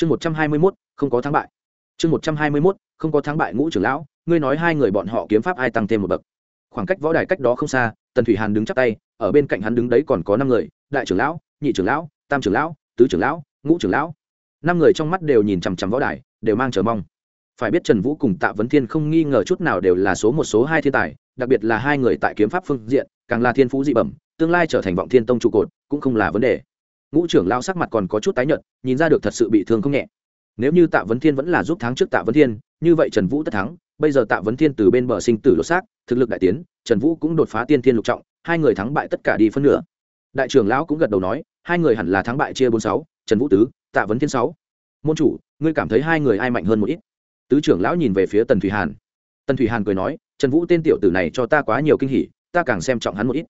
chương một trăm hai mươi mốt, không có thắng bại. Chương một trăm hai mươi mốt, không có thắng bại ngũ trưởng lão, ngươi nói hai người bọn họ kiếm pháp ai tăng thêm một bậc? Khoảng cách võ đài cách đó không xa, tần thủy hàn đứng chắc tay, ở bên cạnh hắn đứng đấy còn có năm người, đại trưởng lão, nhị trưởng lão, tam trưởng lão, tứ trưởng lão, ngũ trưởng lão. Năm người trong mắt đều nhìn chằm chằm võ đài, đều mang chờ mong. Phải biết trần vũ cùng tạ vấn thiên không nghi ngờ chút nào đều là số một, số hai thiên tài, đặc biệt là hai người tại kiếm pháp phương diện, càng là thiên phú dị bẩm, tương lai trở thành vọng thiên tông trụ cột, cũng không là vấn đề ngũ trưởng lao sắc mặt còn có chút tái nhợt, nhìn ra được thật sự bị thương không nhẹ. Nếu như tạ vấn thiên vẫn là giúp thắng trước tạ vấn thiên, như vậy trần vũ tất thắng, bây giờ tạ vấn thiên từ bên bờ sinh tử lột xác, thực lực đại tiến, trần vũ cũng đột phá tiên thiên lục trọng, hai người thắng bại tất cả đi phân nửa. Đại trưởng lão cũng gật đầu nói, hai người hẳn là thắng bại chia bốn sáu, trần vũ tứ, tạ vấn thiên sáu. Môn chủ, ngươi cảm thấy hai người ai mạnh hơn một ít? Tứ trưởng lão nhìn về phía tần thủy hàn. Tần thủy hàn cười nói, trần vũ tên tiểu tử này cho ta quá nhiều kinh hỉ, ta càng xem trọng hắn một ít.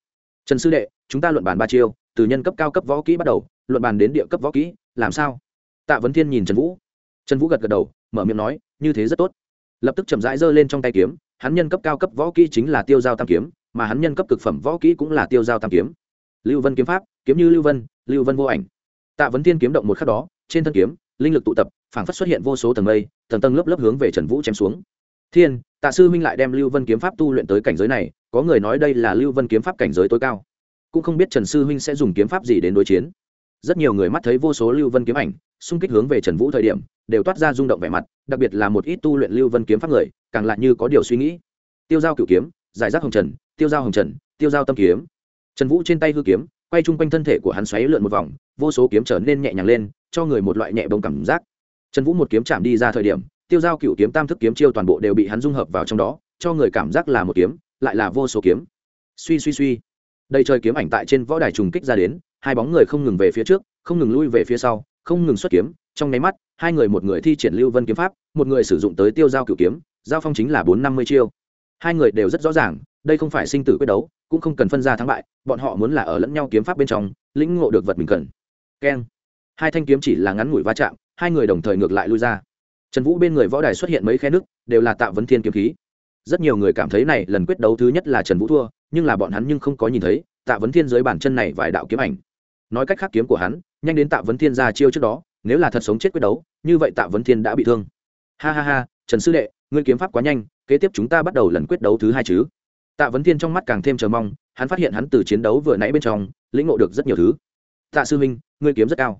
Trần sư đệ, chúng ta luận bàn ba chiêu từ nhân cấp cao cấp võ kỹ bắt đầu, luận bàn đến địa cấp võ kỹ, làm sao? Tạ vấn thiên nhìn trần vũ. Trần vũ gật gật đầu, mở miệng nói, như thế rất tốt. Lập tức chậm rãi giơ lên trong tay kiếm, hắn nhân cấp cao cấp võ kỹ chính là tiêu giao tam kiếm, mà hắn nhân cấp cực phẩm võ kỹ cũng là tiêu giao tam kiếm. Lưu vân kiếm pháp, kiếm như lưu vân lưu vân vô ảnh. Tạ vấn thiên kiếm động một khắc đó, trên thân kiếm, linh lực tụ tập, phảng phất xuất hiện vô số tầng mây, tầng tầng lớp lớp hướng về trần vũ chém xuống. Thiên, tạ sư minh lại đem lưu vân kiếm pháp tu luyện tới cảnh giới này, có người nói đây là lưu vân kiếm pháp cảnh giới tối cao cũng không biết trần sư huynh sẽ dùng kiếm pháp gì đến đối chiến. Rất nhiều người mắt thấy vô số lưu vân kiếm ảnh, xung kích hướng về trần vũ thời điểm, đều toát ra rung động vẻ mặt, đặc biệt là một ít tu luyện lưu vân kiếm pháp người, càng lại như có điều suy nghĩ. Tiêu giao cựu kiếm, giải rác hồng trần, tiêu giao hồng trần, tiêu giao tâm kiếm. Trần vũ trên tay hư kiếm, quay chung quanh thân thể của hắn xoáy lượn một vòng, vô số kiếm trở nên nhẹ nhàng lên, cho người một loại nhẹ bông cảm giác. Trần vũ một kiếm chạm đi ra thời điểm, tiêu giao cựu kiếm tam thức kiếm chiêu toàn bộ đều bị hắn dung hợp vào trong đó, cho người cảm giác là một kiếm, lại là vô số kiếm. Suy suy suy đây trời kiếm ảnh tại trên võ đài trùng kích ra đến, hai bóng người không ngừng về phía trước, không ngừng lui về phía sau, không ngừng xuất kiếm. Trong nháy mắt, hai người một người thi triển lưu vân kiếm pháp, một người sử dụng tới tiêu giao cựu kiếm, giao phong chính là bốn năm mươi chiêu. Hai người đều rất rõ ràng, đây không phải sinh tử quyết đấu, cũng không cần phân ra thắng bại, bọn họ muốn là ở lẫn nhau kiếm pháp bên trong, lĩnh ngộ được vật mình cần. Keng. Hai thanh kiếm chỉ là ngắn ngủi va chạm, hai người đồng thời ngược lại lui ra. Trần vũ bên người võ đài xuất hiện mấy khe nước đều là tạ vấn thiên kiếm khí. Rất nhiều người cảm thấy này lần quyết đấu thứ nhất là trần vũ thua nhưng là bọn hắn nhưng không có nhìn thấy tạ vấn thiên dưới bản chân này vài đạo kiếm ảnh. Nói cách khác kiếm của hắn, nhanh đến tạ vấn thiên ra chiêu trước đó, nếu là thật sống chết quyết đấu, như vậy tạ vấn thiên đã bị thương. Ha ha ha, trần sư đệ, ngươi kiếm pháp quá nhanh, kế tiếp chúng ta bắt đầu lần quyết đấu thứ hai chứ. Tạ vấn thiên trong mắt càng thêm chờ mong, hắn phát hiện hắn từ chiến đấu vừa nãy bên trong, lĩnh ngộ được rất nhiều thứ. Tạ sư minh, ngươi kiếm rất cao.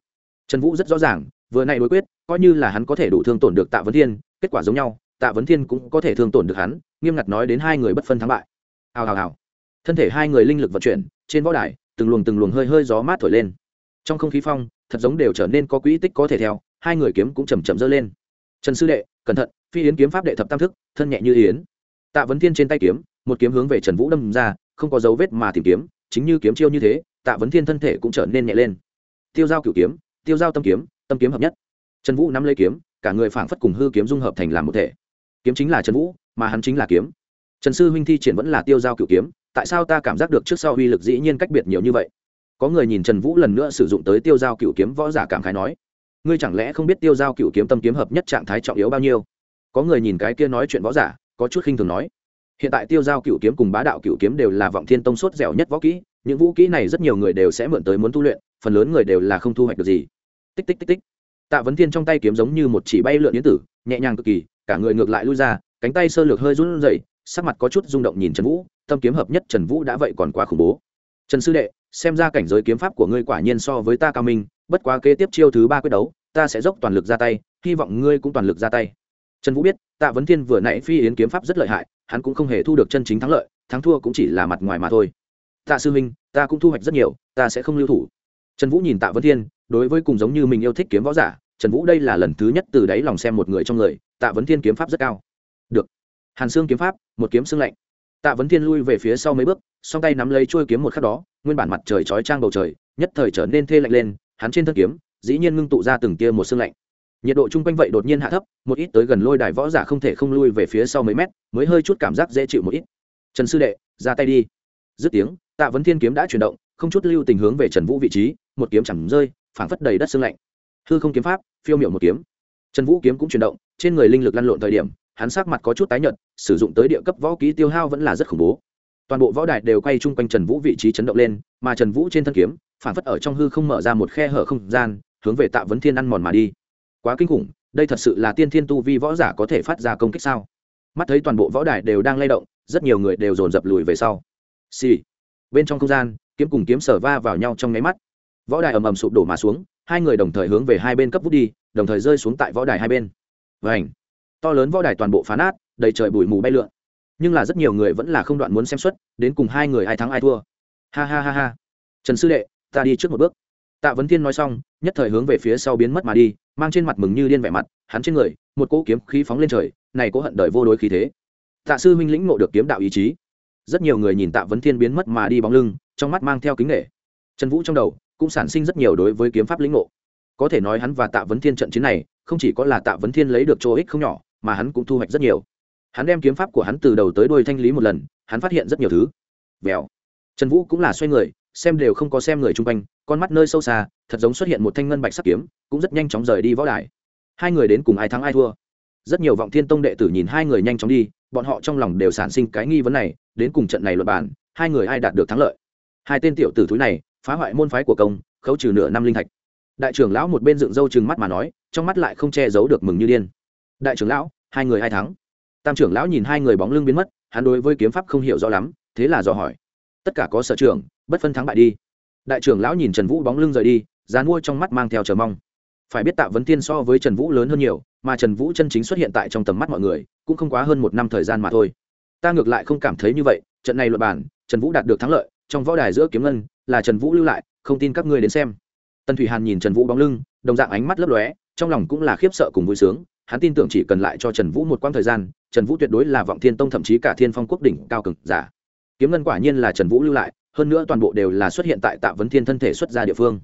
Trần vũ rất rõ ràng, vừa nãy đối quyết, coi như là hắn có thể đủ thương tổn được tạ vấn thiên, kết quả giống nhau, tạ vấn thiên cũng có thể thương tổn được hắn, nghiêm ngặt nói đến hai người bất phân thắng bại. Hào hào hào thân thể hai người linh lực vận chuyển, trên võ đài, từng luồng từng luồng hơi hơi gió mát thổi lên. Trong không khí phong, thật giống đều trở nên có quỹ tích có thể theo, hai người kiếm cũng chầm chậm dơ lên. Trần sư đệ, cẩn thận, phi yến kiếm pháp đệ thập tam thức, thân nhẹ như yến. Tạ vấn thiên trên tay kiếm, một kiếm hướng về trần vũ đâm ra, không có dấu vết mà tìm kiếm, chính như kiếm chiêu như thế, tạ vấn thiên thân thể cũng trở nên nhẹ lên. Tiêu giao cửu kiếm, tiêu giao tâm kiếm tâm kiếm hợp nhất. Trần vũ nắm lấy kiếm, cả người phảng phất cùng hư kiếm dung hợp thành làm một thể. Kiếm chính là trần vũ, mà hắn chính là kiếm. Trần sư huynh thi triển vẫn là tiêu giao cửu kiếm tại sao ta cảm giác được trước sau uy lực dĩ nhiên cách biệt nhiều như vậy? Có người nhìn trần vũ lần nữa sử dụng tới tiêu giao cựu kiếm võ giả cảm khái nói, ngươi chẳng lẽ không biết tiêu giao cựu kiếm tâm kiếm hợp nhất trạng thái trọng yếu bao nhiêu? Có người nhìn cái kia nói chuyện võ giả, có chút khinh thường nói, hiện tại tiêu giao cựu kiếm cùng bá đạo cựu kiếm đều là vọng thiên tông sốt dẻo nhất võ kỹ, những vũ kỹ này rất nhiều người đều sẽ mượn tới muốn tu luyện, phần lớn người đều là không thu hoạch được gì. Tích tích tích tích. Tạ vấn thiên trong tay kiếm giống như một chỉ bay lượn yến tử, nhẹ nhàng cực kỳ, cả người ngược lại lui ra, cánh tay sơ lược hơi run rẩy, sắc mặt có chút rung động nhìn trần vũ tâm kiếm hợp nhất trần vũ đã vậy còn quá khủng bố. Trần sư đệ, xem ra cảnh giới kiếm pháp của ngươi quả nhiên so với ta cao minh, bất quá kế tiếp chiêu thứ ba quyết đấu, ta sẽ dốc toàn lực ra tay, hy vọng ngươi cũng toàn lực ra tay. Trần vũ biết, tạ vấn thiên vừa nãy phi yến kiếm pháp rất lợi hại, hắn cũng không hề thu được chân chính thắng lợi, thắng thua cũng chỉ là mặt ngoài mà thôi. Tạ sư minh ta cũng thu hoạch rất nhiều, ta sẽ không lưu thủ. Trần vũ nhìn tạ vấn thiên, đối với cùng giống như mình yêu thích kiếm võ giả, trần vũ đây là lần thứ nhất từ đáy lòng xem một người trong người, tạ vấn thiên kiếm pháp rất cao. Được. Hàn xương kiếm pháp, một kiếm xương lạnh tạ vấn thiên lui về phía sau mấy bước, song tay nắm lấy chuôi kiếm một khắc đó, nguyên bản mặt trời chói trang bầu trời, nhất thời trở nên thê lạnh lên, hắn trên thân kiếm, dĩ nhiên ngưng tụ ra từng tia một sương lạnh. Nhiệt độ chung quanh vậy đột nhiên hạ thấp, một ít tới gần lôi đài võ giả không thể không lui về phía sau mấy mét, mới hơi chút cảm giác dễ chịu một ít. Trần sư đệ, ra tay đi. Dứt tiếng, tạ vấn thiên kiếm đã chuyển động, không chút lưu tình hướng về trần vũ vị trí, một kiếm chẳng rơi, phảng phất đầy đất sương lạnh. Hư không kiếm pháp, phiêu miệu một kiếm. Trần vũ kiếm cũng chuyển động, trên người linh lực lăn lộn thời điểm hắn sắc mặt có chút tái nhợt, sử dụng tới địa cấp võ kỹ tiêu hao vẫn là rất khủng bố. Toàn bộ võ đài đều quay chung quanh trần vũ vị trí chấn động lên, mà trần vũ trên thân kiếm, phản phất ở trong hư không mở ra một khe hở không gian, hướng về tạ vấn thiên ăn mòn mà đi. Quá kinh khủng, đây thật sự là tiên thiên tu vi võ giả có thể phát ra công kích sao? Mắt thấy toàn bộ võ đài đều đang lay động, rất nhiều người đều dồn dập lùi về sau. Xì、sì. bên trong không gian, kiếm cùng kiếm sở va vào nhau trong nháy mắt. Võ đài ầm ầm sụp đổ mà xuống, hai người đồng thời hướng về hai bên cấp vút đi, đồng thời rơi xuống tại võ đài hai bên. Vành to lớn võ đài toàn bộ phá nát đầy trời bụi mù bay lượn. Nhưng là rất nhiều người vẫn là không đoạn muốn xem xuất đến cùng hai người ai thắng ai thua. Ha ha ha ha. Trần sư đệ, ta đi trước một bước. Tạ vấn thiên nói xong, nhất thời hướng về phía sau biến mất mà đi, mang trên mặt mừng như điên vẻ mặt, hắn trên người, một cỗ kiếm khí phóng lên trời, này có hận đời vô đối khí thế. Tạ sư huynh lĩnh ngộ được kiếm đạo ý chí. Rất nhiều người nhìn tạ vấn thiên biến mất mà đi bóng lưng, trong mắt mang theo kính nghệ trần vũ trong đầu, cũng sản sinh rất nhiều đối với kiếm pháp lĩnh ngộ. Có thể nói hắn và tạ vấn thiên trận chiến này, không chỉ có là tạ vấn thiên lấy được chỗ ích không nhỏ mà hắn cũng thu hoạch rất nhiều. Hắn đem kiếm pháp của hắn từ đầu tới đuôi thanh lý một lần, hắn phát hiện rất nhiều thứ. Vèo. Trần vũ cũng là xoay người, xem đều không có xem người chung quanh, con mắt nơi sâu xa, thật giống xuất hiện một thanh ngân bạch sắc kiếm, cũng rất nhanh chóng rời đi võ đài. Hai người đến cùng ai thắng ai thua. Rất nhiều vọng thiên tông đệ tử nhìn hai người nhanh chóng đi, bọn họ trong lòng đều sản sinh cái nghi vấn này, đến cùng trận này luật bản hai người ai đạt được thắng lợi? Hai tên tiểu tử thúi này, phá hoại môn phái của công, khấu trừ nửa năm linh thạch. Đại trưởng lão một bên dựng râu chừng mắt mà nói, trong mắt lại không che giấu được mừng như điên. Đại trưởng lão hai người ai thắng? Tam trưởng lão nhìn hai người bóng lưng biến mất, hắn đối với kiếm pháp không hiểu rõ lắm, thế là dò hỏi. Tất cả có sở trường bất phân thắng bại đi. Đại trưởng lão nhìn trần vũ bóng lưng rời đi, dán mua trong mắt mang theo chờ mong. Phải biết tạ vấn tiên so với trần vũ lớn hơn nhiều, mà trần vũ chân chính xuất hiện tại trong tầm mắt mọi người, cũng không quá hơn một năm thời gian mà thôi. Ta ngược lại không cảm thấy như vậy, trận này luật bản trần vũ đạt được thắng lợi, trong võ đài giữa kiếm ngân, là trần vũ lưu lại, không tin các ngươi đến xem. Tần thủy hàn nhìn trần vũ bóng lưng, đồng dạng ánh mắt lấp lóe, trong lòng cũng là khiếp sợ cùng vui sướng hắn tin tưởng chỉ cần lại cho trần vũ một quãng thời gian, trần vũ tuyệt đối là vọng thiên tông thậm chí cả thiên phong quốc đỉnh cao cực giả. Kiếm ngân quả nhiên là trần vũ lưu lại, hơn nữa toàn bộ đều là xuất hiện tại tạ vấn thiên thân thể xuất ra địa phương.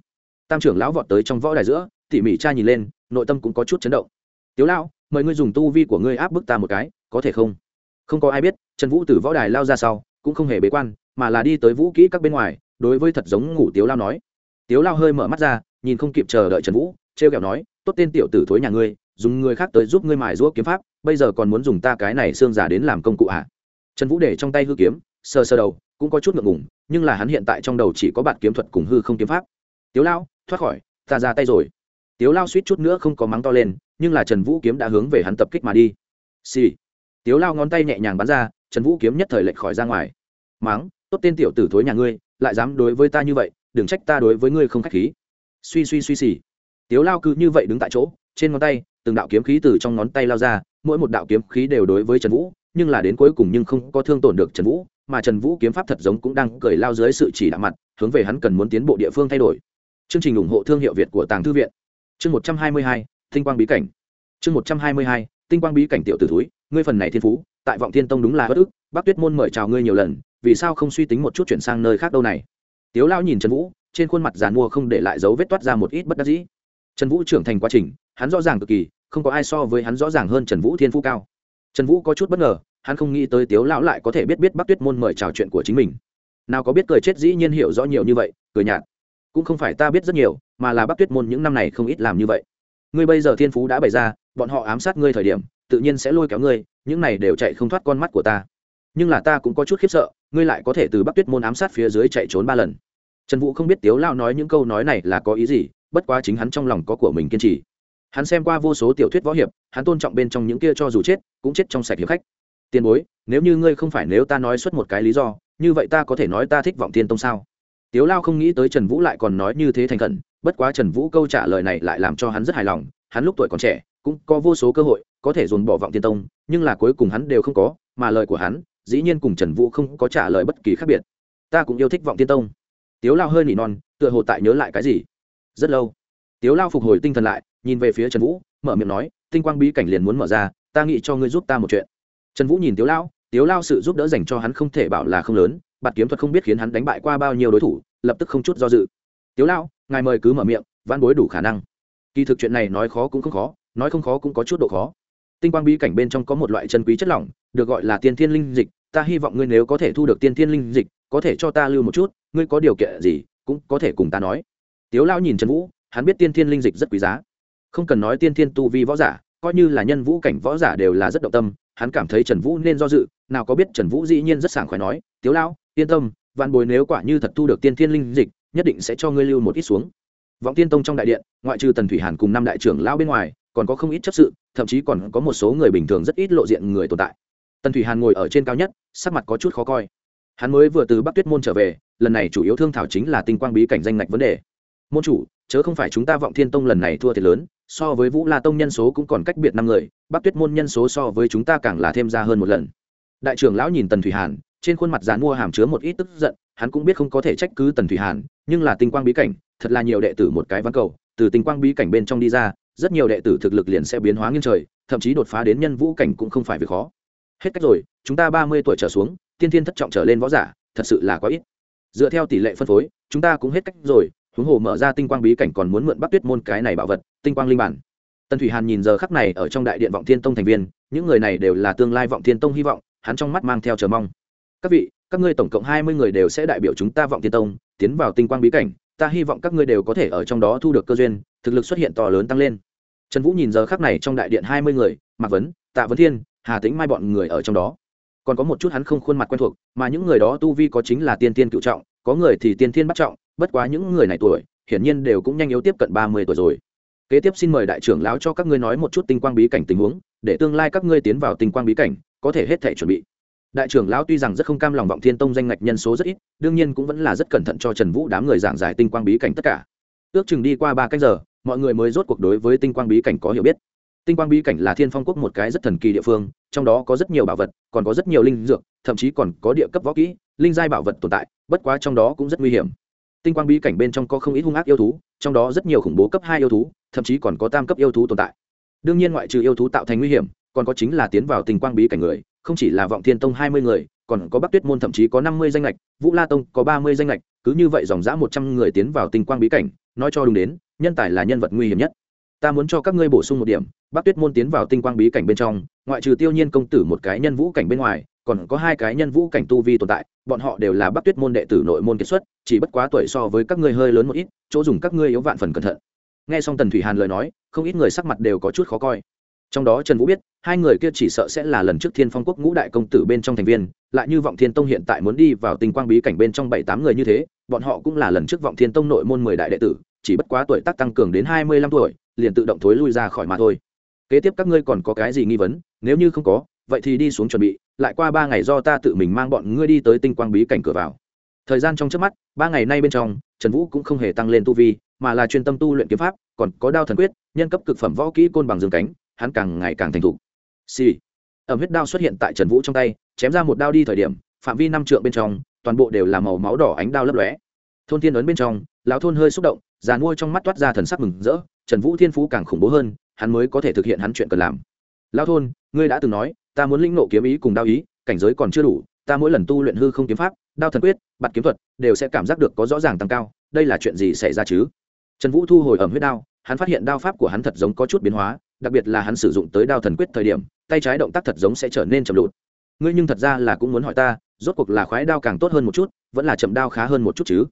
Tam trưởng lão vọt tới trong võ đài giữa, tỉ mỉ cha nhìn lên, nội tâm cũng có chút chấn động. Tiếu lão, mời ngươi dùng tu vi của ngươi áp bức ta một cái, có thể không? Không có ai biết, trần vũ từ võ đài lao ra sau, cũng không hề bế quan, mà là đi tới vũ kỹ các bên ngoài, đối với thật giống ngủ tiếu lao nói. Tiếu lao hơi mở mắt ra, nhìn không kịp chờ đợi trần vũ t r e o kẹo nói, tốt tên tiểu tử thối nhà ngươi dùng người khác tới giúp ngươi mài giũa kiếm pháp, bây giờ còn muốn dùng ta cái này xương giả đến làm công cụ ạ à. trần vũ để trong tay hư kiếm, sờ sờ đầu, cũng có chút ngượng ngùng, nhưng là hắn hiện tại trong đầu chỉ có bạn kiếm thuật cùng hư không kiếm pháp. Tiếu lao, thoát khỏi, ta ra tay rồi. Tiếu lao suýt chút nữa không có mắng to lên, nhưng là trần vũ kiếm đã hướng về hắn tập kích mà đi. Xì、sì. tiếu lao ngón tay nhẹ nhàng bắn ra, trần vũ kiếm nhất thời lệch khỏi ra ngoài. Mắng, tốt tên tiểu tử thối nhà ngươi, lại dám đối với ta như vậy, đừng trách ta đối với ngươi không k h á c h khí. Suy suy suy xì. Tiếu lao cứ như vậy đứng tại chỗ, trên ngón tay từng đạo kiếm khí từ trong ngón tay lao ra, mỗi một đạo kiếm khí đều đối với trần vũ, nhưng là đến cuối cùng nhưng không có thương tổn được trần vũ, mà trần vũ kiếm pháp thật giống cũng đang cười lao dưới sự chỉ đạo mặt, hướng về hắn cần muốn tiến bộ địa phương thay đổi. Chương trình ủng hộ thương hiệu việt của tàng thư viện. Chương một trăm hai mươi hai, tinh quang bí cảnh. Chương một trăm hai mươi hai, tinh quang bí cảnh tiểu tử thúi, ngươi phần này thiên phú, tại vọng thiên tông đúng là bất ức bác tuyết môn mời chào ngươi nhiều lần, vì sao không suy tính một chút chuyển sang nơi khác đâu này? Tiếu lao nhìn trần vũ, trên khuôn mặt giàn mua không để lại dấu vết toát ra một ít bất đắc dĩ. Trần vũ trưởng thành quá trình hắn rõ ràng cực kỳ, không có ai so với hắn rõ ràng hơn trần vũ thiên phú cao. Trần vũ có chút bất ngờ, hắn không nghĩ tới tiếu lão lại có thể biết biết bắc tuyết môn mời trào chuyện của chính mình. Nào có biết cười chết dĩ nhiên hiểu rõ nhiều như vậy, cười nhạt. Cũng không phải ta biết rất nhiều, mà là bắc tuyết môn những năm này không ít làm như vậy. Ngươi bây giờ thiên phú đã bày ra, bọn họ ám sát ngươi thời điểm, tự nhiên sẽ lôi kéo ngươi, những này đều chạy không thoát con mắt của ta. Nhưng là ta cũng có chút khiếp sợ, ngươi lại có thể từ bắc tuyết môn ám sát phía dưới chạy trốn ba lần. Trần vũ không biết tiếu lao nói những câu nói này là có ý gì, bất quá chính hắn trong lòng có của mình kiên trì hắn xem qua vô số tiểu thuyết võ hiệp, hắn tôn trọng bên trong những kia cho dù chết, cũng chết trong sạch hiệp khách. Tiền bối, nếu như ngươi không phải nếu ta nói xuất một cái lý do, như vậy ta có thể nói ta thích vọng thiên tông sao? Tiếu lao không nghĩ tới trần vũ lại còn nói như thế thành khẩn, bất quá trần vũ câu trả lời này lại làm cho hắn rất hài lòng, hắn lúc tuổi còn trẻ, cũng có vô số cơ hội, có thể dồn bỏ vọng tiên tông, nhưng là cuối cùng hắn đều không có, mà lời của hắn, dĩ nhiên cùng trần vũ không có trả lời bất kỳ khác biệt. Ta cũng yêu thích vọng tiên tông. Tiếu lao hơi nỉ non, tựa hồ tại nhớ lại cái gì. Rất lâu tiếu lao phục hồi tinh thần lại, nhìn về phía trần vũ, mở miệng nói, tinh quang bí cảnh liền muốn mở ra, ta nghĩ cho ngươi giúp ta một chuyện. Trần vũ nhìn tiếu lao tiếu lao sự giúp đỡ dành cho hắn không thể bảo là không lớn, bạt kiếm thuật không biết khiến hắn đánh bại qua bao nhiêu đối thủ, lập tức không chút do dự. Tiếu lao, ngài mời cứ mở miệng văn bối đủ khả năng. Kỳ thực chuyện này nói khó cũng không khó, nói không khó cũng có chút độ khó. Tinh quang bí cảnh bên trong có một loại chân quý chất lỏng, được gọi là tiên thiên linh dịch, ta hy vọng ngươi nếu có thể thu được tiên thiên linh dịch, có thể cho ta lưu một chút, ngươi có điều kiện gì, cũng có thể cùng ta nói. Tiếu lao nhìn trần vũ hắn biết tiên thiên linh dịch rất quý giá. Không cần nói tiên thiên tu vi võ giả, coi như là nhân vũ cảnh võ giả đều là rất động tâm. Hắn cảm thấy trần vũ nên do dự. Nào có biết trần vũ dĩ nhiên rất sảng khỏe nói, tiếu lao yên tâm, vạn bồi nếu quả như thật thu được tiên thiên linh dịch, nhất định sẽ cho ngươi lưu một ít xuống. Vọng tiên tông trong đại điện, ngoại trừ tần thủy hàn cùng năm đại trưởng lao bên ngoài, còn có không ít chấp sự, thậm chí còn có một số người bình thường rất ít lộ diện người tồn tại. Tần thủy hàn ngồi ở trên cao nhất, sắc mặt có chút khó coi. Hắn mới vừa từ bắc tuyết môn trở về, lần này chủ yếu thương thảo chính là tinh quang bí cảnh danh ngạch vấn đề môn chủ, chớ không phải chúng ta vọng thiên tông lần này thua thiệt lớn, so với vũ la tông nhân số cũng còn cách biệt năm người, bắc tuyết môn nhân số so với chúng ta càng là thêm ra hơn một lần. Đại trưởng lão nhìn tần thủy hàn, trên khuôn mặt dán mua hàm chứa một ít tức giận, hắn cũng biết không có thể trách cứ tần thủy hàn, nhưng là tinh quang bí cảnh, thật là nhiều đệ tử một cái văn cầu, từ tinh quang bí cảnh bên trong đi ra, rất nhiều đệ tử thực lực liền sẽ biến hóa nghiêng trời, thậm chí đột phá đến nhân vũ cảnh cũng không phải việc khó. Hết cách rồi, chúng ta ba mươi tuổi trở xuống, tiên thiên thất trọng trở lên võ giả, thật sự là quá ít. Dựa theo tỷ lệ phân phối, chúng ta cũng hết cách rồi huống hồ mở ra tinh quang bí cảnh còn muốn mượn bắc tuyết môn cái này bảo vật, tinh quang linh bản. Tần thủy hàn nhìn giờ khắc này ở trong đại điện vọng thiên tông thành viên, những người này đều là tương lai vọng thiên tông hy vọng, hắn trong mắt mang theo chờ mong. Các vị, các ngươi tổng cộng hai mươi người đều sẽ đại biểu chúng ta vọng thiên tông, tiến vào tinh quang bí cảnh, ta hy vọng các ngươi đều có thể ở trong đó thu được cơ duyên, thực lực xuất hiện to lớn tăng lên. Trần vũ nhìn giờ khắc này trong đại điện hai mươi người, mạc vấn, tạ vấn thiên, hà tĩnh mai bọn người ở trong đó. Còn có một chút hắn không khuôn mặt quen thuộc, mà những người đó tu vi có chính là tiên tiên cựu trọng, có người thì tiên thiên bắt trọng bất quá những người này tuổi, hiển nhiên đều cũng nhanh yếu tiếp cận ba mươi tuổi rồi. Kế tiếp xin mời đại trưởng lão cho các ngươi nói một chút tinh quang bí cảnh tình huống, để tương lai các ngươi tiến vào tinh quang bí cảnh, có thể hết thể chuẩn bị. Đại trưởng lão tuy rằng rất không cam lòng vọng thiên tông danh ngạch nhân số rất ít, đương nhiên cũng vẫn là rất cẩn thận cho trần vũ đám người giảng giải tinh quang bí cảnh tất cả. Ước chừng đi qua ba cách giờ, mọi người mới rốt cuộc đối với tinh quang bí cảnh có hiểu biết. Tinh quang bí cảnh là thiên phong quốc một cái rất thần kỳ địa phương, trong đó có rất nhiều bảo vật, còn có rất nhiều linh dược, thậm chí còn có địa cấp võ kỹ, linh giai bảo vật tồn tại, bất quá trong đó cũng rất nguy hiểm tinh quang bí cảnh bên trong có không ít hung ác yêu thú, trong đó rất nhiều khủng bố cấp hai yêu thú, thậm chí còn có tam cấp yêu thú tồn tại. Đương nhiên ngoại trừ yêu thú tạo thành nguy hiểm, còn có chính là tiến vào tinh quang bí cảnh người, không chỉ là vọng thiên tông hai mươi người, còn có bắc tuyết môn thậm chí có năm mươi danh lệch vũ la tông có ba mươi danh lệch cứ như vậy dòng dã một trăm người tiến vào tinh quang bí cảnh, nói cho đúng đến, nhân tài là nhân vật nguy hiểm nhất. Ta muốn cho các ngươi bổ sung một điểm, bắc tuyết môn tiến vào tinh quang bí cảnh bên trong, ngoại trừ tiêu nhiên công tử một cái nhân vũ cảnh bên ngoài còn có hai cái nhân vũ cảnh tu vi tồn tại, bọn họ đều là bắc tuyết môn đệ tử nội môn kiệt xuất, chỉ bất quá tuổi so với các ngươi hơi lớn một ít, chỗ dùng các ngươi yếu vạn phần cẩn thận. Nghe xong tần thủy hàn lời nói, không ít người sắc mặt đều có chút khó coi. Trong đó trần vũ biết, hai người kia chỉ sợ sẽ là lần trước thiên phong quốc ngũ đại công tử bên trong thành viên, lại như vọng thiên tông hiện tại muốn đi vào tình quang bí cảnh bên trong bảy tám người như thế, bọn họ cũng là lần trước vọng thiên tông nội môn mười đại đệ tử, chỉ bất quá tuổi tác tăng cường đến hai mươi lăm tuổi, liền tự động thối lui ra khỏi mà thôi. Kế tiếp các ngươi còn có cái gì nghi vấn? Nếu như không có, vậy thì đi xuống chuẩn bị lại qua ba ngày do ta tự mình mang bọn ngươi đi tới tinh quang bí cảnh cửa vào. Thời gian trong trước mắt, ba ngày nay bên trong, trần vũ cũng không hề tăng lên tu vi, mà là chuyên tâm tu luyện kiếm pháp, còn có đao thần quyết, nhân cấp cực phẩm võ kỹ côn bằng dương cánh, hắn càng ngày càng thành thục. Xì、sì. ẩm huyết đao xuất hiện tại trần vũ trong tay, chém ra một đao đi thời điểm, phạm vi năm trượng bên trong, toàn bộ đều là màu máu đỏ ánh đao lấp lóe. Thôn thiên ấn bên trong, lão thôn hơi xúc động, già nuôi trong mắt toát ra thần sắc mừng rỡ, trần vũ thiên phú càng khủng bố hơn, hắn mới có thể thực hiện hắn chuyện cần làm. Lão thôn, ngươi đã từng nói ta muốn lĩnh nộ kiếm ý cùng đao ý, cảnh giới còn chưa đủ, ta mỗi lần tu luyện hư không kiếm pháp, đao thần quyết, bạt kiếm thuật, đều sẽ cảm giác được có rõ ràng tăng cao, đây là chuyện gì xảy ra chứ? Trần vũ thu hồi ẩm huyết đao, hắn phát hiện đao pháp của hắn thật giống có chút biến hóa, đặc biệt là hắn sử dụng tới đao thần quyết thời điểm, tay trái động tác thật giống sẽ trở nên chậm lụt. Ngươi nhưng thật ra là cũng muốn hỏi ta, rốt cuộc là khoái đao càng tốt hơn một chút, vẫn là chậm đao khá hơn một chút chứ?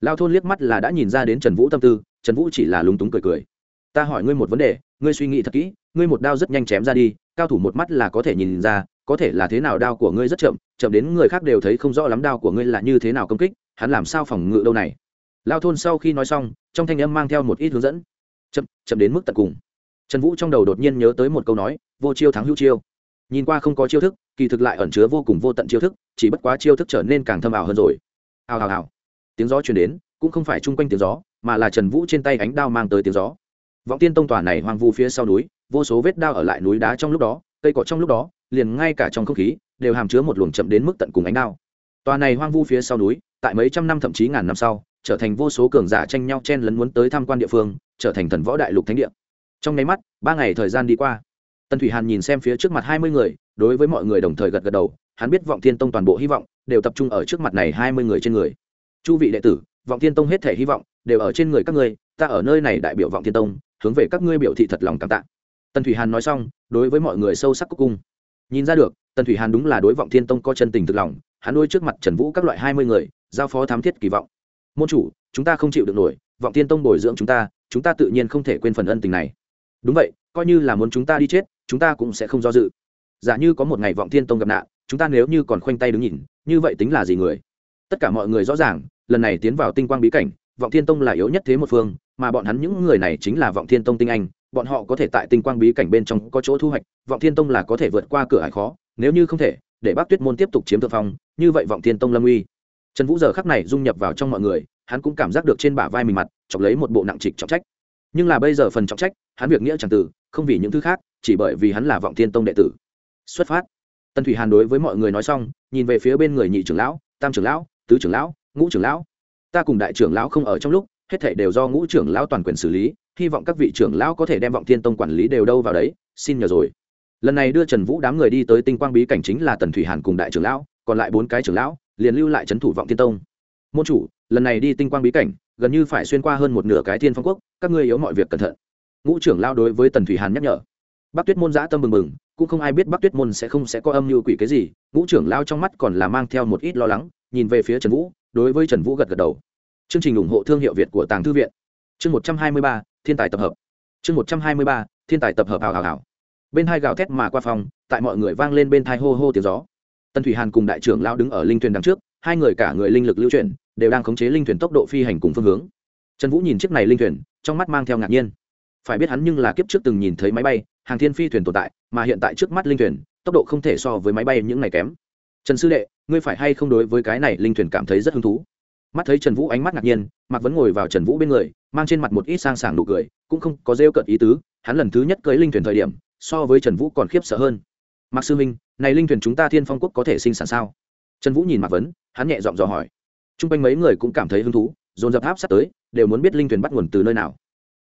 Lao thôn liếc mắt là đã nhìn ra đến trần vũ tâm tư, trần vũ chỉ là lúng túng cười cười. Ta hỏi ngươi một vấn đề, ngươi suy nghĩ thật kỹ, ngươi một đao rất nhanh chém ra đi cao thủ một mắt là có thể nhìn ra, có thể là thế nào đao của ngươi rất chậm chậm đến người khác đều thấy không rõ lắm đao của ngươi là như thế nào công kích, hắn làm sao phòng ngự đâu này? Lao thôn sau khi nói xong, trong thanh âm mang theo một ít hướng dẫn. Chậm chậm đến mức tận cùng. Trần vũ trong đầu đột nhiên nhớ tới một câu nói, vô chiêu thắng hữu chiêu. Nhìn qua không có chiêu thức, kỳ thực lại ẩn chứa vô cùng vô tận chiêu thức, chỉ bất quá chiêu thức trở nên càng thâm ảo hơn rồi. Hào hào hào. Tiếng gió chuyển đến, cũng không phải chung quanh tiếng gió, mà là trần vũ trên tay ánh đao mang tới tiếng gió. Vọng tiên tông tòa này hoang vu phía sau núi vô số vết đao ở lại núi đá trong lúc đó, cây cỏ trong lúc đó, liền ngay cả trong không khí, đều hàm chứa một luồng chậm đến mức tận cùng ánh đao. Tòa này hoang vu phía sau núi, tại mấy trăm năm thậm chí ngàn năm sau, trở thành vô số cường giả tranh nhau chen lấn muốn tới tham quan địa phương, trở thành thần võ đại lục thánh địa. Trong nháy mắt, ba ngày thời gian đi qua. Tần thủy hàn nhìn xem phía trước mặt hai mươi người, đối với mọi người đồng thời gật gật đầu, hắn biết vọng thiên tông toàn bộ hy vọng đều tập trung ở trước mặt này hai mươi người trên người. Chu vị đệ tử, vọng thiên tông hết thể hy vọng đều ở trên người các ngươi, ta ở nơi này đại biểu vọng thiên tông, hướng về các ngươi biểu thị thật lòng cảm tạ tần thủy hàn nói xong, đối với mọi người sâu sắc cúc cung. Nhìn ra được, tần thủy hàn đúng là đối vọng thiên tông có chân tình thực lòng, hắn đôi trước mặt trần vũ các loại hai mươi người, giao phó thám thiết kỳ vọng. Môn chủ, chúng ta không chịu được nổi, vọng thiên tông bồi dưỡng chúng ta chúng ta tự nhiên không thể quên phần ân tình này. Đúng vậy, coi như là muốn chúng ta đi chết, chúng ta cũng sẽ không do dự. Giả như có một ngày vọng thiên tông gặp nạn, chúng ta nếu như còn khoanh tay đứng nhìn, như vậy tính là gì người? Tất cả mọi người rõ ràng, lần này tiến vào tinh quang bí cảnh, vọng thiên tông là yếu nhất thế một phương, mà bọn hắn những người này chính là vọng thiên tông tinh anh bọn họ có thể tại tinh quang bí cảnh bên trong có chỗ thu hoạch, vọng thiên tông là có thể vượt qua cửa hải khó, nếu như không thể, để bác tuyết môn tiếp tục chiếm thượng phong, như vậy vọng thiên tông lâm uy. Trần vũ giờ khắc này dung nhập vào trong mọi người, hắn cũng cảm giác được trên bả vai mình mặt, chọc lấy một bộ nặng trịch trọng trách. Nhưng là bây giờ phần trọng trách, hắn việc nghĩa c h ẳ n g từ, không vì những thứ khác, chỉ bởi vì hắn là vọng thiên tông đệ tử. Xuất phát. Tần thủy hàn đối với mọi người nói xong, nhìn về phía bên người nhị trưởng lão, tam trưởng lão, tứ trưởng lão, ngũ trưởng lão. Ta cùng đại trưởng lão không ở trong lúc hết thảy đều do ngũ trưởng lão toàn quyền xử lý, hy vọng các vị trưởng lão có thể đem vọng thiên tông quản lý đều đâu vào đấy, xin nhờ rồi. Lần này đưa trần vũ đám người đi tới tinh quang bí cảnh chính là tần thủy hàn cùng đại trưởng lão, còn lại bốn cái trưởng lão, liền lưu lại trấn thủ vọng thiên tông. Môn chủ, lần này đi tinh quang bí cảnh, gần như phải xuyên qua hơn một nửa cái thiên phong quốc, các ngươi yếu mọi việc cẩn thận. Ngũ trưởng lao đối với tần thủy hàn nhắc nhở. Bắc tuyết môn giã tâm mừng mừng cũng không ai biết bắc tuyết môn sẽ không sẽ có âm mưu quỷ cái gì, ngũ trưởng lao trong mắt còn là mang theo một ít lo lắng, nhìn về phía trần vũ, đối với trần vũ gật gật đầu chương trình ủng hộ thương hiệu việt của tàng thư viện. Chương một trăm hai mươi ba, thiên tài tập hợp. Chương một trăm hai mươi ba, thiên tài tập hợp hào hào hào. Bên hai gào thét mà qua phòng, tại mọi người vang lên bên thai hô hô tiếng gió. Tần thủy hàn cùng đại trưởng lao đứng ở linh thuyền đằng trước, hai người cả người linh lực lưu chuyển, đều đang khống chế linh thuyền tốc độ phi hành cùng phương hướng. Trần vũ nhìn chiếc này linh thuyền, trong mắt mang theo ngạc nhiên. Phải biết hắn nhưng là kiếp trước từng nhìn thấy máy bay, hàng thiên phi thuyền tồn tại, mà hiện tại trước mắt linh thuyền, tốc độ không thể so với máy bay những này kém. Trần sư đệ, ngươi phải hay không đối với cái này linh thuyền cảm thấy rất hứng thú? Mắt thấy trần vũ ánh mắt ngạc nhiên, mạc vẫn ngồi vào trần vũ bên người, mang trên mặt một ít sang sảng nụ cười, cũng không có rêu cợt ý tứ, hắn lần thứ nhất cưới linh thuyền thời điểm, so với trần vũ còn khiếp sợ hơn. Mạc sư minh này linh thuyền chúng ta thiên phong quốc có thể sinh sản sao? Trần vũ nhìn mạc vấn, hắn nhẹ giọng dò hỏi. T r u n g quanh mấy người cũng cảm thấy hứng thú, dồn dập áp sát tới, đều muốn biết linh thuyền bắt nguồn từ nơi nào.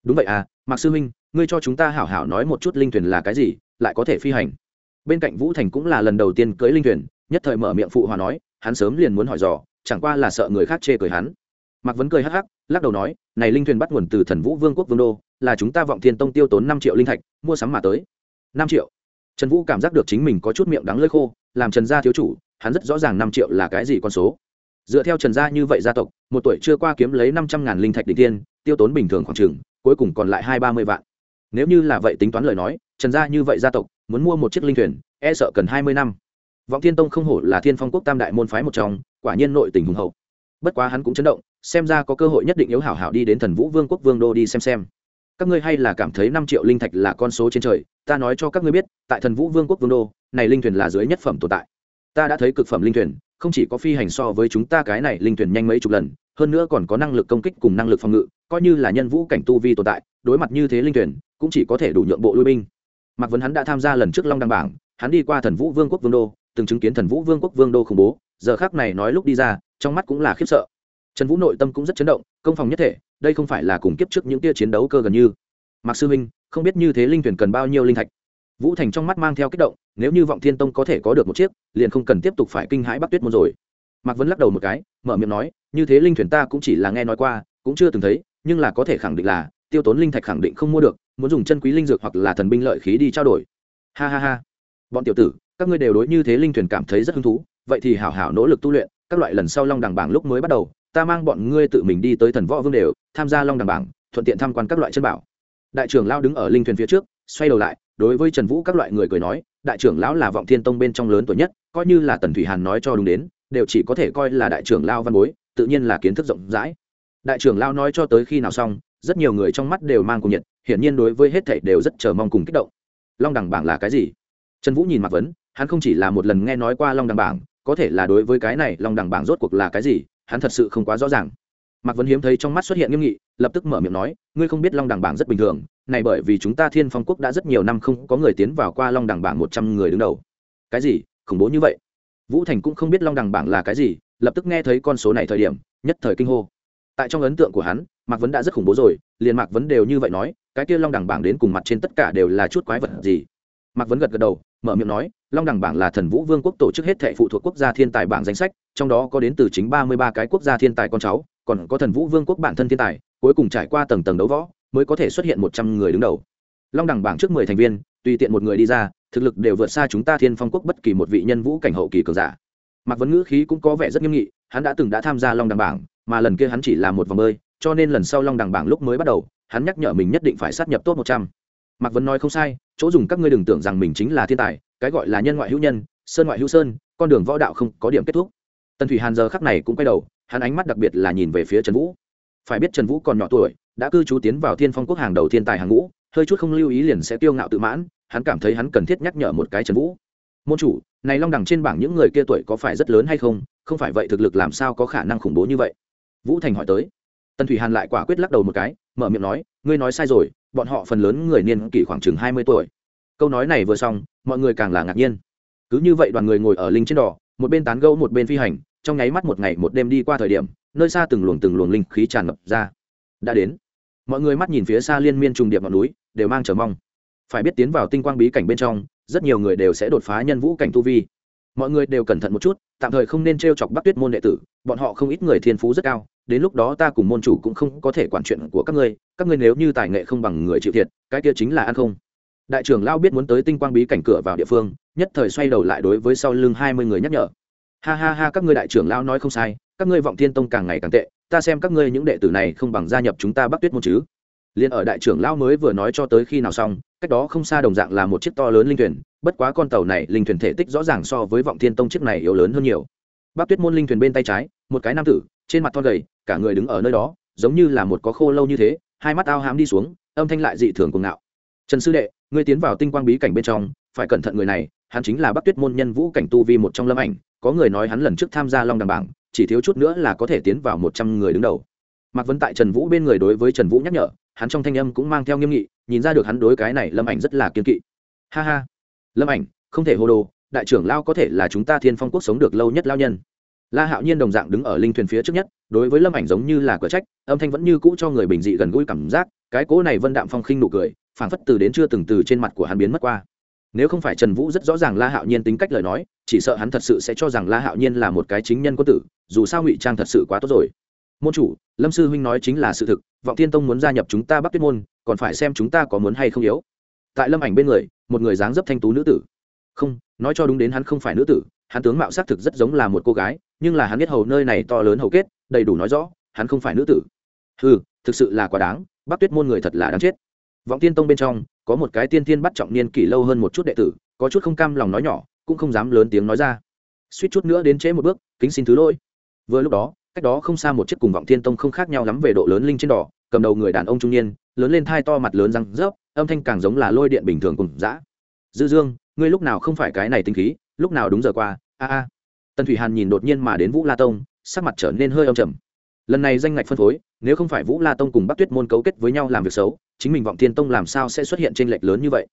Đúng vậy à mạc sư minh ngươi cho chúng ta hảo hảo nói một chút linh thuyền là cái gì, lại có thể phi hành. Bên cạnh vũ thành cũng là lần đầu tiên cưới linh thuyền, nhất thời mở miệng phụ hòa nói, hắn sớm liền muốn hỏi dò chẳng qua là sợ người khác chê cười hắn. Mạc vấn cười hắc hắc, lắc đầu nói, này linh thuyền bắt nguồn từ thần vũ vương quốc vương đô, là chúng ta vọng thiên tông tiêu tốn năm triệu linh thạch, mua sắm mà tới. Năm triệu? Trần vũ cảm giác được chính mình có chút miệng đắng lơi khô, làm trần gia thiếu chủ, hắn rất rõ ràng năm triệu là cái gì con số. Dựa theo trần gia như vậy gia tộc, một tuổi chưa qua kiếm lấy năm trăm ngàn linh thạch đ ỉ n h tiên, tiêu tốn bình thường khoảng t cuối cùng còn lại hai ba mươi vạn. Nếu như là vậy tính toán lời nói, trần gia như vậy gia tộc, muốn mua một chiếc linh thuyền e sợ cần hai mươi năm vọng thiên tông không hổ là thiên phong quốc tam đại môn phái một trong, quả nhiên nội tình hùng hậu. Bất quá hắn cũng chấn động, xem ra có cơ hội nhất định yếu hảo hảo đi đến thần vũ vương quốc vương đô đi xem xem. Các ngươi hay là cảm thấy năm triệu linh thạch là con số trên trời, ta nói cho các ngươi biết, tại thần vũ vương quốc vương đô, này linh thuyền là dưới nhất phẩm tồn tại. Ta đã thấy cực phẩm linh thuyền, không chỉ có phi hành so với chúng ta cái này linh thuyền nhanh mấy chục lần, hơn nữa còn có năng lực công kích cùng năng lực phòng ngự, coi như là nhân vũ cảnh tu vi tồn tại, đối mặt như thế linh thuyền, cũng chỉ có thể đủ nhượng bộ lui binh. Mặc vấn hắn đã tham gia lần trước long đăng bảng, hắn đi qua thần vũ vương quốc vương đô từng chứng kiến thần vũ vương quốc vương đô khủng bố, giờ khác này nói lúc đi ra, trong mắt cũng là khiếp sợ. Trần vũ nội tâm cũng rất chấn động, công phòng nhất thể, đây không phải là cùng kiếp trước những tia chiến đấu cơ gần như. Mạc sư huynh không biết như thế linh thuyền cần bao nhiêu linh thạch. Vũ thành trong mắt mang theo kích động, nếu như vọng thiên tông có thể có được một chiếc, liền không cần tiếp tục phải kinh hãi bắc tuyết môn rồi. Mạc vẫn lắc đầu một cái, mở miệng nói, như thế linh thuyền ta cũng chỉ là nghe nói qua, cũng chưa từng thấy, nhưng là có thể khẳng định là, tiêu tốn linh thạch khẳng định không mua được, muốn dùng chân quý linh dược hoặc là thần binh lợi khí đi trao đổi. Ha ha ha. Bọn tiểu tử các ngươi đều đối như thế linh thuyền cảm thấy rất hứng thú, vậy thì hảo hảo nỗ lực tu luyện, các loại lần sau long đằng bảng lúc mới bắt đầu, ta mang bọn ngươi tự mình đi tới thần võ vương đều, tham gia long đằng bảng, thuận tiện tham quan các loại chân bảo. Đại trưởng lao đứng ở linh thuyền phía trước, xoay đầu lại, đối với trần vũ các loại người cười nói, đại trưởng lão là vọng thiên tông bên trong lớn tuổi nhất, coi như là tần thủy hàn nói cho đúng đến, đều chỉ có thể coi là đại trưởng lao văn bối, tự nhiên là kiến thức rộng rãi. Đại trưởng lao nói cho tới khi nào xong, rất nhiều người trong mắt đều mang cùng nhiệt, hiển nhiên đối với hết thảy đều rất chờ mong cùng kích động. Long đẳng bảng là cái gì? Trần vũ nhìn mạc vấn hắn không chỉ là một lần nghe nói qua long Đằng bảng, có thể là đối với cái này long Đằng bảng rốt cuộc là cái gì, hắn thật sự không quá rõ ràng. Mạc vấn hiếm thấy trong mắt xuất hiện nghiêm nghị, lập tức mở miệng nói, ngươi không biết long Đằng bảng rất bình thường, này bởi vì chúng ta thiên phong quốc đã rất nhiều năm không có người tiến vào qua long Đằng bảng một trăm người đứng đầu. Cái gì? Khủng bố như vậy? Vũ thành cũng không biết long Đằng bảng là cái gì, lập tức nghe thấy con số này thời điểm, nhất thời kinh hô. Tại trong ấn tượng của hắn, mạc vấn đã rất khủng bố rồi, liền mạc vấn đều như vậy nói, cái kia long Đằng bảng đến cùng mặt trên tất cả đều là chút quái vật gì? Mạc vấn gật gật đầu, mở miệng nói long đẳng bảng là thần vũ vương quốc tổ chức hết thệ phụ thuộc quốc gia thiên tài bảng danh sách, trong đó có đến từ chính ba mươi ba cái quốc gia thiên tài con cháu, còn có thần vũ vương quốc bản thân thiên tài, cuối cùng trải qua tầng tầng đấu võ, mới có thể xuất hiện một trăm người đứng đầu. Long đẳng bảng trước mười thành viên, tùy tiện một người đi ra, thực lực đều vượt xa chúng ta thiên phong quốc bất kỳ một vị nhân vũ cảnh hậu kỳ cường giả. Mạc vấn ngữ khí cũng có vẻ rất nghiêm nghị, hắn đã từng đã tham gia long đẳng bảng, mà lần kia hắn chỉ là một vòng bơi, cho nên lần sau long đẳng bảng lúc mới bắt đầu, hắn nhắc nhở mình nhất định phải sát nhập tốt một trăm. Mạc vấn nói không sai, chỗ dùng các ngươi đừng tưởng rằng mình chính là thiên tài cái gọi là nhân ngoại hữu nhân, sơn ngoại hữu sơn, con đường võ đạo không có điểm kết thúc. Tần thủy hàn giờ khắc này cũng quay đầu, hắn ánh mắt đặc biệt là nhìn về phía trần vũ. Phải biết trần vũ còn nhỏ tuổi, đã cư trú tiến vào thiên phong quốc hàng đầu thiên tài hàng ngũ, hơi chút không lưu ý liền sẽ tiêu ngạo tự mãn, hắn cảm thấy hắn cần thiết nhắc nhở một cái trần vũ. Môn chủ, này long đẳng trên bảng những người kia tuổi có phải rất lớn hay không? Không phải vậy thực lực làm sao có khả năng khủng bố như vậy? Vũ thành hỏi tới. Tần thủy hàn lại quả quyết lắc đầu một cái, mở miệng nói, ngươi nói sai rồi, bọn họ phần lớn người niên kỷ khoảng chừng hai mươi tuổi câu nói này vừa xong, mọi người càng là ngạc nhiên. Cứ như vậy đoàn người ngồi ở linh trên đỏ một bên tán gẫu một bên phi hành, trong nháy mắt một ngày một đêm đi qua thời điểm, nơi xa từng luồng từng luồng linh khí tràn ngập ra. Đã đến. Mọi người mắt nhìn phía xa liên miên trùng điệp ngọn núi, đều mang chờ mong. Phải biết tiến vào tinh quang bí cảnh bên trong, rất nhiều người đều sẽ đột phá nhân vũ cảnh tu vi. Mọi người đều cẩn thận một chút, tạm thời không nên t r e o chọc bắc tuyết môn đệ tử, bọn họ không ít người thiên phú rất cao, đến lúc đó ta cùng môn chủ cũng không có thể quản chuyện của các ngươi các ngươi nếu như tài nghệ không bằng người chịu thiệt, cái kia chính là ăn không đại trưởng lao biết muốn tới tinh quang bí cảnh cửa vào địa phương, nhất thời xoay đầu lại đối với sau lưng hai mươi người nhắc nhở. Ha ha ha, các ngươi đại trưởng lao nói không sai, các ngươi vọng thiên tông càng ngày càng tệ, ta xem các ngươi những đệ tử này không bằng gia nhập chúng ta bắc tuyết môn chứ. Liền ở đại trưởng lao mới vừa nói cho tới khi nào xong, cách đó không xa đồng dạng là một chiếc to lớn linh thuyền, bất quá con tàu này linh thuyền thể tích rõ ràng so với vọng thiên tông chiếc này yếu lớn hơn nhiều. Bắc tuyết môn linh thuyền bên tay trái, một cái nam tử, trên mặt thon gầy, cả người đứng ở nơi đó, giống như là một có khô lâu như thế, hai mắt ao hám đi xuống, âm thanh lại dị thường cuồng ngạo. Trần sư đệ ngươi tiến vào tinh quang bí cảnh bên trong, phải cẩn thận người này, hắn chính là bắc tuyết môn nhân vũ cảnh tu vi một trong lâm ảnh, có người nói hắn lần trước tham gia long đằng bảng, chỉ thiếu chút nữa là có thể tiến vào một trăm người đứng đầu. Mạc vấn tại trần vũ bên người đối với trần vũ nhắc nhở, hắn trong thanh âm cũng mang theo nghiêm nghị, nhìn ra được hắn đối cái này lâm ảnh rất là kiên kỵ. Ha ha, lâm ảnh, không thể hô đồ, đại trưởng lao có thể là chúng ta thiên phong quốc sống được lâu nhất lao nhân. La hạo nhiên đồng dạng đứng ở linh thuyền phía trước nhất, đối với lâm ảnh giống như là cửa trách, âm thanh vẫn như cũ cho người bình dị gần gũi cảm giác, cái cỗ này vân đạm phong khinh nụ cười phảng phất từ đến chưa từng từ trên mặt của hắn biến mất qua. Nếu không phải trần vũ rất rõ ràng la hạo nhiên tính cách lời nói, chỉ sợ hắn thật sự sẽ cho rằng la hạo nhiên là một cái chính nhân quân tử, dù sao ngụy trang thật sự quá tốt rồi. Môn chủ, lâm sư huynh nói chính là sự thực, vọng thiên tông muốn gia nhập chúng ta bắc tuyết môn, còn phải xem chúng ta có muốn hay không yếu. Tại lâm ảnh bên người, một người dáng dấp thanh tú nữ tử. Không, nói cho đúng đến hắn không phải nữ tử, hắn tướng mạo xác thực rất giống là một cô gái, nhưng là hắn biết hầu nơi này to lớn hầu kết, đầy đủ nói rõ, hắn không phải nữ tử. Ừ thực sự là quá đáng, bắc tuyết môn người thật là đáng chết vọng tiên tông bên trong, có một cái tiên tiên bắt trọng niên kỷ lâu hơn một chút đệ tử, có chút không cam lòng nói nhỏ, cũng không dám lớn tiếng nói ra. Suýt chút nữa đến trễ một bước, kính xin thứ lỗi. Vừa lúc đó, cách đó không xa một chiếc cùng vọng Tiên tông không khác nhau lắm về độ lớn linh trên đỏ, cầm đầu người đàn ông trung niên, lớn lên thai to mặt lớn răng rớp, âm thanh càng giống là lôi điện bình thường cùng dã. Dư dương, ngươi lúc nào không phải cái này tinh khí, lúc nào đúng giờ qua? A a. Tần thủy hàn nhìn đột nhiên mà đến vũ la tông, sắc mặt trở nên hơi âm trầm lần này danh ngạch phân phối, nếu không phải vũ la tông cùng bắc tuyết môn cấu kết với nhau làm việc xấu, chính mình vọng thiên tông làm sao sẽ xuất hiện trên lệch lớn như vậy?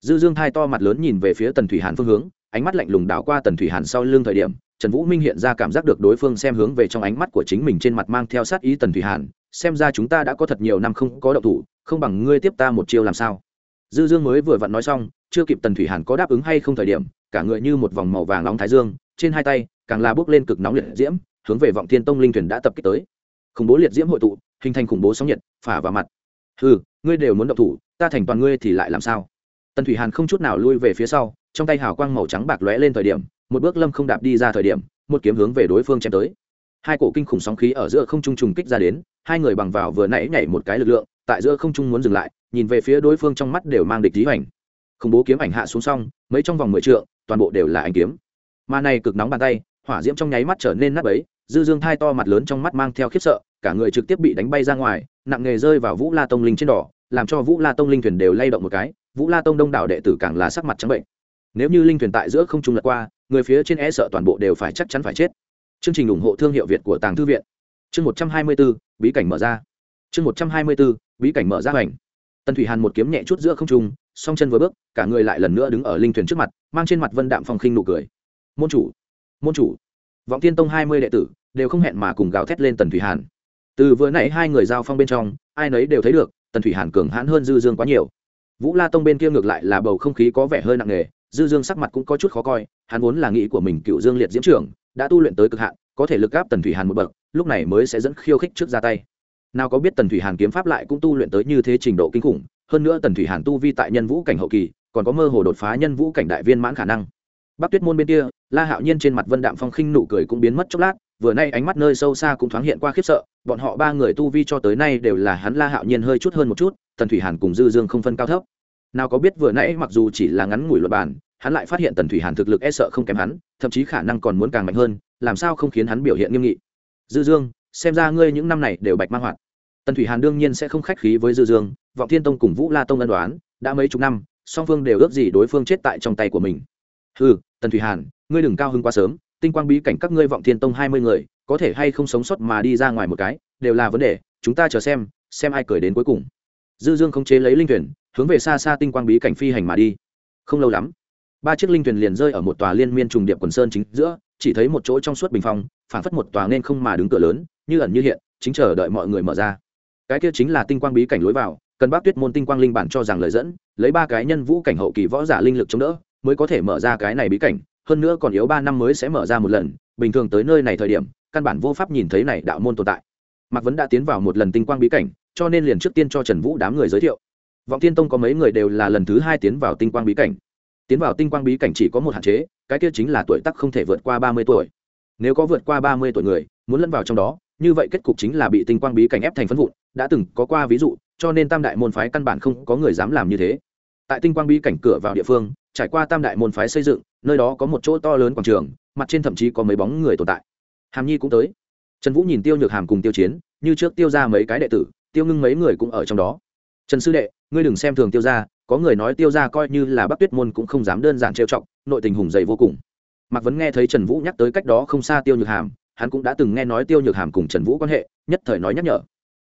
Dư dương thai to mặt lớn nhìn về phía tần thủy hàn phương hướng, ánh mắt lạnh lùng đảo qua tần thủy hàn sau lưng thời điểm, trần vũ minh hiện ra cảm giác được đối phương xem hướng về trong ánh mắt của chính mình trên mặt mang theo sát ý tần thủy hàn, xem ra chúng ta đã có thật nhiều năm không có động thủ, không bằng ngươi tiếp ta một chiêu làm sao? Dư dương mới vừa vặn nói xong, chưa kịp tần thủy hàn có đáp ứng hay không thời điểm, cả người như một vòng màu vàng nóng thái dương, trên hai tay, càng là bước lên cực nóng liệt diễm, hướng về vọng thiên tông linh thuyền đã tập kích tới khủng bố liệt diễm hội tụ, hình thành khủng bố sóng nhiệt, phả vào mặt. Ừ ngươi đều muốn động thủ, ta thành toàn ngươi thì lại làm sao? Tần thủy hàn không chút nào lui về phía sau, trong tay hào quang màu trắng bạc lóe lên thời điểm, một bước lâm không đạp đi ra thời điểm, một kiếm hướng về đối phương chém tới. Hai cổ kinh khủng sóng khí ở giữa không trung trùng kích ra đến, hai người bằng vào vừa nãy nhảy một cái lực lượng, tại giữa không trung muốn dừng lại, nhìn về phía đối phương trong mắt đều mang địch lý hoành. Khủng bố kiếm ảnh hạ xuống xong, mấy trong vòng mười trượng, toàn bộ đều là ảnh kiếm. Mà này cực nóng bàn tay, hỏa diễm trong nháy mắt trở nên nát ấy dư dương thai to mặt lớn trong mắt mang theo khiếp sợ, cả người trực tiếp bị đánh bay ra ngoài, nặng nghề rơi vào vũ la tông linh trên đỏ, làm cho vũ la tông linh thuyền đều lay động một cái, vũ la tông đông đảo đệ tử càng là sắc mặt trắng bệnh. Nếu như linh thuyền tại giữa không trung lật qua, người phía trên e sợ toàn bộ đều phải chắc chắn phải chết. Chương trình ủng hộ thương hiệu việt của tàng thư viện. Chương một trăm hai mươi b ố bí cảnh mở ra. Chương một trăm hai mươi b ố bí cảnh mở ra hoành. Tần thủy hàn một kiếm nhẹ chút giữa không trung, song chân vừa bước, cả người lại lần nữa đứng ở linh thuyền trước mặt, mang trên mặt vân đạm phong khinh nụ cười. Môn chủ môn chủ vọng Thiên tông hai mươi đệ tử đều không hẹn mà cùng gào thét lên tần thủy hàn. Từ vừa nãy hai người giao phong bên trong, ai nấy đều thấy được, tần thủy hàn cường hãn hơn dư dương quá nhiều. Vũ la tông bên kia ngược lại là bầu không khí có vẻ hơi nặng nề, dư dương sắc mặt cũng có chút khó coi, hắn vốn là nghĩ của mình cựu dương liệt diễm trưởng, đã tu luyện tới cực hạn, có thể lực gáp tần thủy hàn một bậc, lúc này mới sẽ dẫn khiêu khích trước ra tay. Nào có biết tần thủy hàn kiếm pháp lại cũng tu luyện tới như thế trình độ kinh khủng, hơn nữa tần thủy hàn tu vi tại nhân vũ cảnh hậu kỳ, còn có mơ hồ đột phá nhân vũ cảnh đại viên mãn khả năng bắc tuyết môn bên kia, la hạo nhiên trên mặt vân đạm phong khinh nụ cười cũng biến mất chốc lát, vừa nay ánh mắt nơi sâu xa cũng thoáng hiện qua khiếp sợ, bọn họ ba người tu vi cho tới nay đều là hắn la hạo nhiên hơi chút hơn một chút, tần thủy hàn cùng dư dương không phân cao thấp. Nào có biết vừa nãy mặc dù chỉ là ngắn ngủi luật bàn, hắn lại phát hiện tần thủy hàn thực lực e sợ không kém hắn, thậm chí khả năng còn muốn càng mạnh hơn, làm sao không khiến hắn biểu hiện nghiêm nghị. Dư dương, xem ra ngươi những năm này đều bạch mang hoạt. Tần thủy hàn đương nhiên sẽ không khách khí với dư dương, vọng thiên tông cùng vũ la tông ân đoán, đã mấy chục năm, song phương đều ước gì đối phương chết tại trong tay của mình. Hừ tần thủy hàn, ngươi đừng cao hứng quá sớm, tinh quang bí cảnh các ngươi vọng thiên tông hai mươi người, có thể hay không sống sót mà đi ra ngoài một cái, đều là vấn đề, chúng ta chờ xem xem ai cười đến cuối cùng. Dư dương không chế lấy linh thuyền, hướng về xa xa tinh quang bí cảnh phi hành mà đi. Không lâu lắm, ba chiếc linh thuyền liền rơi ở một tòa liên miên trùng điệp quần sơn chính giữa, chỉ thấy một chỗ trong suốt bình phong, phản phất một tòa nên không mà đứng cửa lớn, như ẩn như hiện, chính chờ đợi mọi người mở ra. Cái kia chính là tinh quang bí cảnh lối vào, cần bác tuyết môn tinh quang linh bản cho rằng lời dẫn, lấy ba cái nhân vũ cảnh hậu kỳ võ giả linh lực chống đỡ mới có thể mở ra cái này bí cảnh, hơn nữa còn yếu ba năm mới sẽ mở ra một lần, bình thường tới nơi này thời điểm, căn bản vô pháp nhìn thấy này đạo môn tồn tại. Mạc vấn đã tiến vào một lần tinh quang bí cảnh, cho nên liền trước tiên cho trần vũ đám người giới thiệu. Vọng thiên tông có mấy người đều là lần thứ hai tiến vào tinh quang bí cảnh. Tiến vào tinh quang bí cảnh chỉ có một hạn chế, cái kia chính là tuổi tác không thể vượt qua ba mươi tuổi. Nếu có vượt qua ba mươi tuổi người, muốn lẫn vào trong đó, như vậy kết cục chính là bị tinh quang bí cảnh ép thành phân vụn, đã từng có qua ví dụ, cho nên tam đại môn phái căn bản không có người dám làm như thế. Tại tinh quang bí cảnh cửa vào địa phương trải qua tam đại môn phái xây dựng, nơi đó có một chỗ to lớn quảng trường, mặt trên thậm chí có mấy bóng người tồn tại. Hàm nhi cũng tới. Trần vũ nhìn tiêu nhược hàm cùng tiêu chiến, như trước tiêu ra mấy cái đệ tử, tiêu ngưng mấy người cũng ở trong đó. Trần sư đệ, ngươi đừng xem thường tiêu ra có người nói tiêu ra coi như là bắc tuyết môn cũng không dám đơn giản trêu chọc, nội tình hùng dày vô cùng. Mạc vấn nghe thấy trần vũ nhắc tới cách đó không xa tiêu nhược hàm, hắn cũng đã từng nghe nói tiêu nhược hàm cùng trần vũ quan hệ, nhất thời nói nhắc nhở.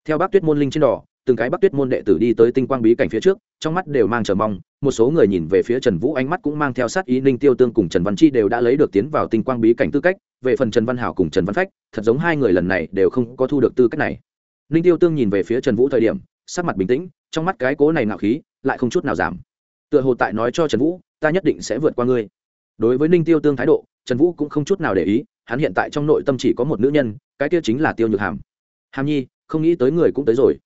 Theo bắc tuyết môn linh trên đỏ từng cái bắc tuyết môn đệ tử đi tới tinh quang bí cảnh phía trước, trong mắt đều mang chờ mong. Một số người nhìn về phía trần vũ ánh mắt cũng mang theo sát ý, ninh tiêu tương cùng trần văn chi đều đã lấy được tiến vào tinh quang bí cảnh tư cách. Về phần trần văn hảo cùng trần văn phách, thật giống hai người lần này đều không có thu được tư cách này. Ninh tiêu tương nhìn về phía trần vũ thời điểm, sắc mặt bình tĩnh, trong mắt cái cố này nạo khí lại không chút nào giảm. Tựa hồ tại nói cho trần vũ, ta nhất định sẽ vượt qua ngươi. Đối với ninh tiêu tương thái độ, trần vũ cũng không chút nào để ý, hắn hiện tại trong nội tâm chỉ có một nữ nhân, cái kia chính là tiêu nhược hàm. Hàm nhi, không nghĩ tới người cũng tới rồi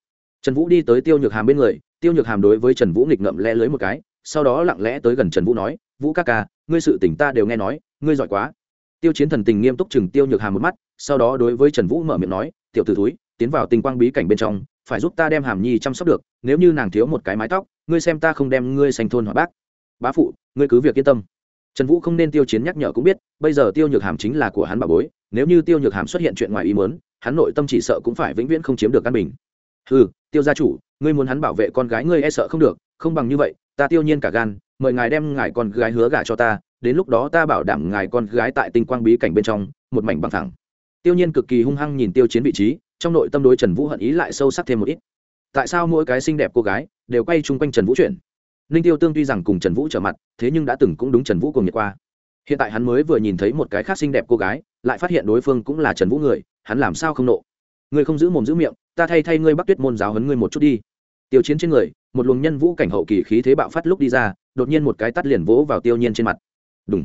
trần vũ đi tới tiêu nhược hàm bên người, tiêu nhược hàm đối với trần vũ nghịch ngậm le lưới một cái, sau đó lặng lẽ tới gần trần vũ nói, vũ ca ca, ngươi sự tỉnh ta đều nghe nói, ngươi giỏi quá. Tiêu chiến thần tình nghiêm túc chừng tiêu nhược hàm một mắt, sau đó đối với trần vũ mở miệng nói, tiểu t ử thúi, tiến vào tình quang bí cảnh bên trong, phải giúp ta đem hàm nhi chăm sóc được, nếu như nàng thiếu một cái mái tóc, ngươi xem ta không đem ngươi sành thôn hỏi bác. Bá phụ, ngươi cứ việc yên tâm. Trần vũ không nên tiêu chiến nhắc nhở cũng biết, bây giờ tiêu nhược hàm chính là của hắn bà bối, nếu như tiêu nhược hàm xuất hiện chuyện ngoài ý muốn, hắn nội tâm chỉ sợ cũng phải vĩnh viễn không chiếm được căn bình. Ừ tiêu gia chủ, ngươi muốn hắn bảo vệ con gái ngươi e sợ không được, không bằng như vậy, ta tiêu nhiên cả gan, mời ngài đem ngài con gái hứa gả cho ta, đến lúc đó ta bảo đảm ngài con gái tại tinh quang bí cảnh bên trong, một mảnh bằng thẳng. Tiêu nhiên cực kỳ hung hăng nhìn tiêu chiến vị trí, trong nội tâm đối trần vũ hận ý lại sâu sắc thêm một ít. Tại sao mỗi cái xinh đẹp cô gái đều quay chung quanh trần vũ chuyển? ninh tiêu tương tuy rằng cùng trần vũ trở mặt, thế nhưng đã từng cũng đúng trần vũ cùng nhật qua. Hiện tại hắn mới vừa nhìn thấy một cái khác xinh đẹp cô gái, lại phát hiện đối phương cũng là trần vũ người, hắn làm sao không nộ? Ngươi không giữ mồm giữ miệng ta thay thay ngươi bắc tuyết môn giáo hấn ngươi một chút đi. Tiêu chiến trên người, một luồng nhân vũ cảnh hậu kỳ khí thế bạo phát lúc đi ra, đột nhiên một cái tắt liền vỗ vào tiêu nhiên trên mặt. Đúng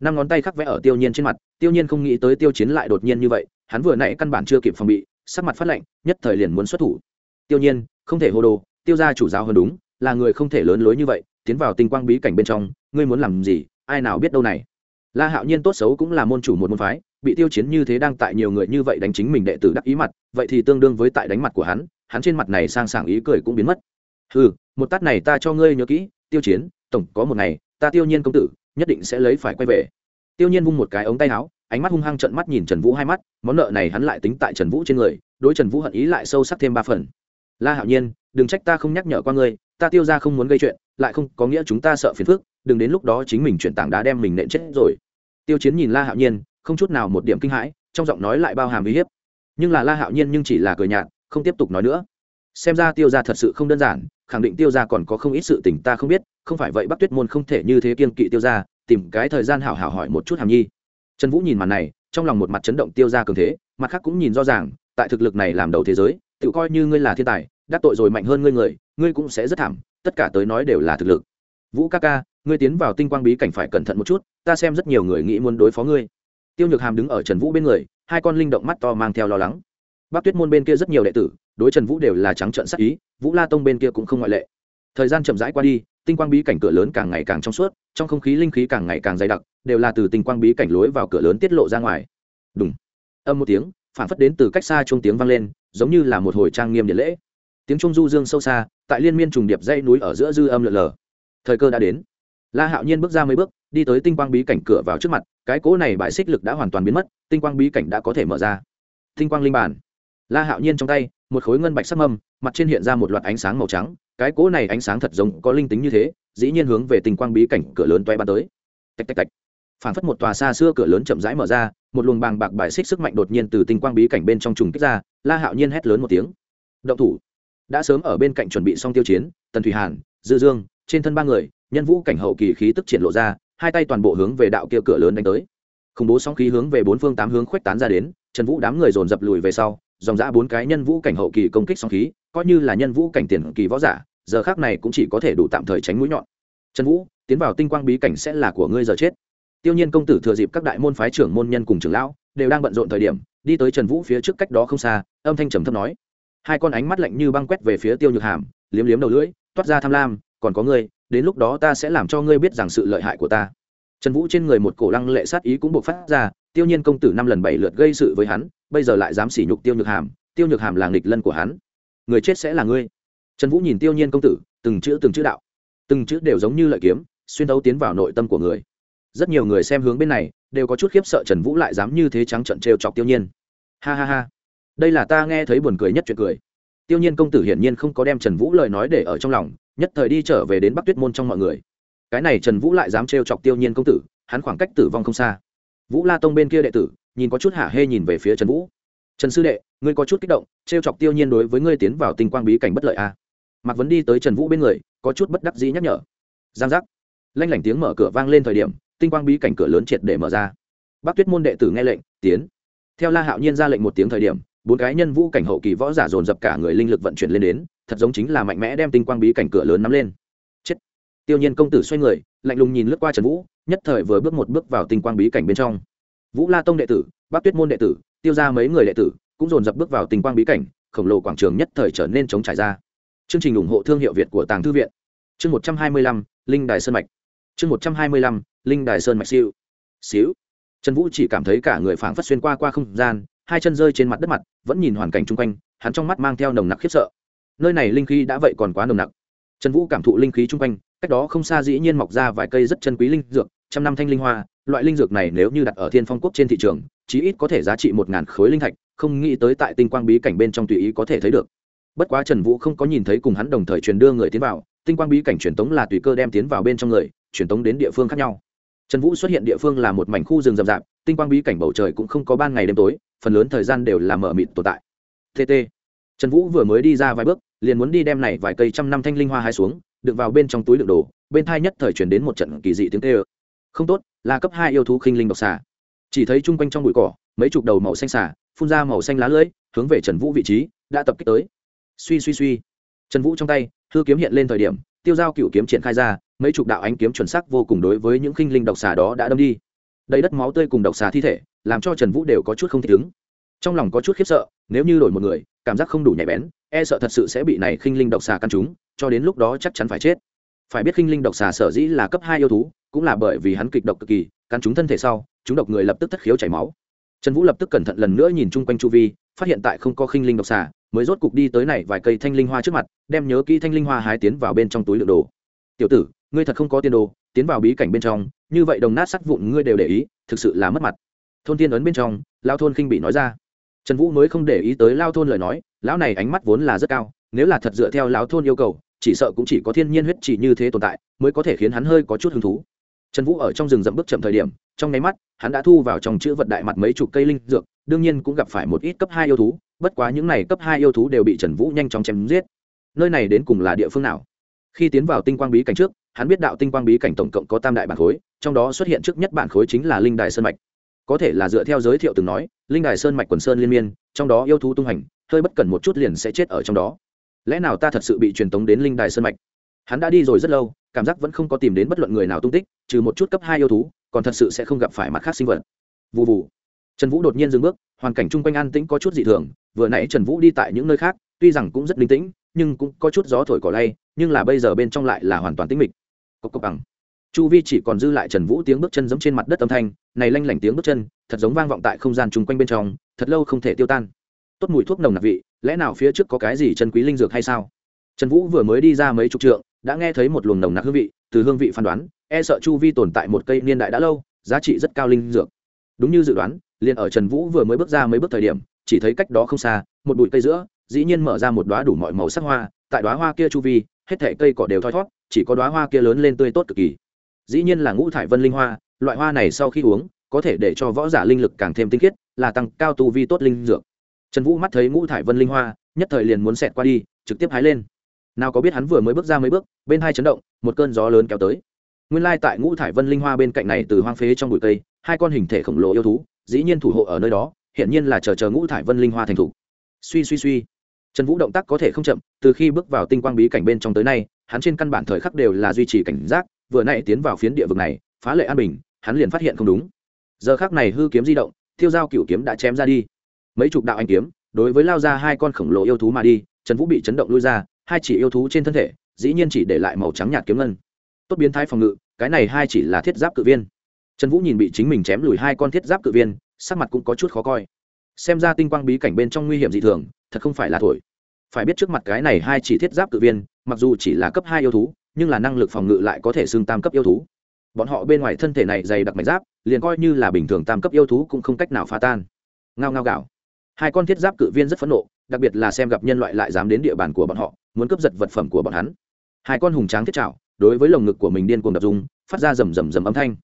năm ngón tay khắc vẽ ở tiêu nhiên trên mặt, tiêu nhiên không nghĩ tới tiêu chiến lại đột nhiên như vậy, hắn vừa nãy căn bản chưa kịp phòng bị, sắc mặt phát lạnh, nhất thời liền muốn xuất thủ. Tiêu nhiên, không thể hô đồ, tiêu ra chủ giáo hơn đúng, là người không thể lớn lối như vậy, tiến vào tinh quang bí cảnh bên trong, ngươi muốn làm gì, ai nào biết đâu này? La hạo nhiên tốt xấu cũng là môn chủ một môn phái, bị tiêu chiến như thế đang tại nhiều người như vậy đánh chính mình đệ tử đắc ý mặt, vậy thì tương đương với tại đánh mặt của hắn hắn trên mặt này sang sảng ý cười cũng biến mất. Ừ một tát này ta cho ngươi nhớ kỹ, tiêu chiến, tổng có một ngày, ta tiêu nhiên công tử, nhất định sẽ lấy phải quay về. Tiêu nhiên vung một cái ống tay áo, ánh mắt hung hăng trận mắt nhìn trần vũ hai mắt, món nợ này hắn lại tính tại trần vũ trên người, đối trần vũ hận ý lại sâu sắc thêm ba phần. La hạo nhiên, đừng trách ta không nhắc nhở qua ngươi, ta tiêu ra không muốn gây chuyện, lại không có nghĩa chúng ta sợ phiền phức đừng đến lúc đó chính mình chuyển tảng đá đem mình nện chết rồi. Tiêu chiến nhìn la hạo nhiên không chút nào một điểm kinh hãi trong giọng nói lại bao hàm uy hiếp. Nhưng là la hạo nhiên nhưng chỉ là cười nhạt không tiếp tục nói nữa. Xem ra tiêu gia thật sự không đơn giản khẳng định tiêu gia còn có không ít sự tình ta không biết không phải vậy bắc tuyết môn không thể như thế kiên kỵ tiêu gia, tìm cái thời gian hảo hảo hỏi một chút hàm nhi. Trần vũ nhìn màn này trong lòng một mặt chấn động tiêu gia cường thế mặt khác cũng nhìn rõ ràng tại thực lực này làm đầu thế giới tự coi như ngươi là thiên tài đắc tội rồi mạnh hơn ngươi người ngươi cũng sẽ rất thảm tất cả tới nói đều là thực lực. Vũ ca ca ngươi tiến vào tinh quang bí cảnh phải cẩn thận một chút, ta xem rất nhiều người nghĩ muốn đối phó ngươi. Tiêu nhược hàm đứng ở trần vũ bên người, hai con linh động mắt to mang theo lo lắng. Bác tuyết môn bên kia rất nhiều đệ tử, đối trần vũ đều là trắng trợn sắc ý, vũ la tông bên kia cũng không ngoại lệ. Thời gian chậm rãi qua đi, tinh quang bí cảnh cửa lớn càng ngày càng trong suốt, trong không khí linh khí càng ngày càng dày đặc, đều là từ tinh quang bí cảnh lối vào cửa lớn tiết lộ ra ngoài. Đúng âm một tiếng, phản phất đến từ cách xa chuông tiếng vang lên, giống như là một hồi trang nghiêm điện lễ. Tiếng trung du dương sâu xa, tại liên miên trùng điệp dây núi ở giữa dư âm lượn lờ. Thời cơ đã đến la hạo nhiên bước ra mấy bước, đi tới tinh quang bí cảnh cửa vào trước mặt, cái cỗ này bãi xích lực đã hoàn toàn biến mất, tinh quang bí cảnh đã có thể mở ra. Tinh quang linh bản. La hạo nhiên trong tay, một khối ngân bạch sắc mâm, mặt trên hiện ra một loạt ánh sáng màu trắng, cái cỗ này ánh sáng thật giống có linh tính như thế, dĩ nhiên hướng về Tinh quang bí cảnh cửa lớn toé bắn tới. Tạch tạch tạch. Phản phất một tòa xa xưa cửa lớn chậm rãi mở ra, một luồng bàng bạc bài xích sức mạnh đột nhiên từ tinh quang bí cảnh bên trong trùng kích ra, la hạo nhiên hét lớn một tiếng. Động thủ. Đã sớm ở bên cạnh chuẩn bị xong tiêu chiến, tần thủy hàn, dư dương, trên thân ba người nhân vũ cảnh hậu kỳ khí tức triển lộ ra, hai tay toàn bộ hướng về đạo kia cửa lớn đánh tới. Khủng bố sóng khí hướng về bốn phương tám hướng khuếch tán ra đến, trần vũ đám người dồn dập lùi về sau, dòng dã bốn cái nhân vũ cảnh hậu kỳ công kích sóng khí, coi như là nhân vũ cảnh tiền kỳ võ giả, giờ khác này cũng chỉ có thể đủ tạm thời tránh mũi nhọn. Trần vũ, tiến vào tinh quang bí cảnh sẽ là của ngươi giờ chết. Tiêu nhiên công tử thừa dịp các đại môn phái trưởng môn nhân cùng trưởng lão, đều đang bận rộn thời điểm, đi tới trần vũ phía trước cách đó không xa, âm thanh trầm thấp nói. Hai con ánh mắt lạnh như băng quét về phía tiêu nhược hàm, liếm liếm đầu lưỡi, toát ra tham lam, còn có ngươi đến lúc đó ta sẽ làm cho ngươi biết rằng sự lợi hại của ta. Trần vũ trên người một cổ lăng lệ sát ý cũng buộc phát ra, tiêu nhiên công tử năm lần bảy lượt gây sự với hắn, bây giờ lại dám sỉ nhục tiêu nhược hàm, tiêu nhược hàm là nghịch lân của hắn. Người chết sẽ là ngươi. Trần vũ nhìn tiêu nhiên công tử, từng chữ từng chữ đạo. Từng chữ đều giống như lợi kiếm, xuyên thấu tiến vào nội tâm của người. Rất nhiều người xem hướng bên này, đều có chút khiếp sợ trần vũ lại dám như thế trắng trận trêu chọc tiêu nhiên. Ha ha ha. Đây là ta nghe thấy buồn cười nhất chuyện cười tiêu nhiên công tử hiển nhiên không có đem trần vũ lời nói để ở trong lòng, nhất thời đi trở về đến bắc tuyết môn trong mọi người. Cái này trần vũ lại dám trêu chọc tiêu nhiên công tử, hắn khoảng cách tử vong không xa. Vũ la tông bên kia đệ tử, nhìn có chút hả hê nhìn về phía trần vũ. Trần sư đệ, ngươi có chút kích động, trêu chọc tiêu nhiên đối với ngươi tiến vào tinh quang bí cảnh bất lợi a à? mạc vấn đi tới trần vũ bên người, có chút bất đắc dĩ nhắc nhở. Giang giác. Lanh lảnh tiếng mở cửa vang lên thời điểm, tinh quang bí cảnh cửa lớn triệt để mở ra. Bác tuyết môn đệ tử nghe lệnh, tiến. Theo la hạo nhiên ra lệnh một tiếng thời điểm bốn cái nhân vũ cảnh hậu kỳ võ giả dồn dập cả người linh lực vận chuyển lên đến, thật giống chính là mạnh mẽ đem tinh quang bí cảnh cửa lớn nắm lên. Chết. Tiêu nhiên công tử xoay người, lạnh lùng nhìn lướt qua trần vũ, nhất thời vừa bước một bước vào tinh quang bí cảnh bên trong. Vũ la tông đệ tử bác tuyết môn đệ tử, tiêu ra mấy người đệ tử cũng dồn dập bước vào tinh quang bí cảnh, khổng lồ quảng trường nhất thời trở nên chống trải ra. Chương trình ủng hộ thương hiệu việt của tàng thư viện. Chương một trăm hai mươi lăm, linh đài sơn mạch. Chương một trăm hai mươi lăm, linh đài sơn mạch siêu. Xíu. Trần vũ chỉ cảm thấy cả người phảng phất xuyên qua qua không gian hai chân rơi trên mặt đất mặt, vẫn nhìn hoàn cảnh chung quanh, hắn trong mắt mang theo nồng nặc khiếp sợ. Nơi này linh khí đã vậy còn quá nồng nặc. Trần vũ cảm thụ linh khí chung quanh, cách đó không xa dĩ nhiên mọc ra vài cây rất chân quý linh dược, trăm năm thanh linh hoa, loại linh dược này nếu như đặt ở thiên phong quốc trên thị trường, chí ít có thể giá trị một ngàn khối linh thạch, không nghĩ tới tại tinh quang bí cảnh bên trong tùy ý có thể thấy được. Bất quá trần vũ không có nhìn thấy cùng hắn đồng thời truyền đưa người tiến vào, tinh quang bí cảnh truyền tống là tùy cơ đem tiến vào bên trong người, truyền tống đến địa phương khác nhau. Trần vũ xuất hiện địa phương là một mảnh khu rừng rậm rạp, tinh quang bí cảnh bầu trời cũng không có ban ngày đêm tối phần lớn thời gian đều là mở mịt tồn tại. Tt trần vũ vừa mới đi ra vài bước, liền muốn đi đem này vài cây trăm năm thanh linh hoa hai xuống, đựng vào bên trong túi đựng đồ, bên thai nhất thời chuyển đến một trận kỳ dị tiếng tê ơ không tốt, là cấp hai yêu thú khinh linh độc xà. Chỉ thấy chung quanh trong bụi cỏ, mấy chục đầu màu xanh xà, phun ra màu xanh lá lưỡi hướng về trần vũ vị trí, đã tập kích tới. Suy suy suy. Trần vũ trong tay, thư kiếm hiện lên thời điểm, tiêu giao cựu kiếm triển khai ra, mấy chục đạo ánh kiếm chuẩn sắc vô cùng đối với những khinh linh độc xà đó đã đâm đi đầy đất máu tươi cùng độc xà thi thể, làm cho trần vũ đều có chút không thể ứng. Trong lòng có chút khiếp sợ, nếu như đổi một người, cảm giác không đủ nhạy bén e sợ thật sự sẽ bị này khinh linh độc xà căn chúng cho đến lúc đó chắc chắn phải chết. Phải biết khinh linh độc xà sở dĩ là cấp hai yêu thú, cũng là bởi vì hắn kịch độc cực kỳ căn chúng thân thể sau, chúng độc người lập tức thất khiếu chảy máu. Trần vũ lập tức cẩn thận lần nữa nhìn chung quanh chu vi, phát hiện tại không có khinh linh độc xà, mới rốt cục đi tới này vài cây thanh linh hoa trước mặt, đem nhớ kỹ thanh linh hoa hái tiến vào bên trong túi lượng đồ. Tiểu tử, ngươi thật không có tiền đồ, tiến vào bí cảnh bên trong như vậy đồng nát sắt vụn ngươi đều để ý, thực sự là mất mặt. Thôn tiên ấn bên trong, lao thôn khinh bị nói ra. Trần vũ mới không để ý tới lao thôn lời nói, lão này ánh mắt vốn là rất cao, nếu là thật dựa theo lão thôn yêu cầu, chỉ sợ cũng chỉ có thiên nhiên huyết chỉ như thế tồn tại, mới có thể khiến hắn hơi có chút hứng thú. Trần vũ ở trong rừng dậm bước chậm thời điểm, trong nháy mắt, hắn đã thu vào trong chữ vật đại mặt mấy chục cây linh dược, đương nhiên cũng gặp phải một ít cấp hai yêu thú, bất quá những này cấp hai yêu thú đều bị trần vũ nhanh chóng chém giết. Nơi này đến cùng là địa phương nào? Khi tiến vào tinh quang bí cảnh trước hắn biết đạo tinh quang bí cảnh tổng cộng có tam đại bản khối, trong đó xuất hiện trước nhất bản khối chính là linh đài sơn mạch. Có thể là dựa theo giới thiệu từng nói, linh đài sơn mạch quần sơn liên miên, trong đó yêu thú tung hành, hơi bất cẩn một chút liền sẽ chết ở trong đó. Lẽ nào ta thật sự bị truyền tống đến linh đài sơn mạch? Hắn đã đi rồi rất lâu, cảm giác vẫn không có tìm đến bất luận người nào tung tích, trừ một chút cấp hai yêu thú, còn thật sự sẽ không gặp phải mặt khác sinh vật. Vụ vụ trần vũ đột nhiên dừng bước, hoàn cảnh chung quanh an tĩnh có chút dị thường, vừa nãy trần vũ đi tại những nơi khác, tuy rằng cũng rất linh tĩnh, nhưng cũng có chút gió thổi cỏ lay, nhưng là bây giờ bên trong lại là hoàn toàn tĩnh mịch cốc cốc bằng. Chu vi chỉ còn dư lại trần vũ tiếng bước chân giống trên mặt đất âm thanh, này lanh lảnh tiếng bước chân, thật giống vang vọng tại không gian chung quanh bên trong, thật lâu không thể tiêu tan. Tốt mùi thuốc nồng nặc vị, lẽ nào phía trước có cái gì chân quý linh dược hay sao? Trần vũ vừa mới đi ra mấy chục trượng, đã nghe thấy một luồng nồng nặc hương vị, từ hương vị phán đoán e sợ chu vi tồn tại một cây niên đại đã lâu, giá trị rất cao linh dược. Đúng như dự đoán, liền ở trần vũ vừa mới bước ra mấy bước thời điểm, chỉ thấy cách đó không xa, một bụi cây giữa, dĩ nhiên mở ra một đoá đủ mọi màu sắc hoa, tại đoá hoa kia chu vi, hết thể cây cỏ đều thoi thót chỉ có đoá hoa kia lớn lên tươi tốt cực kỳ. Dĩ nhiên là ngũ thải vân linh hoa, loại hoa này sau khi uống, có thể để cho võ giả linh lực càng thêm tinh khiết, là tăng cao tu vi tốt linh dược. Trần vũ mắt thấy ngũ thải vân linh hoa, nhất thời liền muốn xẹt qua đi, trực tiếp hái lên. Nào có biết hắn vừa mới bước ra mấy bước, bên hai chấn động, một cơn gió lớn kéo tới. Nguyên lai tại ngũ thải vân linh hoa bên cạnh này từ hoang phế trong bụi cây, hai con hình thể khổng lồ yêu thú, dĩ nhiên thủ hộ ở nơi đó hiện nhiên là chờ chờ ngũ thải vân linh hoa thành thủ. Suy suy suy. Trần vũ động tác có thể không chậm, từ khi bước vào tinh quang bí cảnh bên trong tới nay hắn trên căn bản thời khắc đều là duy trì cảnh giác, vừa nãy tiến vào phiến địa vực này, phá lệ an bình, hắn liền phát hiện không đúng. Giờ khác này hư kiếm di động, thiêu dao cựu kiếm đã chém ra đi. Mấy chục đạo anh kiếm, đối với lao ra hai con khổng lồ yêu thú mà đi, trần vũ bị chấn động lui ra, hai chỉ yêu thú trên thân thể, dĩ nhiên chỉ để lại màu trắng nhạt kiếm ngân. Tốt biến thái phòng ngự, cái này hai chỉ là thiết giáp cự viên. Trần vũ nhìn bị chính mình chém lùi hai con thiết giáp cự viên, sắc mặt cũng có chút khó coi. Xem ra tinh quang bí cảnh bên trong nguy hiểm dị thường, thật không phải là thổi. Phải biết trước mặt cái này hai chỉ thiết giáp cự viên mặc dù chỉ là cấp hai yêu thú, nhưng là năng lực phòng ngự lại có thể xưng tam cấp yêu thú. Bọn họ bên ngoài thân thể này dày đặc mảnh giáp, liền coi như là bình thường tam cấp yêu thú cũng không cách nào phá tan. Ngao ngao gạo hai con thiết giáp cự viên rất phẫn nộ, đặc biệt là xem gặp nhân loại lại dám đến địa bàn của bọn họ, muốn cướp giật vật phẩm của bọn hắn. Hai con hùng tráng thiết trảo, đối với lồng ngực của mình điên cuồng đập dung phát ra rầm rầm rầm âm thanh.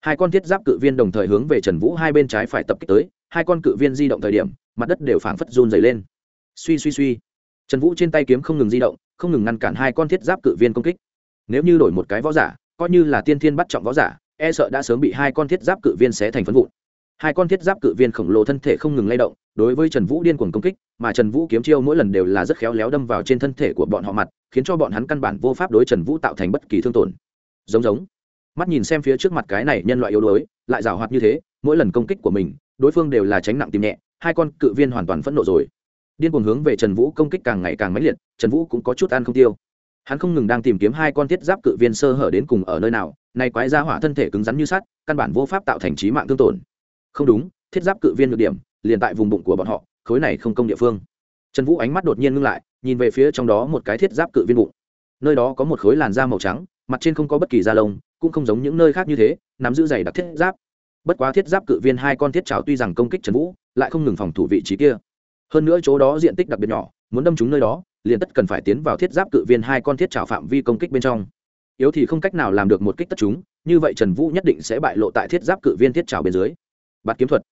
Hai con thiết giáp cự viên đồng thời hướng về trần vũ hai bên trái phải tập kích tới, hai con cự viên di động thời điểm, mặt đất đều phảng phất run dày lên. Suy suy suy. Trần vũ trên tay kiếm không ngừng di động không ngừng ngăn cản hai con thiết giáp cự viên công kích. Nếu như đổi một cái võ giả, coi như là tiên thiên bắt trọng võ giả e sợ đã sớm bị hai con thiết giáp cự viên xé thành phân vụn. Hai con thiết giáp cự viên khổng lồ thân thể không ngừng lay động, đối với trần vũ điên cuồng công kích, mà trần vũ kiếm chiêu mỗi lần đều là rất khéo léo đâm vào trên thân thể của bọn họ mặt, khiến cho bọn hắn căn bản vô pháp đối trần vũ tạo thành bất kỳ thương tổn. Giống giống. Mắt nhìn xem phía trước mặt cái này nhân loại yếu đuối, lại rào hoạt như thế, mỗi lần công kích của mình, đối phương đều là tránh nặng tìm nhẹ, hai con cự viên hoàn toàn phẫn nộ rồi điên cuồng hướng về trần vũ công kích càng ngày càng mãnh liệt, trần vũ cũng có chút ăn không tiêu. Hắn không ngừng đang tìm kiếm hai con thiết giáp cự viên sơ hở đến cùng ở nơi nào này quái ra hỏa thân thể cứng rắn như sắt, căn bản vô pháp tạo thành trí mạng thương tổn. Không đúng, thiết giáp cự viên được điểm, liền tại vùng bụng của bọn họ, khối này không công địa phương. Trần vũ ánh mắt đột nhiên ngưng lại, nhìn về phía trong đó một cái thiết giáp cự viên bụng. Nơi đó có một khối làn da màu trắng, mặt trên không có bất kỳ da lông, cũng không giống những nơi khác như thế, nắm giữ dày đặc thiết giáp. Bất quá thiết giáp cự viên hai con thiết trào tuy rằng công kích trần vũ, lại không ngừng phòng thủ vị trí kia hơn nữa chỗ đó diện tích đặc biệt nhỏ, muốn đâm chúng nơi đó, liền tất cần phải tiến vào thiết giáp cự viên hai con thiết trào phạm vi công kích bên trong. Yếu thì không cách nào làm được một kích tất chúng như vậy trần vũ nhất định sẽ bại lộ tại thiết giáp cự viên thiết trào bên dưới. Bạt kiếm thuật.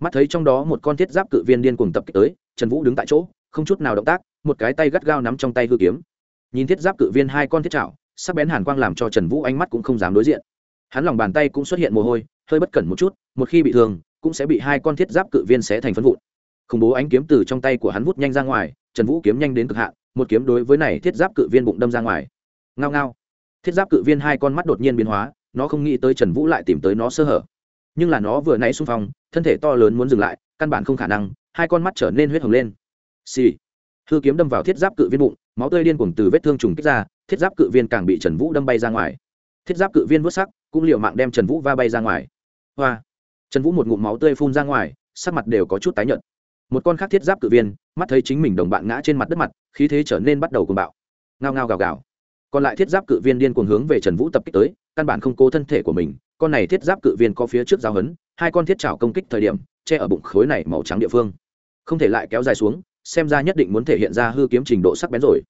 Mắt thấy trong đó một con thiết giáp cự viên điên cuồng tập kích tới, trần vũ đứng tại chỗ, không chút nào động tác, một cái tay gắt gao nắm trong tay hư kiếm. Nhìn thiết giáp cự viên hai con thiết trào sắc bén hàn quang làm cho trần vũ ánh mắt cũng không dám đối diện. Hắn lòng bàn tay cũng xuất hiện mồ hôi, hơi bất cẩn một chút, một khi bị thương, cũng sẽ bị hai con thiết giáp cự viên xé thành phân vụn khủng bố ánh kiếm từ trong tay của hắn vút nhanh ra ngoài, trần vũ kiếm nhanh đến cực hạn, một kiếm đối với này thiết giáp cự viên bụng đâm ra ngoài. Ngao ngao. Thiết giáp cự viên hai con mắt đột nhiên biến hóa, nó không nghĩ tới trần vũ lại tìm tới nó sơ hở. Nhưng là nó vừa nãy xung phong, thân thể to lớn muốn dừng lại, căn bản không khả năng, hai con mắt trở nên huyết hồng lên. Xì、sì. hư kiếm đâm vào thiết giáp cự viên bụng, máu tươi điên cuồng từ vết thương trùng kích ra, thiết giáp cự viên càng bị trần vũ đâm bay ra ngoài. Thiết giáp cự viên vớt sắc, cũng liệu mạng đem trần vũ va bay ra ngoài. Hoa. Trần vũ một ngụm máu tươi phun ra ngoài, sắc mặt đều có chút tái nhợt một con khác thiết giáp cự viên, mắt thấy chính mình đồng bạn ngã trên mặt đất mặt, khí thế trở nên bắt đầu cuồng bạo. Ngao ngao gào gào. Còn lại thiết giáp cự viên điên cuồng hướng về trần vũ tập kích tới, căn bản không cố thân thể của mình, con này thiết giáp cự viên có phía trước giao hấn hai con thiết trào công kích thời điểm, che ở bụng khối này màu trắng địa phương. Không thể lại kéo dài xuống, xem ra nhất định muốn thể hiện ra hư kiếm trình độ sắc bén rồi.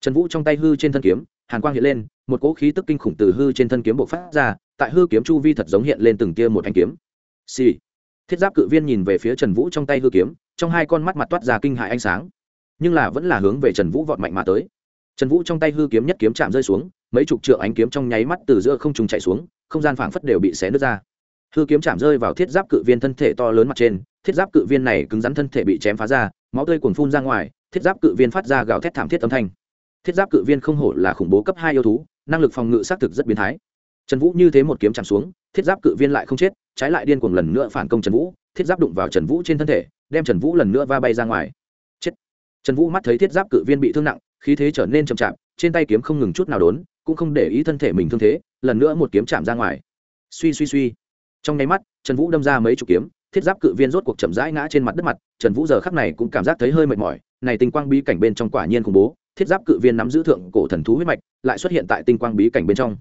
Trần vũ trong tay hư trên thân kiếm, hàn quang hiện lên, một cỗ khí tức kinh khủng từ hư trên thân kiếm bộc phát ra, tại hư kiếm chu vi thật giống hiện lên từng tia một thanh kiếm. Xì、sì. thiết giáp cự viên nhìn về phía trần vũ trong tay hư kiếm trong hai con mắt mặt toát ra kinh hại ánh sáng, nhưng là vẫn là hướng về trần vũ vọt mạnh mà tới. Trần vũ trong tay hư kiếm nhất kiếm chạm rơi xuống, mấy chục trượng ánh kiếm trong nháy mắt từ giữa không trùng chạy xuống, không gian phảng phất đều bị xé nứt ra. Hư kiếm chạm rơi vào thiết giáp cự viên thân thể to lớn mặt trên, thiết giáp cự viên này cứng rắn thân thể bị chém phá ra, máu tươi cuồn phun ra ngoài, thiết giáp cự viên phát ra gào thét thảm thiết âm thanh. Thiết giáp cự viên không hổ là khủng bố cấp hai yêu thú, năng lực phòng ngự xác thực rất biến thái. Trần vũ như thế một kiếm chạm xuống, thiết giáp cự viên lại không chết, trái lại điên cuồng lần nữa phản công trần vũ, thiết giáp đụng vào trần vũ trên thân thể đem trần vũ lần nữa va bay ra ngoài. Chết. Trần vũ mắt thấy thiết giáp cự viên bị thương nặng, khí thế trở nên chậm chạp, trên tay kiếm không ngừng chút nào đốn, cũng không để ý thân thể mình thương thế, lần nữa một kiếm chạm ra ngoài. Suy suy suy. Trong nháy mắt, trần vũ đâm ra mấy chục kiếm, thiết giáp cự viên rốt cuộc chậm rãi ngã trên mặt đất mặt, trần vũ giờ khắc này cũng cảm giác thấy hơi mệt mỏi, này tinh quang bí cảnh bên trong quả nhiên khủng bố, thiết giáp cự viên nắm giữ thượng cổ thần thú huyết mạch, lại xuất hiện tại tinh quang bí cảnh bên trong.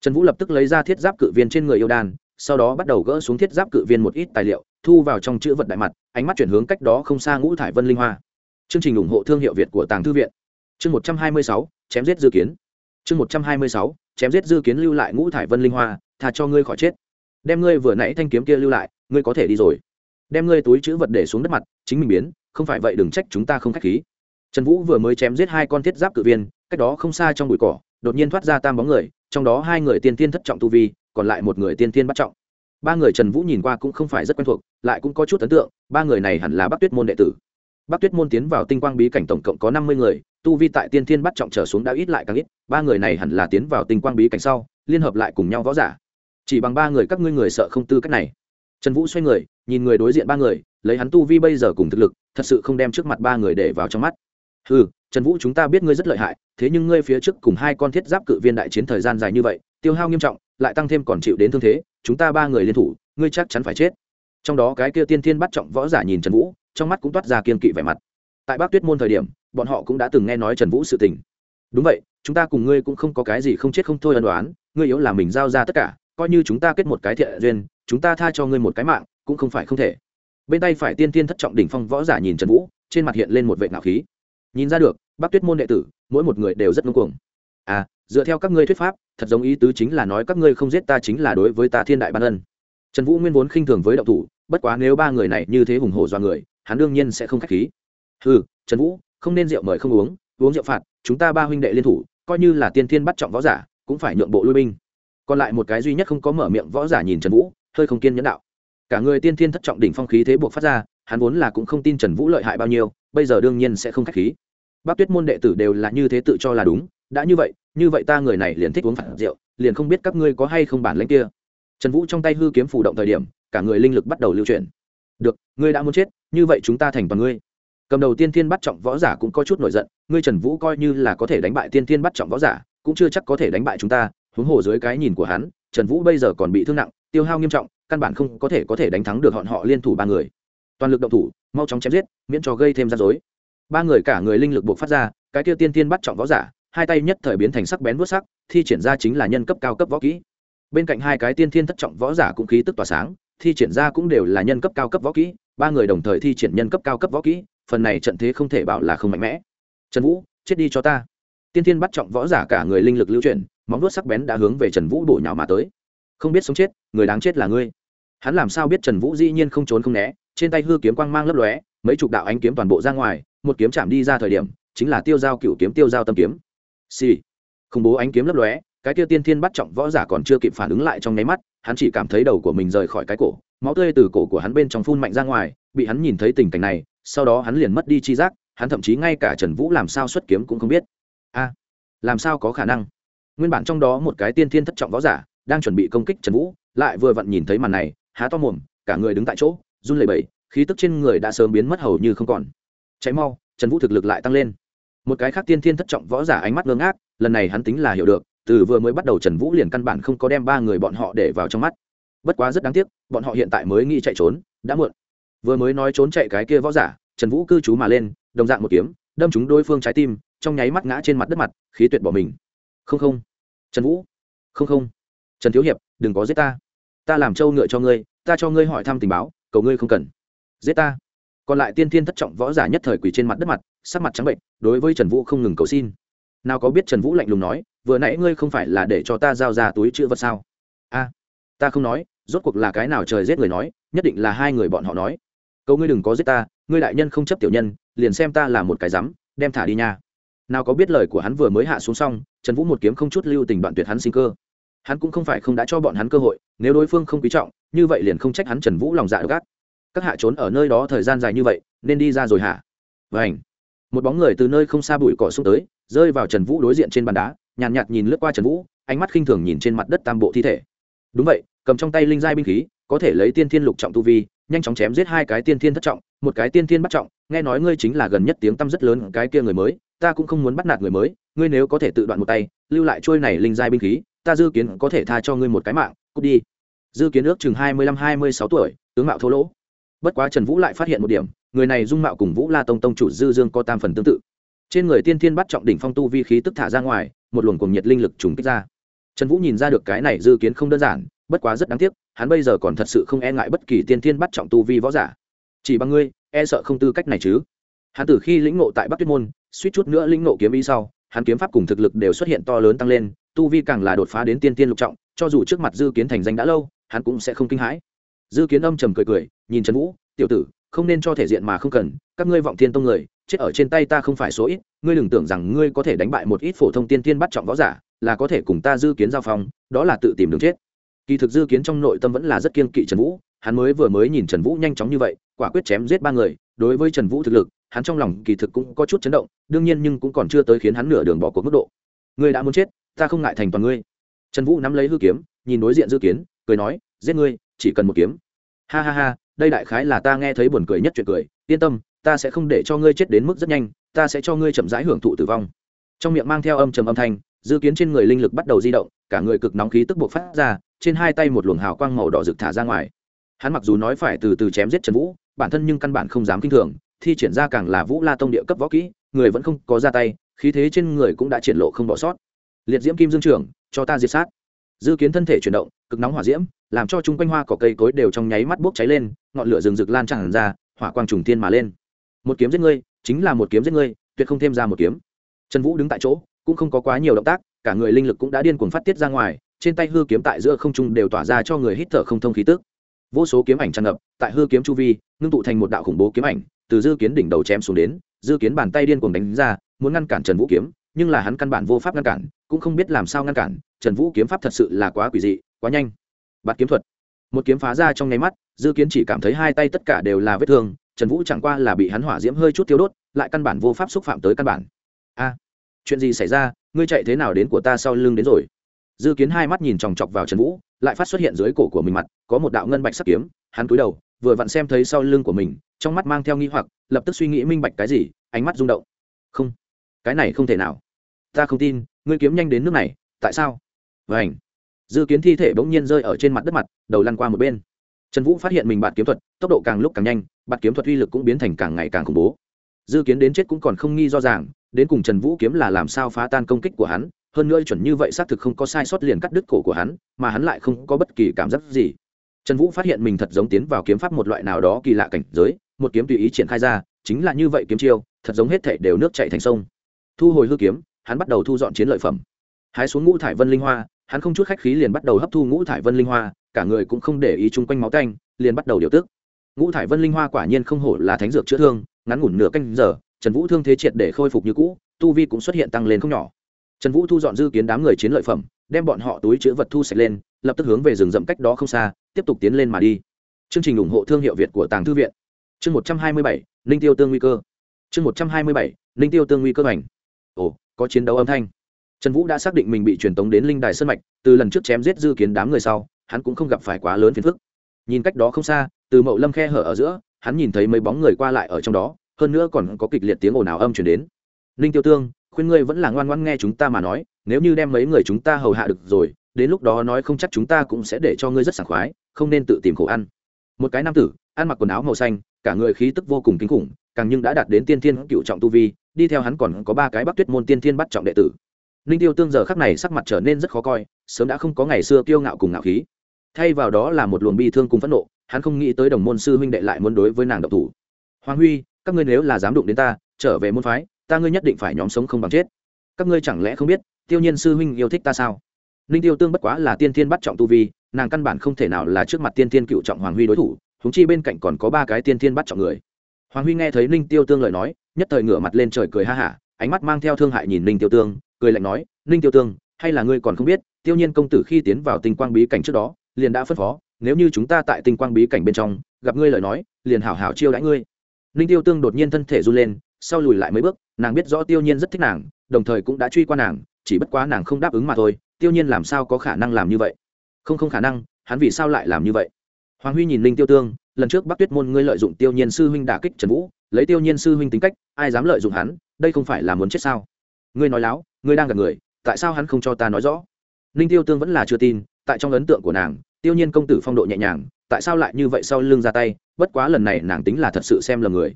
Trần vũ lập tức lấy ra thiết giáp cự viên trên người yêu đan sau đó bắt đầu gỡ xuống thiết giáp cự viên một ít tài liệu, thu vào trong chữ vật đại mặt, ánh mắt chuyển hướng cách đó không xa ngũ thải vân linh hoa. Chương trình ủng hộ thương hiệu việt của tàng thư viện. Chương một trăm hai mươi sáu, chém giết dư kiến. Chương một trăm hai mươi sáu, chém giết dư kiến lưu lại ngũ thải vân linh hoa, tha cho ngươi khỏi chết. Đem ngươi vừa nãy thanh kiếm kia lưu lại, ngươi có thể đi rồi. Đem ngươi túi chữ vật để xuống đất mặt, chính mình biến, không phải vậy đừng trách chúng ta không k h á c h khí. Trần vũ vừa mới chém giết hai con thiết giáp cự viên, cách đó không xa trong bụi cỏ, đột nhiên thoát ra tam bóng người, trong đó hai người tiên tiên thất trọng tu vi còn lại một người tiên thiên bắt trọng. Ba người trần vũ nhìn qua cũng không phải rất quen thuộc, lại cũng có chút ấn tượng, ba người này hẳn là bắc tuyết môn đệ tử. Bắc tuyết môn tiến vào tinh quang bí cảnh tổng cộng có năm mươi người, tu vi tại tiên thiên bắt trọng trở xuống đã ít lại càng ít, ba người này hẳn là tiến vào tinh quang bí cảnh sau, liên hợp lại cùng nhau võ giả. Chỉ bằng ba người các ngươi người sợ không tư cách này. Trần vũ xoay người, nhìn người đối diện ba người, lấy hắn tu vi bây giờ cùng thực lực, thật sự không đem trước mặt ba người để vào trong mắt. Ừ trần vũ chúng ta biết ngươi rất lợi hại, thế nhưng ngươi phía trước cùng hai con thiết giáp cự viên đại chiến thời gian dài như vậy, tiêu hao nghiêm trọng lại tăng thêm còn chịu đến thương thế, chúng ta ba người liên thủ, ngươi chắc chắn phải chết. Trong đó cái kia tiên thiên bắt trọng võ giả nhìn trần vũ, trong mắt cũng toát ra kiên kỵ vẻ mặt. Tại bắc tuyết môn thời điểm, bọn họ cũng đã từng nghe nói trần vũ sự tình. Đúng vậy, chúng ta cùng ngươi cũng không có cái gì không chết không thôi ân đoán ngươi yếu là mình giao ra tất cả, coi như chúng ta kết một cái thiện duyên, chúng ta tha cho ngươi một cái mạng, cũng không phải không thể. Bên tay phải tiên tiên thất trọng đỉnh phong võ giả nhìn trần vũ, trên mặt hiện lên một vệ ngạo khí. Nhìn ra được, bắc tuyết môn đệ tử, mỗi một người đều rất ngưng cuồng. À dựa theo các ngươi thuyết pháp, thật giống ý tứ chính là nói các ngươi không giết ta chính là đối với ta thiên đại ban ân. Trần vũ nguyên vốn khinh thường với động thủ, bất quá nếu ba người này như thế hùng hổ do người, hắn đương nhiên sẽ không k h á c h khí. Ừ trần vũ, không nên rượu mời không uống uống rượu phạt, chúng ta ba huynh đệ liên thủ, coi như là tiên thiên bắt trọng võ giả, cũng phải nhượng bộ lui binh. Còn lại một cái duy nhất không có mở miệng võ giả nhìn trần vũ, hơi không kiên nhẫn đạo. Cả người tiên thiên thất trọng đỉnh phong khí thế buộc phát ra, hắn vốn là cũng không tin trần vũ lợi hại bao nhiêu, bây giờ đương nhiên sẽ không k h á c h khí. Bác tuyết môn đệ tử đều là như thế tự cho là đúng đã như vậy như vậy ta người này liền thích uống phản rượu, liền không biết các ngươi có hay không bản lãnh kia. Trần vũ trong tay hư kiếm phủ động thời điểm, cả người linh lực bắt đầu lưu chuyển. Được, ngươi đã muốn chết, như vậy chúng ta thành toàn ngươi. Cầm đầu tiên thiên bắt trọng võ giả cũng có chút nổi giận, ngươi trần vũ coi như là có thể đánh bại tiên thiên bắt trọng võ giả, cũng chưa chắc có thể đánh bại chúng ta, huống hồ dưới cái nhìn của hắn, trần vũ bây giờ còn bị thương nặng, tiêu hao nghiêm trọng, căn bản không có thể có thể đánh thắng được bọn họ liên thủ ba người. Toàn lực động thủ, mau chóng chém giết, miễn cho gây thêm ra dối ba người cả người linh lực buộc phát ra, cái tiêu tiên tiên bắt trọng võ giả hai tay nhất thời biến thành sắc bén vuốt sắc, thi triển ra chính là nhân cấp cao cấp võ kỹ. Bên cạnh hai cái tiên thiên thất trọng võ giả cũng khí tức tỏa sáng, thi triển ra cũng đều là nhân cấp cao cấp võ kỹ, ba người đồng thời thi triển nhân cấp cao cấp võ kỹ, phần này trận thế không thể bảo là không mạnh mẽ. Trần vũ, chết đi cho ta. Tiên thiên bắt trọng võ giả cả người linh lực lưu chuyển, móng vuốt sắc bén đã hướng về trần vũ bổ nhào mà tới. Không biết sống chết, người đáng chết là ngươi. Hắn làm sao biết trần vũ dĩ nhiên không trốn không né, trên tay hư kiếm quang mang lấp lóe, mấy chục đạo ánh kiếm toàn bộ ra ngoài, một kiếm chạm đi ra thời điểm, chính là tiêu giao cựu kiếm tiêu giao tâm kiếm xì、sì. khủng bố ánh kiếm lấp lóe, cái kia tiên thiên bắt trọng võ giả còn chưa kịp phản ứng lại trong nháy mắt, hắn chỉ cảm thấy đầu của mình rời khỏi cái cổ, máu tươi từ cổ của hắn bên trong phun mạnh ra ngoài, bị hắn nhìn thấy tình cảnh này, sau đó hắn liền mất đi chi giác, hắn thậm chí ngay cả trần vũ làm sao xuất kiếm cũng không biết. A, làm sao có khả năng? Nguyên bản trong đó một cái tiên thiên thất trọng võ giả đang chuẩn bị công kích trần vũ, lại vừa vặn nhìn thấy màn này, há to mồm, cả người đứng tại chỗ, run lẩy bẩy, khí tức trên người đã sớm biến mất hầu như không còn. Cháy mau, trần vũ thực lực lại tăng lên một cái khác tiên thiên thất trọng võ giả ánh mắt ngơ ngác, lần này hắn tính là hiểu được, từ vừa mới bắt đầu trần vũ liền căn bản không có đem ba người bọn họ để vào trong mắt. Bất quá rất đáng tiếc, bọn họ hiện tại mới nghĩ chạy trốn, đã muộn. Vừa mới nói trốn chạy cái kia võ giả, trần vũ cư trú mà lên, đồng dạng một kiếm, đâm trúng đối phương trái tim, trong nháy mắt ngã trên mặt đất mặt, khí tuyệt bỏ mình. Không không. Trần vũ. Không không. Trần thiếu hiệp, đừng có giết ta. Ta làm trâu ngựa cho ngươi, ta cho ngươi hỏi thăm tình báo, cầu ngươi không cần. Giết ta. Còn lại tiên thiên thất trọng võ giả nhất thời quỳ trên mặt đất mặt sắc mặt trắng bệnh, đối với trần vũ không ngừng cầu xin. Nào có biết trần vũ lạnh lùng nói, vừa nãy ngươi không phải là để cho ta giao ra túi chữ vật sao? A, ta không nói, rốt cuộc là cái nào trời giết người nói, nhất định là hai người bọn họ nói. Câu ngươi đừng có giết ta, ngươi đại nhân không chấp tiểu nhân, liền xem ta là một cái rắm đem thả đi nha. Nào có biết lời của hắn vừa mới hạ xuống xong, trần vũ một kiếm không chút lưu tình đoạn tuyệt hắn sinh cơ. Hắn cũng không phải không đã cho bọn hắn cơ hội, nếu đối phương không quý trọng, như vậy liền không trách hắn trần vũ lòng dạ gác các hạ trốn ở nơi đó thời gian dài như vậy, nên đi ra rồi hả? Vảnh một bóng người từ nơi không xa bụi cỏ xuống tới rơi vào trần vũ đối diện trên bàn đá nhàn nhạt, nhạt nhìn lướt qua trần vũ ánh mắt khinh thường nhìn trên mặt đất tam bộ thi thể. Đúng vậy cầm trong tay linh giai binh khí có thể lấy tiên thiên lục trọng tu vi nhanh chóng chém giết hai cái tiên thiên thất trọng một cái tiên thiên bắt trọng nghe nói ngươi chính là gần nhất tiếng tăm rất lớn cái kia người mới ta cũng không muốn bắt nạt người mới ngươi nếu có thể tự đoạn một tay lưu lại trôi này linh giai binh khí ta dư kiến có thể tha cho ngươi một cái mạng cút đi. Dư kiến ước chừng hai mươi lăm hai mươi sáu tuổi tướng mạo thô lỗ. Bất quá trần vũ lại phát hiện một điểm người này dung mạo cùng vũ la tông tông chủ dư dương có tam phần tương tự. Trên người tiên thiên bắt trọng đỉnh phong tu vi khí tức thả ra ngoài, một luồng cùng nhiệt linh lực trùng kích ra. Trần vũ nhìn ra được cái này dư kiến không đơn giản, bất quá rất đáng tiếc, hắn bây giờ còn thật sự không e ngại bất kỳ tiên thiên bắt trọng tu vi võ giả. Chỉ bằng ngươi e sợ không tư cách này chứ. Hắn từ khi lĩnh ngộ tại bắc tuyết môn, suýt chút nữa lĩnh ngộ kiếm ý sau, hắn kiếm pháp cùng thực lực đều xuất hiện to lớn tăng lên, tu vi càng là đột phá đến tiên tiên lục trọng, cho dù trước mặt dư kiến thành danh đã lâu, hắn cũng sẽ không kinh hãi. Dư kiến âm trầm cười cười, nhìn trần vũ, tiểu tử không nên cho thể diện mà không cần, các ngươi vọng thiên tông người, chết ở trên tay ta không phải số ít, ngươi đừng tưởng rằng ngươi có thể đánh bại một ít phổ thông tiên tiên bắt trọng võ giả, là có thể cùng ta dư kiến giao phong, đó là tự tìm đường chết. Kỳ thực dư kiến trong nội tâm vẫn là rất kiên kỵ trần vũ, hắn mới vừa mới nhìn trần vũ nhanh chóng như vậy, quả quyết chém giết ba người, đối với trần vũ thực lực, hắn trong lòng kỳ thực cũng có chút chấn động, đương nhiên nhưng cũng còn chưa tới khiến hắn nửa đường bỏ cuộc mức độ. Ngươi đã muốn chết, ta không ngại thành toàn ngươi. Trần vũ nắm lấy hư kiếm, nhìn đối diện dư kiến, cười nói, giết ngươi, chỉ cần một kiếm. Ha ha ha đây đại khái là ta nghe thấy buồn cười nhất chuyện cười, yên tâm, ta sẽ không để cho ngươi chết đến mức rất nhanh, ta sẽ cho ngươi chậm rãi hưởng thụ tử vong. Trong miệng mang theo âm trầm âm thanh, dư kiến trên người linh lực bắt đầu di động, cả người cực nóng khí tức buộc phát ra, trên hai tay một luồng hào quang màu đỏ rực thả ra ngoài. Hắn mặc dù nói phải từ từ chém giết trần vũ, bản thân nhưng căn bản không dám kinh thường, thi triển ra càng là vũ la tông địa cấp võ kỹ, người vẫn không có ra tay, khí thế trên người cũng đã triển lộ không bỏ sót. Liệt diễm kim dương trưởng, cho ta diệt sát. Dư kiến thân thể chuyển động, cực nóng hỏa diễm, làm cho chung quanh hoa cỏ cây cối đều trong nháy mắt bốc cháy lên ngọn lửa rừng rực lan tràn ra, hỏa quang trùng thiên mà lên. Một kiếm giết ngươi, chính là một kiếm giết ngươi, tuyệt không thêm ra một kiếm. Trần vũ đứng tại chỗ, cũng không có quá nhiều động tác, cả người linh lực cũng đã điên cuồng phát tiết ra ngoài, trên tay hư kiếm tại giữa không trung đều tỏa ra cho người hít thở không thông khí tức. Vô số kiếm ảnh tràn ngập, tại hư kiếm chu vi, ngưng tụ thành một đạo khủng bố kiếm ảnh, từ dư kiến đỉnh đầu chém xuống đến, dư kiến bàn tay điên cuồng đánh ra, muốn ngăn cản trần vũ kiếm, nhưng là hắn căn bản vô pháp ngăn cản, cũng không biết làm sao ngăn cản, trần vũ kiếm pháp thật sự là quá quỷ dị, quá nhanh. Bạt kiếm thuật một kiếm phá ra trong nháy mắt, dư kiến chỉ cảm thấy hai tay tất cả đều là vết thương, trần vũ chẳng qua là bị hắn hỏa diễm hơi chút thiếu đốt, lại căn bản vô pháp xúc phạm tới căn bản. A, chuyện gì xảy ra? Ngươi chạy thế nào đến của ta sau lưng đến rồi? Dư kiến hai mắt nhìn chòng chọc vào trần vũ, lại phát xuất hiện dưới cổ của mình mặt, có một đạo ngân bạch sắc kiếm, hắn cúi đầu, vừa vặn xem thấy sau lưng của mình, trong mắt mang theo nghi hoặc, lập tức suy nghĩ minh bạch cái gì, ánh mắt rung động. Không, cái này không thể nào. Ta không tin, ngươi kiếm nhanh đến nước này, tại sao? Vảnh dư kiến thi thể bỗng nhiên rơi ở trên mặt đất mặt, đầu lăn qua một bên. Trần vũ phát hiện mình bạt kiếm thuật, tốc độ càng lúc càng nhanh, bạt kiếm thuật uy lực cũng biến thành càng ngày càng khủng bố. Dư kiến đến chết cũng còn không nghi do ràng, đến cùng trần vũ kiếm là làm sao phá tan công kích của hắn, hơn nữa chuẩn như vậy xác thực không có sai sót liền cắt đứt cổ của hắn, mà hắn lại không có bất kỳ cảm giác gì. Trần vũ phát hiện mình thật giống tiến vào kiếm pháp một loại nào đó kỳ lạ cảnh giới, một kiếm tùy ý triển khai ra, chính là như vậy kiếm chiêu, thật giống hết thể đều nước chạy thành sông. Thu hồi hư kiếm, hắn bắt đầu thu dọn chiến lợi phẩm. Hái xuống ngũ thải vân linh hoa hắn không chút khách khí liền bắt đầu hấp thu ngũ thải vân linh hoa, cả người cũng không để ý chung quanh máu tanh, liền bắt đầu điều tức. Ngũ thải vân linh hoa quả nhiên không hổ là thánh dược chữa thương, ngắn ngủn nửa canh giờ, trần vũ thương thế triệt để khôi phục như cũ, tu vi cũng xuất hiện tăng lên không nhỏ. Trần vũ thu dọn dư kiến đám người chiến lợi phẩm, đem bọn họ túi chữ vật thu sạch lên, lập tức hướng về rừng rậm cách đó không xa, tiếp tục tiến lên mà đi. Chương trình ủng hộ thương hiệu việt của tàng thư viện. Chương một trăm hai mươi bảy, ninh tiêu tương nguy cơ. Chương một trăm hai mươi bảy, ninh tiêu tương nguy cơ ảnh ồ, có chiến đấu âm thanh trần vũ đã xác định mình bị truyền tống đến linh đài sân mạch, từ lần trước chém giết dư kiến đám người sau, hắn cũng không gặp phải quá lớn phiền phức. Nhìn cách đó không xa, từ mậu lâm khe hở ở giữa, hắn nhìn thấy mấy bóng người qua lại ở trong đó, hơn nữa còn có kịch liệt tiếng ồn ào âm chuyển đến. Ninh tiêu tương, khuyên ngươi vẫn là ngoan ngoãn nghe chúng ta mà nói, nếu như đem mấy người chúng ta hầu hạ được rồi, đến lúc đó nói không chắc chúng ta cũng sẽ để cho ngươi rất sảng khoái, không nên tự tìm khổ ăn. Một cái nam tử, ăn mặc quần áo màu xanh, cả người khí tức vô cùng kinh khủng, càng nhưng đã đạt đến tiên thiên cựu trọng tu vi, đi theo hắn còn có ba cái bắc tuyết môn tiên thiên bắt trọng đệ tử ninh tiêu tương giờ khắc này sắc mặt trở nên rất khó coi, sớm đã không có ngày xưa kiêu ngạo cùng ngạo khí. Thay vào đó là một luồng bi thương cùng phẫn nộ, hắn không nghĩ tới đồng môn sư huynh đệ lại muốn đối với nàng độc thủ. Hoàng huy, các ngươi nếu là dám đụng đến ta, trở về môn phái, ta ngươi nhất định phải nhóm sống không bằng chết. Các ngươi chẳng lẽ không biết, tiêu nhiên sư huynh yêu thích ta sao? Ninh tiêu tương bất quá là tiên thiên bắt trọng tu vi, nàng căn bản không thể nào là trước mặt tiên thiên cựu trọng hoàng huy đối thủ húng chi bên cạnh còn có ba cái tiên thiên bắt trọng người. Hoàng huy nghe thấy ninh tiêu tương lời nói, nhất thời ngửa mặt lên trời cười ha hả, ánh mắt mang theo thương hại nhìn ninh tiêu tương cười lạnh nói, ninh tiêu tương, hay là ngươi còn không biết, tiêu nhiên công tử khi tiến vào tinh quang bí cảnh trước đó, liền đã phân phó, nếu như chúng ta tại tinh quang bí cảnh bên trong, gặp ngươi lời nói, liền hảo hảo chiêu đãi ngươi. Ninh tiêu tương đột nhiên thân thể run lên, sau lùi lại mấy bước, nàng biết rõ tiêu nhiên rất thích nàng, đồng thời cũng đã truy qua nàng, chỉ bất quá nàng không đáp ứng mà thôi, tiêu nhiên làm sao có khả năng làm như vậy? Không không khả năng, hắn vì sao lại làm như vậy? Hoàng huy nhìn linh tiêu tương, lần trước bắc tuyết môn ngươi lợi dụng tiêu nhiên sư huynh đả kích trần vũ, lấy tiêu nhiên sư huynh tính cách, ai dám lợi dụng hắn, đây không phải là muốn chết sao? Ngươi nói láo ngươi đang gặp người, tại sao hắn không cho ta nói rõ? Linh tiêu tương vẫn là chưa tin, tại trong ấn tượng của nàng, tiêu nhiên công tử phong độ nhẹ nhàng, tại sao lại như vậy sau lưng ra tay? Bất quá lần này nàng tính là thật sự xem lầm người.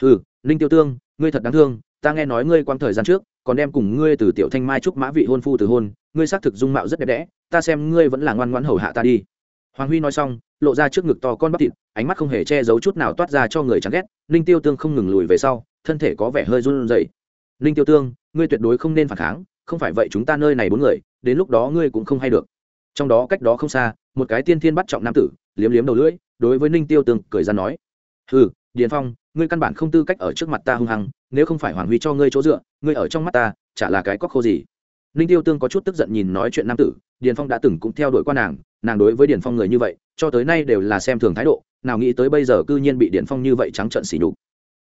Ừ linh tiêu tương, ngươi thật đáng thương, ta nghe nói ngươi quang thời gian trước, còn đem cùng ngươi từ tiểu thanh mai trúc mã vị hôn phu từ hôn, ngươi xác thực dung mạo rất đẹp đẽ, ta xem ngươi vẫn là ngoan ngoãn hầu hạ ta đi. Hoàng huy nói xong, lộ ra trước ngực to con bắp thịt, ánh mắt không hề che giấu chút nào toát ra cho người chán ghét. Ninh tiêu tương không ngừng lùi về sau, thân thể có vẻ hơi run rẩy. Ninh tiêu tương ngươi tuyệt đối không nên phản kháng, không phải vậy chúng ta nơi này bốn người, đến lúc đó ngươi cũng không hay được trong đó cách đó không xa, một cái tiên thiên bắt trọng nam tử, liếm liếm đầu lưỡi, đối với ninh tiêu tương cười ra nói ừ điền phong, ngươi căn bản không tư cách ở trước mặt ta hung hăng, nếu không phải hoàng huy cho ngươi chỗ dựa, ngươi ở trong mắt ta, chả là cái cóc khô gì ninh tiêu tương có chút tức giận nhìn nói chuyện nam tử, điền phong đã từng cũng theo đuổi qua nàng nàng đối với điền phong người như vậy, cho tới nay đều là xem thường thái độ, nào nghĩ tới bây giờ cư nhiên bị điền phong như vậy trắng trợn xỉ nhục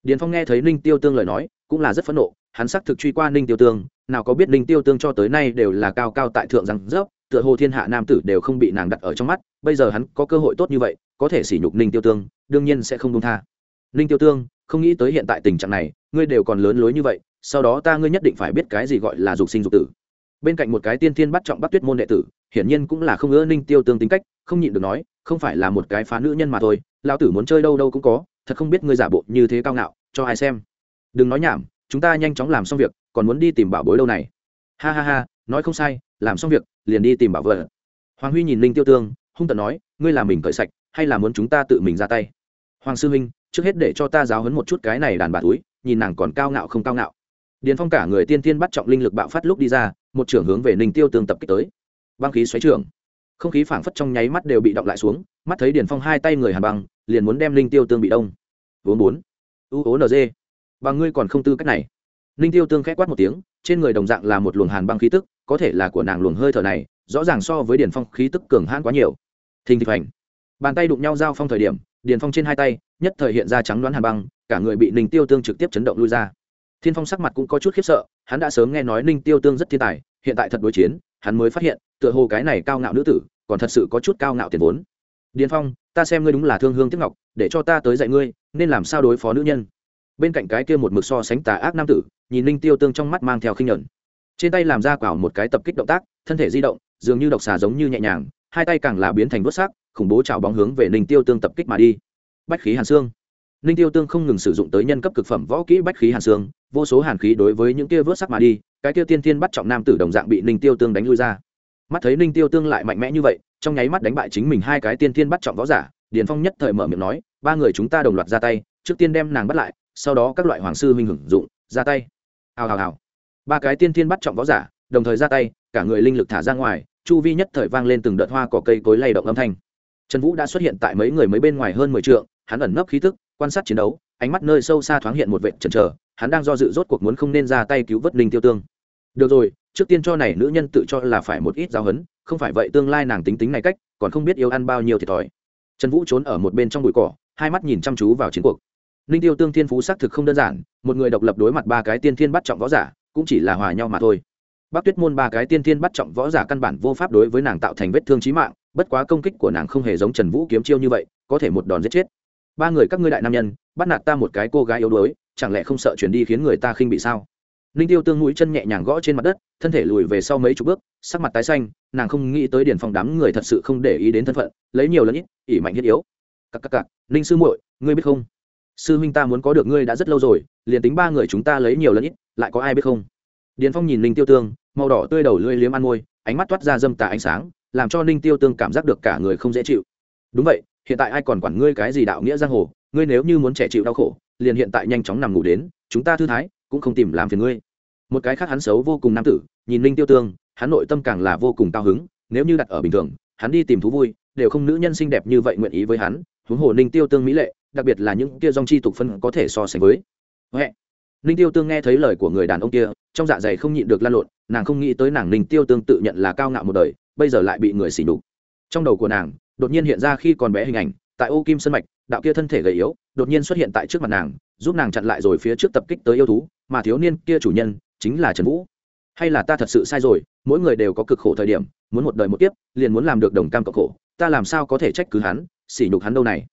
điền phong nghe thấy ninh tiêu tương lời nói, cũng là rất phẫn nộ, hắn xác thực truy qua ninh tiêu tương, nào có biết ninh tiêu tương cho tới nay đều là cao cao tại thượng rằng dốc tựa hồ thiên hạ nam tử đều không bị nàng đặt ở trong mắt, bây giờ hắn có cơ hội tốt như vậy, có thể sỉ nhục ninh tiêu tương, đương nhiên sẽ không đông tha. Ninh tiêu tương, không nghĩ tới hiện tại tình trạng này, ngươi đều còn lớn lối như vậy, sau đó ta ngươi nhất định phải biết cái gì gọi là dục sinh dục tử. Bên cạnh một cái tiên thiên bắt trọng bắt tuyết môn đệ tử, hiển nhiên cũng là không ngỡ ninh tiêu tương tính cách, không nhịn được nói, không phải là một cái phá nữ nhân mà thôi lão tử muốn chơi đâu đâu cũng có, thật không biết ngươi giả bộ như thế cao ngạo, cho ai xem. Đừng nói nhảm, chúng ta nhanh chóng làm xong việc, còn muốn đi tìm bảo bối đâu này. Ha ha ha, nói không sai, làm xong việc, liền đi tìm bảo vợ hoàng huy nhìn Linh tiêu tương, hung tận nói, ngươi làm mình cởi sạch, hay là muốn chúng ta tự mình ra tay? Hoàng sư huynh, trước hết để cho ta giáo hấn một chút cái này đàn bà túi, nhìn nàng còn cao ngạo không cao ngạo. Điền phong cả người tiên tiên bắt trọng linh lực bạo phát lúc đi ra, một trưởng hướng về ninh tiêu tương tập kích tới. Băng khí xoáy trưởng không khí phảng phất trong nháy mắt đều bị động lại xuống, mắt thấy điền phong hai tay người hàn băng liền muốn đem Linh tiêu tương bị đông. Vốn bốn u ố nz bằng ngươi còn không tư cách này. Linh tiêu tương k h ẽ quát một tiếng, trên người đồng dạng là một luồng hàn băng khí tức, có thể là của nàng luồng hơi thở này, rõ ràng so với điền phong khí tức cường hãn quá nhiều. Thình thịch hành bàn tay đụng nhau giao phong thời điểm điền phong trên hai tay, nhất thời hiện ra trắng đoán hàn băng, cả người bị ninh tiêu tương trực tiếp chấn động lui ra. Thiên phong sắc mặt cũng có chút khiếp sợ, hắn đã sớm nghe nói ninh tiêu tương rất thiên tài, hiện tại thật đối chiến, hắn mới phát hiện, tựa hồ cái này cao ngạo nữ tử, còn thật sự có chút cao ngạo tiền vốn điền phong, ta xem ngươi đúng là thương hương tiếc ngọc, để cho ta tới dạy ngươi, nên làm sao đối phó nữ nhân. Bên cạnh cái kia một mực so sánh tà ác nam tử, nhìn ninh tiêu tương trong mắt mang theo khinh nhẫn. Trên tay làm ra quả một cái tập kích động tác, thân thể di động, dường như độc xà giống như nhẹ nhàng, hai tay càng là biến thành vớt xác khủng bố chảo bóng hướng về ninh tiêu tương tập kích mà đi. Bách khí hàn xương. Ninh tiêu tương không ngừng sử dụng tới nhân cấp cực phẩm võ kỹ bách khí hàn xương, vô số hàn khí đối với những kia vớt sắc mà đi, cái kia tiên tiên bắt trọng nam tử đồng dạng bị ninh tiêu tương đánh lui ra. Mắt thấy ninh tiêu tương lại mạnh mẽ như vậy trong nháy mắt đánh bại chính mình hai cái tiên thiên bắt trọng võ giả, điền phong nhất thời mở miệng nói, ba người chúng ta đồng loạt ra tay, trước tiên đem nàng bắt lại, sau đó các loại hoàng sư minh hưởng dụng, ra tay. Hào hào hào. Ba cái tiên thiên bắt trọng võ giả, đồng thời ra tay, cả người linh lực thả ra ngoài, chu vi nhất thời vang lên từng đợt hoa cỏ cây cối lay động âm thanh. Trần vũ đã xuất hiện tại mấy người mấy bên ngoài hơn mười t hắn ẩn nấp khí tức, quan sát chiến đấu, ánh mắt nơi sâu xa thoáng hiện một vệ trần trờ hắn đang do dự rốt cuộc muốn không nên ra tay cứu vớt linh tiêu tương. Được rồi, trước tiên cho này nữ nhân tự cho là phải một ít giáo hấn không phải vậy tương lai nàng tính tính này cách, còn không biết yêu ăn bao nhiêu thiệt thòi. Trần vũ trốn ở một bên trong bụi cỏ, hai mắt nhìn chăm chú vào chiến cuộc. Ninh tiêu tương thiên phú xác thực không đơn giản, một người độc lập đối mặt ba cái tiên thiên bắt trọng võ giả, cũng chỉ là hòa nhau mà thôi. Bác tuyết môn ba cái tiên thiên bắt trọng võ giả căn bản vô pháp đối với nàng tạo thành vết thương trí mạng, bất quá công kích của nàng không hề giống trần vũ kiếm chiêu như vậy, có thể một đòn giết chết. Ba người các ngươi đại nam nhân, bắt nạt ta một cái cô gái yếu đuối, chẳng lẽ không sợ chuyển đi khiến người ta khinh bị sao? Ninh tiêu tương mũi chân nhẹ nhàng gõ trên mặt đất, thân thể lùi về sau mấy chục bước, sắc mặt tái xanh nàng không nghĩ tới điển Phong đám người thật sự không để ý đến thân phận, lấy nhiều lần ít ỉ mạnh thiết yếu. Cặp cặp cặp ninh sư muội, ngươi biết không? Sư huynh ta muốn có được ngươi đã rất lâu rồi, liền tính ba người chúng ta lấy nhiều lần ít, lại có ai biết không? Điền phong nhìn ninh tiêu tương, màu đỏ tươi đầu lưỡi liếm ăn môi, ánh mắt toát ra dâm tà ánh sáng, làm cho ninh tiêu tương cảm giác được cả người không dễ chịu. Đúng vậy, hiện tại ai còn quản ngươi cái gì đạo nghĩa giang hồ, ngươi nếu như muốn trẻ chịu đau khổ, liền hiện tại nhanh chóng nằm ngủ đến, chúng ta thư thái, cũng không tìm làm phiền ngươi. Một cái khác hắn xấu vô cùng nam tử, nhìn ninh tiêu tương hắn nội tâm càng là vô cùng cao hứng, nếu như đặt ở bình thường, hắn đi tìm thú vui, đều không nữ nhân xinh đẹp như vậy nguyện ý với hắn, huống hồ ninh tiêu tương mỹ lệ, đặc biệt là những kia dòng chi tục phân có thể so sánh với. Huệ. ninh tiêu tương nghe thấy lời của người đàn ông kia, trong dạ dày không nhịn được lan lộn, nàng không nghĩ tới nàng ninh tiêu tương tự nhận là cao ngạo một đời, bây giờ lại bị người xỉ đục trong đầu của nàng, đột nhiên hiện ra khi còn bé hình ảnh, tại ô kim sân mạch, đạo kia thân thể gầy yếu, đột nhiên xuất hiện tại trước mặt nàng, giúp nàng chặn lại rồi phía trước tập kích tới yêu thú, mà thiếu niên kia chủ nhân chính là trần vũ hay là ta thật sự sai rồi, mỗi người đều có cực khổ thời điểm, muốn một đời một kiếp, liền muốn làm được đồng cam cộng khổ, ta làm sao có thể trách cứ hắn, sỉ nhục hắn đâu này?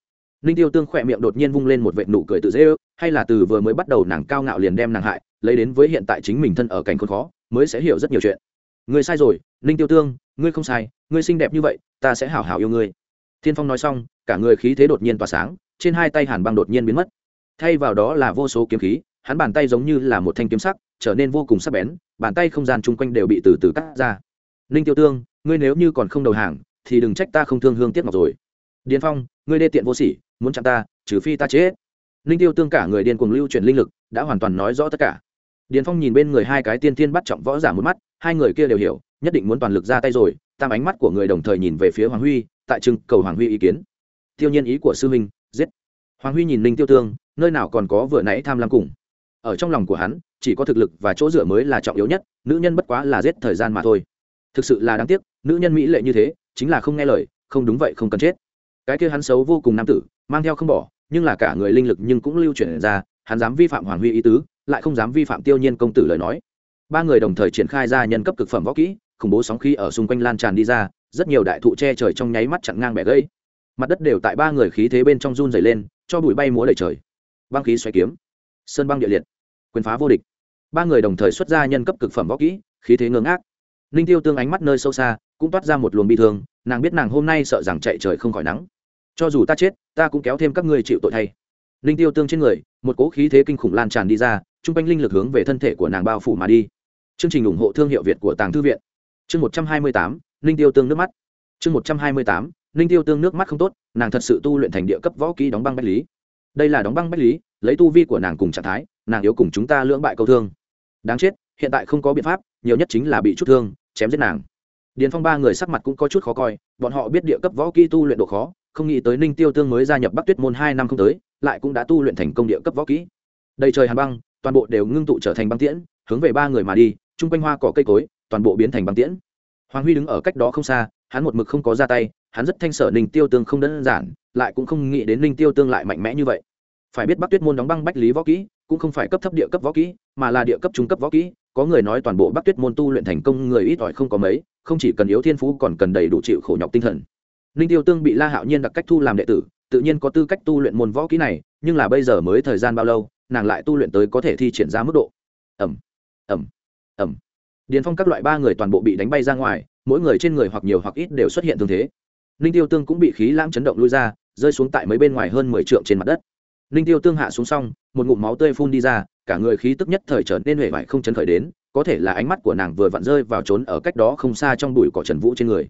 Ninh tiêu tương khỏe miệng đột nhiên vung lên một vệ nụ cười tự dễ ước, hay là từ vừa mới bắt đầu nàng cao ngạo liền đem nàng hại, lấy đến với hiện tại chính mình thân ở cảnh khốn khó, mới sẽ hiểu rất nhiều chuyện. Ngươi sai rồi, ninh tiêu tương, ngươi không sai, ngươi xinh đẹp như vậy, ta sẽ hảo hảo yêu ngươi. Thiên phong nói xong, cả người khí thế đột nhiên tỏa sáng, trên hai tay hàn băng đột nhiên biến mất. Thay vào đó là vô số kiếm khí, hắn bàn tay giống như là một thanh kiếm sắc trở nên vô cùng sắc bén, bàn tay không gian chung quanh đều bị từ từ cắt ra. Ninh tiêu tương, ngươi nếu như còn không đầu hàng, thì đừng trách ta không thương hương tiếc ngọc rồi. Điền phong, ngươi đê tiện vô sỉ, muốn chặn ta, trừ phi ta chết. Ninh tiêu tương cả người điên cuồng lưu chuyển linh lực, đã hoàn toàn nói rõ tất cả. Điền phong nhìn bên người hai cái tiên tiên bắt trọng võ giả một mắt, hai người kia đều hiểu, nhất định muốn toàn lực ra tay rồi, tam ánh mắt của người đồng thời nhìn về phía hoàng huy, tại trưng cầu hoàng huy ý kiến. Tiêu nhiên ý của sư minh giết. Hoàng huy nhìn ninh tiêu tương, nơi nào còn có vừa nãy tham lam cùng ở trong lòng của hắn, chỉ có thực lực và chỗ dựa mới là trọng yếu nhất, nữ nhân bất quá là giết thời gian mà thôi. Thực sự là đáng tiếc, nữ nhân mỹ lệ như thế, chính là không nghe lời, không đúng vậy không cần chết. Cái kia hắn xấu vô cùng nam tử, mang theo không bỏ, nhưng là cả người linh lực nhưng cũng lưu chuyển ra, hắn dám vi phạm hoàng huy ý tứ, lại không dám vi phạm tiêu nhiên công tử lời nói. Ba người đồng thời triển khai ra nhân cấp cực phẩm võ kỹ, khủng bố sóng khí ở xung quanh lan tràn đi ra, rất nhiều đại thụ che trời trong nháy mắt chặn ngang bẻ gãy. Mặt đất đều tại ba người khí thế bên trong run dày lên, cho bụi bay múa đầy trời. Băng khí xoay kiếm. Sơn băng địa liệt quyền phá vô địch. Ba người đồng thời xuất ra nhân cấp cực phẩm võ kỹ, khí thế ngưỡng ác. Ninh tiêu tương ánh mắt nơi sâu xa, cũng toát ra một luồng bi thương, nàng biết nàng hôm nay sợ rằng chạy trời không khỏi nắng. Cho dù ta chết, ta cũng kéo thêm các ngươi chịu tội thay. Ninh tiêu tương trên người, một cỗ khí thế kinh khủng lan tràn đi ra chung quanh linh lực hướng về thân thể của nàng bao phủ mà đi. Chương trình ủng hộ thương hiệu việt của tàng thư viện. Chương một trăm hai mươi tám, ninh tiêu tương nước mắt. Chương một trăm hai mươi tám, ninh tiêu tương nước mắt không tốt, nàng thật sự tu luyện thành địa cấp võ kỹ đóng băng bách lý. Đây là đóng băng bách lý, lấy tu vi của nàng cùng trạng thái nàng yếu cùng chúng ta lưỡng bại câu thương. Đáng chết, hiện tại không có biện pháp, nhiều nhất chính là bị chút thương, chém giết nàng. Điền phong ba người sắc mặt cũng có chút khó coi, bọn họ biết địa cấp võ kỹ tu luyện độ khó, không nghĩ tới ninh tiêu tương mới gia nhập bắc tuyết môn hai năm không tới, lại cũng đã tu luyện thành công địa cấp võ kỹ. Đầy trời hàn băng, toàn bộ đều ngưng tụ trở thành băng tiễn, hướng về ba người mà đi, chung quanh hoa cỏ cây cối, toàn bộ biến thành băng tiễn. Hoàng huy đứng ở cách đó không xa, hắn một mực không có ra tay, hắn rất thanh sở ninh tiêu tương không đơn giản, lại cũng không nghĩ đến ninh tiêu tương lại mạnh mẽ như vậy. Phải biết bắc tuyết môn đóng băng bách lý võ kỹ cũng không phải cấp thấp địa cấp võ kỹ, mà là địa cấp trung cấp võ kỹ. Có người nói toàn bộ bắc tuyết môn tu luyện thành công người ít ỏi không có mấy, không chỉ cần yếu thiên phú còn cần đầy đủ chịu khổ nhọc tinh thần. Ninh tiêu tương bị la hạo nhiên đặc cách thu làm đệ tử, tự nhiên có tư cách tu luyện môn võ kỹ này, nhưng là bây giờ mới thời gian bao lâu, nàng lại tu luyện tới có thể thi triển ra mức độ. Ẩm ẩm ẩm điền phong các loại ba người toàn bộ bị đánh bay ra ngoài, mỗi người trên người hoặc nhiều hoặc ít đều xuất hiện thương thế. Ninh tiêu tương cũng bị khí lãng chấn động lui ra, rơi xuống tại mấy bên ngoài hơn mười trượng trên mặt đất ninh tiêu tương hạ xuống xong, một ngụm máu tươi phun đi ra, cả người khí tức nhất thời trở nên huệ vải không chấn khởi đến, có thể là ánh mắt của nàng vừa vặn rơi vào trốn ở cách đó không xa trong bụi cỏ trần vũ trên người.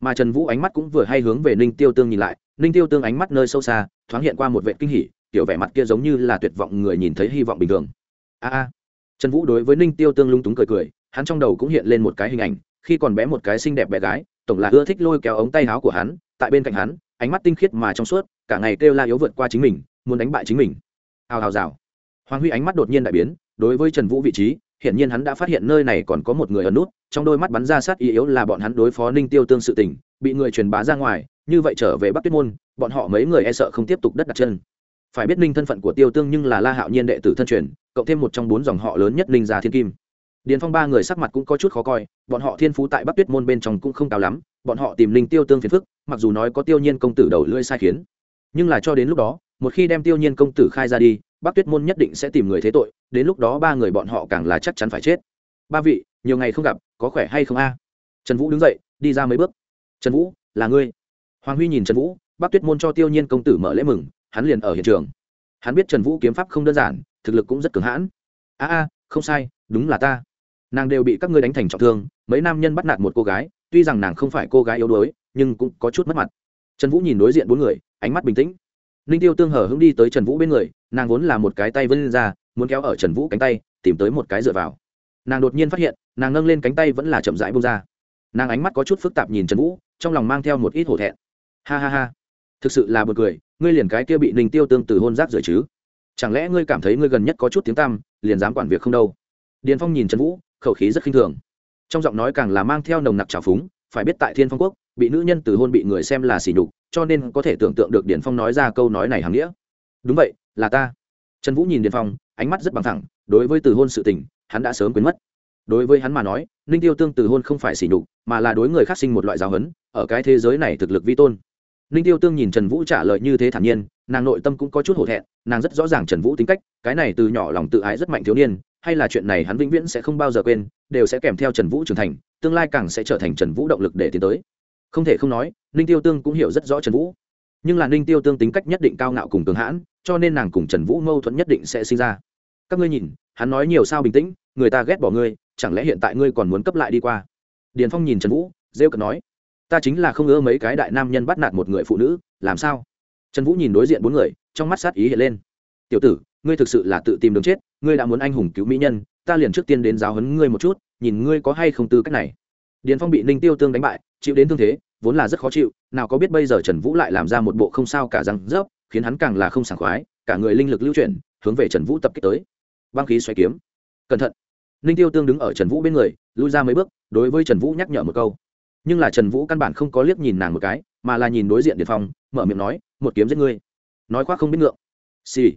Mà trần vũ ánh mắt cũng vừa hay hướng về ninh tiêu tương nhìn lại ninh tiêu tương ánh mắt nơi sâu xa, thoáng hiện qua một vệ kinh hỉ, kiểu vẻ mặt kia giống như là tuyệt vọng người nhìn thấy hy vọng bình thường. A a. Trần vũ đối với ninh tiêu tương lung túng cười cười, hắn trong đầu cũng hiện lên một cái hình ảnh, khi còn bé một cái xinh đẹp bé gái, tổng là ưa thích lôi kéo ống tay áo của hắn, tại bên cạnh hắn, ánh mắt tinh khiết mà trong suốt, cả ngày kêu la yếu vượt qua chính mình muốn đánh bại chính mình. Hào hào rào. Hoàng huy ánh mắt đột nhiên đại biến, đối với trần vũ vị trí hiện nhiên hắn đã phát hiện nơi này còn có một người ở nút, trong đôi mắt bắn ra sát ý yếu là bọn hắn đối phó ninh tiêu tương sự tình, bị người truyền bá ra ngoài, như vậy trở về bắc tuyết môn, bọn họ mấy người e sợ không tiếp tục đất đặt chân. Phải biết ninh thân phận của tiêu tương nhưng là la hạo nhiên đệ tử thân truyền, cộng thêm một trong bốn dòng họ lớn nhất ninh gia thiên kim. Điền phong ba người sắc mặt cũng có chút khó coi, bọn họ thiên phú tại bắc tuyết môn bên trong cũng không cao lắm, bọn họ tìm ninh tiêu tương phiền phức, mặc dù nói có tiêu nhiên công tử đầu lưỡi sai khiến. Nhưng là cho đến lúc đó một khi đem tiêu nhiên công tử khai ra đi, bắc tuyết môn nhất định sẽ tìm người thế tội, đến lúc đó ba người bọn họ càng là chắc chắn phải chết. Ba vị, nhiều ngày không gặp, có khỏe hay không a? Trần vũ đứng dậy, đi ra mấy bước. Trần vũ, là ngươi. Hoàng huy nhìn trần vũ, bắc tuyết môn cho tiêu nhiên công tử mở lễ mừng, hắn liền ở hiện trường. Hắn biết trần vũ kiếm pháp không đơn giản, thực lực cũng rất cường hãn. A a, không sai, đúng là ta. Nàng đều bị các ngươi đánh thành trọng thương, mấy nam nhân bắt nạt một cô gái, tuy rằng nàng không phải cô gái yếu đuối, nhưng cũng có chút mất mặt. Trần vũ nhìn đối diện bốn người, ánh mắt bình tĩnh ninh tiêu tương hở hứng đi tới trần vũ bên người, nàng vốn là một cái tay vân lên ra, muốn kéo ở trần vũ cánh tay, tìm tới một cái dựa vào. Nàng đột nhiên phát hiện, nàng nâng lên cánh tay vẫn là chậm rãi bông ra. Nàng ánh mắt có chút phức tạp nhìn trần vũ, trong lòng mang theo một ít hổ thẹn. Ha ha ha, thực sự là b u ồ n cười, ngươi liền cái kia bị ninh tiêu tương từ hôn rác rời chứ? Chẳng lẽ ngươi cảm thấy ngươi gần nhất có chút tiếng tăm, liền dám quản việc không đâu? Điền phong nhìn trần vũ, khẩu khí rất khinh thường. Trong giọng nói càng là mang theo nồng nặc trào phúng, phải biết tại thiên phong quốc bị nữ nhân từ hôn bị người xem là sỉ nhục, cho nên có thể tưởng tượng được điền phong nói ra câu nói này hàng nghĩa. Đúng vậy, là ta. Trần vũ nhìn điền phong, ánh mắt rất bằng thẳng, đối với từ hôn sự tình, hắn đã sớm quên mất. Đối với hắn mà nói, ninh tiêu tương từ hôn không phải sỉ nhục, mà là đối người khác sinh một loại giáo huấn, ở cái thế giới này thực lực vi tôn. Ninh tiêu tương nhìn trần vũ trả lời như thế thản nhiên, nàng nội tâm cũng có chút hổ thẹn, nàng rất rõ ràng trần vũ tính cách, cái này từ nhỏ lòng tự ái rất mạnh thiếu niên, hay là chuyện này hắn vĩnh viễn sẽ không bao giờ quên, đều sẽ kèm theo trần vũ trưởng thành, tương lai càng sẽ trở thành trần vũ động lực để tiến tới không thể không nói, ninh tiêu tương cũng hiểu rất rõ trần vũ. Nhưng là ninh tiêu tương tính cách nhất định cao ngạo cùng cường hãn, cho nên nàng cùng trần vũ mâu thuẫn nhất định sẽ sinh ra. Các ngươi nhìn, hắn nói nhiều sao bình tĩnh, người ta ghét bỏ ngươi, chẳng lẽ hiện tại ngươi còn muốn cấp lại đi qua? Điền phong nhìn trần vũ, rêu cợt nói, ta chính là không ngỡ mấy cái đại nam nhân bắt nạt một người phụ nữ, làm sao? Trần vũ nhìn đối diện bốn người, trong mắt sát ý hiện lên. Tiểu tử, ngươi thực sự là tự tìm đường chết, ngươi đã muốn anh hùng cứu mỹ nhân, ta liền trước tiên đến giáo huấn ngươi một chút, nhìn ngươi có hay không tư cách này. Điền phong bị ninh tiêu tương đánh bại chịu đến thương thế, vốn là rất khó chịu, nào có biết bây giờ trần vũ lại làm ra một bộ không sao cả răng rớp, khiến hắn càng là không sảng khoái, cả người linh lực lưu chuyển, hướng về trần vũ tập kích tới. Băng khí xoay kiếm. Cẩn thận. Ninh tiêu tương đứng ở trần vũ bên người, lui ra mấy bước, đối với trần vũ nhắc nhở một câu. Nhưng là trần vũ căn bản không có liếc nhìn nàng một cái, mà là nhìn đối diện điền phong, mở miệng nói, một kiếm giết ngươi. Nói khoác không biết ngượng. Xì、sì.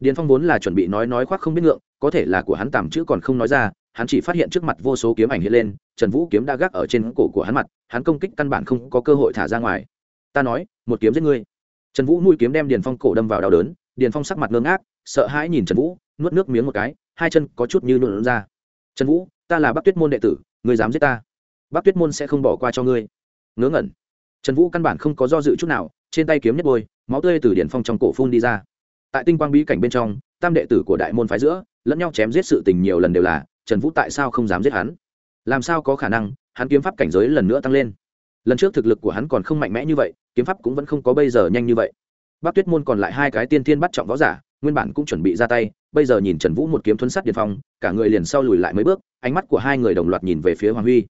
điền phong vốn là chuẩn bị nói nói khoác không biết ngượng, có thể là của hắn tạm chữ còn không nói ra hắn chỉ phát hiện trước mặt vô số kiếm ảnh hiện lên, trần vũ kiếm đã gác ở trên cổ của hắn mặt, hắn công kích căn bản không có cơ hội thả ra ngoài. Ta nói, một kiếm giết ngươi. Trần vũ nuôi kiếm đem điền phong cổ đâm vào đau đớn, điền phong sắc mặt ngơ ngác, sợ hãi nhìn trần vũ, nuốt nước miếng một cái, hai chân có chút như nhuộn ra. Trần vũ, ta là bác tuyết môn đệ tử, ngươi dám giết ta? Bác tuyết môn sẽ không bỏ qua cho ngươi. Ngớ ngẩn. Trần vũ căn bản không có do dự chút nào, trên tay kiếm nhất bôi máu tươi từ điển phong trong cổ phun đi ra. Tại tinh quang bí cảnh bên trong, tam đệ tử của đại môn phái giữa, lẫn nhau chém giết sự tình nhiều lần đều là trần vũ tại sao không dám giết hắn? Làm sao có khả năng, hắn kiếm pháp cảnh giới lần nữa tăng lên? Lần trước thực lực của hắn còn không mạnh mẽ như vậy, kiếm pháp cũng vẫn không có bây giờ nhanh như vậy. Bác tuyết môn còn lại hai cái tiên thiên bắt trọng võ giả, nguyên bản cũng chuẩn bị ra tay, bây giờ nhìn trần vũ một kiếm thuấn sắt điện phong, cả người liền sau lùi lại mấy bước, ánh mắt của hai người đồng loạt nhìn về phía hoàng huy.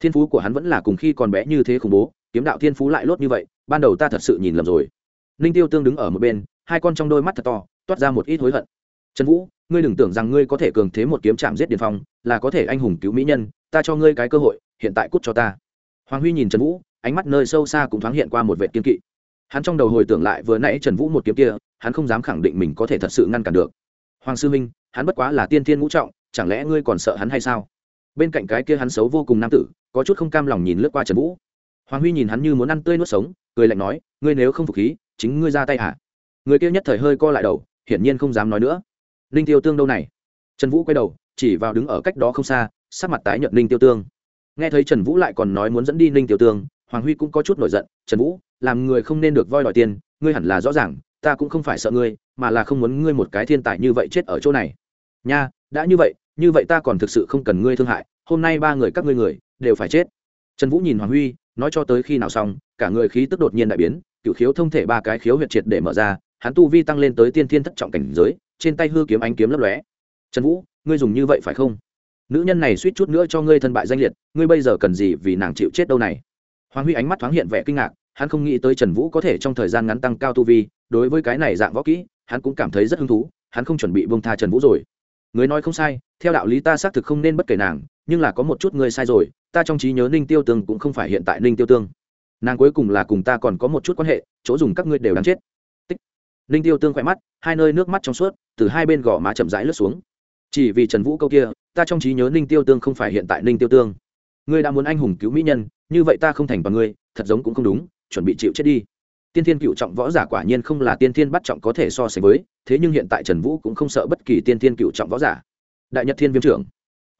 Thiên phú của hắn vẫn là cùng khi còn bé như thế khủng bố, kiếm đạo thiên phú lại lốt như vậy, ban đầu ta thật sự nhìn lầm rồi. Ninh tiêu tương đứng ở một bên, hai con trong đôi mắt thật to, toát ra một ít hối hận. Trần vũ ngươi đừng tưởng rằng ngươi có thể cường thế một kiếm chạm giết điền phong, là có thể anh hùng cứu mỹ nhân, ta cho ngươi cái cơ hội, hiện tại cút cho ta. Hoàng huy nhìn trần vũ, ánh mắt nơi sâu xa cũng thoáng hiện qua một vệ kiên kỵ. Hắn trong đầu hồi tưởng lại vừa nãy trần vũ một kiếm kia, hắn không dám khẳng định mình có thể thật sự ngăn cản được. Hoàng sư minh hắn bất quá là tiên thiên ngũ trọng, chẳng lẽ ngươi còn sợ hắn hay sao? Bên cạnh cái kia hắn xấu vô cùng nam tử, có chút không cam lòng nhìn lướt qua trần vũ. Hoàng huy nhìn hắn như muốn ăn tươi nuốt sống, cười lạnh nói, ngươi nếu không phục khí, chính ngươi ra tay hả? Người kia nhất thời hơi co lại đầu, hiển nhiên không dám nói nữa ninh tiêu tương đâu này? Trần vũ quay đầu, chỉ vào đứng ở cách đó không xa sát mặt tái nhợt ninh tiêu tương. Nghe thấy trần vũ lại còn nói muốn dẫn đi ninh tiêu tương, hoàng huy cũng có chút nổi giận, trần vũ, làm người không nên được voi đòi tiền, ngươi hẳn là rõ ràng, ta cũng không phải sợ ngươi, mà là không muốn ngươi một cái thiên tài như vậy chết ở chỗ này. Nha, đã như vậy như vậy ta còn thực sự không cần ngươi thương hại, hôm nay ba người các ngươi người đều phải chết. Trần vũ nhìn hoàng huy, nói cho tới khi nào xong, cả người khí tức đột nhiên đại biến cựu khiếu thông thể ba cái khiếu huyệt triệt để mở ra, hắn tu vi tăng lên tới tiên thiên thất trọng cảnh giới trên tay hư kiếm ánh kiếm lấp lóe. Trần vũ, ngươi dùng như vậy phải không? Nữ nhân này suýt chút nữa cho ngươi thân bại danh liệt, ngươi bây giờ cần gì vì nàng chịu chết đâu này? Hoàng huy ánh mắt thoáng hiện vẻ kinh ngạc, hắn không nghĩ tới trần vũ có thể trong thời gian ngắn tăng cao tu vi, đối với cái này dạng võ kỹ, hắn cũng cảm thấy rất hứng thú, hắn không chuẩn bị bông tha trần vũ rồi. Người nói không sai, theo đạo lý ta xác thực không nên bất kể nàng, nhưng là có một chút ngươi sai rồi, ta trong trí nhớ ninh tiêu tương cũng không phải hiện tại ninh tiêu tương. Nàng cuối cùng là cùng ta còn có một chút quan hệ, chỗ dùng các ngươi đều đáng chết ninh tiêu tương khỏe mắt, hai nơi nước mắt trong suốt, từ hai bên gò má chậm rãi lướt xuống. Chỉ vì trần vũ câu kia, ta trong trí nhớ ninh tiêu tương không phải hiện tại ninh tiêu tương. Ngươi đã muốn anh hùng cứu mỹ nhân, như vậy ta không thành bằng ngươi, thật giống cũng không đúng, chuẩn bị chịu chết đi. Tiên thiên cựu trọng võ giả quả nhiên không là tiên thiên bắt trọng có thể so sánh với, thế nhưng hiện tại trần vũ cũng không sợ bất kỳ tiên thiên cựu trọng võ giả. Đại nhật thiên viêm trưởng.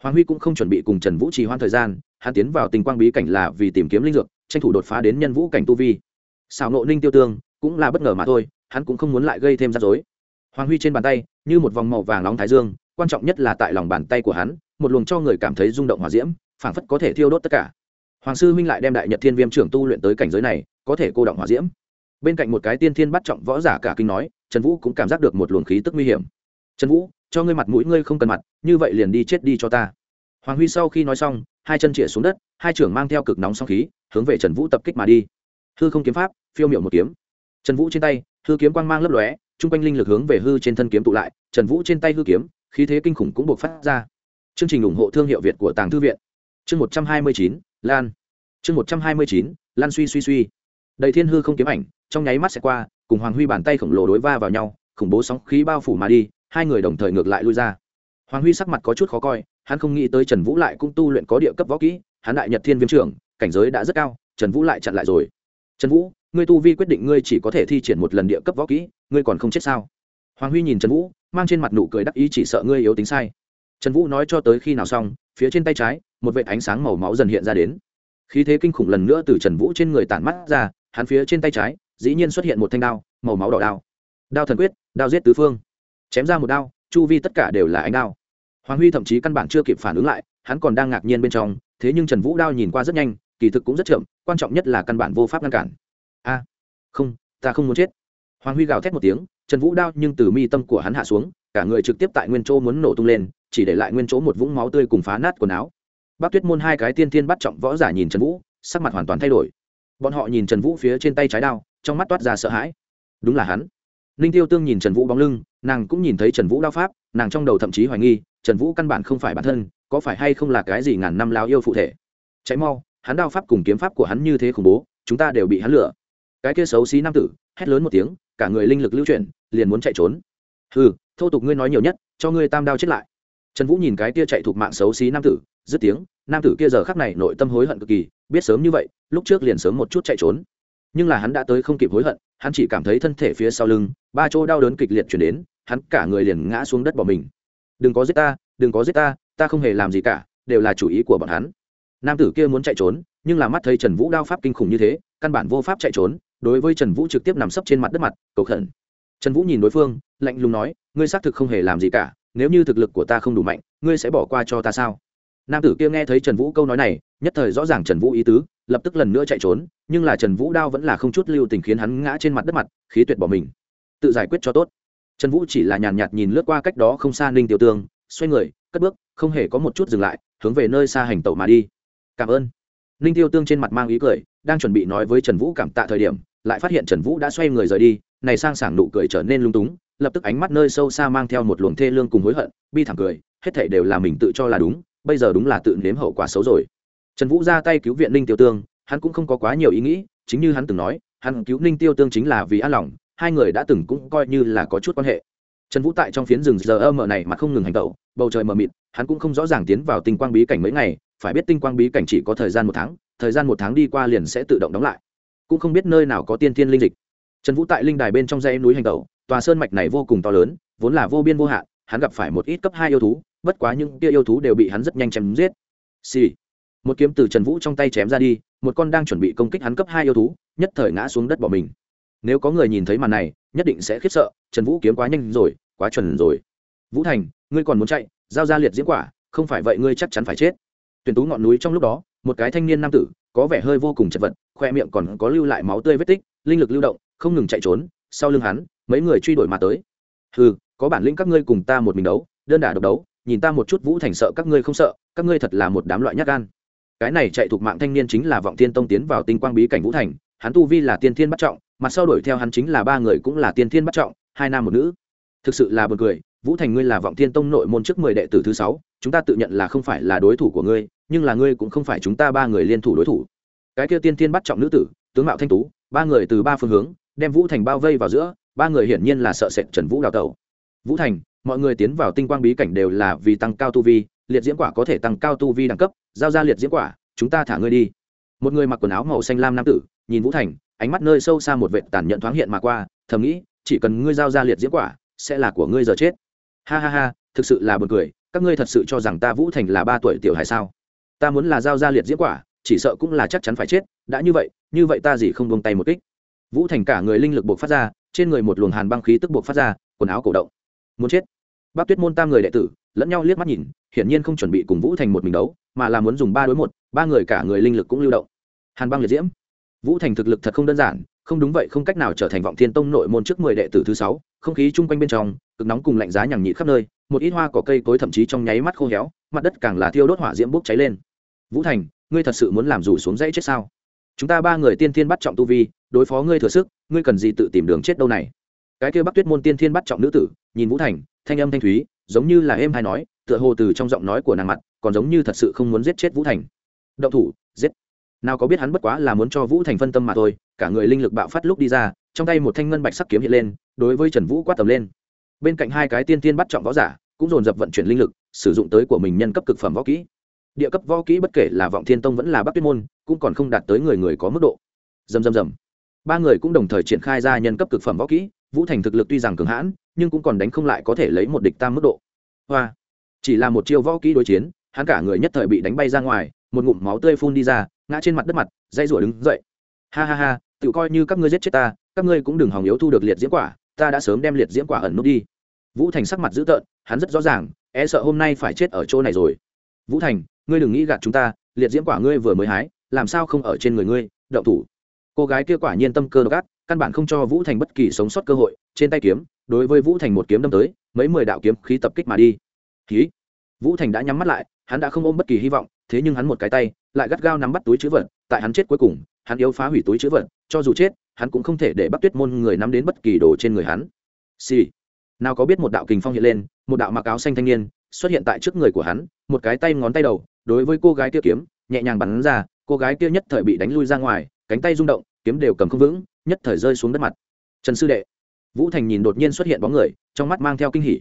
Hoàng huy cũng không chuẩn bị cùng trần vũ trì hoãn thời gian, hắn tiến vào tình quang bí cảnh là vì tìm kiếm linh dược, tranh thủ đột phá đến nhân vũ cảnh tu vi. Xảo nộ ninh tiêu tương cũng là bất ngờ mà thôi hắn cũng không muốn lại gây thêm rắc rối. Hoàng huy trên bàn tay, như một vòng màu vàng nóng thái dương, quan trọng nhất là tại lòng bàn tay của hắn, một luồng cho người cảm thấy rung động hòa diễm, phảng phất có thể thiêu đốt tất cả. Hoàng sư minh lại đem đại nhật thiên viêm trưởng tu luyện tới cảnh giới này, có thể cô động hỏa diễm. Bên cạnh một cái tiên thiên bắt trọng võ giả cả kinh nói, trần vũ cũng cảm giác được một luồng khí tức nguy hiểm. Trần vũ, cho ngươi mặt mũi ngươi không cần mặt, như vậy liền đi chết đi cho ta. Hoàng huy sau khi nói xong, hai chân chĩa xuống đất, hai trưởng mang theo cực nóng song khí, hướng về trần vũ tập kích mà đi. Hư không kiếm pháp, phiêu miệu một kiếm. Trần vũ trên tay hư kiếm quang mang lấp lóe, chung quanh linh lực hướng về hư trên thân kiếm tụ lại, trần vũ trên tay hư kiếm, khí thế kinh khủng cũng buộc phát ra. Chương trình ủng hộ thương hiệu việt của tàng thư viện. Chương một trăm hai mươi chín, lan. Chương một trăm hai mươi chín, lan suy suy suy. Đầy thiên hư không kiếm ảnh, trong nháy mắt sẽ qua, cùng hoàng huy bàn tay khổng lồ đối va vào nhau, khủng bố sóng khí bao phủ mà đi, hai người đồng thời ngược lại lui ra. Hoàng huy sắc mặt có chút khó coi, hắn không nghĩ tới trần vũ lại cũng tu luyện có địa cấp võ kỹ, hắn đại nhật thiên viêm trưởng, cảnh giới đã rất cao, trần vũ lại chặn lại rồi. Trần vũ ngươi tu vi quyết định ngươi chỉ có thể thi triển một lần địa cấp võ kỹ, ngươi còn không chết sao? Hoàng huy nhìn trần vũ, mang trên mặt nụ cười đắc ý chỉ sợ ngươi yếu tính sai. Trần vũ nói cho tới khi nào xong, phía trên tay trái, một vệt ánh sáng màu máu dần hiện ra đến. Khí thế kinh khủng lần nữa từ trần vũ trên người tản mắt ra, hắn phía trên tay trái, dĩ nhiên xuất hiện một thanh đao, màu máu đỏ đao. Đao thần quyết, đao giết tứ phương. Chém ra một đao, chu vi tất cả đều là ánh đao. Hoàng huy thậm chí căn bản chưa kịp phản ứng lại, hắn còn đang ngạc nhiên bên trong, thế nhưng trần vũ đao nhìn qua rất nhanh, kỳ thực cũng rất chậm, quan trọng nhất là căn bản vô pháp ngăn cản a, không, ta không muốn chết. Hoàng huy gào thét một tiếng, trần vũ đao nhưng từ mi tâm của hắn hạ xuống, cả người trực tiếp tại nguyên chỗ muốn nổ tung lên, chỉ để lại nguyên chỗ một vũng máu tươi cùng phá nát quần áo. Bác tuyết môn hai cái tiên tiên bắt trọng võ giả nhìn trần vũ, sắc mặt hoàn toàn thay đổi. Bọn họ nhìn trần vũ phía trên tay trái đao, trong mắt toát ra sợ hãi. Đúng là hắn. Ninh tiêu tương nhìn trần vũ bóng lưng, nàng cũng nhìn thấy trần vũ đao pháp, nàng trong đầu thậm chí hoài nghi, trần vũ căn bản không phải bản thân, có phải hay không là cái gì ngàn năm lao yêu phụ thể. Cháy mau, hắn đao pháp cùng kiếm pháp của hắn như thế khủng bố, chúng ta đều bị hắn lửa cái kia xấu xí nam tử, hét lớn một tiếng, cả người linh lực lưu chuyển, liền muốn chạy trốn. Hừ, thô tục ngươi nói nhiều nhất, cho ngươi tam đao chết lại. Trần vũ nhìn cái kia chạy thuộc mạng xấu xí nam tử, dứt tiếng, nam tử kia giờ khắc này nội tâm hối hận cực kỳ, biết sớm như vậy, lúc trước liền sớm một chút chạy trốn. Nhưng là hắn đã tới không kịp hối hận, hắn chỉ cảm thấy thân thể phía sau lưng, ba chỗ đau đớn kịch liệt chuyển đến, hắn cả người liền ngã xuống đất bỏ mình. Đừng có giết ta, đừng có giết ta ta không hề làm gì cả, đều là chủ ý của bọn hắn. Nam tử kia muốn chạy trốn, nhưng là mắt thấy trần vũ đao pháp kinh khủng như thế, căn bản vô pháp chạy trốn đối với trần vũ trực tiếp nằm sấp trên mặt đất mặt, cầu khẩn. Trần vũ nhìn đối phương, lạnh lùng nói, ngươi xác thực không hề làm gì cả, nếu như thực lực của ta không đủ mạnh, ngươi sẽ bỏ qua cho ta sao? Nam tử kia nghe thấy trần vũ câu nói này, nhất thời rõ ràng trần vũ ý tứ, lập tức lần nữa chạy trốn, nhưng là trần vũ đao vẫn là không chút lưu tình khiến hắn ngã trên mặt đất mặt, khí tuyệt bỏ mình. Tự giải quyết cho tốt. Trần vũ chỉ là nhàn nhạt nhìn lướt qua cách đó không xa ninh tiểu tương xoay người, cất bước, không hề có một chút dừng lại, hướng về nơi xa hành tẩu mà đi. Cảm ơn. Ninh tiêu tương trên mặt mang ý cười, đang chuẩn bị nói với trần vũ cảm tạ thời điểm lại phát hiện trần vũ đã xoay người rời đi, này sang sảng nụ cười trở nên lung túng, lập tức ánh mắt nơi sâu xa mang theo một luồng thê lương cùng hối hận, bi thẳng cười, hết thảy đều là mình tự cho là đúng, bây giờ đúng là tự nếm hậu quả xấu rồi. Trần vũ ra tay cứu viện ninh tiêu tương, hắn cũng không có quá nhiều ý nghĩ, chính như hắn từng nói, hắn cứu ninh tiêu tương chính là vì an lòng, hai người đã từng cũng coi như là có chút quan hệ. Trần vũ tại trong phiến rừng giờ ơ mờ này mà không ngừng hành tẩu bầu trời mờ mịt, hắn cũng không rõ ràng tiến vào tinh quang bí cảnh mấy ngày, phải biết tinh quang bí cảnh chỉ có thời gian một tháng, thời gian một tháng đi qua liền sẽ tự động đóng lại cũng không biết nơi nào có tiên thiên linh dịch. Trần vũ tại linh đài bên trong dãy núi hành tẩu, tòa sơn mạch này vô cùng to lớn, vốn là vô biên vô hạn, hắn gặp phải một ít cấp hai yêu thú, bất quá những kia yêu thú đều bị hắn rất nhanh chém giết. Xì、sì. một kiếm từ trần vũ trong tay chém ra đi, một con đang chuẩn bị công kích hắn cấp hai yêu thú, nhất thời ngã xuống đất bỏ mình. Nếu có người nhìn thấy màn này, nhất định sẽ khiếp sợ, trần vũ kiếm quá nhanh rồi, quá chuẩn rồi. Vũ thành, ngươi còn muốn chạy, giao ra liệt diễm quả, không phải vậy ngươi chắc chắn phải chết. Tuyển tú ngọn núi trong lúc đó, một cái thanh niên nam tử, có vẻ hơi vô cùng chật vật khoe miệng còn có lưu lại máu tươi vết tích linh lực lưu động không ngừng chạy trốn sau lưng hắn mấy người truy đuổi mà tới. Hừ, có bản lĩnh các ngươi cùng ta một mình đấu đơn đả độc đấu nhìn ta một chút vũ thành sợ các ngươi không sợ các ngươi thật là một đám loại nhát gan. Cái này chạy thuộc mạng thanh niên chính là vọng tiên tông tiến vào tinh quang bí cảnh vũ thành hắn tu vi là tiên thiên bắt trọng mặt sau đuổi theo hắn chính là ba người cũng là tiên thiên bắt trọng hai nam một nữ. Thực sự là b u ồ n cười vũ thành ngươi là vọng tiên tông nội môn trước mười đệ tử thứ sáu chúng ta tự nhận là không phải là đối thủ của ngươi nhưng là ngươi cũng không phải chúng ta ba người liên thủ đối thủ cái kia tiên tiên bắt trọng nữ tử, tướng mạo thanh tú, ba người từ ba phương hướng, đem vũ thành bao vây vào giữa, ba người hiển nhiên là sợ sệt trần vũ đào tẩu. Vũ thành, mọi người tiến vào tinh quang bí cảnh đều là vì tăng cao tu vi, liệt diễm quả có thể tăng cao tu vi đẳng cấp, giao ra liệt diễm quả, chúng ta thả ngươi đi. Một người mặc quần áo màu xanh lam nam tử, nhìn vũ thành, ánh mắt nơi sâu xa một vệ tàn nhẫn thoáng hiện mà qua, thầm nghĩ, chỉ cần ngươi giao ra liệt diễm quả, sẽ là của ngươi giờ chết. Ha ha ha, thực sự là b u ồ n cười, các ngươi thật sự cho rằng ta vũ thành là ba tuổi tiểu hài sao? Ta muốn là giao ra liệt diễm quả chỉ sợ cũng là chắc chắn phải chết, đã như vậy như vậy ta gì không buông tay một kích. Vũ thành cả người linh lực buộc phát ra, trên người một luồng hàn băng khí tức buộc phát ra, quần áo cổ động. Muốn chết. Bác tuyết môn tam người đệ tử, lẫn nhau liếc mắt nhìn, hiển nhiên không chuẩn bị cùng vũ thành một mình đấu, mà là muốn dùng ba đối một, ba người cả người linh lực cũng lưu động. Hàn băng liệt diễm. Vũ thành thực lực thật không đơn giản, không đúng vậy không cách nào trở thành vọng thiên tông nội môn trước mười đệ tử thứ sáu, không khí chung quanh bên trong, cực nóng cùng lạnh giá nhằng nhịt khắp nơi, một ít hoa cỏ cây cối thậm chí trong nháy mắt khô héo, mặt đất càng là thiêu đốt hỏa diễm bốc cháy lên. Vũ thành ngươi thật sự muốn làm rủ xuống dãy chết sao? Chúng ta ba người tiên thiên bắt trọng tu vi, đối phó ngươi thừa sức, ngươi cần gì tự tìm đường chết đâu này? Cái kia bắc tuyết môn tiên thiên bắt trọng nữ tử, nhìn vũ thành, thanh âm thanh thúy, giống như là êm hay nói, tựa hồ từ trong giọng nói của nàng mặt, còn giống như thật sự không muốn giết chết vũ thành. Động thủ, giết. Nào có biết hắn bất quá là muốn cho vũ thành phân tâm mà thôi, cả người linh lực bạo phát lúc đi ra, trong tay một thanh ngân bạch sắc kiếm hiện lên, đối với trần vũ quát tầm lên. Bên cạnh hai cái tiên tiên bắt trọng võ giả, cũng dồn dập vận chuyển linh lực, sử dụng tới của mình nhân cấp cực phẩm võ kỹ địa cấp võ kỹ bất kể là vọng thiên tông vẫn là bắc tuyết môn, cũng còn không đạt tới người người có mức độ. Dầm dầm dầm ba người cũng đồng thời triển khai ra nhân cấp cực phẩm võ kỹ, vũ thành thực lực tuy rằng cường hãn, nhưng cũng còn đánh không lại có thể lấy một địch tam mức độ. Hoa. Chỉ là một chiêu võ kỹ đối chiến, hắn cả người nhất thời bị đánh bay ra ngoài, một ngụm máu tươi phun đi ra, ngã trên mặt đất mặt dây rủa đứng dậy. Ha ha ha, tự coi như các ngươi giết chết ta, các ngươi cũng đừng hòng yếu thu được liệt diễm quả, ta đã sớm đem liệt diễm quả ẩn nút đi. Vũ thành sắc mặt dữ tợn, hắn rất rõ ràng e sợ hôm nay phải chết ở chỗ này rồi. Vũ thành ngươi đừng nghĩ gạt chúng ta, liệt diễm quả ngươi vừa mới hái, làm sao không ở trên người ngươi đậu thủ. Cô gái kia quả nhiên tâm cơ độc ác, căn bản không cho vũ thành bất kỳ sống sót cơ hội, trên tay kiếm, đối với vũ thành một kiếm đâm tới, mấy mười đạo kiếm khí tập kích mà đi. Khí vũ thành đã nhắm mắt lại, hắn đã không ôm bất kỳ hy vọng, thế nhưng hắn một cái tay, lại gắt gao nắm bắt túi chữ vật, tại hắn chết cuối cùng, hắn yếu phá hủy túi chữ vật, cho dù chết, hắn cũng không thể để bắt tuyết môn người nắm đến bất kỳ đồ trên người hắn. Xì、sì. nào có biết một đạo kình phong hiện lên, một đạo mặc áo xanh thanh niên, xuất hiện tại trước người của hắn, một cái tay ngón tay đầu đối với cô gái kia kiếm, nhẹ nhàng bắn ra, cô gái kia nhất thời bị đánh lui ra ngoài, cánh tay rung động, kiếm đều cầm không vững, nhất thời rơi xuống đất mặt. Trần sư đệ. Vũ thành nhìn đột nhiên xuất hiện bóng người, trong mắt mang theo kinh hỉ.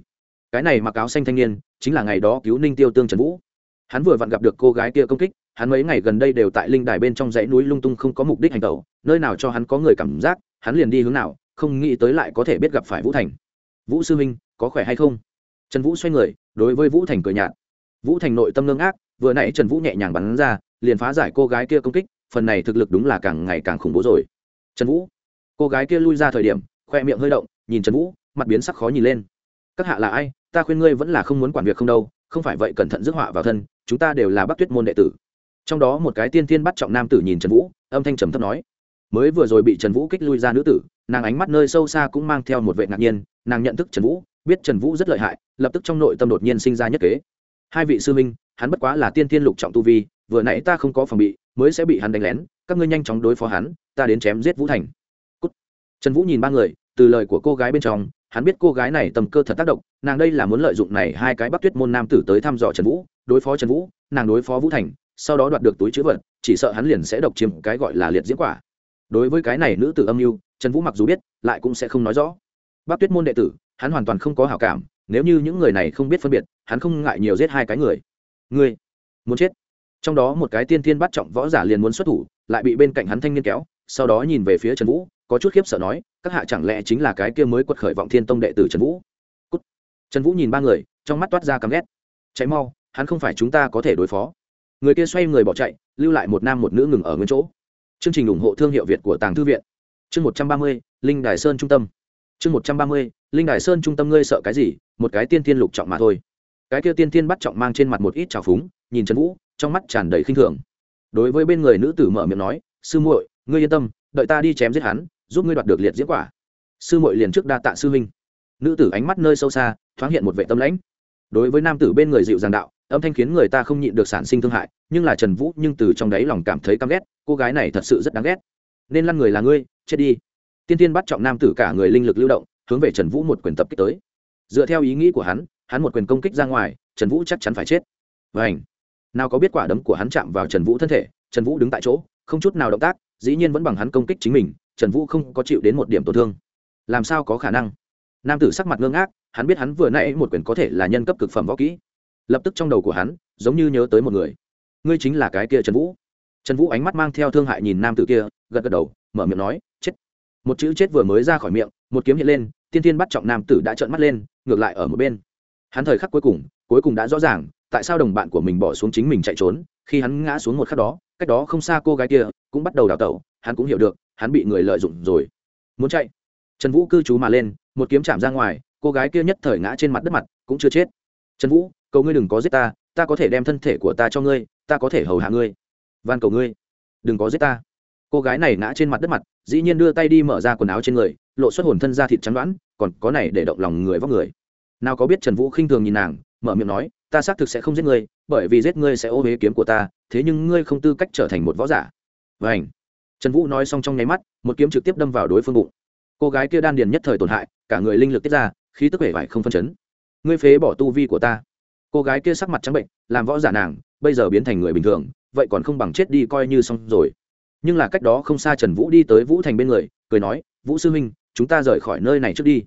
Cái này mặc áo xanh thanh niên, chính là ngày đó cứu ninh tiêu tương trần vũ. Hắn vừa vặn gặp được cô gái kia công kích, hắn mấy ngày gần đây đều tại linh đài bên trong dãy núi lung tung không có mục đích hành tẩu nơi nào cho hắn có người cảm giác, hắn liền đi hướng nào, không nghĩ tới lại có thể biết gặp phải vũ thành. Vũ sư minh có khỏe hay không? Trần vũ xoay người, đối với vũ thành cười nhạt. Vũ thành nội tâm ngưng ác vừa nãy trần vũ nhẹ nhàng bắn ra, liền phá giải cô gái kia công kích, phần này thực lực đúng là càng ngày càng khủng bố rồi. Trần vũ, cô gái kia lui ra thời điểm, khoe miệng hơi động, nhìn trần vũ, mặt biến sắc khó nhìn lên. Các hạ là ai? Ta khuyên ngươi vẫn là không muốn quản việc không đâu, không phải vậy cẩn thận rước họa vào thân, chúng ta đều là bắc tuyết môn đệ tử. Trong đó một cái tiên thiên bắt trọng nam tử nhìn trần vũ, âm thanh trầm thấp nói. Mới vừa rồi bị trần vũ kích lui ra nữ tử, nàng ánh mắt nơi sâu xa cũng mang theo một vệ ngạc nhiên, nàng nhận thức trần vũ, biết trần vũ rất lợi hại, lập tức trong nội tâm đột nhiên sinh ra nhất kế hai vị sư minh, hắn bất quá là tiên thiên lục trọng tu vi, vừa nãy ta không có phòng bị, mới sẽ bị hắn đánh lén, các ngươi nhanh chóng đối phó hắn, ta đến chém giết vũ thành. Cút. trần vũ nhìn ba người, từ lời của cô gái bên trong, hắn biết cô gái này tầm cơ thật tác động, nàng đây là muốn lợi dụng này hai cái bắc tuyết môn nam tử tới thăm dò trần vũ, đối phó trần vũ, nàng đối phó vũ thành, sau đó đoạt được túi chữ vật, chỉ sợ hắn liền sẽ độc chiếm cái gọi là liệt diễn quả. Đối với cái này nữ tử âm mưu, trần vũ mặc dù biết, lại cũng sẽ không nói rõ. Bắc tuyết môn đệ tử, hắn hoàn toàn không có hảo cảm nếu như những người này không biết phân biệt, hắn không ngại nhiều giết hai cái người. Ngươi, muốn chết. Trong đó một cái tiên thiên bắt trọng võ giả liền muốn xuất thủ, lại bị bên cạnh hắn thanh niên kéo, sau đó nhìn về phía trần vũ, có chút khiếp sợ nói, các hạ chẳng lẽ chính là cái kia mới quật khởi vọng thiên tông đệ tử trần vũ? Cút. trần vũ nhìn ba người, trong mắt toát ra căm ghét. Cháy mau, hắn không phải chúng ta có thể đối phó. Người kia xoay người bỏ chạy, lưu lại một nam một nữ ngừng ở nguyên chỗ. Chương trình ủng hộ thương hiệu việt của tàng thư viện. Chương một trăm ba mươi, linh đài sơn trung tâm. Chương một trăm ba mươi linh đài sơn trung tâm ngươi sợ cái gì, một cái tiên tiên lục trọng mà thôi. Cái kia tiên tiên bắt trọng mang trên mặt một ít trào phúng, nhìn trần vũ, trong mắt tràn đầy khinh thường. Đối với bên người nữ tử mở miệng nói, sư muội, ngươi yên tâm, đợi ta đi chém giết hắn, giúp ngươi đoạt được liệt diễn quả. Sư muội liền trước đa tạ sư huynh. Nữ tử ánh mắt nơi sâu xa, thoáng hiện một vệ tâm lãnh. Đối với nam tử bên người dịu dàng đạo, âm thanh khiến người ta không nhịn được sản sinh thương hại, nhưng là trần vũ nhưng từ trong đáy lòng cảm thấy căm ghét, cô gái này thật sự rất đáng ghét. Nên lăn người là ngươi, chết đi. Tiên tiên bắt trọng nam tử cả người linh lực lưu động hướng về trần vũ một quyền tập kích tới. Dựa theo ý nghĩ của hắn hắn một quyền công kích ra ngoài, trần vũ chắc chắn phải chết. Và ảnh nào có biết quả đấm của hắn chạm vào trần vũ thân thể, trần vũ đứng tại chỗ, không chút nào động tác, dĩ nhiên vẫn bằng hắn công kích chính mình, trần vũ không có chịu đến một điểm tổn thương. Làm sao có khả năng? Nam tử sắc mặt ngưng ác hắn biết hắn vừa nãy một quyền có thể là nhân cấp cực phẩm võ kỹ. Lập tức trong đầu của hắn, giống như nhớ tới một người. Ngươi chính là cái kia trần vũ. Trần vũ ánh mắt mang theo thương hại nhìn nam tử kia, gật gật đầu, mở miệng nói một chữ chết vừa mới ra khỏi miệng, một kiếm hiện lên, tiên tiên bắt trọng nam tử đã trợn mắt lên, ngược lại ở một bên. Hắn thời khắc cuối cùng cuối cùng đã rõ ràng, tại sao đồng bạn của mình bỏ xuống chính mình chạy trốn, khi hắn ngã xuống một khắc đó, cách đó không xa cô gái kia, cũng bắt đầu đào tẩu, hắn cũng hiểu được, hắn bị người lợi dụng rồi. Muốn chạy. Trần vũ cư trú mà lên, một kiếm chạm ra ngoài, cô gái kia nhất thời ngã trên mặt đất mặt, cũng chưa chết. Trần vũ, cầu ngươi đừng có giết ta ta có thể đem thân thể của ta cho ngươi, ta có thể hầu hạ ngươi. Van cầu ngươi, đừng có giết ta cô gái này ngã trên mặt đất mặt, dĩ nhiên đưa tay đi mở ra quần áo trên người, lộ xuất hồn thân ra thịt trắng đoán còn có này để động lòng người vóc người. Nào có biết trần vũ khinh thường nhìn nàng, mở miệng nói, ta xác thực sẽ không giết ngươi, bởi vì giết ngươi sẽ ô huế kiếm của ta, thế nhưng ngươi không tư cách trở thành một võ giả. Vảnh trần vũ nói xong trong nháy mắt, một kiếm trực tiếp đâm vào đối phương bụng. Cô gái kia đan điền nhất thời tổn hại, cả người linh lực tiết ra, khí tức vẻ vải không phân chấn. Ngươi phế bỏ tu vi của ta. Cô gái kia sắc mặt trắng bệnh, làm võ giả nàng, bây giờ biến thành người bình thường, vậy còn không bằng chết đi coi như xong rồi nhưng là cách đó không xa trần vũ đi tới vũ thành bên người, cười nói, vũ sư huynh, chúng ta rời khỏi nơi này trước đi.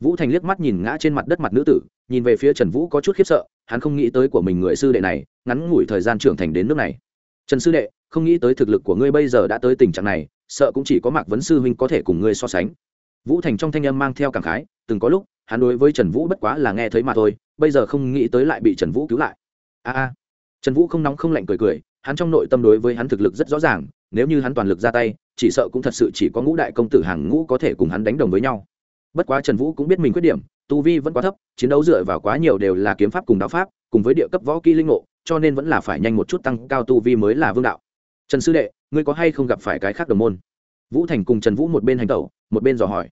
Vũ thành liếc mắt nhìn ngã trên mặt đất mặt nữ tử, nhìn về phía trần vũ có chút khiếp sợ, hắn không nghĩ tới của mình người sư đệ này, ngắn ngủi thời gian trưởng thành đến nước này. Trần sư đệ, không nghĩ tới thực lực của ngươi bây giờ đã tới tình trạng này, sợ cũng chỉ có mạc vấn sư huynh có thể cùng ngươi so sánh. Vũ thành trong thanh âm mang theo cảm khái, từng có lúc, hắn đối với trần vũ bất quá là nghe thấy mà thôi, bây giờ không nghĩ tới lại bị trần vũ cứu lại. A a. Trần vũ không nóng không lạnh cười cười, hắn trong nội tâm đối với hắn thực lực rất rõ ràng nếu như hắn toàn lực ra tay, chỉ sợ cũng thật sự chỉ có ngũ đại công tử hàng ngũ có thể cùng hắn đánh đồng với nhau. Bất quá trần vũ cũng biết mình khuyết điểm, tu vi vẫn quá thấp, chiến đấu dựa vào quá nhiều đều là kiếm pháp cùng đạo pháp, cùng với địa cấp võ kỹ linh ngộ, cho nên vẫn là phải nhanh một chút tăng cao tu vi mới là vương đạo. Trần sư đệ, ngươi có hay không gặp phải cái khác đồng môn? Vũ thành cùng trần vũ một bên hành tẩu, một bên dò hỏi.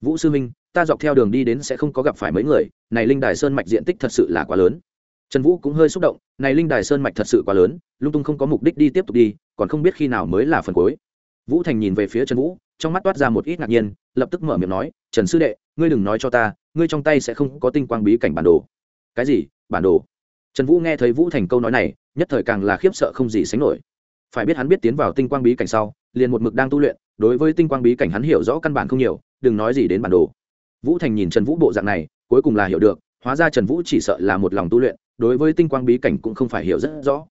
Vũ sư minh ta dọc theo đường đi đến sẽ không có gặp phải mấy người, này linh đài sơn mạch diện tích thật sự là quá lớn trần vũ cũng hơi xúc động, này linh đài sơn mạch thật sự quá lớn, lung tung không có mục đích đi tiếp tục đi, còn không biết khi nào mới là phần cuối. Vũ thành nhìn về phía trần vũ, trong mắt toát ra một ít ngạc nhiên, lập tức mở miệng nói, trần sư đệ, ngươi đừng nói cho ta, ngươi trong tay sẽ không có tinh quang bí cảnh bản đồ. Cái gì? Bản đồ? Trần vũ nghe thấy vũ thành câu nói này, nhất thời càng là khiếp sợ không gì sánh nổi. Phải biết hắn biết tiến vào tinh quang bí cảnh sau, liền một mực đang tu luyện, đối với tinh quang bí cảnh hắn hiểu rõ căn bản không nhiều, đừng nói gì đến bản đồ. Vũ thành nhìn trần vũ bộ dạng này, cuối cùng là hiểu được, hóa ra trần vũ chỉ sợ là một lòng tu luyện đối với tinh quang bí cảnh cũng không phải hiểu rất rõ.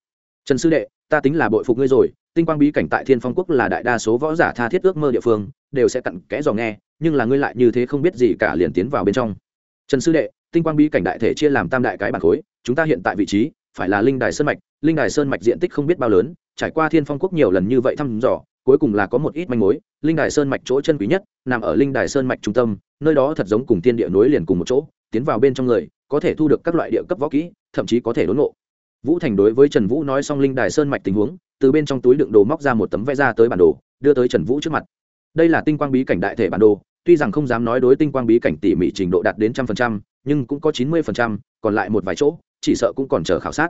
Trần sư đệ, ta tính là bội phục ngươi rồi, tinh quang bí cảnh tại thiên phong quốc là đại đa số võ giả tha thiết ước mơ địa phương, đều sẽ cặn kẽ dò nghe, nhưng là ngươi lại như thế không biết gì cả liền tiến vào bên trong. Trần sư đệ, tinh quang bí cảnh đại thể chia làm tam đại cái bản khối, chúng ta hiện tại vị trí, phải là linh đài sơn mạch. Linh đài sơn mạch diện tích không biết bao lớn, trải qua thiên phong quốc nhiều lần như vậy thăm dò cuối cùng là có một ít manh mối, linh đài sơn mạch chỗ chân quý nhất, nằm ở linh đài sơn mạch trung tâm, nơi đó thật giống cùng tiên địa nối liền cùng một chỗ, tiến vào bên trong người, có thể thu được các loại địa cấp võ kỹ, thậm chí có thể đốn ngộ. Vũ thành đối với trần vũ nói xong linh đài sơn mạch tình huống, từ bên trong túi đựng đồ móc ra một tấm vẽ ra tới bản đồ, đưa tới trần vũ trước mặt. Đây là tinh quang bí cảnh đại thể bản đồ, tuy rằng không dám nói đối tinh quang bí cảnh tỉ mỉ trình độ đạt đến trăm phần trăm, nhưng cũng có chín mươi phần trăm, còn lại một vài chỗ, chỉ sợ cũng còn chờ khảo sát.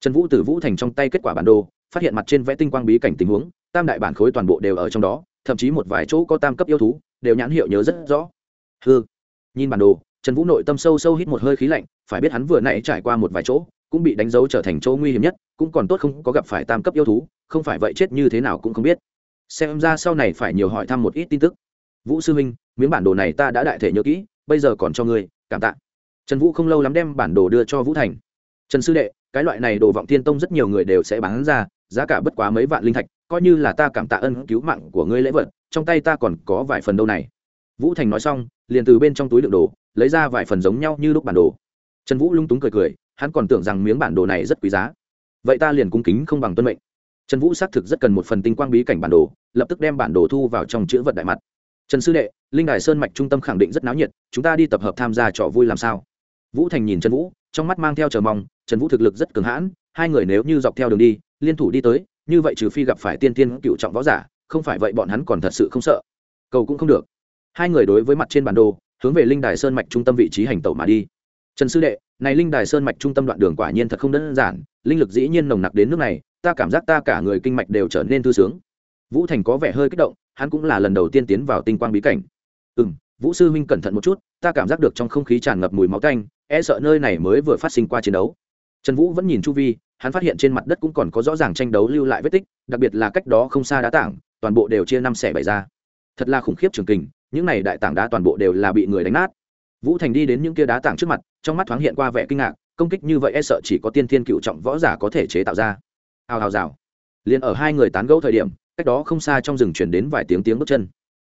Trần vũ từ vũ thành trong tay kết quả bản đồ, phát hiện mặt trên vẽ tinh quang bí cảnh tình huống tam đại bản khối toàn bộ đều ở trong đó, thậm chí một vài chỗ có tam cấp yêu thú, đều nhãn hiệu nhớ rất rõ. Hư nhìn bản đồ, trần vũ nội tâm sâu sâu hít một hơi khí lạnh, phải biết hắn vừa nãy trải qua một vài chỗ, cũng bị đánh dấu trở thành chỗ nguy hiểm nhất, cũng còn tốt không có gặp phải tam cấp yêu thú, không phải vậy chết như thế nào cũng không biết. Xem ra sau này phải nhiều hỏi thăm một ít tin tức. Vũ sư huynh, miếng bản đồ này ta đã đại thể nhớ kỹ, bây giờ còn cho ngươi, cảm tạ. Trần vũ không lâu lắm đem bản đồ đưa cho vũ thành. Trần sư đệ, cái loại này đồ vọng thiên tông rất nhiều người đều sẽ bán ra, giá cả bất quá mấy vạn linh thạch coi như là ta cảm tạ ân cứu mạng của ngươi lễ vật, trong tay ta còn có vài phần đâu này. Vũ thành nói xong, liền từ bên trong túi đựng đồ, lấy ra vài phần giống nhau như lúc bản đồ. Trần vũ lung túng cười cười, hắn còn tưởng rằng miếng bản đồ này rất quý giá. Vậy ta liền cung kính không bằng tuân mệnh. Trần vũ xác thực rất cần một phần tinh quang bí cảnh bản đồ, lập tức đem bản đồ thu vào trong chữ vật đại mặt. Trần sư đệ, linh đài sơn mạch trung tâm khẳng định rất náo nhiệt, chúng ta đi tập hợp tham gia trò vui làm sao? Vũ thành nhìn trần vũ, trong mắt mang theo chờ mong, trần vũ thực lực rất cường hãn, hai người nếu như dọc theo đường đi, liên thủ đi tới như vậy trừ phi gặp phải tiên tiên cựu trọng võ giả, không phải vậy bọn hắn còn thật sự không sợ. Cầu cũng không được. Hai người đối với mặt trên bản đồ, hướng về linh đài sơn mạch trung tâm vị trí hành tẩu mà đi. Trần sư đệ, này linh đài sơn mạch trung tâm đoạn đường quả nhiên thật không đơn giản, linh lực dĩ nhiên nồng nặc đến nước này, ta cảm giác ta cả người kinh mạch đều trở nên thư sướng. Vũ thành có vẻ hơi kích động, hắn cũng là lần đầu tiên tiến vào tinh quang bí cảnh. Ừ m vũ sư huynh cẩn thận một chút, ta cảm giác được trong không khí tràn ngập mùi máu canh e sợ nơi này mới vừa phát sinh qua chiến đấu. Trần vũ vẫn nhìn chu vi hắn phát hiện trên mặt đất cũng còn có rõ ràng tranh đấu lưu lại vết tích, đặc biệt là cách đó không xa đá tảng, toàn bộ đều chia năm xẻ bảy ra. Thật là khủng khiếp trường kình, những này đại tảng đá toàn bộ đều là bị người đánh nát. Vũ thành đi đến những kia đá tảng trước mặt, trong mắt thoáng hiện qua vẻ kinh ngạc, công kích như vậy e sợ chỉ có tiên thiên cựu trọng võ giả có thể chế tạo ra. Hào hào rào. Liền ở hai người tán gẫu thời điểm, cách đó không xa trong rừng chuyển đến vài tiếng tiếng bước chân.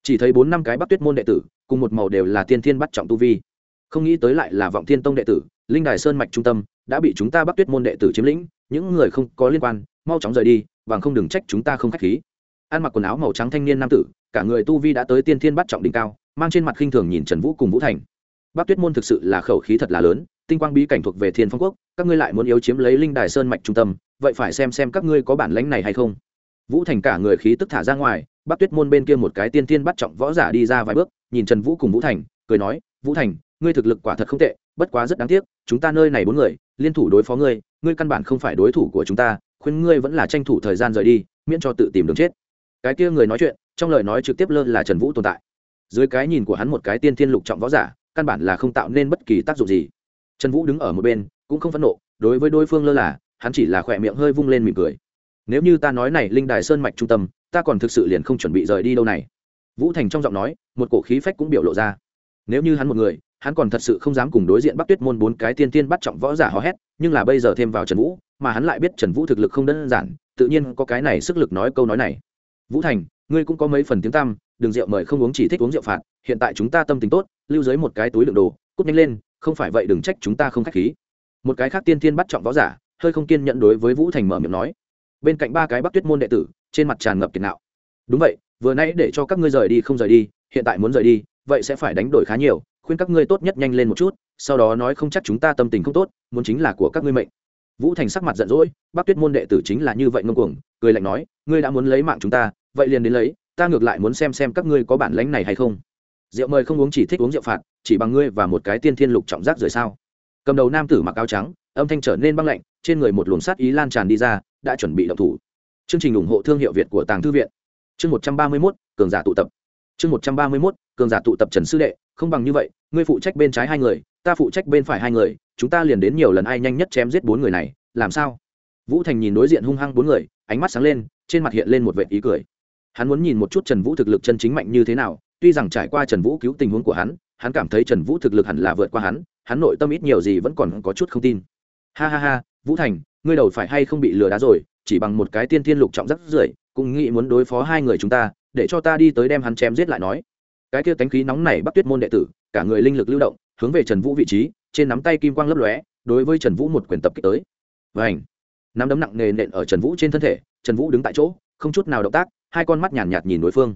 Chỉ thấy bốn năm cái bắc tuyết môn đệ tử, cùng một màu đều là tiên thiên bắt trọng tu vi. Không nghĩ tới lại là vọng thiên tông đệ tử linh đài sơn mạch trung tâm đã bị chúng ta bắc tuyết môn đệ tử chiếm lĩnh, những người không có liên quan, mau chóng rời đi và không đừng trách chúng ta không k h á c h khí. Ăn mặc quần áo màu trắng thanh niên nam tử, cả người tu vi đã tới tiên thiên bắt trọng đỉnh cao, mang trên mặt khinh thường nhìn trần vũ cùng vũ thành. Bắc tuyết môn thực sự là khẩu khí thật là lớn, tinh quang bí cảnh thuộc về thiên phong quốc, các ngươi lại muốn yếu chiếm lấy linh đài sơn mạch trung tâm, vậy phải xem xem các ngươi có bản lãnh này hay không. Vũ thành cả người khí tức thả ra ngoài, bắc tuyết môn bên kia một cái tiên Thiên bắt trọng võ giả đi ra vài bước, nhìn trần vũ cùng vũ thành, cười nói, vũ thành ngươi thực lực quả thật không tệ, bất quá rất đáng tiếc, chúng ta nơi này bốn người, liên thủ đối phó ngươi ngươi căn bản không phải đối thủ của chúng ta, khuyên ngươi vẫn là tranh thủ thời gian rời đi, miễn cho tự tìm đường chết. Cái kia người nói chuyện, trong lời nói trực tiếp lơ là trần vũ tồn tại. Dưới cái nhìn của hắn một cái tiên thiên lục trọng võ giả, căn bản là không tạo nên bất kỳ tác dụng gì. Trần vũ đứng ở một bên, cũng không phẫn nộ, đối với đối phương lơ là, hắn chỉ là khỏe miệng hơi vung lên mỉm cười. Nếu như ta nói này linh đài sơn mạch trung tâm, ta còn thực sự liền không chuẩn bị rời đi đâu này. Vũ thành trong giọng nói, một cổ khí phách cũng biểu lộ ra. Nếu như hắn một người hắn còn thật sự không dám cùng đối diện bắc tuyết môn bốn cái tiên tiên bắt trọng võ giả hò hét, nhưng là bây giờ thêm vào trần vũ, mà hắn lại biết trần vũ thực lực không đơn giản, tự nhiên có cái này sức lực nói câu nói này. Vũ thành, ngươi cũng có mấy phần tiếng tăm đừng rượu mời không uống chỉ thích uống rượu phạt, hiện tại chúng ta tâm tình tốt, lưu dưới một cái túi đựng đồ, cút nhanh lên, không phải vậy đừng trách chúng ta không khách khí. Một cái khác tiên tiên bắt trọng võ giả, hơi không kiên nhận đối với vũ thành mở miệng nói. Bên cạnh ba cái bắc tuyết môn đệ tử, trên mặt tràn ngập kiệt nạo. Đúng vậy, vừa nãy để cho các ngươi rời đi không rời đi, hiện tại muốn rời đi, vậy sẽ phải đánh đổi khá nhiều khuyên các ngươi tốt nhất nhanh lên một chút, sau đó nói không chắc chúng ta tâm tình không tốt, muốn chính là của các ngươi mệnh. Vũ thành sắc mặt giận dỗi bác tuyết môn đệ tử chính là như vậy ngông cuồng, cười lạnh nói, ngươi đã muốn lấy mạng chúng ta, vậy liền đến lấy, ta ngược lại muốn xem xem các ngươi có bản lánh này hay không. Rượu mời không uống chỉ thích uống rượu phạt, chỉ bằng ngươi và một cái tiên thiên lục trọng giác rời sao. Cầm đầu nam tử mặc áo trắng, âm thanh trở nên băng lạnh, trên người một luồng sát ý lan tràn đi ra, đã chuẩn bị động thủ. Chương trình ủng hộ thương hiệu việt của tàng thư viện. Chương một trăm ba mươi mốt, cường giả tụ tập. Chương một trăm ba mươi mốt, cường giả tụ tập trần sư đệ, không bằng như vậy ngươi phụ trách bên trái hai người, ta phụ trách bên phải hai người, chúng ta liền đến nhiều lần ai nhanh nhất chém giết bốn người này, làm sao? Vũ thành nhìn đối diện hung hăng bốn người, ánh mắt sáng lên, trên mặt hiện lên một vệ ý cười. Hắn muốn nhìn một chút trần vũ thực lực chân chính mạnh như thế nào, tuy rằng trải qua trần vũ cứu tình huống của hắn hắn cảm thấy trần vũ thực lực hẳn là vượt qua hắn hắn nội tâm ít nhiều gì vẫn còn có chút không tin. Ha ha ha, vũ thành, ngươi đầu phải hay không bị lừa đá rồi, chỉ bằng một cái tiên thiên lục trọng rất rưởi, cũng nghĩ muốn đối phó hai người chúng ta, để cho ta đi tới đem hắn chém giết lại nói cái kia tánh khí nóng này bắt tuyết môn đệ tử cả người linh lực lưu động hướng về trần vũ vị trí trên nắm tay kim quang lấp lóe đối với trần vũ một quyền tập kích tới. Và ảnh nắm đấm nặng nề nện ở trần vũ trên thân thể trần vũ đứng tại chỗ không chút nào động tác hai con mắt nhàn nhạt, nhạt nhìn đối phương.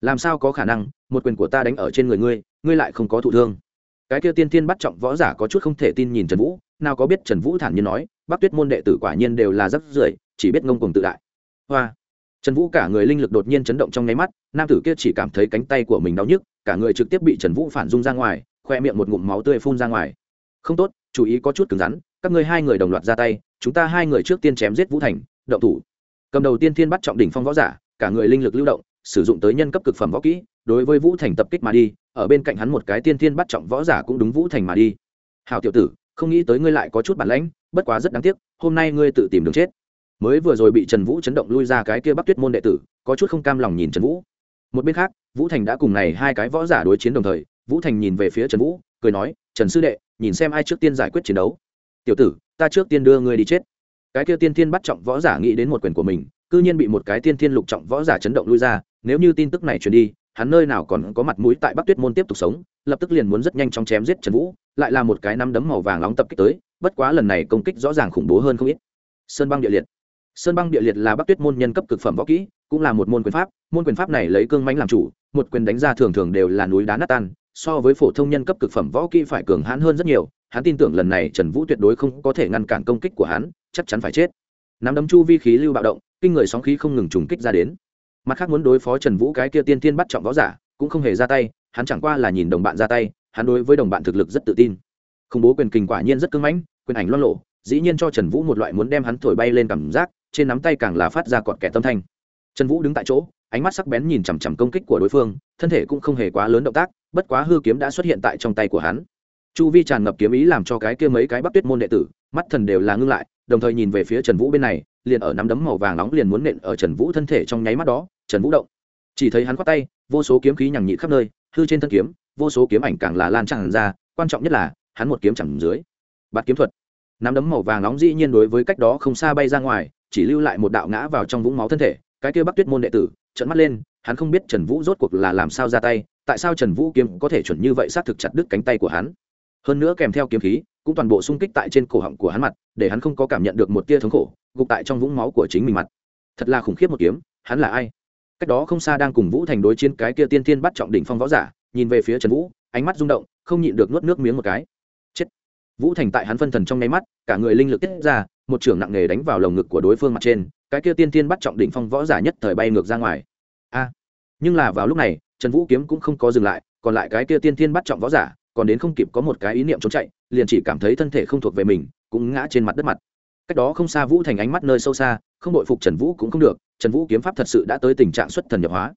Làm sao có khả năng một quyền của ta đánh ở trên người ngươi ngươi lại không có thụ thương? Cái kia tiên tiên bắt trọng võ giả có chút không thể tin nhìn trần vũ nào có biết trần vũ thản nhiên nói bác tuyết môn đệ tử quả nhiên đều là rất rưởi chỉ biết ngông cùng tự đại. Hoa! Trần vũ cả người linh lực đột nhiên chấn động trong nháy mắt, nam tử kia chỉ cảm thấy cánh tay của mình đau nhức, cả người trực tiếp bị trần vũ phản dung ra ngoài, khoe miệng một ngụm máu tươi phun ra ngoài. Không tốt, chú ý có chút cứng rắn, các ngươi hai người đồng loạt ra tay, chúng ta hai người trước tiên chém giết vũ thành, động thủ. Cầm đầu tiên thiên bắt trọng đỉnh phong võ giả, cả người linh lực lưu động, sử dụng tới nhân cấp cực phẩm võ kỹ, đối với vũ thành tập kích mà đi, ở bên cạnh hắn một cái tiên thiên bắt trọng võ giả cũng đúng vũ thành mà đi. Hào tiểu tử, không nghĩ tới ngươi lại có chút bản lãnh, bất quá rất đáng tiếc, hôm nay ngươi tự tìm đường chết mới vừa rồi bị trần vũ chấn động lui ra cái kia bắc tuyết môn đệ tử, có chút không cam lòng nhìn trần vũ. Một bên khác, vũ thành đã cùng này hai cái võ giả đối chiến đồng thời, vũ thành nhìn về phía trần vũ, cười nói, trần sư đệ, nhìn xem ai trước tiên giải quyết chiến đấu. Tiểu tử, ta trước tiên đưa ngươi đi chết. Cái kia tiên thiên bắt trọng võ giả nghĩ đến một quyền của mình, cư nhiên bị một cái tiên thiên lục trọng võ giả chấn động lui ra, nếu như tin tức này truyền đi, hắn nơi nào còn có mặt mũi tại bắc tuyết môn tiếp tục sống, lập tức liền muốn rất nhanh chóng chém giết trần vũ, lại là một cái năm đấm màu vàng nóng tập kích tới, bất quá lần này công kích rõ ràng khủng bố hơn không ít. Sơn băng địa liệt sơn băng địa liệt là bắc tuyết môn nhân cấp cực phẩm võ kỹ, cũng là một môn quyền pháp. Môn quyền pháp này lấy cương mánh làm chủ, một quyền đánh ra thường thường đều là núi đá nát tan, so với phổ thông nhân cấp cực phẩm võ kỹ phải cường hãn hơn rất nhiều. Hắn tin tưởng lần này trần vũ tuyệt đối không có thể ngăn cản công kích của hắn, chắc chắn phải chết. Nắm đấm chu vi khí lưu bạo động, kinh người sóng khí không ngừng trùng kích ra đến. Mặt khác muốn đối phó trần vũ cái kia tiên tiên bắt trọng võ giả, cũng không hề ra tay, hắn chẳng qua là nhìn đồng bạn ra tay, hắn đối với đồng bạn thực lực rất tự tin. Khủng bố quyền kình quả nhiên rất cưng mãnh, quyền ảnh loan lộ dĩ nhiên cho trần vũ một loại muốn đem hắn thổi bay lên cảm giác trên nắm tay càng là phát ra cọt kẻ tâm thanh. Trần vũ đứng tại chỗ, ánh mắt sắc bén nhìn chằm chằm công kích của đối phương, thân thể cũng không hề quá lớn động tác, bất quá hư kiếm đã xuất hiện tại trong tay của hắn. Chu vi tràn ngập kiếm ý làm cho cái kia mấy cái bắc tuyết môn đệ tử, mắt thần đều là ngưng lại, đồng thời nhìn về phía trần vũ bên này, liền ở nắm đấm màu vàng nóng liền muốn nện ở trần vũ thân thể trong nháy mắt đó, trần vũ động. Chỉ thấy hắn khoác tay, vô số kiếm khí nhằng nhị khắp nơi, hư trên thân kiếm, vô số kiếm ảnh càng là lan tràn ra, quan trọng nhất là, hắn một kiếm chẳng dưới. Bạt kiếm thuật. Nắm đấm màu vàng nóng dĩ nhiên đối với cách đó không xa bay ra ngoài chỉ lưu lại một đạo ngã vào trong vũng máu thân thể, cái kia bắc tuyết môn đệ tử trận mắt lên, hắn không biết trần vũ rốt cuộc là làm sao ra tay, tại sao trần vũ kiếm có thể chuẩn như vậy xác thực chặt đứt cánh tay của hắn. Hơn nữa kèm theo kiếm khí, cũng toàn bộ xung kích tại trên cổ họng của hắn mặt, để hắn không có cảm nhận được một tia thống khổ, gục tại trong vũng máu của chính mình mặt. Thật là khủng khiếp một kiếm, hắn là ai? Cách đó không xa đang cùng vũ thành đối chiến cái kia tiên tiên bắt trọng đỉnh phong võ giả, nhìn về phía trần vũ, ánh mắt rung động, không nhịn được nuốt nước miếng một cái. Chết! Vũ thành tại hắn phân thần trong nháy mắt, cả người linh lực tiết ra một trưởng nặng nề đánh vào lồng ngực của đối phương mặt trên, cái kia tiên tiên bắt trọng đỉnh phong võ giả nhất thời bay ngược ra ngoài. A! Nhưng là vào lúc này, trần vũ kiếm cũng không có dừng lại, còn lại cái kia tiên tiên bắt trọng võ giả, còn đến không kịp có một cái ý niệm trốn chạy, liền chỉ cảm thấy thân thể không thuộc về mình, cũng ngã trên mặt đất mặt. Cách đó không xa vũ thành ánh mắt nơi sâu xa, không đội phục trần vũ cũng không được, trần vũ kiếm pháp thật sự đã tới tình trạng xuất thần nhập hóa.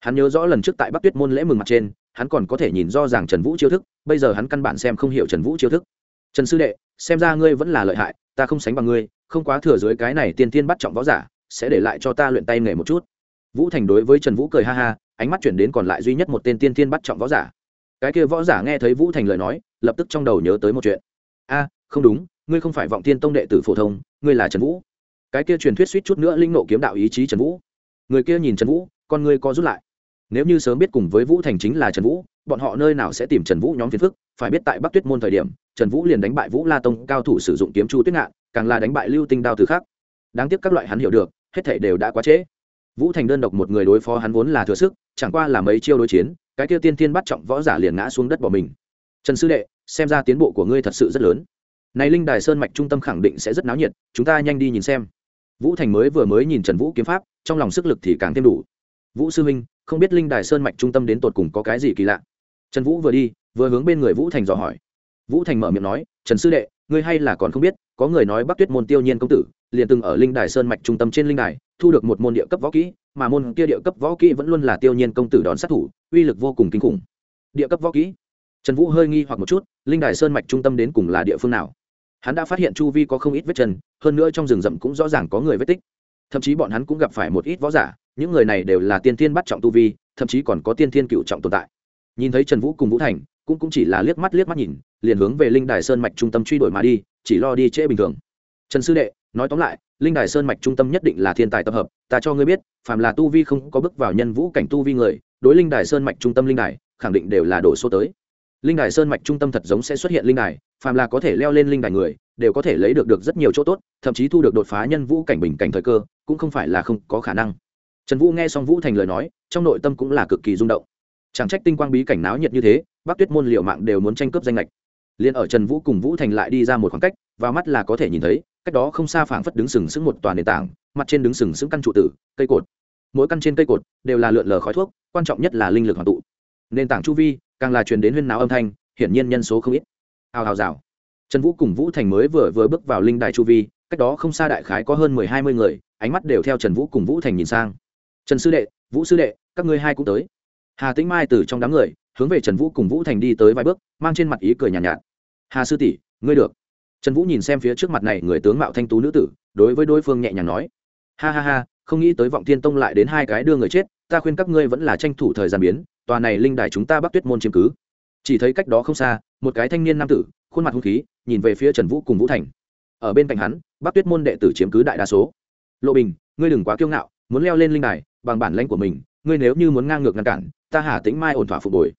Hắn nhớ rõ lần trước tại bắc tuyết môn lễ mừng mặt trên, hắn còn có thể nhìn do rằng trần vũ chiêu thức, bây giờ hắn căn bản xem không hiểu trần vũ chiêu thức trần sư đệ, xem ra ngươi vẫn là lợi hại, ta không sánh bằng ngươi, không quá thừa dưới cái này tiên tiên bắt trọng võ giả, sẽ để lại cho ta luyện tay nghề một chút. Vũ thành đối với trần vũ cười ha ha, ánh mắt chuyển đến còn lại duy nhất một tên tiên tiên bắt trọng võ giả. Cái kia võ giả nghe thấy vũ thành lời nói, lập tức trong đầu nhớ tới một chuyện. A, không đúng, ngươi không phải vọng tiên tông đệ tử phổ thông, ngươi là trần vũ. Cái kia truyền thuyết suýt chút nữa linh nộ kiếm đạo ý chí trần vũ. Người kia nhìn trần vũ, con ngươi co rút lại nếu như sớm biết cùng với vũ thành chính là trần vũ, bọn họ nơi nào sẽ tìm trần vũ nhóm phiền phức? Phải biết tại bắc tuyết môn thời điểm, trần vũ liền đánh bại vũ la tông cao thủ sử dụng kiếm chu tuyết ngạn, càng là đánh bại lưu tinh đao từ khác. Đáng tiếc các loại hắn hiểu được, hết thể đều đã quá trễ. Vũ thành đơn độc một người đối phó hắn vốn là thừa sức, chẳng qua là mấy chiêu đối chiến, cái kia tiên tiên bắt trọng võ giả liền ngã xuống đất bỏ mình. Trần sư đệ, xem ra tiến bộ của ngươi thật sự rất lớn. Này linh đài sơn mạch trung tâm khẳng định sẽ rất náo nhiệt, chúng ta nhanh đi nhìn xem. Vũ thành mới vừa mới nhìn trần vũ kiếm pháp, trong lòng sức lực thì càng thêm đủ. Vũ sư huynh không biết linh đài sơn mạch trung tâm đến tột cùng có cái gì kỳ lạ. Trần vũ vừa đi, vừa hướng bên người vũ thành dò hỏi. Vũ thành mở miệng nói, trần sư đệ, ngươi hay là còn không biết, có người nói bắc tuyết môn tiêu nhiên công tử, liền từng ở linh đài sơn mạch trung tâm trên linh đài, thu được một môn địa cấp võ kỹ, mà môn kia địa cấp võ kỹ vẫn luôn là tiêu nhiên công tử đón sát thủ, uy lực vô cùng kinh khủng. Địa cấp võ kỹ? Trần vũ hơi nghi hoặc một chút, linh đài sơn mạch trung tâm đến cùng là địa phương nào? Hắn đã phát hiện chu vi có không ít vết chân, hơn nữa trong rừng rậm cũng rõ ràng có người vết tích. Thậm chí bọn hắn cũng gặp phải một ít võ giả những người này đều là tiên thiên bắt trọng tu vi, thậm chí còn có tiên thiên cựu trọng tồn tại. Nhìn thấy trần vũ cùng vũ thành, cũng cũng chỉ là liếc mắt liếc mắt nhìn, liền hướng về linh đài sơn mạch trung tâm truy đuổi mà đi, chỉ lo đi trễ bình thường. Trần sư đệ, nói tóm lại, linh đài sơn mạch trung tâm nhất định là thiên tài tập hợp, ta cho ngươi biết, phàm là tu vi không có bước vào nhân vũ cảnh tu vi người, đối linh đài sơn mạch trung tâm linh đài, khẳng định đều là đổ số tới. Linh đài sơn mạch trung tâm thật giống sẽ xuất hiện linh đài, phàm là có thể leo lên linh đài người, đều có thể lấy được được rất nhiều chỗ tốt, thậm chí thu được đột phá nhân vũ cảnh bình cảnh thời cơ, cũng không phải là không có khả năng trần vũ nghe xong vũ thành lời nói, trong nội tâm cũng là cực kỳ rung động. Chẳng trách tinh quang bí cảnh náo nhiệt như thế, bắc tuyết môn liệu mạng đều muốn tranh cướp danh lệch liền ở trần vũ cùng vũ thành lại đi ra một khoảng cách và mắt là có thể nhìn thấy, cách đó không xa phảng phất đứng sừng sững một toàn nền tảng, mặt trên đứng sừng sững căn trụ tử, cây cột. Mỗi căn trên cây cột đều là lượn lờ khói thuốc, quan trọng nhất là linh lực hoàn tụ. Nền tảng chu vi càng là truyền đến huyên náo âm thanh, hiển nhiên nhân số không ít. Hào hào rào. Trần vũ cùng vũ thành mới vừa vừa bước vào linh đài chu vi, cách đó không xa đại khái có hơn mười hai mươi người, ánh mắt đều theo trần vũ cùng vũ thành nhìn sang trần sư đệ vũ sư đệ các ngươi hai cũng tới. Hà tĩnh mai từ trong đám người hướng về trần vũ cùng vũ thành đi tới vài bước mang trên mặt ý cười nhàn nhạt, nhạt. Hà sư tỷ ngươi được. Trần vũ nhìn xem phía trước mặt này người tướng mạo thanh tú nữ tử đối với đối phương nhẹ nhàng nói. Ha ha ha không nghĩ tới vọng thiên tông lại đến hai cái đưa người chết ta khuyên các ngươi vẫn là tranh thủ thời gian biến tòa này linh đài chúng ta bắc tuyết môn chiếm cứ. Chỉ thấy cách đó không xa một cái thanh niên nam tử khuôn mặt hung khí nhìn về phía trần vũ cùng vũ thành. Ở bên cạnh hắn bắc tuyết môn đệ tử chiếm cứ đại đa số. Lộ bình ngươi đừng quá kiêu ngạo muốn leo lên linh đài bằng bản lãnh của mình, ngươi nếu như muốn ngang ngược ngăn cản, ta hà tĩnh mai ổn thỏa phục hồi.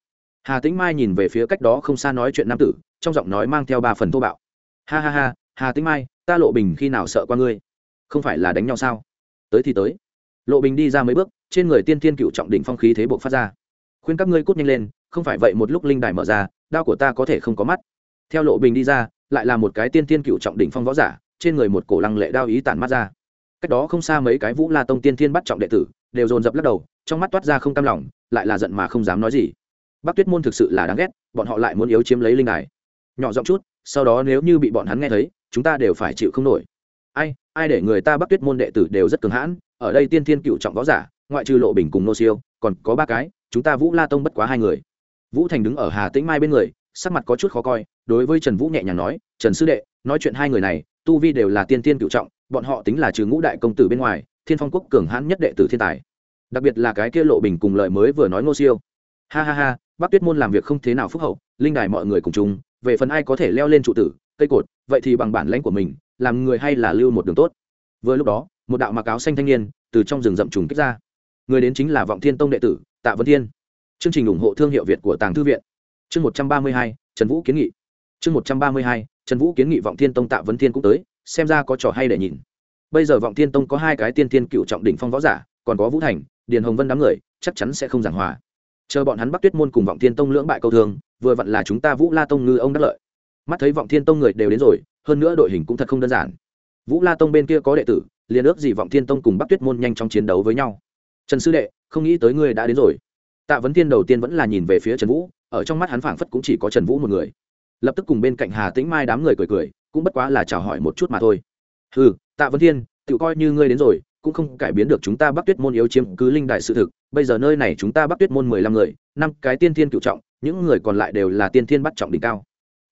Hà tĩnh mai nhìn về phía cách đó không xa nói chuyện nam tử, trong giọng nói mang theo ba phần thô bạo. Ha ha ha, hà tĩnh mai, ta lộ bình khi nào sợ qua ngươi? Không phải là đánh nhau sao? Tới thì tới. Lộ bình đi ra mấy bước, trên người tiên thiên cựu trọng đỉnh phong khí thế buộc phát ra. Khuyên các ngươi cút nhanh lên, không phải vậy một lúc linh đài mở ra, đao của ta có thể không có mắt. Theo lộ bình đi ra, lại là một cái tiên thiên cựu trọng đỉnh phong võ giả, trên người một cổ lăng lệ đao ý tản mắt ra. Cách đó không xa mấy cái vũ la tông tiên thiên bắt trọng đệ tử đều dồn dập lắc đầu, trong mắt toát ra không cam lòng, lại là giận mà không dám nói gì. Bắc tuyết môn thực sự là đáng ghét, bọn họ lại muốn yếu chiếm lấy linh đài. Nhỏ giọng chút, sau đó nếu như bị bọn hắn nghe thấy, chúng ta đều phải chịu không nổi. Ai ai để người ta bắc tuyết môn đệ tử đều rất cường hãn, ở đây tiên thiên cựu trọng võ giả, ngoại trừ lộ bình cùng nô siêu, còn có ba cái, chúng ta vũ la tông bất quá hai người. Vũ thành đứng ở hà tĩnh mai bên người, sắc mặt có chút khó coi, đối với trần vũ nhẹ nhàng nói, trần sư đệ, nói chuyện hai người này, tu vi đều là tiên tiên cựu trọng, bọn họ tính là trừ ngũ đại công tử bên ngoài thiên phong quốc cường hãn nhất đệ tử thiên tài. Đặc biệt là cái kia lộ bình cùng lời mới vừa nói ngô siêu. Ha ha ha bác tuyết môn làm việc không thế nào phúc hậu, linh đài mọi người cùng chung, về phần ai có thể leo lên trụ tử, cây cột, vậy thì bằng bản lãnh của mình, làm người hay là lưu một đường tốt. Vừa lúc đó, một đạo mặc áo xanh thanh niên từ trong rừng rậm trùng kích ra. Người đến chính là vọng thiên tông đệ tử, tạ vân thiên. Chương trình ủng hộ thương hiệu việt của tàng thư viện. Chương một trăm ba mươi hai, trần vũ kiến nghị. Chương một trăm ba mươi hai, trần vũ kiến nghị vọng thiên tông tạ vân thiên cũng tới, xem ra có trò hay để nhìn bây giờ vọng thiên tông có hai cái tiên thiên cựu trọng đỉnh phong võ giả, còn có vũ thành, điền hồng vân đám người, chắc chắn sẽ không giảng hòa. Chờ bọn hắn bắc tuyết môn cùng vọng thiên tông lưỡng bại câu thương, vừa vặn là chúng ta vũ la tông ngư ông đắc lợi. Mắt thấy vọng thiên tông người đều đến rồi, hơn nữa đội hình cũng thật không đơn giản. Vũ la tông bên kia có đệ tử, liền ước gì vọng thiên tông cùng bắc tuyết môn nhanh trong chiến đấu với nhau. Trần sư đệ, không nghĩ tới ngươi đã đến rồi. Tạ vấn thiên đầu tiên vẫn là nhìn về phía trần vũ, ở trong mắt hắn phảng phất cũng chỉ có trần vũ một người. Lập tức cùng bên cạnh hà tĩnh mai đám người cười cười, cũng bất quá là chào hỏi một chút mà thôi. Ừ tạ vấn thiên tự coi như ngươi đến rồi, cũng không cải biến được chúng ta bắc tuyết môn yếu chiếm cứ linh đại sự thực. Bây giờ nơi này chúng ta bắc tuyết môn mười lăm người, năm cái tiên thiên cựu trọng, những người còn lại đều là tiên thiên bắt trọng đỉnh cao.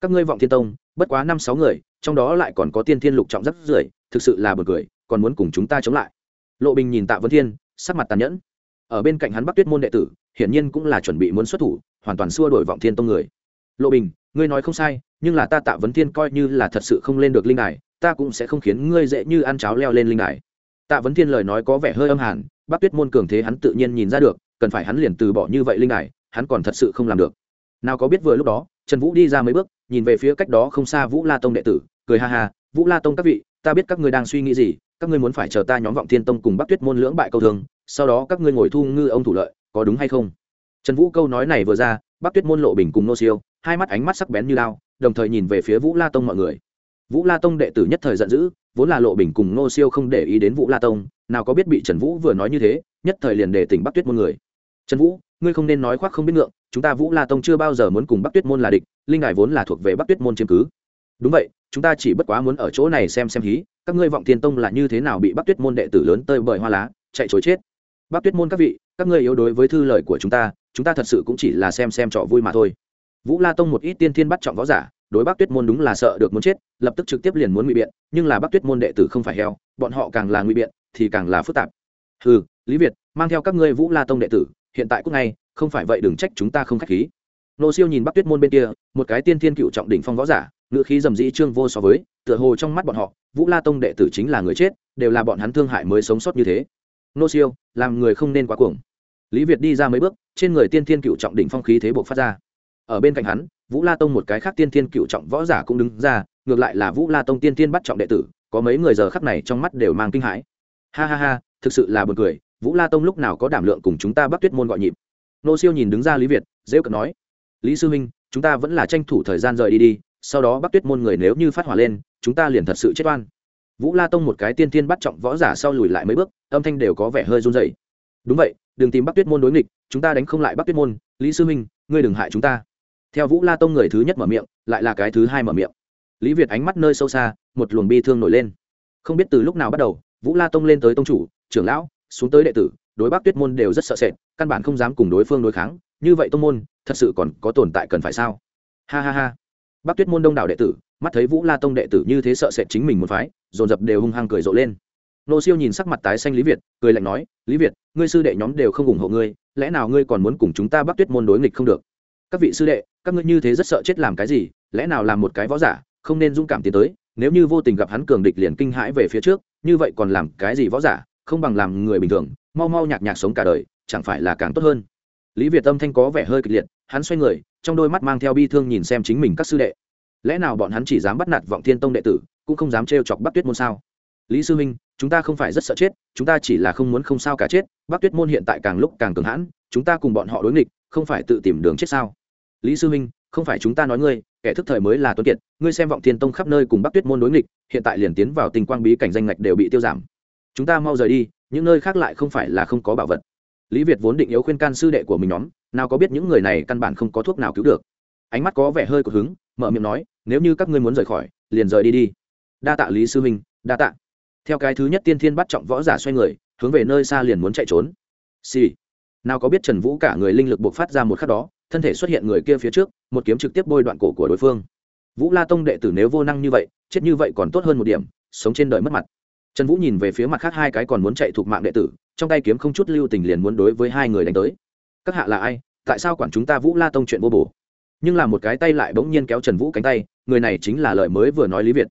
Các ngươi vọng thiên tông, bất quá năm sáu người, trong đó lại còn có tiên thiên lục trọng rất rưởi, thực sự là bật cười, còn muốn cùng chúng ta chống lại. Lộ bình nhìn tạ vấn thiên, sắc mặt tàn nhẫn. Ở bên cạnh hắn bắc tuyết môn đệ tử, hiển nhiên cũng là chuẩn bị muốn xuất thủ, hoàn toàn xua đổi vọng thiên tông người. Lộ bình, ngươi nói không sai, nhưng là ta tạ vấn thiên coi như là thật sự không lên được linh đài ta cũng sẽ không khiến ngươi dễ như ăn cháo leo lên linh đài. Tạ vấn thiên lời nói có vẻ hơi âm hàn, bắc tuyết môn cường thế hắn tự nhiên nhìn ra được, cần phải hắn liền từ bỏ như vậy linh đài, hắn còn thật sự không làm được. Nào có biết vừa lúc đó, trần vũ đi ra mấy bước, nhìn về phía cách đó không xa vũ la tông đệ tử, cười ha ha, vũ la tông các vị, ta biết các ngươi đang suy nghĩ gì, các ngươi muốn phải chờ ta nhóm vọng thiên tông cùng bắc tuyết môn lưỡng bại câu thường sau đó các ngươi ngồi thu ngư ông thủ lợi, có đúng hay không? Trần vũ câu nói này vừa ra, bắc tuyết môn lộ bình cùng nô siêu, hai mắt ánh mắt sắc bén như lao đồng thời nhìn về phía vũ la tông mọi người vũ la tông đệ tử nhất thời giận dữ, vốn là lộ bình cùng nô siêu không để ý đến vũ la tông, nào có biết bị trần vũ vừa nói như thế, nhất thời liền để tỉnh bắc tuyết môn người. Trần vũ, ngươi không nên nói khoác không biết ngượng, chúng ta vũ la tông chưa bao giờ muốn cùng bắc tuyết môn là địch, linh đài vốn là thuộc về bắc tuyết môn chiếm cứ. Đúng vậy, chúng ta chỉ bất quá muốn ở chỗ này xem xem hí, các ngươi vọng thiên tông là như thế nào bị bắc tuyết môn đệ tử lớn tơi bời hoa lá, chạy chối chết. Bắc tuyết môn các vị, các ngươi yếu đối với thư lời của chúng ta chúng ta thật sự cũng chỉ là xem xem trò vui mà thôi. Vũ la tông một ít tiên thiên bắt trọng võ giả đối bắc tuyết môn đúng là sợ được muốn chết, lập tức trực tiếp liền muốn ngụy biện, nhưng là bắc tuyết môn đệ tử không phải heo, bọn họ càng là ngụy biện thì càng là phức tạp. Ừ lý việt, mang theo các ngươi vũ la tông đệ tử, hiện tại cũng ngay, không phải vậy đừng trách chúng ta không k h á c h khí. Nô siêu nhìn bắc tuyết môn bên kia, một cái tiên thiên cựu trọng đỉnh phong võ giả, ngựa khí dầm dĩ trương vô so với, tựa hồ trong mắt bọn họ, vũ la tông đệ tử chính là người chết, đều là bọn hắn thương hại mới sống sót như thế. Nô siêu, làm người không nên quá cuồng. Lý việt đi ra mấy bước, trên người tiên thiên cựu trọng đỉnh phong khí thế bộc phát ra. Ở bên cạnh hắn vũ la tông một cái khác tiên thiên cựu trọng võ giả cũng đứng ra ngược lại là vũ la tông tiên thiên bắt trọng đệ tử có mấy người giờ khắc này trong mắt đều mang kinh hãi. Ha ha ha thực sự là b u ồ n cười vũ la tông lúc nào có đảm lượng cùng chúng ta bắt tuyết môn gọi nhịp. Nô siêu nhìn đứng ra lý việt dễ cận nói lý sư Minh, chúng ta vẫn là tranh thủ thời gian rời đi đi sau đó bắc tuyết môn người nếu như phát hỏa lên chúng ta liền thật sự chết oan. Vũ la tông một cái tiên Thiên bắt trọng võ giả sau lùi lại mấy bước âm thanh đều có vẻ hơi run dày đúng vậy đừng tìm bắc tuyết môn đối nghịch chúng ta đánh không lại bắc tuyết môn lý sư minh ngươi đừng hại chúng ta theo vũ la tông người thứ nhất mở miệng, lại là cái thứ hai mở miệng. Lý việt ánh mắt nơi sâu xa, một luồng bi thương nổi lên. Không biết từ lúc nào bắt đầu, vũ la tông lên tới tông chủ, trưởng lão, xuống tới đệ tử, đối bắc tuyết môn đều rất sợ sệt, căn bản không dám cùng đối phương đối kháng. Như vậy tông môn, thật sự còn có tồn tại cần phải sao? Ha ha ha. Bắc tuyết môn đông đảo đệ tử, mắt thấy vũ la tông đệ tử như thế sợ sệt chính mình một phái, dồn dập đều hung hăng cười rộ lên. Nô siêu nhìn sắc mặt tái xanh lý việt, cười lạnh nói, lý việt, ngươi sư đệ nhóm đều không ủng hộ ngươi, lẽ nào ngươi còn muốn cùng chúng ta bắc tuyết môn đối nghịch không được? Các vị sư đệ, các ngươi như thế rất sợ chết làm cái gì, lẽ nào làm một cái võ giả, không nên dũng cảm tiến tới, nếu như vô tình gặp hắn cường địch liền kinh hãi về phía trước, như vậy còn làm cái gì võ giả, không bằng làm người bình thường, mau mau nhạc nhạc sống cả đời, chẳng phải là càng tốt hơn. Lý việt tâm thanh có vẻ hơi kịch liệt, hắn xoay người, trong đôi mắt mang theo bi thương nhìn xem chính mình các sư đệ. Lẽ nào bọn hắn chỉ dám bắt nạt vọng thiên tông đệ tử, cũng không dám trêu chọc bắc tuyết môn sao? Lý sư minh, chúng ta không phải rất sợ chết, chúng ta chỉ là không muốn không sao cả chết, bắc tuyết môn hiện tại càng lúc càng cường hãn chúng ta cùng bọn họ đối nghịch, không phải tự tìm đường chết sao? Lý sư minh không phải chúng ta nói ngươi, kẻ thức thời mới là tuấn kiệt, ngươi xem vọng thiên tông khắp nơi cùng bắc tuyết môn đối nghịch, hiện tại liền tiến vào tình quang bí cảnh danh ngạch đều bị tiêu giảm. Chúng ta mau rời đi, những nơi khác lại không phải là không có bảo vật. Lý việt vốn định yếu khuyên can sư đệ của mình nhóm, nào có biết những người này căn bản không có thuốc nào cứu được. Ánh mắt có vẻ hơi cực hứng, mở miệng nói, nếu như các ngươi muốn rời khỏi, liền rời đi đi. Đa tạ lý sư minh đa tạ. Theo cái thứ nhất tiên thiên bắt trọng võ giả xoay người, hướng về nơi xa liền muốn chạy trốn. Xì、sì nào có biết trần vũ cả người linh lực buộc phát ra một khắc đó, thân thể xuất hiện người kia phía trước, một kiếm trực tiếp bôi đoạn cổ của đối phương. Vũ la tông đệ tử nếu vô năng như vậy, chết như vậy còn tốt hơn một điểm, sống trên đời mất mặt. Trần vũ nhìn về phía mặt khác hai cái còn muốn chạy thuộc mạng đệ tử, trong tay kiếm không chút lưu tình liền muốn đối với hai người đánh tới. Các hạ là ai? Tại sao quản chúng ta vũ la tông chuyện vô bổ? Nhưng là một cái tay lại bỗng nhiên kéo trần vũ cánh tay, người này chính là lời mới vừa nói lý việt.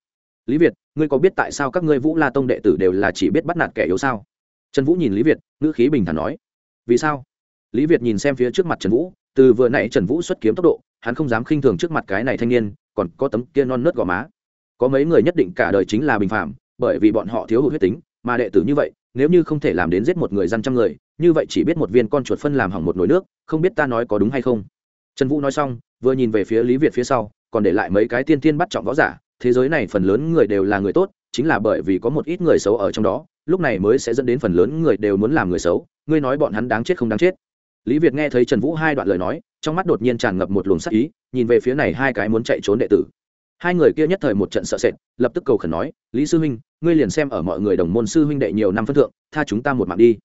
Lý việt, ngươi có biết tại sao các ngươi vũ la tông đệ tử đều là chỉ biết bắt nạt kẻ yếu sao? Trần vũ nhìn lý việt, ngữ khí bình thản nói. Vì sao? Lý việt nhìn xem phía trước mặt trần vũ, từ vừa nãy trần vũ xuất kiếm tốc độ, hắn không dám khinh thường trước mặt cái này thanh niên, còn có tấm kia non nớt gò má. Có mấy người nhất định cả đời chính là bình phạm bởi vì bọn họ thiếu hụt huyết tính, mà đệ tử như vậy, nếu như không thể làm đến giết một người dân trăm người, như vậy chỉ biết một viên con chuột phân làm hỏng một nồi nước, không biết ta nói có đúng hay không. Trần vũ nói xong, vừa nhìn về phía lý việt phía sau, còn để lại mấy cái tiên tiên bắt trọng võ giả, thế giới này phần lớn người đều là người tốt, chính là bởi vì có một ít người xấu ở trong đó, lúc này mới sẽ dẫn đến phần lớn người đều muốn làm người xấu, ngươi nói bọn hắn đáng chết không đáng chết lý việt nghe thấy trần vũ hai đoạn lời nói, trong mắt đột nhiên tràn ngập một luồng sắc ý, nhìn về phía này hai cái muốn chạy trốn đệ tử. Hai người kia nhất thời một trận sợ sệt, lập tức cầu khẩn nói, lý sư huynh, ngươi liền xem ở mọi người đồng môn sư huynh đệ nhiều năm phân thượng, tha chúng ta một mạng đi.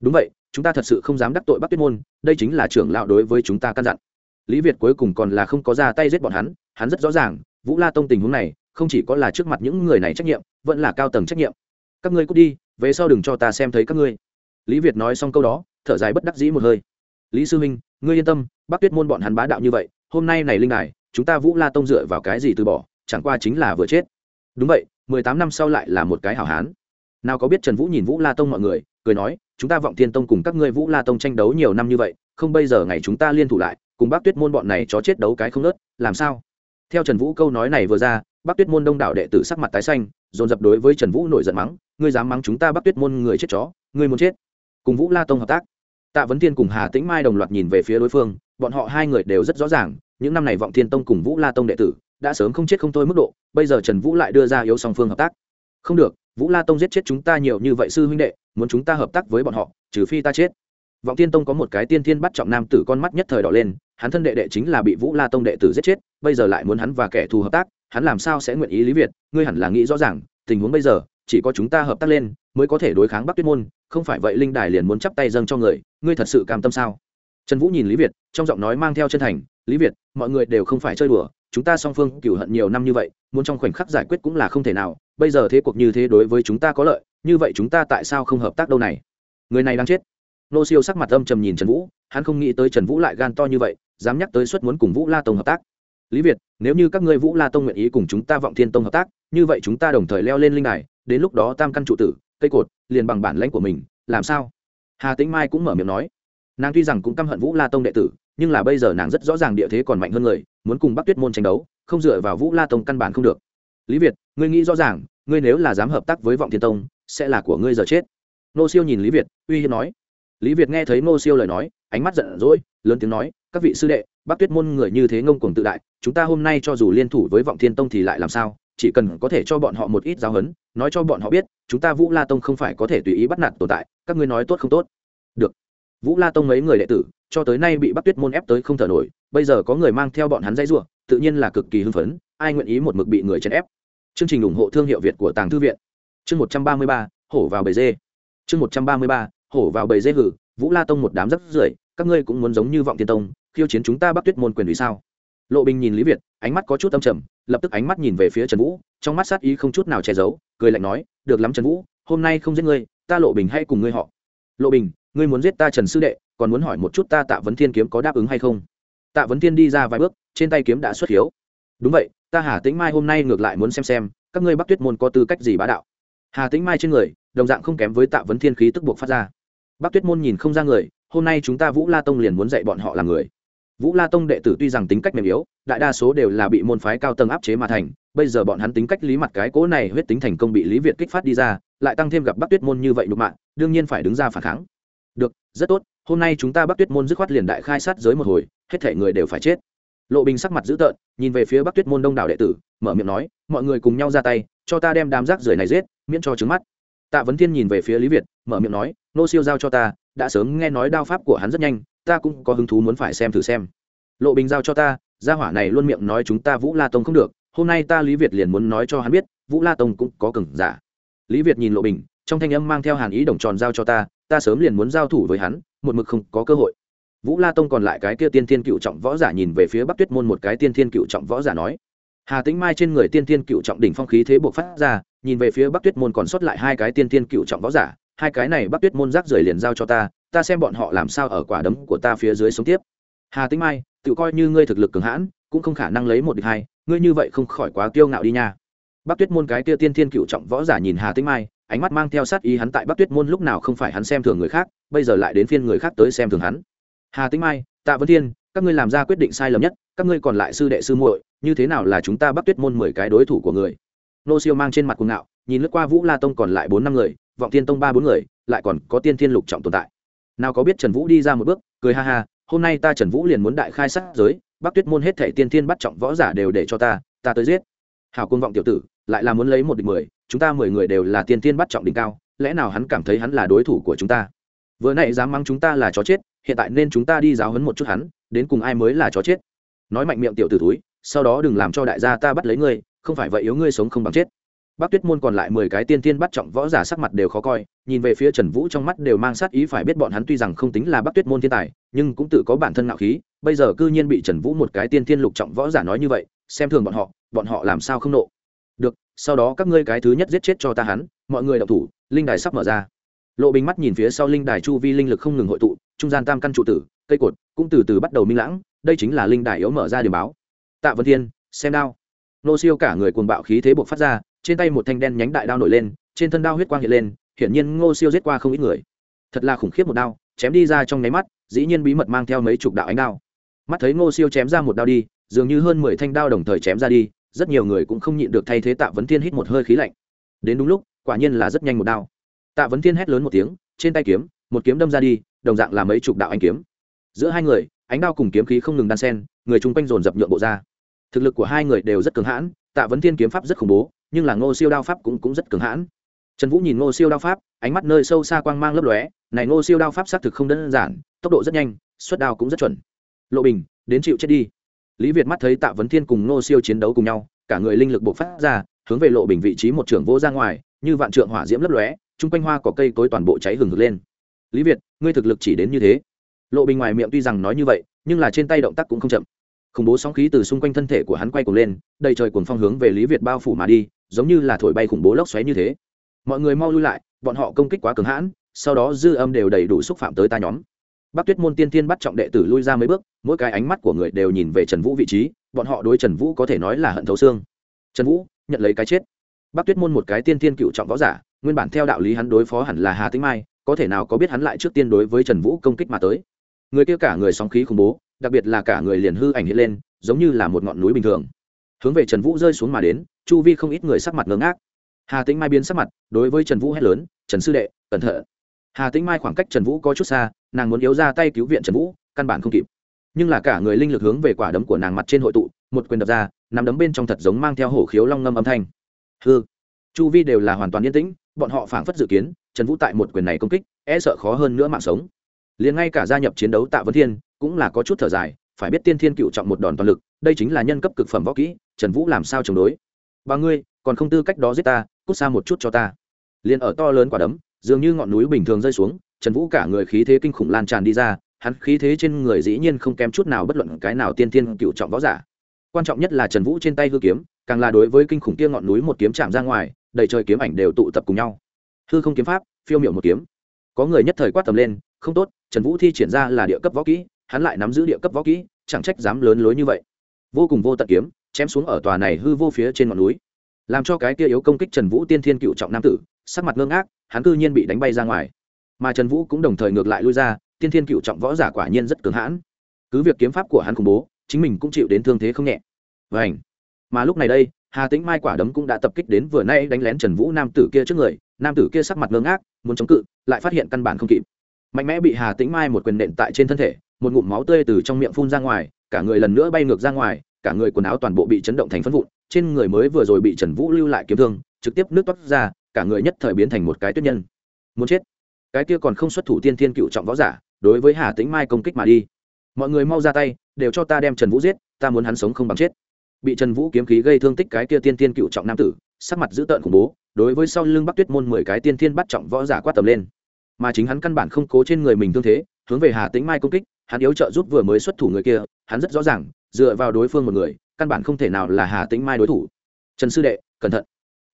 Đúng vậy, chúng ta thật sự không dám đắc tội bắc tuyết môn, đây chính là trưởng lão đối với chúng ta căn dặn. Lý việt cuối cùng còn là không có ra tay giết bọn hắn hắn rất rõ ràng, vũ la tông tình huống này, không chỉ có là trước mặt những người này trách nhiệm, vẫn là cao tầng trách nhiệm. Các ngươi cút đi, về sau đừng cho ta xem thấy các ngươi. Lý việt nói xong câu đó, thở dài bất đắc dĩ một hơi lý sư Minh, ngươi yên tâm bắc tuyết môn bọn hắn bá đạo như vậy hôm nay này linh đài chúng ta vũ la tông dựa vào cái gì từ bỏ chẳng qua chính là vừa chết. Đúng vậy mười tám năm sau lại là một cái hảo hán. Nào có biết trần vũ nhìn vũ la tông mọi người cười nói chúng ta vọng thiên tông cùng các ngươi vũ la tông tranh đấu nhiều năm như vậy không bây giờ ngày chúng ta liên thủ lại cùng bác tuyết môn bọn này chó chết đấu cái không nớt làm sao? Theo trần vũ câu nói này vừa ra bác tuyết môn đông đảo đệ tử sắc mặt tái xanh dồn dập đối với trần vũ nổi giận mắng ngươi dám mắng chúng ta bác tuyết môn người chết chó ngươi muốn chết. Cùng vũ la tông hợp tác tạ vấn thiên cùng hà tĩnh mai đồng loạt nhìn về phía đối phương, bọn họ hai người đều rất rõ ràng, những năm này vọng thiên tông cùng vũ la tông đệ tử đã sớm không chết không thôi mức độ, bây giờ trần vũ lại đưa ra yếu song phương hợp tác. Không được, vũ la tông giết chết chúng ta nhiều như vậy sư huynh đệ, muốn chúng ta hợp tác với bọn họ, trừ phi ta chết. Vọng tiên tông có một cái tiên thiên bắt trọng nam tử con mắt nhất thời đỏ lên, hắn thân đệ đệ chính là bị vũ la tông đệ tử giết chết, bây giờ lại muốn hắn và kẻ thù hợp tác, hắn làm sao sẽ nguyện ý lý việt, ngươi hẳn là nghĩ rõ ràng, tình huống bây giờ chỉ có chúng ta hợp tác lên, mới có thể đối kháng bắc tuyết môn, không phải vậy linh đài liền muốn chắp tay dâng cho người, ngươi thật sự cam tâm sao? Trần vũ nhìn lý việt, trong giọng nói mang theo chân thành, lý việt, mọi người đều không phải chơi đùa, chúng ta song phương cửu hận nhiều năm như vậy, muốn trong khoảnh khắc giải quyết cũng là không thể nào, bây giờ thế cuộc như thế đối với chúng ta có lợi, như vậy chúng ta tại sao không hợp tác đâu này? Người này đang chết. Nô siêu sắc mặt âm trầm nhìn trần vũ, hắn không nghĩ tới trần vũ lại gan to như vậy, dám nhắc tới suất muốn cùng vũ la tông hợp tác. Lý việt, nếu như các ngươi vũ la tông nguyện ý cùng chúng ta vọng thiên tông hợp tác, như vậy chúng ta đồng thời leo lên linh đài đến lúc đó tam căn trụ tử, cây cột, liền bằng bản lãnh của mình, làm sao? Hà tĩnh mai cũng mở miệng nói. Nàng tuy rằng cũng căm hận vũ la tông đệ tử, nhưng là bây giờ nàng rất rõ ràng địa thế còn mạnh hơn người, muốn cùng bắc tuyết môn tranh đấu, không dựa vào vũ la tông căn bản không được. Lý việt, ngươi nghĩ rõ ràng, ngươi nếu là dám hợp tác với vọng thiên tông, sẽ là của ngươi giờ chết. Nô siêu nhìn lý việt, uy hiếp nói. Lý việt nghe thấy nô siêu lời nói, ánh mắt giận dỗi, lớn tiếng nói, các vị sư đệ, bắc tuyết môn người như thế ngông cuồng tự đại, chúng ta hôm nay cho dù liên thủ với vọng thiên tông thì lại làm sao? Chỉ cần có thể cho bọn họ một ít giáo huấn, nói cho bọn họ biết, chúng ta vũ la tông không phải có thể tùy ý bắt nạt tồn tại, các ngươi nói tốt không tốt? Được. Vũ la tông mấy người đệ tử, cho tới nay bị bắc tuyết môn ép tới không thở nổi, bây giờ có người mang theo bọn hắn dây r tự nhiên là cực kỳ hưng phấn, ai nguyện ý một mực bị người chèn ép? Chương trình ủng hộ thương hiệu việt của tàng thư viện. Chương một trăm ba mươi ba, hổ vào bầy dê. Chương một trăm ba mươi ba, hổ vào bầy dê hử, vũ la tông một đám rất rưởi, các ngươi cũng muốn giống như vọng tiên tông, khiêu chiến chúng ta bắc tuyết môn quyền vì sao? Lộ bình nhìn lý việt, ánh mắt có chút âm trầm, lập tức ánh mắt nhìn về phía trần vũ, trong mắt sát ý không chút nào che giấu, cười lạnh nói, được lắm trần vũ, hôm nay không giết ngươi, ta lộ bình hay cùng ngươi họ? Lộ bình, ngươi muốn giết ta trần sư đệ, còn muốn hỏi một chút ta tạ vấn thiên kiếm có đáp ứng hay không? Tạ vấn thiên đi ra vài bước, trên tay kiếm đã xuất hiếu. Đúng vậy, ta hà tĩnh mai hôm nay ngược lại muốn xem xem, các ngươi bắc tuyết môn có tư cách gì bá đạo? Hà tĩnh mai trên người, đồng dạng không kém với tạ vấn thiên khí tức buộc phát ra. Bắc tuyết môn nhìn không ra người, hôm nay chúng ta vũ la tông liền muốn dạy bọn họ là người vũ la tông đệ tử tuy rằng tính cách mềm yếu, đại đa số đều là bị môn phái cao tầng áp chế mà thành, bây giờ bọn hắn tính cách lý mặt cái cố này huyết tính thành công bị lý việt kích phát đi ra, lại tăng thêm gặp bắc tuyết môn như vậy nhục mạng đương nhiên phải đứng ra phản kháng. Được, rất tốt, hôm nay chúng ta bắc tuyết môn dứt khoát liền đại khai sát giới một hồi, hết thể người đều phải chết. Lộ bình sắc mặt dữ tợn, nhìn về phía bắc tuyết môn đông đảo đệ tử, mở miệng nói, mọi người cùng nhau ra tay, cho ta đem đám rác rưởi này giết, miễn cho trứng mắt. Tạ vấn thiên nhìn về phía lý việt, mở miệng nói, nô siêu giao cho ta, đã sớm nghe nói đao pháp của hắn rất nhanh ta cũng có hứng thú muốn phải xem thử xem. Lộ bình giao cho ta, gia hỏa này luôn miệng nói chúng ta vũ la tông không được, hôm nay ta lý việt liền muốn nói cho hắn biết, vũ la tông cũng có cừng giả. Lý việt nhìn lộ bình, trong thanh âm mang theo hàn ý đồng tròn giao cho ta ta sớm liền muốn giao thủ với hắn, một mực không có cơ hội. Vũ la tông còn lại cái kia tiên thiên cựu trọng võ giả nhìn về phía bắc tuyết môn một cái tiên thiên cựu trọng võ giả nói. Hà tĩnh mai trên người tiên thiên cựu trọng đỉnh phong khí thế buộc phát ra, nhìn về phía bắc tuyết môn còn sót lại hai cái tiên thiên cựu trọng võ giả, hai cái này bắc tuyết môn rác rưởi liền giao cho ta ta xem bọn họ làm sao ở quả đấm của ta phía dưới sống tiếp. Hà tĩnh mai, tự coi như ngươi thực lực cường hãn, cũng không khả năng lấy một địch hai, ngươi như vậy không khỏi quá kiêu ngạo đi nha. Bắc tuyết môn cái kia tiên thiên cựu trọng võ giả nhìn hà tĩnh mai, ánh mắt mang theo sát ý hắn tại bắc tuyết môn lúc nào không phải hắn xem thường người khác, bây giờ lại đến phiên người khác tới xem thường hắn. Hà tĩnh mai, tạ vân thiên, các ngươi làm ra quyết định sai lầm nhất, các ngươi còn lại sư đệ sư muội, như thế nào là chúng ta bắc tuyết môn mười cái đối thủ của người? Nô siêu mang trên mặt cuồng ngạo, nhìn lướt qua vũ la tông còn lại bốn năm người, vọng tiên tông ba bốn người, lại còn có tiên thiên lục trọng tồn tại nào có biết trần vũ đi ra một bước, cười ha ha, hôm nay ta trần vũ liền muốn đại khai sát giới, bắc tuyết môn hết thẻ tiên thiên bắt trọng võ giả đều để cho ta ta tới giết. Hảo côn vọng tiểu tử, lại là muốn lấy một địch mười, chúng ta mười người đều là tiên thiên bắt trọng đỉnh cao, lẽ nào hắn cảm thấy hắn là đối thủ của chúng ta? Vừa nãy dám mắng chúng ta là chó chết, hiện tại nên chúng ta đi giáo hấn một chút hắn, đến cùng ai mới là chó chết? Nói mạnh miệng tiểu tử túi sau đó đừng làm cho đại gia ta bắt lấy ngươi, không phải vậy yếu ngươi sống không bằng chết. Bắc Tuyết môn còn lại mười cái tiên tiên bắt trọng võ giả sắc mặt đều khó coi, nhìn về phía Trần Vũ trong mắt đều mang sát ý phải biết bọn hắn tuy rằng không tính là Bắc Tuyết môn thiên tài, nhưng cũng tự có bản thân ngạo khí, bây giờ cư nhiên bị Trần Vũ một cái tiên tiên lục trọng võ giả nói như vậy, xem thường bọn họ, bọn họ làm sao không nộ. Được, sau đó các ngươi cái thứ nhất giết chết cho ta hắn, mọi người động thủ, linh đài sắp mở ra. Lộ Bình mắt nhìn phía sau linh đài chu vi linh lực không ngừng hội tụ, trung gian tam căn trụ tử, cây cột cũng từ từ bắt đầu minh lãng, đây chính là linh đài yếu mở ra điểm báo. Tạ Vân Thiên, xem đao. Nô Siêu cả người cuồng bạo khí thế buộc phát ra, trên tay một thanh đen nhánh đại đao nổi lên, trên thân đao huyết quang hiện lên, hiển nhiên ngô siêu giết qua không ít người. Thật là khủng khiếp một đao, chém đi ra trong nháy mắt, dĩ nhiên bí mật mang theo mấy chục đạo ánh đao. Mắt thấy ngô siêu chém ra một đao đi, dường như hơn mười thanh đao đồng thời chém ra đi, rất nhiều người cũng không nhịn được thay thế tạ vấn thiên hít một hơi khí lạnh. Đến đúng lúc, quả nhiên là rất nhanh một đao. Tạ vấn thiên hét lớn một tiếng, trên tay kiếm, một kiếm đâm ra đi, đồng dạng là mấy chục đạo anh kiếm. Giữa hai người, ánh đao cùng kiếm khí không ngừng đan sen người chung quanh dồn dập nhượng bộ ra. Thực lực của hai người đều rất cường hãn, tạ vấn thiên kiếm pháp rất khủng bố nhưng là ngô siêu đao pháp cũng cũng rất cường hãn. Trần vũ nhìn ngô siêu đao pháp, ánh mắt nơi sâu xa quang mang lấp lóe, này ngô siêu đao pháp xác thực không đơn giản, tốc độ rất nhanh, xuất đao cũng rất chuẩn. Lộ bình, đến chịu chết đi. Lý việt mắt thấy tạ vấn thiên cùng ngô siêu chiến đấu cùng nhau, cả người linh lực bộc phát ra, hướng về lộ bình vị trí một trưởng vô ra ngoài, như vạn trượng hỏa diễm lấp lóe, chung quanh hoa có cây cối toàn bộ cháy hừng hực lên. Lý việt, ngươi thực lực chỉ đến như thế. Lộ bình ngoài miệng tuy rằng nói như vậy, nhưng là trên tay động tác cũng không chậm. Khủng bố sóng khí từ xung quanh thân thể của hắn quay cuồng lên, đầy trời cuồng phong hướng về lý việt bao phủ mà đi giống như là thổi bay khủng bố lốc xoáy như thế. Mọi người mau lui lại, bọn họ công kích quá cường hãn, sau đó dư âm đều đầy đủ xúc phạm tới ta nhóm. Bác tuyết môn tiên tiên bắt trọng đệ tử lui ra mấy bước, mỗi cái ánh mắt của người đều nhìn về trần vũ vị trí, bọn họ đối trần vũ có thể nói là hận thấu xương. Trần vũ, nhận lấy cái chết. Bác tuyết môn một cái tiên tiên cựu trọng võ giả, nguyên bản theo đạo lý hắn đối phó hẳn là hà tĩnh mai, có thể nào có biết hắn lại trước tiên đối với trần vũ công kích mà tới. Người kia cả người sóng khí khủng bố, đặc biệt là cả người liền hư ảnh hiện lên, giống như là một ngọn núi bình thường hướng về trần vũ rơi xuống mà đến, chu vi không ít người sắc mặt ngớ ngác. Hà tĩnh mai biến sắc mặt, đối với trần vũ hét lớn, trần sư đệ, cẩn thận. Hà tĩnh mai khoảng cách trần vũ có chút xa, nàng muốn yếu ra tay cứu viện trần vũ, căn bản không kịp. Nhưng là cả người linh lực hướng về quả đấm của nàng mặt trên hội tụ, một quyền đập ra nằm đấm bên trong thật giống mang theo hổ khiếu long ngâm âm thanh. Hư chu vi đều là hoàn toàn yên tĩnh, bọn họ phảng phất dự kiến, trần vũ tại một quyền này công kích e sợ khó hơn nữa mạng sống. Liền ngay cả gia nhập chiến đấu tạ vấn thiên, cũng là có chút thở dài phải biết tiên thiên cựu trọng một đòn toàn lực, đây chính là nhân cấp cực phẩm võ kỹ, trần vũ làm sao chống đối? Ba ngươi, còn không tư cách đó giết ta, cút xa một chút cho ta. Liền ở to lớn quả đấm, dường như ngọn núi bình thường rơi xuống, trần vũ cả người khí thế kinh khủng lan tràn đi ra, hắn khí thế trên người dĩ nhiên không kém chút nào bất luận cái nào tiên thiên cựu trọng võ giả. Quan trọng nhất là trần vũ trên tay hư kiếm, càng là đối với kinh khủng kia ngọn núi một kiếm chạm ra ngoài, đầy trời kiếm ảnh đều tụ tập cùng nhau. Hư không kiếm pháp, phiêu miệu một kiếm. Có người nhất thời quát tầm lên, không tốt, trần vũ thi triển ra là địa cấp võ kỹ hắn lại nắm giữ địa cấp võ kỹ, chẳng trách dám lớn lối như vậy. Vô cùng vô tận kiếm, chém xuống ở tòa này hư vô phía trên ngọn núi. Làm cho cái kia yếu công kích trần vũ tiên thiên cựu trọng nam tử, sắc mặt ngơ ngác, hắn cư nhiên bị đánh bay ra ngoài. Mà trần vũ cũng đồng thời ngược lại lui ra, tiên thiên cựu trọng võ giả quả nhiên rất cường hãn. Cứ việc kiếm pháp của hắn khủng bố, chính mình cũng chịu đến thương thế không nhẹ. Vảnh mà lúc này đây, hà tĩnh mai quả đấm cũng đã tập kích đến vừa nay đánh lén trần vũ nam tử kia trước người, nam tử kia sắc mặt ngơ ngác, muốn chống cự, lại phát hiện căn bản không kịp. Mạnh mẽ bị hà tĩnh mai một quyền nện tại trên thân thể một ngụm máu tươi từ trong miệng phun ra ngoài, cả người lần nữa bay ngược ra ngoài, cả người quần áo toàn bộ bị chấn động thành phân vụn, trên người mới vừa rồi bị trần vũ lưu lại kiếm thương, trực tiếp nước toát ra, cả người nhất thời biến thành một cái tuyết nhân. Muốn chết. Cái kia còn không xuất thủ tiên thiên cựu trọng võ giả, đối với hà tĩnh mai công kích mà đi. Mọi người mau ra tay, đều cho ta đem trần vũ giết, ta muốn hắn sống không bằng chết. Bị trần vũ kiếm khí gây thương tích cái kia tiên thiên cựu trọng nam tử, sắc mặt dữ tợn khủng bố, đối với sau lưng bắc tuyết môn mười cái tiên thiên bắt trọng võ giả quát tầm lên. Mà chính hắn căn bản không cố trên người mình thương thế, hướng về hà tĩnh mai công kích hắn yếu trợ giúp vừa mới xuất thủ người kia, hắn rất rõ ràng, dựa vào đối phương một người, căn bản không thể nào là hà tĩnh mai đối thủ. Trần sư đệ, cẩn thận.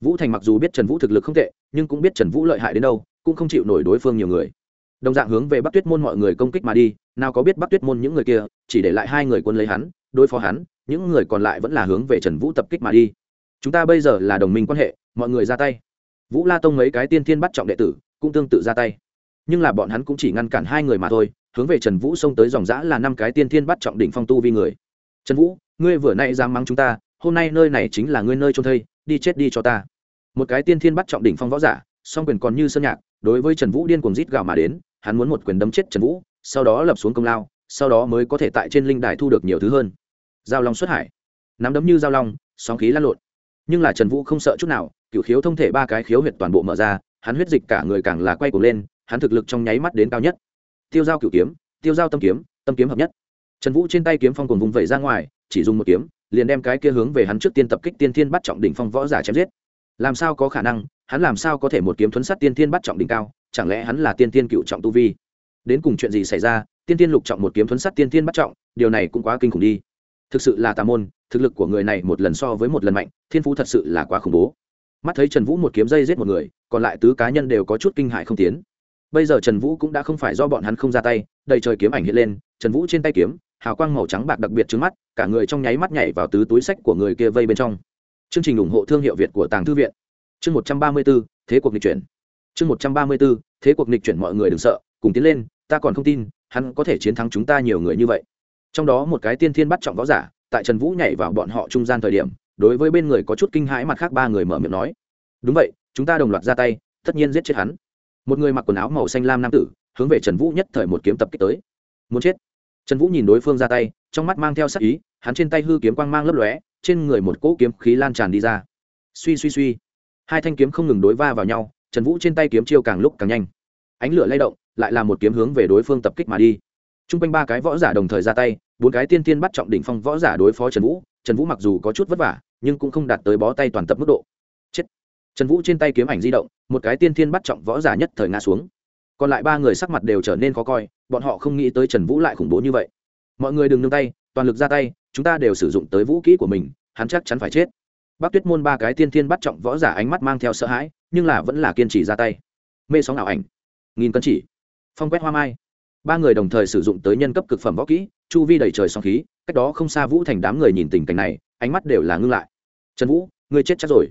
Vũ thành mặc dù biết trần vũ thực lực không tệ, nhưng cũng biết trần vũ lợi hại đến đâu, cũng không chịu nổi đối phương nhiều người. Đồng dạng hướng về bắc tuyết môn mọi người công kích mà đi, nào có biết bắc tuyết môn những người kia, chỉ để lại hai người quân lấy hắn, đối phó hắn, những người còn lại vẫn là hướng về trần vũ tập kích mà đi. Chúng ta bây giờ là đồng minh quan hệ, mọi người ra tay. Vũ la tông mấy cái tiên thiên bắt trọng đệ tử, cũng tương tự ra tay. Nhưng là bọn hắn cũng chỉ ngăn cản hai người mà thôi hướng về trần vũ xông tới dòng giã là năm cái tiên thiên bắt trọng đỉnh phong tu vi người. Trần vũ, ngươi vừa nay dám mắng chúng ta, hôm nay nơi này chính là ngươi nơi trông thây, đi chết đi cho ta. Một cái tiên thiên bắt trọng đỉnh phong võ giả, song quyền còn như sơn nhạc, đối với trần vũ điên cuồng rít gào mà đến, hắn muốn một quyền đấm chết trần vũ, sau đó lập xuống công lao, sau đó mới có thể tại trên linh đài thu được nhiều thứ hơn. Giao long xuất hải. Nắm đấm như giao long, sóng khí lan lộn. Nhưng là trần vũ không sợ chút nào, cựu khiếu thông thể ba cái khiếu huyệt toàn bộ mở ra, hắn huyết dịch cả người càng là quay cuồng lên, hắn thực lực trong nháy mắt đến cao nhất tiêu giao Cửu kiếm, tiêu giao tâm kiếm tâm kiếm hợp nhất. Trần vũ trên tay kiếm phong cùng vùng vẩy ra ngoài, chỉ dùng một kiếm, liền đem cái kia hướng về hắn trước tiên tập kích tiên thiên bắt trọng đỉnh phong võ giả chém giết. Làm sao có khả năng, hắn làm sao có thể một kiếm thuấn sát tiên thiên bắt trọng đỉnh cao, chẳng lẽ hắn là tiên thiên cựu trọng tu vi? Đến cùng chuyện gì xảy ra, tiên thiên lục trọng một kiếm thuấn sát tiên thiên bắt trọng, điều này cũng quá kinh khủng đi. Thực sự là tà môn, thực lực của người này một lần so với một lần mạnh, thiên phú thật sự là quá khủng bố. Mắt thấy trần vũ một kiếm dây giết một người, còn lại tứ cá nhân đều có chút kinh hại không tiến bây giờ trần vũ cũng đã không phải do bọn hắn không ra tay, đầy trời kiếm ảnh hiện lên, trần vũ trên tay kiếm, hào quang màu trắng bạc đặc biệt trứng mắt, cả người trong nháy mắt nhảy vào tứ túi sách của người kia vây bên trong. Chương trình ủng hộ thương hiệu việt của tàng thư viện. Chương một trăm ba mươi b ố thế cuộc nghịch chuyển. Chương một trăm ba mươi b ố thế cuộc nghịch chuyển mọi người đừng sợ, cùng tiến lên, ta còn không tin, hắn có thể chiến thắng chúng ta nhiều người như vậy. Trong đó một cái tiên thiên bắt trọng võ giả, tại trần vũ nhảy vào bọn họ trung gian thời điểm, đối với bên người có chút kinh hãi mặt khác ba người mở miệng nói, đúng vậy, chúng ta đồng loạt ra tay, tất nhiên giết chết hắn một người mặc quần áo màu xanh lam nam tử, hướng về trần vũ nhất thời một kiếm tập kích tới. Muốn chết. Trần vũ nhìn đối phương ra tay, trong mắt mang theo sắc ý, hắn trên tay hư kiếm quang mang lấp lóe, trên người một cỗ kiếm khí lan tràn đi ra. Suy suy suy. Hai thanh kiếm không ngừng đối va vào nhau, trần vũ trên tay kiếm chiêu càng lúc càng nhanh. Ánh lửa lay động, lại là một kiếm hướng về đối phương tập kích mà đi. T r u n g quanh ba cái võ giả đồng thời ra tay, bốn cái tiên tiên bắt trọng đỉnh phong võ giả đối phó trần vũ. Trần vũ mặc dù có chút vất vả, nhưng cũng không đạt tới bó tay toàn tập mức độ trần vũ trên tay kiếm ảnh di động, một cái tiên thiên bắt trọng võ giả nhất thời ngã xuống. Còn lại ba người sắc mặt đều trở nên khó coi, bọn họ không nghĩ tới trần vũ lại khủng bố như vậy. Mọi người đừng nương tay, toàn lực ra tay, chúng ta đều sử dụng tới vũ kỹ của mình, hắn chắc chắn phải chết. Bác tuyết môn ba cái tiên thiên bắt trọng võ giả ánh mắt mang theo sợ hãi, nhưng là vẫn là kiên trì ra tay. Mê sóng ảo ảnh. Nghìn cân chỉ. Phong quét hoa mai. Ba người đồng thời sử dụng tới nhân cấp cực phẩm võ kỹ, chu vi đầy trời sóng khí, cách đó không xa vũ thành đám người nhìn tình cảnh này, ánh mắt đều là ngưng lại. Trần vũ, ngươi chết chắc rồi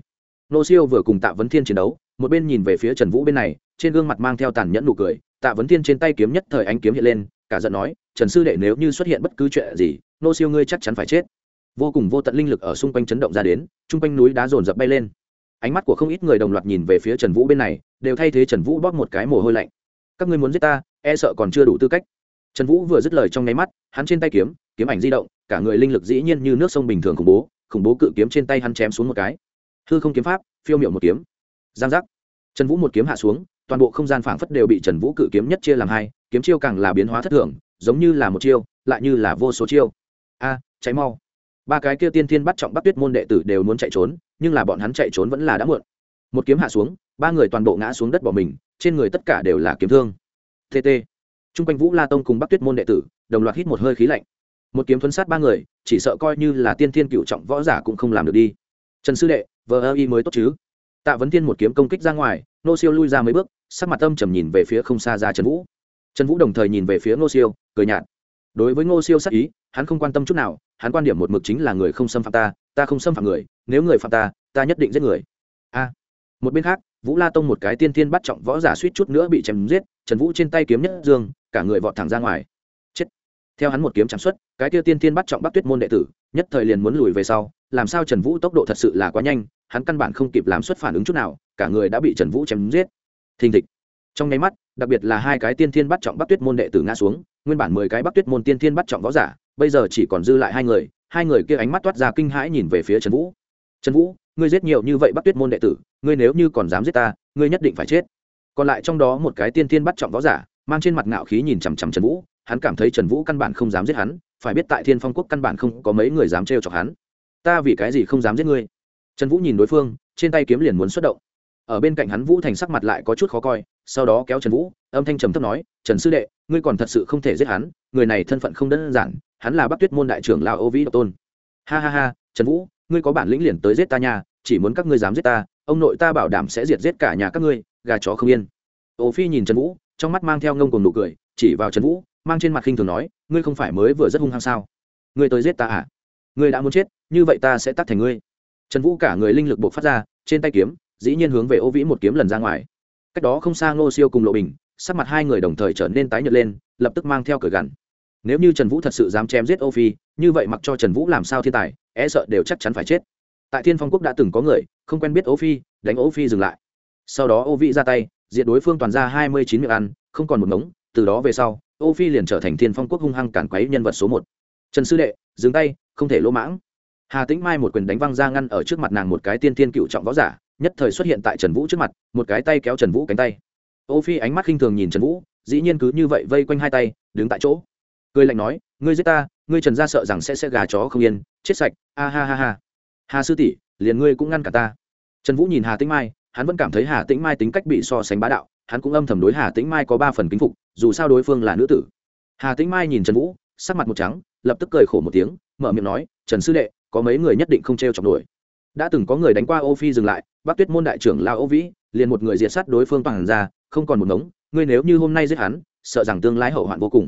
nô siêu vừa cùng tạ vấn thiên chiến đấu, một bên nhìn về phía trần vũ bên này, trên gương mặt mang theo tàn nhẫn nụ cười, tạ vấn thiên trên tay kiếm nhất thời ánh kiếm hiện lên, cả giận nói, trần sư đệ nếu như xuất hiện bất cứ chuyện gì, nô siêu ngươi chắc chắn phải chết. Vô cùng vô tận linh lực ở xung quanh chấn động ra đến chung quanh núi đá rồn rập bay lên. Ánh mắt của không ít người đồng loạt nhìn về phía trần vũ bên này, đều thay thế trần vũ bóp một cái mồ hôi lạnh. Các ngươi muốn giết ta e sợ còn chưa đủ tư cách. Trần vũ vừa dứt lời trong nháy mắt, hắn trên tay kiếm kiếm ảnh di động, cả người linh lực dĩ nhiên như nước sông bình thường khủng bố khủng bố cự kiếm trên tay hắn chém xuống một cái hư không kiếm pháp, phiêu miệu một kiếm. Giang giác. Trần vũ một kiếm hạ xuống, toàn bộ không gian phảng phất đều bị trần vũ cự kiếm nhất chia làm hai, kiếm chiêu càng là biến hóa thất thường, giống như là một chiêu, lại như là vô số chiêu. A, cháy mau. Ba cái kia tiên thiên bắt trọng bắt tuyết môn đệ tử đều muốn chạy trốn, nhưng là bọn hắn chạy trốn vẫn là đã muộn. Một kiếm hạ xuống, ba người toàn bộ ngã xuống đất bỏ mình, trên người tất cả đều là kiếm thương. Tt t r u n g quanh vũ la tông cùng bắc tuyết môn đệ tử, đồng loạt hít một hơi khí lạnh. Một kiếm thuấn sát ba người, chỉ sợ coi như là tiên thiên cựu trọng võ giả cũng không làm được đi. Trần sư đệ vờ ơ y mới tốt chứ. Tạ vấn thiên một kiếm công kích ra ngoài nô siêu lui ra mấy bước, sắc mặt tâm trầm nhìn về phía không xa ra trần vũ. Trần vũ đồng thời nhìn về phía nô siêu, cười nhạt. Đối với ngô siêu sắc ý, hắn không quan tâm chút nào, hắn quan điểm một mực chính là người không xâm phạm ta ta không xâm phạm người, nếu người phạm ta ta nhất định giết người. A. Một bên khác, vũ la tông một cái tiên tiên bắt trọng võ giả suýt chút nữa bị chém giết, trần vũ trên tay kiếm nhất dương, cả người vọt thẳng ra ngoài. Chết. Theo hắn một kiếm chạm xuất, cái kia tiên tiên bắt trọng bắc tuyết môn đệ tử, nhất thời liền muốn lùi về sau, làm sao trần vũ tốc độ thật sự là quá nhanh hắn căn bản không kịp làm xuất phản ứng chút nào, cả người đã bị trần vũ chém giết. Thình thịch. Trong nháy mắt, đặc biệt là hai cái tiên thiên bắt trọng bắc tuyết môn đệ tử ngã xuống, nguyên bản mười cái bắc tuyết môn tiên thiên bắt trọng võ giả, bây giờ chỉ còn dư lại hai người hai người kia ánh mắt toát ra kinh hãi nhìn về phía trần vũ. Trần vũ, ngươi giết nhiều như vậy bắc tuyết môn đệ tử, ngươi nếu như còn dám giết ta, ngươi nhất định phải chết. Còn lại trong đó một cái tiên Thiên bắt trọng võ giả, mang trên mặt ngạo khí nhìn chằm chằm trần vũ, hắn cảm thấy trần vũ căn bản không dám giết hắn, phải biết tại thiên phong quốc căn bản không có mấy người dám trêu chọc hắn. Ta vì cái gì không dám giết ngươi? Trần vũ nhìn đối phương, trên tay kiếm liền muốn xuất động. Ở bên cạnh hắn vũ thành sắc mặt lại có chút khó coi, sau đó kéo trần vũ, âm thanh trầm thấp nói, trần sư đệ, ngươi còn thật sự không thể giết hắn, người này thân phận không đơn giản, hắn là bắc tuyết môn đại trưởng lao ô vĩ độc tôn. Ha ha ha, trần vũ, ngươi có bản lĩnh liền tới giết ta nhà chỉ muốn các ngươi dám giết ta, ông nội ta bảo đảm sẽ diệt giết cả nhà các ngươi, gà chó không yên. Ô phi nhìn trần vũ, trong mắt mang theo ngông cùng nụ cười, chỉ vào trần vũ, mang trên mặt khinh thường nói, ngươi không phải mới vừa rất hung hăng sao? Ngươi tới giết ta à? Ngươi đã muốn chết, như vậy ta sẽ tắt thành ngươi trần vũ cả người linh lực buộc phát ra, trên tay kiếm, dĩ nhiên hướng về ô vĩ một kiếm lần ra ngoài. Cách đó không xa ngô siêu cùng lộ bình, sắc mặt hai người đồng thời trở nên tái nhợt lên, lập tức mang theo cởi gằn nếu như trần vũ thật sự dám chém giết ô phi, như vậy mặc cho trần vũ làm sao thiên tài e sợ đều chắc chắn phải chết. Tại thiên phong quốc đã từng có người, không quen biết ô phi, đánh ô phi dừng lại. Sau đó ô vĩ ra tay, diệt đối phương toàn ra hai mươi chín miệng ăn, không còn một ngống, từ đó về sau, ô phi liền trở thành thiên phong quốc hung hăng cản quấy nhân vật số một. Trần sư đệ, dừng tay, không thể lỗ mãng hà tĩnh mai một quyền đánh văng ra ngăn ở trước mặt nàng một cái tiên tiên cựu trọng võ giả, nhất thời xuất hiện tại trần vũ trước mặt, một cái tay kéo trần vũ cánh tay. Ô phi ánh mắt khinh thường nhìn trần vũ, dĩ nhiên cứ như vậy vây quanh hai tay, đứng tại chỗ. Cười lạnh nói, ngươi giết ta, ngươi trần gia sợ rằng sẽ sẽ gà chó không yên, chết sạch, a ha ha ha. Hà sư tỷ, liền ngươi cũng ngăn cả ta. Trần vũ nhìn hà tĩnh mai, hắn vẫn cảm thấy hà tĩnh mai tính cách bị so sánh bá đạo, hắn cũng âm thầm đối hà tĩnh mai có ba phần kính phục, dù sao đối phương là nữ tử. Hà tĩnh mai nhìn trần vũ, sắc mặt một trắng, lập tức cười khổ một tiếng, mở miệng nói, trần sư đệ có mấy người nhất định không t r e o chọc nổi. Đã từng có người đánh qua ô phi dừng lại bác tuyết môn đại trưởng lao ô vĩ, liền một người diệt sát đối phương bằng ra, không còn một ngống, ngươi nếu như hôm nay giết hắn, sợ rằng tương lai hậu hoạn vô cùng.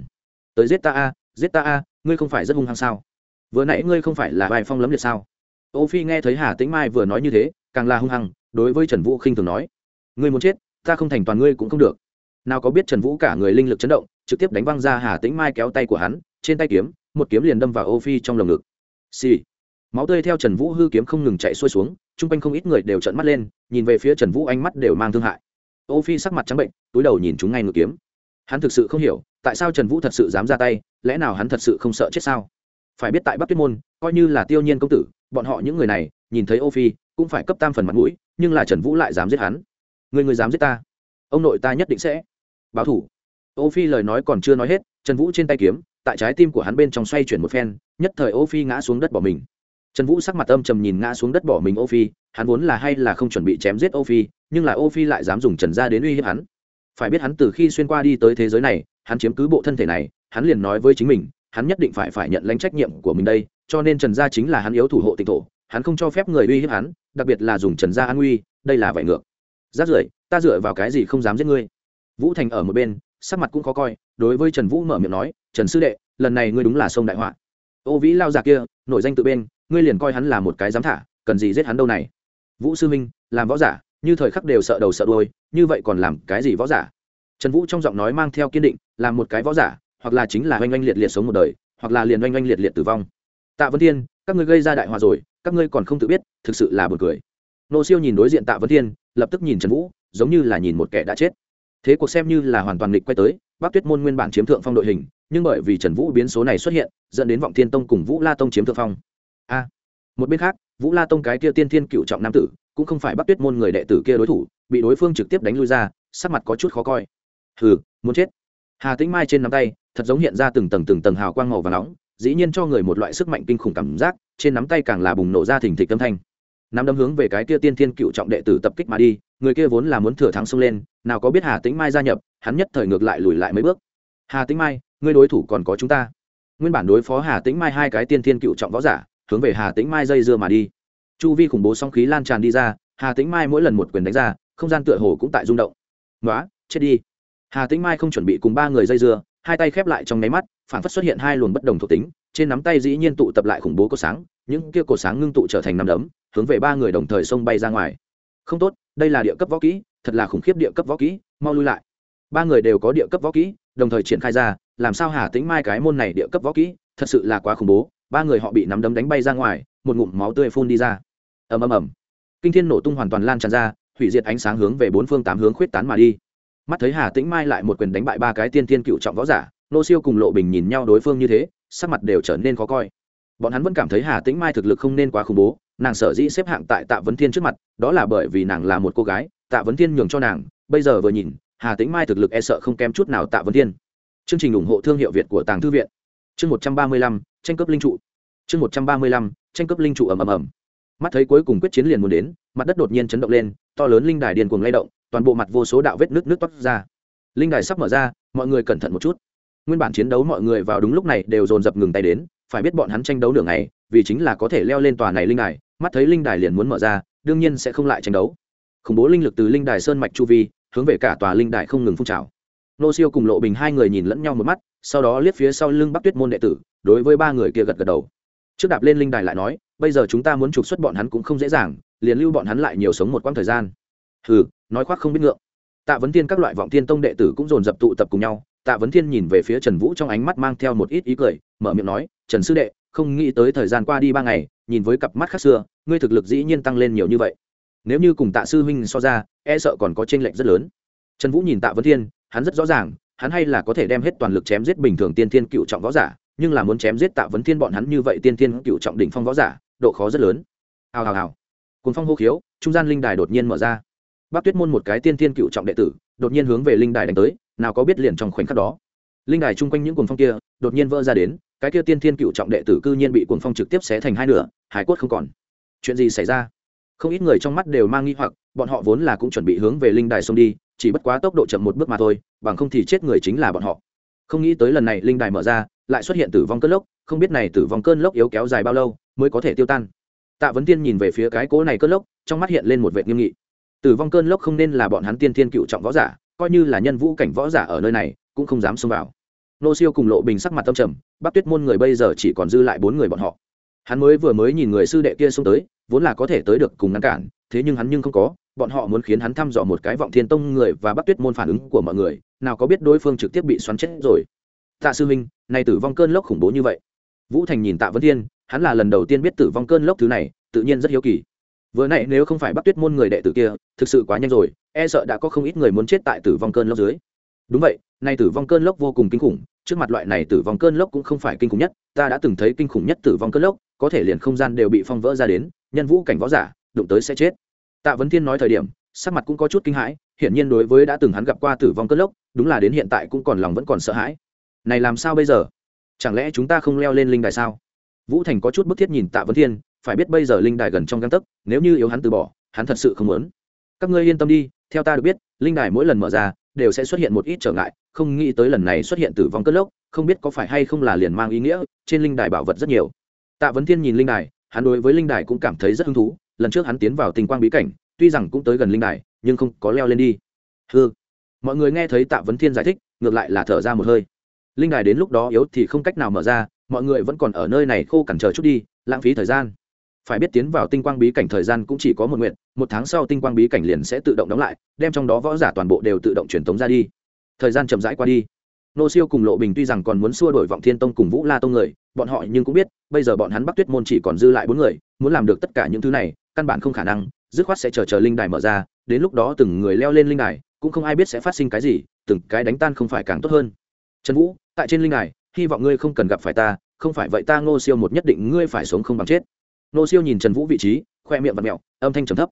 Tới giết ta a, giết ta a, ngươi không phải rất hung hăng sao? Vừa nãy ngươi không phải là bài phong lấm liệt sao? Ô phi nghe thấy hà tĩnh mai vừa nói như thế, càng là hung hăng, đối với trần vũ khinh thường nói. Ngươi muốn chết, ta không thành toàn ngươi cũng không được. Nào có biết trần vũ cả người linh lực chấn động, trực tiếp đánh văng ra hà tĩnh mai kéo tay của hắn, trên tay kiếm, một kiếm liền đâm vào ô phi trong lồng ngực. Xì、sì máu tươi theo trần vũ hư kiếm không ngừng chạy xuôi xuống, chung quanh không ít người đều trợn mắt lên, nhìn về phía trần vũ ánh mắt đều mang thương hại. Ô phi sắc mặt trắng bệnh, túi đầu nhìn chúng ngay ngự kiếm. Hắn thực sự không hiểu, tại sao trần vũ thật sự dám ra tay, lẽ nào hắn thật sự không sợ chết sao? Phải biết tại bắc tuyết môn, coi như là tiêu nhiên công tử, bọn họ những người này, nhìn thấy ô phi, cũng phải cấp tam phần mặt mũi, nhưng là trần vũ lại dám giết hắn. Người người dám giết ta. Ông nội ta nhất định sẽ báo thủ. Ô phi lời nói còn chưa nói hết, trần vũ trên tay kiếm, tại trái tim của hắn bên trong xoay chuyển một phen, nhất thời ô phi ngã xuống đất bỏ mình trần vũ sắc mặt âm trầm nhìn ngã xuống đất bỏ mình ô phi, hắn vốn là hay là không chuẩn bị chém giết ô phi, nhưng là ô phi lại dám dùng trần gia đến uy hiếp hắn. Phải biết hắn từ khi xuyên qua đi tới thế giới này, hắn chiếm cứ bộ thân thể này, hắn liền nói với chính mình, hắn nhất định phải phải nhận lãnh trách nhiệm của mình đây, cho nên trần gia chính là hắn yếu thủ hộ tịch thổ, hắn không cho phép người uy hiếp hắn, đặc biệt là dùng trần gia an uy, đây là vậy ngược. Rát rưởi, ta dựa vào cái gì không dám giết ngươi? Vũ thành ở một bên, sắc mặt cũng khó coi, đối với trần vũ mở miệng nói, trần sư đệ, lần này ngươi đúng là sông đại họa. Ô vĩ lao già kia, nổi danh tự bên ngươi liền coi hắn là một cái dám thả, cần gì giết hắn đâu này? Vũ sư minh làm võ giả, như thời khắc đều sợ đầu sợ đôi như vậy còn làm cái gì võ giả? Trần vũ trong giọng nói mang theo kiên định làm một cái võ giả, hoặc là chính là oanh oanh liệt liệt sống một đời, hoặc là liền oanh oanh liệt liệt tử vong. Tạ vân thiên, các ngươi gây ra đại hòa rồi, các ngươi còn không tự biết, thực sự là buồn cười. Nô siêu nhìn đối diện tạ vân thiên, lập tức nhìn trần vũ, giống như là nhìn một kẻ đã chết. Thế cuộc xem như là hoàn toàn nghịch quay tới, bắc tuyết môn nguyên bản chiếm thượng phong đội hình, nhưng bởi vì trần vũ biến số này xuất hiện, dẫn đến vọng thiên tông cùng vũ la tông chiếm thượng phong a một bên khác, vũ la tông cái kia tiên thiên cựu trọng nam tử, cũng không phải bắc tuyết môn người đệ tử kia đối thủ, bị đối phương trực tiếp đánh lui ra, sắc mặt có chút khó coi. Hừ, muốn chết. Hà tĩnh mai trên nắm tay, thật giống hiện ra từng tầng từng tầng hào quang màu và nóng, dĩ nhiên cho người một loại sức mạnh kinh khủng cảm giác, trên nắm tay càng là bùng nổ ra thình thịch âm thanh. Nắm đấm hướng về cái kia tiên thiên cựu trọng đệ tử tập kích mà đi, người kia vốn là muốn thừa thắng xông lên, nào có biết hà tĩnh mai gia nhập, hắn nhất thời ngược lại lùi lại mấy bước. Hà tĩnh mai, ngươi đối thủ còn có chúng ta. Nguyên bản đối phó hà tĩnh mai hai cái tiên thiên cựu trọng võ giả hướng về hà tĩnh mai dây dưa mà đi. Chu vi khủng bố song khí lan tràn đi ra, hà tĩnh mai mỗi lần một quyền đánh ra, không gian tựa hồ cũng tại rung động. Nói chết đi. Hà tĩnh mai không chuẩn bị cùng ba người dây dưa, hai tay khép lại trong nháy mắt, phản phất xuất hiện hai luồng bất đồng thuộc tính, trên nắm tay dĩ nhiên tụ tập lại khủng bố cột sáng, những kia cột sáng ngưng tụ trở thành nắm đấm, hướng về ba người đồng thời xông bay ra ngoài. Không tốt, đây là địa cấp võ kỹ, thật là khủng khiếp địa cấp võ kỹ, mau lui lại. Ba người đều có địa cấp võ kỹ, đồng thời triển khai ra, làm sao hà tĩnh mai cái môn này địa cấp võ kỹ, thật sự là quá khủng bố ba người họ bị nắm đấm đánh bay ra ngoài, một ngụm máu tươi phun đi ra. Ầm ầm ầm. Kinh thiên nổ tung hoàn toàn lan tràn ra, hủy diệt ánh sáng hướng về bốn phương tám hướng khuyết tán mà đi. Mắt thấy hà tĩnh mai lại một quyền đánh bại ba cái tiên tiên cựu trọng võ giả, nô siêu cùng lộ bình nhìn nhau đối phương như thế, sắc mặt đều trở nên khó coi. Bọn hắn vẫn cảm thấy hà tĩnh mai thực lực không nên quá khủng bố, nàng sở dĩ xếp hạng tại tạ vấn thiên trước mặt, đó là bởi vì nàng là một cô gái, tạ vấn thiên nhường cho nàng, bây giờ vừa nhìn, hà tĩnh mai thực lực e sợ không kém chút nào tạ vấn thiên. Chương trình ủng hộ thương hiệu việt của tàng thư viện. Chương một trăm ba mươi lăm tranh cấp linh trụ. Chương một trăm ba mươi lăm, tranh cấp linh trụ ầm ầm ầm. Mắt thấy cuối cùng quyết chiến liền muốn đến, mặt đất đột nhiên chấn động lên, to lớn linh đài điền cuồng lay động, toàn bộ mặt vô số đạo vết nước nước toát ra. Linh đài sắp mở ra, mọi người cẩn thận một chút. Nguyên bản chiến đấu mọi người vào đúng lúc này đều dồn dập ngừng tay đến, phải biết bọn hắn tranh đấu đường này vì chính là có thể leo lên tòa này linh đài, mắt thấy linh đài liền muốn mở ra, đương nhiên sẽ không lại tranh đấu. Khủng bố linh lực từ linh đài sơn mạch chu vi, hướng về cả tòa linh đài không ngừng phun trào. Nô siêu cùng lộ bình hai người nhìn lẫn nhau một mắt sau đó liếc phía sau lưng bắc tuyết môn đệ tử, đối với ba người kia gật gật đầu. Trước đạp lên linh đài lại nói, bây giờ chúng ta muốn trục xuất bọn hắn cũng không dễ dàng, liền lưu bọn hắn lại nhiều sống một quãng thời gian. Hừ, nói khoác không biết ngượng. Tạ vấn thiên các loại vọng thiên tông đệ tử cũng dồn dập tụ tập cùng nhau. Tạ vấn thiên nhìn về phía trần vũ trong ánh mắt mang theo một ít ý cười, mở miệng nói, trần sư đệ, không nghĩ tới thời gian qua đi ba ngày, nhìn với cặp mắt khác xưa, ngươi thực lực dĩ nhiên tăng lên nhiều như vậy. Nếu như cùng tạ sư huynh so ra e sợ còn có t r ê n lệch rất lớn. Trần vũ nhìn tạ vấn thiên, hắn rất rõ ràng hắn hay là có thể đem hết toàn lực chém giết bình thường tiên thiên cựu trọng võ giả, nhưng là muốn chém giết tạ vấn thiên bọn hắn như vậy tiên thiên cựu trọng đỉnh phong võ giả, độ khó rất lớn. Hào hào hào. Cồn phong hô khiếu, trung gian linh đài đột nhiên mở ra. Bác tuyết môn một cái tiên thiên cựu trọng đệ tử, đột nhiên hướng về linh đài đánh tới, nào có biết liền trong khoảnh khắc đó. Linh đài chung quanh những cuồng phong kia, đột nhiên vỡ ra đến, cái kia tiên thiên cựu trọng đệ tử cư nhiên bị cuồng phong trực tiếp xé thành hai nửa, hải quất không còn. Chuyện gì xảy ra? Không ít người trong mắt đều mang nghi hoặc, bọn họ vốn là cũng chuẩn bị hướng về linh đài xông đi chỉ bất quá tốc độ chậm một bước mà thôi, bằng không thì chết người chính là bọn họ. Không nghĩ tới lần này linh đài mở ra, lại xuất hiện tử vong cơn lốc, không biết này tử vong cơn lốc yếu kéo dài bao lâu mới có thể tiêu tan. Tạ vấn tiên nhìn về phía cái cố này cơn lốc, trong mắt hiện lên một vệ nghiêm nghị. Tử vong cơn lốc không nên là bọn hắn tiên thiên cựu trọng võ giả, coi như là nhân vũ cảnh võ giả ở nơi này, cũng không dám xông vào. Nô siêu cùng lộ bình sắc mặt tâm trầm, bắc tuyết môn người bây giờ chỉ còn dư lại bốn người bọn họ hắn mới vừa mới nhìn người sư đệ kia xông tới, vốn là có thể tới được cùng ngăn cản, thế nhưng hắn nhưng không có, bọn họ muốn khiến hắn thăm dò một cái vọng thiên tông người và bắc tuyết môn phản ứng của mọi người, nào có biết đối phương trực tiếp bị xoắn chết rồi. Tạ sư minh này tử vong cơn lốc khủng bố như vậy. Vũ thành nhìn tạ vân thiên, hắn là lần đầu tiên biết tử vong cơn lốc thứ này, tự nhiên rất hiếu kỳ. Vừa nãy nếu không phải bắc tuyết môn người đệ tử kia, thực sự quá nhanh rồi e sợ đã có không ít người muốn chết tại tử vong cơn lốc dưới. Đúng vậy nay tử vong cơn lốc vô cùng kinh khủng trước mặt loại này tử vong cơn lốc cũng không phải kinh khủng nhất, ta đã từng thấy kinh khủng nhất tử vong cơn lốc, có thể liền không gian đều bị phong vỡ ra đến, nhân vũ cảnh võ giả, đụng tới sẽ chết. Tạ vấn thiên nói thời điểm, sắc mặt cũng có chút kinh hãi, hiển nhiên đối với đã từng hắn gặp qua tử vong cơn lốc, đúng là đến hiện tại cũng còn lòng vẫn còn sợ hãi. Này làm sao bây giờ? Chẳng lẽ chúng ta không leo lên linh đài sao? Vũ thành có chút bức thiết nhìn tạ vấn thiên, phải biết bây giờ linh đài gần trong găng tấc, nếu như yếu hắn từ bỏ, hắn thật sự không muốn. Các ngươi yên tâm đi, theo ta được biết, linh đài mỗi lần mở ra đều sẽ xuất hiện một ít trở ngại, không nghĩ tới lần này xuất hiện tử vong cất lốc, không biết có phải hay không là liền mang ý nghĩa trên linh đài bảo vật rất nhiều. Tạ vấn thiên nhìn linh đài, hắn đối với linh đài cũng cảm thấy rất hứng thú, lần trước hắn tiến vào tình quang bí cảnh, tuy rằng cũng tới gần linh đài, nhưng không có leo lên đi. Hư mọi người nghe thấy tạ vấn thiên giải thích, ngược lại là thở ra một hơi. Linh đài đến lúc đó yếu thì không cách nào mở ra, mọi người vẫn còn ở nơi này khô cản chờ chút đi, lãng phí thời gian. Phải biết tiến vào tinh quang bí cảnh thời gian cũng chỉ có một nguyện một tháng sau tinh quang bí cảnh liền sẽ tự động đóng lại, đem trong đó võ giả toàn bộ đều tự động truyền tống ra đi. Thời gian chậm rãi qua đi. Nô siêu cùng lộ bình tuy rằng còn muốn xua đổi vọng thiên tông cùng vũ la tông người, bọn họ nhưng cũng biết, bây giờ bọn hắn bắc tuyết môn chỉ còn dư lại bốn người, muốn làm được tất cả những thứ này, căn bản không khả năng, dứt khoát sẽ chờ chờ linh đài mở ra, đến lúc đó từng người leo lên linh đài, cũng không ai biết sẽ phát sinh cái gì, từng cái đánh tan không phải càng tốt hơn. Trần vũ, tại trên linh đài, hy vọng ngươi không cần gặp phải ta, không phải vậy ta ngô siêu một nhất định ngươi phải sống không bằng chết. Ngô siêu nhìn trần vũ vị trí, khoe miệng và mẹo, âm thanh trầm thấp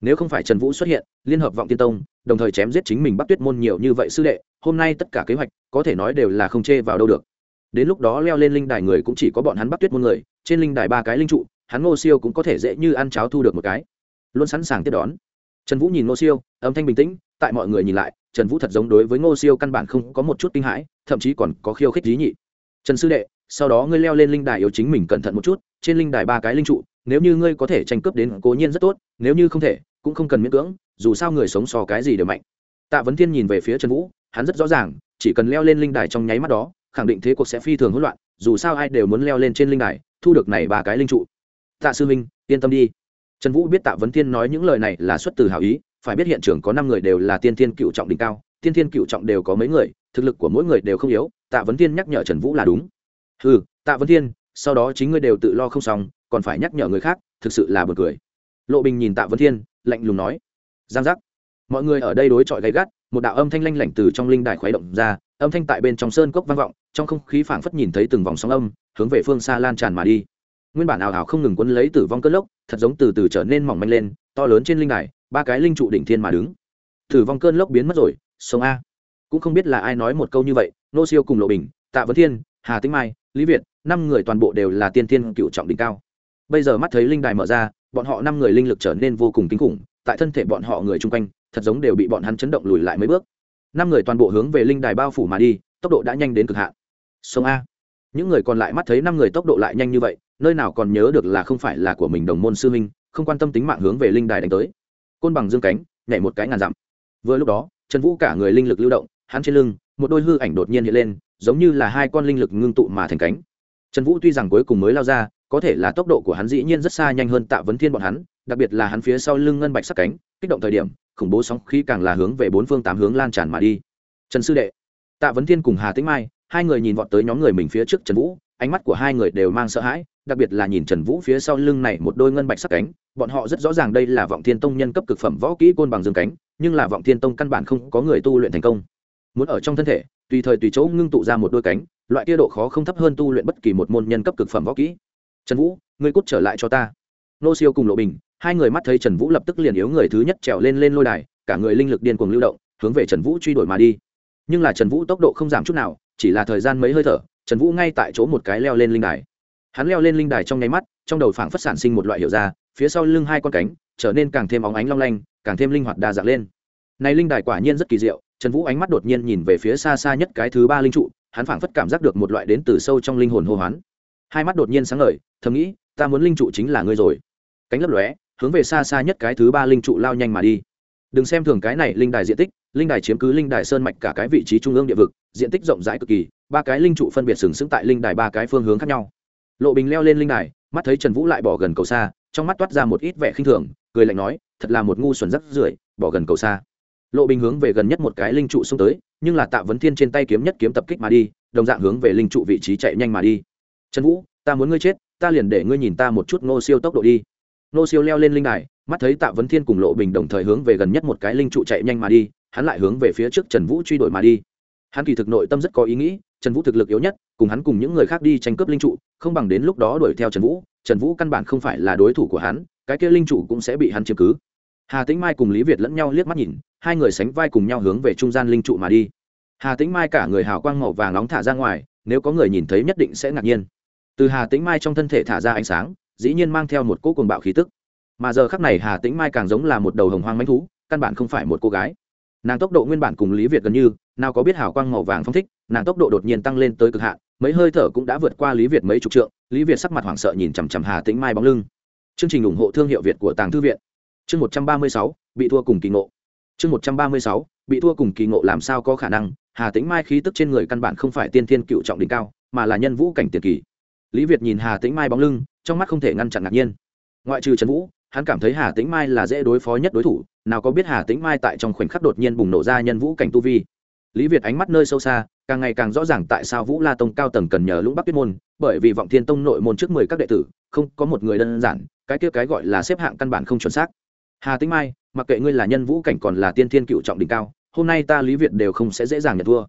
nếu không phải trần vũ xuất hiện, liên hợp vọng tiên tông, đồng thời chém giết chính mình bắc tuyết môn nhiều như vậy sư đệ, hôm nay tất cả kế hoạch, có thể nói đều là không chê vào đâu được. Đến lúc đó leo lên linh đài người cũng chỉ có bọn hắn bắc tuyết môn người, trên linh đài ba cái linh trụ, hắn ngô siêu cũng có thể dễ như ăn cháo thu được một cái. Luôn sẵn sàng tiếp đón. Trần vũ nhìn ngô siêu, âm thanh bình tĩnh, tại mọi người nhìn lại, trần vũ thật giống đối với ngô siêu căn bản không có một chút kinh hãi, thậm chí còn có khiêu khích dí nhị. Trần sư đệ, sau đó ngươi leo lên linh đài yếu chính mình cẩn thận một chút, trên linh đài ba cái linh trụ, nếu như ngươi có thể tranh cướp đến cố nhiên rất tốt, nếu như không thể cũng không cần miễn cưỡng, dù sao người sống so cái gì đều mạnh. Tạ vấn thiên nhìn về phía trần vũ, hắn rất rõ ràng, chỉ cần leo lên linh đài trong nháy mắt đó, khẳng định thế cuộc sẽ phi thường hỗn loạn, dù sao ai đều muốn leo lên trên linh đài, thu được này ba cái linh trụ. Tạ sư minh, yên tâm đi. Trần vũ biết tạ vấn thiên nói những lời này là xuất từ hảo ý, phải biết hiện trường có năm người đều là tiên thiên cựu trọng đỉnh cao, tiên thiên cựu trọng đều có mấy người, thực lực của mỗi người đều không yếu, tạ vấn thiên nhắc nhở trần vũ là đúng. Ừ tạ vấn thiên, sau đó chính ngươi đều tự lo không xong, còn phải nhắc nhở người khác, thực sự là b u ồ n cười lộ bình nhìn tạ Vân thiên, lạnh lùng nói, giang giác. Mọi người ở đây đối chọi gay gắt, một đạo âm thanh lanh lảnh từ trong linh đài khuấy động ra, âm thanh tại bên trong sơn cốc vang vọng, trong không khí phảng phất nhìn thấy từng vòng sóng âm, hướng về phương xa lan tràn mà đi. Nguyên bản ảo ảo không ngừng quấn lấy tử vong cơn lốc, thật giống từ từ trở nên mỏng manh lên, to lớn trên linh đài, ba cái linh trụ đỉnh thiên mà đứng. Tử vong cơn lốc biến mất rồi, sông a. Cũng không biết là ai nói một câu như vậy, nô siêu cùng lộ bình, tạ vấn thiên, hà tĩnh mai, lý việt, năm người toàn bộ đều là tiên thiên cựu trọng đỉnh cao. Bây giờ mắt thấy linh đài mở ra bọn họ năm người linh lực trở nên vô cùng kinh khủng, tại thân thể bọn họ người chung quanh, thật giống đều bị bọn hắn chấn động lùi lại mấy bước. Năm người toàn bộ hướng về linh đài bao phủ mà đi, tốc độ đã nhanh đến cực hạn. Sông a. Những người còn lại mắt thấy năm người tốc độ lại nhanh như vậy, nơi nào còn nhớ được là không phải là của mình đồng môn sư minh không quan tâm tính mạng hướng về linh đài đánh tới. Côn bằng dương cánh, nhảy một cái ngàn dặm. Vừa lúc đó, trần vũ cả người linh lực lưu động, hắn trên lưng, một đôi hư ảnh đột nhiên hiện lên, giống như là hai con linh lực ngưng tụ mà thành cánh. Trần vũ tuy rằng cuối cùng mới lao ra có thể là tốc độ của hắn dĩ nhiên rất xa nhanh hơn tạ vấn thiên bọn hắn, đặc biệt là hắn phía sau lưng ngân bạch sắc cánh, kích động thời điểm, khủng bố sóng khí càng là hướng về bốn phương tám hướng lan tràn mà đi. Trần sư đệ, tạ vấn thiên cùng hà tĩnh mai, hai người nhìn vọt tới nhóm người mình phía trước trần vũ, ánh mắt của hai người đều mang sợ hãi, đặc biệt là nhìn trần vũ phía sau lưng này một đôi ngân bạch sắc cánh, bọn họ rất rõ ràng đây là vọng thiên tông nhân cấp cực phẩm võ kỹ côn bằng dương cánh, nhưng là vọng thiên tông căn bản không có người tu luyện thành công. Muốn ở trong thân thể, tùy thời tùy chỗ ngưng tụ ra một đôi cánh, loại kia độ khó không thấp hơn tu luyện bất kỳ một môn nhân cấp cực phẩm võ kỹ trần vũ, ngươi cút trở lại cho ta. Nô siêu cùng lộ bình, hai người mắt thấy trần vũ lập tức liền yếu người thứ nhất trèo lên lên lôi đài, cả người linh lực điên cuồng lưu động, hướng về trần vũ truy đuổi mà đi. Nhưng là trần vũ tốc độ không giảm chút nào, chỉ là thời gian mấy hơi thở, trần vũ ngay tại chỗ một cái leo lên linh đài. Hắn leo lên linh đài trong nháy mắt, trong đầu phảng phất sản sinh một loại hiệu ra, phía sau lưng hai con cánh, trở nên càng thêm óng ánh long lanh, càng thêm linh hoạt đa dạng lên. Này linh đài quả nhiên rất kỳ diệu, trần vũ ánh mắt đột nhiên nhìn về phía xa xa nhất cái thứ ba linh trụ, hắn phảng phất cảm giác được một loại đến từ sâu trong linh hồn hô hoán. Hai mắt đột nhiên sáng ngời thầm nghĩ, ta muốn linh trụ chính là ngươi rồi. Cánh lấp lóe, hướng về xa xa nhất cái thứ ba linh trụ lao nhanh mà đi. Đừng xem thường cái này linh đài diện tích, linh đài chiếm cứ linh đài sơn mạch cả cái vị trí trung ương địa vực, diện tích rộng rãi cực kỳ, ba cái linh trụ phân biệt sừng sững tại linh đài ba cái phương hướng khác nhau. Lộ bình leo lên linh đài, mắt thấy trần vũ lại bỏ gần cầu xa, trong mắt toát ra một ít vẻ khinh thường, cười lạnh nói, thật là một ngu xuẩn rắc rưởi, bỏ gần cầu xa. Lộ bình hướng về gần nhất một cái linh trụ xông tới, nhưng là tạ vấn thiên trên tay kiếm nhất kiếm tập kích mà đi, đồng dạng hướng về linh trụ vị trí chạy nhanh mà đi. Trần vũ, ta muốn ngươi chết ta liền để ngươi nhìn ta một chút ngô siêu tốc độ đi. Ngô siêu leo lên linh đài, mắt thấy tạ vấn thiên cùng lộ bình đồng thời hướng về gần nhất một cái linh trụ chạy nhanh mà đi, hắn lại hướng về phía trước trần vũ truy đuổi mà đi. Hắn kỳ thực nội tâm rất có ý nghĩ, trần vũ thực lực yếu nhất, cùng hắn cùng những người khác đi tranh cướp linh trụ, không bằng đến lúc đó đuổi theo trần vũ trần vũ căn bản không phải là đối thủ của hắn, cái kia linh trụ cũng sẽ bị hắn chiếm cứ. Hà tĩnh mai cùng lý việt lẫn nhau liếc mắt nhìn, hai người sánh vai cùng nhau hướng về trung gian linh trụ mà đi. Hà tĩnh mai cả người hào quang màu vàng nóng thả ra ngoài, nếu có người nhìn thấy nhất định sẽ ngạc nhiên từ hà tĩnh mai trong thân thể thả ra ánh sáng, dĩ nhiên mang theo một cỗ cuồng bạo khí tức. Mà giờ khắc này hà tĩnh mai càng giống là một đầu hồng hoang manh thú, căn bản không phải một cô gái. Nàng tốc độ nguyên bản cùng lý việt gần như, nào có biết hào quang màu vàng phong thích, nàng tốc độ đột nhiên tăng lên tới cực hạn, mấy hơi thở cũng đã vượt qua lý việt mấy chục trượng, lý việt sắc mặt hoảng sợ nhìn chằm chằm hà tĩnh mai bóng lưng. Chương trình ủng hộ thương hiệu việt của tàng thư viện. Chương một trăm ba mươi sáu, bị thua cùng kỳ ngộ. Chương một trăm ba mươi sáu, bị thua cùng kỳ ngộ làm sao có khả năng? Hà tĩnh mai khí tức trên người căn bản không phải tiên thiên cựu trọng đỉnh cao, mà là nhân vũ cảnh tiền kỳ lý việt nhìn hà tĩnh mai bóng lưng, trong mắt không thể ngăn chặn ngạc nhiên. Ngoại trừ trần vũ, hắn cảm thấy hà tĩnh mai là dễ đối phó nhất đối thủ, nào có biết hà tĩnh mai tại trong khoảnh khắc đột nhiên bùng nổ ra nhân vũ cảnh tu vi. Lý việt ánh mắt nơi sâu xa, càng ngày càng rõ ràng tại sao vũ la tông cao tầng cần nhờ lũng bắc tuyết môn, bởi vì vọng thiên tông nội môn trước mười các đệ tử, không có một người đơn giản, cái kia cái gọi là xếp hạng căn bản không chuẩn xác. Hà tĩnh mai, mặc kệ ngươi là nhân vũ cảnh còn là tiên thiên cựu trọng đỉnh cao, hôm nay ta lý việt đều không sẽ dễ dàng nhận thua.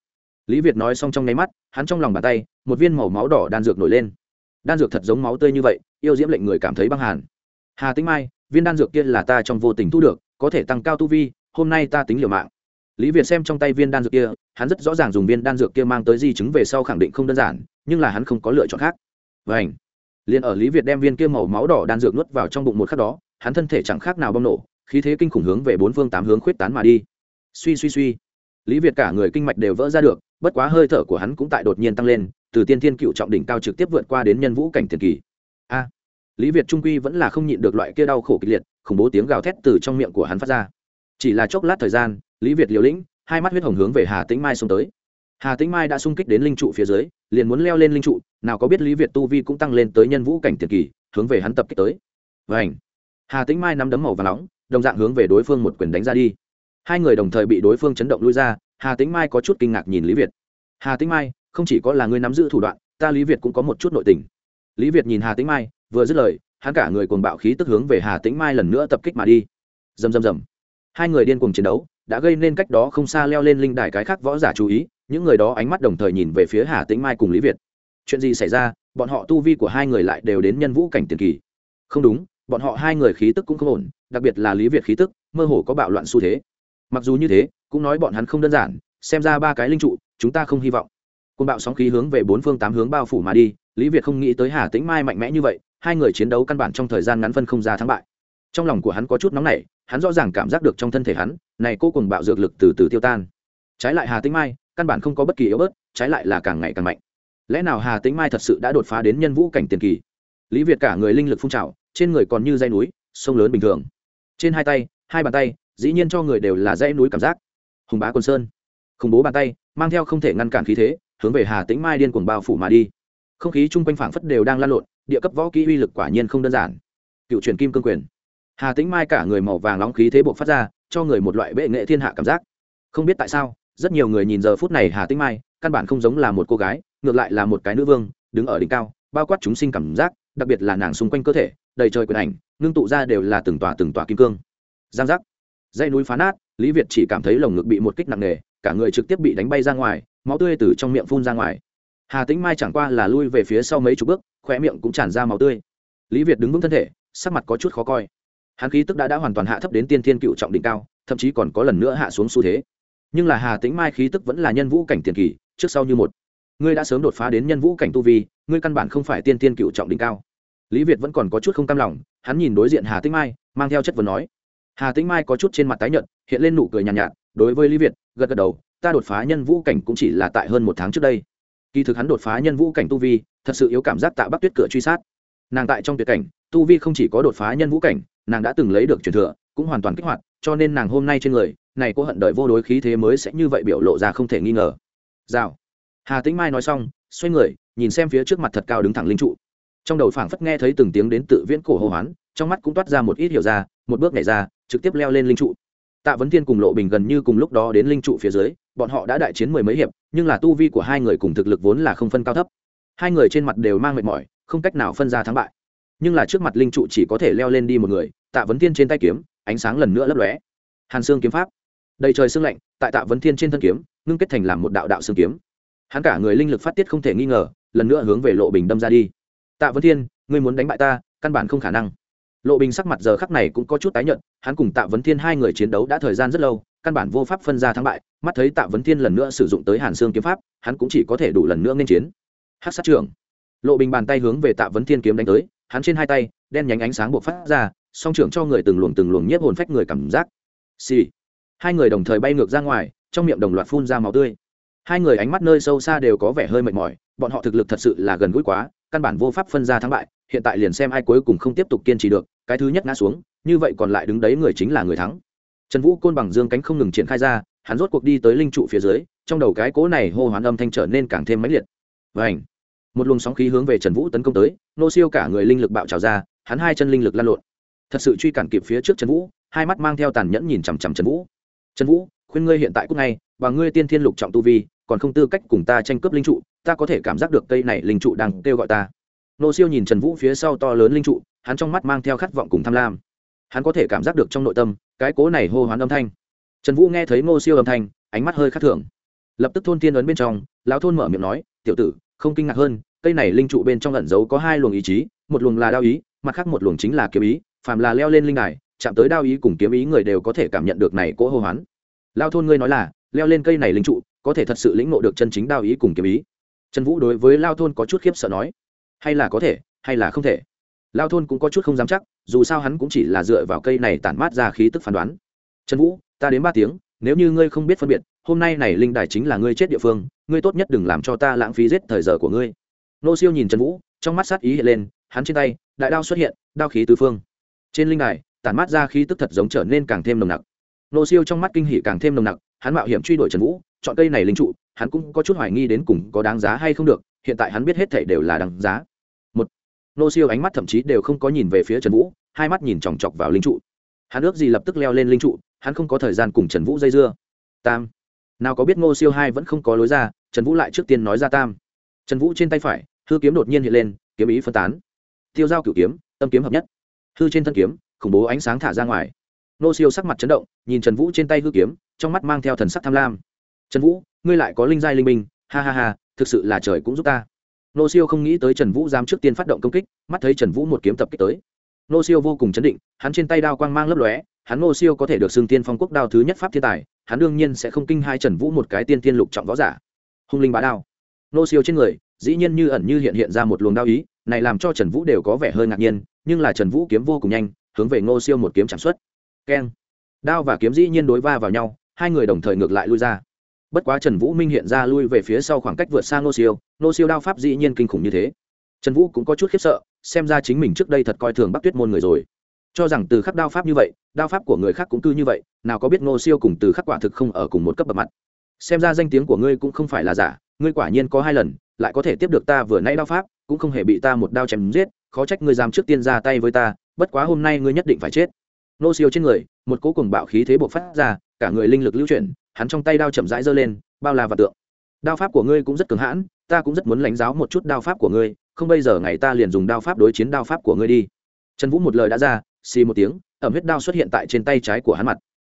Lý việt nói xong trong nháy mắt, hắn trong lòng bàn tay, một viên màu máu đỏ đan dược nổi lên đan dược thật giống máu tươi như vậy, yêu diễm lệnh người cảm thấy băng hàn. Hà tĩnh mai, viên đan dược kia là ta trong vô tình thu được, có thể tăng cao tu vi, hôm nay ta tính liều mạng. Lý việt xem trong tay viên đan dược kia, hắn rất rõ ràng dùng viên đan dược kia mang tới di chứng về sau khẳng định không đơn giản, nhưng là hắn không có lựa chọn khác. Vảnh liền ở lý việt đem viên kia màu máu đỏ đan dược nuốt vào trong bụng một khắc đó, hắn thân thể chẳng khác nào bong nổ, khí thế kinh khủng hướng về bốn phương tám hướng khuyết tán mà đi. Suy suy suy. Lý việt cả người kinh mạch đều vỡ ra được, bất quá hơi thở của hắn cũng tại đột nhiên tăng lên từ tiên thiên cựu trọng đỉnh cao trực tiếp vượt qua đến nhân vũ cảnh tiền kỳ. A, lý việt trung quy vẫn là không nhịn được loại kia đau khổ kịch liệt, khủng bố tiếng gào thét từ trong miệng của hắn phát ra. Chỉ là chốc lát thời gian, lý việt liều lĩnh, hai mắt huyết hồng hướng về hà tĩnh mai xông tới. Hà tĩnh mai đã xung kích đến linh trụ phía dưới, liền muốn leo lên linh trụ, nào có biết lý việt tu vi cũng tăng lên tới nhân vũ cảnh tiền kỳ, hướng về hắn tập kích tới. Vảnh hà tĩnh mai nắm đấm màu và nóng, đồng dạng hướng về đối phương một quyền đánh ra đi. Hai người đồng thời bị đối phương chấn động lui ra, hà tĩnh mai có chút kinh ngạc nhìn lý việt. Hà tĩnh mai không chỉ có là người nắm giữ thủ đoạn, ta lý việt cũng có một chút nội tình. Lý việt nhìn hà tĩnh mai, vừa dứt lời, hắn cả người cuồng bạo khí tức hướng về hà tĩnh mai lần nữa tập kích mà đi. Dầm dầm dầm hai người điên cuồng chiến đấu, đã gây nên cách đó không xa leo lên linh đài cái khác võ giả chú ý, những người đó ánh mắt đồng thời nhìn về phía hà tĩnh mai cùng lý việt. Chuyện gì xảy ra, bọn họ tu vi của hai người lại đều đến nhân vũ cảnh tiền kỳ. Không đúng, bọn họ hai người khí tức cũng không ổn, đặc biệt là lý việt khí tức, mơ hồ có bạo loạn xu thế. Mặc dù như thế, cũng nói bọn hắn không đơn giản, xem ra ba cái linh trụ, chúng ta không hy vọng côn bạo sóng khí hướng về bốn phương tám hướng bao phủ mà đi, lý việt không nghĩ tới hà tĩnh mai mạnh mẽ như vậy, hai người chiến đấu căn bản trong thời gian ngắn phân không ra thắng bại. Trong lòng của hắn có chút nóng nảy, hắn rõ ràng cảm giác được trong thân thể hắn, này cô cùng bạo dược lực từ từ tiêu tan. Trái lại hà tĩnh mai, căn bản không có bất kỳ yếu bớt, trái lại là càng ngày càng mạnh. Lẽ nào hà tĩnh mai thật sự đã đột phá đến nhân vũ cảnh tiền kỳ? Lý việt cả người linh lực phun trào, trên người còn như dây núi, sông lớn bình thường. Trên hai tay, hai bàn tay, dĩ nhiên cho người đều là dây núi cảm giác. Hùng bá quân sơn. Khủng bố bàn tay, mang theo không thể ngăn cản khí thế hướng về hà tĩnh mai điên cuồng bao phủ mà đi. Không khí chung quanh phảng phất đều đang lan lộn, địa cấp võ kỹ uy lực quả nhiên không đơn giản. Cựu truyền kim cương quyền. Hà tĩnh mai cả người màu vàng nóng khí thế buộc phát ra, cho người một loại bệ nghệ thiên hạ cảm giác. Không biết tại sao, rất nhiều người nhìn giờ phút này hà tĩnh mai, căn bản không giống là một cô gái, ngược lại là một cái nữ vương, đứng ở đỉnh cao, bao quát chúng sinh cảm giác, đặc biệt là nàng xung quanh cơ thể, đầy trời quyền ảnh, ngưng tụ ra đều là từng tòa từng tòa kim cương. Giang giác. Dây núi phá nát, lý việt chỉ cảm thấy lồng ngực bị một kích nặng nề, cả người trực tiếp bị đánh bay ra ngoài máu tươi từ trong miệng phun ra ngoài. Hà tĩnh mai chẳng qua là lui về phía sau mấy chục bước khóe miệng cũng tràn ra máu tươi. Lý việt đứng vững thân thể sắc mặt có chút khó coi. Hắn khí tức đã đã hoàn toàn hạ thấp đến tiên thiên cựu trọng đỉnh cao thậm chí còn có lần nữa hạ xuống xu thế. Nhưng là hà tĩnh mai khí tức vẫn là nhân vũ cảnh tiền kỳ trước sau như một. Ngươi đã sớm đột phá đến nhân vũ cảnh tu vi ngươi căn bản không phải tiên thiên cựu trọng đỉnh cao. Lý việt vẫn còn có chút không cam lòng hắn nhìn đối diện hà tĩnh mai mang theo chất vấn nói. Hà tĩnh mai có chút trên mặt tái nhợt hiện lên nụ cười nhàn nhạt, nhạt đối với lý việt gật gật đầu ta đột phá nhân vũ cảnh cũng chỉ là tại hơn một tháng trước đây. Kỳ thực hắn đột phá nhân vũ cảnh tu vi, thật sự yếu cảm giác tạ bắc tuyết cửa truy sát. Nàng tại trong tuyệt cảnh, tu vi không chỉ có đột phá nhân vũ cảnh, nàng đã từng lấy được truyền thừa, cũng hoàn toàn kích hoạt, cho nên nàng hôm nay trên người, này có hận đợi vô đối khí thế mới sẽ như vậy biểu lộ ra không thể nghi ngờ. Rào. Hà tĩnh mai nói xong, xoay người, nhìn xem phía trước mặt thật cao đứng thẳng linh trụ. Trong đầu phảng phất nghe thấy từng tiếng đến tự viễn cổ hô hoán, trong mắt cũng toát ra một ít hiểu ra, một bước nhảy ra, trực tiếp leo lên linh trụ. Tạ vấn thiên cùng lộ bình gần như cùng lúc đó đến linh trụ phía dưới bọn họ đã đại chiến mười mấy hiệp, nhưng là tu vi của hai người cùng thực lực vốn là không phân cao thấp. Hai người trên mặt đều mang mệt mỏi, không cách nào phân ra thắng bại. Nhưng là trước mặt linh trụ chỉ có thể leo lên đi một người, tạ vấn thiên trên tay kiếm, ánh sáng lần nữa lấp lóe. Hàn xương kiếm pháp. Đầy trời sương lạnh, tại tạ vấn thiên trên thân kiếm, ngưng kết thành làm một đạo đạo xương kiếm. Hắn cả người linh lực phát tiết không thể nghi ngờ, lần nữa hướng về lộ bình đâm ra đi. Tạ vấn thiên, ngươi muốn đánh bại ta, căn bản không khả năng. Lộ bình sắc mặt giờ khắc này cũng có chút tái nhợt, hắn cùng tạ vấn thiên hai người chiến đấu đã thời gian rất lâu căn bản vô pháp phân ra thắng bại, mắt thấy tạ vấn thiên lần nữa sử dụng tới hàn xương kiếm pháp, hắn cũng chỉ có thể đủ lần nữa nên chiến. Hát sát trưởng. Lộ bình bàn tay hướng về tạ vấn thiên kiếm đánh tới, hắn trên hai tay, đen nhánh ánh sáng buộc phát ra, song trưởng cho người từng luồng từng luồng nhiếp hồn phách người cảm giác. Xì、sì. hai người đồng thời bay ngược ra ngoài, trong miệng đồng loạt phun ra máu tươi. Hai người ánh mắt nơi sâu xa đều có vẻ hơi mệt mỏi, bọn họ thực lực thật sự là gần gũi quá, căn bản vô pháp phân ra thắng bại, hiện tại liền xem ai cuối cùng không tiếp tục kiên trì được, cái thứ nhất ngã xuống, như vậy còn lại đứng đấy người chính là người thắng trần vũ côn bằng dương cánh không ngừng triển khai ra, hắn rốt cuộc đi tới linh trụ phía dưới, trong đầu cái cố này hô hoán âm thanh trở nên càng thêm mãnh liệt. Và ảnh một luồng sóng khí hướng về trần vũ tấn công tới, nô siêu cả người linh lực bạo trào ra, hắn hai chân linh lực lan lộn. Thật sự truy cản kịp phía trước trần vũ, hai mắt mang theo tàn nhẫn nhìn chằm chằm trần vũ. Trần vũ, khuyên ngươi hiện tại cúc ngay, và ngươi tiên thiên lục trọng tu vi, còn không tư cách cùng ta tranh cướp linh trụ, ta có thể cảm giác được cây này linh trụ đang kêu gọi ta. Nô siêu nhìn trần vũ phía sau to lớn linh trụ, hắn trong mắt mang theo khát vọng cùng tham lam hắn có thể cảm giác được trong nội tâm, cái cố này hô hoán âm thanh. Trần vũ nghe thấy ngô siêu âm thanh, ánh mắt hơi khắc thường. Lập tức thôn tiên ấn bên trong, lão thôn mở miệng nói, tiểu tử, không kinh ngạc hơn, cây này linh trụ bên trong ẩn giấu có hai luồng ý chí, một luồng là đao ý, mặt khác một luồng chính là kiếm ý, phàm là leo lên linh đài, chạm tới đao ý cùng kiếm ý người đều có thể cảm nhận được này cỗ hô hoán. Lao thôn ngươi nói là, leo lên cây này linh trụ, có thể thật sự lĩnh ngộ được chân chính đao ý cùng kiếm ý. Trần vũ đối với lao thôn có chút khiếp sợ nói, hay là có thể, hay là không thể? Lao thôn cũng có chút không dám chắc, dù sao hắn cũng chỉ là dựa vào cây này tản mát ra khí tức phán đoán. Trần vũ, ta đến ba tiếng, nếu như ngươi không biết phân biệt, hôm nay này linh đài chính là ngươi chết địa phương, ngươi tốt nhất đừng làm cho ta lãng phí giết thời giờ của ngươi. Nô siêu nhìn trần vũ, trong mắt sát ý hiện lên, hắn trên tay, đại đao xuất hiện, đao khí tứ phương. Trên linh đài, tản mát ra khí tức thật giống trở nên càng thêm nồng nặc. Nô siêu trong mắt kinh hỉ càng thêm nồng nặc, hắn mạo hiểm truy đuổi trần vũ, chọn cây này linh trụ, hắn cũng có chút hoài nghi đến cùng có đáng giá hay không được, hiện tại hắn biết hết thể đều là đáng giá nô siêu ánh mắt thậm chí đều không có nhìn về phía trần vũ, hai mắt nhìn chòng chọc vào linh trụ. Hắn ước gì lập tức leo lên linh trụ, hắn không có thời gian cùng trần vũ dây dưa. Tam. Nào có biết ngô siêu hai vẫn không có lối ra, trần vũ lại trước tiên nói ra tam. Trần vũ trên tay phải, hư kiếm đột nhiên hiện lên, kiếm ý phân tán. Tiêu dao cửu kiếm, tâm kiếm hợp nhất. Hư trên thân kiếm, khủng bố ánh sáng thả ra ngoài. Nô siêu sắc mặt chấn động, nhìn trần vũ trên tay hư kiếm, trong mắt mang theo thần sắc tham lam. Trần vũ, ngươi lại có linh giai linh minh ha ha ha, thực sự là trời cũng giúp ta nô siêu không nghĩ tới trần vũ dám trước tiên phát động công kích, mắt thấy trần vũ một kiếm tập kích tới. Nô siêu vô cùng chấn định, hắn trên tay đao quang mang lấp lóe, hắn nô siêu có thể được xưng tiên phong quốc đao thứ nhất pháp thiên tài, hắn đương nhiên sẽ không kinh hai trần vũ một cái tiên tiên lục trọng võ giả. Hung linh bá đao. Nô siêu trên người, dĩ nhiên như ẩn như hiện hiện ra một luồng đao ý, này làm cho trần vũ đều có vẻ hơi ngạc nhiên, nhưng là trần vũ kiếm vô cùng nhanh, hướng về Nô siêu một kiếm sản xuất. Keng. Đao và kiếm dĩ nhiên đối va vào nhau, hai người đồng thời ngược lại lui ra bất quá trần vũ minh hiện ra lui về phía sau khoảng cách vượt sang Nô siêu Nô siêu đao pháp dĩ nhiên kinh khủng như thế. Trần vũ cũng có chút khiếp sợ, xem ra chính mình trước đây thật coi thường bắc tuyết môn người rồi. Cho rằng từ khắc đao pháp như vậy, đao pháp của người khác cũng cư như vậy, nào có biết Nô siêu cùng từ khắc quả thực không ở cùng một cấp bậc mặt. Xem ra danh tiếng của ngươi cũng không phải là giả, ngươi quả nhiên có hai lần, lại có thể tiếp được ta vừa nãy đao pháp, cũng không hề bị ta một đao chém giết, khó trách ngươi dám trước tiên ra tay với ta, bất quá hôm nay ngươi nhất định phải chết. Nô siêu trên người, một cố cùng bạo khí thế bộc phát ra, cả người linh lực lưu chuyển hắn trong tay đao chậm rãi giơ lên, bao la và tượng. Đao pháp của ngươi cũng rất cứng hãn, ta cũng rất muốn lãnh giáo một chút đao pháp của ngươi, không bây giờ ngày ta liền dùng đao pháp đối chiến đao pháp của ngươi đi. Trần vũ một lời đã ra, xì một tiếng, ẩm huyết đao xuất hiện tại trên tay trái của hắn mặt.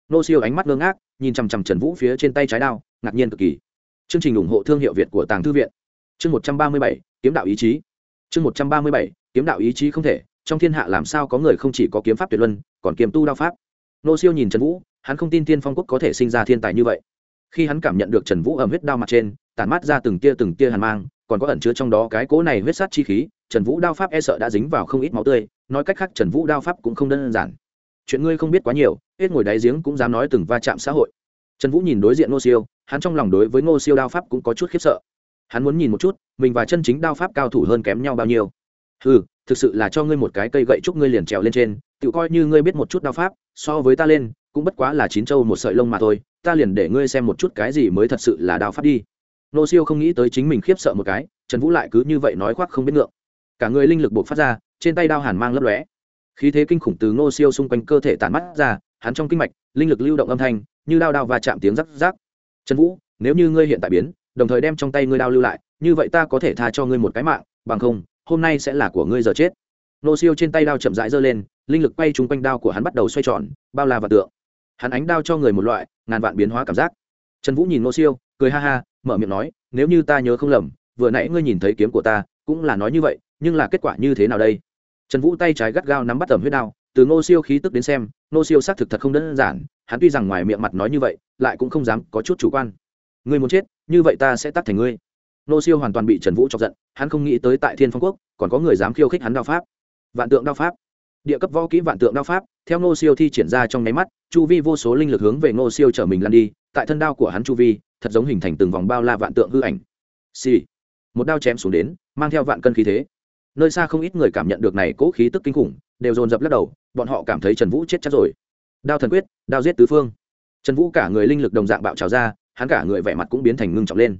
Nô siêu ánh mắt ngơ ngác, nhìn chằm chằm trần vũ phía trên tay trái đao, ngạc nhiên cực kỳ. Chương trình ủng hộ thương hiệu việt của tàng thư viện. Chương một trăm ba mươi bảy, kiếm đạo ý chí. Chương một trăm ba mươi bảy, kiếm đạo ý chí không thể, trong thiên hạ làm sao có người không chỉ có kiếm pháp tuyệt luân, còn kiếm tu đao pháp. Nô siêu nhìn trần vũ hắn không tin tiên phong quốc có thể sinh ra thiên tài như vậy. Khi hắn cảm nhận được trần vũ ẩm huyết đao mặt trên, tản mát ra từng tia từng tia hàn mang, còn có ẩn chứa trong đó cái cỗ này huyết sát chi khí, trần vũ đao pháp e sợ đã dính vào không ít máu tươi, nói cách khác trần vũ đao pháp cũng không đơn giản. Chuyện ngươi không biết quá nhiều, hết ngồi đáy giếng cũng dám nói từng va chạm xã hội. Trần vũ nhìn đối diện ngô siêu, hắn trong lòng đối với ngô siêu đao pháp cũng có chút khiếp sợ. Hắn muốn nhìn một chút, mình và chân chính đao pháp cao thủ hơn kém nhau bao nhiêu. Ừ thực sự là cho ngươi một cái cây gậy trúc ngươi liền trèo lên trên, tự coi như ngươi biết một chút đao pháp, so với ta lên cũng bất quá là chín châu một sợi lông mà thôi, ta liền để ngươi xem một chút cái gì mới thật sự là đao pháp đi. Nô siêu không nghĩ tới chính mình khiếp sợ một cái, trần vũ lại cứ như vậy nói khoác không biết ngượng. Cả người linh lực buộc phát ra, trên tay đao hàn mang lấp lóe. Khí thế kinh khủng từ nô siêu xung quanh cơ thể tản mắt ra, hắn trong kinh mạch, linh lực lưu động âm thanh, như đao đao và chạm tiếng rắc rắc. Trần vũ, nếu như ngươi hiện tại biến, đồng thời đem trong tay ngươi đao lưu lại, như vậy ta có thể tha cho ngươi một cái mạng, bằng không, hôm nay sẽ là của ngươi giờ chết. Nô siêu trên tay đao chậm rãi giơ lên, linh lực quay chung quanh đao của hắn bắt đầu xoay tròn, bao la và tượng hắn ánh đao cho người một loại, ngàn vạn biến hóa cảm giác. Trần vũ nhìn nô siêu, cười ha ha, mở miệng nói, nếu như ta nhớ không lầm, vừa nãy ngươi nhìn thấy kiếm của ta, cũng là nói như vậy, nhưng là kết quả như thế nào đây? Trần vũ tay trái gắt gao nắm bắt tầm huyết đao, từ ngô siêu khí tức đến xem, ngô siêu xác thực thật không đơn giản, hắn tuy rằng ngoài miệng mặt nói như vậy, lại cũng không dám có chút chủ quan. Ngươi muốn chết, như vậy ta sẽ tắt thành ngươi. Ngô siêu hoàn toàn bị trần vũ chọc giận, hắn không nghĩ tới tại thiên phong quốc, còn có người dám khiêu khích hắn đao pháp. Vạn tượng đao pháp địa cấp võ kỹ vạn tượng đao pháp, theo ngô siêu thi triển ra trong nháy mắt, chu vi vô số linh lực hướng về ngô siêu chở mình lăn đi, tại thân đao của hắn chu vi, thật giống hình thành từng vòng bao la vạn tượng hư ảnh. Xì、sì. một đao chém xuống đến, mang theo vạn cân khí thế. Nơi xa không ít người cảm nhận được này cố khí tức kinh khủng, đều dồn dập lắc đầu, bọn họ cảm thấy trần vũ chết chắc rồi. Đao thần quyết, đao giết tứ phương. Trần vũ cả người linh lực đồng dạng bạo trào ra, hắn cả người vẻ mặt cũng biến thành ngưng trọng lên.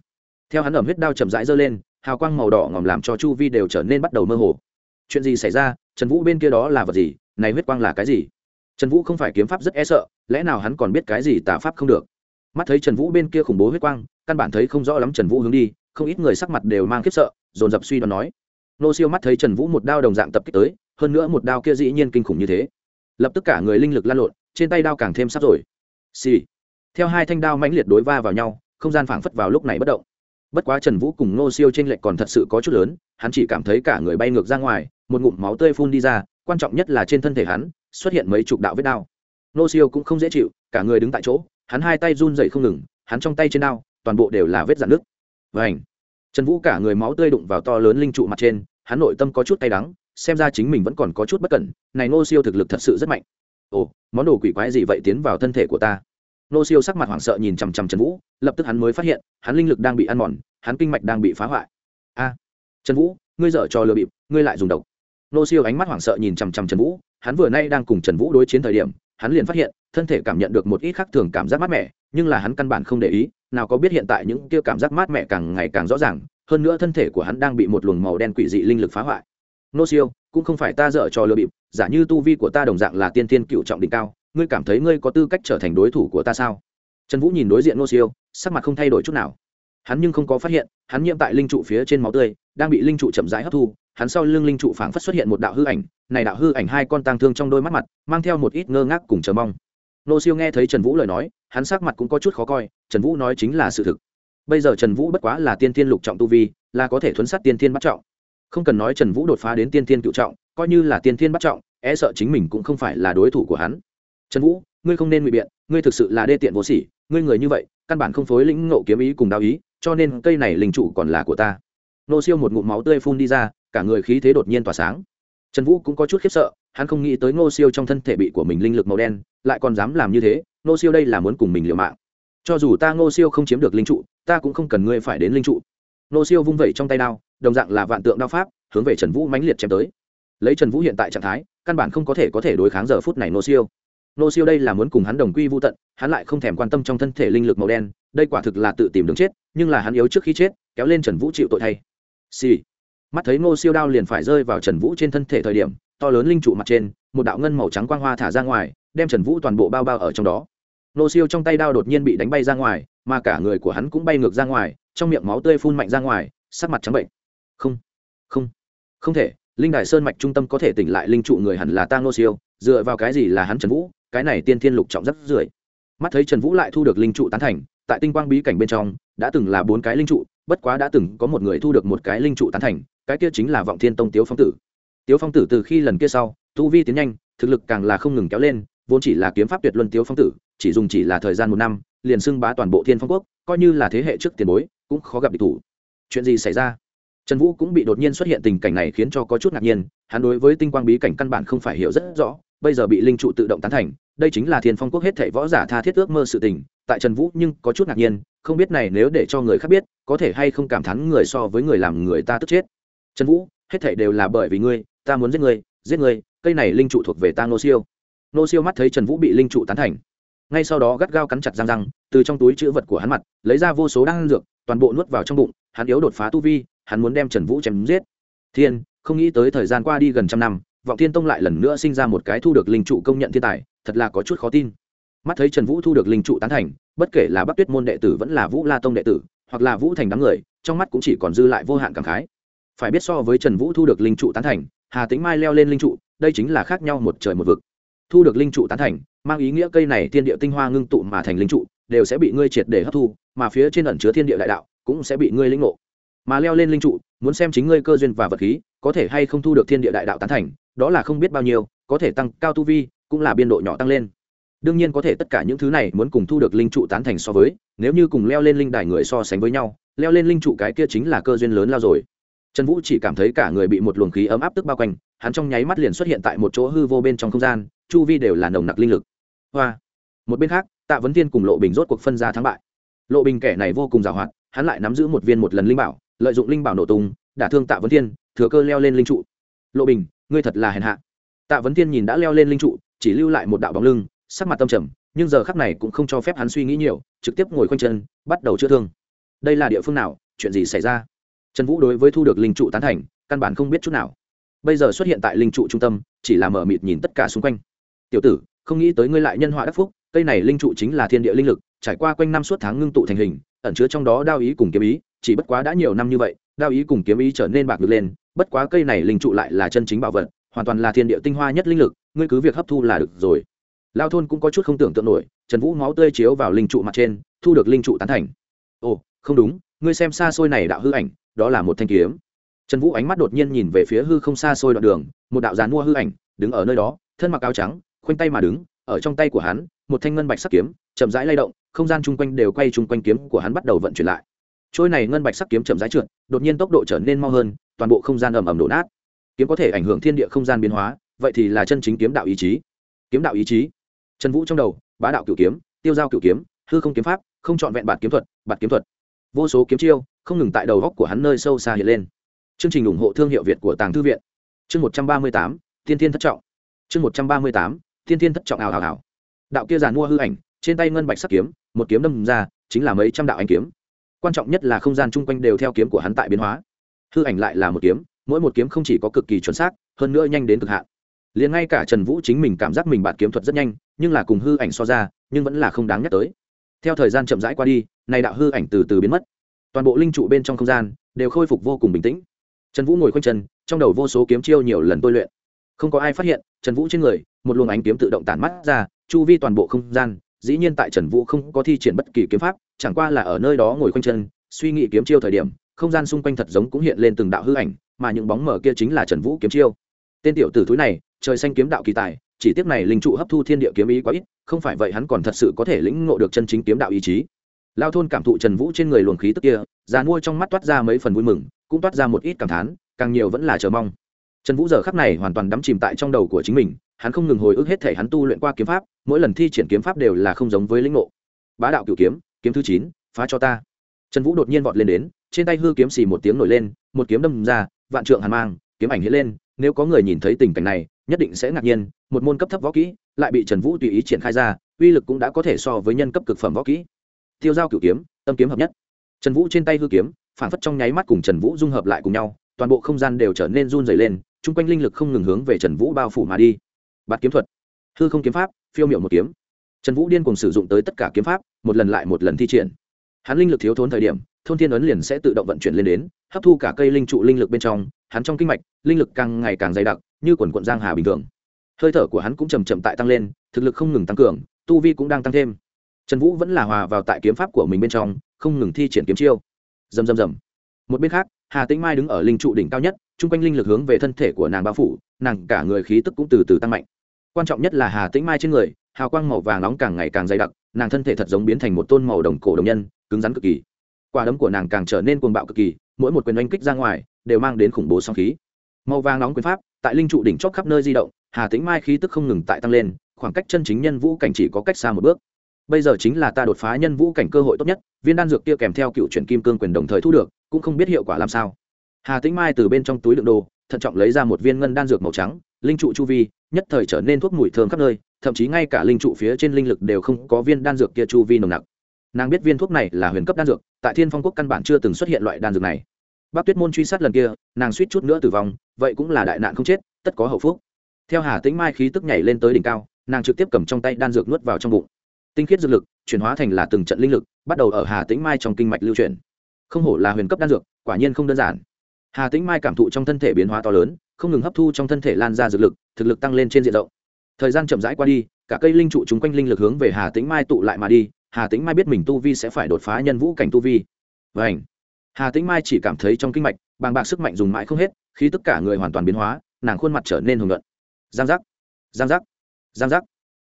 Theo hắn ẩm huyết đao chậm rãi dơ lên, hào quang màu đỏ ngòm làm cho chu vi đều trở nên bắt đầu mơ hồ. Chuyện gì xảy ra? Trần vũ bên kia đó là vật gì? Này huyết quang là cái gì? Trần vũ không phải kiếm pháp rất e sợ, lẽ nào hắn còn biết cái gì tà pháp không được? Mắt thấy trần vũ bên kia khủng bố huyết quang, căn bản thấy không rõ lắm trần vũ hướng đi, không ít người sắc mặt đều mang khiếp sợ, dồn dập suy đoán nói. Nô siêu mắt thấy trần vũ một đao đồng dạng tập kích tới, hơn nữa một đao kia dĩ nhiên kinh khủng như thế. Lập tức cả người linh lực lan lộn, trên tay đao càng thêm sắp rồi. Xì、sì. theo hai thanh đao mãnh liệt đối va vào nhau, không gian phảng phất vào lúc này bất động. Bất quá trần vũ cùng nô siêu t r ê n lệch còn thật sự có chút lớn, hắn chỉ cảm thấy cả người bay ngược ra ngoài một ngụm máu tươi phun đi ra, quan trọng nhất là trên thân thể hắn, xuất hiện mấy chục đạo vết đao nô siêu cũng không dễ chịu, cả người đứng tại chỗ, hắn hai tay run dậy không ngừng, hắn trong tay trên đao, toàn bộ đều là vết dạn nước vảnh trần vũ cả người máu tươi đụng vào to lớn linh trụ mặt trên, hắn nội tâm có chút tay đắng, xem ra chính mình vẫn còn có chút bất cẩn, này nô siêu thực lực thật sự rất mạnh. Ồ, món đồ quỷ quái gì vậy tiến vào thân thể của ta? Nô siêu sắc mặt hoảng sợ nhìn chằm chằm trần vũ, lập tức hắn mới phát hiện, hắn linh lực đang bị ăn mòn, hắn kinh mạch đang bị phá hoại. A! Trần vũ, ngươi dở trò lừa bịp, ngươi lại dùng độc nô siêu ánh mắt hoảng sợ nhìn chằm chằm trần vũ, hắn vừa nay đang cùng trần vũ đối chiến thời điểm, hắn liền phát hiện, thân thể cảm nhận được một ít khác thường cảm giác mát mẻ, nhưng là hắn căn bản không để ý, nào có biết hiện tại những kia cảm giác mát mẻ càng ngày càng rõ ràng, hơn nữa thân thể của hắn đang bị một luồng màu đen quỷ dị linh lực phá hoại. Nô siêu, cũng không phải ta dở trò lừa bịp, giả như tu vi của ta đồng dạng là tiên tiên cựu trọng đỉnh cao, ngươi cảm thấy ngươi có tư cách trở thành đối thủ của ta sao? Trần vũ nhìn đối diện nô siêu, sắc mặt không thay đổi chút nào. Hắn nhưng không có phát hiện, hắn nhiễm tại linh trụ phía trên máu tươi, đang bị linh trụ chậm rãi hấp thu hắn sau lưng linh trụ phảng phất xuất hiện một đạo hư ảnh, này đạo hư ảnh hai con tang thương trong đôi mắt mặt, mang theo một ít ngơ ngác cùng chờ mong. Nô siêu nghe thấy trần vũ lời nói, hắn sắc mặt cũng có chút khó coi, trần vũ nói chính là sự thực. Bây giờ trần vũ bất quá là tiên tiên lục trọng tu vi, là có thể thuấn sát tiên tiên bắt trọng. Không cần nói trần vũ đột phá đến tiên tiên cựu trọng, coi như là tiên tiên bắt trọng e sợ chính mình cũng không phải là đối thủ của hắn. Trần vũ, ngươi không nên ngụy biện, ngươi thực sự là đê tiện vô sỉ, ngươi người như vậy, căn bản không phối lĩnh ngộ kiếm ý cùng đao ý, cho nên cây này linh trụ còn là của ta. Nô siêu một ngụm máu tươi phun đi ra cả người khí thế đột nhiên tỏa sáng. Trần vũ cũng có chút khiếp sợ, hắn không nghĩ tới ngô siêu trong thân thể bị của mình linh lực màu đen, lại còn dám làm như thế, ngô siêu đây là muốn cùng mình liều mạng. Cho dù ta ngô siêu không chiếm được linh trụ, ta cũng không cần ngươi phải đến linh trụ. Ngô siêu vung vẩy trong tay đao, đồng dạng là vạn tượng đao pháp, hướng về trần vũ mãnh liệt chém tới. Lấy trần vũ hiện tại trạng thái, căn bản không có thể có thể đối kháng giờ phút này ngô siêu. Ngô siêu đây là muốn cùng hắn đồng quy vô tận, hắn lại không thèm quan tâm trong thân thể linh lực màu đen, đây quả thực là tự tìm đường chết, nhưng là hắn yếu trước khi chết, kéo lên trần vũ chịu tội thay. Xì、sì mắt thấy ngô siêu đao liền phải rơi vào trần vũ trên thân thể thời điểm, to lớn linh trụ mặt trên, một đạo ngân màu trắng quang hoa thả ra ngoài, đem trần vũ toàn bộ bao bao ở trong đó. Ngô siêu trong tay đao đột nhiên bị đánh bay ra ngoài, mà cả người của hắn cũng bay ngược ra ngoài, trong miệng máu tươi phun mạnh ra ngoài, sắc mặt trắng bệnh. Không không không thể, linh đài sơn mạch trung tâm có thể tỉnh lại linh trụ người hẳn là ta ngô siêu, dựa vào cái gì là hắn trần vũ, cái này tiên thiên lục trọng rất rưỡi mắt thấy trần vũ lại thu được linh trụ tán thành, tại tinh quang bí cảnh bên trong đã từng là bốn cái linh trụ, bất quá đã từng có một người thu được một cái linh trụ tán thành, cái kia chính là vọng thiên tông tiếu phong tử. Tiếu phong tử từ khi lần kia sau, tu vi tiến nhanh, thực lực càng là không ngừng kéo lên, vốn chỉ là kiếm pháp tuyệt luân tiếu phong tử, chỉ dùng chỉ là thời gian một năm, liền xưng bá toàn bộ thiên phong quốc, coi như là thế hệ trước tiền bối, cũng khó gặp địch thủ. Chuyện gì xảy ra? Trần vũ cũng bị đột nhiên xuất hiện tình cảnh này khiến cho có chút ngạc nhiên, hắn đối với tinh quang bí cảnh căn bản không phải hiểu rất rõ, bây giờ bị linh trụ tự động tán thành, đây chính là thiên phong quốc hết thảy võ giả tha thiết ước mơ sự tình tại trần vũ nhưng có chút ngạc nhiên, không biết này nếu để cho người khác biết, có thể hay không cảm thán người so với người làm người ta tức chết. Trần vũ, hết thảy đều là bởi vì ngươi, ta muốn giết ngươi giết ngươi, cây này linh trụ thuộc về ta nô siêu. Nô siêu mắt thấy trần vũ bị linh trụ tán thành. Ngay sau đó gắt gao cắn chặt răng răng, từ trong túi chữ vật của hắn mặt, lấy ra vô số đan dược, toàn bộ nuốt vào trong bụng, hắn yếu đột phá tu vi, hắn muốn đem trần vũ chém giết. Thiên, không nghĩ tới thời gian qua đi gần trăm năm, vọng thiên tông lại lần nữa sinh ra một cái thu được linh trụ công nhận thiên tài, thật là có chút khó tin. Mắt thấy trần vũ thu được linh trụ tán thành bất kể là bắc tuyết môn đệ tử vẫn là vũ la tông đệ tử, hoặc là vũ thành đám người, trong mắt cũng chỉ còn dư lại vô hạn cảm khái. Phải biết so với trần vũ thu được linh trụ tán thành, hà tính mai leo lên linh trụ, đây chính là khác nhau một trời một vực. Thu được linh trụ tán thành, mang ý nghĩa cây này thiên địa tinh hoa ngưng tụ mà thành linh trụ, đều sẽ bị ngươi triệt để hấp thu, mà phía trên ẩn chứa thiên địa đại đạo, cũng sẽ bị ngươi lĩnh ngộ. Mà leo lên linh trụ, muốn xem chính ngươi cơ duyên và vật khí, có thể hay không thu được thiên địa đại đạo tán thành, đó là không biết bao nhiêu, có thể tăng cao tu vi, cũng là biên độ nhỏ tăng lên đương nhiên có thể tất cả những thứ này muốn cùng thu được linh trụ tán thành so với, nếu như cùng leo lên linh đài người so sánh với nhau, leo lên linh trụ cái kia chính là cơ duyên lớn lao rồi. Trần vũ chỉ cảm thấy cả người bị một luồng khí ấm áp tức bao quanh, hắn trong nháy mắt liền xuất hiện tại một chỗ hư vô bên trong không gian, chu vi đều là nồng nặc linh lực. Hoa! Một bên khác, tạ vấn tiên cùng lộ bình rốt cuộc phân ra thắng bại. Lộ bình kẻ này vô cùng giàu hoạt, hắn lại nắm giữ một viên một lần linh bảo, lợi dụng linh bảo nổ tung, đả thương tạ vấn tiên thừa cơ leo lên linh trụ. Lộ bình, ngươi thật là hèn hạ. Tạ vấn tiên nhìn đã leo lên linh trụ, chỉ lưu lại một đạo bóng lưng sắc mặt tâm trầm, nhưng giờ khắc này cũng không cho phép hắn suy nghĩ nhiều, trực tiếp ngồi khoanh chân, bắt đầu chữa thương. Đây là địa phương nào? Chuyện gì xảy ra? Trần vũ đối với thu được linh trụ tán thành, căn bản không biết chút nào. Bây giờ xuất hiện tại linh trụ trung tâm, chỉ là mở mịt nhìn tất cả xung quanh. Tiểu tử, không nghĩ tới ngươi lại nhân họa đắc phúc, cây này linh trụ chính là thiên địa linh lực, trải qua quanh năm suốt tháng ngưng tụ thành hình, ẩn chứa trong đó đao ý cùng kiếm ý, chỉ bất quá đã nhiều năm như vậy, đao ý cùng kiếm ý trở nên bạc được lên, bất quá cây này linh trụ lại là chân chính bảo vật, hoàn toàn là thiên địa tinh hoa nhất linh lực, ngươi cứ việc hấp thu là được rồi lao thôn cũng có chút không tưởng tượng nổi, trần vũ máu tươi chiếu vào linh trụ mặt trên, thu được linh trụ tán thành. Ồ, không đúng, ngươi xem xa xôi này đạo hư ảnh, đó là một thanh kiếm. Trần vũ ánh mắt đột nhiên nhìn về phía hư không xa xôi đoạn đường, một đạo giàn mua hư ảnh, đứng ở nơi đó, thân mặc áo trắng, khoanh tay mà đứng, ở trong tay của hắn, một thanh ngân bạch sắc kiếm, chậm rãi lay động, không gian chung quanh đều quay chung quanh kiếm của hắn bắt đầu vận chuyển lại. Trôi này ngân bạch sắc kiếm chậm rãi trượt, đột nhiên tốc độ trở nên mau hơn, toàn bộ không gian ầm ầm đổ nát. Kiếm có thể ảnh hưởng thiên địa không gian biến hóa, vậy thì là chân chính kiếm đạo ý chí. Kiếm đạo ý chí trần vũ trong đầu, bá đạo cửu kiếm, tiêu giao cửu kiếm, hư không kiếm pháp, không chọn vẹn bản kiếm thuật bản kiếm thuật. Vô số kiếm chiêu, không ngừng tại đầu góc của hắn nơi sâu xa hiện lên. Chương trình ủng hộ thương hiệu việt của tàng thư viện. Chương một trăm ba mươi tám, thiên thiên thất trọng. Chương một trăm ba mươi tám, thiên thiên thất trọng ảo ảo ảo đạo kia giàn mua hư ảnh, trên tay ngân bạch sắc kiếm, một kiếm đâm ra, chính là mấy trăm đạo anh kiếm. Quan trọng nhất là không gian chung quanh đều theo kiếm của hắn tại biến hóa. Hư ảnh lại là một kiếm, mỗi một kiếm không chỉ có cực kỳ chuẩn xác, hơn nữa nhanh đến cực hạn liền ngay cả trần vũ chính mình cảm giác mình bạt kiếm thuật rất nhanh, nhưng là cùng hư ảnh so ra, nhưng vẫn là không đáng nhắc tới. Theo thời gian chậm rãi qua đi, này đạo hư ảnh từ từ biến mất. Toàn bộ linh trụ bên trong không gian đều khôi phục vô cùng bình tĩnh. Trần vũ ngồi khoanh chân, trong đầu vô số kiếm chiêu nhiều lần tôi luyện. Không có ai phát hiện, trần vũ trên người, một luồng ánh kiếm tự động tản mắt ra, chu vi toàn bộ không gian, dĩ nhiên tại trần vũ không có thi triển bất kỳ kiếm pháp, chẳng qua là ở nơi đó ngồi khoanh chân, suy nghĩ kiếm chiêu thời điểm, không gian xung quanh thật giống cũng hiện lên từng đạo hư ảnh, mà những bóng mở kia chính là trần vũ kiếm chiêu. Tên tiểu tử thúi này trời xanh kiếm đạo kỳ tài, chỉ tiếp này linh trụ hấp thu thiên địa kiếm ý quá ít, không phải vậy hắn còn thật sự có thể lĩnh ngộ được chân chính kiếm đạo ý chí. Lao thôn cảm thụ trần vũ trên người luồng khí tức kia, già nuôi trong mắt toát ra mấy phần vui mừng, cũng toát ra một ít cảm thán, càng nhiều vẫn là chờ mong. Trần vũ giờ khắc này hoàn toàn đắm chìm tại trong đầu của chính mình, hắn không ngừng hồi ức hết thể hắn tu luyện qua kiếm pháp, mỗi lần thi triển kiếm pháp đều là không giống với lĩnh ngộ. Bá đạo cựu kiếm kiếm thứ chín, phá cho ta. Trần vũ đột nhiên vọt lên đến, trên tay hư kiếm xì một tiếng nổi lên, một kiếm đâm ra, vạn trượng hàn mang, kiếm ảnh hiện lên, nếu có người nhìn thấy tình cảnh này nhất định sẽ ngạc nhiên, một môn cấp thấp võ kỹ lại bị trần vũ tùy ý triển khai ra, uy lực cũng đã có thể so với nhân cấp cực phẩm võ kỹ. Tiêu giao cửu kiếm, tâm kiếm hợp nhất. Trần vũ trên tay hư kiếm, phản phất trong nháy mắt cùng trần vũ dung hợp lại cùng nhau, toàn bộ không gian đều trở nên run dày lên, chung quanh linh lực không ngừng hướng về trần vũ bao phủ mà đi. Bạt kiếm thuật. Hư không kiếm pháp, phiêu miệu một kiếm. Trần vũ điên cùng sử dụng tới tất cả kiếm pháp, một lần lại một lần thi triển. Hắn linh lực thiếu thốn thời điểm, thôn thiên ấn liền sẽ tự động vận chuyển lên đến, hấp thu cả cây linh trụ linh lực bên trong, hắn trong kinh mạch, linh lực càng ngày càng dày đặc như quần quận giang hà bình thường. Hơi thở của hắn cũng chầm chậm tại tăng lên, thực lực không ngừng tăng cường, tu vi cũng đang tăng thêm. Trần vũ vẫn là hòa vào tại kiếm pháp của mình bên trong, không ngừng thi triển kiếm chiêu. Dầm dầm dầm một bên khác, hà tĩnh mai đứng ở linh trụ đỉnh cao nhất, chung quanh linh lực hướng về thân thể của nàng bao phủ, nàng cả người khí tức cũng từ từ tăng mạnh. Quan trọng nhất là hà tĩnh mai trên người, hào quang màu vàng nóng càng ngày càng dày đặc, nàng thân thể thật giống biến thành một tôn màu đồng cổ đồng nhân, cứng rắn cực kỳ. Quả đấm của nàng càng trở nên cuồng bạo cực kỳ, mỗi một quyền oanh kích ra ngoài, đều mang đến khủng bố song khí. Màu vàng nóng quyền pháp tại linh trụ đỉnh chóp khắp nơi di động, hà tĩnh mai khí tức không ngừng tại tăng lên, khoảng cách chân chính nhân vũ cảnh chỉ có cách xa một bước. Bây giờ chính là ta đột phá nhân vũ cảnh cơ hội tốt nhất, viên đan dược kia kèm theo cựu chuyển kim cương quyền đồng thời thu được, cũng không biết hiệu quả làm sao. Hà tĩnh mai từ bên trong túi đựng đồ, thận trọng lấy ra một viên ngân đan dược màu trắng, linh trụ chu vi, nhất thời trở nên thuốc mùi thơm khắp nơi, thậm chí ngay cả linh trụ phía trên linh lực đều không có viên đan dược kia chu vi nồng nặc. Nàng biết viên thuốc này là huyền cấp đan dược, tại thiên phong quốc căn bản chưa từng xuất hiện loại đan dược này bác tuyết môn truy sát lần kia, nàng suýt chút nữa tử vong, vậy cũng là đại nạn không chết, tất có hậu phúc. Theo hà tĩnh mai khí tức nhảy lên tới đỉnh cao, nàng trực tiếp cầm trong tay đan dược nuốt vào trong bụng. Tinh khiết dược lực chuyển hóa thành là từng trận linh lực, bắt đầu ở hà tĩnh mai trong kinh mạch lưu chuyển. Không hổ là huyền cấp đan dược, quả nhiên không đơn giản. Hà tĩnh mai cảm thụ trong thân thể biến hóa to lớn, không ngừng hấp thu trong thân thể lan ra dược lực, thực lực tăng lên trên diện rộng. Thời gian chậm rãi qua đi, cả cây linh trụ chúng quanh linh lực hướng về hà tĩnh mai tụ lại mà đi, hà tĩnh mai biết mình tu vi sẽ phải đột phá nhân vũ cảnh tu vi. Vảnh hà tĩnh mai chỉ cảm thấy trong kinh mạch, bàng bạc sức mạnh dùng mãi không hết khi tất cả người hoàn toàn biến hóa, nàng khuôn mặt trở nên hùng luận giang giác giang giác giang giác.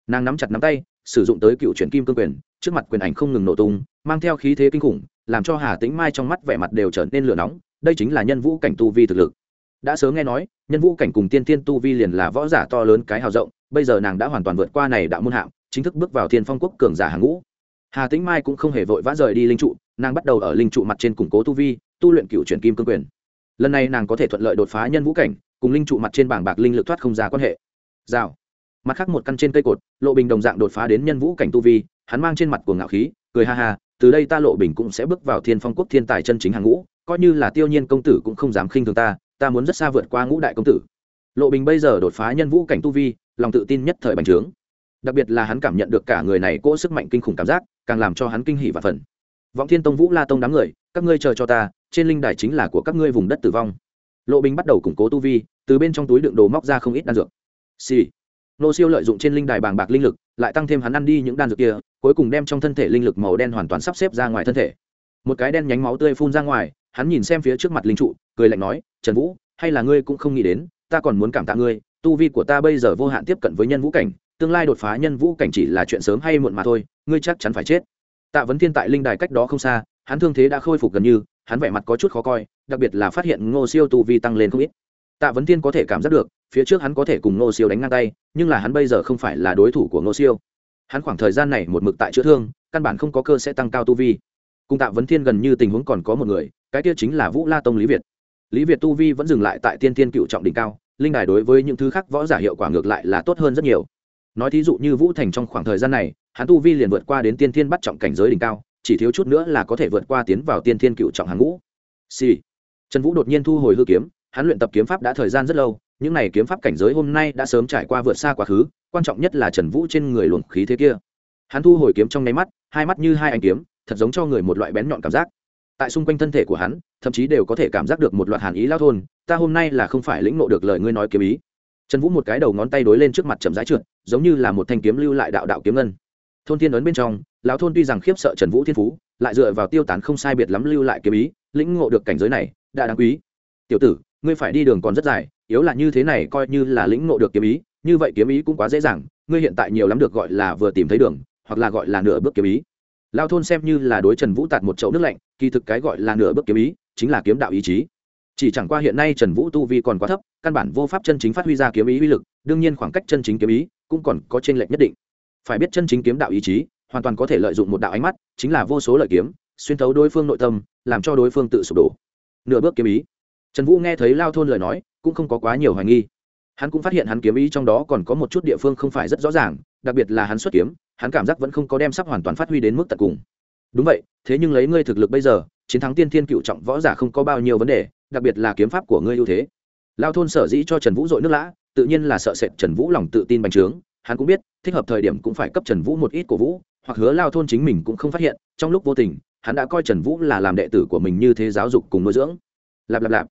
Nàng nắm chặt nắm tay, sử dụng tới cựu chuyển kim cương quyền, trước mặt quyền ảnh không ngừng nổ tung, mang theo khí thế kinh khủng, làm cho hà tĩnh mai trong mắt vẻ mặt đều trở nên lửa nóng, đây chính là nhân vũ cảnh tu vi thực lực. Đã sớm nghe nói, nhân vũ cảnh cùng tiên tiên tu vi liền là võ giả to lớn cái hào rộng, bây giờ nàng đã hoàn toàn vượt qua này đạo môn hạng, chính thức bước vào thiên phong quốc cường giả hàng ngũ hà tĩnh mai cũng không hề vội vã rời đi linh trụ, nàng bắt đầu ở linh trụ mặt trên củng cố tu vi, tu luyện cựu chuyển kim cương quyền. Lần này nàng có thể thuận lợi đột phá nhân vũ cảnh, cùng linh trụ mặt trên bảng bạc linh lực thoát không ra quan hệ. Rào. Mặt khác một căn trên cây cột, lộ bình đồng dạng đột phá đến nhân vũ cảnh tu vi, hắn mang trên mặt của ngạo khí, cười ha ha, từ đây ta lộ bình cũng sẽ bước vào thiên phong quốc thiên tài chân chính hàng ngũ, coi như là tiêu nhiên công tử cũng không dám khinh thường ta ta muốn rất xa vượt qua ngũ đại công tử. Lộ bình bây giờ đột phá nhân vũ cảnh tu vi, lòng tự tin nhất thời bành trướng đặc biệt là hắn cảm nhận được cả người này cỗ sức mạnh kinh khủng cảm giác, càng làm cho hắn kinh hỉ và phần. Vọng thiên tông vũ la tông đám người, các ngươi chờ cho ta, trên linh đài chính là của các ngươi vùng đất tử vong. Lộ bình bắt đầu củng cố tu vi, từ bên trong túi đựng đồ móc ra không ít đan dược. Xì、sì. nô siêu lợi dụng trên linh đài bàng bạc linh lực, lại tăng thêm hắn ăn đi những đan dược kia, cuối cùng đem trong thân thể linh lực màu đen hoàn toàn sắp xếp ra ngoài thân thể. Một cái đen nhánh máu tươi phun ra ngoài, hắn nhìn xem phía trước mặt linh trụ, cười lạnh nói, trần vũ, hay là ngươi cũng không nghĩ đến, ta còn muốn cảm tạ ngươi, tu vi của ta bây giờ vô hạn tiếp cận với nhân vũ cảnh tương lai đột phá nhân vũ cảnh chỉ là chuyện sớm hay muộn mà thôi, ngươi chắc chắn phải chết. Tạ vấn thiên tại linh đài cách đó không xa, hắn thương thế đã khôi phục gần như, hắn vẻ mặt có chút khó coi, đặc biệt là phát hiện ngô siêu tu vi tăng lên không ít. Tạ vấn thiên có thể cảm giác được, phía trước hắn có thể cùng ngô siêu đánh ngang tay, nhưng là hắn bây giờ không phải là đối thủ của ngô siêu. Hắn khoảng thời gian này một mực tại chữa thương, căn bản không có cơ sẽ tăng cao tu vi. Cùng tạ vấn thiên gần như tình huống còn có một người, cái kia chính là vũ la tông lý việt. Lý việt tu vi vẫn dừng lại tại tiên tiên cựu trọng đỉnh cao, linh đài đối với những thứ khác võ giả hiệu quả ngược lại là tốt hơn rất nhiều nói thí dụ như vũ thành trong khoảng thời gian này, hắn tu vi liền vượt qua đến tiên thiên bắt trọng cảnh giới đỉnh cao, chỉ thiếu chút nữa là có thể vượt qua tiến vào tiên thiên cựu trọng hàng ngũ. Xì、sì. trần vũ đột nhiên thu hồi hư kiếm, hắn luyện tập kiếm pháp đã thời gian rất lâu, những n à y kiếm pháp cảnh giới hôm nay đã sớm trải qua vượt xa quá khứ, quan trọng nhất là trần vũ trên người luồng khí thế kia. Hắn thu hồi kiếm trong nháy mắt, hai mắt như hai anh kiếm, thật giống cho người một loại bén nhọn cảm giác. Tại xung quanh thân thể của hắn, thậm chí đều có thể cảm giác được một loạt hàn ý lao thôn, ta hôm nay là không phải lĩnh nộ được lời ngươi nói kiếm ý trần vũ một cái đầu ngón tay đối lên trước mặt chậm rãi trượt, giống như là một thanh kiếm lưu lại đạo đạo kiếm ngân. Thôn thiên ấn bên trong, lão thôn tuy rằng khiếp sợ trần vũ thiên phú, lại dựa vào tiêu tán không sai biệt lắm lưu lại kiếm ý, lĩnh ngộ được cảnh giới này, đã đáng quý. Tiểu tử, ngươi phải đi đường còn rất dài, yếu là như thế này coi như là lĩnh ngộ được kiếm ý, như vậy kiếm ý cũng quá dễ dàng, ngươi hiện tại nhiều lắm được gọi là vừa tìm thấy đường, hoặc là gọi là nửa bước kiếm ý. Lao thôn xem như là đối trần vũ tạt một chậu nước lạnh, kỳ thực cái gọi là nửa bước kiếm ý, chính là kiếm đạo ý chí chỉ chẳng qua hiện nay trần vũ tu vi còn quá thấp, căn bản vô pháp chân chính phát huy ra kiếm ý uy lực, đương nhiên khoảng cách chân chính kiếm ý cũng còn có t r ê n lệch nhất định. Phải biết chân chính kiếm đạo ý chí, hoàn toàn có thể lợi dụng một đạo ánh mắt, chính là vô số lợi kiếm, xuyên thấu đối phương nội tâm, làm cho đối phương tự sụp đổ. Nửa bước kiếm ý. Trần vũ nghe thấy lao thôn lời nói, cũng không có quá nhiều hoài nghi. Hắn cũng phát hiện hắn kiếm ý trong đó còn có một chút địa phương không phải rất rõ ràng, đặc biệt là hắn xuất kiếm, hắn cảm giác vẫn không có đem sắp hoàn toàn phát huy đến mức tận cùng. Đúng vậy, thế nhưng lấy ngươi thực lực bây giờ, chiến thắng tiên thiên cựu trọng võ giả không có bao nhiêu vấn đề đặc biệt là kiếm pháp của ngươi ưu thế. Lao thôn sở dĩ cho trần vũ dội nước lã, tự nhiên là sợ sệt trần vũ lòng tự tin bành trướng. Hắn cũng biết, thích hợp thời điểm cũng phải cấp trần vũ một ít cổ vũ, hoặc hứa lao thôn chính mình cũng không phát hiện, trong lúc vô tình, hắn đã coi trần vũ là làm đệ tử của mình như thế giáo dục cùng nuôi dưỡng. Lạp lạp lạp.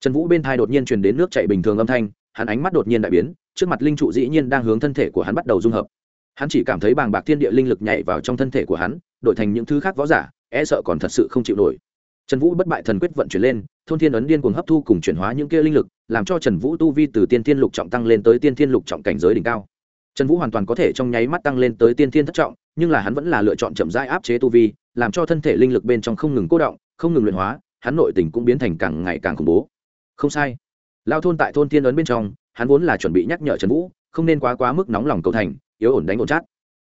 Trần vũ bên thai đột nhiên truyền đến nước chạy bình thường âm thanh, hắn ánh mắt đột nhiên đại biến, trước mặt linh trụ dĩ nhiên đang hướng thân thể của hắn bắt đầu dung hợp. Hắn chỉ cảm thấy bàng bạc thiên địa linh lực nhảy vào trong thân thể của hắn, đổi thành những thứ khác võ giả e sợ còn thật sự không chịu nổi. Trần vũ bất bại thần quyết vận chuyển lên thôn thiên ấn điên cuồng hấp thu cùng chuyển hóa những kia linh lực, làm cho trần vũ tu vi từ tiên thiên lục trọng tăng lên tới tiên thiên lục trọng cảnh giới đỉnh cao. Trần vũ hoàn toàn có thể trong nháy mắt tăng lên tới tiên thiên thất trọng, nhưng là hắn vẫn là lựa chọn chậm rãi áp chế tu vi, làm cho thân thể linh lực bên trong không ngừng cố động, không ngừng luyện hóa, hắn nội tình cũng biến thành càng ngày càng khủng bố. Không sai. Lao thôn tại thôn thiên ấn bên trong, hắn vốn là chuẩn bị nhắc nhở trần vũ, không nên quá quá mức nóng lòng cầu thành, yếu ổn đánh ổn chát.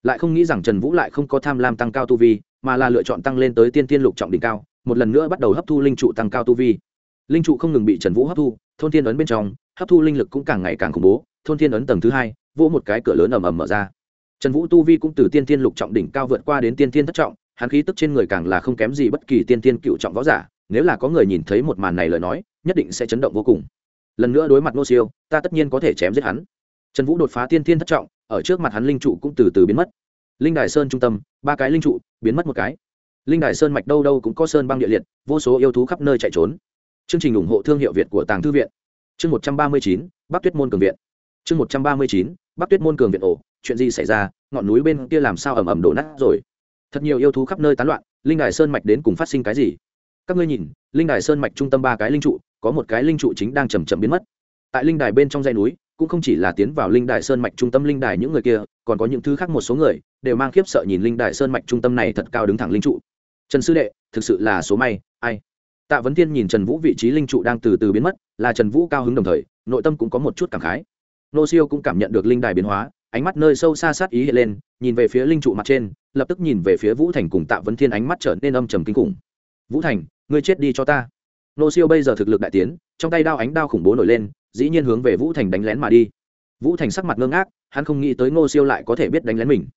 Lại không nghĩ rằng trần vũ lại không có tham lam tăng cao tu vi, mà là lựa chọn tăng lên tới tiên tiên lục trọng đỉnh cao, một lần nữa bắt đầu hấp thu linh trụ tăng cao tu vi linh trụ không ngừng bị trần vũ hấp thu, thôn thiên ấn bên trong, hấp thu linh lực cũng càng ngày càng khủng bố, thôn thiên ấn tầng thứ hai, vỗ một cái cửa lớn ầm ầm mở ra. Trần vũ tu vi cũng từ tiên tiên lục trọng đỉnh cao vượt qua đến tiên tiên thất trọng, hắn khí tức trên người càng là không kém gì bất kỳ tiên tiên cựu trọng võ giả, nếu là có người nhìn thấy một màn này lời nói, nhất định sẽ chấn động vô cùng. Lần nữa đối mặt nô siêu, ta tất nhiên có thể chém giết hắn. Trần vũ đột phá tiên tiên thất trọng, ở trước mặt hắn linh trụ cũng từ từ biến mất. Linh đài sơn trung tâm, ba cái linh trụ, biến mất một cái. Linh đài sơn mạch đâu đâu cũng có sơn băng địa liệt, vô số yêu thú khắp nơi chạy trốn chương trình ủng hộ thương hiệu việt của tàng thư viện. Chương một trăm ba mươi chín, bắc tuyết môn cường viện. Chương một trăm ba mươi chín, bắc tuyết môn cường viện ổ, chuyện gì xảy ra? Ngọn núi bên kia làm sao ầm ầm đổ nát rồi? Thật nhiều yêu thú khắp nơi tán loạn, linh đài sơn mạch đến cùng phát sinh cái gì? Các ngươi nhìn, linh đài sơn mạch trung tâm ba cái linh trụ, có một cái linh trụ chính đang chầm chậm biến mất. Tại linh đài bên trong dãy núi, cũng không chỉ là tiến vào linh đài sơn mạch trung tâm linh đài những người kia, còn có những thứ khác một số người, đều mang khiếp sợ nhìn linh đài sơn mạch trung tâm này thật cao đứng thẳng linh trụ. Trần sư đệ, thực sự là số may, ai? Tạ vấn thiên nhìn trần vũ vị trí linh trụ đang từ từ biến mất, là trần vũ cao hứng đồng thời, nội tâm cũng có một chút cảm khái. Nô siêu cũng cảm nhận được linh đài biến hóa, ánh mắt nơi sâu xa sát ý hiện lên, nhìn về phía linh trụ mặt trên, lập tức nhìn về phía vũ thành cùng tạ vấn thiên ánh mắt trở nên âm trầm kinh khủng. Vũ thành, ngươi chết đi cho ta. Nô siêu bây giờ thực lực đại tiến, trong tay đao ánh đao khủng bố nổi lên, dĩ nhiên hướng về vũ thành đánh lén mà đi. Vũ thành sắc mặt ngơ ngác, hắn không nghĩ tới ngô siêu lại có thể biết đánh lén mình.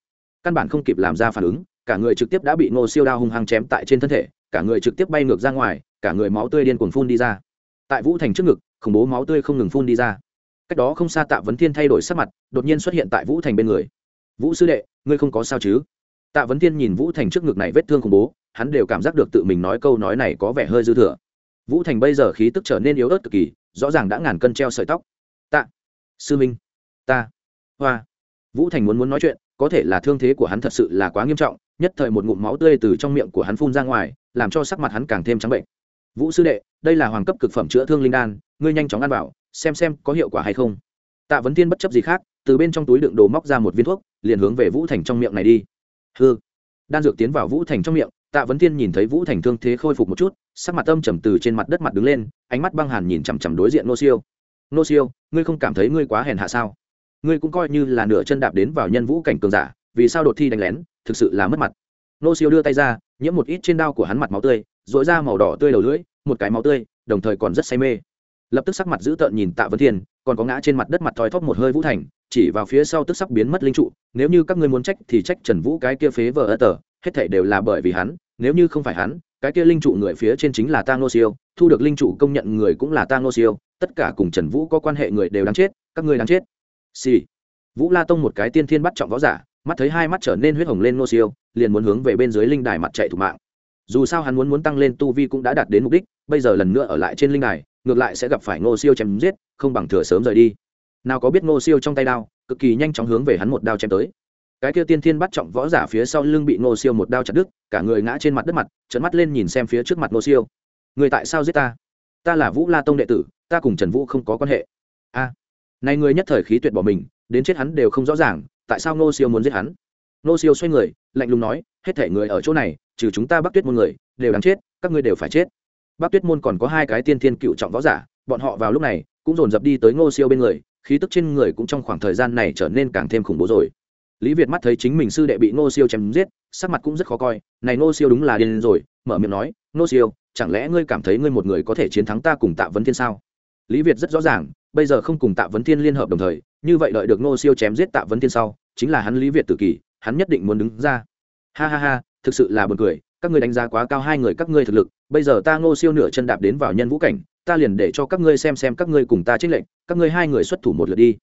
Căn bản không kịp làm ra phản ứng, cả người trực tiếp đã bị ngô siêu đao hung hăng chém tại trên thân thể cả người trực tiếp bay ngược ra ngoài, cả người máu tươi điên cuồng phun đi ra. Tại vũ thành trước ngực, khủng bố máu tươi không ngừng phun đi ra. Cách đó không xa tạ vấn thiên thay đổi sắc mặt, đột nhiên xuất hiện tại vũ thành bên người. Vũ sư đệ, ngươi không có sao chứ? Tạ vấn thiên nhìn vũ thành trước ngực này vết thương khủng bố, hắn đều cảm giác được tự mình nói câu nói này có vẻ hơi dư thừa. Vũ thành bây giờ khí tức trở nên yếu ớt cực kỳ, rõ ràng đã ngàn cân treo sợi tóc. Tạ, sư minh, ta, hoa. Vũ thành muốn muốn nói chuyện, có thể là thương thế của hắn thật sự là quá nghiêm trọng nhất thời một ngụm máu tươi từ trong miệng của hắn phun ra ngoài, làm cho sắc mặt hắn càng thêm trắng bệnh. Vũ sư đệ, đây là hoàng cấp cực phẩm chữa thương linh đan, ngươi nhanh chóng ăn vào, xem xem có hiệu quả hay không. Tạ vấn tiên bất chấp gì khác, từ bên trong túi đựng đồ móc ra một viên thuốc, liền hướng về vũ thành trong miệng này đi. Hư đan dược tiến vào vũ thành trong miệng, tạ vấn tiên nhìn thấy vũ thành thương thế khôi phục một chút, sắc mặt âm trầm từ trên mặt đất mặt đứng lên, ánh mắt băng hàn nhìn chằm chằm đối diện nô siêu. Nô siêu, ngươi không cảm thấy ngươi quá hèn hạ sao? Ngươi cũng coi như là nửa chân đạp đến vào nhân vũ cảnh cường giả vì sao đột thi đánh lén, thực sự là mất mặt. Nô siêu đưa tay ra, nhiễm một ít trên đao của hắn mặt máu tươi dội ra màu đỏ tươi đầu lưỡi, một cái máu tươi, đồng thời còn rất say mê. Lập tức sắc mặt dữ tợn nhìn tạ vấn thiên, còn có ngã trên mặt đất mặt thói thóp một hơi vũ thành, chỉ vào phía sau tức sắc biến mất linh trụ, nếu như các ngươi muốn trách thì trách trần vũ cái kia phế vờ ơ tờ, hết thể đều là bởi vì hắn, nếu như không phải hắn, cái kia linh trụ người phía trên chính là ta ngô siêu, thu được linh trụ công nhận người cũng là ta ngô siêu, tất cả cùng trần vũ có quan hệ người đều đáng chết, các ngươi đáng chết. Xì、sì. vũ la tông một cái tiên thiên bắt trọng võ giả mắt thấy hai mắt trở nên huyết hồng lên ngô siêu, liền muốn hướng về bên dưới linh đài mặt chạy thủ mạng. Dù sao hắn muốn muốn tăng lên tu vi cũng đã đạt đến mục đích, bây giờ lần nữa ở lại trên linh đài, ngược lại sẽ gặp phải ngô siêu chém giết, không bằng thừa sớm rời đi. Nào có biết ngô siêu trong tay đao, cực kỳ nhanh chóng hướng về hắn một đao chém tới. Cái kia tiên thiên bắt trọng võ giả phía sau lưng bị ngô siêu một đao chặt đứt, cả người ngã trên mặt đất mặt trận mắt lên nhìn xem phía trước mặt ngô siêu. Người tại sao giết ta? Ta là vũ la tông đệ tử, ta cùng trần vũ không có quan hệ. A, này người nhất thời khí tuyệt bỏ mình, đến chết hắn đều không rõ ràng tại sao ngô siêu muốn giết hắn? Ngô siêu xoay người, lạnh lùng nói, hết thể người ở chỗ này, trừ chúng ta bắc tuyết môn người, đều đáng chết, các ngươi đều phải chết. Bắc tuyết môn còn có hai cái tiên thiên cựu trọng võ giả, bọn họ vào lúc này, cũng dồn dập đi tới ngô siêu bên người, khí tức trên người cũng trong khoảng thời gian này trở nên càng thêm khủng bố rồi. Lý việt mắt thấy chính mình sư đệ bị ngô siêu chém giết, sắc mặt cũng rất khó coi, này ngô siêu đúng là điên rồi, mở miệng nói, ngô siêu, chẳng lẽ ngươi cảm thấy ngươi một người có thể chiến thắng ta cùng tạ vấn thiên sao? Lý việt rất rõ ràng, bây giờ không cùng tạ vấn thiên liên hợp đồng thời, như vậy đợi được ngô siêu chém giết tạ vấn thiên sau chính là hắn lý việt tự kỷ hắn nhất định muốn đứng ra. Ha ha ha, thực sự là buồn cười, các ngươi đánh giá quá cao hai người các ngươi thực lực, bây giờ ta ngô siêu nửa chân đạp đến vào nhân vũ cảnh, ta liền để cho các ngươi xem xem các ngươi cùng ta trích lệnh các ngươi hai người xuất thủ một lượt đi.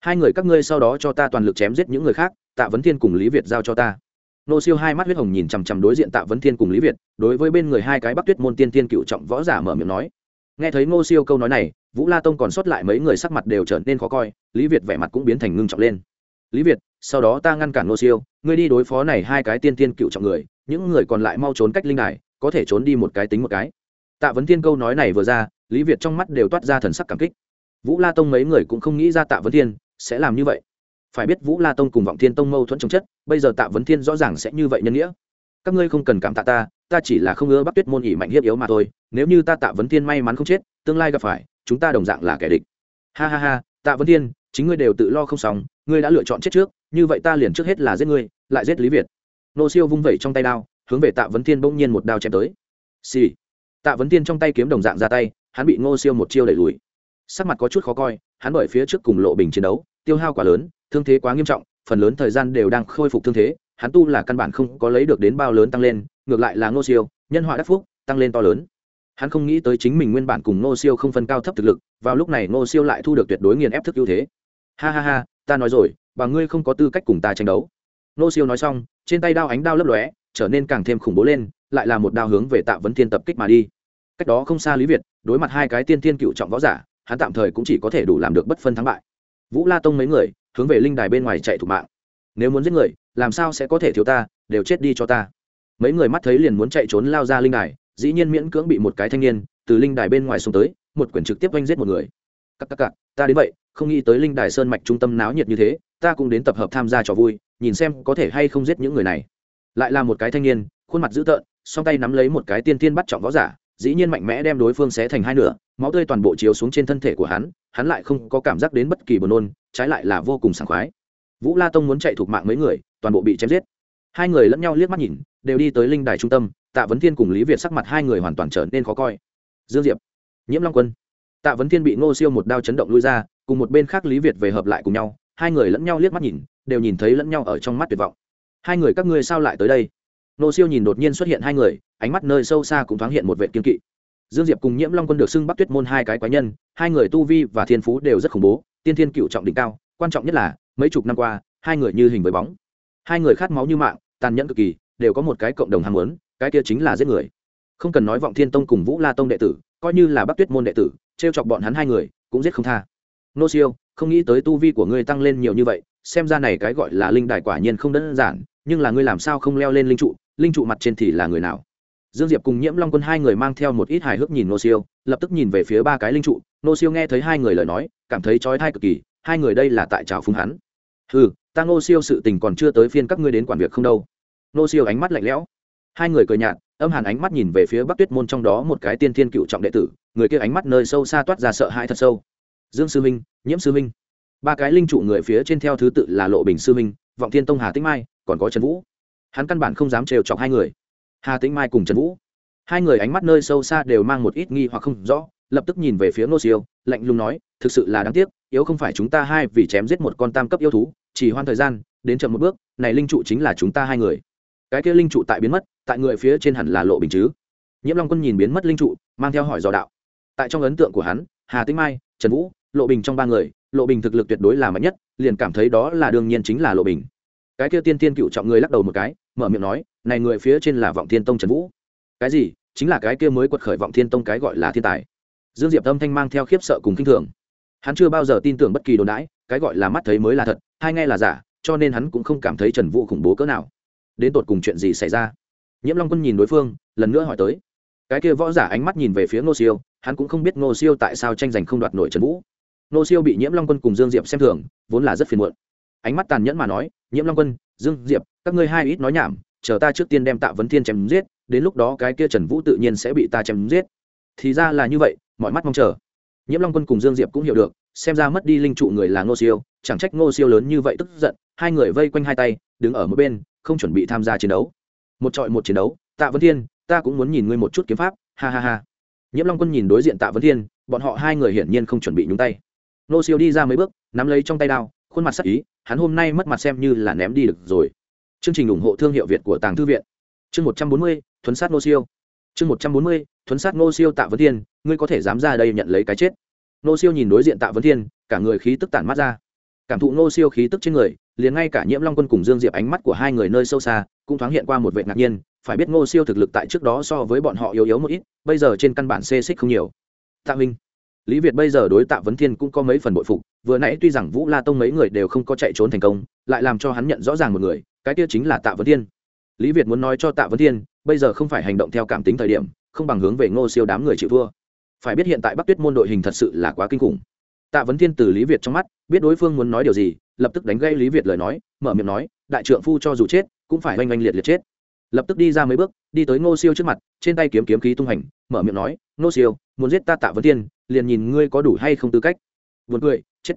Hai người các ngươi sau đó cho ta toàn lực chém giết những người khác, tạ vấn thiên cùng lý việt giao cho ta. Nô siêu hai mắt huyết hồng nhìn chằm chằm đối diện tạ vấn thiên cùng lý việt, đối với bên người hai cái bắc tuyết môn tiên tiên cựu trọng võ giả mở miệng nói. Nghe thấy nô siêu câu nói này, vũ la tông còn sót lại mấy người sắc mặt đều trở nên khó coi, lý việt vẻ mặt cũng biến thành ngưng trọng lên. Lý việt sau đó ta ngăn cản nô siêu, ngươi đi đối phó này hai cái tiên tiên cựu trọng người, những người còn lại mau trốn cách linh đài, có thể trốn đi một cái tính một cái. Tạ vấn thiên câu nói này vừa ra, lý việt trong mắt đều toát ra thần sắc cảm kích. Vũ la tông mấy người cũng không nghĩ ra tạ vấn thiên sẽ làm như vậy. Phải biết vũ la tông cùng vọng thiên tông mâu thuẫn trong chất, bây giờ tạ vấn thiên rõ ràng sẽ như vậy nhân nghĩa. Các ngươi không cần cảm tạ ta ta chỉ là không ưa bắt tuyết môn ỉ mạnh hiếp yếu mà thôi, nếu như ta tạ vấn thiên may mắn không chết, tương lai gặp phải, chúng ta đồng dạng là kẻ địch. Ha ha ha, tạ vấn thiên, chính ngươi đều tự lo không xong ngươi đã lựa chọn chết trước, như vậy ta liền trước hết là giết ngươi, lại giết lý việt. Nô siêu vung vẩy trong tay đao, hướng về tạ vấn thiên bỗng nhiên một đao chém tới. Xì、sì. tạ vấn thiên trong tay kiếm đồng dạng ra tay, hắn bị ngô siêu một chiêu đẩy lùi. Sắc mặt có chút khó coi, hắn bởi phía trước cùng lộ bình chiến đấu, tiêu hao quá lớn, thương thế quá nghiêm trọng, phần lớn thời gian đều đang khôi phục thương thế, hắn tu là căn bản không có lấy được đến bao lớn tăng lên, ngược lại là ngô siêu, nhân họa đắc phúc, tăng lên to lớn. Hắn không nghĩ tới chính mình nguyên bản cùng ngô siêu không phân cao thấp thực lực, vào lúc này ngô siêu lại thu được tuyệt đối nghiền ép thức ưu thế. Ha ha ha ta nói rồi, bà ngươi không có tư cách cùng ta tranh đấu. Nô siêu nói xong, trên tay đao ánh đao lấp lóe, trở nên càng thêm khủng bố lên, lại là một đao hướng về tạ vấn thiên tập kích mà đi. Cách đó không xa lý việt, đối mặt hai cái tiên thiên cựu trọng võ giả, hắn tạm thời cũng chỉ có thể đủ làm được bất phân thắng bại. Vũ la tông mấy người, hướng về linh đài bên ngoài chạy thủ mạng. Nếu muốn giết người, làm sao sẽ có thể thiếu ta, đều chết đi cho ta. Mấy người mắt thấy liền muốn chạy trốn lao ra linh đài, dĩ nhiên miễn cưỡng bị một cái thanh niên, từ linh đài bên ngoài xuống tới, một quyển trực tiếp oanh giết một người. Các các cặc, ta đến vậy không nghĩ tới linh đài sơn mạch trung tâm náo nhiệt như thế, ta cũng đến tập hợp tham gia trò vui, nhìn xem có thể hay không giết những người này. Lại là một cái thanh niên, khuôn mặt dữ tợn, song tay nắm lấy một cái tiên tiên bắt trọng võ giả, dĩ nhiên mạnh mẽ đem đối phương xé thành hai nửa, máu tươi toàn bộ chiếu xuống trên thân thể của hắn hắn lại không có cảm giác đến bất kỳ buồn nôn, trái lại là vô cùng sảng khoái. Vũ la tông muốn chạy thuộc mạng mấy người, toàn bộ bị chém giết. Hai người lẫn nhau liếc mắt nhìn, đều đi tới linh đài trung tâm, tạ vấn thiên cùng lý việt sắc mặt hai người hoàn toàn trở nên khó coi. Dương diệp, nhiễm long quân. Tạ vấn thiên bị ngô siêu một đao chấn động lui ra cùng một bên khác lý việt về hợp lại cùng nhau, hai người lẫn nhau liếc mắt nhìn, đều nhìn thấy lẫn nhau ở trong mắt tuyệt vọng. Hai người các ngươi sao lại tới đây? Nô siêu nhìn đột nhiên xuất hiện hai người, ánh mắt nơi sâu xa cũng thoáng hiện một vệ kiên kỵ. Dương diệp cùng nhiễm long quân được xưng bắc tuyết môn hai cái quái nhân, hai người tu vi và thiên phú đều rất khủng bố, tiên thiên cựu trọng đỉnh cao, quan trọng nhất là, mấy chục năm qua, hai người như hình với bóng. Hai người khát máu như mạng, tàn nhẫn cực kỳ, đều có một cái cộng đồng ham muốn, cái kia chính là giết người. Không cần nói vọng thiên tông cùng vũ la tông đệ tử, coi như là bắc tuyết môn đệ tử t r e o chọc bọn hắn hai người, cũng giết không tha nô siêu, không nghĩ tới tu vi của ngươi tăng lên nhiều như vậy, xem ra này cái gọi là linh đài quả nhiên không đơn giản, nhưng là ngươi làm sao không leo lên linh trụ linh trụ mặt trên thì là người nào? Dương diệp cùng nhiễm long quân hai người mang theo một ít hài hước nhìn nô siêu, lập tức nhìn về phía ba cái linh trụ, nô siêu nghe thấy hai người lời nói, cảm thấy trói thai cực kỳ, hai người đây là tại trào phúng hắn. Ừ ta nô siêu sự tình còn chưa tới phiên các ngươi đến quản việc không đâu. Nô siêu ánh mắt lạnh lẽo. Hai người cười nhạt, âm hàn ánh mắt nhìn về phía bắc tuyết môn trong đó một cái tiên thiên cựu trọng đệ tử, người kia ánh mắt nơi sâu xa toát ra sợ hãi thật sâu dương sư minh, nhiễm sư minh. Ba cái linh trụ người phía trên theo thứ tự là lộ bình sư minh, vọng thiên tông hà tĩnh mai, còn có trần vũ. Hắn căn bản không dám trêu chọc hai người. Hà tĩnh mai cùng trần vũ. Hai người ánh mắt nơi sâu xa đều mang một ít nghi hoặc không rõ, lập tức nhìn về phía nô siêu, lạnh lùng nói, thực sự là đáng tiếc, yếu không phải chúng ta hai vì chém giết một con tam cấp yêu thú, chỉ hoan thời gian, đến chậm một bước, này linh trụ chính là chúng ta hai người. Cái kia linh trụ tại biến mất, tại người phía trên hẳn là lộ bình chứ? Nhiễm long quân nhìn biến mất linh trụ, mang theo hỏi dò đạo. Tại trong ấn tượng của hắn, hà tĩnh mai, trần vũ lộ bình trong ba người, lộ bình thực lực tuyệt đối là mạnh nhất, liền cảm thấy đó là đương nhiên chính là lộ bình. Cái kia tiên tiên cựu trọng người lắc đầu một cái, mở miệng nói, này người phía trên là vọng thiên tông trần vũ. Cái gì? Chính là cái kia mới quật khởi vọng thiên tông cái gọi là thiên tài. Dương diệp âm thanh mang theo khiếp sợ cùng kinh thường. Hắn chưa bao giờ tin tưởng bất kỳ đồn đãi, cái gọi là mắt thấy mới là thật, hai nghe là giả, cho nên hắn cũng không cảm thấy trần vũ khủng bố cỡ nào. Đến tột cùng chuyện gì xảy ra? Nhiễm long quân nhìn đối phương, lần nữa hỏi tới. Cái kia võ giả ánh mắt nhìn về phía ngô siêu, hắn cũng không biết ngô siêu tại sao tranh giành không đoạt nổi trần vũ ngô siêu bị nhiễm long quân cùng dương diệp xem thường, vốn là rất phiền muộn. Ánh mắt tàn nhẫn mà nói, nhiễm long quân, dương diệp, các ngươi hai ít nói nhảm, chờ ta trước tiên đem tạ vấn thiên chém giết, đến lúc đó cái kia trần vũ tự nhiên sẽ bị ta chém giết. Thì ra là như vậy, mọi mắt mong chờ. Nhiễm long quân cùng dương diệp cũng hiểu được, xem ra mất đi linh trụ người là ngô siêu, chẳng trách ngô siêu lớn như vậy tức giận, hai người vây quanh hai tay, đứng ở mỗi bên, không chuẩn bị tham gia chiến đấu. Một trọi một chiến đấu, tạ vấn thiên, ta cũng muốn nhìn ngươi một chút kiếm pháp, ha ha ha. Nhiễm long quân nhìn đối diện tạ vấn thiên, bọn họ hai người hiển nhiên không chuẩn bị nhúng tay nô siêu đi ra mấy bước, nắm lấy trong tay đao, khuôn mặt sắc ý, hắn hôm nay mất mặt xem như là ném đi được rồi. Chương trình ủng hộ thương hiệu việt của tàng thư viện. Chương một trăm bốn mươi, thuấn sát nô siêu. Chương một trăm bốn mươi, thuấn sát nô siêu tạ vấn thiên, ngươi có thể dám ra đây nhận lấy cái chết. Nô siêu nhìn đối diện tạ vấn thiên, cả người khí tức tản mắt ra. Cảm thụ nô siêu khí tức trên người, liền ngay cả nhiễm long quân cùng dương diệp ánh mắt của hai người nơi sâu xa, cũng thoáng hiện qua một vệ ngạc nhiên, phải biết ngô siêu thực lực tại trước đó so với bọn họ yếu yếu một ít, bây giờ trên căn bản xê xích không nhiều. Tạ minh lý việt bây giờ đối tạ vấn thiên cũng có mấy phần bội phục, vừa nãy tuy rằng vũ la tông mấy người đều không có chạy trốn thành công, lại làm cho hắn nhận rõ ràng một người, cái kia chính là tạ vấn thiên. Lý việt muốn nói cho tạ vấn thiên, bây giờ không phải hành động theo cảm tính thời điểm, không bằng hướng về ngô siêu đám người chịu thua. Phải biết hiện tại bắc tuyết môn đội hình thật sự là quá kinh khủng. Tạ vấn thiên từ lý việt trong mắt, biết đối phương muốn nói điều gì, lập tức đánh gây lý việt lời nói, mở miệng nói, đại trượng phu cho dù chết, cũng phải oanh oanh liệt liệt chết. Lập tức đi ra mấy bước, đi tới ngô siêu trước mặt, trên tay kiếm kiếm khí tung hành, mở miệng nói, ngô siêu, muốn giết ta tạ vấn thiên liền nhìn ngươi có đủ hay không tư cách. Vượt cười, chết.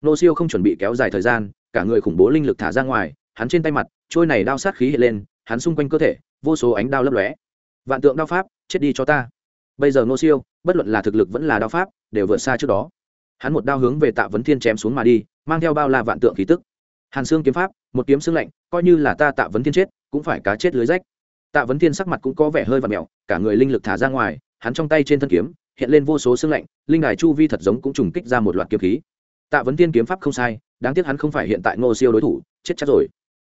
Nô siêu không chuẩn bị kéo dài thời gian, cả người khủng bố linh lực thả ra ngoài, hắn trên tay mặt, trôi này đao sát khí hiện lên, hắn xung quanh cơ thể, vô số ánh đao lấp lóe. Vạn tượng đao pháp, chết đi cho ta. Bây giờ nô siêu, bất luận là thực lực vẫn là đao pháp, đều vượt xa trước đó. Hắn một đao hướng về tạ vấn thiên chém xuống mà đi, mang theo bao la vạn tượng khí tức. Hàn xương kiếm pháp, một kiếm xương lạnh, coi như là ta tạ vấn thiên chết, cũng phải cá chết lưới rách. Tạ vấn thiên sắc mặt cũng có vẻ hơi và mẹo cả người linh lực thả ra ngoài, hắn trong tay trên thân kiếm hiện lên vô số xương lạnh, linh đài chu vi thật giống cũng trùng kích ra một loạt kiếm khí. Tạ vấn thiên kiếm pháp không sai, đáng tiếc hắn không phải hiện tại ngô siêu đối thủ, chết chắc rồi.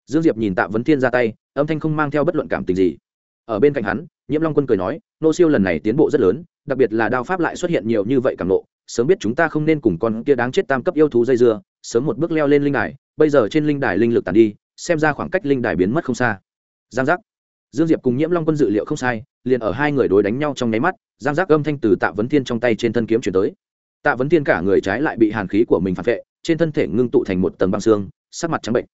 Dương diệp nhìn tạ vấn thiên ra tay, âm thanh không mang theo bất luận cảm tình gì. Ở bên cạnh hắn, nhiễm long quân cười nói, ngô siêu lần này tiến bộ rất lớn, đặc biệt là đao pháp lại xuất hiện nhiều như vậy càng lộ sớm biết chúng ta không nên cùng con kia đáng chết tam cấp yêu thú dây dưa, sớm một bước leo lên linh đài, bây giờ trên linh đài linh lực tàn đi, xem ra khoảng cách linh đài biến mất không xa. Giang giác. Dương diệp cùng nhiễm long quân dự liệu không sai liền ở hai người đối đánh nhau trong nháy mắt, giang giác âm thanh từ tạ vấn thiên trong tay trên thân kiếm chuyển tới. Tạ vấn thiên cả người trái lại bị hàn khí của mình phản vệ, trên thân thể ngưng tụ thành một tầng băng xương, sắc mặt trắng bệnh.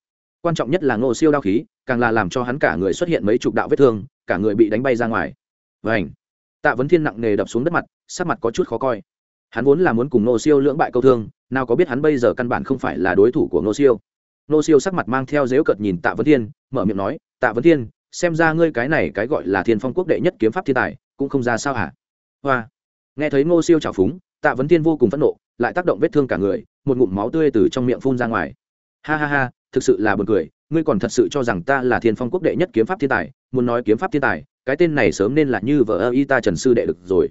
Quan trọng nhất là ngô siêu đao khí, càng là làm cho hắn cả người xuất hiện mấy chục đạo vết thương, cả người bị đánh bay ra ngoài. Vảnh tạ vấn thiên nặng nề đập xuống đất mặt, sắc mặt có chút khó coi. Hắn vốn là muốn cùng ngô siêu lưỡng bại câu thương, nào có biết hắn bây giờ căn bản không phải là đối thủ của ngô siêu. Ngô siêu sắc mặt mang theo dếu cợt nhìn tạ vấn thiên, mở miệng nói, tạ vấn thiên xem ra ngươi cái này cái gọi là thiên phong quốc đệ nhất kiếm pháp thiên tài, cũng không ra sao hả? Hoa. Nghe thấy ngô siêu trào phúng, tạ vấn thiên vô cùng phẫn nộ, lại tác động vết thương cả người, một ngụm máu tươi từ trong miệng phun ra ngoài. Ha ha ha, thực sự là buồn cười, ngươi còn thật sự cho rằng ta là thiên phong quốc đệ nhất kiếm pháp thiên tài, muốn nói kiếm pháp thiên tài, cái tên này sớm nên là như vợ ơ y ta trần sư đệ được rồi.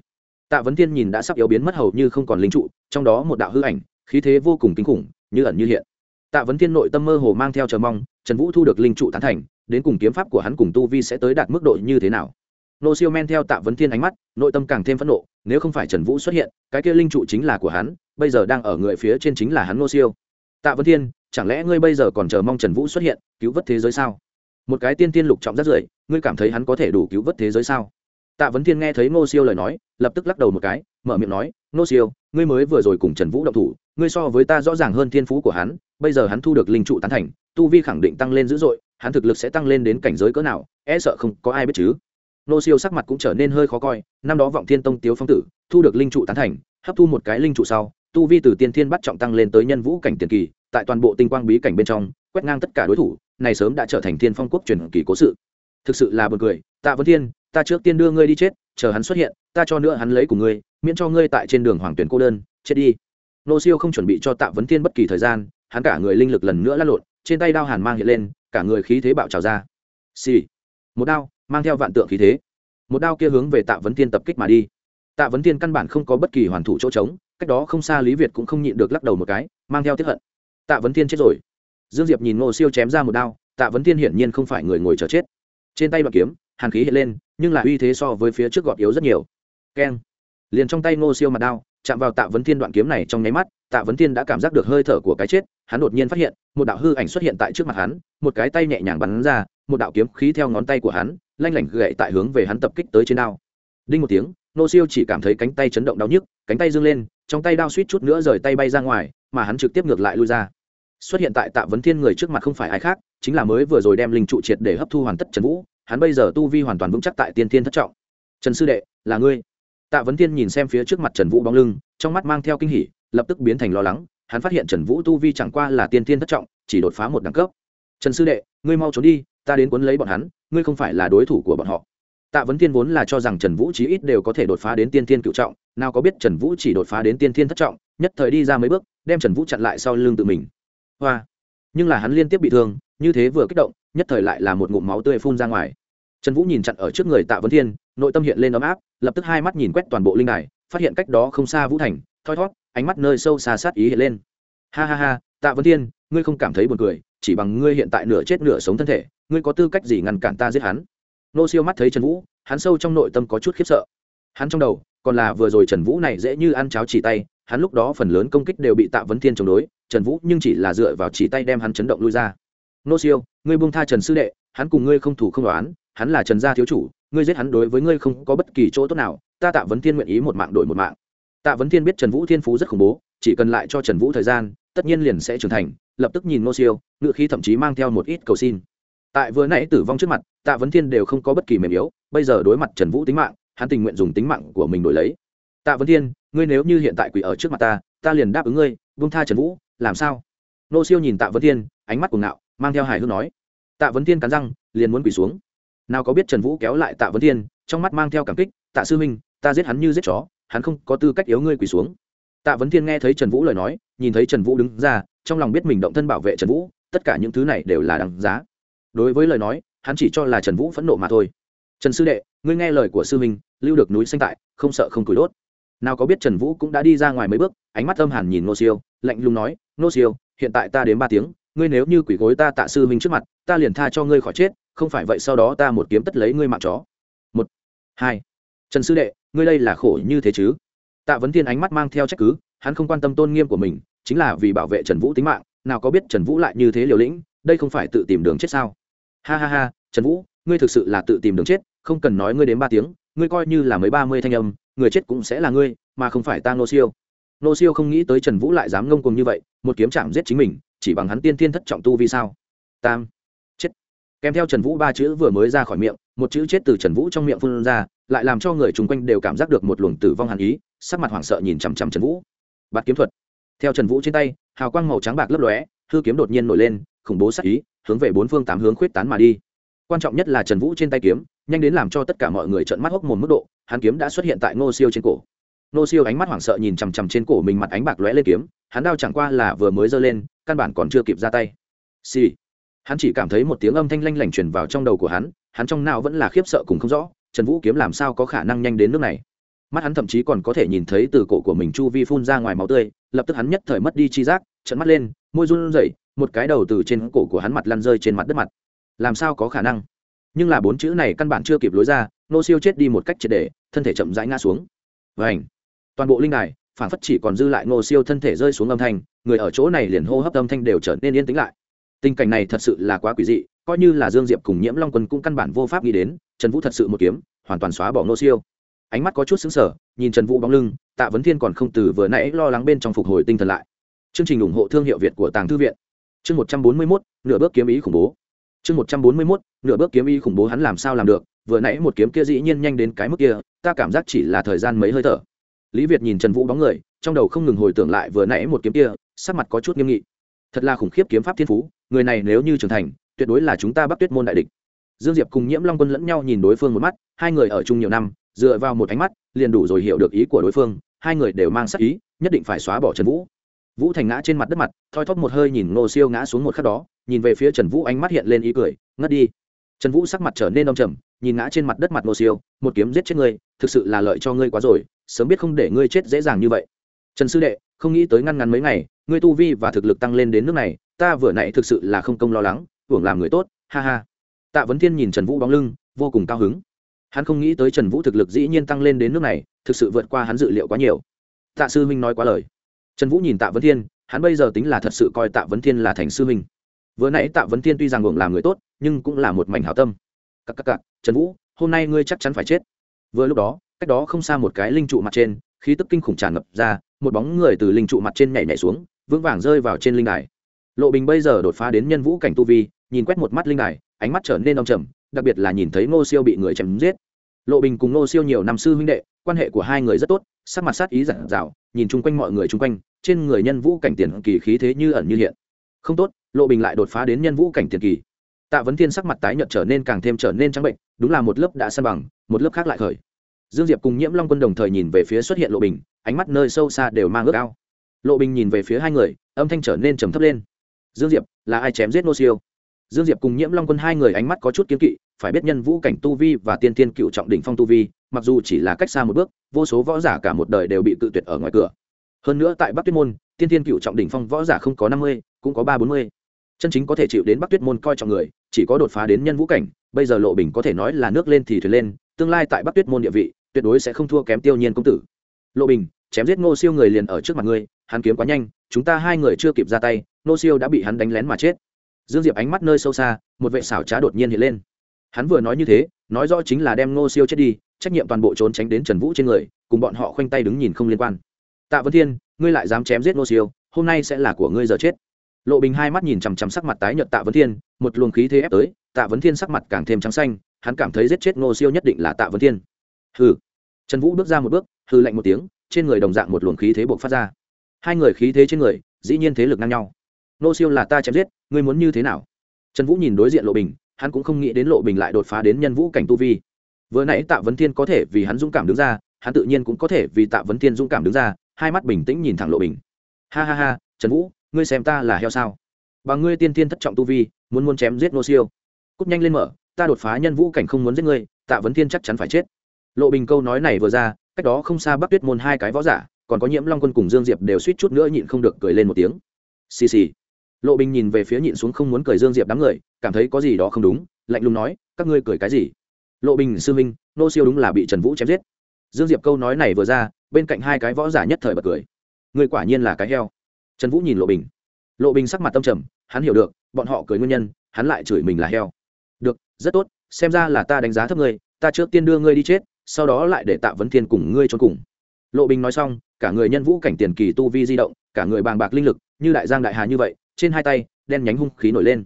Tạ vấn thiên nhìn đã sắp yếu biến mất hầu như không còn linh trụ, trong đó một đạo hư ảnh, khí thế vô cùng kinh khủng, như ẩn như hiện. Tạ vấn thiên nội tâm mơ hồ mang theo chờ mong, trần vũ thu được linh trụ tán thành đến cùng kiếm pháp của hắn cùng tu vi sẽ tới đạt mức độ như thế nào? Nô siêu men theo tạ vấn thiên ánh mắt, nội tâm càng thêm phẫn nộ, nếu không phải trần vũ xuất hiện, cái kia linh trụ chính là của hắn, bây giờ đang ở người phía trên chính là hắn nô siêu. Tạ vấn thiên, chẳng lẽ ngươi bây giờ còn chờ mong trần vũ xuất hiện, cứu vớt thế giới sao? Một cái tiên tiên lục trọng rất rưỡi, ngươi cảm thấy hắn có thể đủ cứu vớt thế giới sao? Tạ vấn thiên nghe thấy nô siêu lời nói, lập tức lắc đầu một cái, mở miệng nói, nô siêu, ngươi mới vừa rồi cùng trần vũ động thủ, ngươi so với ta rõ ràng hơn thiên phú của hắn, bây giờ hắn thu được linh trụ tán thành, tu vi khẳng định tăng lên dữ dội hắn thực lực sẽ tăng lên đến cảnh giới cỡ nào e sợ không có ai biết chứ. Nô siêu sắc mặt cũng trở nên hơi khó coi, năm đó vọng thiên tông tiếu phong tử, thu được linh trụ tán thành, hấp thu một cái linh trụ sau, tu vi từ tiên thiên bắt trọng tăng lên tới nhân vũ cảnh tiền kỳ, tại toàn bộ tinh quang bí cảnh bên trong, quét ngang tất cả đối thủ, này sớm đã trở thành thiên phong quốc truyền kỳ cố sự. Thực sự là buồn cười, tạ vấn thiên, ta trước tiên đưa ngươi đi chết, chờ hắn xuất hiện, ta cho nữa hắn lấy của ngươi, miễn cho ngươi tại trên đường hoàng tuyển cô đơn, chết đi. Nô siêu không chuẩn bị cho tạ vấn thiên bất kỳ thời gian, hắn cả người linh lực lần nữa lăn lộn, trên tay đao hàn mang hiện lên cả người khí thế bạo trào ra. Xì、sì. một đao, mang theo vạn tượng khí thế. Một đao kia hướng về tạ vấn thiên tập kích mà đi. Tạ vấn thiên căn bản không có bất kỳ hoàn thủ chỗ trống, cách đó không xa lý việt cũng không nhịn được lắc đầu một cái, mang theo tiếp hận. Tạ vấn thiên chết rồi. Dương diệp nhìn ngô siêu chém ra một đao, tạ vấn thiên hiển nhiên không phải người ngồi chờ chết. Trên tay bằng kiếm, hàn khí hiện lên, nhưng là uy thế so với phía trước gọt yếu rất nhiều. Keng. Liền trong tay ngô siêu mặt đao, chạm vào tạ vấn thiên đoạn kiếm này trong nháy mắt, tạ vấn thiên đã cảm giác được hơi thở của cái chết, hắn đột nhiên phát hiện, một đạo hư ảnh xuất hiện tại trước mặt hắn một cái tay nhẹ nhàng bắn ra, một đạo kiếm khí theo ngón tay của hắn, lanh lảnh gậy tại hướng về hắn tập kích tới trên đao. Đinh một tiếng, nô siêu chỉ cảm thấy cánh tay chấn động đau nhức, cánh tay dâng lên, trong tay đao suýt chút nữa rời tay bay ra ngoài, mà hắn trực tiếp ngược lại lui ra. Xuất hiện tại tạ vấn thiên người trước mặt không phải ai khác, chính là mới vừa rồi đem linh trụ triệt để hấp thu hoàn tất trần vũ, hắn bây giờ tu vi hoàn toàn vững chắc tại tiên thiên thất trọng. Trần sư đệ, là ngươi. Tạ vấn thiên nhìn xem phía trước mặt trần vũ bóng lưng, trong mắt mang theo kinh hỉ, lập tức biến thành lo lắng, hắn phát hiện trần vũ tu vi chẳng qua là tiên thiên thất trọng, chỉ đột phá một đẳng cấp trần sư đệ, ngươi mau trốn đi, ta đến cuốn lấy bọn hắn, ngươi không phải là đối thủ của bọn họ. Tạ vấn thiên vốn là cho rằng trần vũ chí ít đều có thể đột phá đến tiên thiên cựu trọng, nào có biết trần vũ chỉ đột phá đến tiên thiên thất trọng, nhất thời đi ra mấy bước, đem trần vũ chặn lại sau lưng tự mình. Hoa! Nhưng là hắn liên tiếp bị thương, như thế vừa kích động, nhất thời lại là một ngụm máu tươi phun ra ngoài. Trần vũ nhìn chặn ở trước người tạ vấn thiên, nội tâm hiện lên ấm áp, lập tức hai mắt nhìn quét toàn bộ linh đài, phát hiện cách đó không xa vũ thành, thoi thót, ánh mắt nơi sâu xa sát ý hiện lên. Ha ha ha, tạ vấn thiên, ngươi không cảm thấy buồn cười chỉ bằng ngươi hiện tại nửa chết nửa sống thân thể, ngươi có tư cách gì ngăn cản ta giết hắn? Nô siêu mắt thấy trần vũ, hắn sâu trong nội tâm có chút khiếp sợ. Hắn trong đầu, còn là vừa rồi trần vũ này dễ như ăn cháo chỉ tay, hắn lúc đó phần lớn công kích đều bị tạ vấn thiên chống đối, trần vũ nhưng chỉ là dựa vào chỉ tay đem hắn chấn động lui ra. Nô siêu, ngươi buông tha trần sư đệ, hắn cùng ngươi không thủ không đoán hắn là trần gia thiếu chủ, ngươi giết hắn đối với ngươi không có bất kỳ chỗ tốt nào, ta tạ vấn thiên nguyện ý một mạng đổi một mạng. Tạ vấn thiên biết trần vũ thiên phú rất khủng bố, chỉ cần lại cho trần vũ thời gian, tất nhiên liền sẽ trưởng thành lập tức nhìn nô siêu ngự khí thậm chí mang theo một ít cầu xin. Tại vừa nãy tử vong trước mặt, tạ vấn thiên đều không có bất kỳ mềm yếu, bây giờ đối mặt trần vũ tính mạng, hắn tình nguyện dùng tính mạng của mình đổi lấy. Tạ vấn thiên, ngươi nếu như hiện tại quỷ ở trước mặt ta ta liền đáp ứng ngươi vung tha trần vũ, làm sao? Nô siêu nhìn tạ vấn thiên, ánh mắt cuồng ngạo, mang theo hài hước nói. Tạ vấn thiên cắn răng, liền muốn quỳ xuống. Nào có biết trần vũ kéo lại tạ vấn thiên, trong mắt mang theo cảm kích, tạ sư minh ta giết hắn như giết chó, hắn không có tư cách yếu ngươi quỳ xuống. Tạ vấn thiên nghe thấy trần vũ lời nói, nhìn thấy trần vũ đứng ra trong lòng biết mình động thân bảo vệ trần vũ, tất cả những thứ này đều là đằng giá. Đối với lời nói, hắn chỉ cho là trần vũ phẫn nộ mà thôi. Trần sư đệ, ngươi nghe lời của sư minh lưu được núi xanh tại, không sợ không cúi đốt. Nào có biết trần vũ cũng đã đi ra ngoài mấy bước, ánh mắt âm hàn nhìn nô siêu, lạnh lùng nói nô siêu, hiện tại ta đến ba tiếng, ngươi nếu như quỷ gối ta tạ sư minh trước mặt, ta liền tha cho ngươi khỏi chết, không phải vậy sau đó ta một kiếm tất lấy ngươi mạng chó. Một, hai, trần sư đệ, ngươi đây là khổ như thế chứ? Tạ vấn thiên ánh mắt mang theo trách cứ, hắn không quan tâm tôn nghiêm của mình chính là vì bảo vệ trần vũ tính mạng, nào có biết trần vũ lại như thế liều lĩnh, đây không phải tự tìm đường chết sao? Ha ha ha, trần vũ, ngươi thực sự là tự tìm đường chết, không cần nói ngươi đến ba tiếng, ngươi coi như là mấy ba mươi thanh âm, người chết cũng sẽ là ngươi, mà không phải ta nô siêu. Nô siêu không nghĩ tới trần vũ lại dám ngông cùng như vậy, một kiếm chạm giết chính mình, chỉ bằng hắn tiên thiên thất trọng tu vì sao? Tam, chết. Kèm theo trần vũ ba chữ vừa mới ra khỏi miệng, một chữ chết từ trần vũ trong miệng phun ra, lại làm cho người chung quanh đều cảm giác được một luồng tử vong hàn ý, sắc mặt hoảng sợ nhìn chằm chằm trần vũ. Bạt kiếm thuật theo trần vũ trên tay, hào quang màu trắng bạc lấp lóe, hư kiếm đột nhiên nổi lên, khủng bố sắc ý, hướng về bốn phương tám hướng khuyết tán mà đi. Quan trọng nhất là trần vũ trên tay kiếm, nhanh đến làm cho tất cả mọi người trợn mắt hốc mồm mức độ, hắn kiếm đã xuất hiện tại ngô siêu trên cổ. Ngô siêu ánh mắt hoảng sợ nhìn chằm chằm trên cổ mình mặt ánh bạc lóe lên kiếm, hắn đao chẳng qua là vừa mới giơ lên, căn bản còn chưa kịp ra tay. Xì、sì. hắn chỉ cảm thấy một tiếng âm thanh lanh lảnh truyền vào trong đầu của hắn hắn trong nào vẫn là khiếp sợ cùng không rõ, trần vũ kiếm làm sao có khả năng nhanh đến nước này? Mắt hắn thậm chí còn có thể nhìn thấy từ cổ của mình chu vi phun ra ngoài máu tươi, lập tức hắn nhất thời mất đi chi giác trận mắt lên, môi run rẩy, một cái đầu từ trên cổ của hắn mặt lăn rơi trên mặt đất mặt. Làm sao có khả năng? Nhưng là bốn chữ này căn bản chưa kịp lối ra, nô siêu chết đi một cách triệt để, thân thể chậm rãi ngã xuống. Và ảnh toàn bộ linh đài phản phất chỉ còn dư lại nô siêu thân thể rơi xuống âm thanh, người ở chỗ này liền hô hấp âm thanh đều trở nên yên tĩnh lại. Tình cảnh này thật sự là quá quỷ dị, coi như là dương diệp cùng nhiễm long quân cũng căn bản vô pháp nghĩ đến, trần vũ thật sự một kiếm, hoàn toàn xóa bỏ nô siêu ánh mắt có chút xứng sở nhìn trần vũ bóng lưng, tạ vấn thiên còn không từ vừa nãy lo lắng bên trong phục hồi tinh thần lại. Chương trình ủng hộ thương hiệu việt của tàng thư viện. Chương một trăm bốn mươi mốt, nửa bước kiếm ý khủng bố. Chương một trăm bốn mươi mốt, nửa bước kiếm ý khủng bố hắn làm sao làm được? Vừa nãy một kiếm kia dĩ nhiên nhanh đến cái mức kia, ta cảm giác chỉ là thời gian mấy hơi thở. Lý việt nhìn trần vũ bóng người, trong đầu không ngừng hồi tưởng lại vừa nãy một kiếm kia, sắc mặt có chút nghiêm nghị. Thật là khủng khiếp kiếm pháp thiên phú, người này nếu như trưởng thành, tuyệt đối là chúng ta Bắc tuyết môn đại địch. Dương diệp cùng nhiễm long quân lẫn nhau nhìn đối phương một mắt, hai người ở chung nhiều năm dựa vào một ánh mắt, liền đủ rồi hiểu được ý của đối phương, hai người đều mang sắc ý, nhất định phải xóa bỏ trần vũ. Vũ thành ngã trên mặt đất mặt, thoi thóp một hơi nhìn ngô siêu ngã xuống một khắc đó, nhìn về phía trần vũ ánh mắt hiện lên ý cười, ngất đi. Trần vũ sắc mặt trở nên đông trầm, nhìn ngã trên mặt đất mặt ngô siêu, một kiếm giết chết ngươi, thực sự là lợi cho ngươi quá rồi, sớm biết không để ngươi chết dễ dàng như vậy. Trần sư đệ, không nghĩ tới ngăn ngắn mấy ngày, ngươi tu vi và thực lực tăng lên đến nước này, ta vừa nãy thực sự là không công lo lắng, hưởng làm người tốt, ha ha. Tạ vấn thiên nhìn trần vũ bóng lưng, vô cùng cao hứng hắn không nghĩ tới trần vũ thực lực dĩ nhiên tăng lên đến nước này, thực sự vượt qua hắn dự liệu quá nhiều. Tạ sư minh nói quá lời. Trần vũ nhìn tạ vấn thiên, hắn bây giờ tính là thật sự coi tạ vấn thiên là thành sư minh vừa nãy tạ vấn thiên tuy rằng hưởng làm người tốt, nhưng cũng là một mảnh hảo tâm. Cặp cặp cặp trần vũ, hôm nay ngươi chắc chắn phải chết. Vừa lúc đó, cách đó không xa một cái linh trụ mặt trên, khí tức kinh khủng tràn ngập ra, một bóng người từ linh trụ mặt trên nhảy nhảy xuống, vững vàng rơi vào trên linh đài. Lộ bình bây giờ đột phá đến nhân vũ cảnh tu vi, nhìn quét một mắt linh đài, ánh mắt trở nên đông trầm đặc biệt là nhìn thấy ngô siêu bị người chém giết. Lộ bình cùng ngô siêu nhiều năm sư huynh đệ, quan hệ của hai người rất tốt, sắc mặt sát ý giản dạo nhìn chung quanh mọi người chung quanh, trên người nhân vũ cảnh tiền kỳ khí thế như ẩn như hiện. Không tốt, lộ bình lại đột phá đến nhân vũ cảnh tiền kỳ. Tạ vấn thiên sắc mặt tái nhợt trở nên càng thêm trở nên trắng bệnh, đúng là một lớp đã san bằng, một lớp khác lại khởi. Dương diệp cùng nhiễm long quân đồng thời nhìn về phía xuất hiện lộ bình, ánh mắt nơi sâu xa đều mang ước ao. Lộ bình nhìn về phía hai người, âm thanh trở nên trầm thấp lên. Dương diệp, là ai chém giết nô siêu? Dương diệp cùng nhiễm long quân hai người ánh mắt có chút kiếm kỵ, phải biết nhân vũ cảnh tu vi và tiên tiên cựu trọng đỉnh phong tu vi, mặc dù chỉ là cách xa một bước, vô số võ giả cả một đời đều bị tự tuyệt ở ngoài cửa. Hơn nữa tại bắc tuyết môn, tiên tiên cựu trọng đỉnh phong võ giả không có năm mươi, cũng có ba bốn mươi. Chân chính có thể chịu đến bắc tuyết môn coi trọng người, chỉ có đột phá đến nhân vũ cảnh, bây giờ lộ bình có thể nói là nước lên thì thuyền lên, tương lai tại bắc tuyết môn địa vị, tuyệt đối sẽ không thua kém tiêu nhiên công tử. Lộ bình, chém giết ngô siêu người liền ở trước mặt ngươi, hắn kiếm quá nhanh, chúng ta hai người chưa kịp ra tay, ngô siêu đã bị hắn đánh lén mà chết dương diệp ánh mắt nơi sâu xa, một vệ xảo trá đột nhiên hiện lên. Hắn vừa nói như thế, nói rõ chính là đem ngô siêu chết đi, trách nhiệm toàn bộ trốn tránh đến trần vũ trên người, cùng bọn họ khoanh tay đứng nhìn không liên quan. Tạ vân thiên, ngươi lại dám chém giết ngô siêu, hôm nay sẽ là của ngươi giờ chết. Lộ bình hai mắt nhìn chằm chằm sắc mặt tái nhợt tạ vấn thiên, một luồng khí thế ép tới, tạ vấn thiên sắc mặt càng thêm trắng xanh, hắn cảm thấy giết chết ngô siêu nhất định là tạ vấn thiên. Hừ. Trần vũ bước ra một bước hư lạnh một tiếng, trên người đồng dạng một luồng khí thế buộc phát ra. Hai người khí thế trên người, dĩ nhiên thế lực ngang nhau. Nô siêu là ta chém giết, ngươi muốn như thế nào? Trần vũ nhìn đối diện lộ bình, hắn cũng không nghĩ đến lộ bình lại đột phá đến nhân vũ cảnh tu vi. Vừa nãy tạ vấn thiên có thể vì hắn dũng cảm đứng ra, hắn tự nhiên cũng có thể vì tạ vấn thiên dũng cảm đứng ra, hai mắt bình tĩnh nhìn thẳng lộ bình. Ha ha ha, trần vũ, ngươi xem ta là heo sao? Và ngươi tiên tiên thất trọng tu vi, muốn muốn chém giết nô siêu. Cúp nhanh lên mở, ta đột phá nhân vũ cảnh không muốn giết ngươi, tạ vấn thiên chắc chắn phải chết. Lộ bình câu nói này vừa ra, cách đó không xa bắc tuyết môn hai cái võ giả, còn có nhiễm long quân cùng dương diệp đều suýt chút nữa nhịn không được cười lên một tiếng. Xì xì lộ bình nhìn về phía nhịn xuống không muốn cười dương diệp đám người, cảm thấy có gì đó không đúng, lạnh lùng nói, các ngươi cười cái gì? Lộ bình, sư minh nô siêu đúng là bị trần vũ chém giết. Dương diệp câu nói này vừa ra, bên cạnh hai cái võ giả nhất thời bật cười. Người quả nhiên là cái heo. Trần vũ nhìn lộ bình. Lộ bình sắc mặt tâm trầm, hắn hiểu được, bọn họ cười nguyên nhân, hắn lại chửi mình là heo. Được, rất tốt, xem ra là ta đánh giá thấp ngươi, ta trước tiên đưa ngươi đi chết, sau đó lại để tạ vấn thiên cùng ngươi trốn cùng. Lộ bình nói xong, cả người nhân vũ cảnh tiền kỳ tu vi di động, cả người bàng bạc linh lực, như đại giang đại hà như vậy trên hai tay, đen nhánh hung khí nổi lên.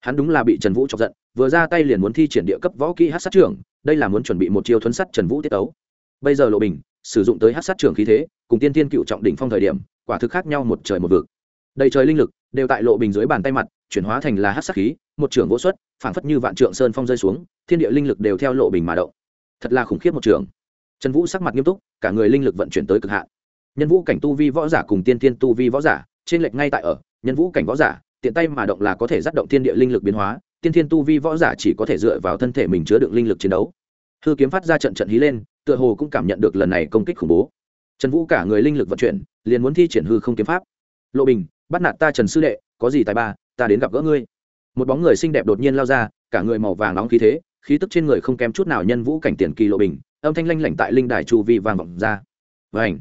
Hắn đúng là bị trần vũ chọc giận, vừa ra tay liền muốn thi triển địa cấp võ kỹ hát sát trưởng, đây là muốn chuẩn bị một chiêu thuấn sắt trần vũ tiết tấu. Bây giờ lộ bình sử dụng tới hát sát trưởng khí thế, cùng tiên tiên cựu trọng đỉnh phong thời điểm, quả thực khác nhau một trời một vực. Đầy trời linh lực đều tại lộ bình dưới bàn tay mặt, chuyển hóa thành là hát sát khí, một trưởng vỗ xuất, phảng phất như vạn trượng sơn phong rơi xuống, thiên địa linh lực đều theo lộ bình mà động. Thật là khủng khiếp một trường. Trần vũ sắc mặt nghiêm túc, cả người linh lực vận chuyển tới cực hạn. Nhân vũ cảnh tu vi võ giả cùng tiên tiên tu vi võ giả trên lệch ngay tại ở, nhân vũ cảnh võ giả, tiện tay mà động là có thể dắt động thiên địa linh lực biến hóa, tiên thiên tu vi võ giả chỉ có thể dựa vào thân thể mình chứa đựng linh lực chiến đấu. Hư kiếm phát ra trận trận hí lên, tựa hồ cũng cảm nhận được lần này công kích khủng bố. Trần vũ cả người linh lực vận chuyển, liền muốn thi triển hư không kiếm pháp. Lộ bình, bắt nạt ta trần sư đệ, có gì tài ba, ta đến gặp gỡ ngươi. Một bóng người xinh đẹp đột nhiên lao ra, cả người màu vàng nóng khí thế, khí tức trên người không kém chút nào nhân vũ cảnh tiền kỳ lộ bình, âm thanh lanh lảnh tại linh đài chu vi vàng vọng ra. Và ảnh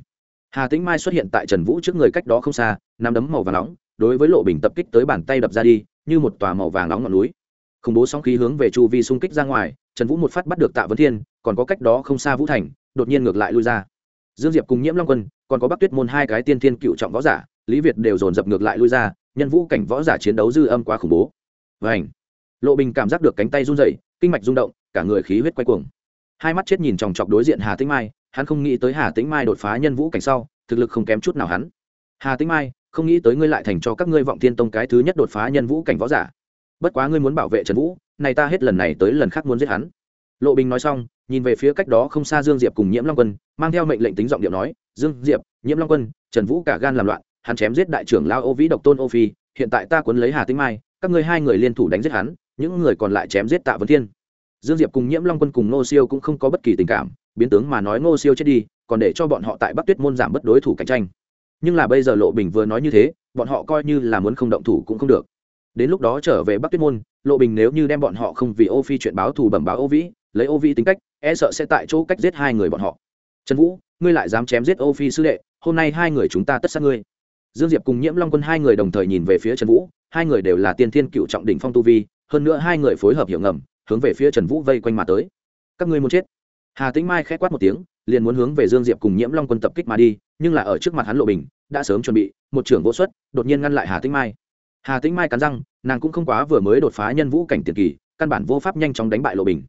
hà tĩnh mai xuất hiện tại trần vũ trước người cách đó không xa, nắm đấm màu vàng nóng, đối với lộ bình tập kích tới bàn tay đập ra đi, như một tòa màu vàng nóng ngọn núi. Khủng bố sóng khí hướng về chu vi xung kích ra ngoài, trần vũ một phát bắt được tạ vấn thiên, còn có cách đó không xa vũ thành, đột nhiên ngược lại lui ra. Dương diệp cùng nhiễm long quân, còn có bắc tuyết môn hai cái tiên thiên cựu trọng võ giả, lý việt đều dồn dập ngược lại lui ra, nhân vũ cảnh võ giả chiến đấu dư âm quá khủng bố. Và ảnh lộ bình cảm giác được cánh tay run rẩy, kinh mạch rung động, cả người khí huyết quay cuồng. Hai mắt chết nhìn chòng chọc đối diện hà tĩnh mai hắn không nghĩ tới hà tĩnh mai đột phá nhân vũ cảnh sau, thực lực không kém chút nào hắn. Hà tĩnh mai, không nghĩ tới ngươi lại thành cho các ngươi vọng thiên tông cái thứ nhất đột phá nhân vũ cảnh võ giả. Bất quá ngươi muốn bảo vệ trần vũ, này ta hết lần này tới lần khác muốn giết hắn. Lộ bình nói xong, nhìn về phía cách đó không xa dương diệp cùng nhiễm long quân, mang theo mệnh lệnh tính giọng điệu nói, dương diệp, nhiễm long quân, trần vũ cả gan làm loạn, hắn chém giết đại trưởng lao ô vĩ độc tôn ô phi, hiện tại ta cuốn lấy hà tĩnh mai, các ngươi hai người liên thủ đánh giết hắn, những người còn lại chém giết tạ vấn thiên. Dương diệp cùng nhiễm long quân cùng Nô siêu cũng không có bất kỳ tình cảm biến tướng mà nói ngô siêu chết đi, còn để cho bọn họ tại bắc tuyết môn giảm bất đối thủ cạnh tranh. Nhưng là bây giờ lộ bình vừa nói như thế, bọn họ coi như là muốn không động thủ cũng không được. Đến lúc đó trở về bắc tuyết môn, lộ bình nếu như đem bọn họ không vì ô phi chuyện báo thù bẩm báo ô vĩ, lấy ô vĩ tính cách e sợ sẽ tại chỗ cách giết hai người bọn họ. Trần vũ, ngươi lại dám chém giết ô phi sư đệ, hôm nay hai người chúng ta tất sát ngươi. Dương diệp cùng nhiễm long quân hai người đồng thời nhìn về phía trần vũ, hai người đều là tiên thiên cựu trọng đỉnh phong tu vi, hơn nữa hai người phối hợp hiểu ngầm, hướng về phía trần vũ vây quanh mà tới. Các ngươi muốn chết? Hà tĩnh mai k h ẽ quát một tiếng, liền muốn hướng về dương diệp cùng nhiễm long quân tập kích mà đi, nhưng là ở trước mặt hắn lộ bình, đã sớm chuẩn bị, một trưởng vô xuất, đột nhiên ngăn lại hà tĩnh mai. Hà tĩnh mai cắn răng, nàng cũng không quá vừa mới đột phá nhân vũ cảnh tiền kỳ, căn bản vô pháp nhanh chóng đánh bại lộ bình.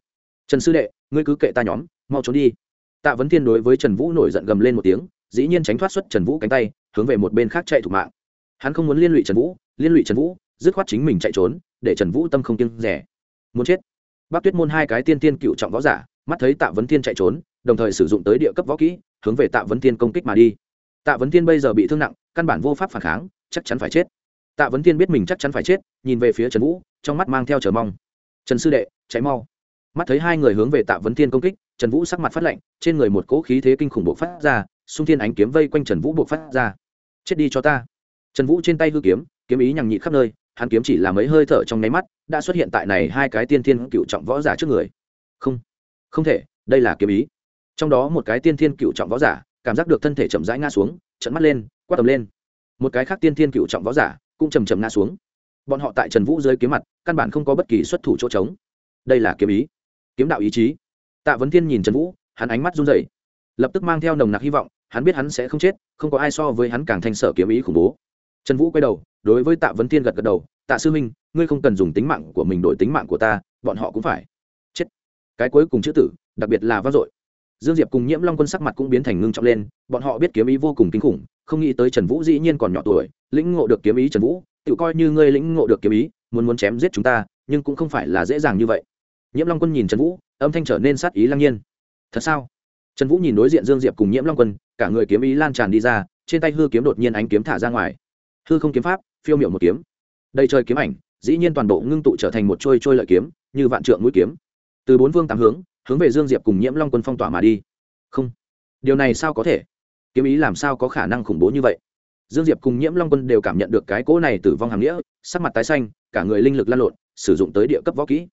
Trần sư đệ, ngươi cứ kệ ta nhóm, mau trốn đi. Tạ vấn thiên đối với trần vũ nổi giận gầm lên một tiếng, dĩ nhiên tránh thoát xuất trần vũ cánh tay, hướng về một bên khác chạy thủ mạng. Hắn không muốn liên lụy trần vũ, liên lụy trần vũ, dứt khoát chính mình chạy trốn, để trần vũ tâm không kiêng rẻ. Muốn chết. Bác tuyết môn hai cái tiên tiên cựu trọng võ giả mắt thấy tạ vấn thiên chạy trốn, đồng thời sử dụng tới địa cấp võ kỹ, hướng về tạ vấn thiên công kích mà đi. Tạ vấn thiên bây giờ bị thương nặng, căn bản vô pháp phản kháng, chắc chắn phải chết. Tạ vấn thiên biết mình chắc chắn phải chết, nhìn về phía trần vũ, trong mắt mang theo chờ mong. Trần sư đệ cháy mau. Mắt thấy hai người hướng về tạ vấn thiên công kích, trần vũ sắc mặt phát lạnh, trên người một cỗ khí thế kinh khủng bộ phát ra, xung thiên ánh kiếm vây quanh trần vũ buộc phát ra. Chết đi cho ta. Trần vũ trên tay hư kiếm kiếm ý nhằng nhị khắp nơi, hắn kiếm chỉ là mấy hơi thở trong nháy mắt, đã xuất hiện tại này hai cái tiên thiên cựu trọng võ giả trước người. Không không thể, đây là kiếm ý. Trong đó một cái tiên thiên cựu trọng võ giả, cảm giác được thân thể chậm rãi ngã xuống trận mắt lên, quát tầm lên. Một cái khác tiên thiên cựu trọng võ giả cũng chầm chầm ngã xuống. Bọn họ tại trần vũ dưới kiếm mặt, căn bản không có bất kỳ xuất thủ chỗ trống. Đây là kiếm ý. Kiếm đạo ý chí. Tạ vấn thiên nhìn trần vũ, hắn ánh mắt run rẩy. Lập tức mang theo nồng nặc hy vọng, hắn biết hắn sẽ không chết, không có ai so với hắn càng thanh sở kiếm ý khủng bố. Trần vũ quay đầu, đối với tạ vấn thiên gật gật đầu, tạ sư minh ngươi không cần dùng tính mạng của mình đổi tính mạng của ta, bọn họ cũng phải cái cuối cùng chữ tử, đặc biệt là vang dội. Dương diệp cùng nhiễm long quân sắc mặt cũng biến thành ngưng trọng lên, bọn họ biết kiếm ý vô cùng kinh khủng, không nghĩ tới trần vũ dĩ nhiên còn nhỏ tuổi, lĩnh ngộ được kiếm ý trần vũ, tự coi như ngươi lĩnh ngộ được kiếm ý, muốn muốn chém giết chúng ta, nhưng cũng không phải là dễ dàng như vậy. Nhiễm long quân nhìn trần vũ, âm thanh trở nên sát ý lăng nhiên. Thật sao? Trần vũ nhìn đối diện dương diệp cùng nhiễm long quân, cả người kiếm ý lan tràn đi ra, trên tay hư kiếm đột nhiên ánh kiếm thả ra ngoài. Hư không kiếm pháp, phiêu miệu một kiếm. Đây trời kiếm ảnh, dĩ nhiên toàn bộ ngưng tụ trở thành một trôi trôi lợi kiếm, như vạn trượng mũi kiếm từ bốn phương tám hướng hướng về dương diệp cùng nhiễm long quân phong tỏa mà đi. Không. Điều này sao có thể? Kiếm ý làm sao có khả năng khủng bố như vậy? Dương diệp cùng nhiễm long quân đều cảm nhận được cái cỗ này tử vong hàm nghĩa, sắc mặt tái xanh, cả người linh lực lan lộn, sử dụng tới địa cấp võ kỹ.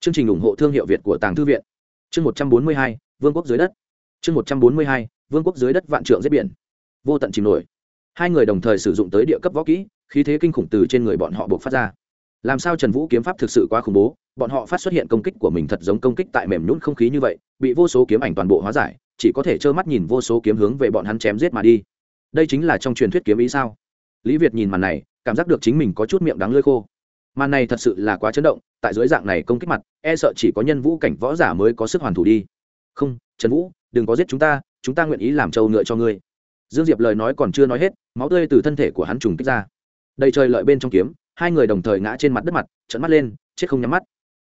Chương trình ủng hộ thương hiệu việt của tàng thư viện. Chương một trăm bốn mươi hai, vương quốc dưới đất. Chương một trăm bốn mươi hai, vương quốc dưới đất vạn trượng giết biển. Vô tận chìm nổi. Hai người đồng thời sử dụng tới địa cấp võ kỹ, khí thế kinh khủng từ trên người bọn họ buộc phát ra làm sao trần vũ kiếm pháp thực sự quá khủng bố, bọn họ phát xuất hiện công kích của mình thật giống công kích tại mềm nhún không khí như vậy, bị vô số kiếm ảnh toàn bộ hóa giải, chỉ có thể trơ mắt nhìn vô số kiếm hướng về bọn hắn chém giết mà đi. Đây chính là trong truyền thuyết kiếm ý sao? Lý việt nhìn màn này, cảm giác được chính mình có chút miệng đắng lơi khô. Màn này thật sự là quá chấn động, tại dưới dạng này công kích mặt e sợ chỉ có nhân vũ cảnh võ giả mới có sức hoàn thủ đi. Không, trần vũ, đừng có giết chúng ta chúng ta nguyện ý làm trâu ngựa cho ngươi. Dương diệp lời nói còn chưa nói hết, máu tươi từ thân thể của hắn trùng kích ra. Đầy trời lợi bên trong kiếm hai người đồng thời ngã trên mặt đất mặt trận mắt lên, chết không nhắm mắt.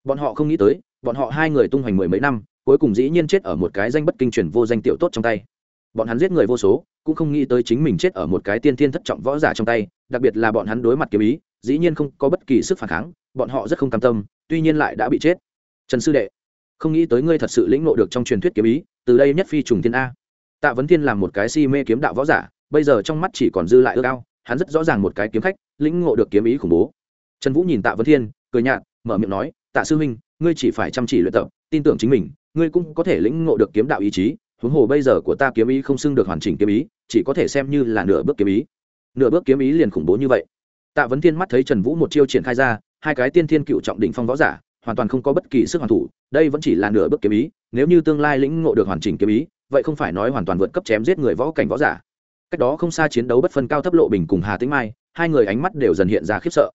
Bọn họ không nghĩ tới, bọn họ hai người tung hoành mười mấy năm, cuối cùng dĩ nhiên chết ở một cái danh bất kinh truyền vô danh tiểu tốt trong tay. Bọn hắn giết người vô số, cũng không nghĩ tới chính mình chết ở một cái tiên thiên thất trọng võ giả trong tay, đặc biệt là bọn hắn đối mặt kiếm ý, dĩ nhiên không có bất kỳ sức phản kháng, bọn họ rất không cam tâm, tuy nhiên lại đã bị chết. Trần sư đệ, không nghĩ tới ngươi thật sự lĩnh ngộ được trong truyền thuyết kiếm ý, từ đây nhất phi trùng thiên a. Tạ vấn thiên làm một cái si mê kiếm đạo võ giả, bây giờ trong mắt chỉ còn dư lại ước ao hắn rất rõ ràng một cái kiếm khách, lĩnh ngộ được kiếm ý khủng bố. Trần vũ nhìn tạ vấn thiên, cười nhạt, mở miệng nói, tạ sư huynh, ngươi chỉ phải chăm chỉ luyện tập, tin tưởng chính mình, ngươi cũng có thể lĩnh ngộ được kiếm đạo ý chí, huống hồ bây giờ của ta kiếm ý không xưng được hoàn chỉnh kiếm ý, chỉ có thể xem như là nửa bước kiếm ý. Nửa bước kiếm ý liền khủng bố như vậy. Tạ vấn thiên mắt thấy trần vũ một chiêu triển khai ra, hai cái tiên thiên cựu trọng đỉnh phong võ giả, hoàn toàn không có bất kỳ sức hoàn thủ, đây vẫn chỉ là nửa bước kiếm ý, nếu như tương lai lĩnh ngộ được hoàn chỉnh kiếm ý, vậy không phải nói hoàn toàn vượt cấp chém giết người võ cảnh võ giả cách đó không xa chiến đấu bất phân cao thấp lộ bình cùng hà tĩnh mai, hai người ánh mắt đều dần hiện ra khiếp sợ.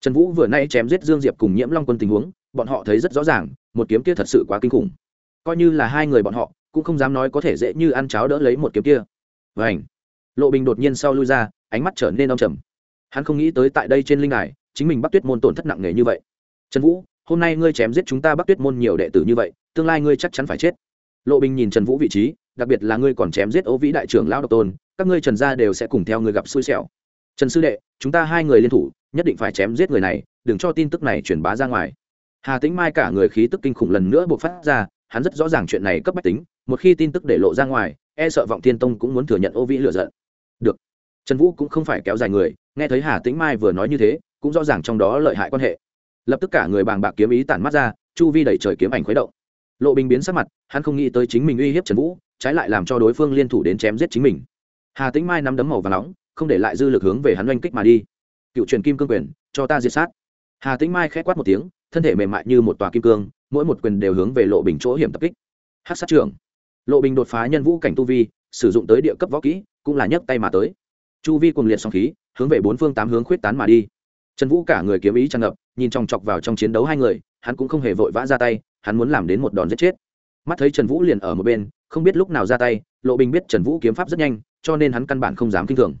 Trần vũ vừa nay chém giết dương diệp cùng nhiễm long quân tình huống, bọn họ thấy rất rõ ràng, một kiếm kia thật sự quá kinh khủng. Coi như là hai người bọn họ, cũng không dám nói có thể dễ như ăn cháo đỡ lấy một kiếm kia. Vảnh lộ bình đột nhiên sau lui ra, ánh mắt trở nên đông trầm. Hắn không nghĩ tới tại đây trên linh đài, chính mình bắc tuyết môn tổn thất nặng nề như vậy. Trần vũ, hôm nay ngươi chém giết chúng ta bắc tuyết môn nhiều đệ tử như vậy, tương lai ngươi chắc chắn phải chết. Lộ bình nhìn trần vũ vị trí, đặc biệt là ngươi còn chém giết ố vĩ đại trưởng lão độc tôn các ngươi trần gia đều sẽ cùng theo ngươi gặp xui xẻo. Trần sư đệ, chúng ta hai người liên thủ, nhất định phải chém giết người này, đừng cho tin tức này truyền bá ra ngoài. Hà tĩnh mai cả người khí tức kinh khủng lần nữa buộc phát ra, hắn rất rõ ràng chuyện này cấp bách tính, một khi tin tức để lộ ra ngoài e sợ vọng thiên tông cũng muốn thừa nhận ô vĩ lựa giận. Được. Trần vũ cũng không phải kéo dài người, nghe thấy hà tĩnh mai vừa nói như thế, cũng rõ ràng trong đó lợi hại quan hệ. Lập tức cả người bàng bạc kiếm ý tản mắt ra, chu vi đẩy trời kiếm ảnh khuấy động. Lộ bình biến sắc mặt, hắn không nghĩ tới chính mình uy hiếp trần vũ, trái lại làm cho đối phương liên thủ đến chém giết chính mình hà tĩnh mai nắm đấm màu và nóng, không để lại dư lực hướng về hắn oanh kích mà đi. Cựu truyền kim cương quyền, cho ta diệt sát. Hà tĩnh mai k h ẽ quát một tiếng, thân thể mềm mại như một tòa kim cương, mỗi một quyền đều hướng về lộ bình chỗ hiểm tập kích. Hát sát trưởng. Lộ bình đột phá nhân vũ cảnh tu vi, sử dụng tới địa cấp võ kỹ, cũng là nhấc tay mà tới. Chu vi cùng liệt song khí, hướng về bốn phương tám hướng khuyết tán mà đi. Trần vũ cả người kiếm ý tràn ngập, nhìn chòng chọc vào trong chiến đấu hai người, hắn cũng không hề vội vã ra tay, hắn muốn làm đến một đòn giết chết. Mắt thấy trần vũ liền ở một bên, không biết lúc nào ra tay, lộ bình biết trần vũ kiếm pháp rất nhanh cho nên hắn căn bản không dám kinh thường.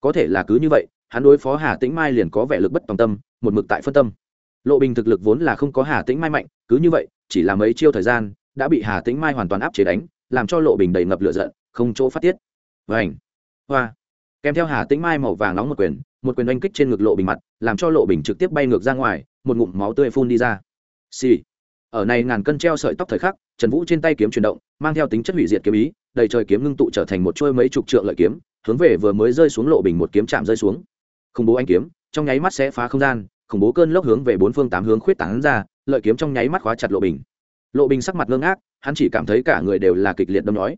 Có thể là cứ như vậy, hắn đối phó hà tĩnh mai liền có vẻ lực bất tòng tâm, một mực tại phân tâm. Lộ bình thực lực vốn là không có hà tĩnh mai mạnh, cứ như vậy, chỉ là mấy chiêu thời gian, đã bị hà tĩnh mai hoàn toàn áp chế đánh, làm cho lộ bình đầy ngập lửa giận, không chỗ phát tiết. Vảnh hoa. Kèm theo hà tĩnh mai màu vàng nóng một quyền một quyền oanh kích trên ngực lộ bình mặt, làm cho lộ bình trực tiếp bay ngược ra ngoài, một ngụm máu tươi phun đi ra. Xì、sì. ở này ngàn cân treo sợi tóc thời khắc, trần vũ trên tay kiếm chuyển động, mang theo tính chất hủy diệt kiếm ý đầy trời kiếm ngưng tụ trở thành một chuôi mấy chục trượng lợi kiếm, hướng về vừa mới rơi xuống lộ bình một kiếm chạm rơi xuống. Khủng bố anh kiếm, trong nháy mắt sẽ phá không gian, khủng bố cơn lốc hướng về bốn phương tám hướng khuyết tán ra, lợi kiếm trong nháy mắt khóa chặt lộ bình. Lộ bình sắc mặt ngưng ác hắn chỉ cảm thấy cả người đều là kịch liệt đâm nói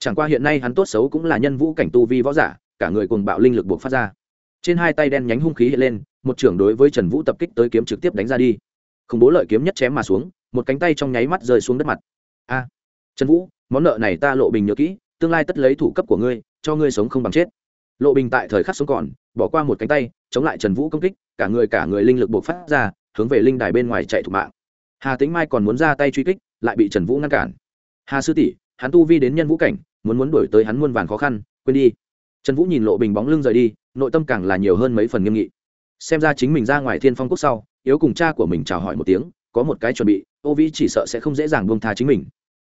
chẳng qua hiện nay hắn tốt xấu cũng là nhân vũ cảnh tu vi võ giả, cả người cùng bạo linh lực buộc phát ra. Trên hai tay đen nhánh hung khí hiện lên, một trưởng đối với trần vũ tập kích tới kiếm trực tiếp đánh ra đi. Khủng bố lợi kiếm nhất chém mà xuống, một cánh tay trong nháy mắt rơi xuống đất mặt. A! Trần vũ món nợ này ta lộ bình nhớ kỹ, tương lai tất lấy thủ cấp của ngươi, cho ngươi sống không bằng chết. Lộ bình tại thời khắc sống còn, bỏ qua một cánh tay, chống lại trần vũ công kích, cả người cả người linh lực buộc phát ra, hướng về linh đài bên ngoài chạy thủ mạng. Hà tính mai còn muốn ra tay truy kích, lại bị trần vũ ngăn cản. Hà sư tỷ, hắn tu vi đến nhân vũ cảnh, muốn muốn đuổi tới hắn muôn vàn khó khăn, quên đi. Trần vũ nhìn lộ bình bóng lưng rời đi, nội tâm càng là nhiều hơn mấy phần nghiêm nghị. Xem ra chính mình ra ngoài thiên phong quốc sau, yếu cùng cha của mình chào hỏi một tiếng, có một cái chuẩn bị, ô vĩ chỉ sợ sẽ không dễ dàng buông tha chính mình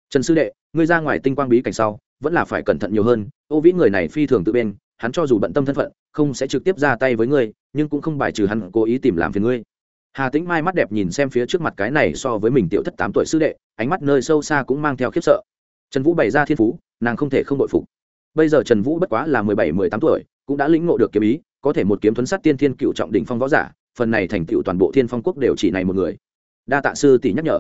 trần sư đệ, ngươi ra ngoài tinh quang bí cảnh sau, vẫn là phải cẩn thận nhiều hơn, ô vĩ người này phi thường tự bên, hắn cho dù bận tâm thân phận, không sẽ trực tiếp ra tay với ngươi, nhưng cũng không bài trừ hắn cố ý tìm làm phiền ngươi. Hà tĩnh mai mắt đẹp nhìn xem phía trước mặt cái này so với mình tiểu thất tám tuổi sư đệ, ánh mắt nơi sâu xa cũng mang theo khiếp sợ. Trần vũ bày ra thiên phú, nàng không thể không đội phục. Bây giờ trần vũ bất quá là mười bảy, mười tám tuổi, cũng đã lĩnh ngộ được kiếm ý, có thể một kiếm thuấn sát tiên thiên cựu trọng đỉnh phong võ giả, phần này thành tựu toàn bộ thiên phong quốc đều chỉ này một người. Đa tạ sư tỷ nhắc nhở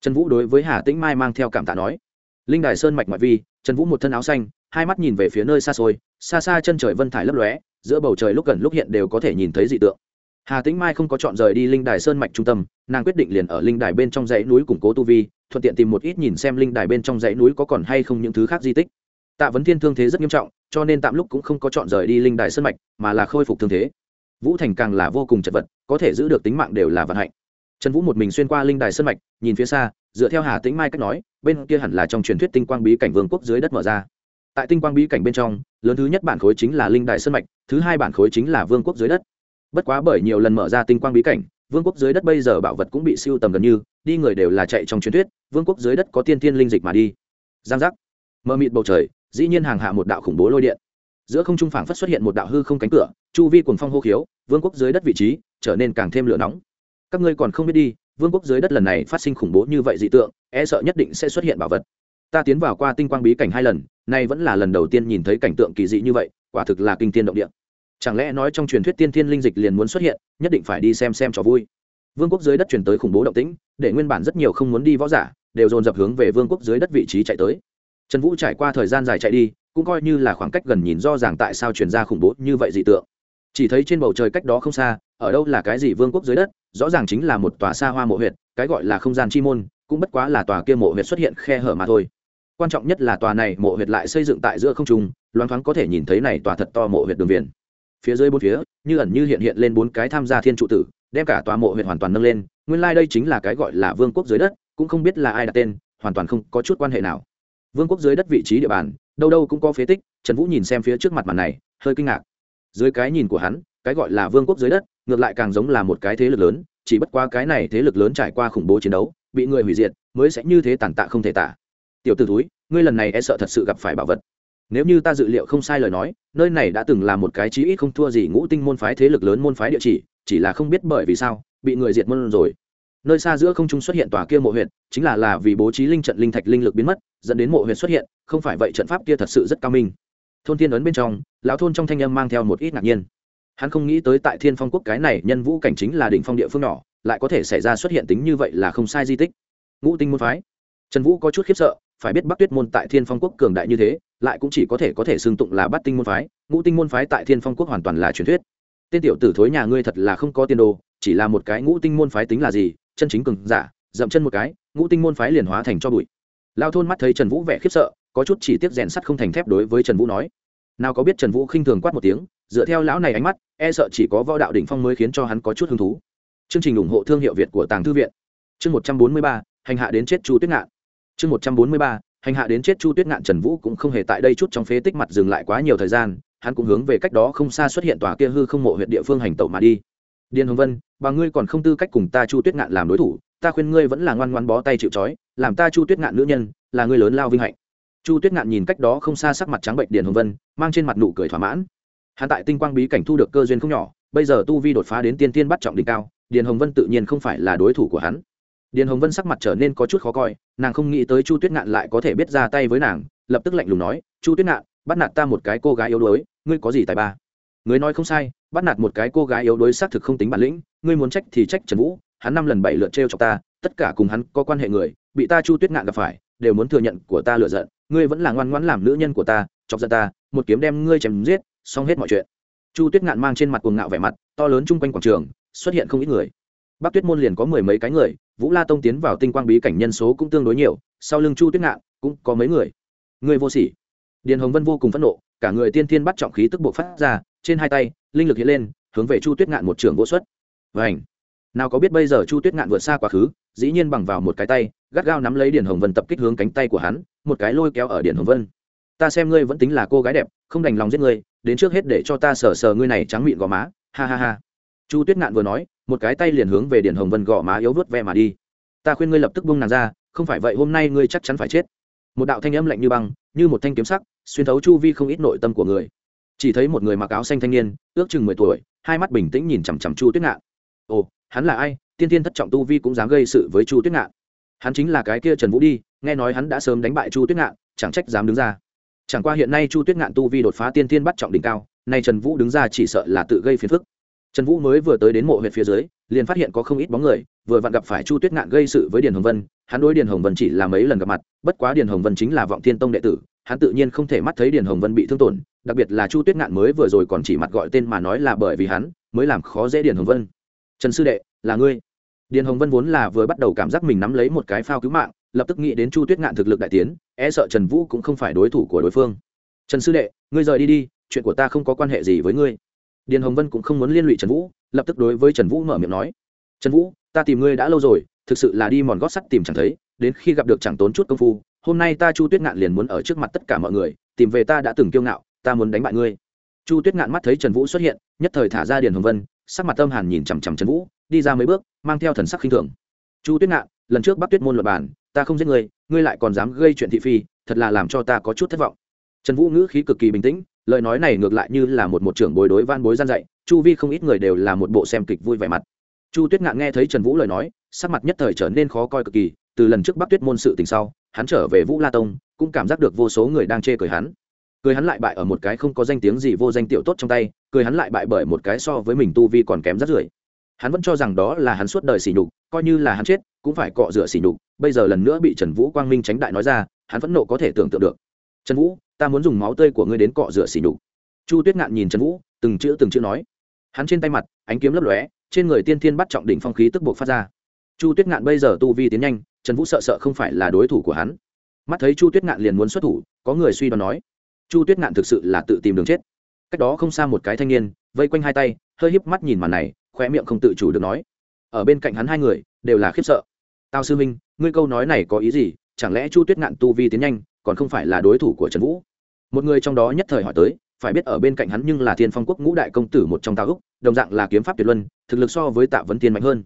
trần vũ đối với hà tĩnh mai mang theo cảm tạ nói. Linh đài sơn mạch ngoại vi, trần vũ một thân áo xanh, hai mắt nhìn về phía nơi xa xôi, xa xa chân trời vân thải lấp lóe, giữa bầu trời lúc gần lúc hiện đều có thể nhìn thấy dị tượng. Hà tĩnh mai không có chọn rời đi linh đài sơn mạch trung tâm, nàng quyết định liền ở linh đài bên trong dãy núi củng cố tu vi, thuận tiện tìm một ít nhìn xem linh đài bên trong dãy núi có còn hay không những thứ khác di tích. Tạ vấn thiên thương thế rất nghiêm trọng, cho nên tạm lúc cũng không có chọn rời đi linh đài sơn mạch, mà là khôi phục thương thế. Vũ thành càng là vô cùng chật vật, có thể giữ được tính mạng đều là vận hạnh trần vũ một mình xuyên qua linh đài sơn mạch, nhìn phía xa, dựa theo hà tĩnh mai cách nói, bên kia hẳn là trong truyền thuyết tinh quang bí cảnh vương quốc dưới đất mở ra. Tại tinh quang bí cảnh bên trong, lớn thứ nhất bản khối chính là linh đài sơn mạch, thứ hai bản khối chính là vương quốc dưới đất. Bất quá bởi nhiều lần mở ra tinh quang bí cảnh, vương quốc dưới đất bây giờ bảo vật cũng bị siêu tầm gần như, đi người đều là chạy trong truyền thuyết, vương quốc dưới đất có tiên tiên linh dịch mà đi. Giang giác. Mờ mịt bầu trời, dĩ nhiên hàng hạ một đạo khủng bố lôi điện. Giữa không trung phảng phất xuất hiện một đạo hư không cánh cửa, chu vi cuồng phong hô khiếu, vương quốc dưới đất vị trí trở nên càng thêm lửa nóng các ngươi còn không biết đi, vương quốc dưới đất lần này phát sinh khủng bố như vậy dị tượng e sợ nhất định sẽ xuất hiện bảo vật. Ta tiến vào qua tinh quang bí cảnh hai lần, nay vẫn là lần đầu tiên nhìn thấy cảnh tượng kỳ dị như vậy, quả thực là kinh tiên động địa. Chẳng lẽ nói trong truyền thuyết tiên thiên linh dịch liền muốn xuất hiện, nhất định phải đi xem xem cho vui. Vương quốc dưới đất chuyển tới khủng bố động tĩnh, để nguyên bản rất nhiều không muốn đi võ giả, đều dồn dập hướng về vương quốc dưới đất vị trí chạy tới. Trần vũ trải qua thời gian dài chạy đi, cũng coi như là khoảng cách gần nhìn do ràng tại sao chuyển ra khủng bố như vậy dị tượng chỉ thấy trên bầu trời cách đó không xa, ở đâu là cái gì vương quốc dưới đất, rõ ràng chính là một tòa xa hoa mộ huyệt, cái gọi là không gian chi môn, cũng bất quá là tòa kia mộ huyệt xuất hiện khe hở mà thôi. Quan trọng nhất là tòa này mộ huyệt lại xây dựng tại giữa không trung, loáng thoáng có thể nhìn thấy này tòa thật to mộ huyệt đường viền. Phía dưới bốn phía, như ẩn như hiện hiện lên bốn cái tham gia thiên trụ tử, đem cả tòa mộ huyệt hoàn toàn nâng lên, nguyên lai、like、đây chính là cái gọi là vương quốc dưới đất, cũng không biết là ai đặt tên, hoàn toàn không có chút quan hệ nào. Vương quốc dưới đất vị trí địa bàn, đâu đâu cũng có phế tích, trần vũ nhìn xem phía trước mặt màn này, hơi kinh ngạc dưới cái nhìn của hắn, cái gọi là vương quốc dưới đất, ngược lại càng giống là một cái thế lực lớn, chỉ bất qua cái này thế lực lớn trải qua khủng bố chiến đấu, bị người hủy diệt, mới sẽ như thế tàn tạ không thể tả. Tiểu t ử túi ngươi lần này e sợ thật sự gặp phải bảo vật. Nếu như ta dự liệu không sai lời nói, nơi này đã từng là một cái chí ít không thua gì ngũ tinh môn phái thế lực lớn môn phái địa chỉ chỉ là không biết bởi vì sao, bị người diệt môn rồi. Nơi xa giữa không trung xuất hiện tòa kia mộ huyện chính là là vì bố trí linh trận linh thạch linh lực biến mất, dẫn đến mộ huyện xuất hiện, không phải vậy trận pháp kia thật sự rất cao minh thôn thiên ấn bên trong, lão thôn trong thanh âm mang theo một ít ngạc nhiên. Hắn không nghĩ tới tại thiên phong quốc cái này nhân vũ cảnh chính là đỉnh phong địa phương nhỏ, lại có thể xảy ra xuất hiện tính như vậy là không sai di tích. Ngũ tinh môn phái. Trần vũ có chút khiếp sợ, phải biết bắc tuyết môn tại thiên phong quốc cường đại như thế, lại cũng chỉ có thể có thể xưng tụng là bắt tinh môn phái. Ngũ tinh môn phái tại thiên phong quốc hoàn toàn là truyền thuyết. Tên tiểu tử thối nhà ngươi thật là không có tiền đồ, chỉ là một cái ngũ tinh môn phái tính là gì, chân chính cường giả, dậm chân một cái, ngũ tinh môn phái liền hóa thành cho bụi. Lao thôn mắt thấy trần vũ vẻ khiếp sợ có chút chỉ tiếp rèn sắt không thành thép đối với trần vũ nói. Nào có biết trần vũ khinh thường quát một tiếng, dựa theo lão này ánh mắt e sợ chỉ có võ đạo đỉnh phong mới khiến cho hắn có chút hứng thú. Chương trình ủng hộ thương hiệu việt của tàng thư viện. Chương một trăm bốn mươi ba, hành hạ đến chết chu tuyết ngạn. Chương một trăm bốn mươi ba, hành hạ đến chết chu tuyết ngạn trần vũ cũng không hề tại đây chút trong phế tích mặt dừng lại quá nhiều thời gian, hắn cũng hướng về cách đó không xa xuất hiện tòa kia hư không mộ huyện địa phương hành tẩu mà đi. Điền hồng vân, bà ngươi còn không tư cách cùng ta chu tuyết ngạn làm đối thủ, ta khuyên ngươi vẫn là ngoan ngoan bó tay chịu trói, làm ta chu tuyết ngạn nữ nhân, là ngươi lớn lao vinh hạnh chu tuyết ngạn nhìn cách đó không xa sắc mặt trắng bệnh điền hồng vân, mang trên mặt nụ cười thỏa mãn. Hắn tại tinh quang bí cảnh thu được cơ duyên không nhỏ, bây giờ tu vi đột phá đến tiên tiên bắt trọng đỉnh cao, điền hồng vân tự nhiên không phải là đối thủ của hắn. Điền hồng vân sắc mặt trở nên có chút khó coi, nàng không nghĩ tới chu tuyết ngạn lại có thể biết ra tay với nàng, lập tức lạnh lùng nói, chu tuyết ngạn, bắt nạt ta một cái cô gái yếu đuối, ngươi có gì tài ba? Người nói không sai, bắt nạt một cái cô gái yếu đuối xác thực không tính bản lĩnh, ngươi muốn trách thì trách trần vũ, hắn năm lần bảy lượt t r cho ta, tất cả cùng hắn có quan hệ người, bị ta chu tuyết ngạn gặp phải, đều muốn thừa nhận của ta lựa giận ngươi vẫn là ngoan ngoãn làm nữ nhân của ta, chọc giận ta, một kiếm đem ngươi chém giết, xong hết mọi chuyện. Chu tuyết ngạn mang trên mặt cuồng ngạo vẻ mặt, to lớn chung quanh quảng trường, xuất hiện không ít người. Bắc tuyết môn liền có mười mấy cái người, vũ la tông tiến vào tinh quang bí cảnh nhân số cũng tương đối nhiều, sau lưng chu tuyết ngạn cũng có mấy người. Người vô sỉ. Điền hồng vân vô cùng phẫn nộ, cả người tiên tiên bắt trọng khí tức bộ phát ra, trên hai tay, linh lực hiện lên, hướng về chu tuyết ngạn một trường vô xuất. Vảnh nào có biết bây giờ chu tuyết ngạn vượt xa quá khứ, dĩ nhiên bằng vào một cái tay, gắt gao nắm lấy điền hồng vân tập kích hướng cánh tay của hắn, một cái lôi kéo ở điền hồng vân. Ta xem ngươi vẫn tính là cô gái đẹp, không đành lòng giết ngươi, đến trước hết để cho ta sờ sờ ngươi này trắng mịn gò má. Ha ha ha. Chu tuyết ngạn vừa nói, một cái tay liền hướng về điền hồng vân gò má yếu vớt ve mà đi. Ta khuyên ngươi lập tức bung nàng ra, không phải vậy hôm nay ngươi chắc chắn phải chết. Một đạo thanh âm lạnh như băng, như một thanh kiếm sắc, xuyên thấu chu vi không ít nội tâm của người. Chỉ thấy một người mặc áo xanh thanh niên, ước chừng mười tuổi, hai mắt bình tĩnh nhìn chằm chằm chu tuyết ngạn. Ồ hắn là ai, tiên tiên thất trọng tu vi cũng dám gây sự với chu tuyết ngạn. Hắn chính là cái kia trần vũ đi, nghe nói hắn đã sớm đánh bại chu tuyết ngạn, chẳng trách dám đứng ra. Chẳng qua hiện nay chu tuyết ngạn tu vi đột phá tiên tiên bắt trọng đỉnh cao, nay trần vũ đứng ra chỉ sợ là tự gây phiền phức. Trần vũ mới vừa tới đến mộ huyện phía dưới, liền phát hiện có không ít bóng người, vừa vặn gặp phải chu tuyết ngạn gây sự với điền hồng vân, hắn đối điền hồng vân chỉ là mấy lần gặp mặt, bất quá điền hồng vân chính là vọng thiên tông đệ tử, hắn tự nhiên không thể mắt thấy điền hồng vân bị thương tổn, đặc biệt là chu tuyết ngạn mới vừa rồi còn chỉ mặt gọi tên mà nói là bởi vì hắn mới làm khó dễ điền hồng vân trần sư đệ, là ngươi. Điền hồng vân vốn là vừa bắt đầu cảm giác mình nắm lấy một cái phao cứu mạng, lập tức nghĩ đến chu tuyết ngạn thực lực đại tiến e sợ trần vũ cũng không phải đối thủ của đối phương. Trần sư đệ, ngươi rời đi đi, chuyện của ta không có quan hệ gì với ngươi. Điền hồng vân cũng không muốn liên lụy trần vũ, lập tức đối với trần vũ mở miệng nói, trần vũ, ta tìm ngươi đã lâu rồi, thực sự là đi mòn gót sắt tìm chẳng thấy, đến khi gặp được chẳng tốn chút công phu, hôm nay ta chu tuyết ngạn liền muốn ở trước mặt tất cả mọi người, tìm về ta đã từng kiêu ngạo, ta muốn đánh bại ngươi. Chu tuyết ngạn mắt thấy trần vũ xuất hiện, nhất thời thả ra điền hồng vân sắc mặt tâm hàn nhìn chằm chằm trần vũ, đi ra mấy bước, mang theo thần sắc khinh thường. Chu tuyết ngạn, lần trước bắc tuyết môn luật bản ta không giết ngươi ngươi lại còn dám gây chuyện thị phi, thật là làm cho ta có chút thất vọng. Trần vũ ngữ khí cực kỳ bình tĩnh, lời nói này ngược lại như là một một trưởng bồi đối van bối gian dạy, chu vi không ít người đều là một bộ xem kịch vui vẻ mặt. Chu tuyết ngạn nghe thấy trần vũ lời nói, sắc mặt nhất thời trở nên khó coi cực kỳ, từ lần trước bắc tuyết môn sự tình sau, hắn trở về vũ la tông, cũng cảm giác được vô số người đang chê cười hắn cười hắn lại bại ở một cái không có danh tiếng gì vô danh tiểu tốt trong tay, cười hắn lại bại bởi một cái so với mình tu vi còn kém rất rưởi hắn vẫn cho rằng đó là hắn suốt đời sỉ nhục, coi như là hắn chết, cũng phải cọ rửa sỉ nhục, bây giờ lần nữa bị trần vũ quang minh tránh đại nói ra, hắn vẫn nộ có thể tưởng tượng được. Trần vũ, ta muốn dùng máu tươi của ngươi đến cọ rửa sỉ nhục. Chu tuyết ngạn nhìn trần vũ, từng chữ từng chữ nói. Hắn trên tay mặt, ánh kiếm lấp lóe, trên người tiên thiên bắt trọng đỉnh phong khí tức buộc phát ra. Chu tuyết ngạn bây giờ tu vi tiến nhanh, trần vũ sợ sợ không phải là đối thủ của hắn. Mắt thấy chu tuyết ngạn liền muốn xuất thủ, có người suy đoán nói chu tuyết ngạn thực sự là tự tìm đường chết. Cách đó không xa một cái thanh niên, vây quanh hai tay, hơi híp mắt nhìn màn này khoe miệng không tự chủ được nói. Ở bên cạnh hắn hai người, đều là khiếp sợ. Tao sư minh, ngươi câu nói này có ý gì? Chẳng lẽ chu tuyết ngạn tu vi tiến nhanh, còn không phải là đối thủ của trần vũ? Một người trong đó nhất thời hỏi tới, phải biết ở bên cạnh hắn nhưng là thiên phong quốc ngũ đại công tử một trong tao úc, đồng dạng là kiếm pháp tuyệt luân, thực lực so với tạ vấn tiên mạnh hơn.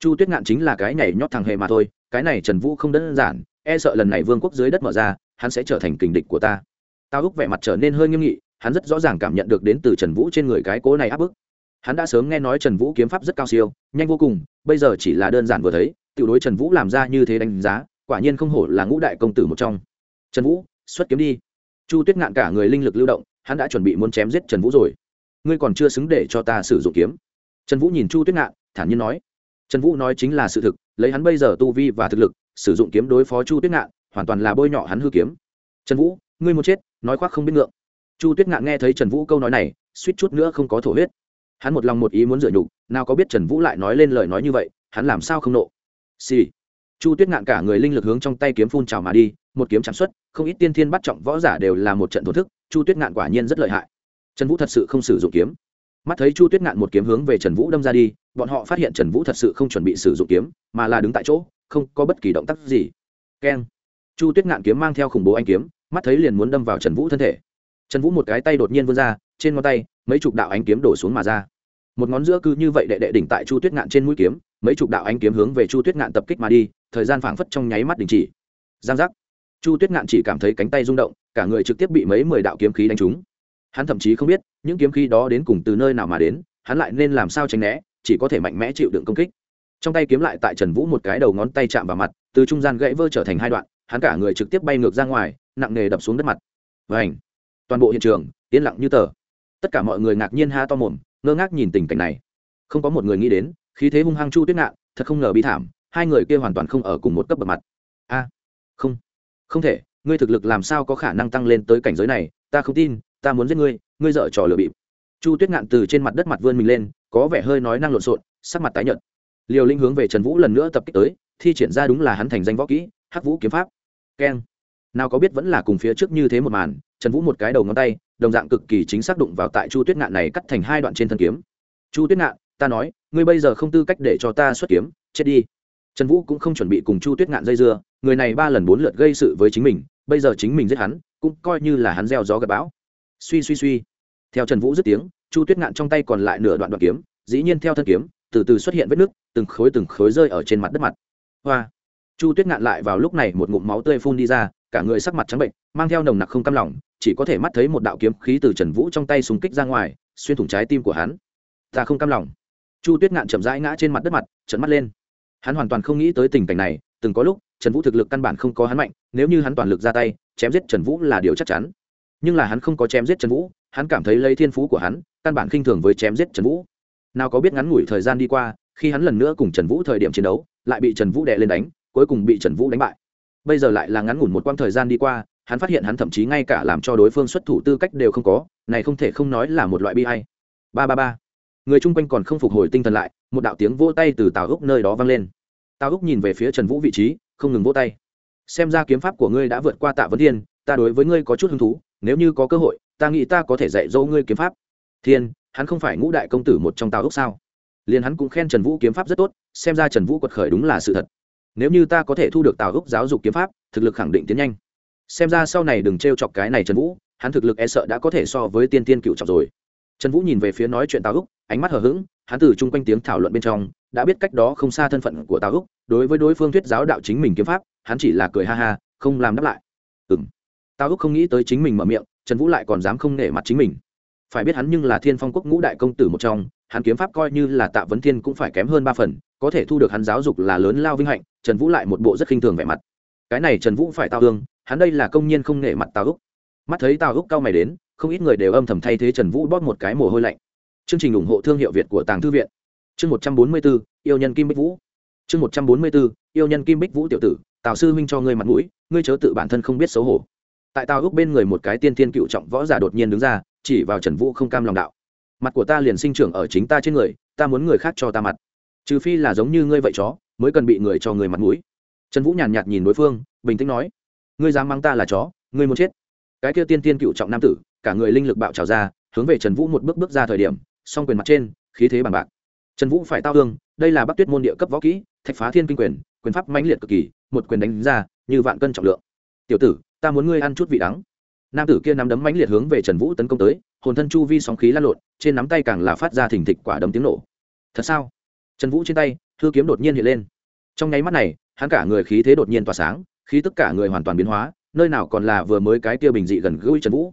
Chu tuyết ngạn chính là cái nhảy nhót thằng hề mà thôi, cái này trần vũ không đơn giản e sợ lần này vương quốc dưới đất mở ra, hắn sẽ trở thành kình địch của ta tao úc vẻ mặt trở nên hơi nghiêm nghị, hắn rất rõ ràng cảm nhận được đến từ trần vũ trên người cái cố này áp bức. Hắn đã sớm nghe nói trần vũ kiếm pháp rất cao siêu, nhanh vô cùng, bây giờ chỉ là đơn giản vừa thấy tự đối trần vũ làm ra như thế đánh giá, quả nhiên không hổ là ngũ đại công tử một trong. Trần vũ, xuất kiếm đi. Chu tuyết ngạn cả người linh lực lưu động, hắn đã chuẩn bị muốn chém giết trần vũ rồi. Ngươi còn chưa xứng để cho ta sử dụng kiếm. Trần vũ nhìn chu tuyết ngạn, thản nhiên nói. Trần vũ nói chính là sự thực, lấy hắn bây giờ tu vi và thực lực, sử dụng kiếm đối phó chu tuyết ngạn, hoàn toàn là bôi nhọ hắn hư kiếm. Trần vũ ngươi muốn chết, nói khoác không biết ngượng. Chu tuyết ngạn nghe thấy trần vũ câu nói này, suýt chút nữa không có thổ huyết. Hắn một lòng một ý muốn dựa nhục, nào có biết trần vũ lại nói lên lời nói như vậy, hắn làm sao không nộ? Xì、sì. chu tuyết ngạn cả người linh lực hướng trong tay kiếm phun trào mà đi, một kiếm chạm xuất, không ít tiên thiên bắt trọng võ giả đều là một trận thổ thức, chu tuyết ngạn quả nhiên rất lợi hại. Trần vũ thật sự không sử dụng kiếm. Mắt thấy chu tuyết ngạn một kiếm hướng về trần vũ đâm ra đi, bọn họ phát hiện trần vũ thật sự không chuẩn bị sử dụng kiếm, mà là đứng tại chỗ, không có bất kỳ động tác gì. Keng. Chu tuyết ngạn kiếm mang theo khủng bố anh kiếm mắt thấy liền muốn đâm vào trần vũ thân thể. Trần vũ một cái tay đột nhiên vươn ra, trên ngón tay, mấy chục đạo ánh kiếm đổ xuống mà ra. Một ngón giữa cứ như vậy đệ đệ đỉnh tại chu tuyết ngạn trên mũi kiếm, mấy chục đạo ánh kiếm hướng về chu tuyết ngạn tập kích mà đi, thời gian phảng phất trong nháy mắt đình chỉ. Giang giác. Chu tuyết ngạn chỉ cảm thấy cánh tay rung động, cả người trực tiếp bị mấy mười đạo kiếm khí đánh trúng. Hắn thậm chí không biết, những kiếm khí đó đến cùng từ nơi nào mà đến, hắn lại nên làm sao tránh né, chỉ có thể mạnh mẽ chịu đựng công kích. Trong tay kiếm lại tại trần vũ một cái đầu ngón tay chạm vào mặt, từ trung gian gãy vơ trở thành hai đoạn, hắn cả người trực tiếp bay ngược ra ngoài nặng nề đập xuống đất mặt. Và ảnh toàn bộ hiện trường, yên lặng như tờ. Tất cả mọi người ngạc nhiên ha to mồm, ngơ ngác nhìn tình cảnh này. Không có một người nghĩ đến, khí thế hung hăng chu tuyết ngạn, thật không ngờ bi thảm, hai người kia hoàn toàn không ở cùng một cấp bậc mặt. A, không không thể, ngươi thực lực làm sao có khả năng tăng lên tới cảnh giới này, ta không tin, ta muốn giết ngươi ngươi dở trò lừa bịp. Chu tuyết ngạn từ trên mặt đất mặt vươn mình lên, có vẻ hơi nói năng lộn xộn, sắc mặt tái nhợt. Liều linh hướng về trần vũ lần nữa tập kích tới, thi triển ra đúng là hắn thành danh võ kỹ, hắc vũ kiếm pháp. Keng nào có biết vẫn là cùng phía trước như thế một màn, trần vũ một cái đầu ngón tay, đồng dạng cực kỳ chính xác đụng vào tại chu tuyết ngạn này cắt thành hai đoạn trên thân kiếm. Chu tuyết ngạn, ta nói, ngươi bây giờ không tư cách để cho ta xuất kiếm, chết đi. Trần vũ cũng không chuẩn bị cùng chu tuyết ngạn dây dưa, người này ba lần bốn lượt gây sự với chính mình, bây giờ chính mình giết hắn, cũng coi như là hắn gieo gió gặp bão. Suy suy suy. Theo trần vũ dứt tiếng, chu tuyết ngạn trong tay còn lại nửa đoạn đoạn kiếm, dĩ nhiên theo thân kiếm, từ từ xuất hiện vết nứt, từng khối từng khối rơi ở trên mặt đất mặt. Hoa. Chu tuyết ngạn lại vào lúc này một ngụm máu tươi phun đi ra cả người sắc mặt trắng bệnh, mang theo nồng nặc không cam lòng, chỉ có thể mắt thấy một đạo kiếm khí từ trần vũ trong tay súng kích ra ngoài, xuyên thủng trái tim của hắn. Ta không cam lòng. Chu tuyết ngạn chậm rãi ngã trên mặt đất mặt trận mắt lên. Hắn hoàn toàn không nghĩ tới tình cảnh này, từng có lúc, trần vũ thực lực căn bản không có hắn mạnh, nếu như hắn toàn lực ra tay, chém giết trần vũ là điều chắc chắn. Nhưng là hắn không có chém giết trần vũ, hắn cảm thấy lấy thiên phú của hắn, căn bản khinh thường với chém giết trần vũ. Nào có biết ngắn ngủi thời gian đi qua, khi hắn lần nữa cùng trần vũ thời điểm chiến đấu, lại bị trần vũ đè lên đánh, cuối cùng bị trần vũ đánh bại bây giờ lại là ngắn ngủn một quãng thời gian đi qua, hắn phát hiện hắn thậm chí ngay cả làm cho đối phương xuất thủ tư cách đều không có, này không thể không nói là một loại bi hay ba ba ba. Người chung quanh còn không phục hồi tinh thần lại, một đạo tiếng vỗ tay từ tào úc nơi đó vang lên. Tào úc nhìn về phía trần vũ vị trí, không ngừng vỗ tay. Xem ra kiếm pháp của ngươi đã vượt qua tạ vấn thiên, ta đối với ngươi có chút hứng thú, nếu như có cơ hội, ta nghĩ ta có thể dạy dỗ ngươi kiếm pháp. Thiên, hắn không phải ngũ đại công tử một trong tào úc sao? Liền hắn cũng khen trần vũ kiếm pháp rất tốt, xem ra trần vũ quật khởi đúng là sự thật nếu như ta có thể thu được tào húc giáo dục kiếm pháp, thực lực khẳng định tiến nhanh. Xem ra sau này đừng t r e o chọc cái này trần vũ, hắn thực lực e sợ đã có thể so với tiên tiên cựu chọc rồi. Trần vũ nhìn về phía nói chuyện tào húc ánh mắt hờ hững, hắn từ chung quanh tiếng thảo luận bên trong, đã biết cách đó không xa thân phận của tào húc đối với đối phương thuyết giáo đạo chính mình kiếm pháp, hắn chỉ là cười ha ha, không làm đáp lại. Ừ m tào húc không nghĩ tới chính mình mở miệng, trần vũ lại còn dám không nể mặt chính mình. Phải biết hắn nhưng là thiên phong quốc ngũ đại công tử một trong, hắn kiếm pháp coi như là tạ vấn thiên cũng phải kém hơn ba phần có thể thu được hắn giáo dục là lớn lao vinh hạnh, trần vũ lại một bộ rất khinh thường vẻ mặt. Cái này trần vũ phải tao hương, hắn đây là công nhân không nể mặt tào úc mắt thấy tào úc cao mày đến, không ít người đều âm thầm thay thế trần vũ bóp một cái mồ hôi lạnh. Chương trình ủng hộ thương hiệu việt của tàng thư viện. Chương một trăm bốn mươi bốn yêu nhân kim bích vũ. Chương một trăm bốn mươi bốn yêu nhân kim bích vũ tiểu tử, tào sư huynh cho ngươi mặt mũi, ngươi chớ tự bản thân không biết xấu hổ. Tại tào úc bên người một cái tiên tiên cựu trọng võ giả đột nhiên đứng ra, chỉ vào trần vũ không cam lòng đạo. Mặt của ta liền sinh trưởng ở chính ta trên người, ta muốn người khác cho ta mặt trừ phi là giống như ngươi vậy chó, mới cần bị người cho người mặt mũi. Trần vũ nhàn nhạt nhìn đối phương, bình tĩnh nói, ngươi dám mang ta là chó, ngươi muốn chết. Cái kia tiên tiên cựu trọng nam tử, cả người linh lực bạo trào ra, hướng về trần vũ một bước bước ra thời điểm, song quyền mặt trên, khí thế bằng bạc. Trần vũ phải tao hương đây là bắc tuyết môn địa cấp võ kỹ, thạch phá thiên kinh quyền quyền pháp mãnh liệt cực kỳ, một quyền đánh ra, như vạn cân trọng lượng. Tiểu tử, ta muốn ngươi ăn chút vị đắng. Nam tử kia nắm đấm mãnh liệt hướng về trần vũ tấn công tới, hồn thân chu vi sóng khí lan lộn, trên nắm tay càng là phát ra thình thịch quả đấm tiếng nổ. Thật sao? Trần vũ trên tay, thư kiếm đột nhiên hiện lên. Trong nháy mắt này, hắn cả người khí thế đột nhiên tỏa sáng, khí tức cả người hoàn toàn biến hóa, nơi nào còn là vừa mới cái kia bình dị gần gũi trần vũ.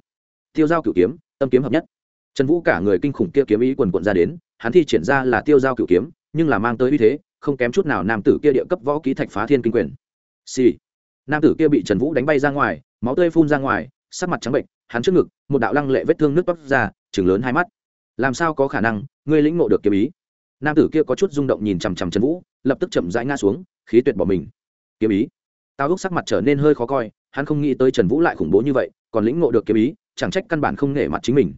Tiêu giao cửu kiếm, tâm kiếm hợp nhất. Trần vũ cả người kinh khủng kia kiếm ý quần quận ra đến, hắn thi triển ra là tiêu giao cửu kiếm, nhưng là mang tới uy thế, không kém chút nào nam tử kia địa cấp võ ký thạch phá thiên kinh quyền. Xì、sì. nam tử kia bị trần vũ đánh bay ra ngoài, máu tươi phun ra ngoài, sắc mặt trắng bệnh, hắn trước ngực, một đạo lăng lệ vết thương nước toát ra chừng lớn hai mắt. Làm sao có khả năng, ngươi lĩnh ngộ được kiếm ý? Nam tử kia có chút rung động nhìn chằm chằm trần vũ, lập tức chậm rãi ngã xuống, khí tuyệt bỏ mình. Kiếm ý. Tao úc sắc mặt trở nên hơi khó coi, hắn không nghĩ tới trần vũ lại khủng bố như vậy, còn lĩnh ngộ được kiếm ý, chẳng trách căn bản không nể mặt chính mình.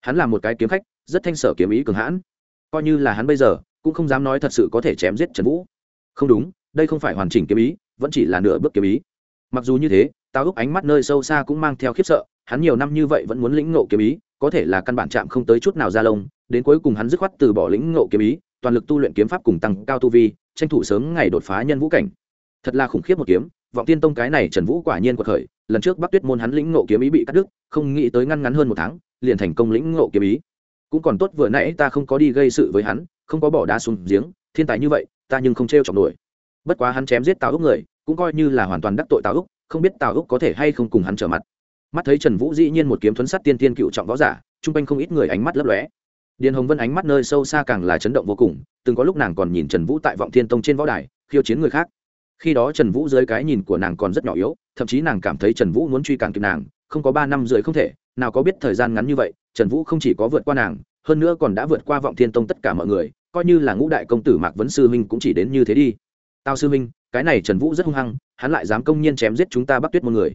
Hắn là một cái kiếm khách, rất thanh sở kiếm ý cường hãn. Coi như là hắn bây giờ, cũng không dám nói thật sự có thể chém giết trần vũ. Không đúng, đây không phải hoàn chỉnh kiếm ý, vẫn chỉ là nửa bước kiếm ý. Mặc dù như thế, tao úc ánh mắt nơi sâu xa cũng mang theo khiếp sợ, hắn nhiều năm như vậy vẫn muốn lĩnh ngộ kiếm ý có thể là căn bản chạm không tới chút nào ra lông, đến cuối cùng hắn dứt khoát từ bỏ lĩnh ngộ kiếm ý, toàn lực tu luyện kiếm pháp cùng tăng cao tu vi, tranh thủ sớm ngày đột phá nhân vũ cảnh. Thật là khủng khiếp một kiếm, vọng tiên tông cái này trần vũ quả nhiên quật khởi, lần trước bắc tuyết môn hắn lĩnh ngộ kiếm ý bị cắt đứt, không nghĩ tới ngăn ngắn hơn một tháng, liền thành công lĩnh ngộ kiếm ý. Cũng còn tốt vừa nãy ta không có đi gây sự với hắn, không có bỏ đá xuống giếng, thiên tài như vậy, ta nhưng không t r chọc nổi. Bất quá hắn chém giết tào úc người, cũng coi như là hoàn toàn đắc tội tào úc, không biết tào úc có thể hay không cùng hắn trở mặt mắt thấy trần vũ dĩ nhiên một kiếm thuấn sắt tiên tiên cựu trọng võ giả chung quanh không ít người ánh mắt lấp lóe. Điền hồng vân ánh mắt nơi sâu xa càng là chấn động vô cùng từng có lúc nàng còn nhìn trần vũ tại vọng thiên tông trên võ đài khiêu chiến người khác. Khi đó trần vũ dưới cái nhìn của nàng còn rất nhỏ yếu thậm chí nàng cảm thấy trần vũ muốn truy càng kịp nàng không có ba năm rưỡi không thể nào có biết thời gian ngắn như vậy trần vũ không chỉ có vượt qua nàng hơn nữa còn đã vượt qua vọng thiên tông tất cả mọi người coi như là ngũ đại công tử mạc vấn sư Minh cũng chỉ đến như thế đi. Tao sư Minh, cái này trần vũ rất hung hăng hắn lại dám công nhiên chém giết chúng ta bắt tuyết một người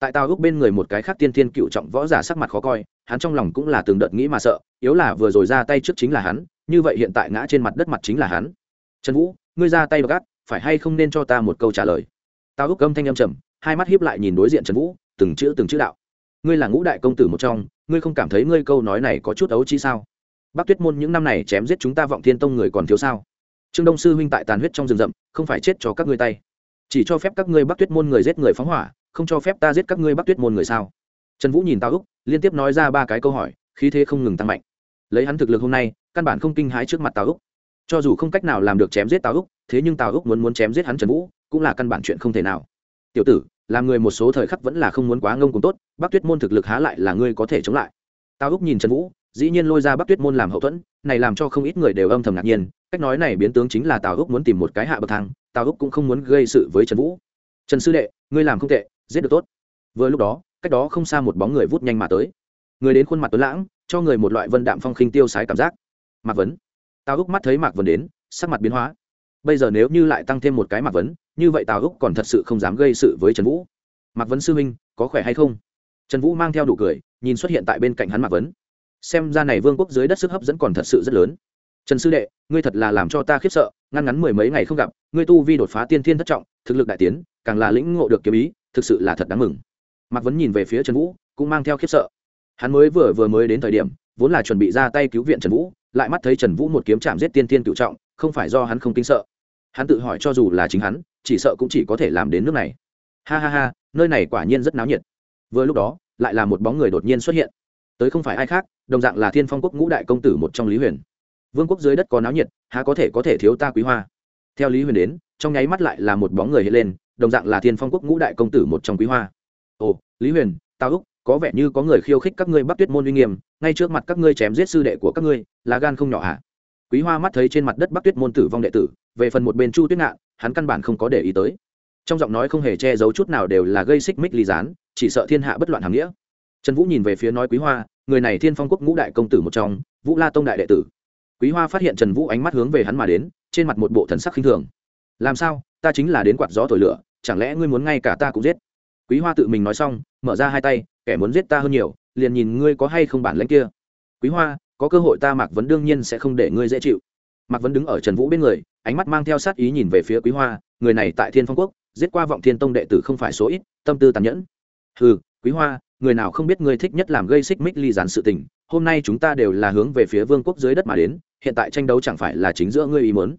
tại tao ước bên người một cái khác tiên thiên cựu trọng võ giả sắc mặt khó coi, hắn trong lòng cũng là từng đợt nghĩ mà sợ, yếu là vừa rồi ra tay trước chính là hắn, như vậy hiện tại ngã trên mặt đất mặt chính là hắn. Trần vũ, ngươi ra tay gắt, phải hay không nên cho ta một câu trả lời? Tao ước âm thanh âm trầm, hai mắt hiếp lại nhìn đối diện trần vũ, từng chữ từng chữ đạo. Ngươi là ngũ đại công tử một trong, ngươi không cảm thấy ngươi câu nói này có chút ấu chi sao? Bác tuyết môn những năm này chém giết chúng ta vọng thiên tông người còn thiếu sao? Trương đông sư huynh tại tàn huyết trong rừng rậm, không phải chết cho các ngươi tay. Chỉ cho phép các ngươi bắc tuyết môn người giết người phóng hỏa không cho phép ta giết các ngươi bắc tuyết môn người sao? Trần vũ nhìn tao úc, liên tiếp nói ra ba cái câu hỏi, khí thế không ngừng tăng mạnh. Lấy hắn thực lực hôm nay, căn bản không kinh hãi trước mặt tào úc. Cho dù không cách nào làm được chém giết tào úc, thế nhưng tào úc muốn muốn chém giết hắn trần vũ, cũng là căn bản chuyện không thể nào. Tiểu tử, làm người một số thời khắc vẫn là không muốn quá ngông cùng tốt, bắc tuyết môn thực lực há lại là ngươi có thể chống lại. Tào úc nhìn trần vũ, dĩ nhiên lôi ra bắc tuyết môn làm hậu thuẫn, này làm cho không ít người đều âm thầm ngạc nhiên, cách nói này biến tướng chính là tào úc muốn tìm một cái hạ bậc thang, tào úc cũng không muốn gây sự với trần vũ. Trần sư đệ, ngươi làm không tệ giết được tốt. Vừa lúc đó, cách đó không xa một bóng người vút nhanh mà tới. Người đến khuôn mặt tuấn lãng, cho người một loại vân đạm phong khinh tiêu sái cảm giác. Mạc vấn. Tào úc mắt thấy mạc vấn đến, sắc mặt biến hóa. Bây giờ nếu như lại tăng thêm một cái mạc vấn, như vậy tào úc còn thật sự không dám gây sự với trần vũ. Mạc vấn sư huynh, có khỏe hay không? Trần vũ mang theo đủ cười, nhìn xuất hiện tại bên cạnh hắn mạc vấn. Xem ra này vương quốc dưới đất sức hấp dẫn còn thật sự rất lớn. Trần sư đệ, ngươi thật là làm cho ta khiếp sợ, ngăn ngắn mười mấy ngày không gặp, ngươi tu vi đột phá tiên thiên thất trọng, thực lực đại tiến, càng là lĩnh ngộ được kiếm ý thực sự là thật đáng mừng. Mạc vấn nhìn về phía trần vũ, cũng mang theo khiếp sợ. Hắn mới vừa vừa mới đến thời điểm, vốn là chuẩn bị ra tay cứu viện trần vũ, lại mắt thấy trần vũ một kiếm chạm giết tiên thiên cựu trọng, không phải do hắn không kinh sợ. Hắn tự hỏi cho dù là chính hắn, chỉ sợ cũng chỉ có thể làm đến nước này. Ha ha ha, nơi này quả nhiên rất náo nhiệt. Vừa lúc đó, lại là một bóng người đột nhiên xuất hiện. Tới không phải ai khác, đồng dạng là thiên phong quốc ngũ đại công tử một trong lý huyền. Vương quốc dưới đất có náo nhiệt, há có thể có thể thiếu ta quý hoa. Theo lý huyền đến, trong nháy mắt lại là một bóng người hiện lên đồng dạng là thiên phong quốc ngũ đại công tử một trong quý hoa. Ồ, lý huyền tao úc, có vẻ như có người khiêu khích các ngươi bắc tuyết môn uy nghiêm, ngay trước mặt các ngươi chém giết sư đệ của các ngươi, là gan không nhỏ hả? Quý hoa mắt thấy trên mặt đất bắc tuyết môn tử vong đệ tử, về phần một bên chu tuyết ngạn, hắn căn bản không có để ý tới. Trong giọng nói không hề che giấu chút nào đều là gây xích mích ly gián, chỉ sợ thiên hạ bất loạn hàm nghĩa. Trần vũ nhìn về phía nói quý hoa, người này thiên phong quốc ngũ đại công tử một trong, vũ la tông đại đệ tử. Quý hoa phát hiện trần vũ ánh mắt hướng về hắn mà đến, trên mặt một bộ thần sắc khinh thường. Làm sao, ta chính là đến quạt gió thổi lửa chẳng lẽ ngươi muốn ngay cả ta cũng giết? Quý hoa tự mình nói xong, mở ra hai tay, kẻ muốn giết ta hơn nhiều, liền nhìn ngươi có hay không bản lãnh kia. Quý hoa, có cơ hội ta mạc vấn đương nhiên sẽ không để ngươi dễ chịu. Mạc vấn đứng ở trần vũ bên người, ánh mắt mang theo sát ý nhìn về phía quý hoa, người này tại thiên phong quốc, giết qua vọng thiên tông đệ tử không phải số ít, tâm tư tàn nhẫn. Ừ quý hoa, người nào không biết ngươi thích nhất làm gây xích mích ly gián sự tình, hôm nay chúng ta đều là hướng về phía vương quốc dưới đất mà đến, hiện tại tranh đấu chẳng phải là chính giữa ngươi ý muốn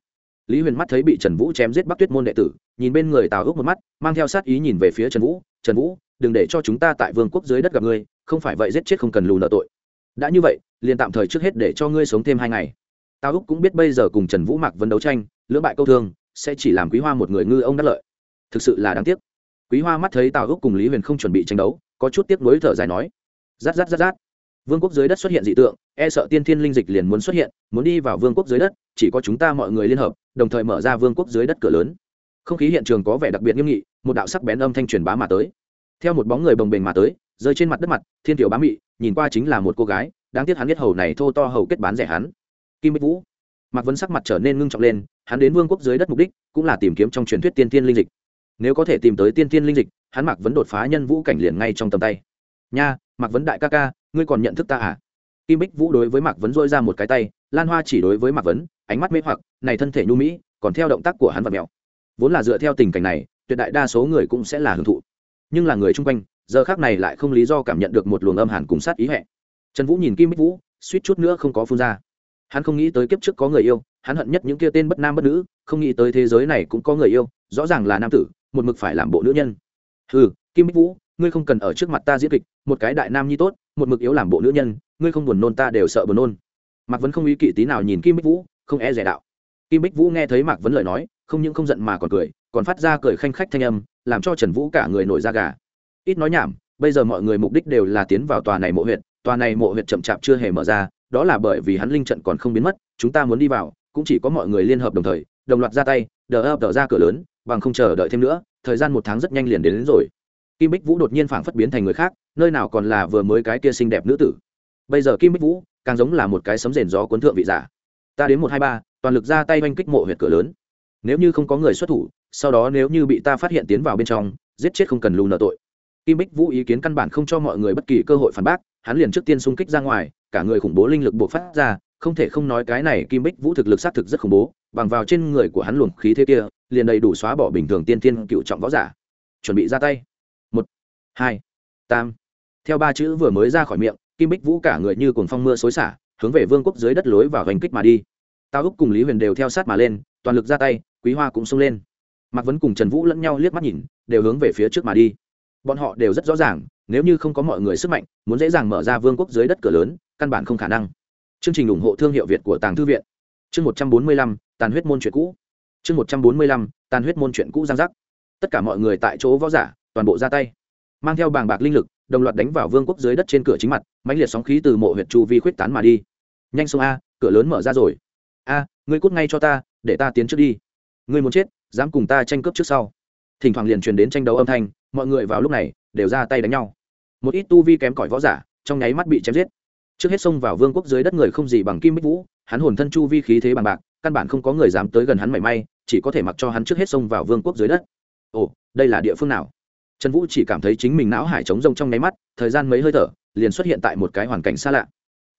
lý huyền mắt thấy bị trần vũ chém giết bắc tuyết môn đệ tử, nhìn bên người tào ước một mắt, mang theo sát ý nhìn về phía trần vũ trần vũ, đừng để cho chúng ta tại vương quốc dưới đất gặp ngươi, không phải vậy giết chết không cần lù nợ tội. Đã như vậy, liền tạm thời trước hết để cho ngươi sống thêm hai ngày. Tào ước cũng biết bây giờ cùng trần vũ mặc vấn đấu tranh, lưỡng bại câu thương, sẽ chỉ làm quý hoa một người ngư ông đắc lợi. Thực sự là đáng tiếc. Quý hoa mắt thấy tào ước cùng lý huyền không chuẩn bị tranh đấu, có chút tiếc nuối thở dài nói, rát rát rát rát. Vương quốc dưới đất xuất hiện dị tượng e sợ tiên thiên linh dịch liền muốn xuất hiện, muốn đi vào vương quốc dưới đất chỉ có chúng ta mọi người liên hợp, đồng thời mở ra vương quốc dưới đất cửa lớn. Không khí hiện trường có vẻ đặc biệt nghiêm nghị, một đạo sắc bén âm thanh truyền bá mà tới. Theo một bóng người bồng bềnh mà tới, rơi trên mặt đất mặt, thiên tiểu bá mị, nhìn qua chính là một cô gái, đáng tiếc hắn biết hầu này thô to hầu kết bán rẻ hắn. Kim bích vũ. Mạc vấn sắc mặt trở nên ngưng trọng lên, hắn đến vương quốc dưới đất mục đích, cũng là tìm kiếm trong truyền thuyết tiên tiên linh dịch. Nếu có thể tìm tới tiên tiên linh dịch, hắn mạc vấn đột phá nhân vũ cảnh liền ngay trong tầm tay. Nha, mạc vấn đại ca ca, ngươi còn nhận thức ta à? Kim bích vũ đối với mạc vấn dôi ra một cái tay, lan hoa chỉ đối với mạc vấn ánh mắt mê hoặc, này thân thể nhu mỹ, còn theo động tác của hắn và mèo vốn là dựa theo tình cảnh này, tuyệt đại đa số người cũng sẽ là hưởng thụ. Nhưng là người chung quanh, giờ khác này lại không lý do cảm nhận được một luồng âm hàn cùng sát ý hẹ. Trần vũ nhìn kim bích vũ, suýt chút nữa không có phun ra. Hắn không nghĩ tới kiếp trước có người yêu, hắn hận nhất những kia tên bất nam bất nữ, không nghĩ tới thế giới này cũng có người yêu, rõ ràng là nam tử, một mực phải làm bộ nữ nhân. Ừ kim bích vũ, ngươi không cần ở trước mặt ta diễn kịch, một cái đại nam nhi tốt, một mực yếu làm bộ nữ nhân, ngươi không buồn nôn ta đều sợ buồn nôn. Mạc vấn không ý kỵ tí nào nhìn kim bích vũ không e rẻ đạo. Kim bích vũ nghe thấy mạc vấn lời nói không những không giận mà còn cười còn phát ra cười khanh khách thanh âm làm cho trần vũ cả người nổi da gà. Ít nói nhảm bây giờ mọi người mục đích đều là tiến vào tòa này mộ huyện tòa này mộ huyện chậm chạp chưa hề mở ra đó là bởi vì hắn linh trận còn không biến mất chúng ta muốn đi vào cũng chỉ có mọi người liên hợp đồng thời đồng loạt ra tay đờ ập đờ ra cửa lớn bằng không chờ đợi thêm nữa thời gian một tháng rất nhanh liền đến, đến rồi. Kim bích vũ đột nhiên phảng phất biến thành người khác nơi nào còn là vừa mới cái kia xinh đẹp nữ tử. Bây giờ kim bích vũ càng giống là một cái sấm rền gió cuốn thượng vị giả ta đến một hai ba, toàn lực ra tay oanh kích mộ huyệt cửa lớn. Nếu như không có người xuất thủ, sau đó nếu như bị ta phát hiện tiến vào bên trong, giết chết không cần lù nợ tội. Kim bích vũ ý kiến căn bản không cho mọi người bất kỳ cơ hội phản bác, hắn liền trước tiên xung kích ra ngoài, cả người khủng bố linh lực buộc phát ra, không thể không nói cái này kim bích vũ thực lực xác thực rất khủng bố, bằng vào trên người của hắn luồng khí thế kia, liền đầy đủ xóa bỏ bình thường tiên tiên cựu trọng võ giả. Chuẩn bị ra tay. Một, hai tam theo ba chữ vừa mới ra khỏi miệng, kim bích vũ cả người như cồn phong mưa xối xả hướng về vương quốc dưới đất lối vào hành kích mà đi. Tao úc cùng lý huyền đều theo sát mà lên, toàn lực ra tay, quý hoa cũng xông lên. Mạc vấn cùng trần vũ lẫn nhau liếc mắt nhìn, đều hướng về phía trước mà đi. Bọn họ đều rất rõ ràng, nếu như không có mọi người sức mạnh, muốn dễ dàng mở ra vương quốc dưới đất cửa lớn, căn bản không khả năng. Chương trình ủng hộ thương hiệu việt của tàng thư viện. Chương một trăm bốn mươi lăm, tàn huyết môn chuyện cũ. Chương một trăm bốn mươi lăm, tàn huyết môn chuyện cũ giang giác tất cả mọi người tại chỗ võ giả, toàn bộ ra tay mang theo bàng bạc linh lực, đồng loạt đánh vào vương quốc dưới đất trên cửa chính mặt, mãnh liệt sóng khí từ mộ huyện chu vi khuyết tán mà đi. Nhanh sông a, cửa lớn mở ra rồi. A, ngươi cút ngay cho ta, để ta tiến trước đi. Ngươi muốn chết, dám cùng ta tranh cướp trước sau. Thỉnh thoảng liền truyền đến tranh đấu âm thanh, mọi người vào lúc này, đều ra tay đánh nhau. Một ít tu vi kém cỏi võ giả, trong nháy mắt bị chém giết. Trước hết xông vào vương quốc dưới đất người không gì bằng kim bích vũ, hắn hồn thân chu vi khí thế bằng bạc, căn bản không có người dám tới gần hắn mảy may, chỉ có thể mặc cho hắn trước hết xông vào vương quốc dưới đất. Ồ, đây là địa phương nào? Trần vũ chỉ cảm thấy chính mình não hải trống rông trong nháy mắt, thời gian mấy hơi thở, liền xuất hiện tại một cái hoàn cảnh xa lạ.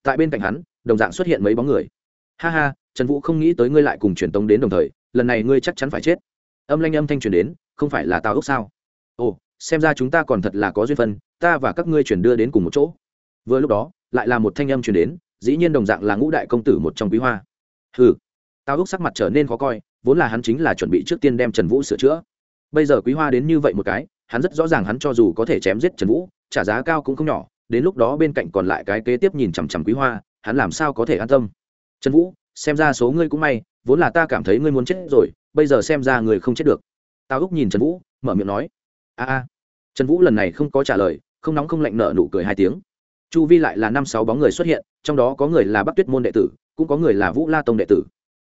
Tại bên cạnh hắn, đồng dạng xuất hiện mấy bóng người. Ha ha, trần vũ không nghĩ tới ngươi lại cùng truyền tống đến đồng thời, lần này ngươi chắc chắn phải chết. Âm lanh âm thanh truyền đến, không phải là tào ốc sao? Ồ, xem ra chúng ta còn thật là có duyên phân ta và các ngươi chuyển đưa đến cùng một chỗ. Vừa lúc đó, lại là một thanh âm truyền đến, dĩ nhiên đồng dạng là ngũ đại công tử một trong quý hoa. Hừ. Tào ốc sắc mặt trở nên khó coi, vốn là hắn chính là chuẩn bị trước tiên đem trần vũ sửa chữa. Bây giờ quý hoa đến như vậy một cái hắn rất rõ ràng hắn cho dù có thể chém giết trần vũ, trả giá cao cũng không nhỏ, đến lúc đó bên cạnh còn lại cái kế tiếp nhìn chằm chằm quý hoa, hắn làm sao có thể an tâm? Trần vũ, xem ra số ngươi cũng may, vốn là ta cảm thấy ngươi muốn chết rồi, bây giờ xem ra người không chết được. Tao úc nhìn trần vũ, mở miệng nói. A a. Trần vũ lần này không có trả lời, không nóng không lạnh nợ nụ cười hai tiếng. Chu vi lại là năm sáu bóng người xuất hiện, trong đó có người là bắc tuyết môn đệ tử, cũng có người là vũ la tông đệ tử.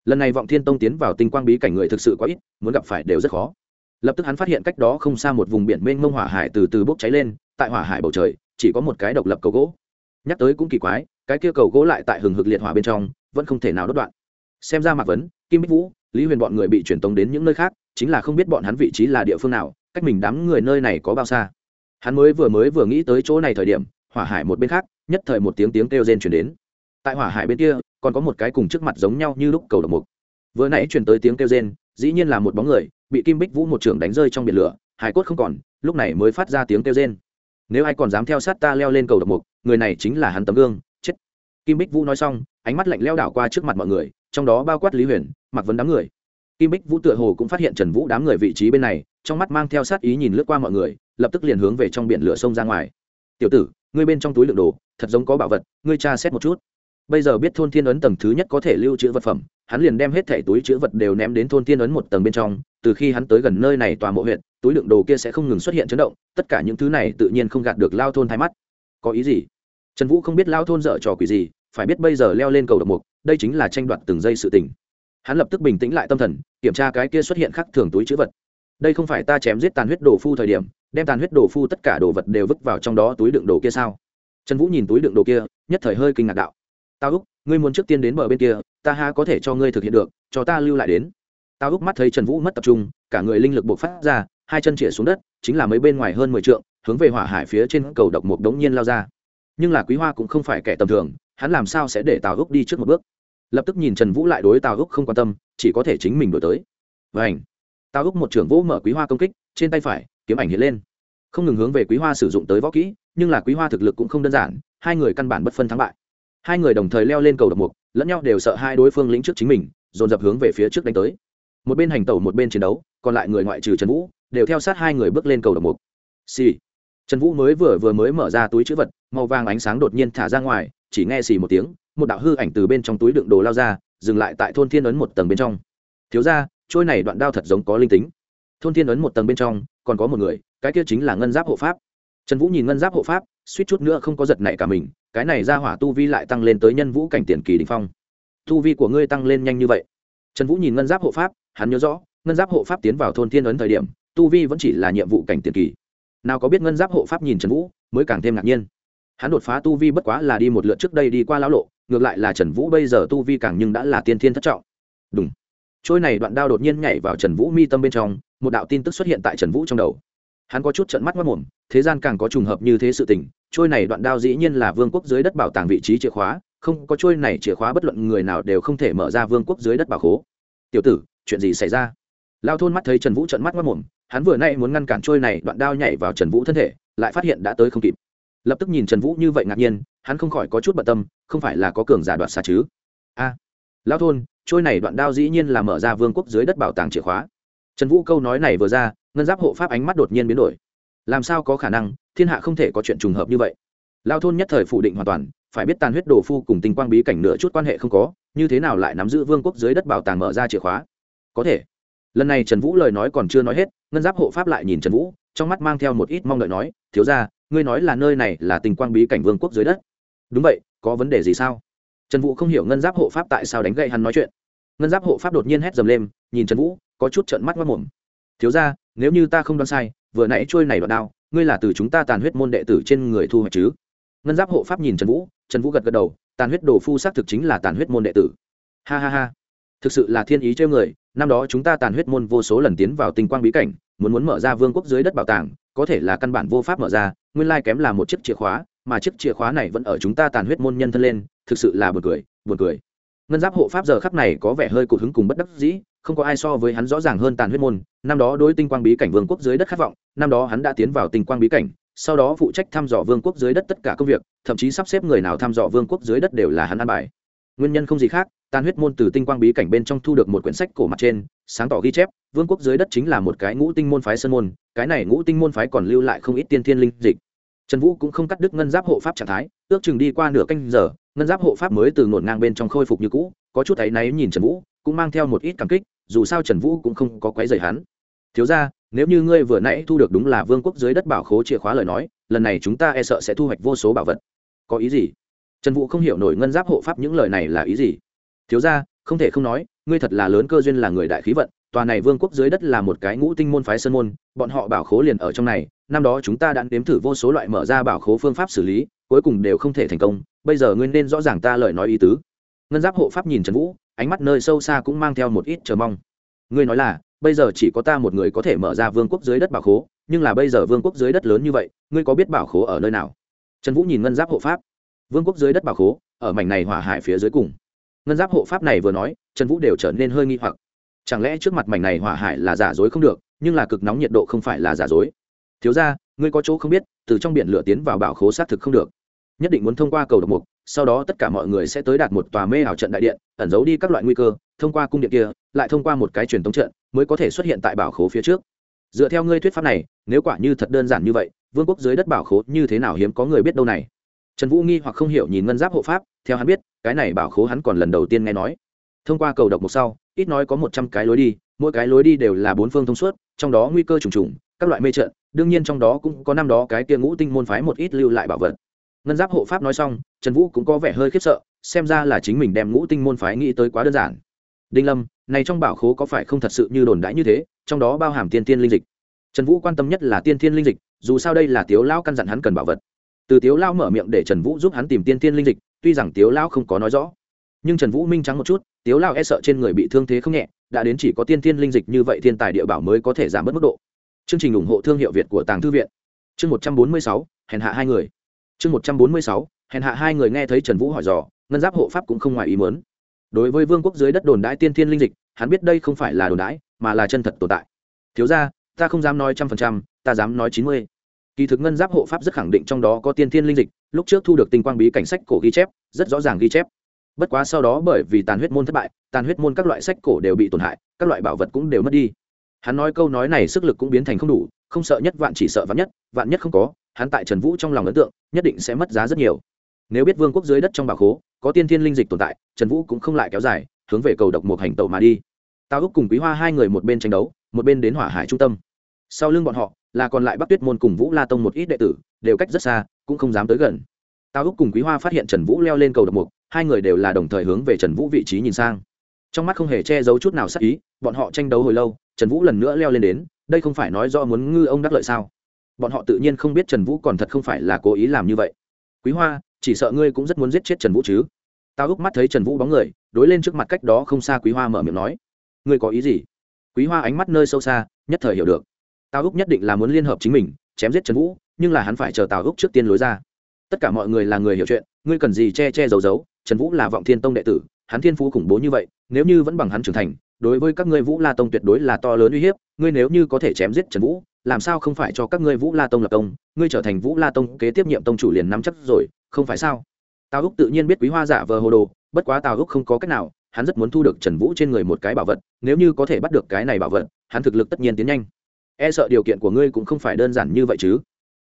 Lần này vọng thiên tông tiến vào tinh quang bí cảnh người thực sự quá ít, muốn gặp phải đều rất khó lập tức hắn phát hiện cách đó không xa một vùng biển mênh mông hỏa hải từ từ bốc cháy lên, tại hỏa hải bầu trời, chỉ có một cái độc lập cầu gỗ. Nhắc tới cũng kỳ quái, cái kia cầu gỗ lại tại hừng hực liệt hỏa bên trong, vẫn không thể nào đốt đoạn. Xem ra mạc vấn, kim bích vũ, lý huyền bọn người bị truyền tống đến những nơi khác, chính là không biết bọn hắn vị trí là địa phương nào, cách mình đám người nơi này có bao xa. Hắn mới vừa mới vừa nghĩ tới chỗ này thời điểm, hỏa hải một bên khác, nhất thời một tiếng tiếng kêu rên chuyển đến. Tại hỏa hải bên kia, còn có một cái cùng trước mặt giống nhau như lúc cầu độc mục. Vừa nãy chuyển tới tiếng kêu rên dĩ nhiên là một bóng người, bị kim bích vũ một trưởng đánh rơi trong biển lửa hải cốt không còn, lúc này mới phát ra tiếng kêu rên. Nếu ai còn dám theo sát ta leo lên cầu độc mục, người này chính là hắn tấm gương, chết. Kim bích vũ nói xong, ánh mắt lạnh leo đảo qua trước mặt mọi người, trong đó bao quát lý huyền mặc vấn đám người. Kim bích vũ tựa hồ cũng phát hiện trần vũ đám người vị trí bên này, trong mắt mang theo sát ý nhìn lướt qua mọi người, lập tức liền hướng về trong biển lửa sông ra ngoài. Tiểu tử, ngươi bên trong túi lượng đồ, thật giống có bảo vật, ngươi tra xét một chút bây giờ biết thôn thiên ấn tầng thứ nhất có thể lưu trữ vật phẩm, hắn liền đem hết thẻ túi chữ vật đều ném đến thôn thiên ấn một tầng bên trong, từ khi hắn tới gần nơi này tòa mộ huyện, túi lượng đồ kia sẽ không ngừng xuất hiện chấn động, tất cả những thứ này tự nhiên không gạt được lao thôn thay mắt. Có ý gì? Trần vũ không biết lao thôn dở trò quỷ gì, phải biết bây giờ leo lên cầu độc mục, đây chính là tranh đoạt từng giây sự tình. Hắn lập tức bình tĩnh lại tâm thần, kiểm tra cái kia xuất hiện khắc thường túi chữ vật. Đây không phải ta chém giết tàn huyết đồ phu thời điểm, đem tàn huyết đồ phu tất cả đồ vật đều vứt vào trong đó túi đựng đồ kia sao? Trần vũ nhìn túi đựng đồ kia, nhất thời hơi kinh ngạc đạo tao úc, ngươi muốn trước tiên đến bờ bên kia, ta ha có thể cho ngươi thực hiện được, cho ta lưu lại đến. Tao úc mắt thấy trần vũ mất tập trung, cả người linh lực buộc phát ra, hai chân chĩa xuống đất, chính là mấy bên ngoài hơn mười trượng, hướng về hỏa hải phía trên cầu độc một đống nhiên lao ra. Nhưng là quý hoa cũng không phải kẻ tầm thường, hắn làm sao sẽ để tào úc đi trước một bước? Lập tức nhìn trần vũ lại đối tào úc không quan tâm, chỉ có thể chính mình đổi tới. Và ảnh tào úc một trưởng vũ mở quý hoa công kích, trên tay phải, kiếm ảnh hiện lên. Không ngừng hướng về quý hoa sử dụng tới võ kỹ, nhưng là quý hoa thực lực cũng không đơn giản, hai người căn bản bất phân thắng bại hai người đồng thời leo lên cầu độc mục, lẫn nhau đều sợ hai đối phương lĩnh trước chính mình, dồn dập hướng về phía trước đánh tới. Một bên hành tẩu một bên chiến đấu, còn lại người ngoại trừ trần vũ, đều theo sát hai người bước lên cầu độc mục. Xì. Trần vũ mới vừa vừa mới mở ra túi chữ vật, màu vàng ánh sáng đột nhiên thả ra ngoài, chỉ nghe xì một tiếng, một đạo hư ảnh từ bên trong túi đựng đồ lao ra, dừng lại tại thôn thiên ấn một tầng bên trong. Thiếu ra trôi này đoạn đao thật giống có linh tính. Thôn thiên ấn một tầng bên trong, còn có một người, cái kia chính là ngân giáp hộ pháp. Trần vũ nhìn ngân giáp hộ pháp suýt chút nữa không có giật nảy cả mình, cái này ra hỏa tu vi lại tăng lên tới nhân vũ cảnh tiền kỳ đình phong. Tu vi của ngươi tăng lên nhanh như vậy. Trần vũ nhìn ngân giáp hộ pháp, hắn nhớ rõ, ngân giáp hộ pháp tiến vào thôn thiên ấn thời điểm, tu vi vẫn chỉ là nhiệm vụ cảnh tiền kỳ. Nào có biết ngân giáp hộ pháp nhìn trần vũ, mới càng thêm ngạc nhiên. Hắn đột phá tu vi bất quá là đi một lượt trước đây đi qua lão lộ, ngược lại là trần vũ bây giờ tu vi càng nhưng đã là tiên thiên thất trọng. Đúng trôi này đoạn đao đột nhiên nhảy vào trần vũ mi tâm bên trong, một đạo tin tức xuất hiện tại trần vũ trong đầu. Hắn có chút trận mắt mất mồm thế gian càng có trùng hợp như thế sự tình trôi này đoạn đao dĩ nhiên là vương quốc dưới đất bảo tàng vị trí chìa khóa không có trôi này chìa khóa bất luận người nào đều không thể mở ra vương quốc dưới đất bảo khố. Tiểu tử chuyện gì xảy ra? Lao thôn mắt thấy trần vũ trận mắt mất mồm hắn vừa nay muốn ngăn cản trôi này đoạn đao nhảy vào trần vũ thân thể lại phát hiện đã tới không kịp. Lập tức nhìn trần vũ như vậy ngạc nhiên hắn không khỏi có chút bận tâm không phải là có cường giả đoạt xa chứ? A à, lao thôn trôi này đoạn đao dĩ nhiên là mở ra vương quốc dưới đất bảo tàng chìa khóa. Trần vũ câu nói này vừa ra ngân giáp hộ pháp ánh mắt đột nhiên biến đổi làm sao có khả năng thiên hạ không thể có chuyện trùng hợp như vậy? Lao thôn nhất thời phủ định hoàn toàn, phải biết tàn huyết đồ phu cùng tinh quang bí cảnh nửa chút quan hệ không có, như thế nào lại nắm giữ vương quốc dưới đất bảo tàng mở ra chìa khóa? Có thể. Lần này trần vũ lời nói còn chưa nói hết, ngân giáp hộ pháp lại nhìn trần vũ, trong mắt mang theo một ít mong đợi nói, thiếu ra ngươi nói là nơi này là tinh quang bí cảnh vương quốc dưới đất? Đúng vậy, có vấn đề gì sao? Trần vũ không hiểu ngân giáp hộ pháp tại sao đánh gậy hắn nói chuyện. Ngân giáp hộ pháp đột nhiên hét dầm lên, nhìn trần vũ, có chút trận mắt mất mồm. Thiếu ra nếu như ta không đoán sai, vừa nãy trôi này đoạn đao, ngươi là từ chúng ta tàn huyết môn đệ tử trên người thu hoạch chứ? Ngân giáp hộ pháp nhìn trần vũ trần vũ gật gật đầu, tàn huyết đồ phu xác thực chính là tàn huyết môn đệ tử. Ha ha ha. Thực sự là thiên ý trêu người, năm đó chúng ta tàn huyết môn vô số lần tiến vào tinh quang bí cảnh, muốn muốn mở ra vương quốc dưới đất bảo tàng, có thể là căn bản vô pháp mở ra, nguyên lai kém là một chiếc chìa khóa, mà chiếc chìa khóa này vẫn ở chúng ta tàn huyết môn nhân thân lên, thực sự là buồn cười buồn cười. Ngân giáp hộ pháp giờ khắc này có vẻ hơi cụt hứng cùng bất đắc dĩ không có ai so với hắn rõ ràng hơn tàn huyết môn, năm đó đối tinh quang bí cảnh vương quốc dưới đất khát vọng, năm đó hắn đã tiến vào tinh quang bí cảnh, sau đó phụ trách thăm dò vương quốc dưới đất tất cả công việc, thậm chí sắp xếp người nào thăm dò vương quốc dưới đất đều là hắn ăn bài. Nguyên nhân không gì khác, tàn huyết môn từ tinh quang bí cảnh bên trong thu được một quyển sách cổ mặt trên, sáng tỏ ghi chép, vương quốc dưới đất chính là một cái ngũ tinh môn phái sơn môn, cái này ngũ tinh môn phái còn lưu lại không ít tiên thiên linh dịch. Trần vũ cũng không cắt đứt ngân giáp hộ pháp trạng thái, ước chừng đi qua nửa canh giờ, ngân giáp hộ pháp mới từ ngổn ngang bên trong khôi phục như cũ, có chút áy náy nhìn trần vũ, cũng mang theo một ít cảm kích dù sao trần vũ cũng không có quấy rầy hắn. Thiếu ra nếu như ngươi vừa nãy thu được đúng là vương quốc dưới đất bảo khố chìa khóa lời nói, lần này chúng ta e sợ sẽ thu hoạch vô số bảo vật. Có ý gì? Trần vũ không hiểu nổi ngân giáp hộ pháp những lời này là ý gì. Thiếu ra không thể không nói, ngươi thật là lớn cơ duyên là người đại khí vận, tòa này vương quốc dưới đất là một cái ngũ tinh môn phái sơn môn, bọn họ bảo khố liền ở trong này, năm đó chúng ta đã nếm thử vô số loại mở ra bảo khố phương pháp xử lý, cuối cùng đều không thể thành công, bây giờ ngươi nên rõ ràng ta lời nói ý tứ. Ngân giáp hộ pháp nhìn trần vũ ánh mắt nơi sâu xa cũng mang theo một ít chờ mong. Ngươi nói là, bây giờ chỉ có ta một người có thể mở ra vương quốc dưới đất bảo khố, nhưng là bây giờ vương quốc dưới đất lớn như vậy, ngươi có biết bảo khố ở nơi nào? Trần vũ nhìn ngân giáp hộ pháp. Vương quốc dưới đất bảo khố, ở mảnh này hỏa hải phía dưới cùng. Ngân giáp hộ pháp này vừa nói, trần vũ đều trở nên hơi nghi hoặc. Chẳng lẽ trước mặt mảnh này hỏa hải là giả dối không được, nhưng là cực nóng nhiệt độ không phải là giả dối? Thiếu ra ngươi có chỗ không biết, từ trong biển lửa tiến vào bảo khố xác thực không được. Nhất định muốn thông qua cầu độc mục sau đó tất cả mọi người sẽ tới đạt một tòa mê ảo trận đại điện, ẩn giấu đi các loại nguy cơ, thông qua cung điện kia, lại thông qua một cái truyền thống trận, mới có thể xuất hiện tại bảo khố phía trước. Dựa theo ngươi thuyết pháp này, nếu quả như thật đơn giản như vậy, vương quốc dưới đất bảo khố như thế nào hiếm có người biết đâu này? Trần vũ nghi hoặc không hiểu nhìn ngân giáp hộ pháp, theo hắn biết, cái này bảo khố hắn còn lần đầu tiên nghe nói. Thông qua cầu độc mục sau, ít nói có một trăm cái lối đi, mỗi cái lối đi đều là bốn phương thông suốt, trong đó nguy cơ trùng trùng, các loại mê trận, đương nhiên trong đó cũng có năm đó cái kia ngũ tinh môn phái một ít lưu lại bảo vật ngân giáp hộ pháp nói xong, trần vũ cũng có vẻ hơi khiếp sợ, xem ra là chính mình đem ngũ tinh môn phái nghĩ tới quá đơn giản. Đinh lâm, này trong bảo khố có phải không thật sự như đồn đãi như thế, trong đó bao hàm tiên tiên linh dịch. Trần vũ quan tâm nhất là tiên tiên linh dịch, dù sao đây là tiếu lao căn dặn hắn cần bảo vật. Từ tiếu lao mở miệng để trần vũ giúp hắn tìm tiên tiên linh dịch, tuy rằng tiếu lao không có nói rõ. Nhưng trần vũ minh trắng một chút, tiếu lao e sợ trên người bị thương thế không nhẹ, đã đến chỉ có tiên tiên linh dịch như vậy thiên tài địa bảo mới có thể giảm bớt mức độ. Chương trình ủng hộ thương hiệu việt của tàng thư viện. Chương một trăm bốn mươi sáu, hèn hạ hai người chương một trăm bốn mươi sáu, hèn hạ hai người nghe thấy trần vũ hỏi dò, ngân giáp hộ pháp cũng không ngoài ý mớn đối với vương quốc dưới đất đồn đãi tiên thiên linh dịch, hắn biết đây không phải là đồn đãi, mà là chân thật tồn tại. Thiếu ra ta không dám nói trăm phần trăm, ta dám nói chín mươi. Kỳ thực ngân giáp hộ pháp rất khẳng định trong đó có tiên thiên linh dịch, lúc trước thu được tinh quang bí cảnh sách cổ ghi chép, rất rõ ràng ghi chép. Bất quá sau đó bởi vì tàn huyết môn thất bại, tàn huyết môn các loại sách cổ đều bị tổn hại, các loại bảo vật cũng đều mất đi. Hắn nói câu nói này sức lực cũng biến thành không đủ, không sợ nhất vạn chỉ sợ vạn nhất vạn nhất không có hắn tại trần vũ trong lòng ấn tượng, nhất định sẽ mất giá rất nhiều. Nếu biết vương quốc dưới đất trong bảo khố, có tiên thiên linh dịch tồn tại, trần vũ cũng không lại kéo dài, hướng về cầu độc một hành tàu mà đi. Tao úc cùng quý hoa hai người một bên tranh đấu, một bên đến hỏa hải trung tâm. Sau lưng bọn họ, là còn lại bắc tuyết môn cùng vũ la tông một ít đệ tử, đều cách rất xa, cũng không dám tới gần. Tao úc cùng quý hoa phát hiện trần vũ leo lên cầu độc mục hai người đều là đồng thời hướng về trần vũ vị trí nhìn sang. Trong mắt không hề che giấu chút nào sắc ý, bọn họ tranh đấu hồi lâu, trần vũ lần nữa leo lên đến, đây không phải nói do muốn ngư ông đắc lợi sao? Bọn họ tự nhiên không biết trần vũ còn thật không phải là cố ý làm như vậy. Quý hoa, chỉ sợ ngươi cũng rất muốn giết chết trần vũ chứ? Tao úc mắt thấy trần vũ bóng người, đối lên trước mặt cách đó không xa quý hoa mở miệng nói. Ngươi có ý gì? Quý hoa ánh mắt nơi sâu xa, nhất thời hiểu được. Tao úc nhất định là muốn liên hợp chính mình, chém giết trần vũ, nhưng là hắn phải chờ tào úc trước tiên lối ra. Tất cả mọi người là người hiểu chuyện, ngươi cần gì che che giấu giấu, trần vũ là vọng thiên tông đệ tử, hắn thiên phú khủng bố như vậy, nếu như vẫn bằng hắn trưởng thành, đối với các ngươi vũ la tông tuyệt đối là to lớn uy hiếp, ngươi nếu như có thể chém giết trần vũ làm sao không phải cho các ngươi vũ la tông lập công, ngươi trở thành vũ la tông kế tiếp nhiệm tông chủ liền nắm chắc rồi, không phải sao? Tào úc tự nhiên biết quý hoa giả vờ hồ đồ, bất quá tào úc không có cách nào, hắn rất muốn thu được trần vũ trên người một cái bảo vật, nếu như có thể bắt được cái này bảo vật, hắn thực lực tất nhiên tiến nhanh. E sợ điều kiện của ngươi cũng không phải đơn giản như vậy chứ.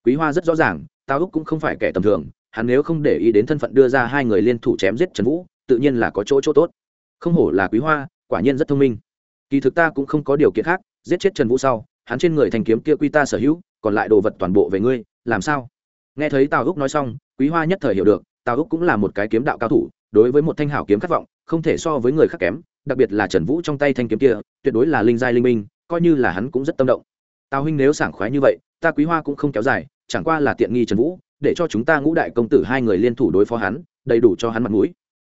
Quý hoa rất rõ ràng, tào úc cũng không phải kẻ tầm thường, hắn nếu không để ý đến thân phận đưa ra hai người liên thủ chém giết trần vũ, tự nhiên là có chỗ chỗ tốt. Không hổ là quý hoa, quả nhiên rất thông minh. Kỳ thực ta cũng không có điều kiện khác, giết chết trần vũ sau hắn trên người thành kiếm kia quy ta sở hữu còn lại đồ vật toàn bộ về ngươi làm sao? Nghe thấy tào úc nói xong quý hoa nhất thời hiểu được tào úc cũng là một cái kiếm đạo cao thủ đối với một thanh hảo kiếm khát vọng không thể so với người khác kém đặc biệt là trần vũ trong tay thanh kiếm kia tuyệt đối là linh giai linh minh coi như là hắn cũng rất tâm động. Tào huynh nếu sảng khoái như vậy ta quý hoa cũng không kéo dài chẳng qua là tiện nghi trần vũ để cho chúng ta ngũ đại công tử hai người liên thủ đối phó hắn đầy đủ cho hắn mặt mũi.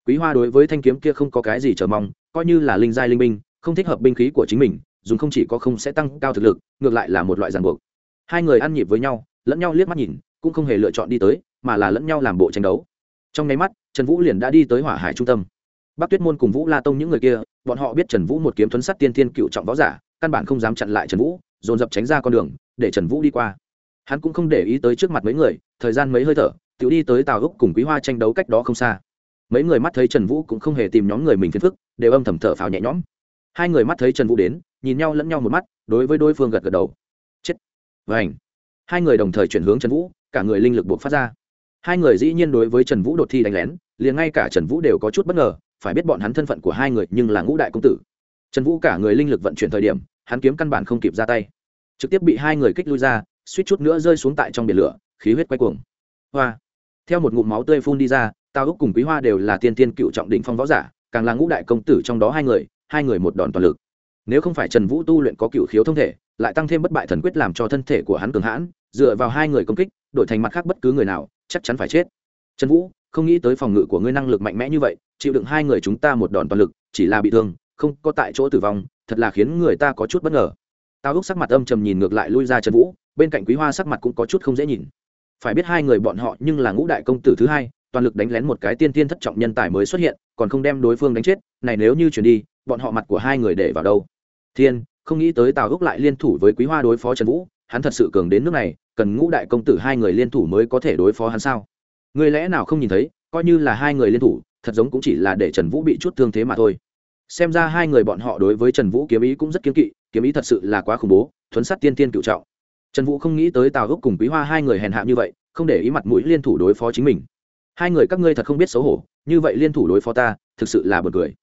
Quý hoa đối với thanh kiếm kia không có cái gì chờ mong coi như là linh giai linh minh, không thích hợp binh khí của chính mình dùng không chỉ có không sẽ tăng cao thực lực, ngược lại là một loại ràng buộc. Hai người ăn nhịp với nhau, lẫn nhau liếc mắt nhìn, cũng không hề lựa chọn đi tới, mà là lẫn nhau làm bộ tranh đấu. Trong nháy mắt, trần vũ liền đã đi tới hỏa hải trung tâm. Bắc tuyết môn cùng vũ la tông những người kia, bọn họ biết trần vũ một kiếm thuấn sắt tiên thiên cựu trọng võ giả, căn bản không dám chặn lại trần vũ, dồn dập tránh ra con đường, để trần vũ đi qua. Hắn cũng không để ý tới trước mặt mấy người, thời gian mấy hơi thở tự đi tới tào úc cùng quý hoa tranh đấu cách đó không xa. Mấy người mắt thấy trần vũ cũng không hề tìm nhóm người mình phiền phức, đều âm thầm thở phào nhẹ nhõm hai người mắt thấy trần vũ đến, nhìn nhau lẫn nhau một mắt, đối với đối phương gật gật đầu. Chết. Vảnh hai người đồng thời chuyển hướng trần vũ, cả người linh lực buộc phát ra. Hai người dĩ nhiên đối với trần vũ đột thi đánh lén, liền ngay cả trần vũ đều có chút bất ngờ, phải biết bọn hắn thân phận của hai người nhưng là ngũ đại công tử. Trần vũ cả người linh lực vận chuyển thời điểm, hắn kiếm căn bản không kịp ra tay. Trực tiếp bị hai người kích lui ra, suýt chút nữa rơi xuống tại trong biển lửa, khí huyết quay cuồng. Hoa. Theo một ngụm máu tươi phun đi ra tao úc cùng quý hoa đều là tiên tiên cựu trọng đỉnh phong võ giả, càng là ngũ đại công tử trong đó hai người hai người một đòn toàn lực. Nếu không phải trần vũ tu luyện có cựu khiếu thông thể, lại tăng thêm bất bại thần quyết làm cho thân thể của hắn cường hãn, dựa vào hai người công kích, đổi thành mặt khác bất cứ người nào, chắc chắn phải chết. Trần vũ, không nghĩ tới phòng ngự của ngươi năng lực mạnh mẽ như vậy, chịu đựng hai người chúng ta một đòn toàn lực, chỉ là bị thương, không có tại chỗ tử vong, thật là khiến người ta có chút bất ngờ. Tao úc sắc mặt âm trầm nhìn ngược lại lui ra trần vũ, bên cạnh quý hoa sắc mặt cũng có chút không dễ nhìn. Phải biết hai người bọn họ nhưng là ngũ đại công tử thứ hai toàn lực đánh lén một cái tiên tiên thất trọng nhân tài mới xuất hiện, còn không đem đối phương đánh chết, này nếu như chuyển đi, bọn họ mặt của hai người để vào đâu? Thiên, không nghĩ tới tào úc lại liên thủ với quý hoa đối phó trần vũ, hắn thật sự cường đến nước này, cần ngũ đại công tử hai người liên thủ mới có thể đối phó hắn sao? Người lẽ nào không nhìn thấy, coi như là hai người liên thủ, thật giống cũng chỉ là để trần vũ bị chút thương thế mà thôi. Xem ra hai người bọn họ đối với trần vũ kiếm ý cũng rất kiếm kỵ, kiếm ý thật sự là quá khủng bố, thuấn sát tiên tiên cựu trọng. Trần vũ không nghĩ tới tào úc cùng quý hoa hai người hèn hạ như vậy, không để ý mặt mũi liên thủ đối phó chính mình hai người các ngươi thật không biết xấu hổ, như vậy liên thủ đối phó ta, thực sự là buồn cười.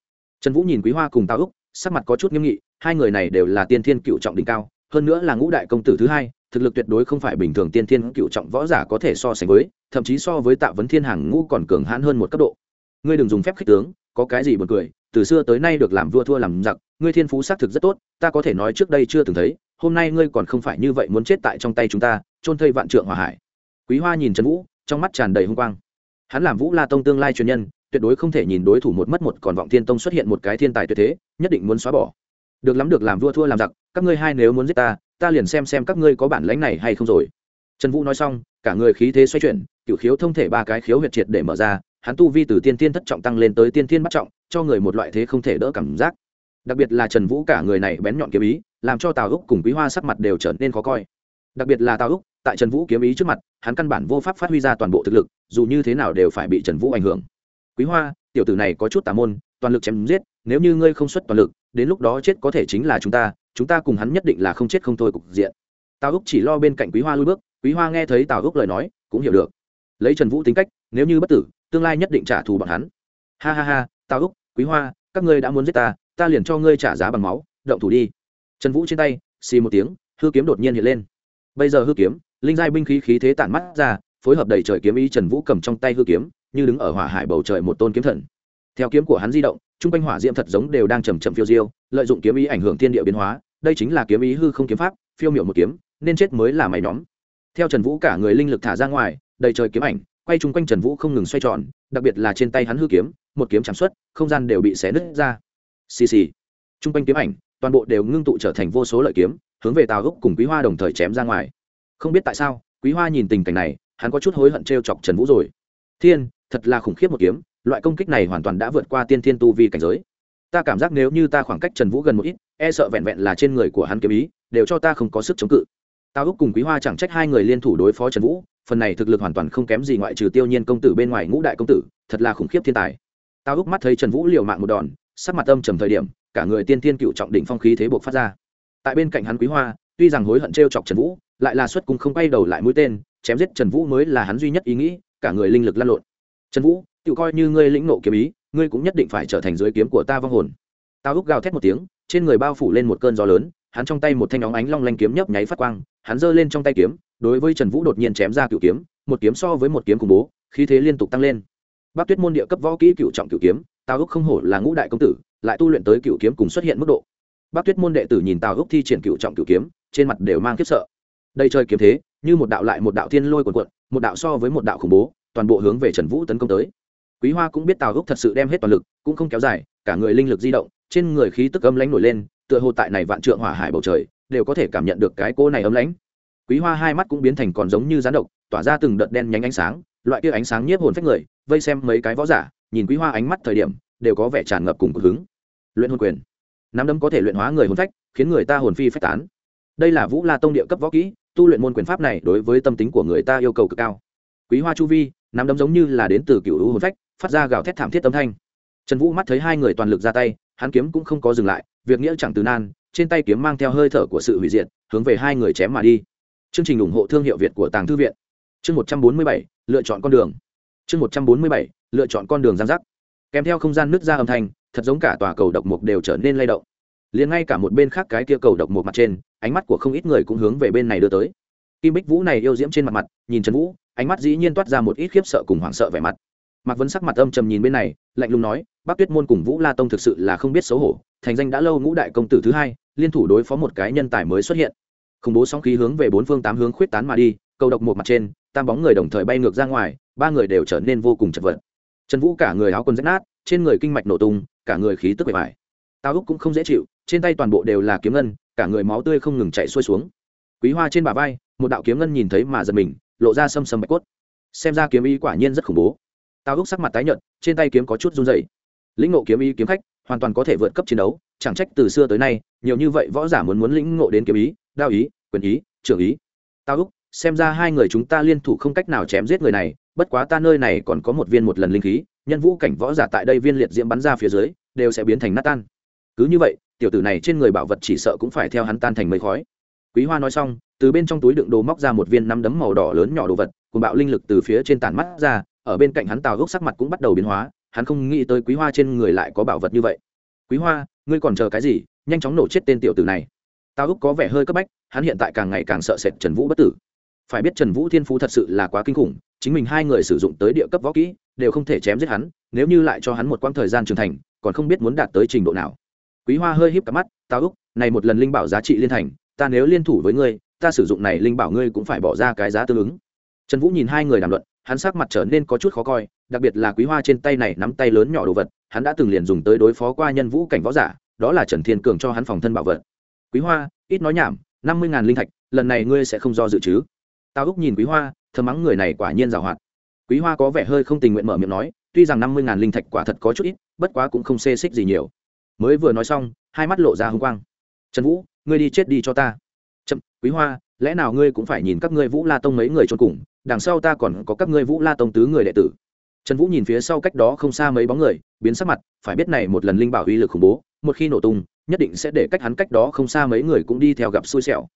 Trần vũ nhìn quý hoa cùng tào úc, sắc mặt có chút nghiêm nghị, hai người này đều là tiên thiên cựu trọng đỉnh cao, hơn nữa là ngũ đại công tử thứ hai, thực lực tuyệt đối không phải bình thường tiên thiên cựu trọng võ giả có thể so sánh với, thậm chí so với tạ vấn thiên hàng ngũ còn cường hãn hơn một cấp độ. Ngươi đừng dùng phép khích tướng, có cái gì buồn cười, từ xưa tới nay được làm vua thua làm giặc, ngươi thiên phú xác thực rất tốt, ta có thể nói trước đây chưa từng thấy, hôm nay ngươi còn không phải như vậy muốn chết tại trong tay chúng ta trôn thây vạn trượng hòa hải. Quý hoa nhìn trần vũ, trong mắt tràn đầy hung quang hắn làm vũ la tông tương lai truyền nhân, tuyệt đối không thể nhìn đối thủ một mất một, còn vọng thiên tông xuất hiện một cái thiên tài tuyệt thế, nhất định muốn xóa bỏ. Được lắm được làm vua thua làm giặc, các ngươi hai nếu muốn giết ta ta liền xem xem các ngươi có bản lãnh này hay không rồi. Trần vũ nói xong, cả người khí thế xoay chuyển cựu khiếu thông thể ba cái khiếu huyệt triệt để mở ra, hắn tu vi từ tiên tiên thất trọng tăng lên tới tiên tiên bắt trọng, cho người một loại thế không thể đỡ cảm giác. Đặc biệt là trần vũ cả người này bén nhọn kiếm ý, làm cho tào úc cùng quý hoa sắc mặt đều trở nên khó coi. Đặc biệt là tào úc tại trần vũ kiếm ý trước mặt, hắn căn bản vô pháp phát huy ra toàn bộ thực lực, dù như thế nào đều phải bị trần vũ ảnh hưởng. Quý hoa, tiểu tử này có chút tà môn, toàn lực chém giết, nếu như ngươi không xuất toàn lực, đến lúc đó chết có thể chính là chúng ta chúng ta cùng hắn nhất định là không chết không thôi cục diện. Tào úc chỉ lo bên cạnh quý hoa lui bước, quý hoa nghe thấy tào úc lời nói, cũng hiểu được. Lấy trần vũ tính cách, nếu như bất tử, tương lai nhất định trả thù bọn hắn. Ha ha ha, tào úc, quý hoa, các ngươi đã muốn giết ta ta liền cho ngươi trả giá bằng máu, động thủ đi. Trần vũ trên tay, xì một tiếng, hư kiếm đột nhiên hiện lên. Bây giờ hư kiếm linh giai binh khí khí thế tản mắt ra, phối hợp đầy trời kiếm ý trần vũ cầm trong tay hư kiếm, như đứng ở hỏa hải bầu trời một tôn kiếm thần. Theo kiếm của hắn di động t r u n g quanh hỏa diễm thật giống đều đang chầm chậm phiêu diêu, lợi dụng kiếm ý ảnh hưởng thiên địa biến hóa, đây chính là kiếm ý hư không kiếm pháp, phiêu miệu một kiếm, nên chết mới là mày nhóm theo trần vũ cả người linh lực thả ra ngoài, đầy trời kiếm ảnh, quay chung quanh trần vũ không ngừng xoay tròn, đặc biệt là trên tay hắn hư kiếm, một kiếm chạm xuất, không gian đều bị xé nứt ra. Xì xì. Trung quanh kiếm ảnh, toàn bộ đều ngưng tụ trở thành vô số lợi kiếm, hướng về tào gốc cùng quý hoa đồng thời chém ra ngoài không biết tại sao, quý hoa nhìn tình cảnh này, hắn có chút hối hận t chọc trần vũ rồi. Thiên, thật là khủng khiếp một kiếm, loại công kích này hoàn toàn đã vượt qua tiên thiên tu vi cảnh giới. Ta cảm giác nếu như ta khoảng cách trần vũ gần một ít e sợ vẹn vẹn là trên người của hắn kiếm ý, đều cho ta không có sức chống cự. Tao úc cùng quý hoa chẳng trách hai người liên thủ đối phó trần vũ, phần này thực lực hoàn toàn không kém gì ngoại trừ tiêu nhiên công tử bên ngoài ngũ đại công tử, thật là khủng khiếp thiên tài. Tao úc mắt thấy trần vũ liều mạng một đòn, sắc mặt âm trầm thời điểm, cả người tiên tiên cựu trọng đỉnh phong khí thế buộc phát ra. Tại bên cạnh hắn quý hoa, tuy rằng hối hận t chọc trần vũ lại là xuất cung không quay đầu lại mũi tên, chém giết trần vũ mới là hắn duy nhất ý nghĩ, cả người linh lực lan lộn. Trần vũ, tự coi như ngươi lĩnh nộ kiếm ý, ngươi cũng nhất định phải trở thành dưới kiếm của ta vong hồn. Tao úc gào thét một tiếng, trên người bao phủ lên một cơn gió lớn, hắn trong tay một thanh óng ánh long lanh kiếm nhấp nháy phát quang, hắn giơ lên trong tay kiếm, đối với trần vũ đột nhiên chém ra cựu kiếm, một kiếm so với một kiếm khủng bố, khí thế liên tục tăng lên. Bác tuyết môn địa cấp võ kỹ cựu trọng cựu kiếm, tào úc không hổ là ngũ đại công tử, lại tu luyện tới cựu kiếm cùng xuất hiện mức độ. Bác tuyết môn đệ tử nhìn tào úc thi triển cựu trọng cựu kiếm, trên mặt đều mang khiếp sợ đây chơi kiếm thế như một đạo lại một đạo thiên lôi cuồn cuộn, một đạo so với một đạo khủng bố toàn bộ hướng về trần vũ tấn công tới. Quý hoa cũng biết tào Húc thật sự đem hết toàn lực cũng không kéo dài cả người linh lực di động trên người khí tức âm lãnh nổi lên tựa hồ tại này vạn trượng hỏa hải bầu trời đều có thể cảm nhận được cái cô này ấm lãnh. Quý hoa hai mắt cũng biến thành còn giống như rán độc tỏa ra từng đợt đen nhánh ánh sáng loại kia ánh sáng nhiếp hồn phách người vây xem mấy cái võ giả nhìn quý hoa ánh mắt thời điểm đều có vẻ tràn ngập cùng cực hứng. Luyện hồn quyền. Nắm đấm có thể luyện hóa người hồn phách khiến người ta hồn phi phách tán. Đây là vũ la tông địa cấp võ kỹ tu luyện môn quyền pháp này đối với tâm tính của người ta yêu cầu cực cao. Quý hoa chu vi, nắm đấm giống như là đến từ cựu hồn phách, phát ra gào thét thảm thiết âm thanh. Trần vũ mắt thấy hai người toàn lực ra tay, hắn kiếm cũng không có dừng lại, việc nghĩa chẳng từ nan, trên tay kiếm mang theo hơi thở của sự hủy diệt, hướng về hai người chém mà đi. Chương trình ủng hộ thương hiệu việt của tàng thư viện. Chương một trăm bốn mươi bảy, lựa chọn con đường. Chương một trăm bốn mươi bảy, lựa chọn con đường giang giác. Kèm theo không gian nứt ra âm thanh, thật giống cả tòa cầu độc mục đều trở nên lay động. Liền ngay cả một bên khác cái kia cầu độc mục mặt trên ánh mắt của không ít người cũng hướng về bên này đưa tới. Kim bích vũ này yêu diễm trên mặt mặt, nhìn trần vũ, ánh mắt dĩ nhiên toát ra một ít khiếp sợ cùng hoảng sợ vẻ mặt. Mạc vấn sắc mặt âm trầm nhìn bên này, lạnh lùng nói bác tuyết môn cùng vũ la tông thực sự là không biết xấu hổ, thành danh đã lâu ngũ đại công tử thứ hai, liên thủ đối phó một cái nhân tài mới xuất hiện. Khủng bố sóng khí hướng về bốn phương tám hướng khuyết tán mà đi cầu độc một mặt trên, tam bóng người đồng thời bay ngược ra ngoài, ba người đều trở nên vô cùng chật vật. Trần vũ cả người áo quần rách nát, trên người kinh mạch nổ tung, cả người khí tức bề bài tao úc cũng không dễ chịu, trên tay toàn bộ đều là kiếm ngân cả người máu tươi không ngừng chạy xuôi xuống. Quý hoa trên bả vai, một đạo kiếm ngân nhìn thấy mà giật mình, lộ ra xâm xâm bạch cốt. Xem ra kiếm ý quả nhiên rất khủng bố. Tao úc sắc mặt tái nhợt, trên tay kiếm có chút run dày lĩnh ngộ kiếm ý kiếm khách, hoàn toàn có thể vượt cấp chiến đấu, chẳng trách từ xưa tới nay, nhiều như vậy võ giả muốn muốn lĩnh ngộ đến kiếm ý, đao ý, quyền ý, trưởng ý. Tao úc, xem ra hai người chúng ta liên thủ không cách nào chém giết người này, bất quá ta nơi này còn có một viên một lần linh khí, nhân vũ cảnh võ giả tại đây viên liệt diễm bắn ra phía dưới, đều sẽ biến thành nát tan. Cứ như vậy tiểu tử này trên người bảo vật chỉ sợ cũng phải theo hắn tan thành mây khói. Quý hoa nói xong, từ bên trong túi đựng đồ móc ra một viên nắm đấm màu đỏ lớn nhỏ đồ vật, cùng bạo linh lực từ phía trên tàn mắt ra, ở bên cạnh hắn tào gốc sắc mặt cũng bắt đầu biến hóa, hắn không nghĩ tới quý hoa trên người lại có bảo vật như vậy. Quý hoa, ngươi còn chờ cái gì? Nhanh chóng nổ chết tên tiểu tử này. Tào gốc có vẻ hơi cấp bách, hắn hiện tại càng ngày càng sợ sệt trần vũ bất tử. Phải biết trần vũ thiên phú thật sự là quá kinh khủng, chính mình hai người sử dụng tới địa cấp võ kỹ, đều không thể chém giết hắn, nếu như lại cho hắn một quãng thời gian trưởng thành, còn không biết muốn đạt tới trình độ nào quý hoa hơi híp cả mắt tao úc, này một lần linh bảo giá trị liên thành, ta nếu liên thủ với ngươi, ta sử dụng này linh bảo ngươi cũng phải bỏ ra cái giá tương ứng. Trần vũ nhìn hai người đàm luận, hắn sắc mặt trở nên có chút khó coi, đặc biệt là quý hoa trên tay này nắm tay lớn nhỏ đồ vật, hắn đã từng liền dùng tới đối phó qua nhân vũ cảnh võ giả, đó là trần thiên cường cho hắn phòng thân bảo vật. Quý hoa, ít nói nhảm, năm mươi ngàn linh thạch, lần này ngươi sẽ không do dự chứ? Tao úc nhìn quý hoa thơ mắng người này quả nhiên giàu hoạt. Quý hoa có vẻ hơi không tình nguyện mở miệng nói, tuy rằng năm mươi ngàn linh thạch quả thật có chút ít, bất quá cũng không xê xích gì nhiều mới vừa nói xong, hai mắt lộ ra hưng quang. Trần vũ, ngươi đi chết đi cho ta. Chậm, quý hoa, lẽ nào ngươi cũng phải nhìn các ngươi vũ la tông mấy người trốn cùng, đằng sau ta còn có các ngươi vũ la tông tứ người đệ tử. Trần vũ nhìn phía sau cách đó không xa mấy bóng người, biến sắc mặt, phải biết này một lần linh bảo uy lực khủng bố, một khi nổ tung, nhất định sẽ để cách hắn cách đó không xa mấy người cũng đi theo gặp xui xẻo.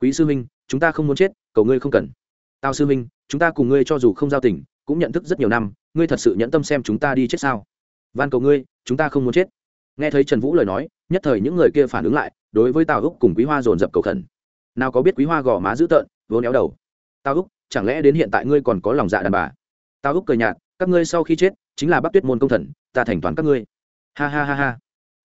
Quý sư minh chúng ta không muốn chết, cầu ngươi không cần. Tao sư minh chúng ta cùng ngươi cho dù không giao tình, cũng nhận thức rất nhiều năm, ngươi thật sự nhẫn tâm xem chúng ta đi chết sao? Van cầu ngươi, chúng ta không muốn chết nghe thấy trần vũ lời nói, nhất thời những người kia phản ứng lại, đối với tào úc cùng quý hoa dồn dập cầu khẩn. Nào có biết quý hoa gò má dữ tợn vốn éo đầu. Tào úc, chẳng lẽ đến hiện tại ngươi còn có lòng dạ đàn bà? Tào úc cười nhạt, các ngươi sau khi chết, chính là bắc tuyết môn công thần, ta thành toán các ngươi. Ha ha ha ha.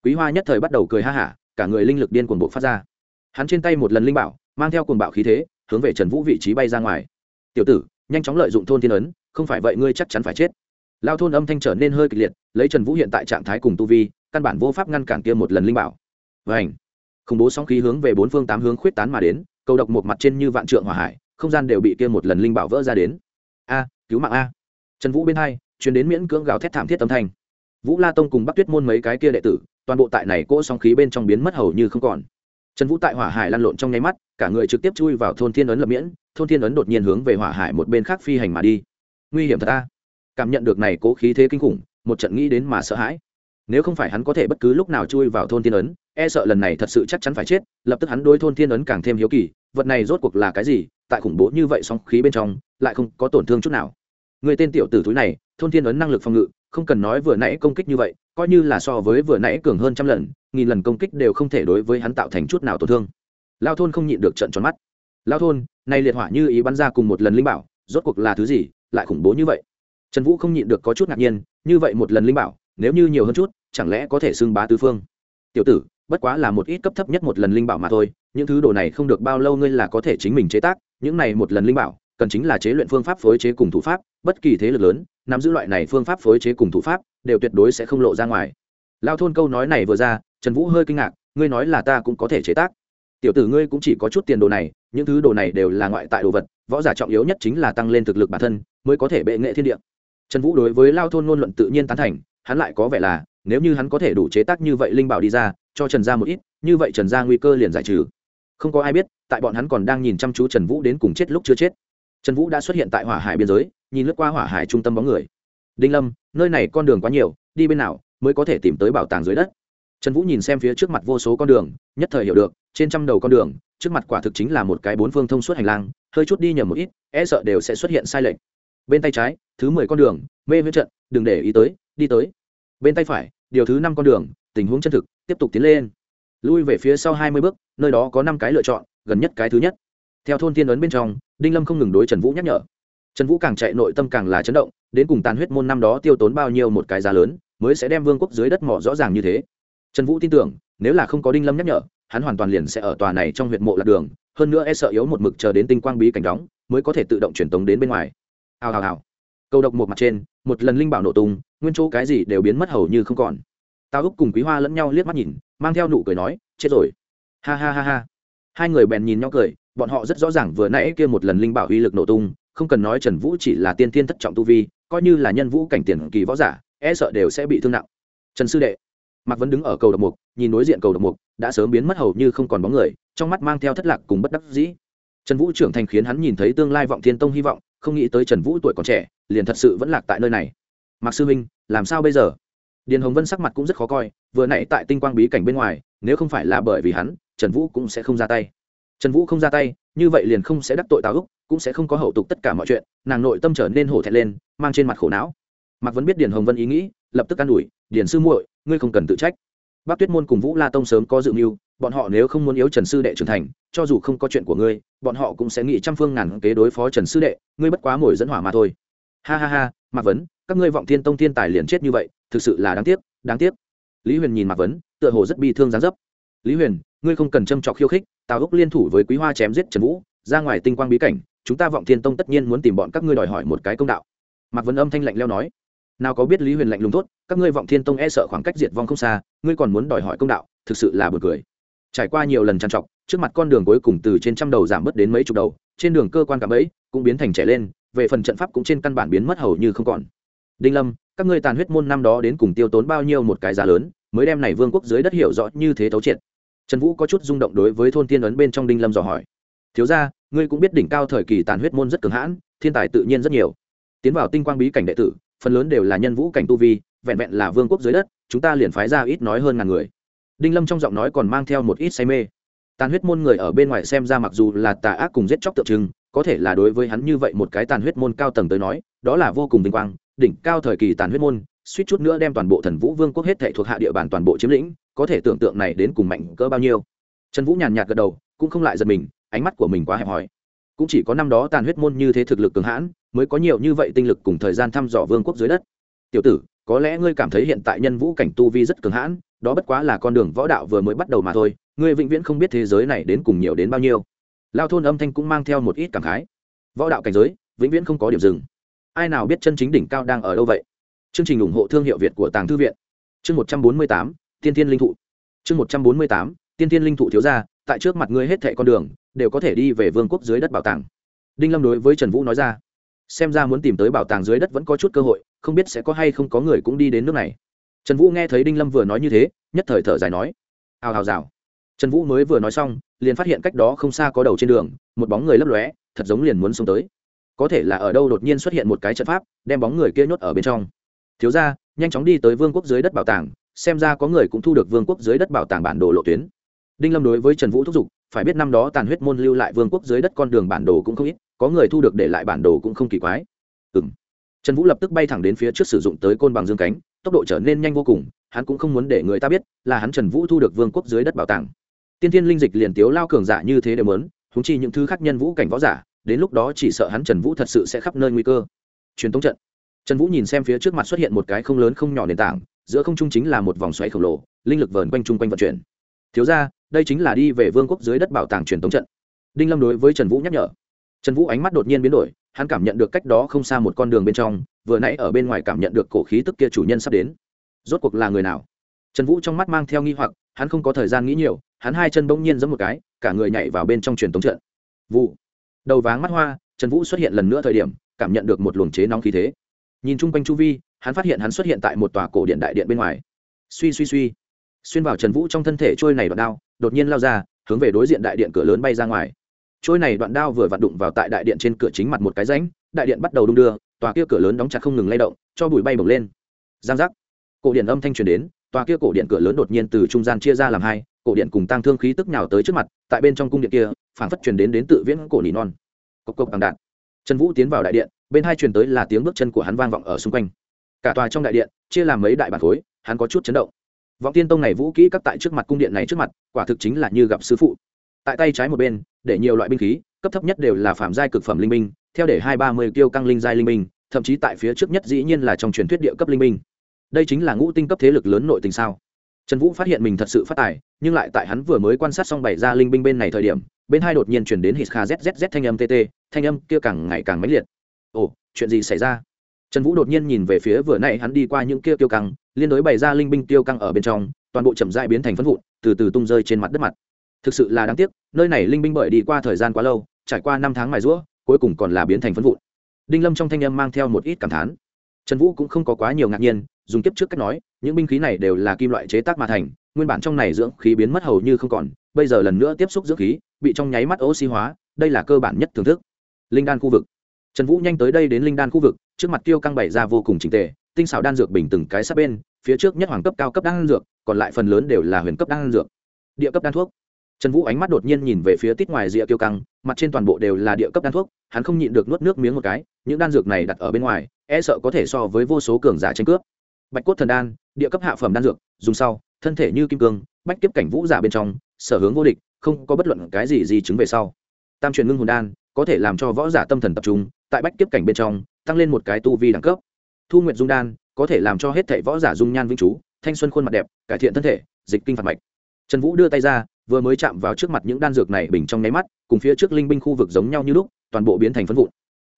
Quý hoa nhất thời bắt đầu cười ha hả, cả người linh lực điên cuồng bộ phát ra. Hắn trên tay một lần linh bảo, mang theo cuồng bạo khí thế, hướng về trần vũ vị trí bay ra ngoài. Tiểu tử, nhanh chóng lợi dụng thôn thiên ấn, không phải vậy ngươi chắc chắn phải chết. Lao thôn âm thanh trở nên hơi kịch liệt, lấy trần vũ hiện tại trạng thái cùng tu vi căn bản vô pháp ngăn cản kia một lần linh bảo. Vảnh khủng bố sóng khí hướng về bốn phương tám hướng khuyết tán mà đến cầu độc một mặt trên như vạn trượng hỏa hải, không gian đều bị kia một lần linh bảo vỡ ra đến. A, cứu mạng a. Trần vũ bên hai, truyền đến miễn cưỡng gào thét thảm thiết âm thanh. Vũ la tông cùng bắc tuyết môn mấy cái kia đệ tử, toàn bộ tại này cỗ sóng khí bên trong biến mất hầu như không còn. Trần vũ tại hỏa hải lăn lộn trong nháy mắt, cả người trực tiếp chui vào thôn thiên ấn lập miễn, thôn thiên ấn đột nhiên hướng về hỏa hải một bên khác phi hành mà đi. Nguy hiểm thật a. Cảm nhận được này cố khí thế kinh khủng, một trận nghĩ đến mà sợ hãi nếu không phải hắn có thể bất cứ lúc nào chui vào thôn thiên ấn e sợ lần này thật sự chắc chắn phải chết, lập tức hắn đôi thôn thiên ấn càng thêm hiếu kỳ, vật này rốt cuộc là cái gì, tại khủng bố như vậy song khí bên trong, lại không có tổn thương chút nào. Người tên tiểu tử túi này, thôn thiên ấn năng lực phòng ngự, không cần nói vừa nãy công kích như vậy, coi như là so với vừa nãy cường hơn trăm lần, nghìn lần công kích đều không thể đối với hắn tạo thành chút nào tổn thương. Lao thôn không nhịn được trận tròn mắt. Lao thôn, này liệt hỏa như ý bắn ra cùng một lần linh bảo, rốt cuộc là thứ gì, lại khủng bố như vậy? Trần vũ không nhịn được có chút ngạc nhiên, như vậy một lần linh bảo nếu như nhiều hơn chút, chẳng lẽ có thể xưng bá tứ phương? Tiểu tử, bất quá là một ít cấp thấp nhất một lần linh bảo mà thôi, những thứ đồ này không được bao lâu ngươi là có thể chính mình chế tác, những này một lần linh bảo, cần chính là chế luyện phương pháp phối chế cùng thủ pháp, bất kỳ thế lực lớn, nắm giữ loại này phương pháp phối chế cùng thủ pháp, đều tuyệt đối sẽ không lộ ra ngoài. Lao thôn câu nói này vừa ra, trần vũ hơi kinh ngạc, ngươi nói là ta cũng có thể chế tác. Tiểu tử ngươi cũng chỉ có chút tiền đồ này, những thứ đồ này đều là ngoại tại đồ vật, võ giả trọng yếu nhất chính là tăng lên thực lực bản thân, mới có thể bệ nghệ thiên địa. Trần vũ đối với lao thôn ngôn luận tự nhiên tán thành hắn lại có vẻ là, nếu như hắn có thể đủ chế tác như vậy linh bảo đi ra, cho trần gia một ít, như vậy trần gia nguy cơ liền giải trừ. Không có ai biết, tại bọn hắn còn đang nhìn chăm chú trần vũ đến cùng chết lúc chưa chết. Trần vũ đã xuất hiện tại hỏa hải biên giới, nhìn lướt qua hỏa hải trung tâm bóng người. Đinh lâm, nơi này con đường quá nhiều, đi bên nào mới có thể tìm tới bảo tàng dưới đất? Trần vũ nhìn xem phía trước mặt vô số con đường, nhất thời hiểu được, trên trăm đầu con đường, trước mặt quả thực chính là một cái bốn phương thông suốt hành lang, hơi chút đi nhầm một ít e sợ đều sẽ xuất hiện sai lệch. Bên tay trái, thứ mười con đường, mê với trận, đừng để ý tới đi tới. Bên tay phải, điều thứ năm con đường, tình huống chân thực, tiếp tục tiến lên. Lui về phía sau hai mươi bước, nơi đó có năm cái lựa chọn, gần nhất cái thứ nhất. Theo thôn tiên ấn bên trong, đinh lâm không ngừng đối trần vũ nhắc nhở. Trần vũ càng chạy nội tâm càng là chấn động, đến cùng tàn huyết môn năm đó tiêu tốn bao nhiêu một cái giá lớn, mới sẽ đem vương quốc dưới đất mỏ rõ ràng như thế. Trần vũ tin tưởng, nếu là không có đinh lâm nhắc nhở, hắn hoàn toàn liền sẽ ở tòa này trong huyện mộ lạc đường, hơn nữa e sợ yếu một mực chờ đến tinh quang bí cảnh đóng, mới có thể tự động truyền tống đến bên ngoài. Hào hào hào. Cầu độc một mặt trên, một lần linh bảo nổ tung, nguyên chỗ cái gì đều biến mất hầu như không còn. Tao úc cùng quý hoa lẫn nhau liếc mắt nhìn, mang theo nụ cười nói, chết rồi. Ha ha ha ha. Hai người bèn nhìn nhau cười, bọn họ rất rõ ràng vừa nãy kia một lần linh bảo uy lực nổ tung, không cần nói trần vũ chỉ là tiên tiên thất trọng tu vi, coi như là nhân vũ cảnh tiền kỳ võ giả e sợ đều sẽ bị thương nặng. Trần sư đệ, mạc vẫn đứng ở cầu độc mục, nhìn đối diện cầu độc mục, đã sớm biến mất hầu như không còn bóng người, trong mắt mang theo thất lạc cùng bất đắc dĩ. Trần vũ trưởng thành khiến hắn nhìn thấy tương lai vọng thiên tông hy vọng không nghĩ tới trần vũ tuổi còn trẻ, liền thật sự vẫn lạc tại nơi này. Mạc sư minh, làm sao bây giờ? Điền hồng vân sắc mặt cũng rất khó coi, vừa nãy tại tinh quang bí cảnh bên ngoài, nếu không phải là bởi vì hắn, trần vũ cũng sẽ không ra tay. Trần vũ không ra tay, như vậy liền không sẽ đắc tội tào úc, cũng sẽ không có hậu tục tất cả mọi chuyện, nàng nội tâm trở nên hổ thẹn lên, mang trên mặt khổ não. Mạc vẫn biết điền hồng vân ý nghĩ, lập tức an ủi, điền sư muội, ngươi không cần tự trách. Bác tuyết môn cùng vũ la tông sớm có dự mưu bọn họ nếu không muốn yếu trần sư đệ trưởng thành, cho dù không có chuyện của ngươi, bọn họ cũng sẽ nghĩ trăm phương ngàn kế đối phó trần sư đệ, ngươi bất quá mồi dẫn hỏa mà thôi. Ha ha ha, mạc vấn, các ngươi vọng thiên tông thiên tài liền chết như vậy, thực sự là đáng tiếc đáng tiếc. Lý huyền nhìn mạc vấn, tựa hồ rất bi thương gián dấp. Lý huyền, ngươi không cần châm trọc khiêu khích, tào úc liên thủ với quý hoa chém giết trần vũ, ra ngoài tinh quang bí cảnh, chúng ta vọng thiên tông tất nhiên muốn tìm bọn các ngươi đòi hỏi một cái công đạo. Mạc vấn âm thanh lạnh leo nói. Nào có biết lý huyền lạnh lùng tốt các ngươi vọng thiên tông e sợ khoảng cách diệt vong không xa, ngươi còn muốn đòi hỏi công đạo, thực sự là buồn cười trải qua nhiều lần trằn trọc, trước mặt con đường cuối cùng từ trên trăm đầu giảm bớt đến mấy chục đầu, trên đường cơ quan cảm ấy cũng biến thành trẻ lên, về phần trận pháp cũng trên căn bản biến mất hầu như không còn. Đinh lâm, các ngươi tàn huyết môn năm đó đến cùng tiêu tốn bao nhiêu một cái giá lớn, mới đem này vương quốc dưới đất hiểu rõ như thế thấu triệt. Trần vũ có chút rung động đối với thôn tiên ấn bên trong đinh lâm dò hỏi. Thiếu ra ngươi cũng biết đỉnh cao thời kỳ tàn huyết môn rất cường hãn, thiên tài tự nhiên rất nhiều. Tiến vào tinh quang bí cảnh đệ tử, phần lớn đều là nhân vũ cảnh tu vi, vẹn vẹn là vương quốc dưới đất, chúng ta liền phái ra ít nói hơn ngàn người đinh lâm trong giọng nói còn mang theo một ít say mê. Tàn huyết môn người ở bên ngoài xem ra mặc dù là tà ác cùng giết chóc tượng trưng, có thể là đối với hắn như vậy một cái tàn huyết môn cao tầng tới nói, đó là vô cùng vinh quang, đỉnh cao thời kỳ tàn huyết môn, suýt chút nữa đem toàn bộ thần vũ vương quốc hết thệ thuộc hạ địa bàn toàn bộ chiếm lĩnh, có thể tưởng tượng này đến cùng mạnh cỡ bao nhiêu. Trần vũ nhàn nhạt gật đầu, cũng không lại giật mình, ánh mắt của mình quá hẹp hòi. Cũng chỉ có năm đó tàn huyết môn như thế thực lực cường hãn, mới có nhiều như vậy tinh lực cùng thời gian thăm dò vương quốc dưới đất. Tiểu tử, có lẽ ngươi cảm thấy hiện tại nhân vũ cảnh tu vi rất cường hãn đó bất quá là con đường võ đạo vừa mới bắt đầu mà thôi, ngươi vĩnh viễn không biết thế giới này đến cùng nhiều đến bao nhiêu. Lao thôn âm thanh cũng mang theo một ít cảm khái. Võ đạo cảnh giới, vĩnh viễn không có điểm dừng. Ai nào biết chân chính đỉnh cao đang ở đâu vậy? Chương trình ủng hộ thương hiệu việt của tàng thư viện. Chương một trăm bốn mươi tám, tiên tiên linh thụ. Chương một trăm bốn mươi tám, tiên tiên linh thụ thiếu gia, tại trước mặt ngươi hết thệ con đường, đều có thể đi về vương quốc dưới đất bảo tàng. Đinh lâm đối với trần vũ nói ra. Xem ra muốn tìm tới bảo tàng dưới đất vẫn có chút cơ hội, không biết sẽ có hay không có người cũng đi đến nước này trần vũ nghe thấy đinh lâm vừa nói như thế, nhất thời thở dài nói, hào hào rào. Trần vũ mới vừa nói xong, liền phát hiện cách đó không xa có đầu trên đường, một bóng người lấp lóe, thật giống liền muốn xuống tới. Có thể là ở đâu đột nhiên xuất hiện một cái trận pháp, đem bóng người kia nhốt ở bên trong. Thiếu ra nhanh chóng đi tới vương quốc dưới đất bảo tàng, xem ra có người cũng thu được vương quốc dưới đất bảo tàng bản đồ lộ tuyến. Đinh lâm đối với trần vũ thúc giục, phải biết năm đó tàn huyết môn lưu lại vương quốc dưới đất con đường bản đồ cũng không ít, có người thu được để lại bản đồ cũng không kỳ quái. Ừ m trần vũ lập tức bay thẳng đến phía trước sử dụng tới côn bằng dương cánh tốc độ trở nên nhanh vô cùng, hắn cũng không muốn để người ta biết là hắn trần vũ thu được vương quốc dưới đất bảo tàng. Tiên thiên linh dịch liền tiếu lao cường giả như thế đều lớn húng chi những thứ khác nhân vũ cảnh võ giả, đến lúc đó chỉ sợ hắn trần vũ thật sự sẽ khắp nơi nguy cơ. Truyền thống trận. Trần vũ nhìn xem phía trước mặt xuất hiện một cái không lớn không nhỏ nền tảng, giữa không trung chính là một vòng xoáy khổng lồ, linh lực vờn quanh chung quanh vận chuyển. Thiếu ra đây chính là đi về vương quốc dưới đất bảo tàng truyền thống trận. Đinh lâm đối với trần vũ nhắc nhở. Trần vũ ánh mắt đột nhiên biến đổi, hắn cảm nhận được cách đó không xa một con đường bên trong vừa nãy ở bên ngoài cảm nhận được cổ khí tức kia chủ nhân sắp đến. Rốt cuộc là người nào? Trần vũ trong mắt mang theo nghi hoặc, hắn không có thời gian nghĩ nhiều, hắn hai chân bỗng nhiên giẫm một cái, cả người nhảy vào bên trong truyền tống trận. Vụ. Đầu váng mắt hoa, trần vũ xuất hiện lần nữa thời điểm, cảm nhận được một luồng chế nóng khí thế. Nhìn chung quanh chu vi, hắn phát hiện hắn xuất hiện tại một tòa cổ điện đại điện bên ngoài. Suy suy suy. Xuyên vào trần vũ trong thân thể trôi này đoạn đao, đột nhiên lao ra, hướng về đối diện đại điện cửa lớn bay ra ngoài. Trôi này đoạn đao vừa vặn đụng vào tại đại điện trên cửa chính mặt một cái rãnh, đại điện bắt đầu đung đưa tòa kia cửa lớn đóng chặt không ngừng lay động, cho bụi bay bổng lên. Giang giác. Cổ điện âm thanh truyền đến, tòa kia cổ điện cửa lớn đột nhiên từ trung gian chia ra làm hai, cổ điện cùng tăng thương khí tức nhào tới trước mặt, tại bên trong cung điện kia, phảng phất truyền đến đến tự viễn cổ nỉ non. Cộc cộc bằng đạn. Trần vũ tiến vào đại điện, bên hai truyền tới là tiếng bước chân của hắn vang vọng ở xung quanh. Cả tòa trong đại điện, chia làm mấy đại bản khối, hắn có chút chấn động. Vọng tiên tông này vũ kỹ các tại trước mặt cung điện này trước mặt, quả thực chính là như gặp sư phụ. Tại tay trái một bên, để nhiều loại binh khí, cấp thấp nhất đều là phạm giai cực phẩm linh minh theo để hai ba mươi tiêu căng linh giai linh minh thậm chí tại phía trước nhất dĩ nhiên là trong truyền thuyết địa cấp linh minh đây chính là ngũ tinh cấp thế lực lớn nội tình sao? Trần vũ phát hiện mình thật sự phát tài, nhưng lại tại hắn vừa mới quan sát xong bày ra linh binh bên này thời điểm, bên hai đột nhiên chuyển đến hít kha zzz thanh âm tt thanh âm kia càng ngày càng mãnh liệt. Ồ, chuyện gì xảy ra? Trần vũ đột nhiên nhìn về phía vừa nãy hắn đi qua những kia tiêu căng, liên đối bày ra linh binh tiêu căng ở bên trong, toàn bộ chậm dại biến thành phân vụn, từ từ tung rơi trên mặt đất mặt. Thực sự là đáng tiếc, nơi này linh binh bởi đi qua thời gian quá lâu, trải qua năm tháng mài rũa cuối cùng còn là biến thành phân vụn. Đinh lâm trong thanh âm mang theo một ít cảm thán. Trần vũ cũng không có quá nhiều ngạc nhiên, dùng kiếp trước cách nói, những binh khí này đều là kim loại chế tác mà thành, nguyên bản trong này dưỡng khí biến mất hầu như không còn, bây giờ lần nữa tiếp xúc dưỡng khí, bị trong nháy mắt oxy hóa, đây là cơ bản nhất thưởng thức. Linh đan khu vực. Trần vũ nhanh tới đây đến linh đan khu vực, trước mặt tiêu căng bày ra vô cùng trình tề, tinh xảo đan dược bình từng cái sát bên, phía trước nhất hoàng cấp cao cấp đan dược, còn lại phần lớn đều là huyền cấp đan dược. Địa cấp đan thuốc trần vũ ánh mắt đột nhiên nhìn về phía tít ngoài rìa tiêu căng, mặt trên toàn bộ đều là địa cấp đan thuốc, hắn không nhịn được nuốt nước miếng một cái, những đan dược này đặt ở bên ngoài e sợ có thể so với vô số cường giả tranh cướp. Bạch cốt thần đan, địa cấp hạ phẩm đan dược, dùng sau, thân thể như kim cương, bách kiếp cảnh vũ giả bên trong, sở hướng vô địch, không có bất luận cái gì gì chứng về sau. Tam truyền ngưng hồn đan, có thể làm cho võ giả tâm thần tập trung, tại bách kiếp cảnh bên trong, tăng lên một cái tu vi đẳng cấp. Thu nguyệt dung đan, có thể làm cho hết thảy võ giả dung nhan vĩnh chú thanh xuân khuôn mặt đẹp, cải thiện thân thể, dịch kinh phạt mạch. Trần vũ đưa tay ra vừa mới chạm vào trước mặt những đan dược này bình trong nháy mắt, cùng phía trước linh binh khu vực giống nhau như lúc, toàn bộ biến thành phân vụn.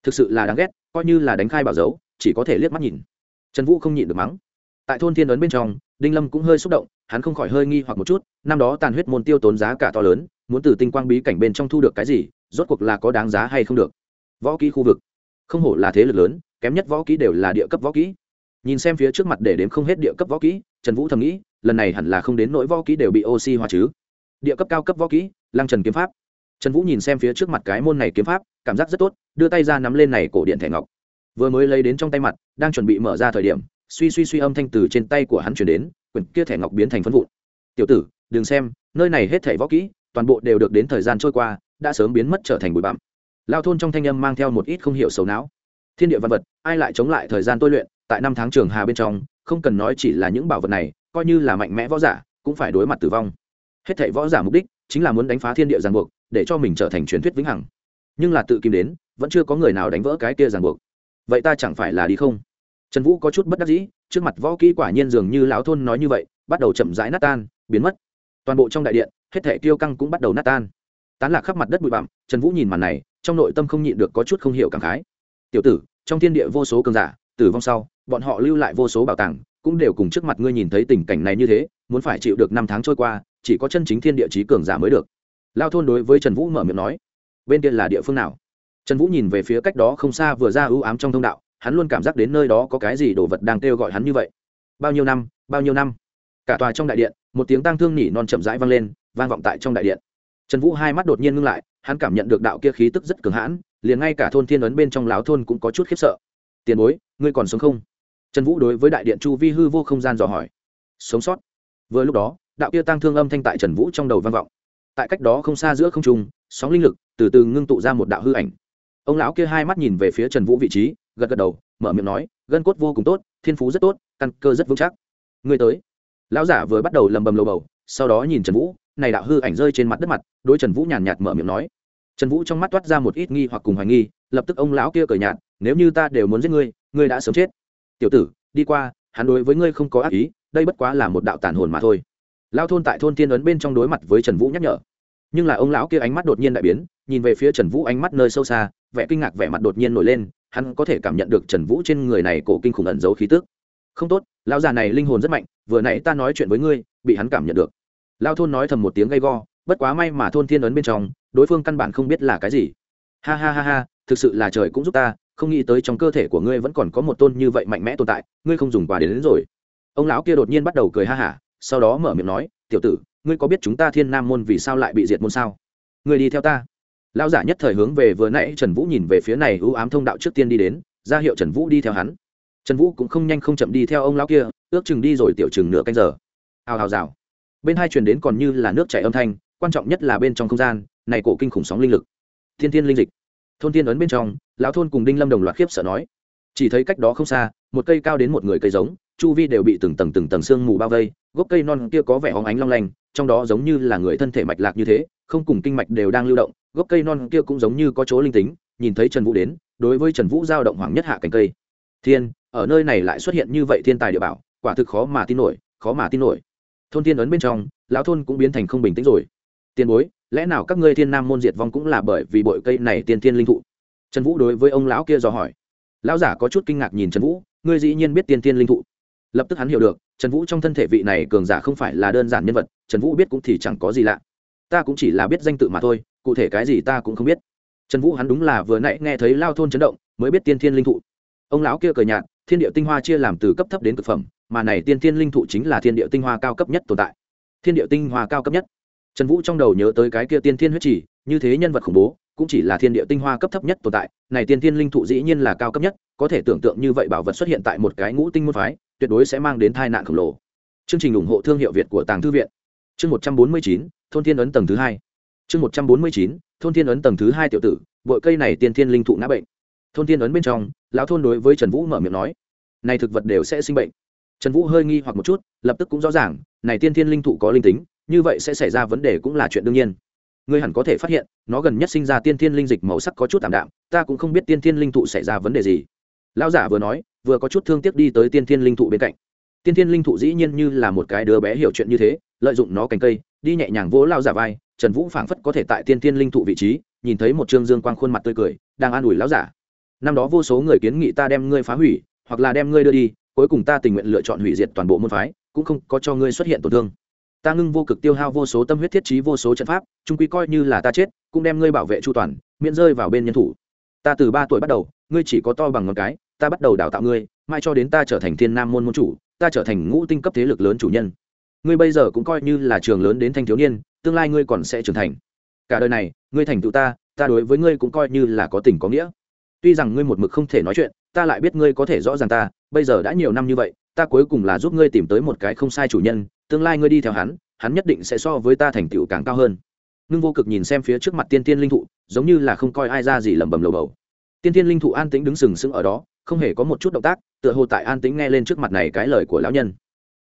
Thực sự là đáng ghét, coi như là đánh khai bảo dấu, chỉ có thể liếc mắt nhìn. Trần vũ không nhịn được mắng. Tại thôn thiên ấn bên trong, đinh lâm cũng hơi xúc động, hắn không khỏi hơi nghi hoặc một chút, năm đó tàn huyết môn tiêu tốn giá cả to lớn, muốn từ tinh quang bí cảnh bên trong thu được cái gì, rốt cuộc là có đáng giá hay không được. Võ kỹ khu vực. Không hổ là thế lực lớn, kém nhất võ kỹ đều là địa cấp võ kỹ. Nhìn xem phía trước mặt để đếm không hết địa cấp võ kỹ, trần vũ thầm nghĩ, lần này hẳn là không đến nỗi võ kỹ đều bị oxy hóa chứ địa cấp cao cấp võ kỹ, lăng trần kiếm pháp. Trần vũ nhìn xem phía trước mặt cái môn này kiếm pháp, cảm giác rất tốt, đưa tay ra nắm lên này cổ điện thẻ ngọc. Vừa mới lấy đến trong tay mặt, đang chuẩn bị mở ra thời điểm, suy suy suy âm thanh từ trên tay của hắn chuyển đến, quyển kia thẻ ngọc biến thành phân vụn. Tiểu tử, đừng xem, nơi này hết thẻ võ kỹ, toàn bộ đều được đến thời gian trôi qua, đã sớm biến mất trở thành bụi bặm. Lao thôn trong thanh âm mang theo một ít không hiểu sầu não. Thiên địa văn vật, ai lại chống lại thời gian tôi luyện, tại năm tháng trường hà bên trong, không cần nói chỉ là những bảo vật này, coi như là mạnh mẽ võ giả, cũng phải đối mặt tử vong hết thảy võ giả mục đích chính là muốn đánh phá thiên địa giang buộc, để cho mình trở thành truyền thuyết vĩnh hằng. Nhưng là tự kim đến, vẫn chưa có người nào đánh vỡ cái kia giang buộc. Vậy ta chẳng phải là đi không? Trần vũ có chút bất đắc dĩ, trước mặt võ kỹ quả nhiên dường như lão thôn nói như vậy, bắt đầu chậm rãi nát tan, biến mất. Toàn bộ trong đại điện, hết thảy tiêu căng cũng bắt đầu nát tan. Tán lạc khắp mặt đất bụi bặm, trần vũ nhìn màn này, trong nội tâm không nhịn được có chút không hiểu cảm khái. Tiểu tử, trong thiên địa vô số cường giả, tử vong sau, bọn họ lưu lại vô số bảo tàng, cũng đều cùng trước mặt ngươi nhìn thấy tình cảnh này như thế, muốn phải chịu được năm tháng trôi qua chỉ có chân chính thiên địa chí cường giả mới được. Lao thôn đối với trần vũ mở miệng nói, bên kia là địa phương nào? Trần vũ nhìn về phía cách đó không xa vừa ra ưu ám trong thông đạo, hắn luôn cảm giác đến nơi đó có cái gì đồ vật đang kêu gọi hắn như vậy. Bao nhiêu năm, bao nhiêu năm? Cả tòa trong đại điện, một tiếng tang thương nỉ non chậm rãi vang lên, vang vọng tại trong đại điện. Trần vũ hai mắt đột nhiên ngưng lại, hắn cảm nhận được đạo kia khí tức rất cường hãn, liền ngay cả thôn thiên ấn bên trong láo thôn cũng có chút khiếp sợ. Tiền bối, ngươi còn sống không? Trần vũ đối với đại điện chu vi hư vô không gian dò hỏi. Sống sót. Vừa lúc đó đạo kia tăng thương âm thanh tại trần vũ trong đầu vang vọng. Tại cách đó không xa giữa không trung, sóng linh lực từ từ ngưng tụ ra một đạo hư ảnh. Ông lão kia hai mắt nhìn về phía trần vũ vị trí, gật gật đầu, mở miệng nói, gân cốt vô cùng tốt, thiên phú rất tốt, căn cơ rất vững chắc. Người tới. Lão giả vừa bắt đầu lầm bầm lầu bầu, sau đó nhìn trần vũ, này đạo hư ảnh rơi trên mặt đất mặt, đối trần vũ nhàn nhạt mở miệng nói. Trần vũ trong mắt toát ra một ít nghi hoặc cùng hoài nghi, lập tức ông lão kia cởi nhạt, nếu như ta đều muốn giết ngươi ngươi đã sớm chết. Tiểu tử, đi qua, hắn đối với ngươi không có ác ý, đây bất quá là một đạo tản hồn mà thôi lao thôn tại thôn tiên ấn bên trong đối mặt với trần vũ nhắc nhở. Nhưng là ông lão kia ánh mắt đột nhiên đại biến nhìn về phía trần vũ ánh mắt nơi sâu xa vẻ kinh ngạc vẻ mặt đột nhiên nổi lên hắn có thể cảm nhận được trần vũ trên người này cổ kinh khủng ẩn giấu khí tức. Không tốt lão già này linh hồn rất mạnh vừa nãy ta nói chuyện với ngươi bị hắn cảm nhận được. Lao thôn nói thầm một tiếng gay go bất quá may mà thôn thiên ấn bên trong đối phương căn bản không biết là cái gì. Ha ha ha ha thực sự là trời cũng giúp ta không nghĩ tới trong cơ thể của ngươi vẫn còn có một tôn như vậy mạnh mẽ tồn tại ngươi không dùng quà đến, đến rồi. Ông lão kia đột nhiên bắt đầu cười ha hả sau đó mở miệng nói, tiểu tử, ngươi có biết chúng ta thiên nam môn vì sao lại bị diệt môn sao? Ngươi đi theo ta. Lão giả nhất thời hướng về vừa nãy trần vũ nhìn về phía này ưu ám thông đạo trước tiên đi đến, ra hiệu trần vũ đi theo hắn. Trần vũ cũng không nhanh không chậm đi theo ông lão kia, ước chừng đi rồi tiểu chừng nửa canh giờ. Hào hào rào. Bên hai truyền đến còn như là nước chảy âm thanh, quan trọng nhất là bên trong không gian, này cổ kinh khủng sóng linh lực. Thiên thiên linh dịch. Thôn thiên ấn bên trong, lão thôn cùng đinh lâm đồng loạt khiếp sợ nói. Chỉ thấy cách đó không xa, một cây cao đến một người cây giống chu vi đều bị từng tầng từng tầng sương mù bao vây, gốc cây non kia có vẻ hóng ánh long lanh, trong đó giống như là người thân thể mạch lạc như thế, không cùng kinh mạch đều đang lưu động, gốc cây non kia cũng giống như có chỗ linh tính, nhìn thấy trần vũ đến, đối với trần vũ giao động hoàng nhất hạ cánh cây. Thiên, ở nơi này lại xuất hiện như vậy thiên tài địa bảo, quả thực khó mà tin nổi, khó mà tin nổi. Thôn thiên ấn bên trong, lão thôn cũng biến thành không bình tĩnh rồi. Tiền bối, lẽ nào các ngươi thiên nam môn diệt vong cũng là bởi vì bội cây này tiên tiên linh thụ? Trần vũ đối với ông lão kia dò hỏi. Lão giả có chút kinh ngạc nhìn trần vũ, ngươi dĩ nhiên biết tiên tiên linh thụ lập tức hắn hiểu được, trần vũ trong thân thể vị này cường giả không phải là đơn giản nhân vật, trần vũ biết cũng thì chẳng có gì lạ. Ta cũng chỉ là biết danh tự mà thôi, cụ thể cái gì ta cũng không biết. Trần vũ hắn đúng là vừa nãy nghe thấy lao thôn chấn động, mới biết tiên thiên linh thụ. Ông lão kia cười nhạt, thiên địa tinh hoa chia làm từ cấp thấp đến cực phẩm, mà này tiên thiên linh thụ chính là thiên địa tinh hoa cao cấp nhất tồn tại. Thiên địa tinh hoa cao cấp nhất. Trần vũ trong đầu nhớ tới cái kia tiên thiên huyết chỉ, như thế nhân vật khủng bố, cũng chỉ là thiên địa tinh hoa cấp thấp nhất tồn tại, này tiên thiên linh thụ dĩ nhiên là cao cấp nhất, có thể tưởng tượng như vậy bảo vật xuất hiện tại một cái ngũ tinh môn phái tuyệt đối sẽ mang đến tai nạn khổng lồ. Chương trình ủng hộ thương hiệu việt của tàng thư viện. Chương một trăm bốn mươi chín, thôn thiên ấn tầng thứ hai. Chương một trăm bốn mươi chín, thôn thiên ấn tầng thứ hai tiểu tử bội cây này tiên thiên linh thụ ngã bệnh. Thôn thiên ấn bên trong, lão thôn đối với trần vũ mở miệng nói, này thực vật đều sẽ sinh bệnh. Trần vũ hơi nghi hoặc một chút, lập tức cũng rõ ràng, này tiên thiên linh thụ có linh tính, như vậy sẽ xảy ra vấn đề cũng là chuyện đương nhiên. Ngươi hẳn có thể phát hiện, nó gần nhất sinh ra tiên thiên linh dịch màu sắc có chút tạm đạm, ta cũng không biết tiên thiên linh thụ xảy ra vấn đề gì. Lão giả vừa nói vừa có chút thương tiếc đi tới tiên thiên linh thụ bên cạnh. Tiên thiên linh thụ dĩ nhiên như là một cái đứa bé hiểu chuyện như thế, lợi dụng nó cành cây, đi nhẹ nhàng vỗ lao giả vai, trần vũ phảng phất có thể tại tiên thiên linh thụ vị trí, nhìn thấy một trương dương quang khuôn mặt tươi cười, đang an ủi lão giả. Năm đó vô số người kiến nghị ta đem ngươi phá hủy, hoặc là đem ngươi đưa đi, cuối cùng ta tình nguyện lựa chọn hủy diệt toàn bộ môn phái, cũng không có cho ngươi xuất hiện tổn thương. Ta ngưng vô cực tiêu hao vô số tâm huyết thiết trí vô số trận pháp trung quy coi như là ta chết, cũng đem ngươi bảo vệ chu toàn, miễn rơi vào bên nhân thủ. Ta từ ba tuổi bắt đầu, ngươi chỉ có to bằng ngón cái ta bắt đầu đào tạo ngươi, mai cho đến ta trở thành thiên nam môn môn chủ, ta trở thành ngũ tinh cấp thế lực lớn chủ nhân. Ngươi bây giờ cũng coi như là trường lớn đến thanh thiếu niên, tương lai ngươi còn sẽ trưởng thành. Cả đời này, ngươi thành tựu ta ta đối với ngươi cũng coi như là có tình có nghĩa. Tuy rằng ngươi một mực không thể nói chuyện, ta lại biết ngươi có thể rõ ràng ta, bây giờ đã nhiều năm như vậy, ta cuối cùng là giúp ngươi tìm tới một cái không sai chủ nhân, tương lai ngươi đi theo hắn hắn nhất định sẽ so với ta thành tựu càng cao hơn. Ngưng vô cực nhìn xem phía trước mặt tiên tiên linh thụ, giống như là không coi ai ra gì lẩm bẩm lầu bầu. Tiên tiên linh thụ an tĩnh đứng sừng sững ở đó không hề có một chút động tác, tựa hồ tại an tính nghe lên trước mặt này cái lời của lão nhân.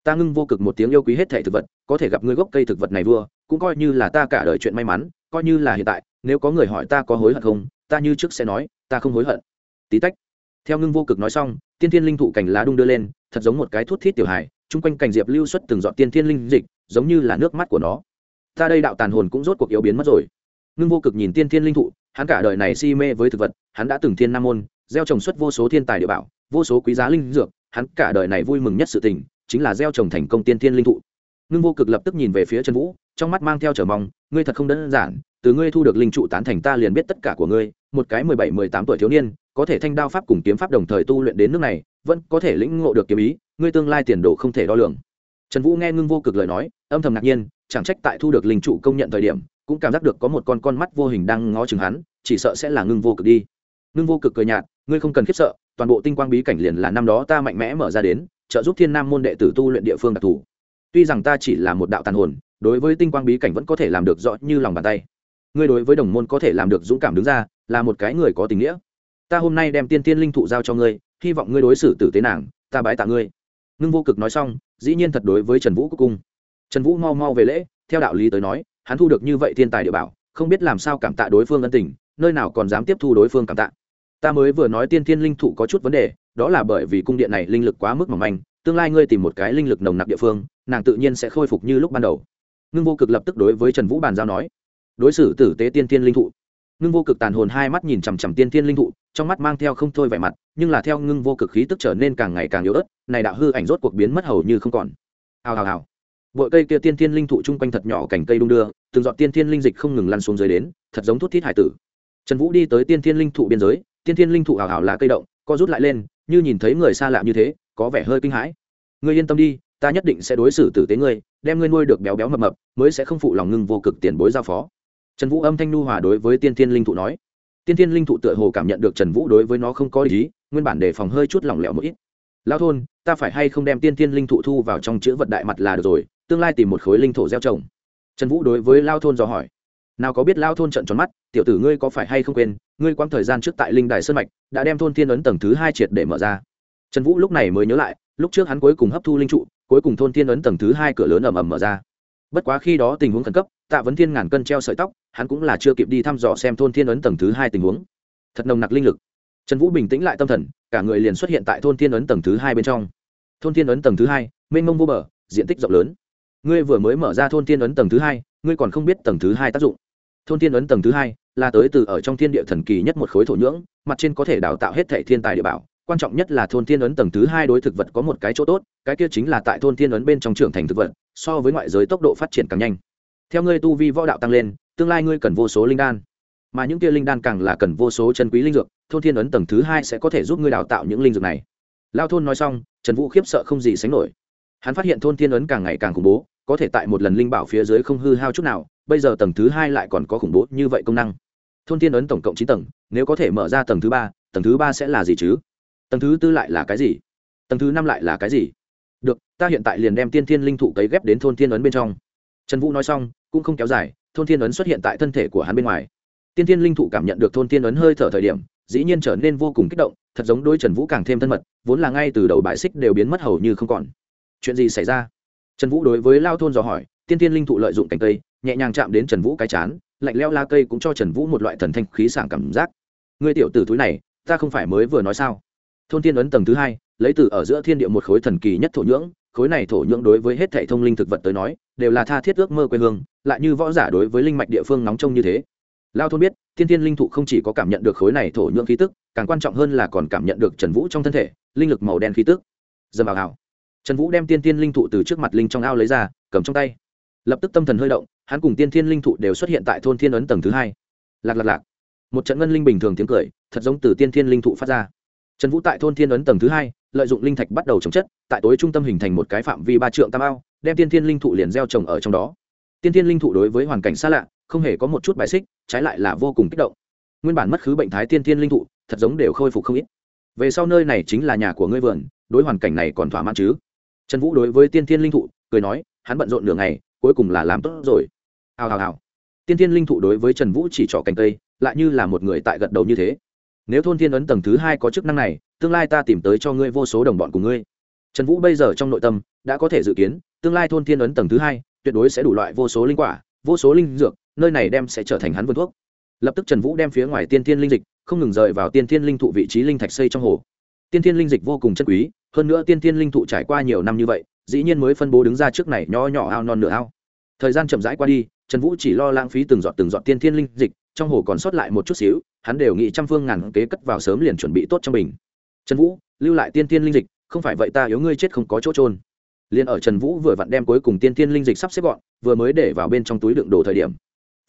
Ta ngưng vô cực một tiếng yêu quý hết thể thực vật, có thể gặp ngươi gốc cây thực vật này vua, cũng coi như là ta cả đời chuyện may mắn, coi như là hiện tại, nếu có người hỏi ta có hối hận không, ta như trước sẽ nói, ta không hối hận. Tí tách. Theo ngưng vô cực nói xong, tiên thiên linh thụ cành lá đung đưa lên, thật giống một cái thuốc thít tiểu hài, chung quanh cành diệp lưu xuất từng dọn tiên thiên linh dịch, giống như là nước mắt của nó. Ta đây đạo tàn hồn cũng rốt cuộc yếu biến mất rồi. Ngưng vô cực nhìn tiên thiên linh thụ, hắn cả đời này si mê với thực vật, hắn đã từng thiên nam môn gieo trồng xuất vô số thiên tài địa bảo, vô số quý giá linh dược, hắn cả đời này vui mừng nhất sự tình, chính là gieo trồng thành công tiên thiên linh thụ. Ngưng vô cực lập tức nhìn về phía trần vũ, trong mắt mang theo trở mong, ngươi thật không đơn giản, từ ngươi thu được linh trụ tán thành ta liền biết tất cả của ngươi, một cái mười bảy, mười tám tuổi thiếu niên, có thể thanh đao pháp cùng kiếm pháp đồng thời tu luyện đến nước này, vẫn có thể lĩnh ngộ được kiếm ý, ngươi tương lai tiền đồ không thể đo lường. Trần vũ nghe ngưng vô cực lời nói, âm thầm ngạc nhiên, chẳng trách tại thu được linh trụ công nhận thời điểm, cũng cảm giác được có một con con mắt vô hình đang ngó chừng hắn, chỉ sợ sẽ là ngưng vô cực đi ngưng vô cực cười nhạt ngươi không cần khiếp sợ toàn bộ tinh quang bí cảnh liền là năm đó ta mạnh mẽ mở ra đến trợ giúp thiên nam môn đệ tử tu luyện địa phương đặc thù. Tuy rằng ta chỉ là một đạo tàn hồn đối với tinh quang bí cảnh vẫn có thể làm được rõ như lòng bàn tay. Ngươi đối với đồng môn có thể làm được dũng cảm đứng ra là một cái người có tình nghĩa. Ta hôm nay đem tiên tiên linh thụ giao cho ngươi hy vọng ngươi đối xử tử tế nàng ta bái tạ ngươi. Ngưng vô cực nói xong dĩ nhiên thật đối với trần vũ cuối cùng, trần vũ mau mau về lễ theo đạo lý tới nói hắn thu được như vậy thiên tài địa bảo không biết làm sao cảm tạ đối phương ân tình nơi nào còn dám tiếp thu đối phương cảm tạ. Ta mới vừa nói tiên thiên linh thụ có chút vấn đề, đó là bởi vì cung điện này linh lực quá mức mỏng manh, tương lai ngươi tìm một cái linh lực nồng nặc địa phương, nàng tự nhiên sẽ khôi phục như lúc ban đầu. Ngưng vô cực lập tức đối với trần vũ bàn giao nói, đối xử tử tế tiên thiên linh thụ. Ngưng vô cực tàn hồn hai mắt nhìn chằm chằm tiên thiên linh thụ, trong mắt mang theo không thôi vẻ mặt, nhưng là theo ngưng vô cực khí tức trở nên càng ngày càng yếu ớt, này đạo hư ảnh rốt cuộc biến mất hầu như không còn. Hào hào hào. Bội cây kia tiên thiên linh thụ chung quanh thật nhỏ cành cây đung đưa, từng dọn tiên thiên linh dịch không ngừng lăn xuống dưới đến, thật giống thuốc thiết hải tử trần vũ đi tới tiên thiên linh thụ biên giới, tiên thiên linh thụ hào hào lá cây động, co rút lại lên, như nhìn thấy người xa lạ như thế, có vẻ hơi kinh hãi. Ngươi yên tâm đi, ta nhất định sẽ đối xử tử tế ngươi, đem ngươi nuôi được béo béo mập mập, mới sẽ không phụ lòng ngưng vô cực tiền bối giao phó. Trần vũ âm thanh nu hòa đối với tiên thiên linh thụ nói. Tiên thiên linh thụ tựa hồ cảm nhận được trần vũ đối với nó không có lý nguyên bản đề phòng hơi chút lỏng lẻo một ít. Lao thôn, ta phải hay không đem tiên thiên linh thụ thu vào trong chữ vật đại mặt là được rồi, tương lai tìm một khối linh thổ gieo trồng. Trần vũ đối với lao thôn dò hỏi nào có biết lao thôn trận tròn mắt, tiểu tử ngươi có phải hay không quên, ngươi quãng thời gian trước tại linh đài sơn mạch, đã đem thôn thiên ấn tầng thứ hai triệt để mở ra. Trần vũ lúc này mới nhớ lại, lúc trước hắn cuối cùng hấp thu linh trụ, cuối cùng thôn thiên ấn tầng thứ hai cửa lớn ầm ầm mở ra. Bất quá khi đó tình huống khẩn cấp, tạ vấn thiên ngàn cân treo sợi tóc, hắn cũng là chưa kịp đi thăm dò xem thôn thiên ấn tầng thứ hai tình huống. Thật nồng nặc linh lực. Trần vũ bình tĩnh lại tâm thần, cả người liền xuất hiện tại thôn thiên ấn tầng thứ hai bên trong. Thôn thiên ấn tầng thứ hai, mênh mông vô bờ, diện tích rộng lớn. Ngươi vừa mới mở ra thôn thiên ấn tầng thứ hai, ngươi còn không biết tầng thứ hai tác dụng thôn thiên ấn tầng thứ hai, là tới từ ở trong thiên địa thần kỳ nhất một khối thổ nhưỡng, mặt trên có thể đào tạo hết thể thiên tài địa bảo. Quan trọng nhất là thôn thiên ấn tầng thứ hai đối thực vật có một cái chỗ tốt, cái kia chính là tại thôn thiên ấn bên trong trưởng thành thực vật, so với ngoại giới tốc độ phát triển càng nhanh. Theo ngươi tu vi võ đạo tăng lên, tương lai ngươi cần vô số linh đan. Mà những kia linh đan càng là cần vô số chân quý linh dược, thôn thiên ấn tầng thứ hai sẽ có thể giúp ngươi đào tạo những linh dược này. Lao thôn nói xong, trần vũ khiếp sợ không gì sánh nổi. Hắn phát hiện thôn thiên ấn càng ngày càng khủng bố có thể tại một lần linh bảo phía dưới không hư hao chút nào, bây giờ tầng thứ hai lại còn có khủng bố như vậy công năng. Thôn thiên ấn tổng cộng chín tầng, nếu có thể mở ra tầng thứ ba, tầng thứ ba sẽ là gì chứ? Tầng thứ tư lại là cái gì? Tầng thứ năm lại là cái gì? Được, ta hiện tại liền đem tiên thiên linh thụ cấy ghép đến thôn thiên ấn bên trong. Trần vũ nói xong, cũng không kéo dài, thôn thiên ấn xuất hiện tại thân thể của hắn bên ngoài. Tiên thiên linh thụ cảm nhận được thôn thiên ấn hơi thở thời điểm, dĩ nhiên trở nên vô cùng kích động, thật giống đôi trần vũ càng thêm thân mật, vốn là ngay từ đầu bãi xích đều biến mất hầu như không còn. Chuyện gì xảy ra? Trần vũ đối với lao thôn dò hỏi, tiên thiên linh thụ lợi dụng cành cây, nhẹ nhàng chạm đến trần vũ cái chán, lạnh leo la cây cũng cho trần vũ một loại thần thanh khí sảng cảm giác. Người tiểu t ử túi này, ta không phải mới vừa nói sao? Thôn thiên ấn tầng thứ hai, lấy từ ở giữa thiên địa một khối thần kỳ nhất thổ nhưỡng, khối này thổ nhưỡng đối với hết thảy thông linh thực vật tới nói, đều là tha thiết ước mơ quê hương, lại như võ giả đối với linh mạch địa phương nóng trông như thế. Lao thôn biết thiên thiên linh thụ không chỉ có cảm nhận được khối này thổ nhưỡng khí tức, càng quan trọng hơn là còn cảm nhận được trần vũ trong thân thể, linh lực màu đen khí tức. Dầm vào hào trần vũ đem tiên thiên linh thụ từ trước mặt linh trong ao lấy ra, cầm trong tay. Lập tức tâm thần hơi động, hắn cùng tiên thiên linh thụ đều xuất hiện tại thôn thiên ấn tầng thứ hai. Lạc lạc lạc. Một trận ngân linh bình thường tiếng cười, thật giống từ tiên thiên linh thụ phát ra. Trần vũ tại thôn thiên ấn tầng thứ hai, lợi dụng linh thạch bắt đầu trồng chất, tại tối trung tâm hình thành một cái phạm vi ba trượng tam ao, đem tiên thiên linh thụ liền gieo trồng ở trong đó. Tiên thiên linh thụ đối với hoàn cảnh xa lạ, không hề có một chút bài xích, trái lại là vô cùng kích động. Nguyên bản mất khứ bệnh thái tiên thiên linh thụ, thật giống đều khôi phục không ít. Về sau nơi này chính là nhà của ngươi vườn, đối hoàn cảnh này còn thỏa mãn chứ? Trần vũ đối với tiên thiên linh thụ cười nói, hắn bận rộn nửa ngày, cuối cùng là làm tốt rồi. Hào hào hào. Tiên thiên linh thụ đối với trần vũ chỉ trỏ cành cây, lại như là một người tại gật đầu như thế. Nếu thôn thiên ấn tầng thứ hai có chức năng này, tương lai ta tìm tới cho ngươi vô số đồng bọn của ngươi. Trần vũ bây giờ trong nội tâm, đã có thể dự kiến, tương lai thôn thiên ấn tầng thứ hai, tuyệt đối sẽ đủ loại vô số linh quả, vô số linh dược, nơi này đem sẽ trở thành hắn vườn thuốc. Lập tức trần vũ đem phía ngoài tiên thiên linh dịch, không ngừng rời vào tiên thiên linh thụ vị trí linh thạch xây trong hồ. Tiên thiên linh dịch vô cùng chân quý hơn nữa tiên thiên linh thụ trải qua nhiều năm như vậy, dĩ nhiên mới phân bố đứng ra trước này nho nhỏ ao non nửa ao. Thời gian chậm rãi qua đi, trần vũ chỉ lo lãng phí từng giọt từng giọt tiên thiên linh dịch, trong hồ còn sót lại một chút xíu, hắn đều nghĩ trăm phương ngàn kế cất vào sớm liền chuẩn bị tốt cho mình. Trần vũ, lưu lại tiên thiên linh dịch, không phải vậy ta yếu ngươi chết không có chỗ trôn liền ở trần vũ vừa vặn đem cuối cùng tiên thiên linh dịch sắp xếp gọn, vừa mới để vào bên trong túi đựng đồ thời điểm,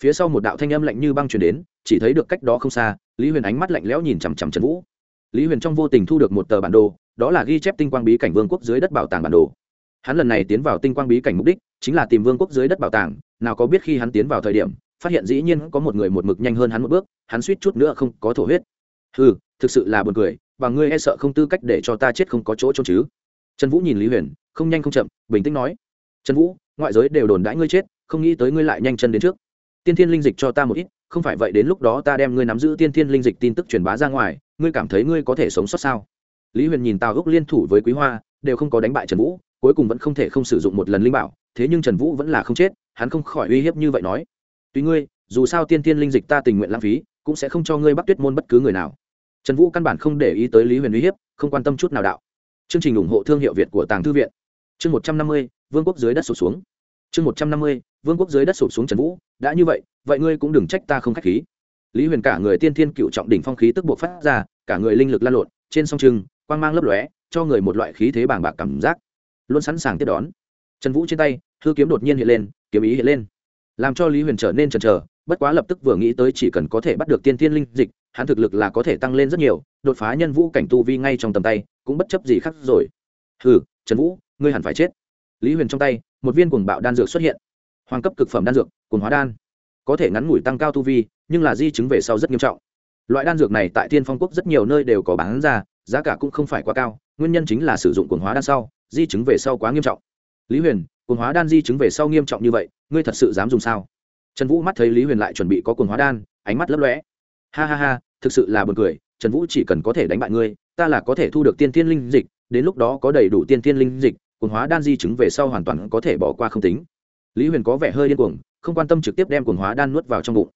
phía sau một đạo thanh âm lạnh như băng truyền đến, chỉ thấy được cách đó không xa, lý huyền ánh mắt lạnh lẽo nhìn chằm chằm trần vũ lý huyền trong vô tình thu được một tờ bản đồ, đó là ghi chép tinh quang bí cảnh vương quốc dưới đất bảo tàng bản đồ. Hắn lần này tiến vào tinh quang bí cảnh mục đích, chính là tìm vương quốc dưới đất bảo tàng, nào có biết khi hắn tiến vào thời điểm, phát hiện dĩ nhiên có một người một mực nhanh hơn hắn một bước, hắn suýt chút nữa không có thổ huyết. Ừ thực sự là buồn cười, và ngươi e sợ không tư cách để cho ta chết không có chỗ trốn chứ. Trần vũ nhìn lý huyền, không nhanh không chậm, bình tĩnh nói, trần vũ, ngoại giới đều đồn đãi ngươi chết, không nghĩ tới ngươi lại nhanh chân đến trước. Tiên thiên linh dịch cho ta một ít không phải vậy đến lúc đó ta đem ngươi nắm giữ tiên thiên linh dịch tin tức truyền bá ra ngoài, ngươi cảm thấy ngươi có thể sống sót sao? Lý huyền nhìn tào úc liên thủ với quý hoa, đều không có đánh bại trần vũ, cuối cùng vẫn không thể không sử dụng một lần linh bảo, thế nhưng trần vũ vẫn là không chết, hắn không khỏi uy hiếp như vậy nói. Tuy ngươi, dù sao tiên thiên linh dịch ta tình nguyện lãng phí, cũng sẽ không cho ngươi bắt tuyết môn bất cứ người nào. Trần vũ căn bản không để ý tới lý huyền uy hiếp, không quan tâm chút nào đạo. Chương trình ủng hộ thương hiệu việt của tàng thư viện. Chương một trăm năm mươi, vương quốc dưới đất sụp xuống. Chương một trăm năm mươi, vương quốc dưới đất sụp xuống trần vũ, đã như vậy vậy ngươi cũng đừng trách ta không k h á c h khí. Lý huyền cả người tiên thiên cựu trọng đỉnh phong khí tức buộc phát ra, cả người linh lực lan lộn, trên song trưng, quang mang lấp lóe, cho người một loại khí thế bàng bạc cảm giác. Luôn sẵn sàng tiếp đón. Trần vũ trên tay, hư kiếm đột nhiên hiện lên, kiếm ý hiện lên. Làm cho lý huyền trở nên chần chờ, bất quá lập tức vừa nghĩ tới chỉ cần có thể bắt được tiên thiên linh dịch, hắn thực lực là có thể tăng lên rất nhiều, đột phá nhân vũ cảnh tu vi ngay trong tầm tay, cũng bất chấp gì khác rồi. Hừ, trần vũ, ngươi hẳn phải chết. Lý huyền trong tay, một viên cuồng bạo đan dược xuất hiện. Hoàng cấp cực phẩm đan dược, cuồng hóa đan có thể ngắn ngủi tăng cao tu vi, nhưng là di chứng về sau rất nghiêm trọng. Loại đan dược này tại thiên phong quốc rất nhiều nơi đều có bán ra, giá cả cũng không phải quá cao, nguyên nhân chính là sử dụng quần hóa đan sau, di chứng về sau quá nghiêm trọng. Lý huyền quần hóa đan di chứng về sau nghiêm trọng như vậy, ngươi thật sự dám dùng sao? Trần vũ mắt thấy lý huyền lại chuẩn bị có quần hóa đan, ánh mắt lấp lóe. Ha ha ha, thực sự là b u ồ n cười, trần vũ chỉ cần có thể đánh bại ngươi, ta là có thể thu được tiên tiên linh dịch, đến lúc đó có đầy đủ tiên tiên linh dịch quần hóa đan di chứng về sau hoàn toàn có thể bỏ qua không tính. Lý huyền có vẻ hơi điên cuồng không quan tâm trực tiếp đem cuồng hóa đan nuốt vào trong bụng.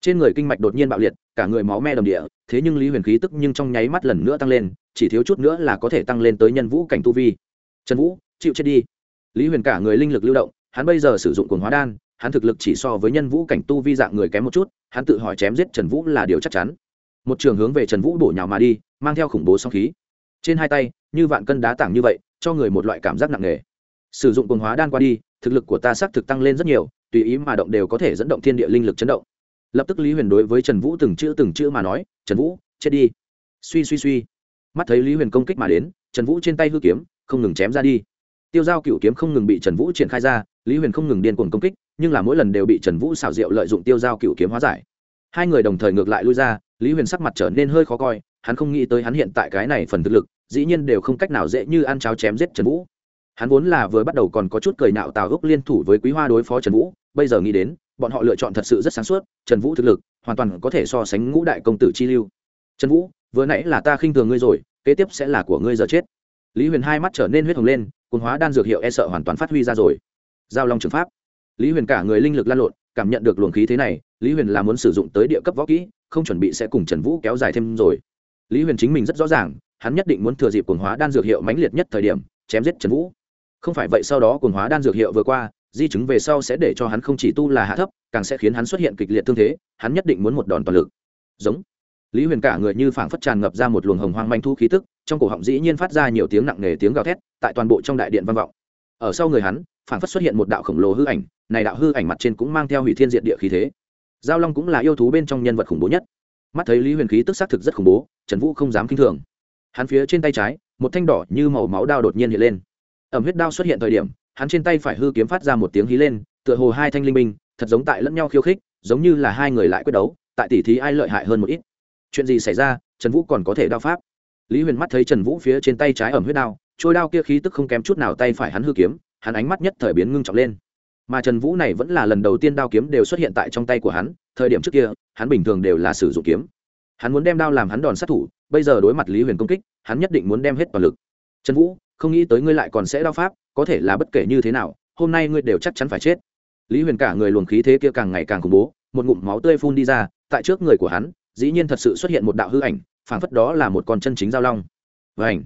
Trên người kinh mạch đột nhiên bạo liệt, cả người máu me đầm địa, thế nhưng lý huyền khí tức nhưng trong nháy mắt lần nữa tăng lên, chỉ thiếu chút nữa là có thể tăng lên tới nhân vũ cảnh tu vi. Trần vũ, chịu chết đi. Lý huyền cả người linh lực lưu động, hắn bây giờ sử dụng cuồng hóa đan, hắn thực lực chỉ so với nhân vũ cảnh tu vi dạng người kém một chút, hắn tự hỏi chém giết trần vũ là điều chắc chắn. Một trường hướng về trần vũ bổ nhào mà đi, mang theo khủng bố song khí. Trên hai tay, như vạn cân đá tảng như vậy, cho người một loại cảm giác nặng nề sử dụng cồn hóa đan qua đi, thực lực của ta xác thực tăng lên rất nhiều, tùy ý mà động đều có thể dẫn động thiên địa linh lực chấn động. Lập tức lý huyền đối với trần vũ từng chữ từng chữ mà nói, trần vũ, chết đi. Suy suy suy. Mắt thấy lý huyền công kích mà đến, trần vũ trên tay hư kiếm không ngừng chém ra đi. Tiêu giao cựu kiếm không ngừng bị trần vũ triển khai ra, lý huyền không ngừng điên cuồng công kích, nhưng là mỗi lần đều bị trần vũ xảo diệu lợi dụng tiêu giao cựu kiếm hóa giải. Hai người đồng thời ngược lại lui ra, lý huyền sắc mặt trở nên hơi khó coi, hắn không nghĩ tới hắn hiện tại cái này phần thực lực, dĩ nhiên đều không cách nào dễ như ăn cháo chém giết trần vũ hắn vốn là vừa bắt đầu còn có chút cười nạo tào ước liên thủ với quý hoa đối phó trần vũ, bây giờ nghĩ đến, bọn họ lựa chọn thật sự rất sáng suốt, trần vũ thực lực hoàn toàn có thể so sánh ngũ đại công tử chi lưu. Trần vũ, vừa nãy là ta khinh thường ngươi rồi, kế tiếp sẽ là của ngươi giờ chết. Lý huyền hai mắt trở nên huyết hồng lên cồn hóa đan dược hiệu e sợ hoàn toàn phát huy ra rồi. Giao long trường pháp. Lý huyền cả người linh lực lan lộn, cảm nhận được luồng khí thế này, lý huyền là muốn sử dụng tới địa cấp võ kỹ, không chuẩn bị sẽ cùng trần vũ kéo dài thêm rồi. Lý huyền chính mình rất rõ ràng, hắn nhất định muốn thừa dịp cồn hóa đan dược hiệu mãnh liệt nhất thời điểm, chém giết trần vũ không phải vậy sau đó cồn hóa đan dược hiệu vừa qua, di chứng về sau sẽ để cho hắn không chỉ tu là hạ thấp, càng sẽ khiến hắn xuất hiện kịch liệt thương thế, hắn nhất định muốn một đòn toàn lực. Giống. Lý huyền cả người như phảng phất tràn ngập ra một luồng hồng hoang manh thu khí tức, trong cổ họng dĩ nhiên phát ra nhiều tiếng nặng nề tiếng gào thét, tại toàn bộ trong đại điện văn vọng. Ở sau người hắn, phảng phất xuất hiện một đạo khổng lồ hư ảnh, này đạo hư ảnh mặt trên cũng mang theo hủy thiên diện địa khí thế. Giao long cũng là yêu thú bên trong nhân vật khủng bố nhất. Mắt thấy lý huyền khí tức xác thực rất khủng bố, trần vũ không dám k i n h thường. Hắn phía trên tay trái, một thanh đỏ như màu máu đao đột nhiên hiện lên ẩm huyết đao xuất hiện thời điểm, hắn trên tay phải hư kiếm phát ra một tiếng hí lên, tựa hồ hai thanh linh minh thật giống tại lẫn nhau khiêu khích, giống như là hai người lại quyết đấu, tại tỷ thí ai lợi hại hơn một ít. Chuyện gì xảy ra, trần vũ còn có thể đao pháp? Lý huyền mắt thấy trần vũ phía trên tay trái ẩm huyết đao, trôi đao kia khí tức không kém chút nào tay phải hắn hư kiếm, hắn ánh mắt nhất thời biến ngưng trọng lên. Mà trần vũ này vẫn là lần đầu tiên đao kiếm đều xuất hiện tại trong tay của hắn, thời điểm trước kia, hắn bình thường đều là sử dụng kiếm. Hắn muốn đem đao làm hắn đòn sát thủ, bây giờ đối mặt lý huyền công kích, hắn nhất định muốn đem hết toàn lực. Trần vũ không nghĩ tới ngươi lại còn sẽ đao pháp, có thể là bất kể như thế nào, hôm nay ngươi đều chắc chắn phải chết. Lý huyền cả người luồng khí thế kia càng ngày càng khủng bố, một ngụm máu tươi phun đi ra, tại trước người của hắn, dĩ nhiên thật sự xuất hiện một đạo hư ảnh, phảng phất đó là một con chân chính giao long. Và ảnh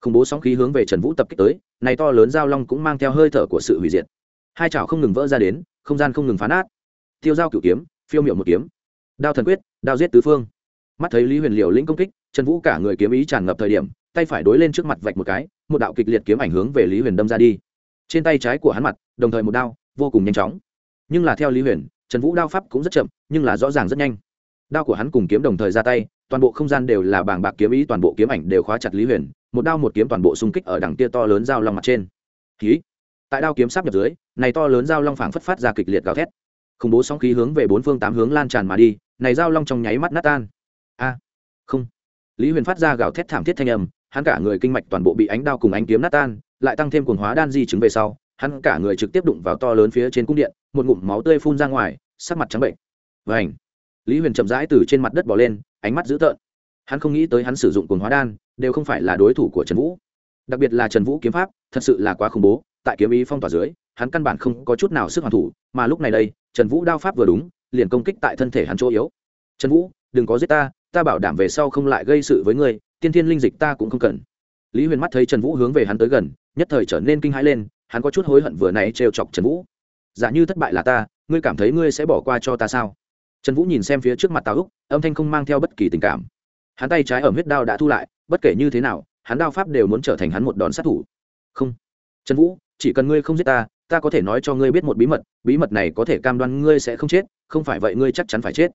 khủng bố sóng khí hướng về trần vũ tập kích tới, này to lớn giao long cũng mang theo hơi thở của sự hủy diệt. Hai chảo không ngừng vỡ ra đến, không gian không ngừng phá nát. Tiêu dao cửu kiếm, phiêu miệu một kiếm. Đao thần quyết, đao giết tứ phương. Mắt thấy lý huyền liều lĩnh công kích, trần vũ cả người kiếm ý tràn ngập thời điểm tay phải đối lên trước mặt vạch một cái, một đạo kịch liệt kiếm ảnh hướng về lý huyền đâm ra đi. Trên tay trái của hắn mặt, đồng thời một đao, vô cùng nhanh chóng. Nhưng là theo lý huyền, trần vũ đao pháp cũng rất chậm, nhưng là rõ ràng rất nhanh. Đao của hắn cùng kiếm đồng thời ra tay, toàn bộ không gian đều là bàng bạc kiếm ý, toàn bộ kiếm ảnh đều khóa chặt lý huyền, một đao một kiếm toàn bộ xung kích ở đằng tia to lớn dao long mặt trên. Khí tại đao kiếm sắp nhập dưới, này to lớn dao long phảng phất phát ra kịch liệt gào thét. Khủng bố sóng khí hướng về bốn phương tám hướng lan tràn mà đi, này dao long trong nháy mắt nát tan. A! Không! Lý huyền phát ra gào thét thảm thiết thanh âm hắn cả người kinh mạch toàn bộ bị ánh đao cùng ánh kiếm nát tan, lại tăng thêm cuồng hóa đan di chứng về sau, hắn cả người trực tiếp đụng vào to lớn phía trên cung điện, một ngụm máu tươi phun ra ngoài, sắc mặt trắng bệnh. Vảnh lý huyền chậm rãi từ trên mặt đất bỏ lên, ánh mắt dữ tợn. Hắn không nghĩ tới hắn sử dụng cuồng hóa đan đều không phải là đối thủ của trần vũ. Đặc biệt là trần vũ kiếm pháp, thật sự là quá khủng bố, tại kiếm ý phong tỏa dưới, hắn căn bản không có chút nào sức hoàn thủ, mà lúc này đây, trần vũ đao pháp vừa đúng, liền công kích tại thân thể hắn chỗ yếu. Trần vũ, đừng có giết ta ta bảo đảm về sau không lại gây sự với ngươi tiên thiên linh dịch ta cũng không cần. Lý huyền mắt thấy trần vũ hướng về hắn tới gần, nhất thời trở nên kinh hãi lên, hắn có chút hối hận vừa nãy trêu chọc trần vũ. Giả như thất bại là ta, ngươi cảm thấy ngươi sẽ bỏ qua cho ta sao? Trần vũ nhìn xem phía trước mặt tào úc âm thanh không mang theo bất kỳ tình cảm. Hắn tay trái ở huyết đao đã thu lại, bất kể như thế nào, hắn đao pháp đều muốn trở thành hắn một đòn sát thủ. Không. Trần vũ, chỉ cần ngươi không giết ta ta có thể nói cho ngươi biết một bí mật bí mật này có thể cam đoan ngươi sẽ không chết, không phải vậy ngươi chắc chắn phải chết.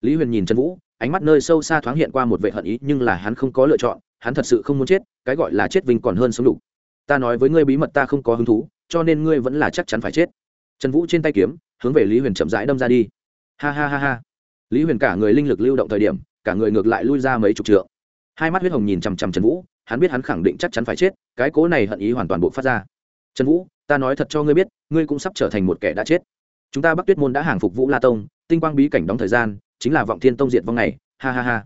Lý huyền nhìn trần vũ ánh mắt nơi sâu xa thoáng hiện qua một vệ hận ý, nhưng là hắn không có lựa chọn, hắn thật sự không muốn chết, cái gọi là chết vinh còn hơn sống đủ. Ta nói với ngươi bí mật ta không có hứng thú, cho nên ngươi vẫn là chắc chắn phải chết. Trần vũ trên tay kiếm, hướng về lý huyền chậm rãi đâm ra đi. Ha ha ha ha. Lý huyền cả người linh lực lưu động thời điểm, cả người ngược lại lui ra mấy chục trượng. Hai mắt huyết hồng nhìn chằm chằm trần vũ, hắn biết hắn khẳng định chắc chắn phải chết, cái cố này hận ý hoàn toàn buộc phát ra. Trần vũ, ta nói thật cho ngươi biết, ngươi cũng sắp trở thành một kẻ đã chết. Chúng ta bắc tuyết môn đã hàng phục vũ la tông, tinh quang bí cảnh đóng thời gian chính là vọng thiên tông diệt vong này, ha ha ha.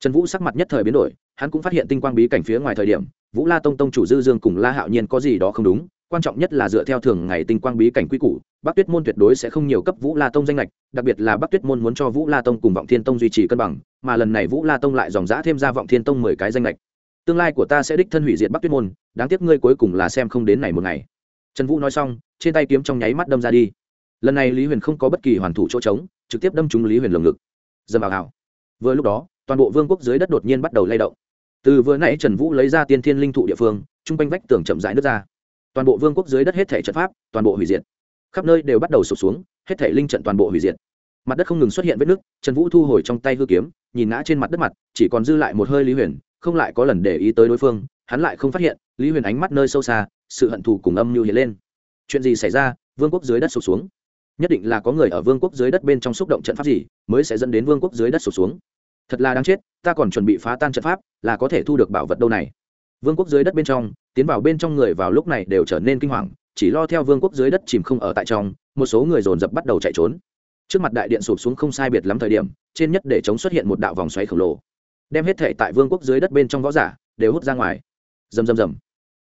Trần vũ sắc mặt nhất thời biến đổi, hắn cũng phát hiện tinh quang bí cảnh phía ngoài thời điểm, vũ la tông tông chủ dư dương cùng la hạo nhiên có gì đó không đúng, quan trọng nhất là dựa theo thường ngày tinh quang bí cảnh quy củ, bắc tuyết môn tuyệt đối sẽ không nhiều cấp vũ la tông danh lệch, đặc biệt là bắc tuyết môn muốn cho vũ la tông cùng vọng thiên tông duy trì cân bằng, mà lần này vũ la tông lại dòng giã thêm ra vọng thiên tông mười cái danh lệch. Tương lai của ta sẽ đích thân hủy diệt bắc tuyết môn, đáng tiếc ngươi cuối cùng là xem không đến này một ngày. Trần vũ nói xong, trên tay kiếm trong nháy mắt đâm ra đi. Lần này lý huyền không có bất kỳ hoàn thủ chỗ trống, trực tiếp đâm trúng lý huyền lồng ngực dầm vào hào. Vừa lúc đó, toàn bộ vương quốc dưới đất đột nhiên bắt đầu lay động. Từ vừa nãy trần vũ lấy ra tiên thiên linh thụ địa phương chung quanh vách tường chậm rãi nước ra. Toàn bộ vương quốc dưới đất hết thể trận pháp, toàn bộ hủy diệt. Khắp nơi đều bắt đầu sụp xuống, hết thể linh trận toàn bộ hủy diệt. Mặt đất không ngừng xuất hiện vết nứt, trần vũ thu hồi trong tay hư kiếm, nhìn ngã trên mặt đất mặt, chỉ còn dư lại một hơi lý huyền, không lại có lần để ý tới đối phương, hắn lại không phát hiện, lý huyền ánh mắt nơi sâu xa, sự hận thù cùng âm mưu hiện lên. Chuyện gì xảy ra, vương quốc dưới đất sụp xuống? Nhất định là có người ở vương quốc dưới đất bên trong xúc động trận pháp gì mới sẽ dẫn đến vương quốc dưới đất sụp xuống. Thật là đáng chết, ta còn chuẩn bị phá tan trận pháp, là có thể thu được bảo vật đâu này. Vương quốc dưới đất bên trong, tiến vào bên trong người vào lúc này đều trở nên kinh hoàng, chỉ lo theo vương quốc dưới đất chìm không ở tại trong, một số người dồn dập bắt đầu chạy trốn. Trước mặt đại điện sụp xuống không sai biệt lắm thời điểm, trên nhất để chống xuất hiện một đạo vòng xoáy khổng lồ. Đem hết thể tại vương quốc dưới đất bên trong võ giả đều hút ra ngoài. Rầm rầm rầm.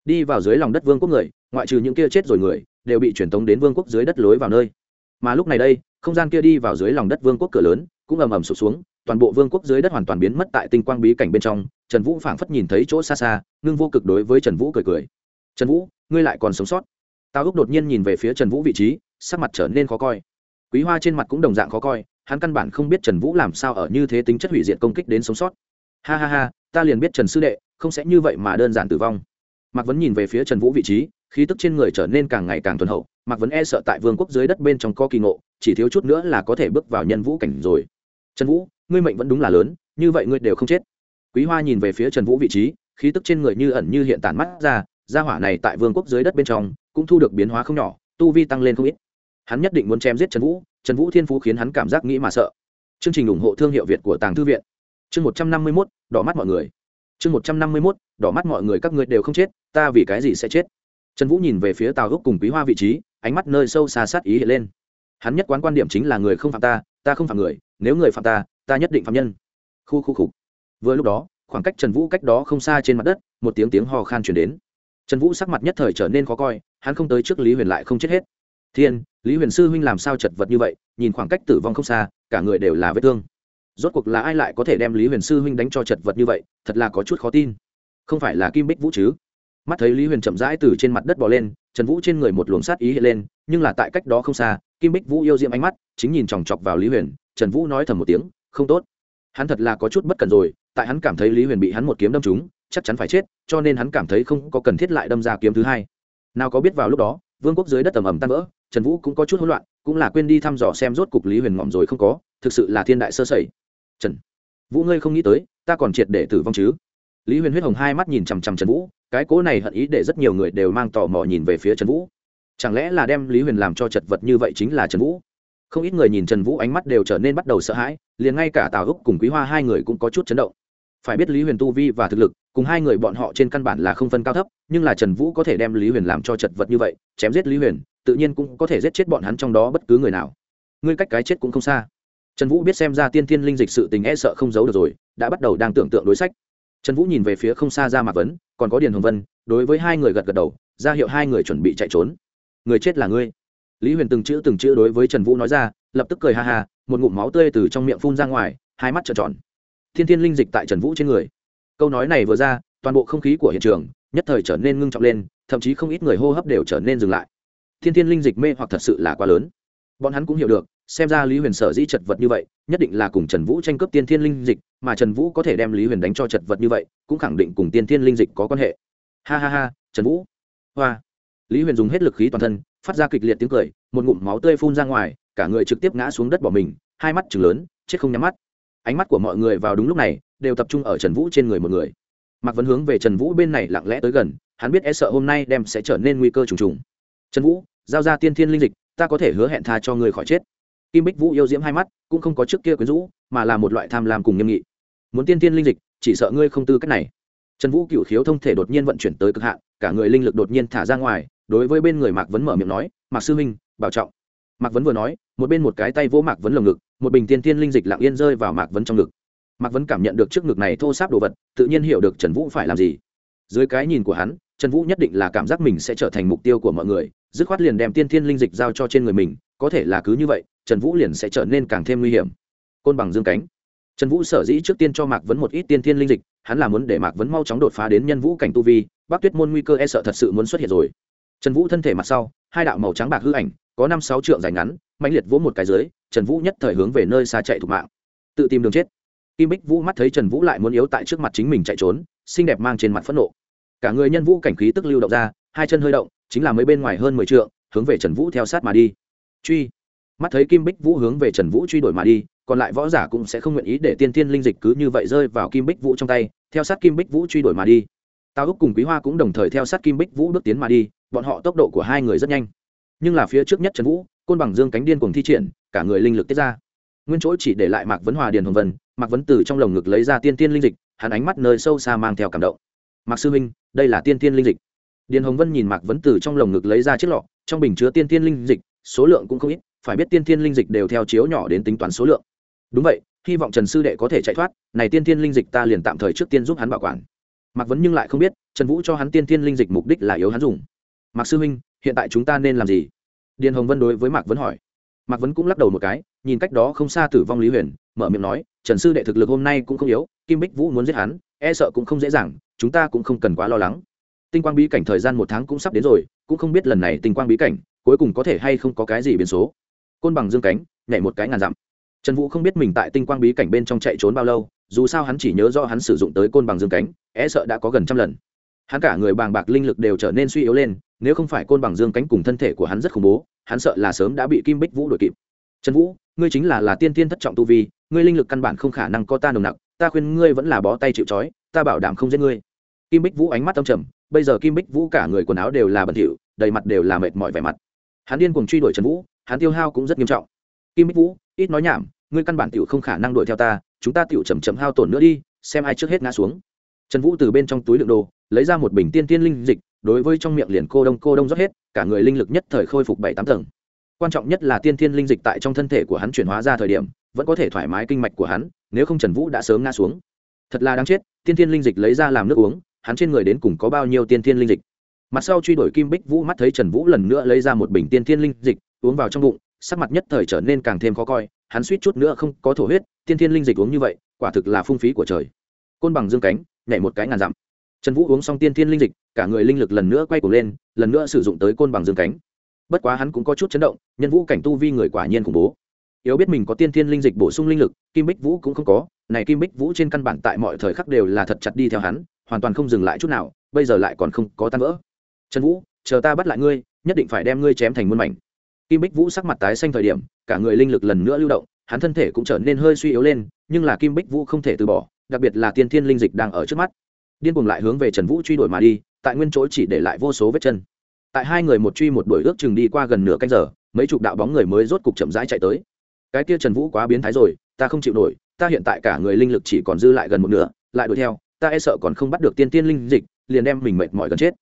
Đi vào dưới lòng đất vương quốc người, ngoại trừ những kia chết rồi người, đều bị truyền tống đến vương quốc dưới đất lối vào nơi mà lúc này đây, không gian kia đi vào dưới lòng đất vương quốc cửa lớn, cũng ầm ầm sụp xuống, toàn bộ vương quốc dưới đất hoàn toàn biến mất tại tinh quang bí cảnh bên trong. Trần vũ phảng phất nhìn thấy chỗ xa xa, ngưng vô cực đối với trần vũ cười cười. Trần vũ, ngươi lại còn sống sót? Tao úc đột nhiên nhìn về phía trần vũ vị trí, sắc mặt trở nên khó coi. Quý hoa trên mặt cũng đồng dạng khó coi, hắn căn bản không biết trần vũ làm sao ở như thế tính chất hủy diệt công kích đến sống sót. Ha ha ha, ta liền biết trần sư đệ, không sẽ như vậy mà đơn giản tử vong. Mạc vấn nhìn về phía trần vũ vị trí, khí tức trên người trở nên càng ngày càng thuần hậu mạc vấn e sợ tại vương quốc dưới đất bên trong co kỳ ngộ, chỉ thiếu chút nữa là có thể bước vào nhân vũ cảnh rồi. Trần vũ, ngươi mệnh vẫn đúng là lớn, như vậy ngươi đều không chết. Quý hoa nhìn về phía trần vũ vị trí, khí tức trên người như ẩn như hiện tản mắt ra, gia hỏa này tại vương quốc dưới đất bên trong, cũng thu được biến hóa không nhỏ, tu vi tăng lên không ít. Hắn nhất định muốn chém giết trần vũ trần vũ thiên phú khiến hắn cảm giác nghĩ mà sợ. Chương trình ủng hộ thương hiệu việt của tàng thư viện. Chương một trăm năm mươi mốt, đỏ mắt mọi người. Chương một trăm năm mươi mốt, đỏ mắt mọi người, các ngươi đều không chết, ta vì cái gì sẽ chết? Trần vũ nhìn về phía tào gốc cùng quý hoa vị trí ánh mắt nơi sâu xa sát ý hiện lên. Hắn nhất quán quan điểm chính là người không phạm ta ta không phạm người, nếu người phạm ta ta nhất định phạm nhân. Khu khu khục vừa lúc đó, khoảng cách trần vũ cách đó không xa trên mặt đất, một tiếng tiếng hò khan chuyển đến. Trần vũ sắc mặt nhất thời trở nên khó coi, hắn không tới trước lý huyền lại không chết hết. Thiên, lý huyền sư huynh làm sao chật vật như vậy, nhìn khoảng cách tử vong không xa, cả người đều là vết thương. Rốt cuộc là ai lại có thể đem lý huyền sư huynh đánh cho chật vật như vậy, thật là có chút khó tin. Không phải là kim bích vũ chứ? Mắt thấy lý huyền chậm rãi từ trên mặt đất bỏ lên, trần vũ trên người một luồng sát ý hiện lên, nhưng là tại cách đó không xa, kim bích vũ yêu diệm ánh mắt, chính nhìn chòng chọc vào lý huyền, trần vũ nói thầm một tiếng, không tốt. Hắn thật là có chút bất cần rồi, tại hắn cảm thấy lý huyền bị hắn một kiếm đâm trúng, chắc chắn phải chết, cho nên hắn cảm thấy không có cần thiết lại đâm ra kiếm thứ hai. Nào có biết vào lúc đó, vương quốc dưới đất tầm ầm tan vỡ, trần vũ cũng có chút hỗn loạn, cũng là quên đi thăm dò xem rốt cục lý huyền ngọm rồi không có, thực sự là thiên đại sơ sẩy. Trần vũ ngươi không nghĩ tới, ta còn triệt để tử vong chứ? Lý huyền huyết hồng hai mắt nhìn chằm chằm trần vũ, cái cố này hận ý để rất nhiều người đều mang tò mò nhìn về phía trần vũ. Chẳng lẽ là đem lý huyền làm cho chật vật như vậy chính là trần vũ? Không ít người nhìn trần vũ ánh mắt đều trở nên bắt đầu sợ hãi, liền ngay cả tào úc cùng quý hoa hai người cũng có chút chấn động. Phải biết lý huyền tu vi và thực lực, cùng hai người bọn họ trên căn bản là không phân cao thấp, nhưng là trần vũ có thể đem lý huyền làm cho chật vật như vậy, chém giết lý huyền, tự nhiên cũng có thể giết chết bọn hắn trong đó bất cứ người nào. Ngươi cách cái chết cũng không xa. Trần vũ biết xem ra tiên thiên linh dịch sự tình e sợ không giấu được rồi, đã bắt đầu đang tưởng tượng đối sách trần vũ nhìn về phía không xa ra mạc vấn, còn có điền hồng vân, đối với hai người gật gật đầu, ra hiệu hai người chuẩn bị chạy trốn. Người chết là ngươi. Lý huyền từng chữ từng chữ đối với trần vũ nói ra, lập tức cười ha ha, một ngụm máu tươi từ trong miệng phun ra ngoài, hai mắt trợn tròn. Thiên thiên linh dịch tại trần vũ trên người. Câu nói này vừa ra, toàn bộ không khí của hiện trường nhất thời trở nên ngưng trọng lên, thậm chí không ít người hô hấp đều trở nên dừng lại. Thiên thiên linh dịch mê hoặc thật sự là quá lớn. Bọn hắn cũng hiểu được xem ra lý huyền sở dĩ chật vật như vậy, nhất định là cùng trần vũ tranh cướp tiên thiên linh dịch, mà trần vũ có thể đem lý huyền đánh cho chật vật như vậy, cũng khẳng định cùng tiên thiên linh dịch có quan hệ. Ha ha ha, trần vũ. Hoa. Lý huyền dùng hết lực khí toàn thân, phát ra kịch liệt tiếng cười, một ngụm máu tươi phun ra ngoài, cả người trực tiếp ngã xuống đất bỏ mình, hai mắt chừng lớn, chết không nhắm mắt. Ánh mắt của mọi người vào đúng lúc này, đều tập trung ở trần vũ trên người một người. Mặc vấn hướng về trần vũ bên này lặng lẽ tới gần, hắn biết e sợ hôm nay đem sẽ trở nên nguy cơ trùng trùng. Trần vũ, giao ra tiên thiên linh dịch, ta có thể hứa hẹn tha cho người khỏi chết kim bích vũ yêu diễm hai mắt, cũng không có trước kia quyến rũ, mà là một loại tham lam cùng nghiêm nghị. Muốn tiên thiên linh dịch, chỉ sợ ngươi không tư cách này. Trần vũ cựu khiếu thông thể đột nhiên vận chuyển tới cực hạn, cả người linh lực đột nhiên thả ra ngoài, đối với bên người mạc vấn mở miệng nói, mạc sư minh bảo trọng. Mạc vấn vừa nói, một bên một cái tay vỗ mạc vấn lồng ngực, một bình tiên tiên linh dịch lặng yên rơi vào mạc vấn trong ngực. Mạc vấn cảm nhận được trước ngực này thô sáp đồ vật, tự nhiên hiểu được trần vũ phải làm gì. Dưới cái nhìn của hắn, trần vũ nhất định là cảm giác mình sẽ trở thành mục tiêu của mọi người, dứt khoát liền đem tiên tiên linh dịch giao cho trên người mình, có thể là cứ như vậy trần vũ liền sẽ trở nên càng thêm nguy hiểm. Côn bằng dương cánh. Trần vũ sở dĩ trước tiên cho mạc vấn một ít tiên thiên linh dịch hắn là muốn để mạc vấn mau chóng đột phá đến nhân vũ cảnh tu vi bác tuyết môn nguy cơ e sợ thật sự muốn xuất hiện rồi. Trần vũ thân thể mặt sau hai đạo màu trắng bạc hư ảnh có năm sáu trượng dài ngắn mạnh liệt vỗ một cái dưới trần vũ nhất thời hướng về nơi xa chạy thục mạng. Tự tìm đường chết. Kim bích vũ mắt thấy trần vũ lại muốn yếu tại trước mặt chính mình chạy trốn xinh đẹp mang trên mặt phẫn nộ. Cả người nhân vũ cảnh khí tức lưu động ra hai chân hơi động chính là mấy bên ngoài hơn mười trượng, hướng về trần vũ theo sát mà đi. Truy mắt thấy kim bích vũ hướng về trần vũ truy đuổi mà đi, còn lại võ giả cũng sẽ không nguyện ý để tiên tiên linh dịch cứ như vậy rơi vào kim bích vũ trong tay, theo sát kim bích vũ truy đuổi mà đi. Tào úc cùng quý hoa cũng đồng thời theo sát kim bích vũ bước tiến mà đi, bọn họ tốc độ của hai người rất nhanh. Nhưng là phía trước nhất trần vũ, côn bằng dương cánh điên cùng thi triển, cả người linh lực tiết ra. Nguyên chỗ chỉ để lại mạc vấn hòa điền hồng vân, mạc vấn từ trong lồng ngực lấy ra tiên tiên linh dịch, hắn ánh mắt nơi sâu xa mang theo cảm động. Mạc sư huynh, đây là tiên tiên linh dịch. Điền hồng vân nhìn mạc vấn từ trong lồng ngực lấy ra chiếc lọ, trong bình chứa tiên tiên linh dịch, số lượng cũng không ít phải biết tiên thiên linh dịch đều theo chiếu nhỏ đến tính toán số lượng. Đúng vậy, hy vọng trần sư đệ có thể chạy thoát, này tiên thiên linh dịch ta liền tạm thời trước tiên giúp hắn bảo quản. Mạc vấn nhưng lại không biết, trần vũ cho hắn tiên thiên linh dịch mục đích là yếu hắn dùng. Mạc sư huynh hiện tại chúng ta nên làm gì? Điền hồng vân đối với mạc vấn hỏi. Mạc vấn cũng lắc đầu một cái, nhìn cách đó không xa tử vong lý huyền, mở miệng nói, trần sư đệ thực lực hôm nay cũng không yếu, kim bích vũ muốn giết hắn e sợ cũng không dễ dàng, chúng ta cũng không cần quá lo lắng. Tinh quang bí cảnh thời gian một tháng cũng sắp đến rồi, cũng không biết lần này tinh quang bí cảnh, cuối cùng có thể hay không có cái gì biến số côn bằng dương cánh, nhảy một cái ngàn dặm. Trần vũ không biết mình tại tinh quang bí cảnh bên trong chạy trốn bao lâu, dù sao hắn chỉ nhớ do hắn sử dụng tới côn bằng dương cánh e sợ đã có gần trăm lần. Hắn cả người bàng bạc linh lực đều trở nên suy yếu lên, nếu không phải côn bằng dương cánh cùng thân thể của hắn rất khủng bố, hắn sợ là sớm đã bị kim bích vũ đuổi kịp. Trần vũ, ngươi chính là là tiên tiên thất trọng tu vi, ngươi linh lực căn bản không khả năng có ta nồng nặng ta khuyên ngươi vẫn là bó tay chịu trói, ta bảo đảm không giết ngươi. Kim bích vũ ánh mắt tâm trầm, bây giờ kim bích vũ cả người quần áo đều là bẩn thỉu, đầy mặt đều là mệt mỏi vẻ mặt. Hắn điên cuồng truy đuổi trần vũ hắn tiêu hao cũng rất nghiêm trọng. Kim bích vũ, ít nói nhảm, ngươi căn bản tiểu không khả năng đuổi theo ta, chúng ta tiểu chầm chậm hao tổn nữa đi, xem ai trước hết ngã xuống. Trần vũ từ bên trong túi đựng đồ, lấy ra một bình tiên tiên linh dịch, đối với trong miệng liền cô đông cô đông rót hết, cả người linh lực nhất thời khôi phục bảy tám tầng. Quan trọng nhất là tiên tiên linh dịch tại trong thân thể của hắn chuyển hóa ra thời điểm, vẫn có thể thoải mái kinh mạch của hắn, nếu không trần vũ đã sớm ngã xuống. Thật là đáng chết, tiên tiên linh dịch lấy ra làm nước uống, hắn trên người đến cùng có bao nhiêu tiên tiên linh dịch? Mặt sau truy đuổi kim bích vũ mắt thấy trần vũ lần nữa lấy ra một bình tiên tiên linh dịch uống vào trong bụng, sắc mặt nhất thời trở nên càng thêm khó coi, hắn suýt chút nữa không có thổ huyết, tiên thiên linh dịch uống như vậy, quả thực là phung phí của trời. Côn bằng dương cánh, nhảy một cái ngàn dặm. Trần vũ uống xong tiên thiên linh dịch, cả người linh lực lần nữa quay cuồng lên, lần nữa sử dụng tới côn bằng dương cánh. Bất quá hắn cũng có chút chấn động, nhân vũ cảnh tu vi người quả nhiên khủng bố. Yếu biết mình có tiên thiên linh dịch bổ sung linh lực, kim bích vũ cũng không có, này kim bích vũ trên căn bản tại mọi thời khắc đều là thật chặt đi theo hắn, hoàn toàn không dừng lại chút nào, bây giờ lại còn không có tan vỡ. Trần vũ, chờ ta bắt lại ngươi, nhất định phải đem ngươi chém thành muôn mảnh kim bích vũ sắc mặt tái xanh thời điểm, cả người linh lực lần nữa lưu động, hắn thân thể cũng trở nên hơi suy yếu lên, nhưng là kim bích vũ không thể từ bỏ, đặc biệt là tiên thiên linh dịch đang ở trước mắt. Điên cuồng lại hướng về trần vũ truy đuổi mà đi, tại nguyên chỗ chỉ để lại vô số vết chân. Tại hai người một truy một đuổi ước chừng đi qua gần nửa canh giờ, mấy chục đạo bóng người mới rốt cục chậm rãi chạy tới. Cái kia trần vũ quá biến thái rồi, ta không chịu nổi, ta hiện tại cả người linh lực chỉ còn dư lại gần một nửa, lại đuổi theo, ta e sợ còn không bắt được tiên tiên linh dịch, liền đem mình mệt mỏi gần chết.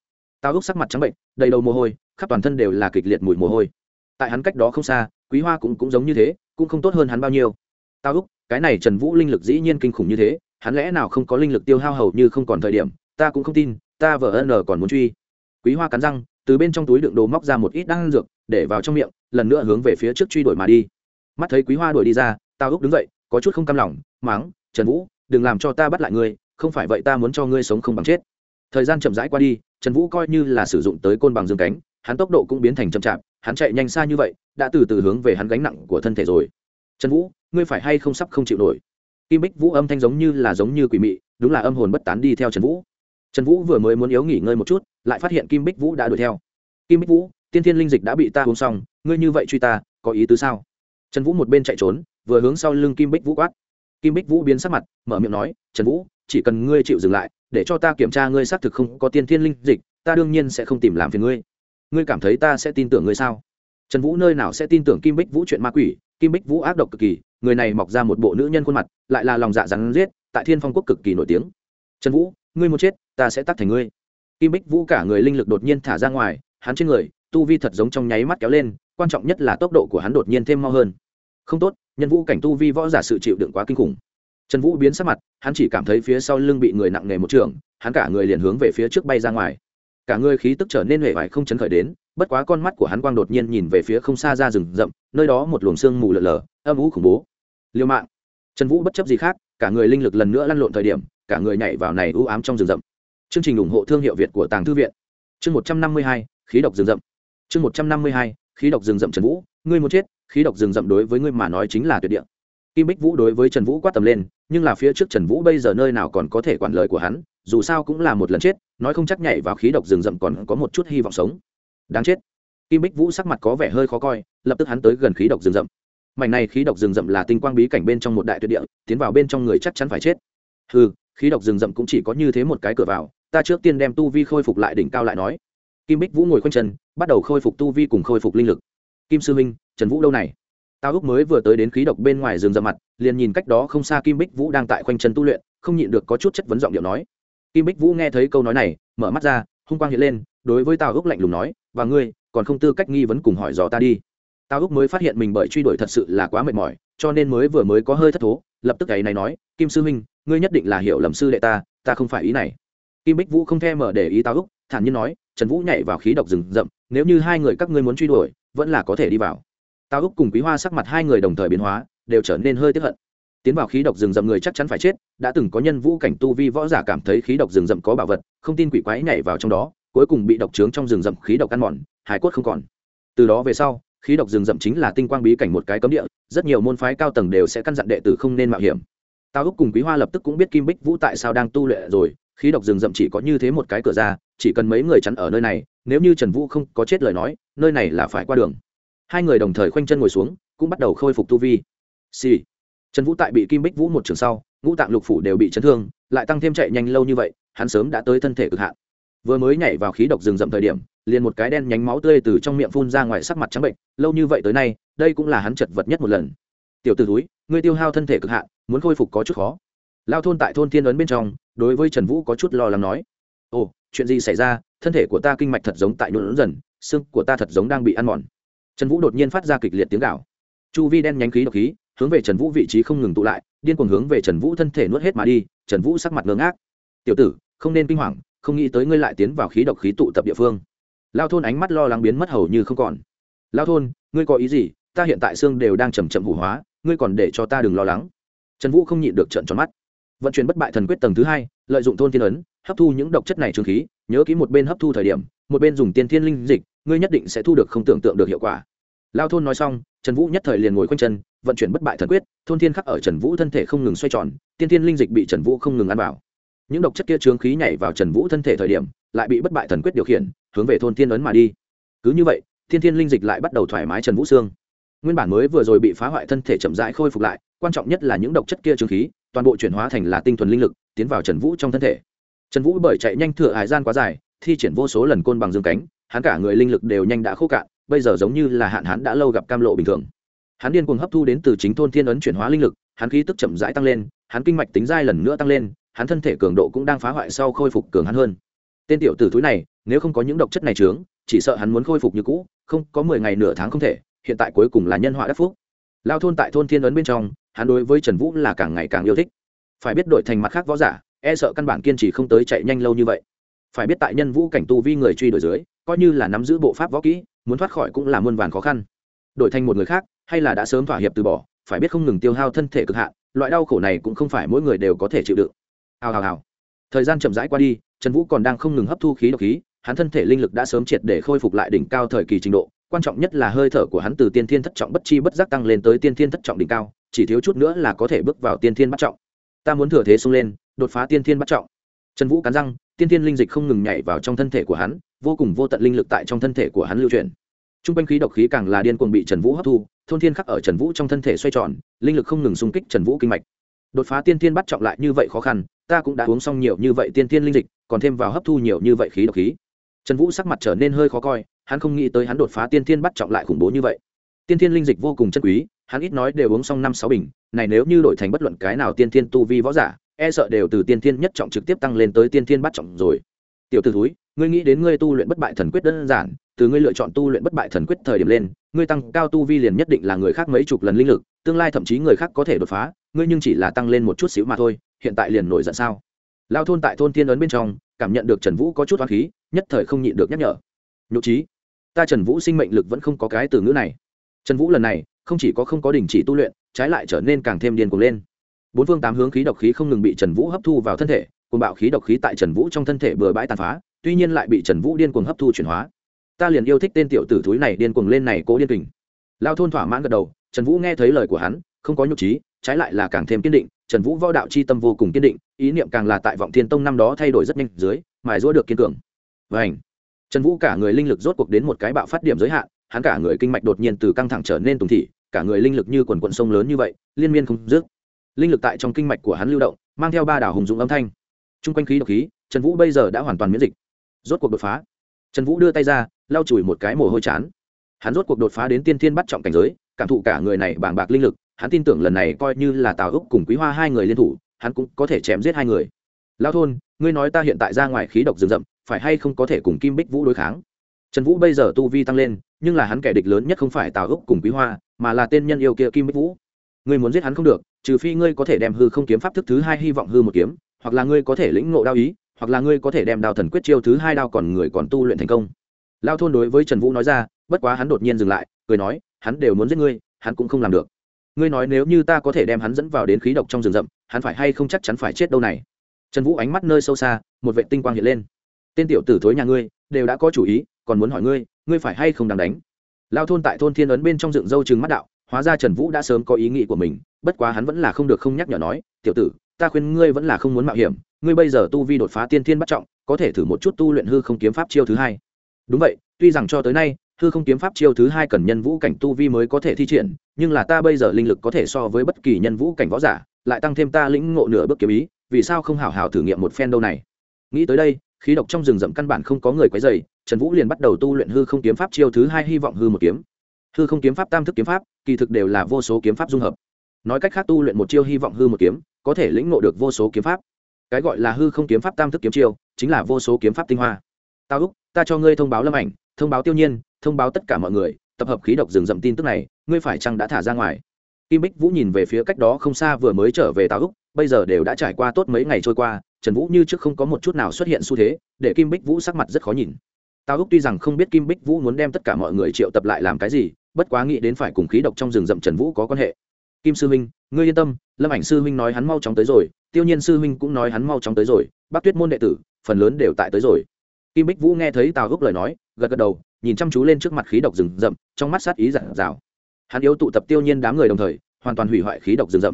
Tao úc sắc mặt trắng bệnh, đầy đầu mồ hôi, khắp toàn thân đều là kịch liệt mùi mồ hôi tại hắn cách đó không xa, quý hoa cũng cũng giống như thế, cũng không tốt hơn hắn bao nhiêu. Tao úc, cái này trần vũ linh lực dĩ nhiên kinh khủng như thế, hắn lẽ nào không có linh lực tiêu hao hầu như không còn thời điểm, ta cũng không tin, ta vợ ân còn muốn truy. Quý hoa cắn răng, từ bên trong túi đựng đồ móc ra một ít đan dược, để vào trong miệng, lần nữa hướng về phía trước truy đuổi mà đi. Mắt thấy quý hoa đuổi đi ra tao úc đứng dậy, có chút không cam lòng, máng, trần vũ, đừng làm cho ta bắt lại ngươi, không phải vậy ta muốn cho ngươi sống không bằng chết. Thời gian chậm rãi qua đi, trần vũ coi như là sử dụng tới côn bằng dương cánh, hắn tốc độ cũng biến thành chậm chạp hắn chạy nhanh xa như vậy, đã từ từ hướng về hắn gánh nặng của thân thể rồi. Trần vũ, ngươi phải hay không sắp không chịu nổi? Kim bích vũ âm thanh giống như là giống như quỷ mị, đúng là âm hồn bất tán đi theo trần vũ. Trần vũ vừa mới muốn yếu nghỉ ngơi một chút, lại phát hiện kim bích vũ đã đuổi theo. Kim bích vũ, tiên thiên linh dịch đã bị ta uống xong, ngươi như vậy truy ta, có ý tứ sao? Trần vũ một bên chạy trốn, vừa hướng sau lưng kim bích vũ quát. Kim bích vũ biến sắc mặt, mở miệng nói, trần vũ, chỉ cần ngươi chịu dừng lại, để cho ta kiểm tra ngươi xác thực không có tiên thiên linh dịch, ta đương nhiên sẽ không tìm làm phiền ngươi ngươi cảm thấy ta sẽ tin tưởng ngươi sao? Trần vũ nơi nào sẽ tin tưởng kim bích vũ chuyện ma quỷ? Kim bích vũ ác độc cực kỳ, người này mọc ra một bộ nữ nhân khuôn mặt, lại là lòng dạ rắn riết tại thiên phong quốc cực kỳ nổi tiếng. Trần vũ, ngươi muốn chết, ta sẽ tắt thành ngươi. Kim bích vũ cả người linh lực đột nhiên thả ra ngoài, hắn trên người, tu vi thật giống trong nháy mắt kéo lên, quan trọng nhất là tốc độ của hắn đột nhiên thêm mau hơn. Không tốt, nhân vũ cảnh tu vi võ giả sự chịu đựng quá kinh khủng. Trần vũ biến sắc mặt, hắn chỉ cảm thấy phía sau lưng bị người nặng nề một trường, hắn cả người liền hướng về phía trước bay ra ngoài cả người khí tức trở nên hề vải không chấn khởi đến, bất quá con mắt của hắn quang đột nhiên nhìn về phía không xa ra rừng rậm, nơi đó một luồng sương mù lờ lờ âm ú khủng bố. Liêu mạng. Trần vũ bất chấp gì khác, cả người linh lực lần nữa lăn lộn thời điểm, cả người nhảy vào này u ám trong rừng rậm. Chương trình ủng hộ thương hiệu việt của tàng thư viện. Chương một trăm năm mươi hai, khí độc rừng rậm. Chương một trăm năm mươi hai, khí độc rừng rậm trần vũ, ngươi muốn chết, khí độc rừng rậm đối với ngươi mà nói chính là tuyệt địa. Kim bích vũ đối với trần vũ quát tầm lên nhưng là phía trước trần vũ bây giờ nơi nào còn có thể quản lời của hắn, dù sao cũng là một lần chết, nói không chắc nhảy vào khí độc rừng rậm còn có một chút hy vọng sống. Đáng chết. Kim bích vũ sắc mặt có vẻ hơi khó coi, lập tức hắn tới gần khí độc rừng rậm. Mảnh này khí độc rừng rậm là tinh quang bí cảnh bên trong một đại tuyệt địa, tiến vào bên trong người chắc chắn phải chết. Ừ khí độc rừng rậm cũng chỉ có như thế một cái cửa vào, ta trước tiên đem tu vi khôi phục lại đỉnh cao lại nói. Kim bích vũ ngồi khoanh chân, bắt đầu khôi phục tu vi cùng khôi phục linh lực. Kim sư minh, trần vũ đâu này? Tao úc mới vừa tới đến khí độc bên ngoài rừng rậm mặt liền nhìn cách đó không xa kim bích vũ đang tại khoanh chân tu luyện không nhịn được có chút chất vấn giọng điệu nói. Kim bích vũ nghe thấy câu nói này mở mắt ra hung quang hiện lên đối với tao úc lạnh lùng nói và ngươi còn không tư cách nghi vấn cùng hỏi dò ta đi. Tào úc mới phát hiện mình bởi truy đuổi thật sự là quá mệt mỏi cho nên mới vừa mới có hơi thất thố lập tức ấy này nói kim sư huynh, ngươi nhất định là hiểu lầm sư đệ ta ta không phải ý này. Kim bích vũ không thèm mở để ý tào úc thản nhiên nói trần vũ nhảy vào khí độc rừng rậm nếu như hai người các ngươi muốn truy đuổi vẫn là có thể đi vào tào úc cùng quý hoa sắc mặt hai người đồng thời biến hóa, đều trở nên hơi tiếp hận. Tiến vào khí độc rừng rậm người chắc chắn phải chết, đã từng có nhân vũ cảnh tu vi võ giả cảm thấy khí độc rừng rậm có bảo vật, không tin quỷ quái nhảy vào trong đó, cuối cùng bị độc trướng trong rừng rậm khí độc ăn mòn, hải cốt không còn. Từ đó về sau, khí độc rừng rậm chính là tinh quang bí cảnh một cái cấm địa, rất nhiều môn phái cao tầng đều sẽ căn dặn đệ tử không nên mạo hiểm. Tao úc cùng quý hoa lập tức cũng biết kim bích vũ tại sao đang tu luyện rồi, khí độc rừng rậm chỉ có như thế một cái cửa ra, chỉ cần mấy người chắn ở nơi này, nếu như trần vũ không có chết lời nói, nơi này là phải qua đường hai người đồng thời khoanh chân ngồi xuống, cũng bắt đầu khôi phục tu vi. Xì、sì. trần vũ tại bị kim bích vũ một trường sau, ngũ tạng lục phủ đều bị chấn thương, lại tăng thêm chạy nhanh lâu như vậy, hắn sớm đã tới thân thể cực hạn. Vừa mới nhảy vào khí độc rừng rậm thời điểm, liền một cái đen nhánh máu tươi từ trong miệng phun ra ngoài sắc mặt trắng bệnh, lâu như vậy tới nay, đây cũng là hắn chật vật nhất một lần. Tiểu t ử túi ngươi tiêu hao thân thể cực hạn, muốn khôi phục có chút khó. Lao thôn tại thôn thiên ấn bên trong, đối với trần vũ có chút lo lắng nói. Ồ, chuyện gì xảy ra? Thân thể của ta kinh mạch thật giống tại nhuộn dần, xương của ta thật giống đang bị ăn mòn trần vũ đột nhiên phát ra kịch liệt tiếng gạo chu vi đen nhánh khí độc khí, hướng về trần vũ vị trí không ngừng tụ lại, điên cuồng hướng về trần vũ thân thể nuốt hết mà đi, trần vũ sắc mặt ngơ ngác. Tiểu tử, không nên kinh hoàng, không nghĩ tới ngươi lại tiến vào khí độc khí tụ tập địa phương. Lao thôn ánh mắt lo lắng biến mất hầu như không còn. Lao thôn, ngươi có ý gì? Ta hiện tại xương đều đang chầm chậm hủ hóa, ngươi còn để cho ta đừng lo lắng. Trần vũ không nhịn được trận tròn mắt. Vận chuyển bất bại thần quyết tầng thứ hai, lợi dụng thôn thiên ấn, hấp thu những độc chất này trường khí, nhớ kỹ một bên hấp thu thời điểm, một bên dùng tiên thiên linh dịch ngươi nhất định sẽ thu được không tưởng tượng được hiệu quả. Lao thôn nói xong, trần vũ nhất thời liền ngồi quanh chân, vận chuyển bất bại thần quyết, thôn thiên khắc ở trần vũ thân thể không ngừng xoay tròn, tiên thiên linh dịch bị trần vũ không ngừng ăn vào. Những độc chất kia trướng khí nhảy vào trần vũ thân thể thời điểm, lại bị bất bại thần quyết điều khiển, hướng về thôn thiên ấn mà đi. Cứ như vậy thiên thiên linh dịch lại bắt đầu thoải mái trần vũ xương. Nguyên bản mới vừa rồi bị phá hoại thân thể chậm rãi khôi phục lại, quan trọng nhất là những độc chất kia trướng khí, toàn bộ chuyển hóa thành là tinh thuần linh lực, tiến vào trần vũ trong thân thể. Trần vũ bởi chạy nhanh thừa hải gian quá dài, thi triển vô số lần côn bằng dương cánh hắn cả người linh lực đều nhanh đã khô cạn, bây giờ giống như là hạn hắn đã lâu gặp cam lộ bình thường. Hắn điên cuồng hấp thu đến từ chính thôn thiên ấn chuyển hóa linh lực, hắn khí tức chậm rãi tăng lên, hắn kinh mạch tính dai lần nữa tăng lên, hắn thân thể cường độ cũng đang phá hoại sau khôi phục cường hắn hơn. Tên tiểu tử thúi này, nếu không có những độc chất này trướng chỉ sợ hắn muốn khôi phục như cũ, không, có mười ngày nửa tháng không thể, hiện tại cuối cùng là nhân họa đắc phúc. Lao thôn tại thôn thiên ấn bên trong, hắn đối với trần vũ là càng ngày càng yêu thích. Phải biết đổi thành mặt khác võ giả e sợ căn bản kiên trì không tới chạy nhanh lâu như vậy phải biết tại nhân vũ cảnh tu vi người truy đổi dưới, coi như là nắm giữ bộ pháp võ kỹ, muốn thoát khỏi cũng là muôn vàn khó khăn. Đổi thành một người khác, hay là đã sớm thỏa hiệp từ bỏ, phải biết không ngừng tiêu hao thân thể cực hạn, loại đau khổ này cũng không phải mỗi người đều có thể chịu đựng. Hào hào hào. Thời gian chậm rãi qua đi, trần vũ còn đang không ngừng hấp thu khí độc khí, hắn thân thể linh lực đã sớm triệt để khôi phục lại đỉnh cao thời kỳ trình độ, quan trọng nhất là hơi thở của hắn từ tiên thiên thất trọng bất chi bất giác tăng lên tới tiên thiên thất trọng đỉnh cao, chỉ thiếu chút nữa là có thể bước vào tiên thiên bắt trọng. Ta muốn thừa thế xông lên, đột phá tiên thiên bắt trọng. Trần vũ cắn răng tiên thiên linh dịch không ngừng nhảy vào trong thân thể của hắn, vô cùng vô tận linh lực tại trong thân thể của hắn lưu truyền t r u n g quanh khí độc khí càng là điên cuồng bị trần vũ hấp thu, thôn thiên khắc ở trần vũ trong thân thể xoay tròn, linh lực không ngừng xung kích trần vũ kinh mạch. Đột phá tiên thiên bắt trọng lại như vậy khó khăn, ta cũng đã uống xong nhiều như vậy tiên thiên linh dịch, còn thêm vào hấp thu nhiều như vậy khí độc khí. Trần vũ sắc mặt trở nên hơi khó coi, hắn không nghĩ tới hắn đột phá tiên thiên bắt trọng lại khủng bố như vậy. Tiên thiên linh dịch vô cùng chân quý, hắn ít nói đều uống xong năm sáu bình, này nếu như đổi thành bất luận cái nào tiên thiên tu vi võ giả e sợ đều từ tiên thiên nhất trọng trực tiếp tăng lên tới tiên thiên bắt trọng rồi. Tiểu t ử thúi, ngươi nghĩ đến ngươi tu luyện bất bại thần quyết đơn giản, từ ngươi lựa chọn tu luyện bất bại thần quyết thời điểm lên, ngươi tăng cao tu vi liền nhất định là người khác mấy chục lần linh lực, tương lai thậm chí người khác có thể đột phá, ngươi nhưng chỉ là tăng lên một chút xíu mà thôi, hiện tại liền nổi giận sao? Lao thôn tại thôn thiên ấn bên trong, cảm nhận được trần vũ có chút oán khí, nhất thời không nhịn được nhắc nhở. Nhụ trí, ta trần vũ sinh mệnh lực vẫn không có cái từ ngữ này. Trần vũ lần này, không chỉ có không có đình chỉ tu luyện, trái lại trở nên càng thêm điên cuồng lên bốn phương tám hướng khí độc khí không ngừng bị trần vũ hấp thu vào thân thể cùng bạo khí độc khí tại trần vũ trong thân thể bừa bãi tàn phá, tuy nhiên lại bị trần vũ điên cuồng hấp thu chuyển hóa. Ta liền yêu thích tên tiểu tử thúi này điên cuồng lên này cố điên kình. Lao thôn thỏa mãn gật đầu, trần vũ nghe thấy lời của hắn, không có nhục trí, trái lại là càng thêm kiên định, trần vũ võ đạo c h i tâm vô cùng kiên định, ý niệm càng là tại vọng thiên tông năm đó thay đổi rất nhanh dưới, mài rũa được kiên cường. Và ảnh trần vũ cả người linh lực rốt cuộc đến một cái bạo phát điểm giới hạn, hắn cả người kinh mạch đột nhiên từ căng thẳng trở nên tùng thị, cả người linh lực như quần quận sông lớn như vậy, liên miên không dứt linh lực tại trong kinh mạch của hắn lưu động, mang theo ba đảo hùng dũng âm thanh. T r u n g quanh khí độc khí, trần vũ bây giờ đã hoàn toàn miễn dịch. Rốt cuộc đột phá. Trần vũ đưa tay ra, lau chùi một cái mồ hôi chán. Hắn rốt cuộc đột phá đến tiên thiên bắt trọng cảnh giới, cảm thụ cả người này bàng bạc linh lực, hắn tin tưởng lần này coi như là tào úc cùng quý hoa hai người liên thủ, hắn cũng có thể chém giết hai người. Lao thôn, ngươi nói ta hiện tại ra ngoài khí độc rừng rậm, phải hay không có thể cùng kim bích vũ đối kháng? Trần vũ bây giờ tu vi tăng lên, nhưng là hắn kẻ địch lớn nhất không phải tào úc cùng quý hoa, mà là tên nhân yêu kia kim bích vũ. Ngươi muốn giết hắn không được trừ phi ngươi có thể đem hư không kiếm pháp thức thứ hai hy vọng hư một kiếm, hoặc là ngươi có thể lĩnh ngộ đao ý, hoặc là ngươi có thể đem đao thần quyết chiêu thứ hai đao còn người còn tu luyện thành công. Lao thôn đối với trần vũ nói ra, bất quá hắn đột nhiên dừng lại, cười nói, hắn đều muốn giết ngươi, hắn cũng không làm được. Ngươi nói nếu như ta có thể đem hắn dẫn vào đến khí độc trong rừng rậm, hắn phải hay không chắc chắn phải chết đâu này? Trần vũ ánh mắt nơi sâu xa, một vệ tinh quang hiện lên. Tên tiểu tử thối nhà ngươi, đều đã có chủ ý, còn muốn hỏi ngươi ngươi phải hay không đáng đánh? Lao thôn tại thôn thiên ấn bên trong dựng dâu chừng mắt đạo hóa ra trần vũ đã sớm có ý nghĩ của mình, bất quá hắn vẫn là không được không nhắc nhở nói, tiểu tử, ta khuyên ngươi vẫn là không muốn mạo hiểm, ngươi bây giờ tu vi đột phá tiên thiên bắt trọng, có thể thử một chút tu luyện hư không kiếm pháp chiêu thứ hai. Đúng vậy, tuy rằng cho tới nay, hư không kiếm pháp chiêu thứ hai cần nhân vũ cảnh tu vi mới có thể thi triển, nhưng là ta bây giờ linh lực có thể so với bất kỳ nhân vũ cảnh võ giả, lại tăng thêm ta lĩnh ngộ nửa bước kiếm ý, vì sao không hảo hảo thử nghiệm một phen đâu này? Nghĩ tới đây, khí độc trong rừng rậm căn bản không có người quấy dày trần vũ liền bắt đầu tu luyện hư không kiếm pháp chiêu thứ hai, hy vọng hư một kiếm hư không kiếm pháp tam thức kiếm pháp, kỳ thực đều là vô số kiếm pháp dung hợp. Nói cách khác tu luyện một chiêu hy vọng hư một kiếm, có thể lĩnh ngộ được vô số kiếm pháp. Cái gọi là hư không kiếm pháp tam thức kiếm chiêu, chính là vô số kiếm pháp tinh hoa. Tao úc, ta cho ngươi thông báo lâm ảnh, thông báo tiêu nhiên, thông báo tất cả mọi người, tập hợp khí độc rừng rậm tin tức này, ngươi phải chăng đã thả ra ngoài? Kim bích vũ nhìn về phía cách đó không xa vừa mới trở về tao úc, bây giờ đều đã trải qua tốt mấy ngày trôi qua, trần vũ như trước không có một chút nào xuất hiện xu thế, để kim bích vũ sắc mặt rất khó nhìn. Tao úc tuy rằng không biết kim bích vũ muốn đem tất cả mọi người triệu tập lại làm cái gì bất quá nghĩ đến phải cùng khí độc trong rừng rậm trần vũ có quan hệ. Kim sư huynh, ngươi yên tâm, lâm ảnh sư huynh nói hắn mau chóng tới rồi, tiêu nhiên sư huynh cũng nói hắn mau chóng tới rồi bác tuyết môn đệ tử, phần lớn đều tại tới rồi. Kim bích vũ nghe thấy tào húc lời nói, gật gật đầu, nhìn chăm chú lên trước mặt khí độc rừng rậm, trong mắt sát ý giản rào hắn yếu tụ tập tiêu nhiên đám người đồng thời, hoàn toàn hủy hoại khí độc rừng rậm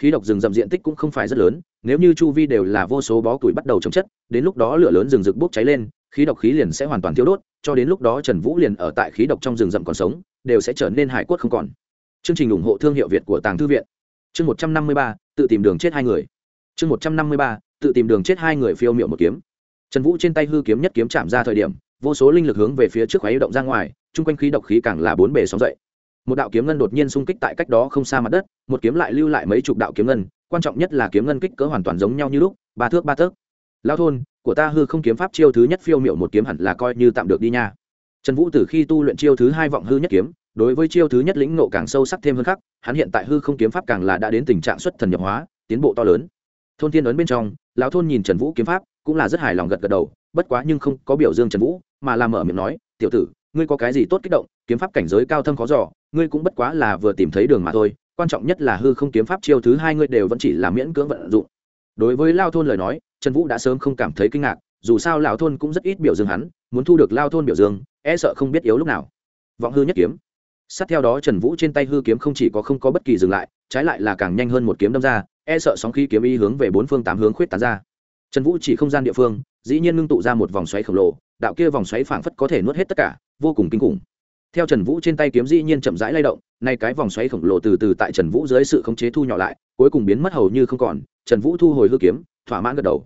khí độc rừng rậm diện tích cũng không phải rất lớn, nếu như chu vi đều là vô số bó củi bắt đầu trồng chất, đến lúc đó lửa lớn rừng rực bốc cháy lên, khí độc khí liền sẽ hoàn toàn thiếu đốt, cho đến lúc đó trần vũ liền ở tại khí độc trong rừng rậm còn sống, đều sẽ trở nên hải quất không còn. Chương trình ủng hộ thương hiệu việt của tàng thư viện. Chương một trăm năm mươi ba, tự tìm đường chết hai người. Chương một trăm năm mươi ba, tự tìm đường chết hai người phiêu miệu một kiếm. Trần vũ trên tay hư kiếm nhất kiếm chạm ra thời điểm, vô số linh lực hướng về phía trước khoáy động ra ngoài, chung quanh khí độc khí càng là bốn bề sóng dậy một đạo kiếm ngân đột nhiên xung kích tại cách đó không xa mặt đất, một kiếm lại lưu lại mấy chục đạo kiếm ngân, quan trọng nhất là kiếm ngân kích cỡ hoàn toàn giống nhau như lúc, ba thước ba tấc lao thôn, của ta hư không kiếm pháp chiêu thứ nhất phiêu miệu một kiếm hẳn là coi như tạm được đi nha. Trần vũ từ khi tu luyện chiêu thứ hai vọng hư nhất kiếm, đối với chiêu thứ nhất lĩnh nộ càng sâu sắc thêm hơn khác hắn hiện tại hư không kiếm pháp càng là đã đến tình trạng xuất thần nhập hóa, tiến bộ to lớn. Thôn thiên ấn bên trong, lão thôn nhìn trần vũ kiếm pháp, cũng là rất hài lòng gật gật đầu, bất quá nhưng không có biểu dương trần vũ, mà làm mở miệng nói, tiểu tử, ngươi có cái gì tốt kích động kiếm pháp cảnh giới cao thâm khó dò, ngươi cũng bất quá là vừa tìm thấy đường mà thôi, quan trọng nhất là hư không kiếm pháp chiêu thứ hai ngươi đều vẫn chỉ là miễn cưỡng vận dụng. Đối với lao thôn lời nói, trần vũ đã sớm không cảm thấy kinh ngạc, dù sao lão thôn cũng rất ít biểu dương hắn, muốn thu được lao thôn biểu dương e sợ không biết yếu lúc nào. Vọng hư nhất kiếm. Sát theo đó trần vũ trên tay hư kiếm không chỉ có không có bất kỳ dừng lại, trái lại là càng nhanh hơn một kiếm đâm ra e sợ sóng khí kiếm y hướng về bốn phương tám hướng khuyết tán ra. Trần vũ chỉ không gian địa phương, dĩ nhiên ngưng tụ ra một vòng xoáy khổng lồ, đạo kia vòng xoáy phảng phất có thể nuốt hết tất cả, vô cùng kinh khủng theo trần vũ trên tay kiếm dĩ nhiên chậm rãi lay động, nay cái vòng xoáy khổng lồ từ từ tại trần vũ dưới sự khống chế thu nhỏ lại, cuối cùng biến mất hầu như không còn, trần vũ thu hồi hư kiếm, thỏa mãn gật đầu.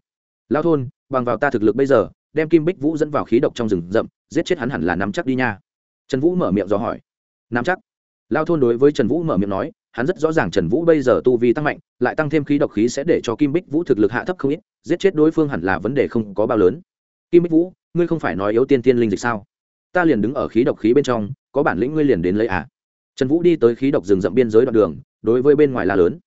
Lao thôn, bằng vào ta thực lực bây giờ, đem kim bích vũ dẫn vào khí độc trong rừng rậm, giết chết hắn hẳn là nắm chắc đi nha. Trần vũ mở miệng dò hỏi. Nắm chắc. Lao thôn đối với trần vũ mở miệng nói, hắn rất rõ ràng trần vũ bây giờ tu vi tăng mạnh, lại tăng thêm khí độc khí sẽ để cho kim bích vũ thực lực hạ thấp không ít, giết chết đối phương hẳn là vấn đề không có bao lớn. Kim bích vũ, ngươi không phải nói yếu tiên tiên linh dịch sao? Ta liền đứng ở khí độc khí bên trong có bản lĩnh ngươi liền đến lấy à? Trần vũ đi tới khí độc rừng rậm biên giới đoạn đường, đối với bên ngoài là lớn.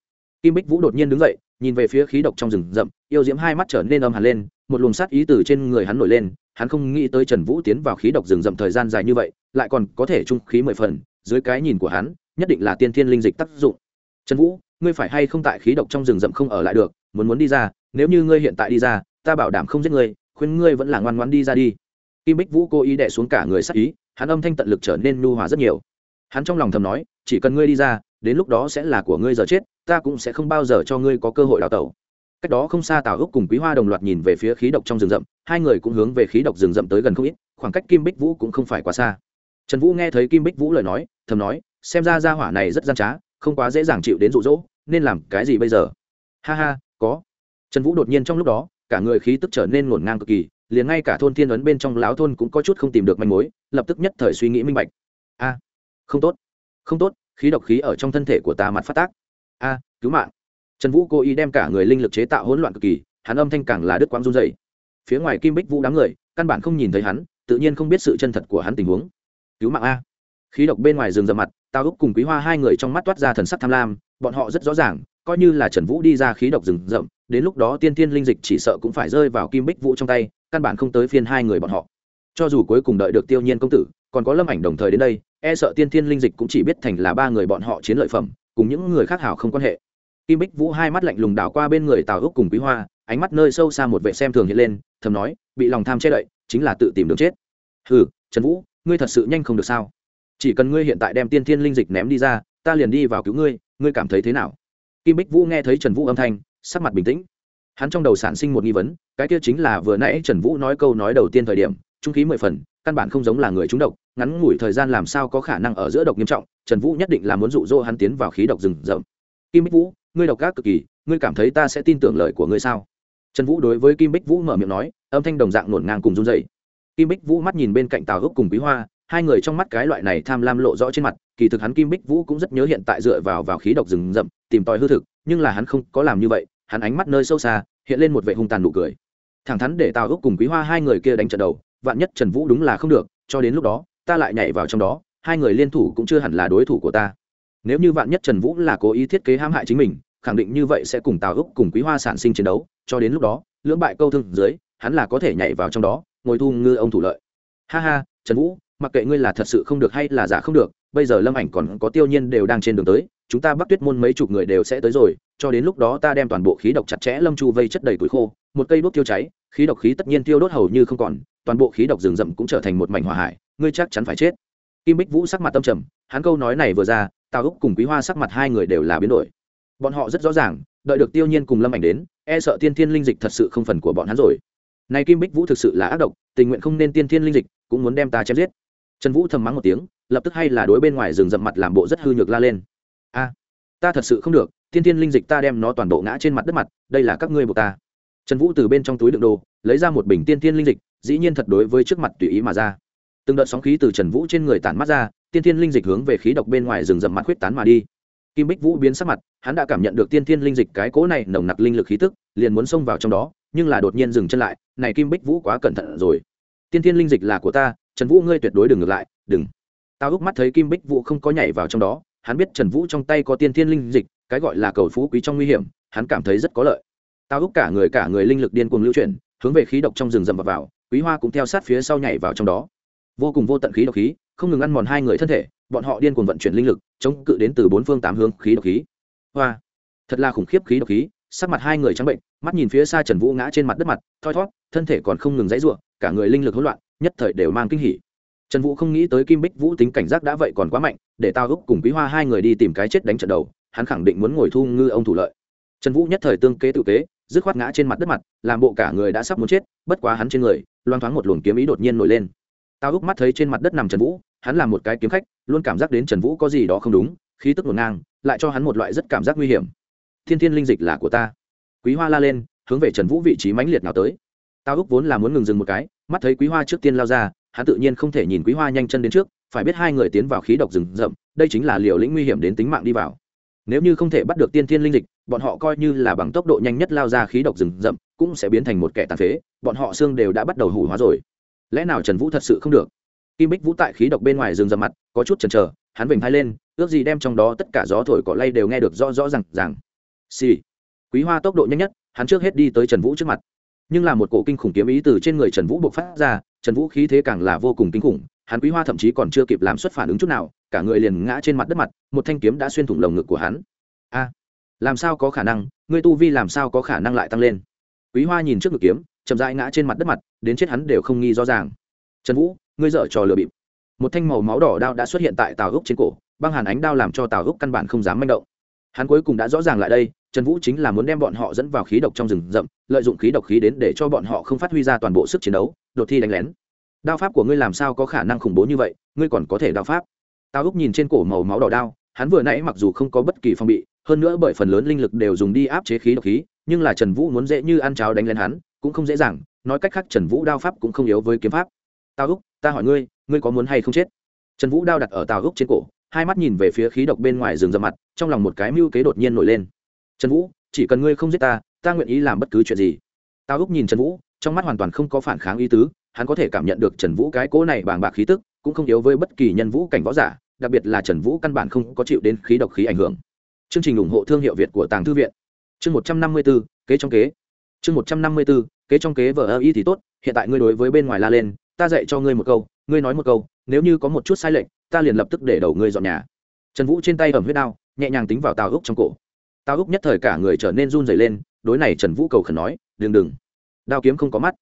Kim bích vũ đột nhiên đứng dậy, nhìn về phía khí độc trong rừng rậm, yêu diễm hai mắt trở nên âm hẳn lên, một luồng sát ý từ trên người hắn nổi lên, hắn không nghĩ tới trần vũ tiến vào khí độc rừng rậm thời gian dài như vậy, lại còn có thể trung khí mười phần, dưới cái nhìn của hắn, nhất định là tiên thiên linh dịch tác dụng. Trần vũ, ngươi phải hay không tại khí độc trong rừng rậm không ở lại được, muốn muốn đi ra, nếu như ngươi hiện tại đi ra, ta bảo đảm không giết ngươi, khuyên ngươi vẫn là ngoan ngoan đi ra đi. Kim bích vũ cố ý đẻ xuống cả người sát ý hắn âm thanh tận lực trở nên nhu hòa rất nhiều. Hắn trong lòng thầm nói, chỉ cần ngươi đi ra, đến lúc đó sẽ là của ngươi giờ chết, ta cũng sẽ không bao giờ cho ngươi có cơ hội đào tẩu. Cách đó không xa tào úc cùng quý hoa đồng loạt nhìn về phía khí độc trong rừng rậm, hai người cũng hướng về khí độc rừng rậm tới gần không ít, khoảng cách kim bích vũ cũng không phải quá xa. Trần vũ nghe thấy kim bích vũ lời nói, thầm nói, xem ra ra hỏa này rất gian trá, không quá dễ dàng chịu đến rụ rỗ nên làm cái gì bây giờ? Ha ha, có. Trần vũ đột nhiên trong lúc đó, cả người khí tức trở nên ngổn ngang cực kỳ, liền ngay cả thôn thiên ấn bên trong láo thôn cũng có chút không tìm được manh mối lập tức nhất thời suy nghĩ minh bạch. A, không tốt không tốt, khí độc khí ở trong thân thể của ta mặt phát tác. A, cứu mạng. Trần vũ cố ý đem cả người linh lực chế tạo hỗn loạn cực kỳ, hắn âm thanh càng là đứt quãng run dày phía ngoài kim bích vũ đám người, căn bản không nhìn thấy hắn, tự nhiên không biết sự chân thật của hắn tình huống. Cứu mạng a. Khí độc bên ngoài rừng rậm mặt tao úc cùng quý hoa hai người trong mắt toát ra thần sắc tham lam, bọn họ rất rõ ràng, coi như là trần vũ đi ra khí độc rừng rậm, đến lúc đó tiên tiên linh dịch chỉ sợ cũng phải rơi vào kim bích vũ trong tay, căn bản không tới phiên hai người bọn họ cho dù cuối cùng đợi được tiêu nhiên công tử, còn có lâm ảnh đồng thời đến đây e sợ tiên Thiên linh dịch cũng chỉ biết thành là ba người bọn họ chiến lợi phẩm, cùng những người khác hảo không quan hệ. Kim bích vũ hai mắt lạnh lùng đảo qua bên người tào úc cùng quý hoa, ánh mắt nơi sâu xa một vệ xem thường hiện lên, thầm nói, bị lòng tham che đậy, chính là tự tìm đường chết. Hừ, trần vũ, ngươi thật sự nhanh không được sao? Chỉ cần ngươi hiện tại đem tiên thiên linh dịch ném đi ra, ta liền đi vào cứu ngươi ngươi cảm thấy thế nào? Kim bích vũ nghe thấy trần vũ âm thanh, sắc mặt bình tĩnh. Hắn trong đầu sản sinh một nghi vấn, cái kia chính là vừa nãy trần vũ nói câu nói đầu tiên thời điểm trung khí mười phần, căn bản không giống là người trúng độc, ngắn ngủi thời gian làm sao có khả năng ở giữa độc nghiêm trọng, trần vũ nhất định là muốn dụ rỗ hắn tiến vào khí độc rừng rậm. Kim bích vũ, ngươi độc ác cực kỳ, ngươi cảm thấy ta sẽ tin tưởng lời của ngươi sao? Trần vũ đối với kim bích vũ mở miệng nói, âm thanh đồng dạng nổn ngang cùng run dày kim bích vũ mắt nhìn bên cạnh tào gốc cùng quý hoa, hai người trong mắt cái loại này tham lam lộ rõ trên mặt, kỳ thực hắn kim bích vũ cũng rất nhớ hiện tại dựa vào vào khí độc rừng rậm, tìm tòi hư thực, nhưng là hắn không có làm như vậy, hắn ánh mắt nơi sâu xa, hiện lên một vệ hung tàn nụ cười. Thẳng thắn để tào gốc cùng quý hoa hai người kia đánh trận đầu vạn nhất trần vũ đúng là không được, cho đến lúc đó, ta lại nhảy vào trong đó, hai người liên thủ cũng chưa hẳn là đối thủ của ta. Nếu như vạn nhất trần vũ là cố ý thiết kế hãm hại chính mình, khẳng định như vậy sẽ cùng tào úc cùng quý hoa sản sinh chiến đấu, cho đến lúc đó, lưỡng bại câu thương dưới, hắn là có thể nhảy vào trong đó, ngồi thu ngư ông thủ lợi. Ha ha, trần vũ, mặc kệ ngươi là thật sự không được hay là giả không được, bây giờ lâm ảnh còn có tiêu nhiên đều đang trên đường tới, chúng ta bắc tuyết môn mấy chục người đều sẽ tới rồi, cho đến lúc đó ta đem toàn bộ khí độc chặt chẽ lâm chu vây chất đầy củi khô, một cây đốt tiêu cháy khí độc khí tất nhiên tiêu đốt hầu như không còn, toàn bộ khí độc rừng rậm cũng trở thành một mảnh hỏa hải, ngươi chắc chắn phải chết. Kim bích vũ sắc mặt tâm trầm, hắn câu nói này vừa ra, tào úc cùng quý hoa sắc mặt hai người đều là biến đổi. Bọn họ rất rõ ràng, đợi được tiêu nhiên cùng lâm ảnh đến e sợ tiên thiên linh dịch thật sự không phần của bọn hắn rồi. Này kim bích vũ thực sự là ác độc, tình nguyện không nên tiên thiên linh dịch, cũng muốn đem ta chém giết. Trần vũ thầm mắng một tiếng, lập tức hay là đối bên ngoài rừng rậm mặt làm bộ rất hư nhược la lên. A, ta thật sự không được, tiên thiên linh dịch ta đem nó toàn bộ ngã trên mặt đất mặt, đây là các ngươi buộc ta trần vũ từ bên trong túi đựng đồ, lấy ra một bình tiên thiên linh dịch, dĩ nhiên thật đối với trước mặt tùy ý mà ra. Từng đợt sóng khí từ trần vũ trên người tản mắt ra, tiên thiên linh dịch hướng về khí độc bên ngoài rừng rậm mặt khuyết tán mà đi. Kim bích vũ biến sắc mặt, hắn đã cảm nhận được tiên thiên linh dịch cái cỗ này nồng nặc linh lực khí tức, liền muốn xông vào trong đó, nhưng là đột nhiên dừng chân lại, này kim bích vũ quá cẩn thận rồi. Tiên thiên linh dịch là của ta, trần vũ ngươi tuyệt đối đừng ngược lại, đừng. Tao úc mắt thấy kim bích vũ không có nhảy vào trong đó, hắn biết trần vũ trong tay có tiên thiên linh dịch, cái gọi là cầu phú quý trong nguy hiểm, hắn cảm thấy rất có lợi tao úc cả người cả người linh lực điên cuồng lưu chuyển hướng về khí độc trong rừng rậm vào, vào quý hoa cũng theo sát phía sau nhảy vào trong đó. Vô cùng vô tận khí độc khí không ngừng ăn mòn hai người thân thể bọn họ điên cuồng vận chuyển linh lực chống cự đến từ bốn phương tám hướng khí độc khí. Hoa thật là khủng khiếp khí độc khí sắc mặt hai người trắng bệnh mắt nhìn phía xa trần vũ ngã trên mặt đất mặt thoi thót thân thể còn không ngừng dãy ruộng cả người linh lực hỗn loạn nhất thời đều mang kinh hỉ. Trần vũ không nghĩ tới kim bích vũ tính cảnh giác đã vậy còn quá mạnh để tao úc cùng quý hoa hai người đi tìm cái chết đánh trận đầu hắn khẳng định muốn ngồi thu ngư ông thủ lợi. Trần vũ nhất thời tương kế tự kế dứt khoát ngã trên mặt đất mặt, làm bộ cả người đã sắp muốn chết, bất quá hắn trên người, loang thoáng một luồng kiếm ý đột nhiên nổi lên. Tao úc mắt thấy trên mặt đất nằm trần vũ, hắn làm một cái kiếm khách, luôn cảm giác đến trần vũ có gì đó không đúng, khí tức ngổn ngang, lại cho hắn một loại rất cảm giác nguy hiểm. Thiên thiên linh dịch là của ta. Quý hoa la lên, hướng về trần vũ vị trí mãnh liệt nào tới. Tao úc vốn là muốn ngừng dừng một cái, mắt thấy quý hoa trước tiên lao ra, hắn tự nhiên không thể nhìn quý hoa nhanh chân đến trước, phải biết hai người tiến vào khí độc rừng rậm, đây chính là liều lĩnh nguy hiểm đến tính mạng đi vào nếu như không thể bắt được tiên thiên linh dịch, bọn họ coi như là bằng tốc độ nhanh nhất lao ra khí độc rừng rậm, cũng sẽ biến thành một kẻ tàn phế, bọn họ xương đều đã bắt đầu hủ hóa rồi. Lẽ nào trần vũ thật sự không được? Kim bích vũ tại khí độc bên ngoài rừng rậm mặt, có chút chần chờ, hắn vểnh hai lên, ước gì đem trong đó tất cả gió thổi cỏ lay đều nghe được rõ rõ r à n g rằng xì、sì. quý hoa tốc độ nhanh nhất, hắn trước hết đi tới trần vũ trước mặt. Nhưng là một cổ kinh khủng kiếm ý từ trên người trần vũ buộc phát ra, trần vũ khí thế càng là vô cùng kinh khủng hắn quý hoa thậm chí còn chưa kịp làm xuất phản ứng chút nào, cả người liền ngã trên mặt đất mặt, một thanh kiếm đã xuyên thủng lồng ngực của hắn. A, làm sao có khả năng? Ngươi tu vi làm sao có khả năng lại tăng lên? Quý hoa nhìn trước ngực kiếm, chậm rãi ngã trên mặt đất mặt, đến chết hắn đều không nghi rõ ràng. Trần vũ, ngươi dở trò lừa bịp. Một thanh màu máu đỏ đao đã xuất hiện tại tàu gốc trên cổ, băng hàn ánh đao làm cho tàu gốc căn bản không dám manh động. Hắn cuối cùng đã rõ ràng lại đây, trần vũ chính là muốn đem bọn họ dẫn vào khí độc trong rừng rậm, lợi dụng khí độc khí đến để cho bọn họ không phát huy ra toàn bộ sức chiến đấu, đột thi đánh lén đao pháp của ngươi làm sao có khả năng khủng bố như vậy, ngươi còn có thể đao pháp. Tao úc nhìn trên cổ màu máu đỏ đao, hắn vừa nãy mặc dù không có bất kỳ phong bị, hơn nữa bởi phần lớn linh lực đều dùng đi áp chế khí độc khí, nhưng là trần vũ muốn dễ như ăn cháo đánh lên hắn, cũng không dễ dàng, nói cách khác trần vũ đao pháp cũng không yếu với kiếm pháp. Tao úc, ta hỏi ngươi ngươi có muốn hay không chết? Trần vũ đao đặt ở tào úc trên cổ, hai mắt nhìn về phía khí độc bên ngoài rừng rậm mặt, trong lòng một cái mưu kế đột nhiên nổi lên. Trần vũ, chỉ cần ngươi không giết ta ta nguyện ý làm bất cứ chuyện gì. Tào úc nhìn trần vũ, trong mắt hoàn toàn không có phản kháng ý tứ hắn có thể cảm nhận được trần vũ cái cỗ này bàng bạc khí tức, cũng không yếu với bất kỳ nhân vũ cảnh võ giả, đặc biệt là trần vũ căn bản không có chịu đến khí độc khí ảnh hưởng. Chương trình ủng hộ thương hiệu việt của tàng thư viện. Chương một trăm năm mươi b ố kế trong kế. Chương một trăm năm mươi b ố kế trong kế vở ơ y thì tốt, hiện tại ngươi đối với bên ngoài la lên, ta dạy cho ngươi một câu, ngươi nói một câu, nếu như có một chút sai lệch, ta liền lập tức để đầu ngươi dọn nhà. Trần vũ trên tay ẩm huyết đao, nhẹ nhàng tính vào tào úc trong cổ. Tào úc nhất thời cả người trở nên run dày lên, đối này trần vũ cầu khẩn nói, đừng đừng, đao kiếm không có mắt.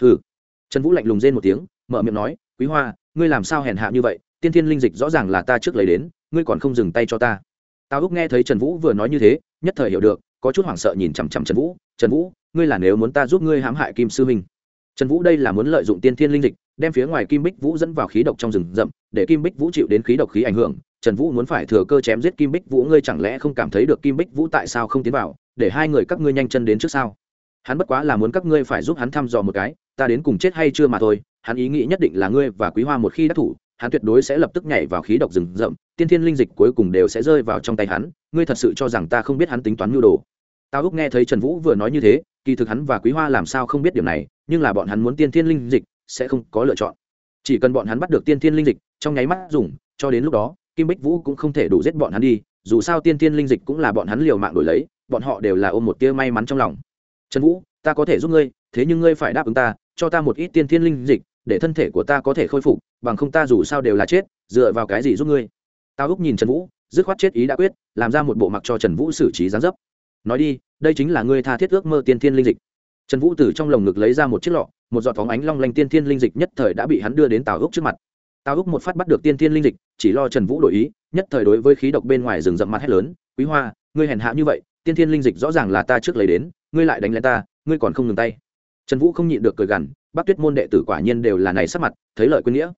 Hừ trần vũ lạnh lùng rên một tiếng, mở miệng nói, quý hoa, ngươi làm sao hèn hạ như vậy? Tiên thiên linh dịch rõ ràng là ta trước lấy đến, ngươi còn không dừng tay cho ta. Tào úc nghe thấy trần vũ vừa nói như thế, nhất thời hiểu được, có chút hoảng sợ nhìn chằm chằm trần vũ trần vũ, ngươi là nếu muốn ta giúp ngươi hãm hại kim sư minh? Trần vũ đây là muốn lợi dụng tiên thiên linh dịch, đem phía ngoài kim bích vũ dẫn vào khí độc trong rừng rậm, để kim bích vũ chịu đến khí độc khí ảnh hưởng. Trần vũ muốn phải thừa cơ chém giết kim bích vũ, ngươi chẳng lẽ không cảm thấy được kim bích vũ tại sao không tiến vào, để hai người các ngươi nhanh chân đến trước sau hắn bất quá là muốn các ngươi phải giúp hắn thăm dò một cái, ta đến cùng chết hay chưa mà thôi, hắn ý nghĩ nhất định là ngươi và quý hoa một khi đắc thủ, hắn tuyệt đối sẽ lập tức nhảy vào khí độc rừng rậm, tiên thiên linh dịch cuối cùng đều sẽ rơi vào trong tay hắn, ngươi thật sự cho rằng ta không biết hắn tính toán mưu đồ. Tao úc nghe thấy trần vũ vừa nói như thế, kỳ thực hắn và quý hoa làm sao không biết điều này, nhưng là bọn hắn muốn tiên thiên linh dịch sẽ không có lựa chọn. Chỉ cần bọn hắn bắt được tiên thiên linh dịch, trong nháy mắt dùng, cho đến lúc đó, kim bích vũ cũng không thể đủ giết bọn hắn đi, dù sao tiên thiên linh dịch cũng là bọn hắn liều mạng đổi lấy, bọn họ đều là ôm một tia may mắn trong lòng trần vũ, ta có thể giúp ngươi, thế nhưng ngươi phải đáp ứng ta, cho ta một ít tiên thiên linh dịch, để thân thể của ta có thể khôi phục, bằng không ta dù sao đều là chết, dựa vào cái gì giúp ngươi? Tao úc nhìn trần vũ, dứt khoát chết ý đã quyết, làm ra một bộ mặc cho trần vũ xử trí gián dấp. Nói đi, đây chính là ngươi tha thiết ước mơ tiên thiên linh dịch. Trần vũ từ trong lồng ngực lấy ra một chiếc lọ, một giọt phóng ánh long lanh tiên thiên linh dịch nhất thời đã bị hắn đưa đến tào úc trước mặt. Tào úc một phát bắt được tiên thiên linh dịch, chỉ lo trần vũ đổi ý, nhất thời đối với khí độc bên ngoài rừng rậm mặt hét lớn, quý hoa, ngươi hèn hạ như vậy, tiên thiên linh dịch rõ ràng là ta trước lấy đến ngươi lại đánh lên ta, ngươi còn không ngừng tay. Trần vũ không nhịn được cười gằn bác tuyết môn đệ tử quả nhiên đều là này sắc mặt, thấy lợi quên nghĩa.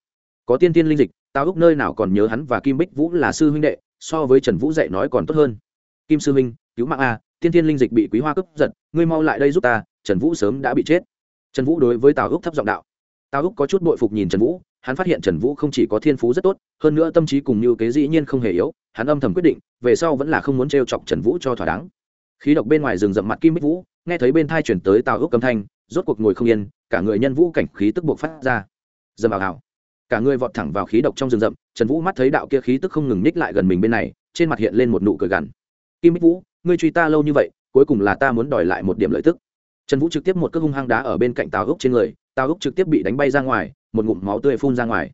Có tiên thiên linh dịch tào úc nơi nào còn nhớ hắn và kim bích vũ là sư huynh đệ, so với trần vũ dạy nói còn tốt hơn. Kim sư huynh, cứu mạng a, tiên thiên linh dịch bị quý hoa cướp giật, ngươi mau lại đây giúp ta, trần vũ sớm đã bị chết. Trần vũ đối với tào úc thấp giọng đạo. Tào úc có chút bội phục nhìn trần vũ, hắn phát hiện trần vũ không chỉ có thiên phú rất tốt, hơn nữa tâm trí cùng như kế dĩ nhiên không hề yếu, hắn âm thầm quyết định, về sau vẫn là không muốn t chọc trần vũ cho thỏa đáng khí độc bên ngoài rừng rậm mặt kim bích vũ, nghe thấy bên thai chuyển tới tào ước âm thanh, rốt cuộc ngồi không yên, cả người nhân vũ cảnh khí tức buộc phát ra. Dầm vào hào cả người vọt thẳng vào khí độc trong rừng rậm, trần vũ mắt thấy đạo kia khí tức không ngừng ních lại gần mình bên này, trên mặt hiện lên một nụ cười gằn. Kim bích vũ, ngươi truy ta lâu như vậy, cuối cùng là ta muốn đòi lại một điểm lợi tức. Trần vũ trực tiếp một cước hung hăng đá ở bên cạnh tào úc trên người, tào úc trực tiếp bị đánh bay ra ngoài, một ngụm máu tươi phun ra ngoài.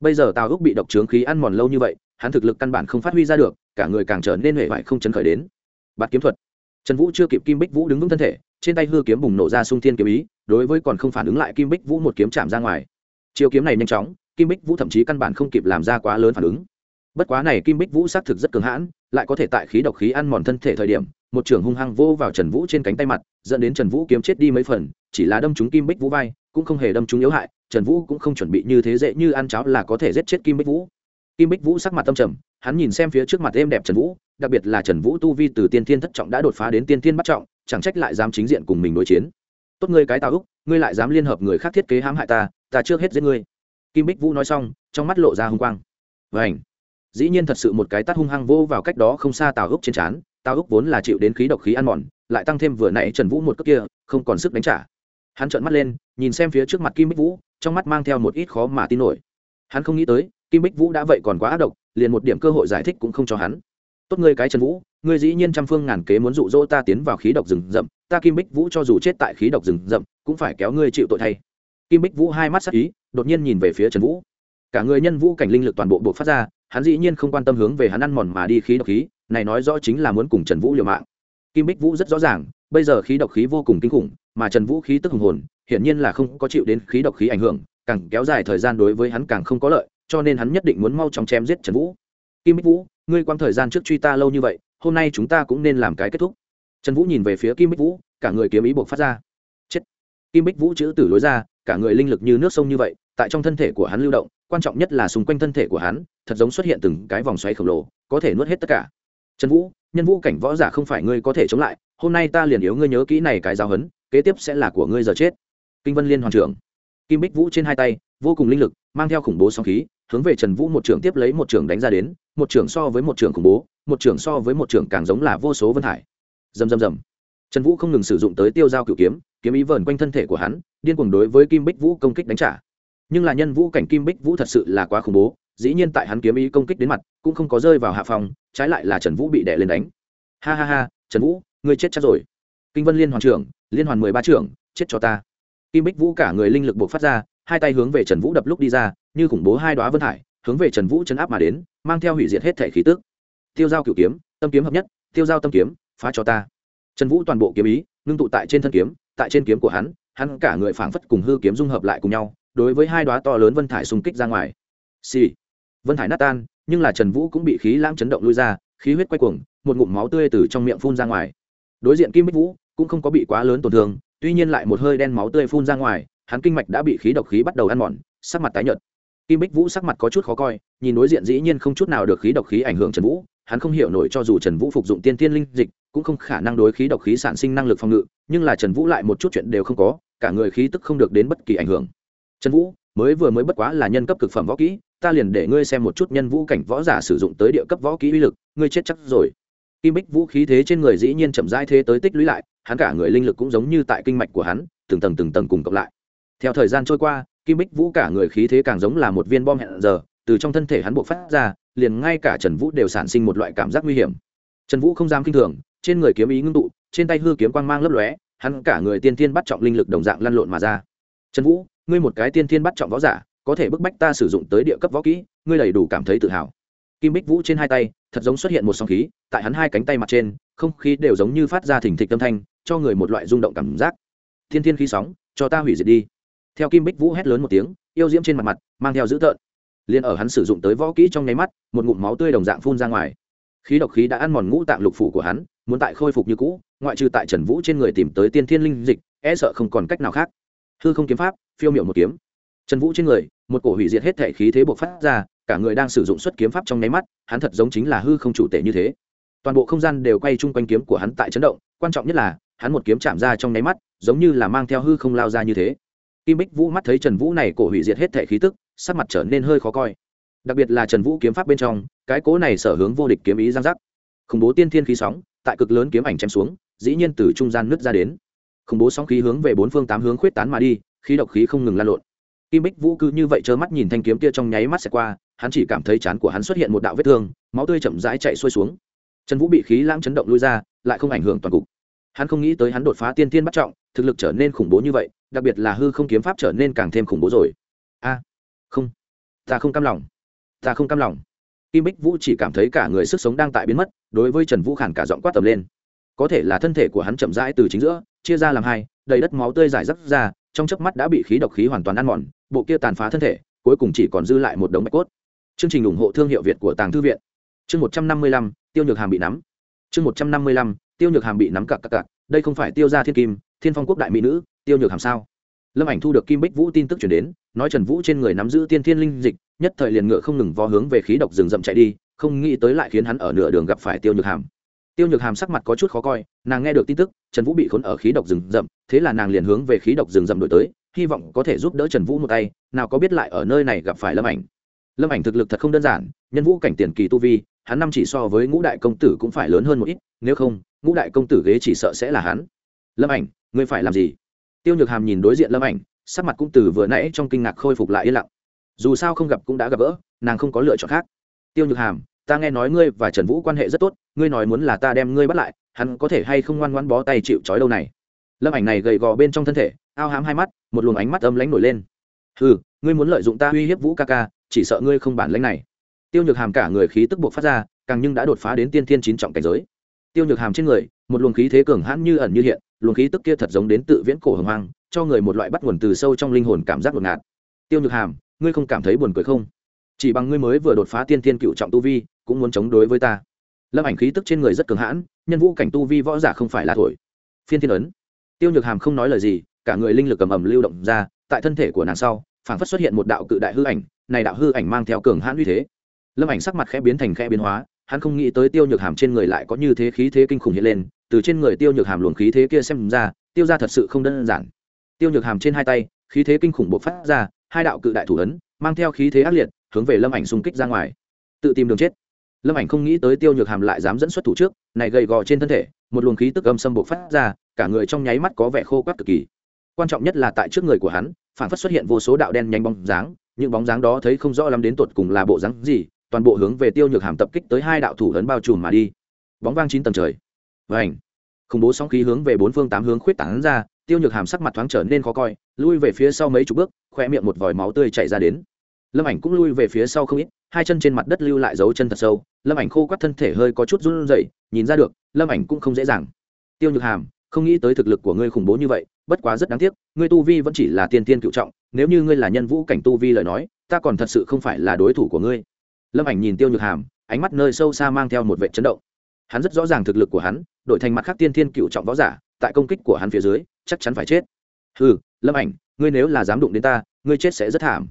Bây giờ tào úc bị độc trướng khí ăn mòn lâu như vậy, hắn thực lực căn bản không phát huy ra được, cả người càng trở nên huệ vải không chấn khởi đến. Bạt kiếm thuật trần vũ chưa kịp kim bích vũ đứng vững thân thể, trên tay hư kiếm bùng nổ ra sung thiên kiếm ý, đối với còn không phản ứng lại kim bích vũ một kiếm chạm ra ngoài. Chiêu kiếm này nhanh chóng, kim bích vũ thậm chí căn bản không kịp làm ra quá lớn phản ứng. Bất quá này kim bích vũ xác thực rất cường hãn, lại có thể tại khí độc khí ăn mòn thân thể thời điểm, một trường hung hăng vô vào trần vũ trên cánh tay mặt, dẫn đến trần vũ kiếm chết đi mấy phần, chỉ là đâm trúng kim bích vũ vai, cũng không hề đâm trúng yếu hại, trần vũ cũng không chuẩn bị như thế dễ như ăn cháo là có thể giết chết kim bích vũ. Kim bích vũ sắc mặt tâm trầm, hắn nhìn xem phía trước mặt êm đẹp trần vũ đặc biệt là trần vũ tu vi từ tiên thiên thất trọng đã đột phá đến tiên thiên bắt trọng, chẳng trách lại dám chính diện cùng mình đối chiến. Tốt ngươi cái tào úc, ngươi lại dám liên hợp người khác thiết kế hãm hại ta ta trước hết giết ngươi. Kim bích vũ nói xong, trong mắt lộ ra hung quang. Vảnh dĩ nhiên thật sự một cái tát hung hăng vô vào cách đó không xa tào úc trên trán tào úc vốn là chịu đến khí độc khí ăn mòn, lại tăng thêm vừa nãy trần vũ một cước kia, không còn sức đánh trả. Hắn trợn mắt lên, nhìn xem phía trước mặt kim bích vũ, trong mắt mang theo một ít khó mà tin nổi. Hắn không nghĩ tới, kim bích vũ đã vậy còn quá ác độc, liền một điểm cơ hội giải thích cũng không cho hắn tốt ngươi cái trần vũ, ngươi dĩ nhiên trăm phương ngàn kế muốn dụ dỗ ta tiến vào khí độc rừng rậm, ta kim bích vũ cho dù chết tại khí độc rừng rậm, cũng phải kéo ngươi chịu tội thay. Kim bích vũ hai mắt sắc ý, đột nhiên nhìn về phía trần vũ. Cả người nhân vũ cảnh linh lực toàn bộ buộc phát ra, hắn dĩ nhiên không quan tâm hướng về hắn ăn mòn mà đi khí độc khí, này nói rõ chính là muốn cùng trần vũ liều mạng. Kim bích vũ rất rõ ràng, bây giờ khí độc khí vô cùng kinh khủng, mà trần vũ khí tức hùng hồn, hiển nhiên là không có chịu đến khí độc khí ảnh hưởng, càng kéo dài thời gian đối với hắn càng không có lợi, cho nên hắn nhất định muốn mau chóng chém giết trần vũ. Kim bích vũ ngươi quang thời gian trước truy ta lâu như vậy, hôm nay chúng ta cũng nên làm cái kết thúc. Trần vũ nhìn về phía kim bích vũ, cả người kiếm ý buộc phát ra. Chết. Kim bích vũ chữ tử lối ra, cả người linh lực như nước sông như vậy, tại trong thân thể của hắn lưu động, quan trọng nhất là xung quanh thân thể của hắn, thật giống xuất hiện từng cái vòng xoáy khổng lồ, có thể nuốt hết tất cả. Trần vũ, nhân vũ cảnh võ giả không phải ngươi có thể chống lại, hôm nay ta liền yếu ngươi nhớ kỹ này cái giáo hấn kế tiếp sẽ là của ngươi giờ chết. Kinh vân liên hoàn trưởng. Kim bích vũ trên hai tay, vô cùng linh lực, mang theo khủng bố song khí hướng về trần vũ một trưởng tiếp lấy một trưởng đánh ra đến, một trưởng so với một trưởng khủng bố, một trưởng so với một trưởng càng giống là vô số vân hải. Dầm dầm dầm trần vũ không ngừng sử dụng tới tiêu dao cựu kiếm kiếm ý vờn quanh thân thể của hắn, điên cuồng đối với kim bích vũ công kích đánh trả. Nhưng là nhân vũ cảnh kim bích vũ thật sự là quá khủng bố, dĩ nhiên tại hắn kiếm ý công kích đến mặt, cũng không có rơi vào hạ phòng trái lại là trần vũ bị đè lên đánh. Ha ha ha, trần vũ, ngươi chết chắc rồi. Kinh vân liên hoàn trưởng, liên hoàn mười ba trưởng, chết cho ta. Kim bích vũ cả người linh lực buộc phát ra, hai tay hướng về trần vũ đập lúc đi ra như khủng bố hai đoá vân hải, hướng về trần vũ chấn áp mà đến, mang theo hủy diệt hết thể khí tức. Tiêu giao cửu kiếm, tâm kiếm hợp nhất, tiêu giao tâm kiếm, phá cho ta. Trần vũ toàn bộ kiếm ý, ngưng tụ tại trên thân kiếm, tại trên kiếm của hắn hắn cả người phảng phất cùng hư kiếm dung hợp lại cùng nhau, đối với hai đoá to lớn vân thải xung kích ra ngoài. Xì、sì. vân thải nát tan, nhưng là trần vũ cũng bị khí lãng chấn động lui ra, khí huyết quay cuồng, một ngụm máu tươi từ trong miệng phun ra ngoài. Đối diện kim bích vũ, cũng không có bị quá lớn tổn thương, tuy nhiên lại một hơi đen máu tươi phun ra ngoài, hắn kinh mạch đã bị khí độc khí bắt đầu ăn mòn, sắc mặt tái nhợt kim bích vũ sắc mặt có chút khó coi, nhìn đối diện dĩ nhiên không chút nào được khí độc khí ảnh hưởng trần vũ, hắn không hiểu nổi cho dù trần vũ phục dụng tiên tiên linh dịch, cũng không khả năng đối khí độc khí sản sinh năng lực phòng ngự, nhưng là trần vũ lại một chút chuyện đều không có, cả người khí tức không được đến bất kỳ ảnh hưởng. Trần vũ, mới vừa mới bất quá là nhân cấp cực phẩm võ kỹ, ta liền để ngươi xem một chút nhân vũ cảnh võ giả sử dụng tới địa cấp võ kỹ uy lực, ngươi chết chắc rồi. Kim bích vũ khí thế trên người dĩ nhiên chậm rãi thế tới tích lũy lại, hắn cả người linh lực cũng giống như tại kinh mạch của hắn, từng tầng từng tầng cùng cộng lại. Theo thời gian trôi qua kim bích vũ cả người khí thế càng giống là một viên bom hẹn giờ, từ trong thân thể hắn buộc phát ra, liền ngay cả trần vũ đều sản sinh một loại cảm giác nguy hiểm. Trần vũ không dám kinh thường, trên người kiếm ý ngưng tụ, trên tay hư kiếm quang mang lấp lóe, hắn cả người tiên tiên bắt trọng linh lực đồng dạng lăn lộn mà ra. Trần vũ, ngươi một cái tiên tiên bắt trọng võ giả, có thể bức bách ta sử dụng tới địa cấp võ kỹ, ngươi đầy đủ cảm thấy tự hào. Kim bích vũ trên hai tay, thật giống xuất hiện một sóng khí, tại hắn hai cánh tay mặt trên, không khí đều giống như phát ra thỉnh thịch tâm thanh, cho người một loại rung động cảm giác. Thiên thiên khí sóng, cho ta hủy diệt đi theo kim bích vũ hét lớn một tiếng, yêu diễm trên mặt mặt, mang theo dữ tợn. Liền ở hắn sử dụng tới võ kỹ trong nháy mắt, một ngụm máu tươi đồng dạng phun ra ngoài. Khí độc khí đã ăn mòn ngũ tạng lục phủ của hắn, muốn tại khôi phục như cũ, ngoại trừ tại trần vũ trên người tìm tới tiên thiên linh dịch e sợ không còn cách nào khác. Hư không kiếm pháp, phiêu miệu một kiếm. Trần vũ trên người, một cổ hủy diệt hết thể khí thế bộc phát ra, cả người đang sử dụng xuất kiếm pháp trong nháy mắt, hắn thật giống chính là hư không chủ tể như thế. Toàn bộ không gian đều quay chung quanh kiếm của hắn tại chấn động, quan trọng nhất là, hắn một kiếm chạm ra trong nháy mắt, giống như là mang theo hư không lao ra như thế kim bích vũ mắt thấy trần vũ này cổ hủy diệt hết thể khí tức, sắc mặt trở nên hơi khó coi. Đặc biệt là trần vũ kiếm pháp bên trong, cái cố này sở hướng vô địch kiếm ý giang giác khủng bố tiên thiên khí sóng, tại cực lớn kiếm ảnh chém xuống, dĩ nhiên từ trung gian nứt ra đến. Khủng bố sóng khí hướng về bốn phương tám hướng khuyết tán mà đi, khí độc khí không ngừng lan lộn. Kim bích vũ cứ như vậy trơ mắt nhìn thanh kiếm kia trong nháy mắt xẹt qua, hắn chỉ cảm thấy chán của hắn xuất hiện một đạo vết thương, máu tươi chậm rãi chạy xuôi xuống. Trần vũ bị khí lãng chấn động lui ra, lại không ảnh hưởng toàn cục. Hắn không nghĩ tới hắn đột phá tiên tiên bắt trọng, thực lực trở nên khủng bố như vậy đặc biệt là hư không kiếm pháp trở nên càng thêm khủng bố rồi. A, không, ta không cam lòng. Ta không cam lòng. Kim bích vũ chỉ cảm thấy cả người sức sống đang tại biến mất, đối với trần vũ khản cả giọng quát tầm lên. Có thể là thân thể của hắn chậm rãi từ chính giữa, chia ra làm hai, đầy đất máu tươi giải rắc ra, trong chớp mắt đã bị khí độc khí hoàn toàn ăn mòn, bộ kia tàn phá thân thể, cuối cùng chỉ còn dư lại một đống bạch cốt. Chương trình ủng hộ thương hiệu việt của tàng thư viện. Chương một trăm năm mươi lăm, tiêu nhược hàm bị nắm. Chương một trăm năm mươi lăm, tiêu nhược hàm bị nắm cặc cặc cặc, đây không phải tiêu gia thiên kim, thiên phong quốc đại mỹ nữ tiêu nhược hàm sao? Lâm ảnh thu được kim bích vũ tin tức chuyển đến, nói trần vũ trên người nắm giữ tiên thiên linh dịch, nhất thời liền ngựa không ngừng vó hướng về khí độc rừng rậm chạy đi, không nghĩ tới lại khiến hắn ở nửa đường gặp phải tiêu nhược hàm. Tiêu nhược hàm sắc mặt có chút khó coi, nàng nghe được tin tức, trần vũ bị khốn ở khí độc rừng rậm, thế là nàng liền hướng về khí độc rừng rậm đổi tới, hy vọng có thể giúp đỡ trần vũ một tay, nào có biết lại ở nơi này gặp phải lâm ảnh. Lâm ảnh thực lực thật không đơn giản, nhân vũ cảnh tiền kỳ tu vi, hắn năm chỉ so với ngũ đại công tử cũng phải lớn hơn một ít, nếu không, ngũ đại công tử ghế chỉ sợ sẽ là hắn. Lâm ảnh, ngươi phải làm gì? Tiêu nhược hàm nhìn đối diện lâm ảnh, sắc mặt cũng từ vừa nãy trong kinh ngạc khôi phục lại yên lặng. Dù sao không gặp cũng đã gặp gỡ, nàng không có lựa chọn khác. Tiêu nhược hàm, ta nghe nói ngươi và trần vũ quan hệ rất tốt, ngươi nói muốn là ta đem ngươi bắt lại, hắn có thể hay không ngoan ngoan bó tay chịu trói đâu này? Lâm ảnh này gầy gò bên trong thân thể, ao hám hai mắt, một luồng ánh mắt âm lánh nổi lên. Ừ ngươi muốn lợi dụng ta uy hiếp vũ ca ca, chỉ sợ ngươi không bản lánh này. Tiêu nhược hàm cả người khí tức buộc phát ra, càng nhưng đã đột phá đến tiên thiên chín trọng cảnh giới. Tiêu nhược hàm trên người, một luồng khí thế cường hãn như ẩn như hiện luồng khí tức kia thật giống đến tự viễn cổ hồng hoang, cho người một loại bắt nguồn từ sâu trong linh hồn cảm giác ngột ngạt. Tiêu nhược hàm, ngươi không cảm thấy buồn cười không? Chỉ bằng ngươi mới vừa đột phá tiên thiên cựu trọng tu vi, cũng muốn chống đối với ta. Lâm ảnh khí tức trên người rất cường hãn, nhân vũ cảnh tu vi võ giả không phải là thổi. Phiên thiên ấn. Tiêu nhược hàm không nói lời gì, cả người linh lực cầm ẩm lưu động ra, tại thân thể của nàng sau, phảng phất xuất hiện một đạo cự đại hư ảnh, này đạo hư ảnh mang theo cường hãn uy thế. Lâm ảnh sắc mặt khẽ biến thành khẽ biến hóa hắn không nghĩ tới tiêu nhược hàm trên người lại có như thế khí thế kinh khủng hiện lên, từ trên người tiêu nhược hàm luồng khí thế kia xem ra, tiêu ra thật sự không đơn giản. Tiêu nhược hàm trên hai tay, khí thế kinh khủng bộc phát ra, hai đạo cự đại thủ ấn, mang theo khí thế ác liệt, hướng về lâm ảnh xung kích ra ngoài. Tự tìm đường chết. Lâm ảnh không nghĩ tới tiêu nhược hàm lại dám dẫn xuất thủ trước, này gầy gò trên thân thể, một luồng khí tức âm xâm bộc phát ra, cả người trong nháy mắt có vẻ khô quắc cực kỳ. Quan trọng nhất là tại trước người của hắn, phản phất xuất hiện vô số đạo đen nhanh bóng dáng, những bóng dáng đó thấy không rõ lắm đến tột cùng là bộ dáng gì toàn bộ hướng về tiêu nhược hàm tập kích tới hai đạo thủ lớn bao trùm mà đi. Bóng vang chín tầng trời. Vảnh khủng bố sóng khí hướng về bốn phương tám hướng khuyết tảng ra, tiêu nhược hàm sắc mặt thoáng trở nên khó coi, lui về phía sau mấy chục bước khoe miệng một vòi máu tươi chảy ra đến. Lâm ảnh cũng lui về phía sau không ít, hai chân trên mặt đất lưu lại dấu chân thật sâu, lâm ảnh khô quắt thân thể hơi có chút run rẩy, nhìn ra được, lâm ảnh cũng không dễ dàng. Tiêu nhược hàm, không nghĩ tới thực lực của ngươi khủng bố như vậy, bất quá rất đáng tiếc, ngươi tu vi vẫn chỉ là tiên tiên cựu trọng, nếu như ngươi là nhân vũ cảnh tu vi lời nói, ta còn thật sự không phải là đối thủ của ngươi lâm ảnh nhìn tiêu nhược hàm, ánh mắt nơi sâu xa mang theo một vệ chấn động. Hắn rất rõ ràng thực lực của hắn, đổi thành mặt khác tiên thiên cựu trọng võ giả, tại công kích của hắn phía dưới, chắc chắn phải chết. Ừ lâm ảnh, ngươi nếu là dám đụng đến ta, ngươi chết sẽ rất thảm.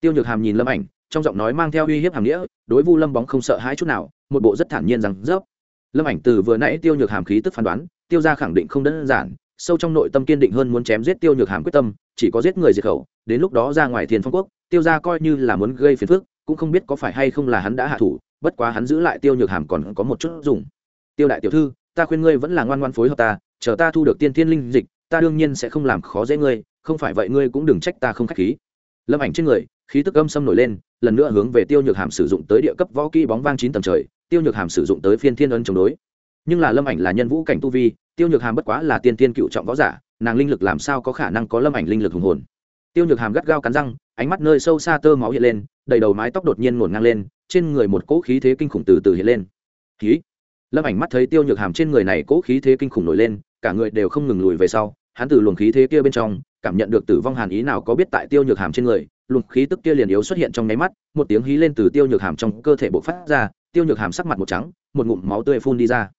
Tiêu nhược hàm nhìn lâm ảnh, trong giọng nói mang theo uy hiếp hàm nghĩa, đối vu lâm bóng không sợ hãi chút nào, một bộ rất thản nhiên rằng rớp lâm ảnh từ vừa nãy tiêu nhược hàm khí tức phán đoán, tiêu ra khẳng định không đơn giản, sâu trong nội tâm kiên định hơn muốn chém giết tiêu nhược hàm quyết tâm, chỉ có giết người diệt khẩu, đến lúc đó ra ngoài thiên phong quốc, tiêu ra coi như là muốn gây phiền phức cũng không biết có phải hay không là hắn đã hạ thủ, bất quá hắn giữ lại tiêu nhược hàm còn có một chút dùng. Tiêu đại tiểu thư, ta khuyên ngươi vẫn là ngoan ngoan phối hợp ta, chờ ta thu được tiên thiên linh dịch, ta đương nhiên sẽ không làm khó dễ ngươi, không phải vậy ngươi cũng đừng trách ta không k h á c h khí. Lâm ảnh trên người, khí tức âm xâm nổi lên, lần nữa hướng về tiêu nhược hàm sử dụng tới địa cấp võ kỹ bóng vang chín tầng trời, tiêu nhược hàm sử dụng tới phiên thiên ân chống đối. Nhưng là lâm ảnh là nhân vũ cảnh tu vi, tiêu nhược hàm bất quá là tiên tiên cựu trọng võ giả, nàng linh lực làm sao có khả năng có lâm ảnh linh lực hùng hồn. Tiêu nhược hàm gắt gao cắn răng, ánh mắt nơi sâu xa tơ máu hiện lên đầy đầu mái tóc đột nhiên ngổn ngang lên, trên người một cỗ khí thế kinh khủng từ từ hiện lên. Khí lâm ảnh mắt thấy tiêu nhược hàm trên người này cỗ khí thế kinh khủng nổi lên, cả người đều không ngừng lùi về sau, hắn từ luồng khí thế kia bên trong, cảm nhận được tử vong hàn ý nào có biết tại tiêu nhược hàm trên người, luồng khí tức kia liền yếu xuất hiện trong nháy mắt, một tiếng hí lên từ tiêu nhược hàm trong cơ thể bộc phát ra, tiêu nhược hàm sắc mặt một trắng, một ngụm máu tươi phun đi ra.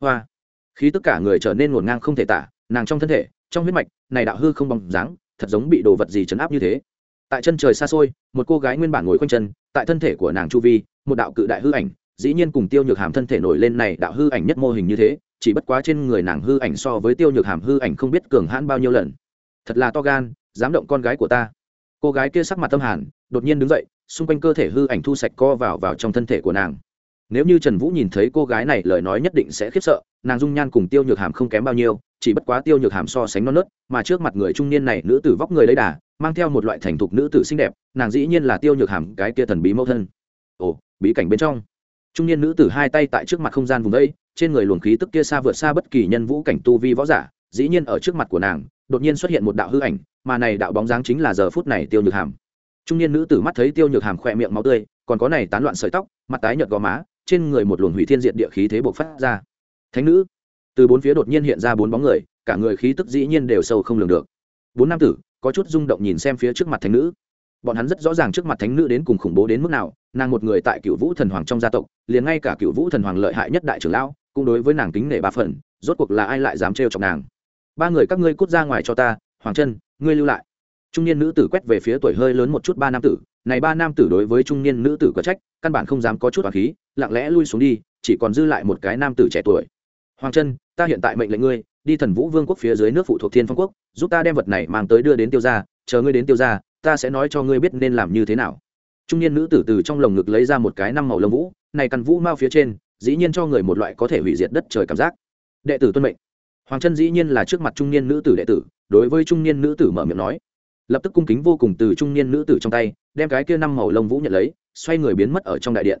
Hoa! Khí tức cả người trở nên ngổn ngang không thể tả, nàng trong thân thể, trong huyết mạch, này đạo hư không bóng dáng, thật giống bị đồ vật gì chấn áp như thế tại chân trời xa xôi, một cô gái nguyên bản ngồi quanh chân, tại thân thể của nàng chu vi, một đạo cự đại hư ảnh, dĩ nhiên cùng tiêu nhược hàm thân thể nổi lên này đạo hư ảnh nhất mô hình như thế, chỉ bất quá trên người nàng hư ảnh so với tiêu nhược hàm hư ảnh không biết cường hãn bao nhiêu lần. Thật là to gan, dám động con gái của ta. Cô gái kia sắc mặt tâm hàn, đột nhiên đứng dậy, xung quanh cơ thể hư ảnh thu sạch co vào vào trong thân thể của nàng. Nếu như trần vũ nhìn thấy cô gái này, lời nói nhất định sẽ khiếp sợ, nàng dung nhan cùng tiêu nhược hàm không kém bao nhiêu, chỉ bất quá tiêu nhược hàm so sánh non nớt, mà trước mặt người trung niên này, nữ tử vóc người lấy đà mang theo một loại thành thục nữ tử xinh đẹp, nàng dĩ nhiên là tiêu nhược hàm, cái kia thần bí mẫu thân. Ồ, bí cảnh bên trong. Trung niên nữ tử hai tay tại trước mặt không gian vùng đây, trên người luồng khí tức kia xa vượt xa bất kỳ nhân vũ cảnh tu vi võ giả, dĩ nhiên ở trước mặt của nàng, đột nhiên xuất hiện một đạo hư ảnh, mà này đạo bóng dáng chính là giờ phút này tiêu nhược hàm. Trung niên nữ tử mắt thấy tiêu nhược hàm khỏe miệng máu tươi, còn có này tán loạn sợi tóc, mặt tái nhợt gò má, trên người một luồng hủy thiên diện địa khí thế bộc phát ra. Thánh nữ, từ bốn phía đột nhiên hiện ra bốn bóng người, cả người khí tức dĩ nhiên đều sâu không lường được bốn nam tử, có chút rung động nhìn xem phía trước mặt thánh nữ. Bọn hắn rất rõ ràng trước mặt thánh nữ đến cùng khủng bố đến mức nào, nàng một người tại cựu vũ thần hoàng trong gia tộc, liền ngay cả cựu vũ thần hoàng lợi hại nhất đại trưởng lão, cũng đối với nàng kính nể ba phần, rốt cuộc là ai lại dám trêu chọc nàng? Ba người các ngươi cút ra ngoài cho ta, hoàng chân, ngươi lưu lại. Trung niên nữ tử quét về phía tuổi hơi lớn một chút ba nam tử. Này ba nam tử đối với trung niên nữ tử có trách, căn bản không dám có chút hoàng khí, lặng lẽ lui xuống đi, chỉ còn dư lại một cái nam tử trẻ tuổi. Hoàng chân, ta hiện tại mệnh lệnh ngươi đi thần vũ vương quốc phía dưới nước phụ thuộc thiên phong quốc, giúp ta đem vật này mang tới đưa đến tiêu gia, chờ ngươi đến tiêu gia, ta sẽ nói cho ngươi biết nên làm như thế nào. Trung niên nữ tử từ trong lồng ngực lấy ra một cái năm màu lông vũ, này căn vũ mao phía trên, dĩ nhiên cho người một loại có thể hủy diệt đất trời cảm giác. Đệ tử tuân mệnh. Hoàng chân dĩ nhiên là trước mặt trung niên nữ tử đệ tử, đối với trung niên nữ tử mở miệng nói. Lập tức cung kính vô cùng từ trung niên nữ tử trong tay, đem cái kia năm màu lông vũ nhận lấy, xoay người biến mất ở trong đại điện.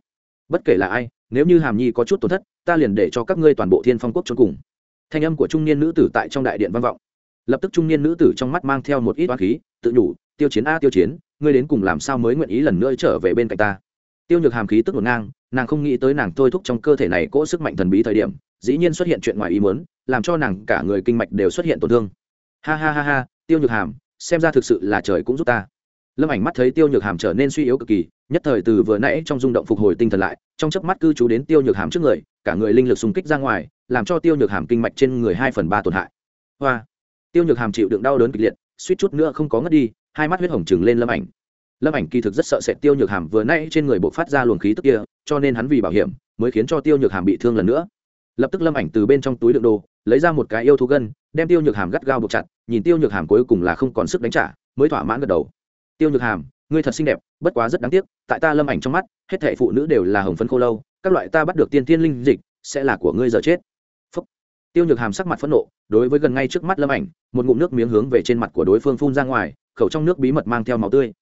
Bất kể là ai, nếu như hàm nhi có chút tổn thất, ta liền để cho các ngươi toàn bộ thiên phong quốc trốn cùng thanh âm của trung niên nữ tử tại trong đại điện vang vọng. Lập tức trung niên nữ tử trong mắt mang theo một ít oán khí, tự nhủ, tiêu chiến a, tiêu chiến, ngươi đến cùng làm sao mới nguyện ý lần nữa trở về bên cạnh ta? Tiêu nhược hàm khí tức ngột ngang, nàng không nghĩ tới nàng thôi thúc trong cơ thể này cỗ sức mạnh thần bí thời điểm, dĩ nhiên xuất hiện chuyện ngoài ý muốn, làm cho nàng cả người kinh mạch đều xuất hiện tổn thương. Ha ha ha ha, tiêu nhược hàm, xem ra thực sự là trời cũng giúp ta. Lâm ảnh mắt thấy tiêu nhược hàm trở nên suy yếu cực kỳ, nhất thời từ vừa nãy trong rung động phục hồi tinh thần lại, trong chớp mắt cư trú đến tiêu nhược hàm trước người, cả người linh lực xung kích ra ngoài làm cho tiêu nhược hàm kinh mạch trên người hai phần ba tổn hại. Hoa. Tiêu nhược hàm chịu đựng đau đớn kịch liệt, suýt chút nữa không có ngất đi, hai mắt huyết hồng trừng lên lâm ảnh. Lâm ảnh kỳ thực rất sợ sệt tiêu nhược hàm vừa nãy trên người bộ phát ra luồng khí tức kia, cho nên hắn vì bảo hiểm, mới khiến cho tiêu nhược hàm bị thương lần nữa. Lập tức lâm ảnh từ bên trong túi đựng đồ, lấy ra một cái yêu thú gân, đem tiêu nhược hàm gắt gao buộc chặt, nhìn tiêu nhược hàm cuối cùng là không còn sức đánh trả, mới thỏa mãn gật đầu. Tiêu nhược hàm, ngươi thật xinh đẹp, bất quá rất đáng tiếc, tại ta lâm ảnh trong mắt, hết thệ phụ nữ đều là hồng phấn khô lâu, các loại ta bắt được tiên tiên linh dịch, sẽ là của ngươi giờ chết tiêu nhược hàm sắc mặt phẫn nộ, đối với gần ngay trước mắt lâm ảnh, một ngụm nước miếng hướng về trên mặt của đối phương phun ra ngoài, khẩu trong nước bí mật mang theo máu tươi.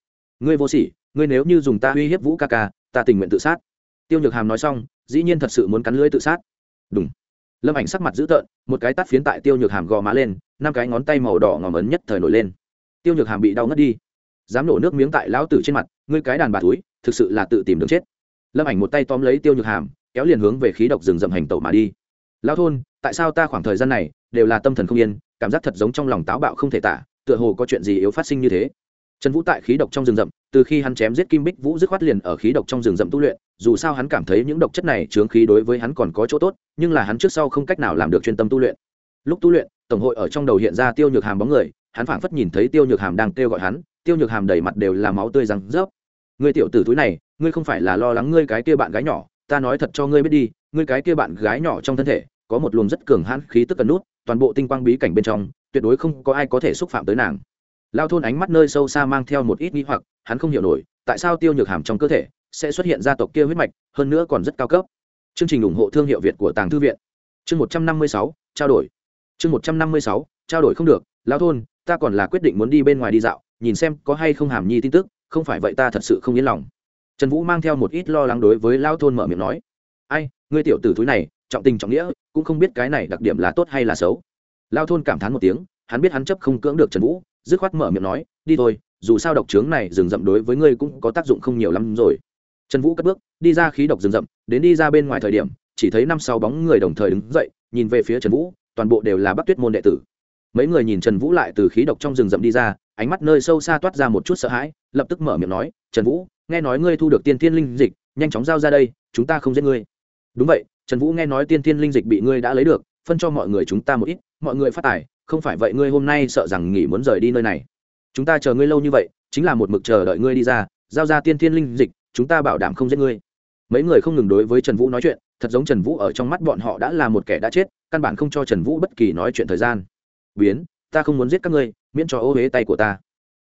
Ngươi vô sỉ, ngươi nếu như dùng ta uy hiếp vũ ca ca, ta tình nguyện tự sát. Tiêu nhược hàm nói xong, dĩ nhiên thật sự muốn cắn lưỡi tự sát. Đúng lâm ảnh sắc mặt dữ tợn, một cái tắt phiến tại tiêu nhược hàm gò má lên, năm cái ngón tay màu đỏ ngòm ấn nhất thời nổi lên. Tiêu nhược hàm bị đau ngất đi. Dám nổ nước miếng tại lão tử trên mặt, ngươi cái đàn bà túi thực sự là tự tìm đường chết. Lâm ảnh một tay tóm lấy tiêu nhược hàm, kéo liền hướng về khí độc rừng rậm hành tẩu mà đi lao thôn, tại sao ta khoảng thời gian này đều là tâm thần không yên, cảm giác thật giống trong lòng táo bạo không thể tả, tựa hồ có chuyện gì yếu phát sinh như thế. Trần vũ tại khí độc trong rừng rậm, từ khi hắn chém giết kim bích vũ dứt khoát liền ở khí độc trong rừng rậm tu luyện, dù sao hắn cảm thấy những độc chất này chướng khí đối với hắn còn có chỗ tốt, nhưng là hắn trước sau không cách nào làm được chuyên tâm tu luyện. Lúc tu luyện, tổng hội ở trong đầu hiện ra tiêu nhược hàm bóng người, hắn phảng phất nhìn thấy tiêu nhược hàm đang kêu gọi hắn, tiêu nhược hàm đầy mặt đều là máu tươi răng rớp. Người tiểu tử túi này, ngươi không phải là lo lắng ngươi cái kia bạn gái nhỏ, ta nói thật cho ngươi biết đi ngươi cái kia bạn gái nhỏ trong thân thể, có một luồng rất cường hãn khí tức cần nút, toàn bộ tinh quang bí cảnh bên trong, tuyệt đối không có ai có thể xúc phạm tới nàng. Lao thôn ánh mắt nơi sâu xa mang theo một ít nghi hoặc, hắn không hiểu nổi, tại sao tiêu nhược hàm trong cơ thể sẽ xuất hiện gia tộc kia huyết mạch, hơn nữa còn rất cao cấp. Chương trình ủng hộ thương hiệu việt của tàng thư viện. Chương một trăm năm mươi sáu, trao đổi. Chương một trăm năm mươi sáu, trao đổi không được. Lao thôn, ta còn là quyết định muốn đi bên ngoài đi dạo, nhìn xem có hay không hàm nhi tin tức, không phải vậy ta thật sự không yên lòng. Trần vũ mang theo một ít lo lắng đối với lao thôn mở miệng nói ai, ngươi tiểu tử thúi này, trọng tình trọng nghĩa, cũng không biết cái này đặc điểm là tốt hay là xấu. Lao thôn cảm thán một tiếng, hắn biết hắn chấp không cưỡng được trần vũ, dứt khoát mở miệng nói, đi thôi, dù sao độc trướng này rừng rậm đối với ngươi cũng có tác dụng không nhiều lắm rồi. Trần vũ cất bước, đi ra khí độc rừng rậm, đến đi ra bên ngoài thời điểm, chỉ thấy năm sáu bóng người đồng thời đứng dậy, nhìn về phía trần vũ, toàn bộ đều là bắc tuyết môn đệ tử. Mấy người nhìn trần vũ lại từ khí độc trong rừng rậm đi ra, ánh mắt nơi sâu xa toát ra một chút sợ hãi, lập tức mở miệng nói, trần vũ, nghe nói ngươi thu được tiên tiên linh dịch, nhanh chóng giao ra đây, chúng ta không giết ngươi đúng vậy, trần vũ nghe nói tiên tiên linh dịch bị ngươi đã lấy được, phân cho mọi người chúng ta một ít, mọi người phát tài, không phải vậy ngươi hôm nay sợ rằng nghỉ muốn rời đi nơi này. Chúng ta chờ ngươi lâu như vậy, chính là một mực chờ đợi ngươi đi ra, giao ra tiên tiên linh dịch, chúng ta bảo đảm không giết ngươi. Mấy người không ngừng đối với trần vũ nói chuyện, thật giống trần vũ ở trong mắt bọn họ đã là một kẻ đã chết, căn bản không cho trần vũ bất kỳ nói chuyện thời gian. Biến, ta không muốn giết các ngươi, miễn cho ô huế tay của ta.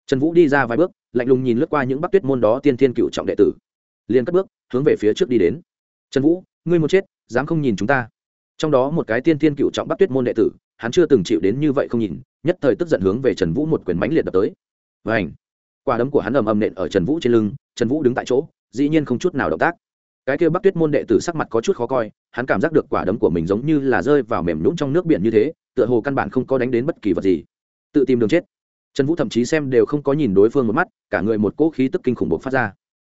Trần vũ đi ra vài bước, lạnh lùng nhìn lướt qua những bắc tuyết môn đó tiên thiên cựu trọng đệ tử. Liền cất bước, hướng về phía trước đi đến. Trần vũ ngươi muốn chết, dám không nhìn chúng ta. Trong đó một cái tiên thiên cựu trọng bắc tuyết môn đệ tử, hắn chưa từng chịu đến như vậy không nhìn, nhất thời tức giận hướng về trần vũ một quyền mãnh liệt đập tới. Và ảnh quả đấm của hắn ầm ầm nện ở trần vũ trên lưng, trần vũ đứng tại chỗ, dĩ nhiên không chút nào động tác. Cái kia bắc tuyết môn đệ tử sắc mặt có chút khó coi, hắn cảm giác được quả đấm của mình giống như là rơi vào mềm nhũng trong nước biển như thế, tựa hồ căn bản không có đánh đến bất kỳ vật gì. Tự tìm đường chết. Trần vũ thậm chí xem đều không có nhìn đối phương một mắt, cả người một cỗ khí tức kinh khủng bộc phát ra.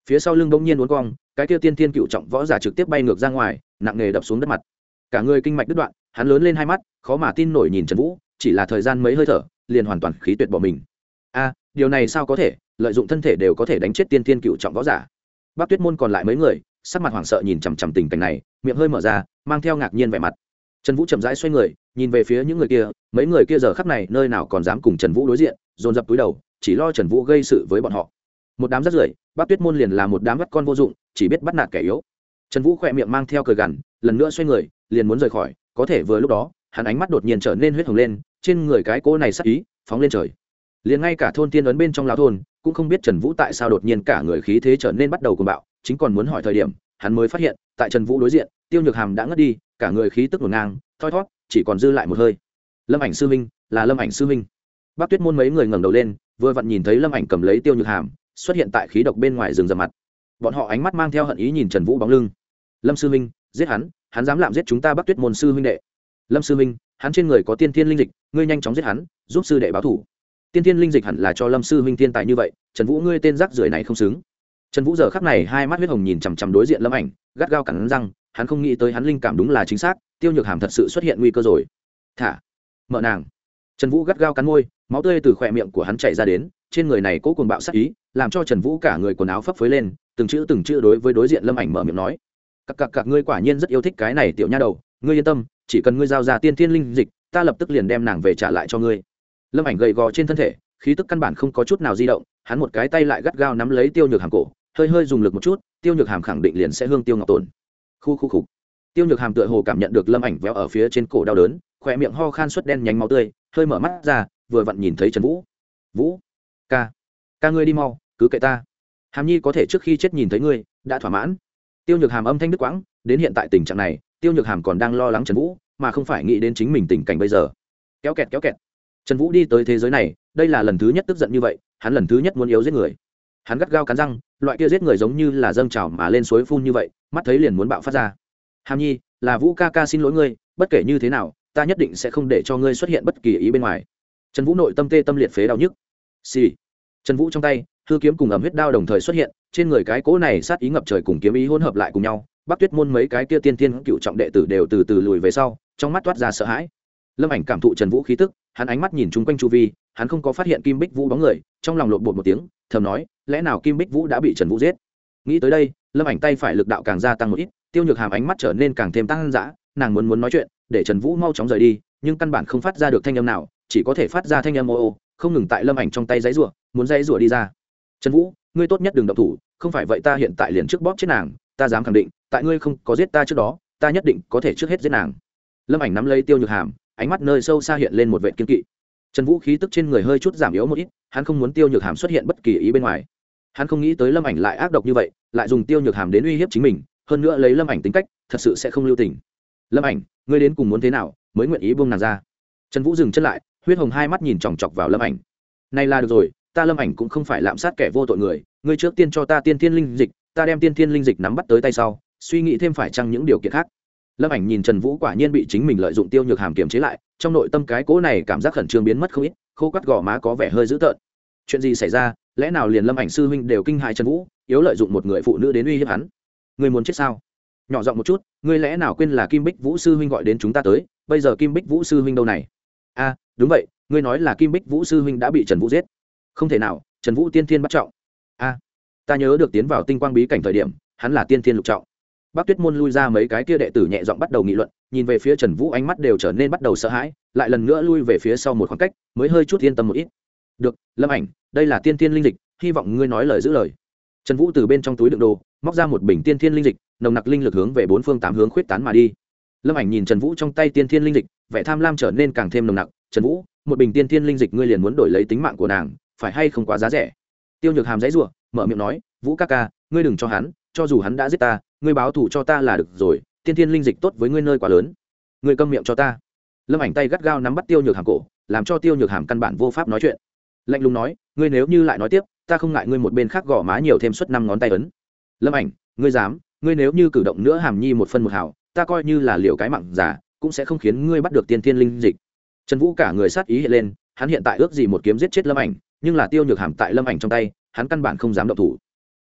Phía sau lưng bỗng nhiên uốn cong cái kia tiên tiên cựu trọng võ giả trực tiếp bay ngược ra ngoài, nặng nề đập xuống đất mặt. Cả người kinh mạch đứt đoạn, hắn lớn lên hai mắt, khó mà tin nổi nhìn trần vũ, chỉ là thời gian mấy hơi thở, liền hoàn toàn khí tuyệt bỏ mình. A, điều này sao có thể? Lợi dụng thân thể đều có thể đánh chết tiên tiên cựu trọng võ giả. Bác tuyết môn còn lại mấy người, sắc mặt hoảng sợ nhìn chằm chằm tình cảnh này, miệng hơi mở ra, mang theo ngạc nhiên vẻ mặt. Trần vũ chậm rãi xoay người, nhìn về phía những người kia, mấy người kia giờ khắp này nơi nào còn dám cùng trần vũ đối diện, dồn dập túi đầu, chỉ lo trần vũ gây sự với bọn họ một đám rất rưởi, bác tuyết môn liền là một đám bắt con vô dụng, chỉ biết bắt nạt kẻ yếu. Trần vũ khỏe miệng mang theo cờ gằn, lần nữa xoay người, liền muốn rời khỏi, có thể vừa lúc đó, hắn ánh mắt đột nhiên trở nên huyết hồng lên, trên người cái cỗ này sắc ý, phóng lên trời. Liền ngay cả thôn tiên ấn bên trong lão thôn, cũng không biết trần vũ tại sao đột nhiên cả người khí thế trở nên bắt đầu cuồng bạo, chính còn muốn hỏi thời điểm, hắn mới phát hiện, tại trần vũ đối diện, tiêu nhược hàm đã ngất đi, cả người khí tức ngổn ngang, thoi thót chỉ còn dư lại một hơi. Lâm ảnh sư minh là lâm ảnh sư minh bác tuyết môn mấy người ngẩng đầu lên, vừa vặn nhìn thấy lâm ảnh cầm lấy tiêu nhược hàm xuất hiện tại khí độc bên ngoài rừng rậm mặt. Bọn họ ánh mắt mang theo hận ý nhìn trần vũ bóng lưng. Lâm sư minh giết hắn hắn dám làm giết chúng ta bắc tuyết môn sư huynh đệ. Lâm sư minh hắn trên người có tiên thiên linh dịch, ngươi nhanh chóng giết hắn, giúp sư đệ báo thủ. Tiên thiên linh dịch hẳn là cho lâm sư huynh thiên tài như vậy, trần vũ ngươi tên rác rưởi này không xứng. Trần vũ giờ khắc này hai mắt huyết hồng nhìn chằm chằm đối diện lâm ảnh, gắt gao cẳng răng, hắn không nghĩ tới hắn linh cảm đúng là chính xác, tiêu nhược hàm thật sự xuất hiện nguy cơ rồi. Thả, mợ nàng. Trần vũ gắt gao cắn môi, máu tươi từ khỏe miệng của hắn chảy ra đến trên người này cố cuồng bạo sát ý, làm cho trần vũ cả người quần áo phấp phới lên, từng chữ từng chữ đối với đối diện lâm ảnh mở miệng nói. Cặc cặc cặc ngươi quả nhiên rất yêu thích cái này tiểu nha đầu, ngươi yên tâm, chỉ cần ngươi giao ra tiên thiên linh dịch, ta lập tức liền đem nàng về trả lại cho ngươi. Lâm ảnh gầy gò trên thân thể, khí tức căn bản không có chút nào di động, hắn một cái tay lại gắt gao nắm lấy tiêu nhược hàm cổ, hơi hơi dùng lực một chút, tiêu nhược hàm khẳng định liền sẽ hương tiêu ngọc tồn. Khu khu khục tiêu nhược hàm tựa hồ cảm nhận được lâm ảnh véo ở phía trên cổ đau đớn khỏe miệng ho khan suất đen nhánh máu tươi, hơi mở mắt ra, vừa vặn nhìn thấy trần vũ. Vũ ca ca ngươi đi mau, cứ kệ ta. Hàm nhi có thể trước khi chết nhìn thấy ngươi, đã thỏa mãn. Tiêu nhược hàm âm thanh đức quãng, đến hiện tại tình trạng này, tiêu nhược hàm còn đang lo lắng trần vũ, mà không phải nghĩ đến chính mình tình cảnh bây giờ. Kéo kẹt kéo kẹt. Trần vũ đi tới thế giới này, đây là lần thứ nhất tức giận như vậy, hắn lần thứ nhất muốn yếu giết người. Hắn gắt gao cắn răng, loại kia giết người giống như là dâng trào mà lên suối phun như vậy, mắt thấy liền muốn bạo phát ra. Hàm nhi, là vũ ca ca xin lỗi ngươi, bất kể như thế nào, ta nhất định sẽ không để cho ngươi xuất hiện bất kỳ ý bên ngoài. Trần vũ nội tâm tê tâm liệt phế đau nhức xì、sì. trần vũ trong tay, hư kiếm cùng ẩm huyết đao đồng thời xuất hiện, trên người cái cỗ này sát ý ngập trời cùng kiếm ý hỗn hợp lại cùng nhau, bắc tuyết môn mấy cái kia tiên tiên cựu trọng đệ tử đều từ từ lùi về sau, trong mắt toát ra sợ hãi. Lâm ảnh cảm thụ trần vũ khí tức, hắn ánh mắt nhìn chung quanh chu vi, hắn không có phát hiện kim bích vũ bóng người, trong lòng lộn bột một tiếng, thầm nói, lẽ nào kim bích vũ đã bị trần vũ giết? Nghĩ tới đây, lâm ảnh tay phải lực đạo càng gia tăng một ít, tiêu nhược hàm ánh mắt trở nên càng thêm tăng dã, nàng muốn muốn nói chuyện, để trần vũ mau chóng rời đi, nhưng căn bản không phát ra được thanh âm nào, chỉ có thể phát ra thanh âm ô ô không ngừng tại lâm ảnh trong tay giấy rủa, muốn giấy rủa đi ra. Trần vũ, ngươi tốt nhất đừng động thủ, không phải vậy ta hiện tại liền trước bóp chết nàng, ta dám khẳng định, tại ngươi không có giết ta trước đó, ta nhất định có thể trước hết giết nàng. Lâm ảnh nắm lấy tiêu nhược hàm, ánh mắt nơi sâu xa hiện lên một vệ kiên kỵ. Trần vũ khí tức trên người hơi chút giảm yếu một ít, hắn không muốn tiêu nhược hàm xuất hiện bất kỳ ý bên ngoài. Hắn không nghĩ tới lâm ảnh lại ác độc như vậy, lại dùng tiêu nhược hàm đến uy hiếp chính mình, hơn nữa lấy lâm ảnh tính cách, thật sự sẽ không lưu tình. Lâm ảnh, ngươi đến cùng muốn thế nào mới nguyện ý buông nàng ra? Trần vũ dừng chân lại huyết hồng hai mắt nhìn chòng chọc vào lâm ảnh. Này là được rồi, ta lâm ảnh cũng không phải lạm sát kẻ vô tội người, ngươi trước tiên cho ta tiên thiên linh dịch, ta đem tiên thiên linh dịch nắm bắt tới tay sau, suy nghĩ thêm phải chăng những điều kiện khác. Lâm ảnh nhìn trần vũ quả nhiên bị chính mình lợi dụng tiêu nhược hàm kiềm chế lại, trong nội tâm cái cỗ này cảm giác khẩn trương biến mất không ít, khô cắt gò má có vẻ hơi dữ tợn. Chuyện gì xảy ra? Lẽ nào liền lâm ảnh sư huynh đều kinh hại trần vũ, yếu lợi dụng một người phụ nữ đến uy hiếp hắn? Người muốn chết sao? Nhỏ giọng một chút, ngươi lẽ nào quên là kim bích vũ sư huynh gọi đến chúng ta tới, bây giờ kim bích vũ sư huynh đâu này? A đúng vậy, ngươi nói là kim bích vũ sư huynh đã bị trần vũ giết. Không thể nào, trần vũ tiên thiên bắt trọng. A, ta nhớ được tiến vào tinh quang bí cảnh thời điểm, hắn là tiên thiên lục trọng. Bác tuyết môn lui ra mấy cái kia đệ tử nhẹ giọng bắt đầu nghị luận, nhìn về phía trần vũ ánh mắt đều trở nên bắt đầu sợ hãi, lại lần nữa lui về phía sau một khoảng cách, mới hơi chút yên tâm một ít. Được, lâm ảnh, đây là tiên thiên linh dịch, hy vọng ngươi nói lời giữ lời. Trần vũ từ bên trong túi đựng đồ, móc ra một bình tiên thiên linh dịch, nồng nặc linh lực hướng về bốn phương tám hướng khuyết tán mà đi. Lâm ảnh nhìn trần vũ trong tay tiên thiên linh dịch, vẻ tham lam trở nên càng thêm nồng nặc trần vũ, một bình tiên thiên linh dịch ngươi liền muốn đổi lấy tính mạng của nàng, phải hay không quá giá rẻ? Tiêu nhược hàm dãy r mở miệng nói, vũ ca ca, ngươi đừng cho hắn, cho dù hắn đã giết ta, ngươi báo thù cho ta là được rồi, tiên thiên linh dịch tốt với ngươi nơi quá lớn. Ngươi câm miệng cho ta. Lâm ảnh tay gắt gao nắm bắt tiêu nhược hàm cổ, làm cho tiêu nhược hàm căn bản vô pháp nói chuyện. Lạnh lùng nói, ngươi nếu như lại nói tiếp, ta không ngại ngươi một bên khác gõ má nhiều thêm suất năm ngón tay ấn. Lâm ảnh, ngươi dám, ngươi nếu như cử động nữa hàm nhi một phân một hào, ta coi như là liệu cái mặn giả, cũng sẽ không khiến ngươi bắt được tiên thiên linh dịch trần vũ cả người sát ý hiện lên, hắn hiện tại ước gì một kiếm giết chết lâm ảnh, nhưng là tiêu nhược hàm tại lâm ảnh trong tay, hắn căn bản không dám động thủ.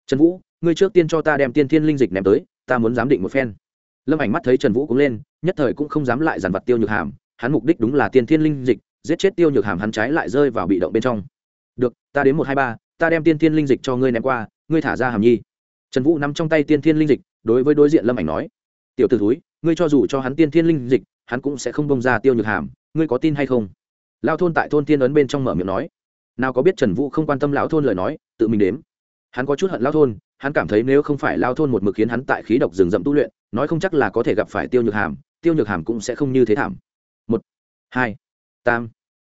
Trần vũ, ngươi trước tiên cho ta đem tiên thiên linh dịch ném tới, ta muốn giám định một phen. Lâm ảnh mắt thấy trần vũ cũng lên, nhất thời cũng không dám lại dàn vặt tiêu nhược hàm, hắn mục đích đúng là tiên thiên linh dịch, giết chết tiêu nhược hàm hắn trái lại rơi vào bị động bên trong. Được, ta đến một hai ba, ta đem tiên thiên linh dịch cho ngươi ném qua, ngươi thả ra hàm nhi. Trần vũ nắm trong tay tiên thiên linh dịch, đối với đối diện lâm ảnh nói, tiểu t ử thúi, ngươi cho dù cho hắn tiên thiên linh dịch, hắn cũng sẽ không bông ra tiêu nhược hàm ngươi có tin hay không? Lao thôn tại thôn tiên ấn bên trong mở miệng nói. Nào có biết trần vũ không quan tâm lão thôn lời nói, tự mình đếm. Hắn có chút hận lao thôn, hắn cảm thấy nếu không phải lao thôn một mực khiến hắn tại khí độc rừng rậm tu luyện, nói không chắc là có thể gặp phải tiêu nhược hàm, tiêu nhược hàm cũng sẽ không như thế thảm. Một, hai, tam.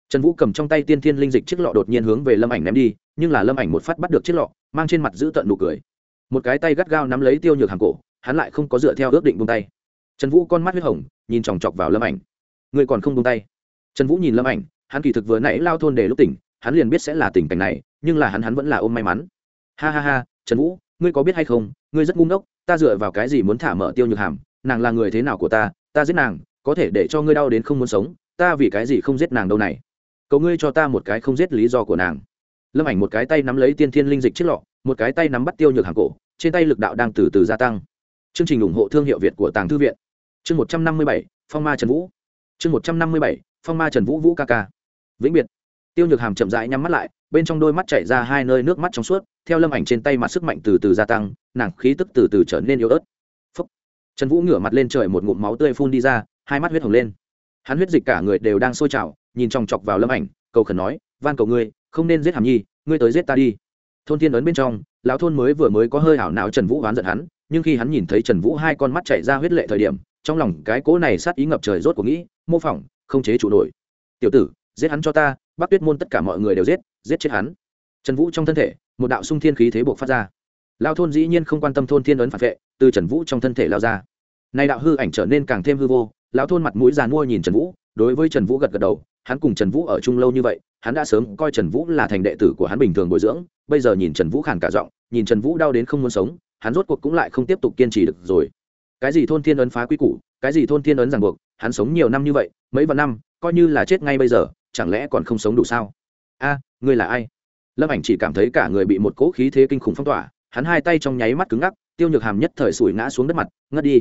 Trần vũ cầm trong tay tiên thiên linh dịch chiếc lọ đột nhiên hướng về lâm ảnh ném đi, nhưng là lâm ảnh một phát bắt được chiếc lọ, mang trên mặt giữ tận nụ cười. Một cái tay gắt gao nắm lấy tiêu nhược hàm cổ, hắn lại không có dựa theo ước định buông tay. Trần vũ con mắt huyết hồng, nhìn chòng chọc vào lâm ảnh. Người còn không buông tay? Trần vũ nhìn lâm ảnh, hắn kỳ thực vừa nãy lao thôn để lúc tỉnh, hắn liền biết sẽ là tình cảnh này, nhưng là hắn hắn vẫn là ôm may mắn. Ha ha ha, trần vũ, ngươi có biết hay không, ngươi rất ngu ngốc, ta dựa vào cái gì muốn thả mở tiêu nhược hàm, nàng là người thế nào của ta ta giết nàng, có thể để cho ngươi đau đến không muốn sống, ta vì cái gì không giết nàng đâu này? Cầu ngươi cho ta một cái không giết lý do của nàng. Lâm ảnh một cái tay nắm lấy tiên thiên linh dịch chiếc lọ, một cái tay nắm bắt tiêu nhược hàng cổ, trên tay lực đạo đang từ từ gia tăng. Chương trình ủng hộ thương hiệu việt của tàng thư viện. Chương một trăm năm mươi bảy, phong ma trần vũ. Chương một trăm năm mươi bảy phong ma trần vũ vũ ca ca. Vĩnh biệt. Tiêu nhược hàm chậm rãi nhắm mắt lại, bên trong đôi mắt chảy ra hai nơi nước mắt trong suốt, theo lâm ảnh trên tay mặt sức mạnh từ từ gia tăng, nàng khí tức từ từ trở nên yếu ớt. Phúc. trần vũ ngửa mặt lên trời một ngụm máu tươi phun đi ra, hai mắt huyết hồng lên. Hắn huyết dịch cả người đều đang sôi trào, nhìn chòng chọc vào lâm ảnh, cầu khẩn nói, van cầu ngươi, không nên giết hàm nhi, ngươi tới giết ta đi. Thôn thiên ấn bên trong, lão thôn mới vừa mới có hơi hảo não trần vũ oán giận hắn, nhưng khi hắn nhìn thấy trần vũ hai con mắt chảy ra huyết lệ thời điểm, trong lòng cái cỗ này sát ý ngập trời rốt của nghĩ, mô phỏng không chế chủ nổi. Tiểu tử, giết hắn cho ta, Bắc tuyết môn tất cả mọi người đều giết giết chết hắn. Trần vũ trong thân thể, một đạo sung thiên khí thế buộc phát ra. Lao thôn dĩ nhiên không quan tâm thôn thiên ấn phản vệ, từ trần vũ trong thân thể lao ra. Nay đạo hư ảnh trở nên càng thêm hư vô, lão thôn mặt mũi giàn mua nhìn trần vũ, đối với trần vũ gật gật đầu, hắn cùng trần vũ ở chung lâu như vậy, hắn đã sớm coi trần vũ là thành đệ tử của hắn bình thường bồi dưỡng, bây giờ nhìn trần vũ khàn cả giọng, nhìn trần vũ đau đến không muốn sống, hắn rốt cuộc cũng lại không tiếp tục kiên trì được rồi cái gì thôn thiên ấn phá quy củ, cái gì thôn thiên ấn ràng buộc, hắn sống nhiều năm như vậy, mấy vạn năm, coi như là chết ngay bây giờ, chẳng lẽ còn không sống đủ sao? A, ngươi là ai? Lâm ảnh chỉ cảm thấy cả người bị một cỗ khí thế kinh khủng phong tỏa, hắn hai tay trong nháy mắt cứng ngắc, tiêu nhược hàm nhất thời sủi ngã xuống đất mặt, ngất đi.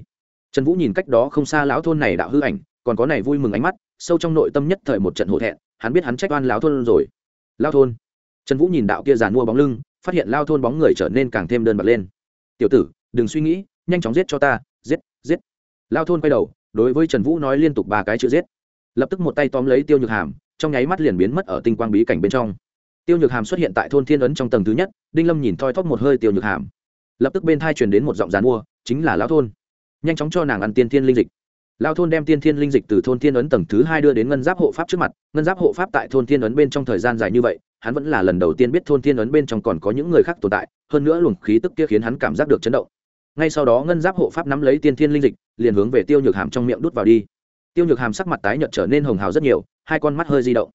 Trần vũ nhìn cách đó không xa lão thôn này đạo hư ảnh, còn có này vui mừng ánh mắt, sâu trong nội tâm nhất thời một trận hổ thẹn, hắn biết hắn trách oan lão thôn rồi. Lao thôn. Trần vũ nhìn đạo kia giàn mua bóng lưng, phát hiện lao thôn bóng người trở nên càng thêm đơn bật lên. Tiểu tử, đừng suy nghĩ, nhanh chóng giết cho ta giết giết. Lao thôn quay đầu, đối với trần vũ nói liên tục ba cái chữ giết. Lập tức một tay tóm lấy tiêu nhược hàm, trong nháy mắt liền biến mất ở tinh quang bí cảnh bên trong. Tiêu nhược hàm xuất hiện tại thôn thiên ấn trong tầng thứ nhất, đinh lâm nhìn thoi thóp một hơi tiêu nhược hàm. Lập tức bên thai truyền đến một giọng dàn mua, chính là lao thôn. Nhanh chóng cho nàng ăn tiên thiên linh dịch. Lao thôn đem tiên thiên linh dịch từ thôn thiên ấn tầng thứ hai đưa đến ngân giáp hộ pháp trước mặt. Ngân giáp hộ pháp tại thôn thiên ấn bên trong thời gian dài như vậy, hắn vẫn là lần đầu tiên biết thôn thiên ấn bên trong còn có những người khác tồn tại, hơn nữa luồng khí tức kia khiến hắn cảm giác được chấn động ngay sau đó ngân giáp hộ pháp nắm lấy tiên thiên linh dịch, liền hướng về tiêu nhược hàm trong miệng đút vào đi. Tiêu nhược hàm sắc mặt tái nhợt trở nên hồng hào rất nhiều, hai con mắt hơi di động.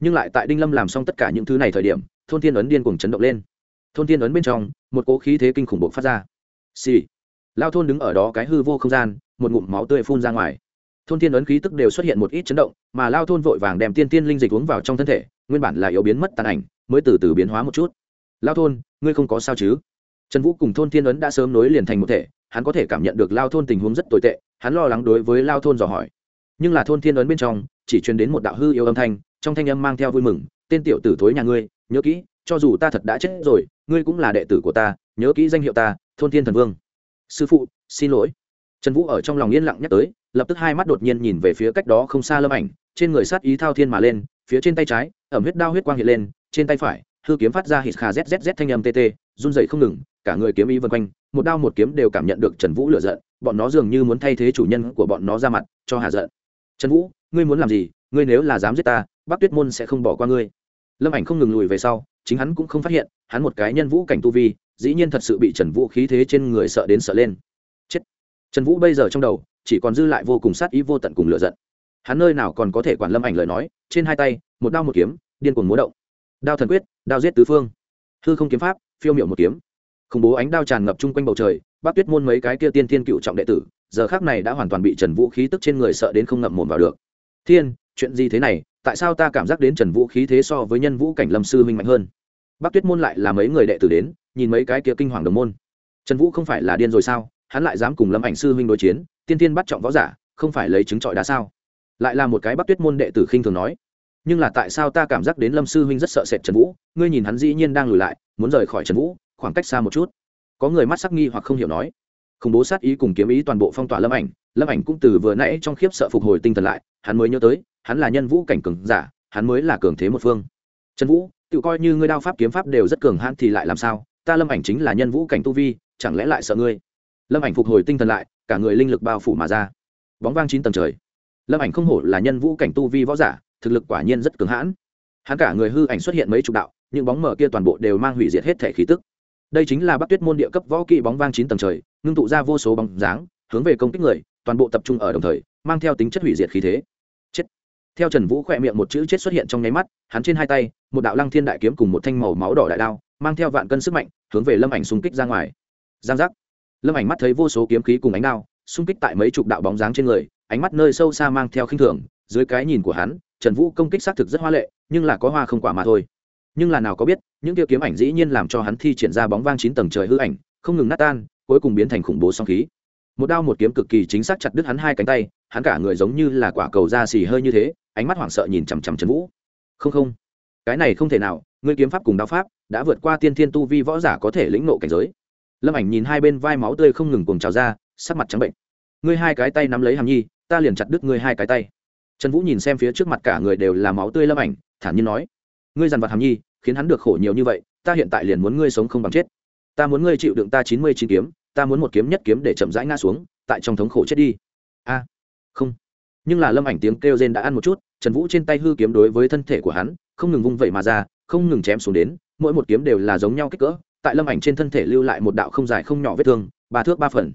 Nhưng lại tại đinh lâm làm xong tất cả những thứ này thời điểm, thôn thiên ấn điên cùng chấn động lên. Thôn thiên ấn bên trong, một cỗ khí thế kinh khủng bộc phát ra. Xì、sì. lao thôn đứng ở đó cái hư vô không gian, một ngụm máu tươi phun ra ngoài. Thôn thiên ấn khí tức đều xuất hiện một ít chấn động, mà lao thôn vội vàng đem tiên tiên linh dịch uống vào trong thân thể, nguyên bản là yếu biến mất tàn ảnh, mới từ từ biến hóa một chút. Lao thôn, ngươi không có sao chứ? Trần vũ cùng thôn thiên ấn đã sớm nối liền thành một thể, hắn có thể cảm nhận được lao thôn tình huống rất tồi tệ, hắn lo lắng đối với lao thôn dò hỏi. Nhưng là thôn thiên ấn bên trong, chỉ truyền đến một đạo hư yêu âm thanh, trong thanh âm mang theo vui mừng, tên tiểu tử thối nhà ngươi, nhớ kỹ, cho dù ta thật đã chết rồi, ngươi cũng là đệ tử của ta, nhớ kỹ danh hiệu ta, thôn thiên thần vương. Sư phụ, xin lỗi. Trần vũ ở trong lòng yên lặng nhắc tới, lập tức hai mắt đột nhiên nhìn về phía cách đó không xa lâm ảnh, trên người sát ý thao thiên mà lên, phía trên tay trái, ẩm huyết đao huyết quang hiện lên, trên tay phải, hư kiếm phát ra hít kha zzz thanh âm tt run dậy không ngừng, cả người kiếm ý vân quanh, một đao một kiếm đều cảm nhận được trần vũ lựa giận, bọn nó dường như muốn thay thế chủ nhân của bọn nó ra mặt, cho hạ giận. Trần vũ, ngươi muốn làm gì? Ngươi nếu là dám giết ta, bắc tuyết môn sẽ không bỏ qua ngươi. Lâm ảnh không ngừng lùi về sau, chính hắn cũng không phát hiện, hắn một cái nhân vũ cảnh tu vi, dĩ nhiên thật sự bị trần vũ khí thế trên người sợ đến sợ lên. Chết. Trần vũ bây giờ trong đầu, chỉ còn dư lại vô cùng sát ý vô tận cùng lựa giận. Hắn nơi nào còn có thể quản lâm ảnh lời nói, trên hai tay, một đao một kiếm, điên cuồng múa động. Đao thần quyết, đao giết tứ phương. Hư không kiếm pháp phiêu miệu một kiếm. Khủng bố ánh đao tràn ngập chung quanh bầu trời, bác tuyết môn mấy cái kia tiên thiên cựu trọng đệ tử, giờ khác này đã hoàn toàn bị trần vũ khí tức trên người sợ đến không ngậm mồm vào được. Thiên, chuyện gì thế này? Tại sao ta cảm giác đến trần vũ khí thế so với nhân vũ cảnh lâm sư minh mạnh hơn? Bác tuyết môn lại là mấy người đệ tử đến, nhìn mấy cái kia kinh hoàng đồng môn. Trần vũ không phải là điên rồi sao? Hắn lại dám cùng lâm ảnh sư Minh đối chiến, tiên tiên bắt trọng võ giả, không phải lấy chứng trọi đá sao? Lại là một cái bắc tuyết môn đệ tử khinh thường nói. Nhưng là tại sao ta cảm giác đến lâm sư huynh rất sợ sệt trần vũ? Ngươi nhìn hắn dĩ nhiên đang lùi lại muốn rời khỏi trần vũ, khoảng cách xa một chút. Có người mắt sắc nghi hoặc không hiểu nói. Khủng bố sát ý cùng kiếm ý toàn bộ phong tỏa lâm ảnh lâm ảnh cũng từ vừa nãy trong khiếp sợ phục hồi tinh thần lại, hắn mới nhớ tới, hắn là nhân vũ cảnh cường giả, hắn mới là cường thế một phương. Trần vũ, tự coi như ngươi đao pháp kiếm pháp đều rất cường hãn thì lại làm sao? Ta lâm ảnh chính là nhân vũ cảnh tu vi, chẳng lẽ lại sợ ngươi? Lâm ảnh phục hồi tinh thần lại, cả người linh lực bao phủ mà ra. Bóng vang chín tầng trời. Lâm ảnh không hổ là nhân vũ cảnh tu vi võ giả, thực lực quả nhiên rất cường hãn hắn cả người hư ảnh xuất hiện mấy chục đạo, những bóng mở kia toàn bộ đều mang hủy diệt hết thể khí tức. Đây chính là bắc tuyết môn địa cấp võ kỹ bóng vang chín tầng trời, ngưng tụ ra vô số bóng dáng, hướng về công kích người, toàn bộ tập trung ở đồng thời, mang theo tính chất hủy diệt khí thế. Chết. Theo trần vũ khỏe miệng một chữ chết xuất hiện trong nháy mắt, hắn trên hai tay, một đạo lăng thiên đại kiếm cùng một thanh màu máu đỏ đại đao, mang theo vạn cân sức mạnh, hướng về lâm ảnh xung kích ra ngoài. Giang giác. Lâm ảnh mắt thấy vô số kiếm khí cùng ánh đao, xung kích tại mấy chục đạo bóng dáng trên người, ánh mắt nơi sâu xa mang theo khinh thường, dưới cái nhìn của hắn trần vũ công kích xác thực rất hoa lệ, nhưng là có hoa không quả mà thôi. Nhưng là nào có biết, những tiêu kiếm ảnh dĩ nhiên làm cho hắn thi triển ra bóng vang chín tầng trời hư ảnh, không ngừng nát tan, cuối cùng biến thành khủng bố song khí. Một đao một kiếm cực kỳ chính xác chặt đứt hắn hai cánh tay, hắn cả người giống như là quả cầu da xì hơi như thế, ánh mắt hoảng sợ nhìn chằm chằm trần vũ. Không không, cái này không thể nào, ngươi kiếm pháp cùng đao pháp đã vượt qua tiên thiên tu vi võ giả có thể lĩnh nộ cảnh giới. Lâm ảnh nhìn hai bên vai máu tươi không ngừng cuồng trào ra, sắc mặt trắng bệnh. Ngươi hai cái tay nắm lấy hàm nhi, ta liền chặt đứt ngươi hai cái tay trần vũ nhìn xem phía trước mặt cả người đều là máu tươi lâm ảnh, thản nhiên nói, ngươi dằn vặt hàm nhi, khiến hắn được khổ nhiều như vậy, ta hiện tại liền muốn ngươi sống không bằng chết. Ta muốn ngươi chịu đựng ta chín mươi chín kiếm, ta muốn một kiếm nhất kiếm để chậm rãi ngã xuống, tại trong thống khổ chết đi. A, không. Nhưng là lâm ảnh tiếng kêu rên đã ăn một chút, trần vũ trên tay hư kiếm đối với thân thể của hắn, không ngừng vung vẩy mà ra, không ngừng chém xuống đến, mỗi một kiếm đều là giống nhau kích cỡ, tại lâm ảnh trên thân thể lưu lại một đạo không dài không nhỏ vết thương, ba thước ba phần.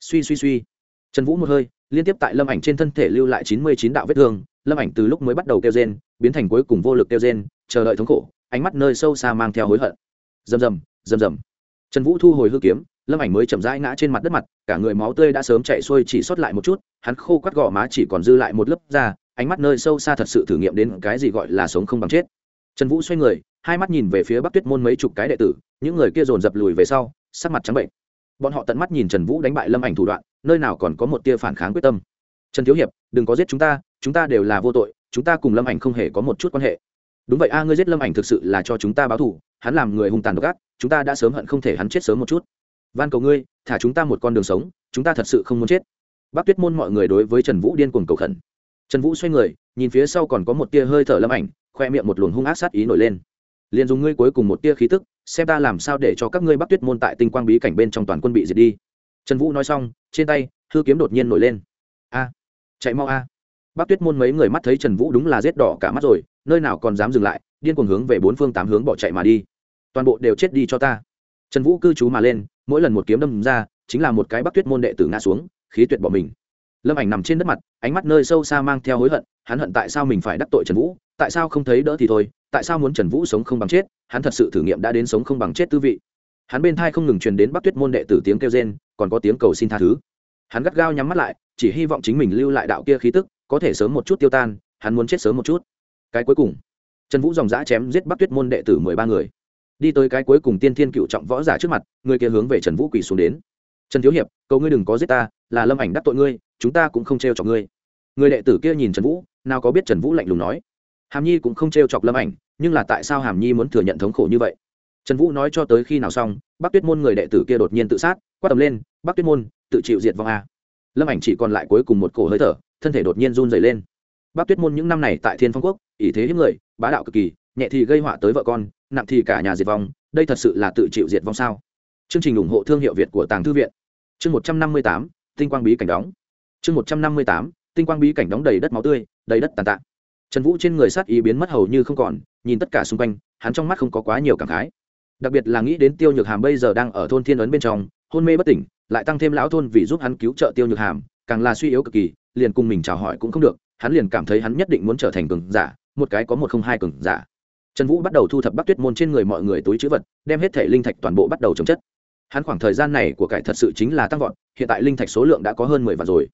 Suy suy suy. Trần vũ một hơi liên tiếp tại lâm ảnh trên thân thể lưu lại chín mươi chín đạo vết thương, lâm ảnh từ lúc mới bắt đầu kêu rên, biến thành cuối cùng vô lực kêu rên, chờ đợi thống khổ, ánh mắt nơi sâu xa mang theo hối hận. Rầm rầm rầm rầm. Trần vũ thu hồi hư kiếm, lâm ảnh mới chậm rãi ngã trên mặt đất mặt, cả người máu tươi đã sớm chạy xuôi chỉ sót lại một chút, hắn khô quắt gò má chỉ còn dư lại một lớp da, ánh mắt nơi sâu xa thật sự thử nghiệm đến cái gì gọi là sống không bằng chết. Trần vũ xoay người, hai mắt nhìn về phía bắc tuyết môn mấy chục cái đệ tử, những người kia dồn dập lùi về sau, sắc mặt trắng bệnh. Bọn họ tận mắt nhìn trần vũ đánh bại lâm ảnh thủ đoạn nơi nào còn có một tia phản kháng quyết tâm. Trần thiếu hiệp, đừng có giết chúng ta chúng ta đều là vô tội, chúng ta cùng lâm ảnh không hề có một chút quan hệ. Đúng vậy a, ngươi giết lâm ảnh thực sự là cho chúng ta báo thù, hắn làm người hung tàn độc ác, chúng ta đã sớm hận không thể hắn chết sớm một chút. Van cầu ngươi, thả chúng ta một con đường sống, chúng ta thật sự không muốn chết. Bác tuyết môn mọi người đối với trần vũ điên cuồng cầu khẩn. Trần vũ xoay người, nhìn phía sau còn có một tia hơi thở lâm ảnh, khoe miệng một luồng hung ác sát ý nổi lên. Liền dùng ngươi cuối cùng một tia khí tức, xem ta làm sao để cho các ngươi bắc tuyết môn tại tinh quang bí cảnh bên trong toàn quân bị diệt đi trần vũ nói xong, trên tay thư kiếm đột nhiên nổi lên. A, chạy mau a. À. bắc tuyết môn mấy người mắt thấy trần vũ đúng là rét đỏ cả mắt rồi, nơi nào còn dám dừng lại, điên cuồng hướng về bốn phương tám hướng bỏ chạy mà đi. Toàn bộ đều chết đi cho ta. Trần vũ cư trú mà lên, mỗi lần một kiếm đâm ra, chính là một cái bắc tuyết môn đệ tử ngã xuống, khí tuyệt bỏ mình. Lâm ảnh nằm trên đất mặt, ánh mắt nơi sâu xa mang theo hối hận, hắn hận tại sao mình phải đắc tội trần vũ, tại sao không thấy đỡ thì thôi, tại sao muốn trần vũ sống không bằng chết, hắn thật sự thử nghiệm đã đến sống không bằng chết tư vị. Hắn bên thai không ngừng truyền đến bắc tuyết môn đệ tử tiếng kêu rên còn có tiếng cầu xin tha thứ. Hắn gắt gao nhắm mắt lại, chỉ hy vọng chính mình lưu lại đạo kia khí tức, có thể sớm một chút tiêu tan, hắn muốn chết sớm một chút. Cái cuối cùng, trần vũ dòng dã chém giết bắc tuyết môn đệ tử mười ba người. Đi tới cái cuối cùng tiên thiên cựu trọng võ giả trước mặt, người kia hướng về trần vũ quỳ xuống đến. Trần thiếu hiệp, cầu ngươi đừng có giết ta, là lâm ảnh đắc tội ngươi, chúng ta cũng không t r e o chọc ngươi. Người đệ tử kia nhìn trần vũ, nào có biết trần vũ lạnh lùng nói. Hàm nhi cũng không t r e o chọc lâm ảnh, nhưng là tại sao hàm nhi muốn thừa nhận thống khổ như vậy? Trần vũ nói cho tới khi nào xong, bắc tuyết môn người đệ tử kia đột nhiên tự sát, quát tầm lên bắc tuyết môn, tự chịu diệt vong a. Lâm ảnh chỉ còn lại cuối cùng một cổ hơi thở, thân thể đột nhiên run dày lên. Bắc tuyết môn những năm này tại thiên phong quốc, ỷ thế hiếp người, bá đạo cực kỳ, nhẹ thì gây họa tới vợ con, nặng thì cả nhà diệt vong, đây thật sự là tự chịu diệt vong sao? Chương trình ủng hộ thương hiệu việt của tàng thư viện. Chương một trăm năm mươi tám, tinh quang bí cảnh đóng. Chương một trăm năm mươi tám, tinh quang bí cảnh đóng đầy đất máu tươi, đầy đất tàn tạ. Trần vũ trên người sát ý biến mất hầu như không còn, nhìn tất cả xung quanh, hắn trong mắt không có quá nhiều cảm khái. Đặc biệt là nghĩ đến tiêu nhược hàm bây giờ đang ở thôn thiên ấn bên trong hôn mê bất tỉnh, lại tăng thêm lão thôn vì giúp hắn cứu trợ tiêu nhược hàm, càng là suy yếu cực kỳ, liền cùng mình chào hỏi cũng không được, hắn liền cảm thấy hắn nhất định muốn trở thành cường giả, một cái có một không hai cường giả. Trần vũ bắt đầu thu thập bắc tuyết môn trên người mọi người túi chữ vật, đem hết thể linh thạch toàn bộ bắt đầu trồng chất. Hắn khoảng thời gian này của cải thật sự chính là tăng vọt, hiện tại linh thạch số lượng đã có hơn mười vạn rồi.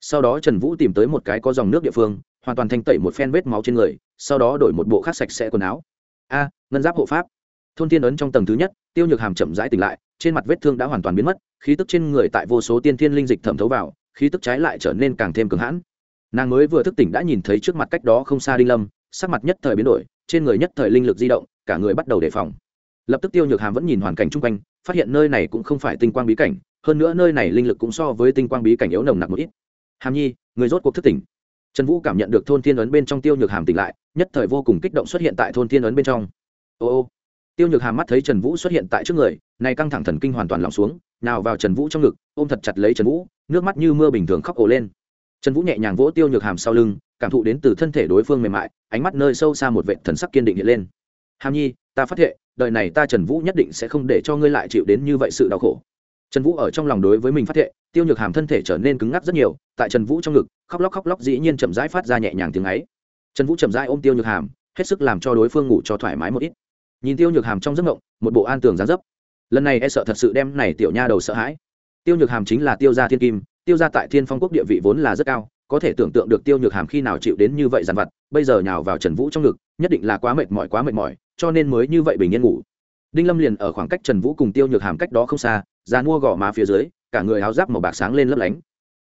Sau đó trần vũ tìm tới một cái có dòng nước địa phương, hoàn toàn thanh tẩy một phen vết máu trên người, sau đó đổi một bộ khác sạch sẽ quần áo. A, ngân giáp hộ pháp. Thôn tiên ấn trong tầng thứ nhất, tiêu nhược hàm chậm rãi tỉnh lại trên mặt vết thương đã hoàn toàn biến mất, khí tức trên người tại vô số tiên thiên linh dịch thẩm thấu vào, khí tức trái lại trở nên càng thêm cứng hãn. Nàng mới vừa thức tỉnh đã nhìn thấy trước mặt cách đó không xa đinh lâm, sắc mặt nhất thời biến đổi, trên người nhất thời linh lực di động, cả người bắt đầu đề phòng. Lập tức tiêu nhược hàm vẫn nhìn hoàn cảnh chung quanh, phát hiện nơi này cũng không phải tinh quang bí cảnh, hơn nữa nơi này linh lực cũng so với tinh quang bí cảnh yếu nồng nặc một ít. Hàm nhi, người rốt cuộc thức tỉnh. Trần vũ cảm nhận được thôn thiên ấn bên trong tiêu nhược hàm tỉnh lại, nhất thời vô cùng kích động xuất hiện tại thôn thiên ấn bên trong. Ô ô tiêu nhược hàm mắt thấy trần vũ xuất hiện tại trước người, này căng thẳng thần kinh hoàn toàn lỏng xuống, nào vào trần vũ trong ngực, ôm thật chặt lấy trần vũ, nước mắt như mưa bình thường khóc ổ lên. Trần vũ nhẹ nhàng vỗ tiêu nhược hàm sau lưng, cảm thụ đến từ thân thể đối phương mềm mại, ánh mắt nơi sâu xa một vệ thần sắc kiên định hiện lên. Hàm nhi, ta phát hiện đời này ta trần vũ nhất định sẽ không để cho ngươi lại chịu đến như vậy sự đau khổ. Trần vũ ở trong lòng đối với mình phát hiện tiêu nhược hàm thân thể trở nên cứng ngắc rất nhiều, tại trần vũ trong ngực, khóc lóc khóc lóc dĩ nhiên chậm rãi phát ra nhẹ nhàng tiếng ấy. Trần vũ chậm rãi ôm tiêu nhược hàm, hết sức làm cho đối phương ngủ cho thoải mái một ít nhìn tiêu nhược hàm trong giấc mộng, một bộ an tường gián dấp. Lần này e sợ thật sự đem này tiểu nha đầu sợ hãi. Tiêu nhược hàm chính là tiêu gia thiên kim, tiêu gia tại thiên phong quốc địa vị vốn là rất cao, có thể tưởng tượng được tiêu nhược hàm khi nào chịu đến như vậy dằn vặt, bây giờ nhào vào trần vũ trong ngực, nhất định là quá mệt mỏi, quá mệt mỏi, cho nên mới như vậy bình yên ngủ. Đinh lâm liền ở khoảng cách trần vũ cùng tiêu nhược hàm cách đó không xa, ra mua gò má phía dưới, cả người áo giáp màu bạc sáng lên lấp lánh.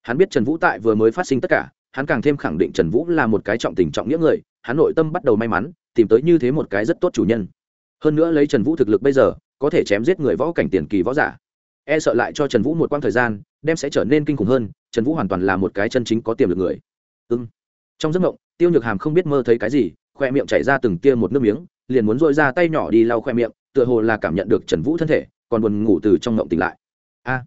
Hắn biết trần vũ tại vừa mới phát sinh tất cả, hắn càng thêm khẳng định trần vũ là một cái trọng tình trọng nghĩa người, hắn nội tâm bắt đầu may mắn, tìm tới như thế một cái rất tốt chủ nhân hơn nữa lấy trần vũ thực lực bây giờ, có thể chém giết người võ cảnh tiền kỳ võ giả. E sợ lại cho trần vũ một quãng thời gian, đem sẽ trở nên kinh khủng hơn, trần vũ hoàn toàn là một cái chân chính có tiềm lực người. Ưng ừ. trong giấc mộng, tiêu nhược hàm không biết mơ thấy cái gì, khoe miệng chảy ra từng tia một nước miếng, liền muốn dội ra tay nhỏ đi lau khoe miệng, tựa hồ là cảm nhận được trần vũ thân thể, còn buồn ngủ từ trong mộng tỉnh lại. A.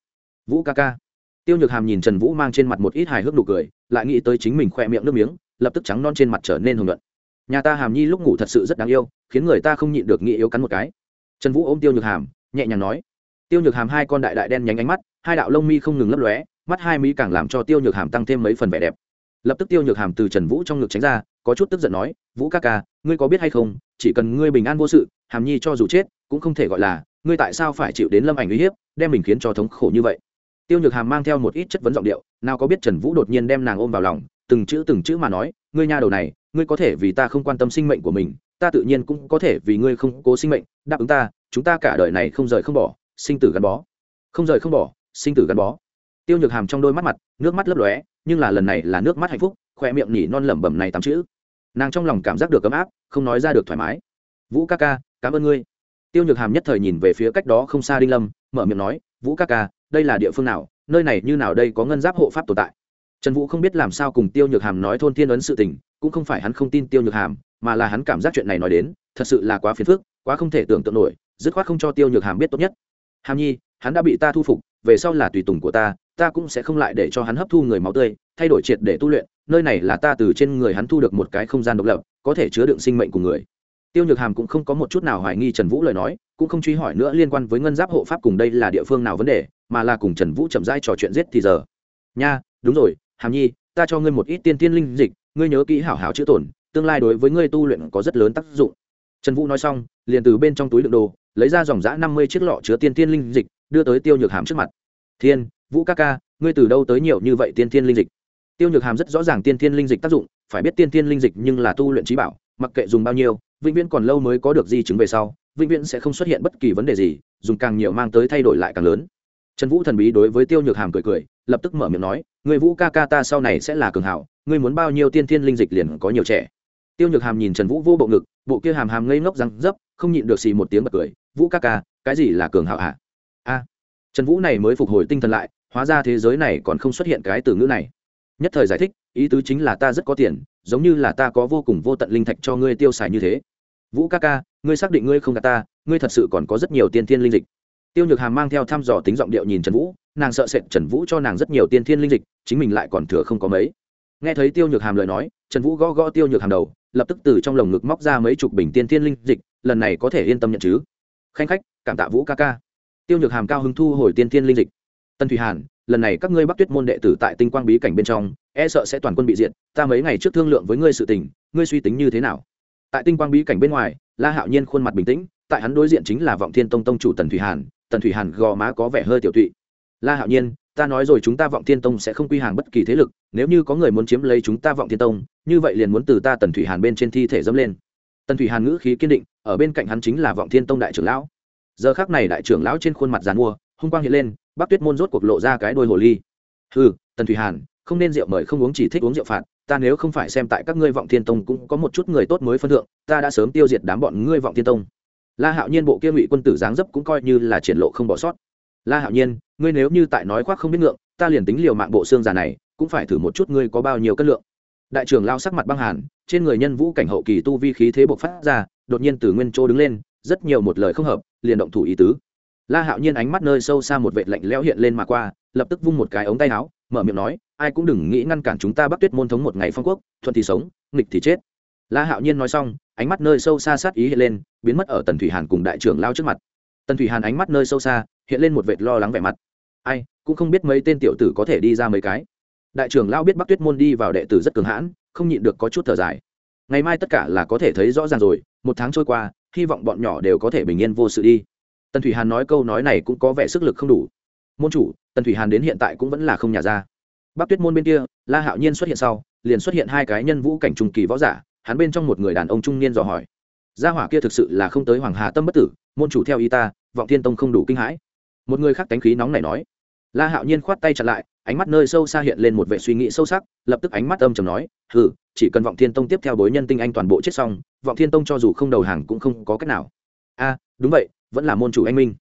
Vũ ca ca. Tiêu nhược hàm nhìn trần vũ mang trên mặt một ít hài hước nụ cười, lại nghĩ tới chính mình khoe miệng nước miếng, lập tức trắng non trên mặt trở nên hồng luận nhà ta hàm nhi lúc ngủ thật sự rất đáng yêu, khiến người ta không nhịn được nghĩ yếu cắn một cái. Trần vũ ôm tiêu nhược hàm, nhẹ nhàng nói. Tiêu nhược hàm hai con đại đại đen nhánh ánh mắt, hai đạo lông mi không ngừng lấp lóe, mắt hai mi càng làm cho tiêu nhược hàm tăng thêm mấy phần vẻ đẹp. Lập tức tiêu nhược hàm từ trần vũ trong ngực tránh ra, có chút tức giận nói, vũ ca ca, ngươi có biết hay không, chỉ cần ngươi bình an vô sự, hàm nhi cho dù chết, cũng không thể gọi là, ngươi tại sao phải chịu đến lâm ảnh uy hiếp, đem mình khiến cho thống khổ như vậy? Tiêu nhược hàm mang theo một ít chất vấn giọng điệu, nào có biết trần vũ đột nhiên đem nàng ôm vào lòng, từng chữ từng chữ mà nói, ngươi nha đầu này ngươi có thể vì ta không quan tâm sinh mệnh của mình, ta tự nhiên cũng có thể vì ngươi không cố sinh mệnh, đáp ứng ta, chúng ta cả đời này không rời không bỏ, sinh tử gắn bó. Không rời không bỏ, sinh tử gắn bó. Tiêu nhược hàm trong đôi mắt mặt, nước mắt lấp lóe, nhưng là lần này là nước mắt hạnh phúc, khoe miệng nhỉ non lẩm bẩm này tám chữ. Nàng trong lòng cảm giác được ấm áp, không nói ra được thoải mái. Vũ ca ca, cảm ơn ngươi. Tiêu nhược hàm nhất thời nhìn về phía cách đó không xa đinh lâm, mở miệng nói, vũ ca ca, đây là địa phương nào? Nơi này như nào đây có ngân giáp hộ pháp tồn tại? Trần vũ không biết làm sao cùng tiêu nhược hàm nói thôn thiên ấn sự tình, cũng không phải hắn không tin tiêu nhược hàm, mà là hắn cảm giác chuyện này nói đến, thật sự là quá phiền phức, quá không thể tưởng tượng nổi, dứt khoát không cho tiêu nhược hàm biết tốt nhất. Hàm nhi, hắn đã bị ta thu phục, về sau là tùy tùng của ta ta cũng sẽ không lại để cho hắn hấp thu người máu tươi, thay đổi triệt để tu luyện, nơi này là ta từ trên người hắn thu được một cái không gian độc lập, có thể chứa đựng sinh mệnh của người. Tiêu nhược hàm cũng không có một chút nào hoài nghi trần vũ lời nói, cũng không truy hỏi nữa liên quan với ngân giáp hộ pháp cùng đây là địa phương nào vấn đề, mà là cùng trần vũ chậm rãi trò chuyện giết thì giờ. Nha, đúng rồi hàm nhi, ta cho ngươi một ít tiên tiên linh dịch, ngươi nhớ kỹ hảo hảo chữa tổn, tương lai đối với ngươi tu luyện có rất lớn tác dụng. Trần vũ nói xong, liền từ bên trong túi đựng đồ, lấy ra dòng giã năm mươi chiếc lọ chứa tiên tiên linh dịch, đưa tới tiêu nhược hàm trước mặt. Thiên, vũ ca ca, ngươi từ đâu tới nhiều như vậy tiên tiên linh dịch? Tiêu nhược hàm rất rõ ràng tiên tiên linh dịch tác dụng, phải biết tiên tiên linh dịch nhưng là tu luyện trí bảo, mặc kệ dùng bao nhiêu, vĩnh viễn còn lâu mới có được di chứng về sau, vĩnh viễn sẽ không xuất hiện bất kỳ vấn đề gì, dùng càng nhiều mang tới thay đổi lại càng lớn. Trần vũ thần bí đối với tiêu nhược hàm cười cười lập tức mở miệng nói người vũ ca ca ta sau này sẽ là cường hảo, ngươi muốn bao nhiêu tiên thiên linh dịch liền có nhiều trẻ. Tiêu nhược hàm nhìn trần vũ vô bộ ngực, bộ kia hàm hàm ngây ngốc răng dấp, không nhịn được xì một tiếng bật cười, vũ ca ca, cái gì là cường hảo hả? A. Trần vũ này mới phục hồi tinh thần lại, hóa ra thế giới này còn không xuất hiện cái từ ngữ này. Nhất thời giải thích, ý tứ chính là ta rất có tiền, giống như là ta có vô cùng vô tận linh thạch cho ngươi tiêu xài như thế. Vũ ca ca, ngươi xác định ngươi không gạt ta, ngươi thật sự còn có rất nhiều tiên thiên linh dịch. Tiêu nhược hàm mang theo thăm dò tính giọng điệu nhìn trần vũ nàng sợ sệt trần vũ cho nàng rất nhiều tiên thiên linh dịch, chính mình lại còn thừa không có mấy. Nghe thấy tiêu nhược hàm lời nói, trần vũ gõ gõ tiêu nhược hàm đầu, lập tức từ trong lồng ngực móc ra mấy chục bình tiên thiên linh dịch, lần này có thể yên tâm nhận chứ. Khanh khách, cảm tạ vũ ca ca. Tiêu nhược hàm cao hứng thu hồi tiên thiên linh dịch. Tân thủy hàn, lần này các ngươi bắc tuyết môn đệ tử tại tinh quang bí cảnh bên trong e sợ sẽ toàn quân bị diệt, ta mấy ngày trước thương lượng với ngươi sự tình, ngươi suy tính như thế nào? Tại tinh quang bí cảnh bên ngoài, la hạo nhiên khuôn mặt bình tĩnh, tại hắn đối diện chính là vọng thiên tông tông chủ tần thủy hàn, tần thủy hàn gò má có vẻ hơi tiểu tụy la hạo nhiên, ta nói rồi chúng ta vọng thiên tông sẽ không quy hàng bất kỳ thế lực, nếu như có người muốn chiếm lấy chúng ta vọng thiên tông, như vậy liền muốn từ ta tần thủy hàn bên trên thi thể dâm lên. Tần thủy hàn ngữ khí kiên định, ở bên cạnh hắn chính là vọng thiên tông đại trưởng lão. Giờ khác này đại trưởng lão trên khuôn mặt dàn mua, hung quang hiện lên, bắc tuyết môn rốt cuộc lộ ra cái đôi hồ ly. Ừ tần thủy hàn, không nên rượu mời không uống chỉ thích uống rượu phạt, ta nếu không phải xem tại các ngươi vọng thiên tông cũng có một chút người tốt mới phân thượng, ta đã sớm tiêu diệt đám bọn ngươi vọng thiên tông. La hạo nhiên bộ kia ngụy quân tử dáng dấp cũng coi như là triển lộ không bỏ sót la hạo nhiên, ngươi nếu như tại nói khoác không biết ngượng, ta liền tính liều mạng bộ xương già này, cũng phải thử một chút ngươi có bao nhiêu cân lượng. Đại trưởng lao sắc mặt băng hàn, trên người nhân vũ cảnh hậu kỳ tu vi khí thế bộc phát ra, đột nhiên từ nguyên chỗ đứng lên, rất nhiều một lời không hợp, liền động thủ ý tứ. La hạo nhiên ánh mắt nơi sâu xa một vệ lạnh lẽo hiện lên mà qua, lập tức vung một cái ống tay áo, mở miệng nói, ai cũng đừng nghĩ ngăn cản chúng ta bắc tuyết môn thống một ngày phong quốc, thuận thì sống, nghịch thì chết. La hạo nhiên nói xong, ánh mắt nơi sâu xa sát ý hiện lên, biến mất ở tần thủy hàn cùng đại trưởng lao trước mặt tần thủy hàn ánh mắt nơi sâu xa, hiện lên một vệt lo lắng vẻ mặt. Ai, cũng không biết mấy tên tiểu tử có thể đi ra mấy cái. Đại trưởng lao biết bắc tuyết môn đi vào đệ tử rất cường hãn, không nhịn được có chút thở dài. Ngày mai tất cả là có thể thấy rõ ràng rồi, một tháng trôi qua, hy vọng bọn nhỏ đều có thể bình yên vô sự đi. Tần thủy hàn nói câu nói này cũng có vẻ sức lực không đủ. Môn chủ, tần thủy hàn đến hiện tại cũng vẫn là không nhà ra. Bắc tuyết môn bên kia, la hạo nhiên xuất hiện sau, liền xuất hiện hai cái nhân vũ cảnh trung kỳ võ giả, hắn bên trong một người đàn ông trung niên dò hỏi gia hỏa kia thực sự là không tới hoàng hà tâm bất tử, môn chủ theo y ta, vọng thiên tông không đủ kinh hãi. Một người khác cánh khí nóng này nói. La hạo nhiên khoát tay chặt lại, ánh mắt nơi sâu xa hiện lên một vệ suy nghĩ sâu sắc, lập tức ánh mắt âm chầm nói ừ chỉ cần vọng thiên tông tiếp theo bối nhân tinh anh toàn bộ chết xong, vọng thiên tông cho dù không đầu hàng cũng không có cách nào. A, đúng vậy, vẫn là môn chủ anh minh.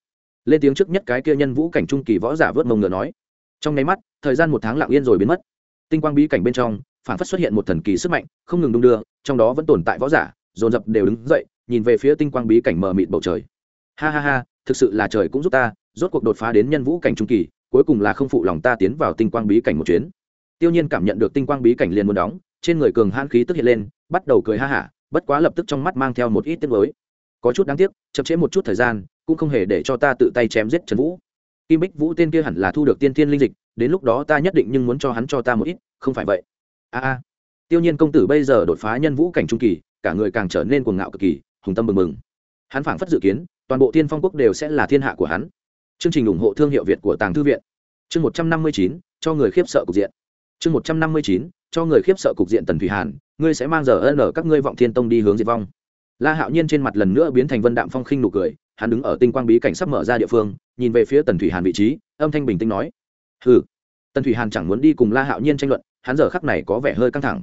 Lên tiếng trước nhất cái kia nhân vũ cảnh trung kỳ võ giả vớt mông ngựa nói. Trong nháy mắt, thời gian một tháng lặng yên rồi biến mất. Tinh quang bí cảnh bên trong, phản phất xuất hiện một thần kỳ sức mạnh, không ngừng đung đưa, trong đó vẫn tồn tại võ giả dồn dập đều đứng dậy, nhìn về phía tinh quang bí cảnh mờ mịt bầu trời. Ha ha ha, thực sự là trời cũng giúp ta, rốt cuộc đột phá đến nhân vũ cảnh trung kỳ, cuối cùng là không phụ lòng ta tiến vào tinh quang bí cảnh một chuyến. Tiêu nhiên cảm nhận được tinh quang bí cảnh liền muốn đóng, trên người cường hãn khí tức hiện lên, bắt đầu cười ha hả, bất quá lập tức trong mắt mang theo một ít tiếc nuối. Có chút đáng tiếc, chậm trễ một chút thời gian, cũng không hề để cho ta tự tay chém giết trần vũ. Kim bích vũ tên kia hẳn là thu được tiên thiên linh dịch, đến lúc đó ta nhất định nhưng muốn cho hắn cho ta một ít, không phải vậy. A a. Tiêu nhiên công tử bây giờ đột phá nhân vũ cảnh trung kỳ cả người càng trở nên cuồng ngạo cực kỳ, hùng tâm mừng mừng hắn phảng phất dự kiến, toàn bộ thiên phong quốc đều sẽ là thiên hạ của hắn. Chương trình ủng hộ thương hiệu việt của tàng thư viện. Chương một trăm năm mươi chín, cho người khiếp sợ cục diện. Chương một trăm năm mươi chín, cho người khiếp sợ cục diện tần thủy hàn, ngươi sẽ mang giờ ân ở các ngươi vọng thiên tông đi hướng diệt vong. La hạo nhiên trên mặt lần nữa biến thành vân đạm phong khinh nụ cười, hắn đứng ở tinh quang bí cảnh sắp mở ra địa phương, nhìn về phía tần thủy hàn vị trí, âm thanh bình tĩnh nói, hừ. Tần thủy hàn chẳng muốn đi cùng la hạo nhiên tranh luận, hắn giờ khắc này có vẻ hơi căng thẳng.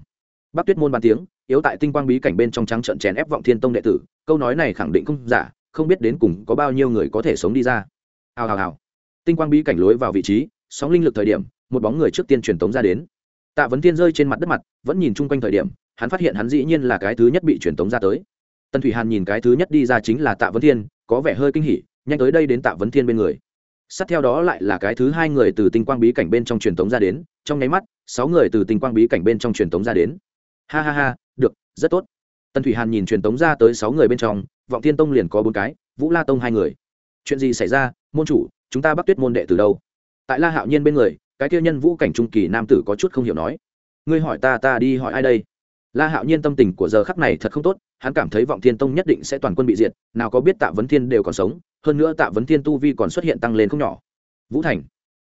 Bắc tuyết môn bàn tiếng yếu tại tinh quang bí cảnh bên trong trắng trận chèn ép vọng thiên tông đệ tử, câu nói này khẳng định không giả, không biết đến cùng có bao nhiêu người có thể sống đi ra. Hào hào hào. Tinh quang bí cảnh lối vào vị trí, sóng linh lực thời điểm, một bóng người trước tiên truyền tống ra đến. Tạ vấn tiên rơi trên mặt đất mặt, vẫn nhìn chung quanh thời điểm, hắn phát hiện hắn dĩ nhiên là cái thứ nhất bị truyền tống ra tới. Tần thủy hàn nhìn cái thứ nhất đi ra chính là tạ vấn thiên, có vẻ hơi kinh hỉ, nhanh tới đây đến tạ vấn thiên bên người. Sát theo đó lại là cái thứ hai người từ tinh quang bí cảnh bên trong truyền tống ra đến, trong nháy mắt, sáu người từ tinh quang bí cảnh bên trong truyền tống ra đến. Ha ha ha rất tốt. Tần thủy hàn nhìn truyền tống ra tới sáu người bên trong, vọng thiên tông liền có bốn cái, vũ la tông hai người. Chuyện gì xảy ra? Môn chủ, chúng ta bắt tuyết môn đệ từ đâu? Tại la hạo nhiên bên người, cái kia nhân vũ cảnh trung kỳ nam tử có chút không hiểu nói. Ngươi hỏi ta ta đi hỏi ai đây? La hạo nhiên tâm tình của giờ khắc này thật không tốt, hắn cảm thấy vọng thiên tông nhất định sẽ toàn quân bị diệt, nào có biết tạ vấn thiên đều còn sống, hơn nữa tạ vấn thiên tu vi còn xuất hiện tăng lên không nhỏ. Vũ thành.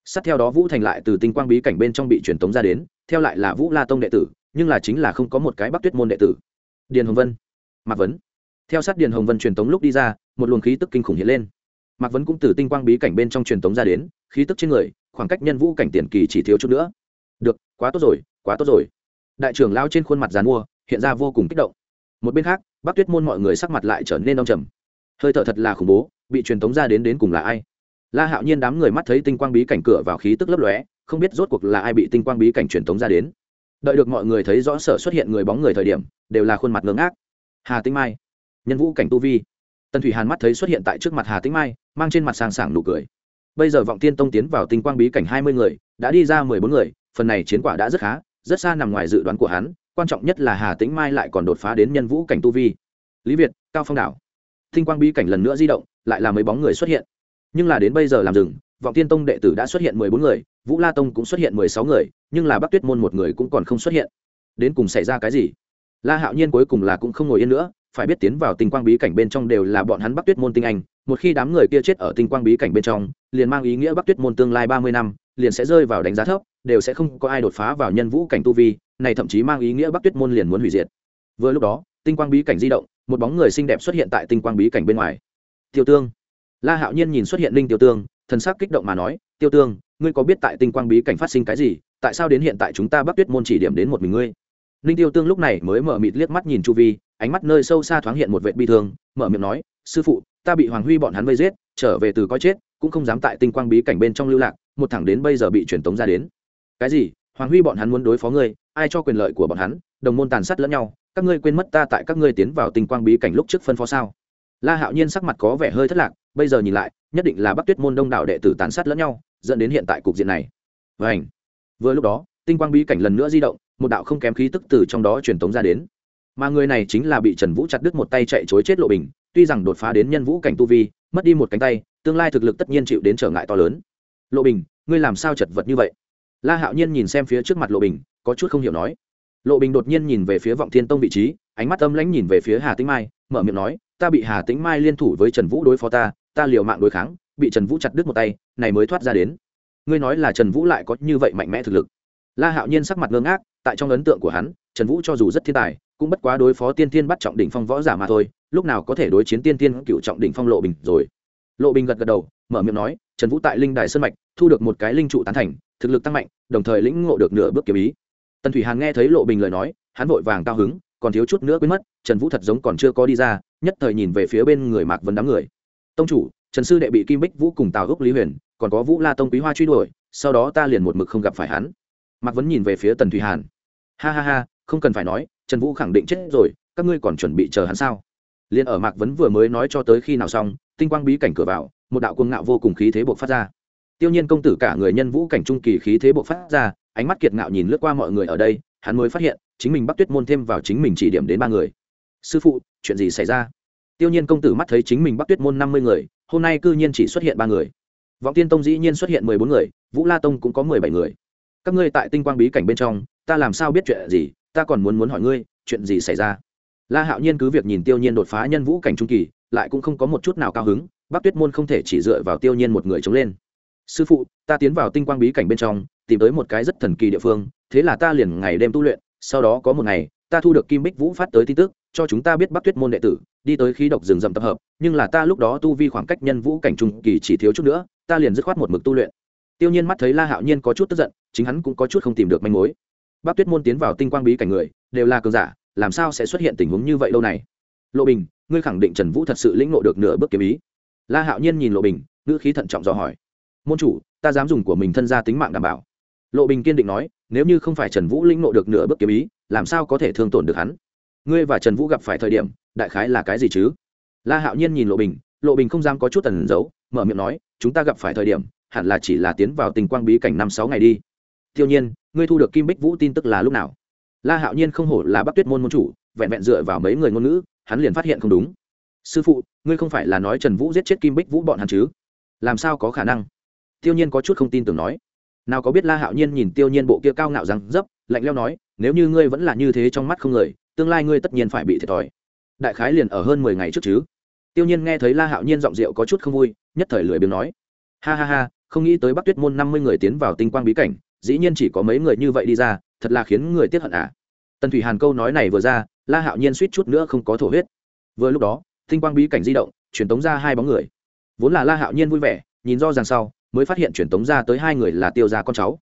Sát theo đó vũ thành lại từ tinh quang bí cảnh bên trong bị truyền tống ra đến, theo lại là vũ la tông đệ tử nhưng là chính là không có một cái bắc tuyết môn đệ tử. Điền hồng vân. Mạc vấn. Theo sát điền hồng vân truyền tống lúc đi ra, một luồng khí tức kinh khủng hiện lên. Mạc vấn cũng từ tinh quang bí cảnh bên trong truyền tống ra đến, khí tức trên người, khoảng cách nhân vũ cảnh tiền kỳ chỉ thiếu chút nữa. Được, quá tốt rồi, quá tốt rồi. Đại trưởng lao trên khuôn mặt dàn mua, hiện ra vô cùng kích động. Một bên khác, bắc tuyết môn mọi người sắc mặt lại trở nên đông trầm. Hơi thở thật là khủng bố, bị truyền tống ra đến đến cùng là ai? La hạo nhiên đám người mắt thấy tinh quang bí cảnh cửa vào khí tức lấp lóe, không biết rốt cuộc là ai bị tinh quang bí cảnh truyền tống ra đến đợi được mọi người thấy rõ sở xuất hiện người bóng người thời điểm, đều là khuôn mặt ngưỡng ác hà tĩnh mai, nhân vũ cảnh tu vi. Tần thủy hàn mắt thấy xuất hiện tại trước mặt hà tĩnh mai, mang trên mặt sang sảng nụ cười. Bây giờ vọng tiên tông tiến vào tinh quang bí cảnh hai mươi người, đã đi ra mười bốn người, phần này chiến quả đã rất khá, rất xa nằm ngoài dự đoán của hắn, quan trọng nhất là hà tĩnh mai lại còn đột phá đến nhân vũ cảnh tu vi. Lý việt, cao phong đảo. Tinh quang bí cảnh lần nữa di động, lại là mấy bóng người xuất hiện. Nhưng là đến bây giờ làm rừng vọng tiên tông đệ tử đã xuất hiện mười bốn người, vũ la tông cũng xuất hiện mười sáu người nhưng là bắc tuyết môn một người cũng còn không xuất hiện. Đến cùng xảy ra cái gì? La hạo nhiên cuối cùng là cũng không ngồi yên nữa, phải biết tiến vào tinh quang bí cảnh bên trong đều là bọn hắn bắc tuyết môn tinh anh, một khi đám người kia chết ở tinh quang bí cảnh bên trong, liền mang ý nghĩa bắc tuyết môn tương lai ba mươi năm, liền sẽ rơi vào đánh giá thấp, đều sẽ không có ai đột phá vào nhân vũ cảnh tu vi, này thậm chí mang ý nghĩa bắc tuyết môn liền muốn hủy diệt. Vừa lúc đó, tinh quang bí cảnh di động, một bóng người xinh đẹp xuất hiện tại tinh quang bí cảnh bên ngoài. Tiêu tương. La hạo nhiên nhìn xuất hiện linh tiêu tương, thần sắc kích động mà nói, tiêu tương, ngươi có biết tại tinh quang bí cảnh phát sinh cái gì? Tại sao đến hiện tại chúng ta bắc tuyết môn chỉ điểm đến một mình ngươi? Linh tiêu tương lúc này mới mở mịt liếc mắt nhìn chu vi, ánh mắt nơi sâu xa thoáng hiện một vệ bi thương, mở miệng nói, sư phụ, ta bị hoàng huy bọn hắn vây giết, trở về từ coi chết, cũng không dám tại tinh quang bí cảnh bên trong lưu lạc, một thẳng đến bây giờ bị truyền tống ra đến. Cái gì? Hoàng huy bọn hắn muốn đối phó ngươi, ai cho quyền lợi của bọn hắn? Đồng môn tàn sát lẫn nhau, các ngươi quên mất ta tại các ngươi tiến vào tinh quang bí cảnh lúc trước phân phó sao? La hạo nhiên sắc mặt có vẻ hơi thất lạc, bây giờ nhìn lại, nhất định là bắc tuyết môn đông đảo đệ tử tàn sát lẫn nhau, dẫn đến hiện tại cục diện này. Vảnh vừa lúc đó, tinh quang bí cảnh lần nữa di động, một đạo không kém khí tức từ trong đó truyền tống ra đến. Mà người này chính là bị trần vũ chặt đứt một tay chạy chối chết lộ bình, tuy rằng đột phá đến nhân vũ cảnh tu vi, mất đi một cánh tay, tương lai thực lực tất nhiên chịu đến trở ngại to lớn. Lộ bình, ngươi làm sao chật vật như vậy? La hạo nhiên nhìn xem phía trước mặt lộ bình, có chút không hiểu nói. Lộ bình đột nhiên nhìn về phía vọng thiên tông vị trí, ánh mắt âm lãnh nhìn về phía hà tĩnh mai, mở miệng nói, ta bị hà tĩnh mai liên thủ với trần vũ đối phó ta ta liều mạng đối kháng, bị trần vũ chặt đứt một tay, này mới thoát ra đến ngươi nói là trần vũ lại có như vậy mạnh mẽ thực lực. La hạo nhiên sắc mặt ngơ ngác, tại trong ấn tượng của hắn, trần vũ cho dù rất thiên tài, cũng bất quá đối phó tiên tiên bắt trọng đỉnh phong võ giả mà thôi, lúc nào có thể đối chiến tiên tiên cựu trọng đỉnh phong lộ bình rồi. Lộ bình gật gật đầu, mở miệng nói, trần vũ tại linh đài sơn mạch, thu được một cái linh trụ tán thành, thực lực tăng mạnh, đồng thời lĩnh ngộ được nửa bước kiếm ý. Tần thủy hàn nghe thấy lộ bình lời nói, hắn vội vàng cao hứng, còn thiếu chút nữa quên mất, trần vũ thật giống còn chưa có đi ra, nhất thời nhìn về phía bên người mạc vấn đám người. Tông chủ, trần sư đệ bị kim bích vũ cùng tào úc lý huyền còn có vũ la tông quý hoa truy đuổi, sau đó ta liền một mực không gặp phải hắn. Mạc vấn nhìn về phía tần thủy hàn. Ha ha ha, không cần phải nói, trần vũ khẳng định chết rồi, các ngươi còn chuẩn bị chờ hắn sao? Liền ở mạc vấn vừa mới nói cho tới khi nào xong, tinh quang bí cảnh cửa vào, một đạo cuồng ngạo vô cùng khí thế buộc phát ra. Tiêu nhiên công tử cả người nhân vũ cảnh trung kỳ khí thế buộc phát ra, ánh mắt kiệt ngạo nhìn lướt qua mọi người ở đây, hắn mới phát hiện, chính mình bắc tuyết môn thêm vào chính mình chỉ điểm đến ba người. Sư phụ, chuyện gì xảy ra? Tiêu nhiên công tử mắt thấy chính mình bắc tuyết môn năm mươi người, hôm nay cư nhiên chỉ xuất hiện ba người vọng tiên tông dĩ nhiên xuất hiện mười bốn người, vũ la tông cũng có mười bảy người. Các ngươi tại tinh quang bí cảnh bên trong, ta làm sao biết chuyện gì, ta còn muốn muốn hỏi ngươi, chuyện gì xảy ra? La hạo nhiên cứ việc nhìn tiêu nhiên đột phá nhân vũ cảnh trung kỳ, lại cũng không có một chút nào cao hứng, bắc tuyết môn không thể chỉ dựa vào tiêu nhiên một người chống lên. Sư phụ, ta tiến vào tinh quang bí cảnh bên trong, tìm tới một cái rất thần kỳ địa phương, thế là ta liền ngày đêm tu luyện, sau đó có một ngày, ta thu được kim bích vũ phát tới tin tức, cho chúng ta biết bắc tuyết môn đệ tử đi tới khí độc rừng rậm tập hợp, nhưng là ta lúc đó tu vi khoảng cách nhân vũ cảnh trung kỳ chỉ thiếu chút nữa, ta liền dứt khoát một mực tu luyện. Tiêu nhiên mắt thấy la hạo nhiên có chút tức giận, chính hắn cũng có chút không tìm được manh mối. Bác tuyết môn tiến vào tinh quang bí cảnh người, đều là cường giả, làm sao sẽ xuất hiện tình huống như vậy lâu này? Lộ bình, ngươi khẳng định trần vũ thật sự lĩnh ngộ được nửa bước kiếm ý. La hạo nhiên nhìn lộ bình, ngữ khí thận trọng dò hỏi. Môn chủ, ta dám dùng của mình thân ra tính mạng đảm bảo. Lộ bình kiên định nói, nếu như không phải trần vũ lĩnh ngộ được nửa bước kiếm ý, làm sao có thể thương tổn được hắn? Ngươi và trần vũ gặp phải thời điểm, đại khái là cái gì chứ? La hạo nhiên nhìn lộ bình lộ bình không dám có chút tần giấu, mở miệng nói, chúng ta gặp phải thời điểm, hẳn là chỉ là tiến vào tình quang bí cảnh năm sáu ngày đi. Tiêu nhiên, ngươi thu được kim bích vũ tin tức là lúc nào? La hạo nhiên không hổ là bắc tuyết môn môn chủ, vẹn vẹn dựa vào mấy người ngôn ngữ, hắn liền phát hiện không đúng. Sư phụ, ngươi không phải là nói trần vũ giết chết kim bích vũ bọn hắn chứ? Làm sao có khả năng? Tiêu nhiên có chút không tin tưởng nói. Nào có biết la hạo nhiên nhìn tiêu nhiên bộ kia cao ngạo răng dấp, lạnh leo nói, nếu như ngươi vẫn là như thế trong mắt không người tương lai ngươi tất nhiên phải bị thiệt thòi. Đại khái liền ở hơn mười ngày trước chứ. Tiêu nhiên nghe thấy la hạo nhiên giọng rượu có chút không vui, nhất thời lười biếng nói. Ha ha ha, không nghĩ tới bắc tuyết môn năm mươi người tiến vào tinh quang bí cảnh, dĩ nhiên chỉ có mấy người như vậy đi ra, thật là khiến người tiếc hận à. Tần thủy hàn câu nói này vừa ra, la hạo nhiên suýt chút nữa không có thổ huyết. Vừa lúc đó, tinh quang bí cảnh di động, truyền tống ra hai bóng người. Vốn là la hạo nhiên vui vẻ, nhìn do rằng sau, mới phát hiện truyền tống ra tới hai người là tiêu gia con cháu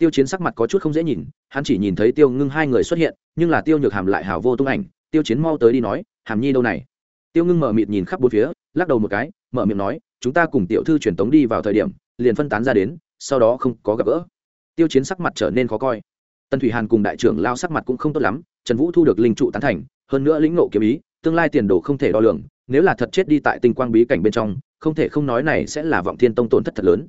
tiêu chiến sắc mặt có chút không dễ nhìn, hắn chỉ nhìn thấy tiêu ngưng hai người xuất hiện, nhưng là tiêu nhược hàm lại hào vô tung ảnh, tiêu chiến mau tới đi nói, hàm nhi đâu này? Tiêu ngưng mở mịt nhìn khắp bốn phía, lắc đầu một cái, mở miệng nói, chúng ta cùng tiểu thư truyền tống đi vào thời điểm, liền phân tán ra đến, sau đó không có gặp gỡ. Tiêu chiến sắc mặt trở nên khó coi. Tần thủy hàn cùng đại trưởng lao sắc mặt cũng không tốt lắm, trần vũ thu được linh trụ tán thành, hơn nữa lĩnh nộ kiếm ý, tương lai tiền đồ không thể đo lường, nếu là thật chết đi tại tinh quang bí cảnh bên trong, không thể không nói này sẽ là vọng thiên tông tổn thất thật lớn.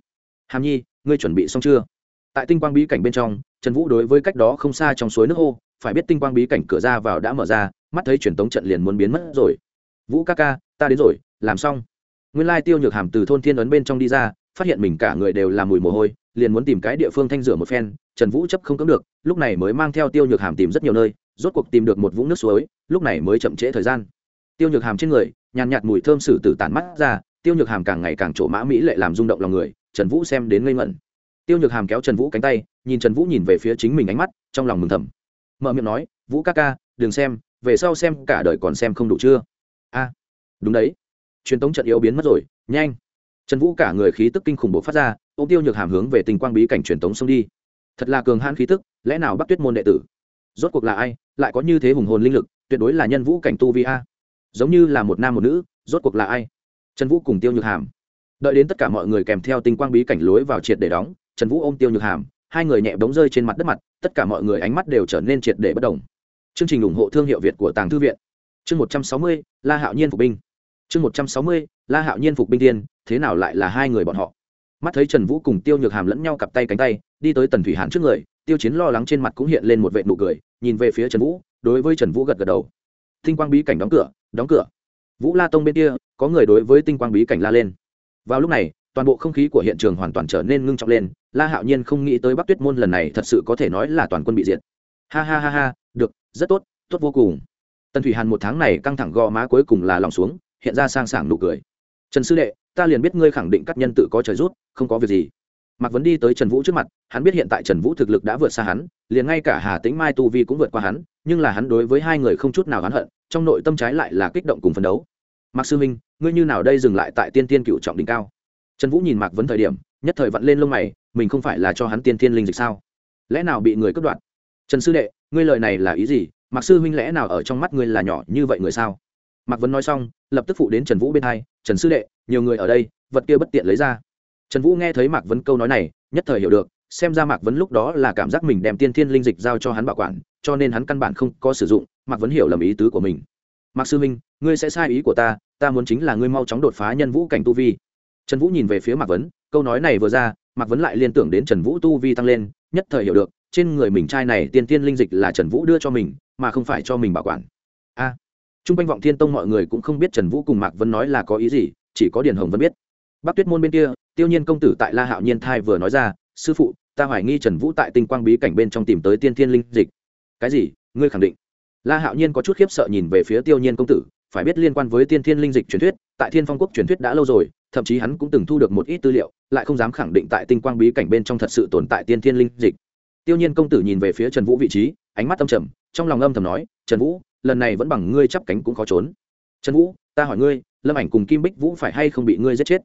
Hàm nhi, ngươi chuẩn bị xong chưa? Tại tinh quang bí cảnh bên trong, trần vũ đối với cách đó không xa trong suối nước hô, phải biết tinh quang bí cảnh cửa ra vào đã mở ra, mắt thấy truyền tống trận liền muốn biến mất rồi. Vũ ca ca, ta đến rồi, làm xong. Nguyên lai tiêu nhược hàm từ thôn thiên ấn bên trong đi ra, phát hiện mình cả người đều là mùi mồ hôi, liền muốn tìm cái địa phương thanh rửa một phen, trần vũ chấp không cấm được, lúc này mới mang theo tiêu nhược hàm tìm rất nhiều nơi, rốt cuộc tìm được một vũng nước suối, lúc này mới chậm trễ thời gian. Tiêu nhược hàm trên người, nhàn nhạt mùi thơm sử tử tản mắt ra, tiêu nhược hàm càng ngày càng trổ mã mỹ lệ làm rung động lòng người, trần vũ xem đến ngây ngẩn tiêu nhược hàm kéo trần vũ cánh tay, nhìn trần vũ nhìn về phía chính mình ánh mắt, trong lòng mừng thầm. Mở miệng nói, vũ ca ca, đừng xem, về sau xem cả đời còn xem không đủ chưa? A, đúng đấy. Truyền tống trận yếu biến mất rồi, nhanh. Trần vũ cả người khí tức kinh khủng bộc phát ra ô tiêu nhược hàm hướng về tình quang bí cảnh truyền tống xông đi. Thật là cường hãn khí tức, lẽ nào bắt tuyết môn đệ tử? Rốt cuộc là ai, lại có như thế hùng hồn linh lực, tuyệt đối là nhân vũ cảnh tu vi a. Giống như là một nam một nữ, rốt cuộc là ai? Trần vũ cùng tiêu nhược hàm. Đợi đến tất cả mọi người kèm theo tinh quang bí cảnh lối vào triệt để đóng trần vũ ôm tiêu nhược hàm, hai người nhẹ bóng rơi trên mặt đất mặt, tất cả mọi người ánh mắt đều trở nên triệt để bất đồng. Chương trình ủng hộ thương hiệu việt của tàng thư viện. Chương một trăm sáu mươi, la hạo nhiên phục binh. Chương một trăm sáu mươi, la hạo nhiên phục binh tiên, thế nào lại là hai người bọn họ? Mắt thấy trần vũ cùng tiêu nhược hàm lẫn nhau cặp tay cánh tay, đi tới tần thủy hàn trước người, tiêu chiến lo lắng trên mặt cũng hiện lên một vệ nụ cười, nhìn về phía trần vũ, đối với trần vũ gật gật đầu. Tinh quang bí cảnh đóng cửa đóng cửa. Vũ la tông bên kia, có người đối với tinh quang bí cảnh la lên. Vào lúc này toàn bộ không khí của hiện trường hoàn toàn trở nên ngưng trọng lên, la hạo nhiên không nghĩ tới bắc tuyết môn lần này thật sự có thể nói là toàn quân bị diệt. Ha ha ha ha, được, rất tốt tốt vô cùng. Tần thủy hàn một tháng này căng thẳng gò má cuối cùng là lòng xuống, hiện ra sang sảng nụ cười. Trần sư đệ, ta liền biết ngươi khẳng định các nhân tự có trời rút, không có việc gì. Mạc vấn đi tới trần vũ trước mặt, hắn biết hiện tại trần vũ thực lực đã vượt xa hắn, liền ngay cả hà tĩnh mai tu vi cũng vượt qua hắn, nhưng là hắn đối với hai người không chút nào hắn hận, trong nội tâm trái lại là kích động cùng phấn đấu. Mạc sư minh, ngươi như nào đây dừng lại tại tiên tiên cựu trọng đỉnh cao? Trần vũ nhìn mạc vấn thời điểm, nhất thời vặn lên lông mày, mình không phải là cho hắn tiên tiên linh dịch sao? Lẽ nào bị người cướp đoạt? Trần sư đệ, ngươi lời này là ý gì? Mạc sư huynh lẽ nào ở trong mắt ngươi là nhỏ như vậy người sao? Mạc vấn nói xong, lập tức phụ đến trần vũ bên hai, trần sư đệ, nhiều người ở đây, vật kia bất tiện lấy ra. Trần vũ nghe thấy mạc vấn câu nói này, nhất thời hiểu được, xem ra mạc vấn lúc đó là cảm giác mình đem tiên thiên linh dịch giao cho hắn bảo quản, cho nên hắn căn bản không có sử dụng, mạc vấn hiểu lầm ý tứ của mình. Mạc sư minh ngươi sẽ sai ý của ta ta muốn chính là ngươi mau chóng đột phá nhân vũ cảnh tu vi trần vũ nhìn về phía mạc vấn câu nói này vừa ra mạc vấn lại liên tưởng đến trần vũ tu vi tăng lên nhất thời hiểu được trên người mình trai này tiên tiên linh dịch là trần vũ đưa cho mình mà không phải cho mình bảo quản. A à, t r u n g quanh vọng thiên tông mọi người cũng không biết trần vũ cùng mạc vấn nói là có ý gì chỉ có điền hồng vẫn biết. Bắc tuyết môn bên kia tiêu nhiên công tử tại la hạo nhiên thai vừa nói ra sư phụ ta hoài nghi trần vũ tại tinh quang bí cảnh bên trong tìm tới tiên thiên linh dịch. Cái gì? Ngươi khẳng định? La hạo nhiên có chút khiếp sợ nhìn về phía tiêu nhiên công tử phải biết liên quan với tiên thiên linh dịch truyền thuyết tại thiên phong quốc truyền thuyết đã lâu rồi thậm chí hắn cũng từng thu được một ít tư liệu, lại không dám khẳng định tại tinh quang bí cảnh bên trong thật sự tồn tại tiên thiên linh dịch. Tiêu nhiên công tử nhìn về phía trần vũ vị trí, ánh mắt âm trầm, trong lòng âm thầm nói, trần vũ, lần này vẫn bằng ngươi chắp cánh cũng khó trốn. Trần vũ, ta hỏi ngươi, lâm ảnh cùng kim bích vũ phải hay không bị ngươi giết chết?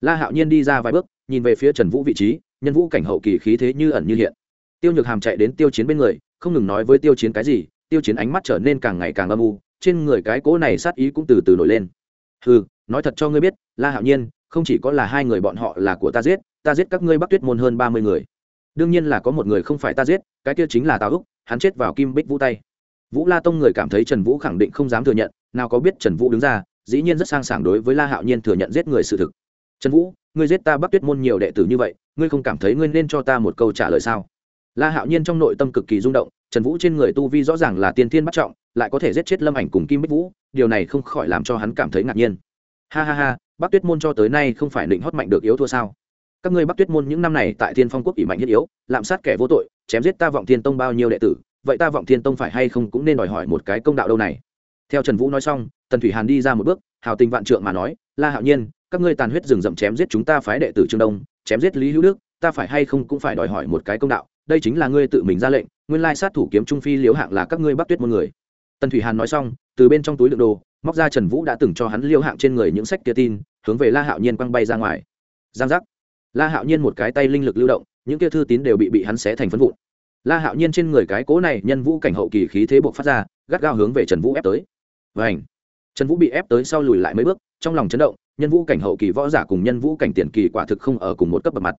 La hạo nhiên đi ra vài bước, nhìn về phía trần vũ vị trí, nhân vũ cảnh hậu kỳ khí thế như ẩn như hiện. Tiêu nhược hàm chạy đến tiêu chiến bên người, không ngừng nói với tiêu chiến cái gì, tiêu chiến ánh mắt trở nên càng ngày càng âm u, trên người cái cỗ này sát ý cũng từ từ nổi lên ừ nói thật cho ngươi biết, la hạo nhiên, không chỉ có là hai người bọn họ là của ta giết ta giết các ngươi bắc tuyết môn hơn ba mươi người. Đương nhiên là có một người không phải ta giết, cái kia chính là tào úc, hắn chết vào kim bích vũ tay. Vũ la tông người cảm thấy trần vũ khẳng định không dám thừa nhận, nào có biết trần vũ đứng ra, dĩ nhiên rất sang sảng đối với la hạo nhiên thừa nhận giết người sự thực. Trần vũ, ngươi giết ta bắc tuyết môn nhiều đệ tử như vậy, ngươi không cảm thấy ngươi nên cho ta một câu trả lời sao? La hạo nhiên trong nội tâm cực kỳ rung động, trần vũ trên người tu vi rõ ràng là tiên thiên bắt trọng lại có thể giết chết lâm ảnh cùng kim bích vũ, điều này không khỏi làm cho hắn cảm thấy ngạc nhiên. Ha ha ha, bắc tuyết môn cho tới nay không phải định hót mạnh được yếu thua sao? Các ngươi bắc tuyết môn những năm này tại thiên phong quốc ỷ mạnh nhất yếu, lạm sát kẻ vô tội, chém giết ta vọng thiên tông bao nhiêu đệ tử, vậy ta vọng thiên tông phải hay không cũng nên đòi hỏi một cái công đạo đâu này? Theo trần vũ nói xong, tần thủy hàn đi ra một bước, hào tình vạn trượng mà nói, la hạo nhiên, các ngươi tàn huyết rừng rậm chém giết chúng ta phái đệ tử trương đông, chém giết lý hữu đức, ta phải hay không cũng phải đòi hỏi một cái công đạo, đây chính là ngươi tự mình ra lệnh, nguyên lai sát thủ kiếm trung phi liếu hạng là các ngươi bắc tuyết môn người tần thủy hàn nói xong, từ bên trong túi đựng đồ, móc ra trần vũ đã từng cho hắn liêu hạng trên người những sách kia tin, hướng về la hạo nhiên quăng bay ra ngoài. Giang giác. La hạo nhiên một cái tay linh lực lưu động, những kia thư tín đều bị bị hắn xé thành phân vụn. La hạo nhiên trên người cái cố này nhân vũ cảnh hậu kỳ khí thế buộc phát ra, gắt gao hướng về trần vũ ép tới. Và ảnh trần vũ bị ép tới sau lùi lại mấy bước, trong lòng chấn động, nhân vũ cảnh hậu kỳ võ giả cùng nhân vũ cảnh tiền kỳ quả thực không ở cùng một cấp bậc mặt.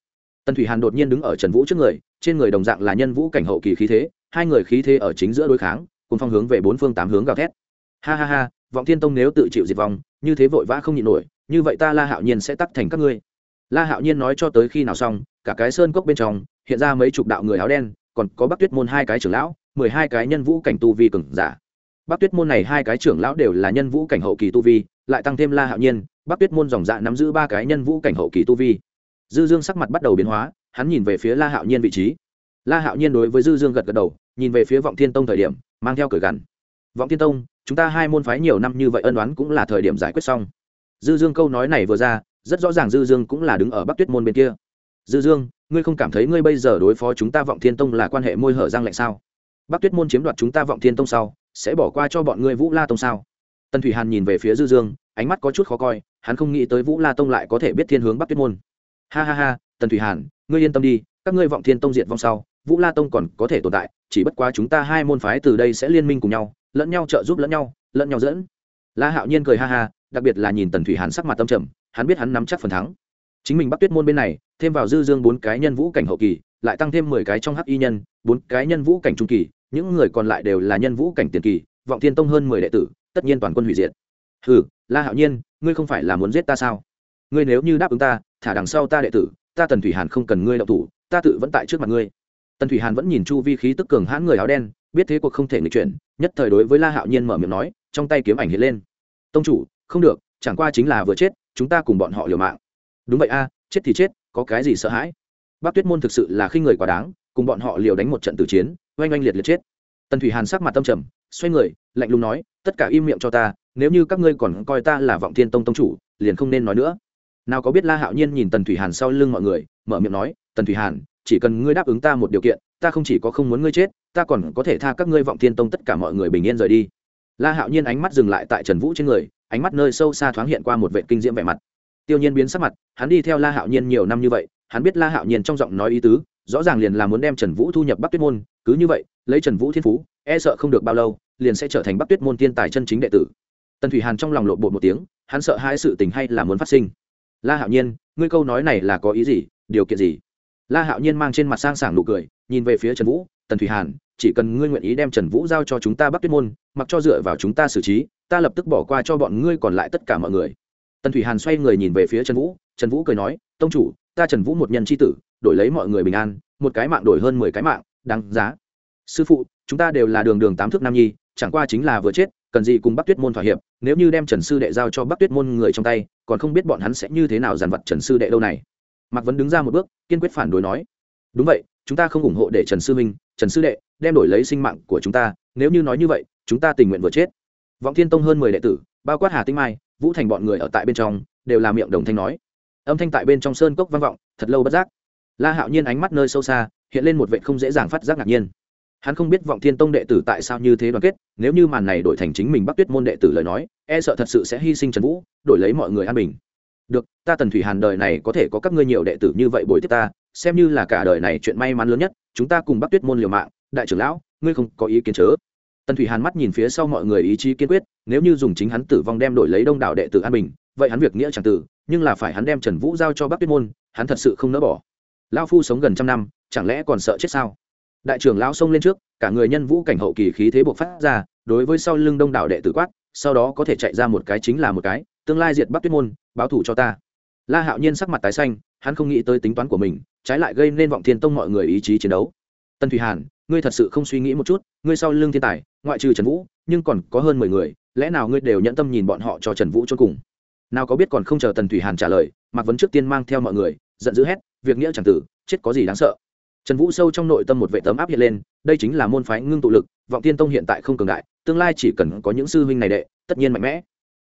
Tần thủy hàn đột nhiên đứng ở trần vũ trước người, trên người đồng dạng là nhân vũ cảnh hậu kỳ khí thế, hai người khí thế ở chính giữa đối kháng cùng phong hướng về bốn phương tám hướng gào thét. Ha ha ha, vọng thiên tông nếu tự chịu diệt vong, như thế vội vã không nhịn nổi, như vậy ta la hạo nhiên sẽ tắt thành các ngươi. La hạo nhiên nói cho tới khi nào xong, cả cái sơn cốc bên trong, hiện ra mấy chục đạo người áo đen, còn có bắc tuyết môn hai cái trưởng lão, mười hai cái nhân vũ cảnh tu vi cừng giả. Bắc tuyết môn này hai cái trưởng lão đều là nhân vũ cảnh hậu kỳ tu vi, lại tăng thêm la hạo nhiên, bắc tuyết môn dòng dạ nắm giữ ba cái nhân vũ cảnh hậu kỳ tu vi. Dư dương sắc mặt bắt đầu biến hóa, hắn nhìn về phía la hạo nhiên vị trí. La hạo nhiên đối với dư dương gật gật đầu, nhìn về phía vọng thiên tông thời điểm mang theo cởi gằn. Vọng thiên tông, chúng ta hai môn phái nhiều năm như vậy ân đoán cũng là thời điểm giải quyết xong. Dư dương câu nói này vừa ra, rất rõ ràng dư dương cũng là đứng ở bắc tuyết môn bên kia. Dư dương, ngươi không cảm thấy ngươi bây giờ đối phó chúng ta vọng thiên tông là quan hệ môi hở giang lạnh sao? Bắc tuyết môn chiếm đoạt chúng ta vọng thiên tông sau, sẽ bỏ qua cho bọn ngươi vũ la tông sao? Tần thủy hàn nhìn về phía dư dương, ánh mắt có chút khó coi, hắn không nghĩ tới vũ la tông lại có thể biết thiên hướng bắc tuyết môn. Ha ha ha, tần thủy hàn, ngươi yên tâm đi, các ngươi vọng thiên tông diệt vong sau vũ la tông còn có thể tồn tại, chỉ bất quá chúng ta hai môn phái từ đây sẽ liên minh cùng nhau, lẫn nhau trợ giúp lẫn nhau lẫn nhau dẫn. La hạo nhiên cười ha ha, đặc biệt là nhìn tần thủy hàn sắc mặt tâm trầm, hắn biết hắn nắm chắc phần thắng. Chính mình bắc tuyết môn bên này, thêm vào dư dương bốn cái nhân vũ cảnh hậu kỳ, lại tăng thêm mười cái trong hắc y nhân, bốn cái nhân vũ cảnh trung kỳ, những người còn lại đều là nhân vũ cảnh tiền kỳ, vọng thiên tông hơn mười đệ tử, tất nhiên toàn quân hủy diệt. Hừ, la hạo nhiên, ngươi không phải là muốn giết ta sao? Ngươi nếu như đáp ứng ta, thả đằng sau ta đệ tử, ta tần thủy hàn không cần ngươi đậu thủ, ta tự vẫn tại trước mặt ngươi tần thủy hàn vẫn nhìn chu vi khí tức cường hãn người áo đen, biết thế cuộc không thể nghịch chuyển, nhất thời đối với la hạo nhiên mở miệng nói, trong tay kiếm ảnh hiện lên. Tông chủ, không được, chẳng qua chính là vừa chết, chúng ta cùng bọn họ liều mạng. Đúng vậy a, chết thì chết, có cái gì sợ hãi? Bác tuyết môn thực sự là khi người quá đáng, cùng bọn họ liều đánh một trận tử chiến, oanh oanh liệt liệt chết. Tần thủy hàn sắc mặt tâm trầm, xoay người, lạnh lùng nói, tất cả im miệng cho ta, nếu như các ngươi còn coi ta là vọng thiên tông tông chủ, liền không nên nói nữa. Nào có biết la hạo nhiên nhìn tần thủy hàn sau lưng mọi người, mở miệng nói, tần thủy hàn chỉ cần ngươi đáp ứng ta một điều kiện, ta không chỉ có không muốn ngươi chết, ta còn có thể tha các ngươi vọng thiên tông tất cả mọi người bình yên rời đi. La hạo nhiên ánh mắt dừng lại tại trần vũ trên người, ánh mắt nơi sâu xa thoáng hiện qua một vệ kinh diễm vẻ mặt. Tiêu nhiên biến sắc mặt, hắn đi theo la hạo nhiên nhiều năm như vậy, hắn biết la hạo nhiên trong giọng nói ý tứ, rõ ràng liền là muốn đem trần vũ thu nhập bắc tuyết môn, cứ như vậy, lấy trần vũ thiên phú e sợ không được bao lâu, liền sẽ trở thành bắc tuyết môn tiên tài chân chính đệ tử. Tần thủy hàn trong lòng lộ bột một tiếng, hắn sợ hai sự tình hay là muốn phát sinh. La hạo nhiên, ngươi câu nói này là có ý gì, điều kiện gì? La hạo nhiên mang trên mặt sang sảng nụ cười, nhìn về phía trần vũ, tần thủy hàn, chỉ cần ngươi nguyện ý đem trần vũ giao cho chúng ta bắc tuyết môn, mặc cho dựa vào chúng ta xử trí, ta lập tức bỏ qua cho bọn ngươi còn lại tất cả mọi người. Tần thủy hàn xoay người nhìn về phía trần vũ trần vũ cười nói, tông chủ, ta trần vũ một nhân c h i tử, đổi lấy mọi người bình an, một cái mạng đổi hơn mười cái mạng, đáng giá. Sư phụ, chúng ta đều là đường đường tám thước nam nhi, chẳng qua chính là vừa chết, cần gì cùng bắc tuyết môn thỏa hiệp, nếu như đem trần sư đệ giao cho bắc tuyết môn người trong tay, còn không biết bọn hắn sẽ như thế nào dàn vật trần sư đệ đâu này mạc vấn đứng ra một bước, kiên quyết phản đối nói, đúng vậy, chúng ta không ủng hộ để trần sư minh, trần sư đệ đem đổi lấy sinh mạng của chúng ta, nếu như nói như vậy, chúng ta tình nguyện vừa chết. Vọng thiên tông hơn mười đệ tử, bao quát hà tinh mai, vũ thành bọn người ở tại bên trong, đều là miệng đồng thanh nói. Âm thanh tại bên trong sơn cốc vang vọng, thật lâu bất giác. La hạo nhiên ánh mắt nơi sâu xa, hiện lên một vệ không dễ dàng phát giác ngạc nhiên. Hắn không biết vọng thiên tông đệ tử tại sao như thế đoàn kết, nếu như màn này đổi thành chính mình bắc tuyết môn đệ tử lời nói e sợ thật sự sẽ hy sinh trần vũ, đổi lấy mọi người an bình được, ta tần thủy hàn đời này có thể có các ngươi nhiều đệ tử như vậy bồi tiếp ta, xem như là cả đời này chuyện may mắn lớn nhất, chúng ta cùng bắc tuyết môn liều mạng, đại trưởng lão, ngươi không có ý kiến chớ. Tần thủy hàn mắt nhìn phía sau mọi người ý chí kiên quyết, nếu như dùng chính hắn tử vong đem đổi lấy đông đảo đệ tử an bình, vậy hắn việc nghĩa chẳng tử, nhưng là phải hắn đem trần vũ giao cho bắc tuyết môn, hắn thật sự không nỡ bỏ. Lao phu sống gần trăm năm, chẳng lẽ còn sợ chết sao? Đại trưởng lão xông lên trước, cả người nhân vũ cảnh hậu kỳ khí thế buộc phát ra, đối với sau lưng đông đảo đệ tử quát, sau đó có thể chạy ra một cái chính là một cái tương lai diệt bắc tuyết môn, báo thủ cho ta. La hạo nhiên sắc mặt tái xanh, hắn không nghĩ tới tính toán của mình, trái lại gây nên vọng thiên tông mọi người ý chí chiến đấu. Tân thủy hàn, ngươi thật sự không suy nghĩ một chút, ngươi sau lưng thiên tài, ngoại trừ trần vũ, nhưng còn có hơn mười người, lẽ nào ngươi đều nhận tâm nhìn bọn họ cho trần vũ cho cùng? Nào có biết còn không chờ tần thủy hàn trả lời, mạc vấn trước tiên mang theo mọi người, giận dữ hét, việc nghĩa chẳng tử, chết có gì đáng sợ. Trần vũ sâu trong nội tâm một vệ tấm áp hiện lên, đây chính là môn phái ngưng tụ lực, vọng tiên tông hiện tại không cường đại, tương lai chỉ cần có những sư huynh này đệ, tất nhiên mạnh mẽ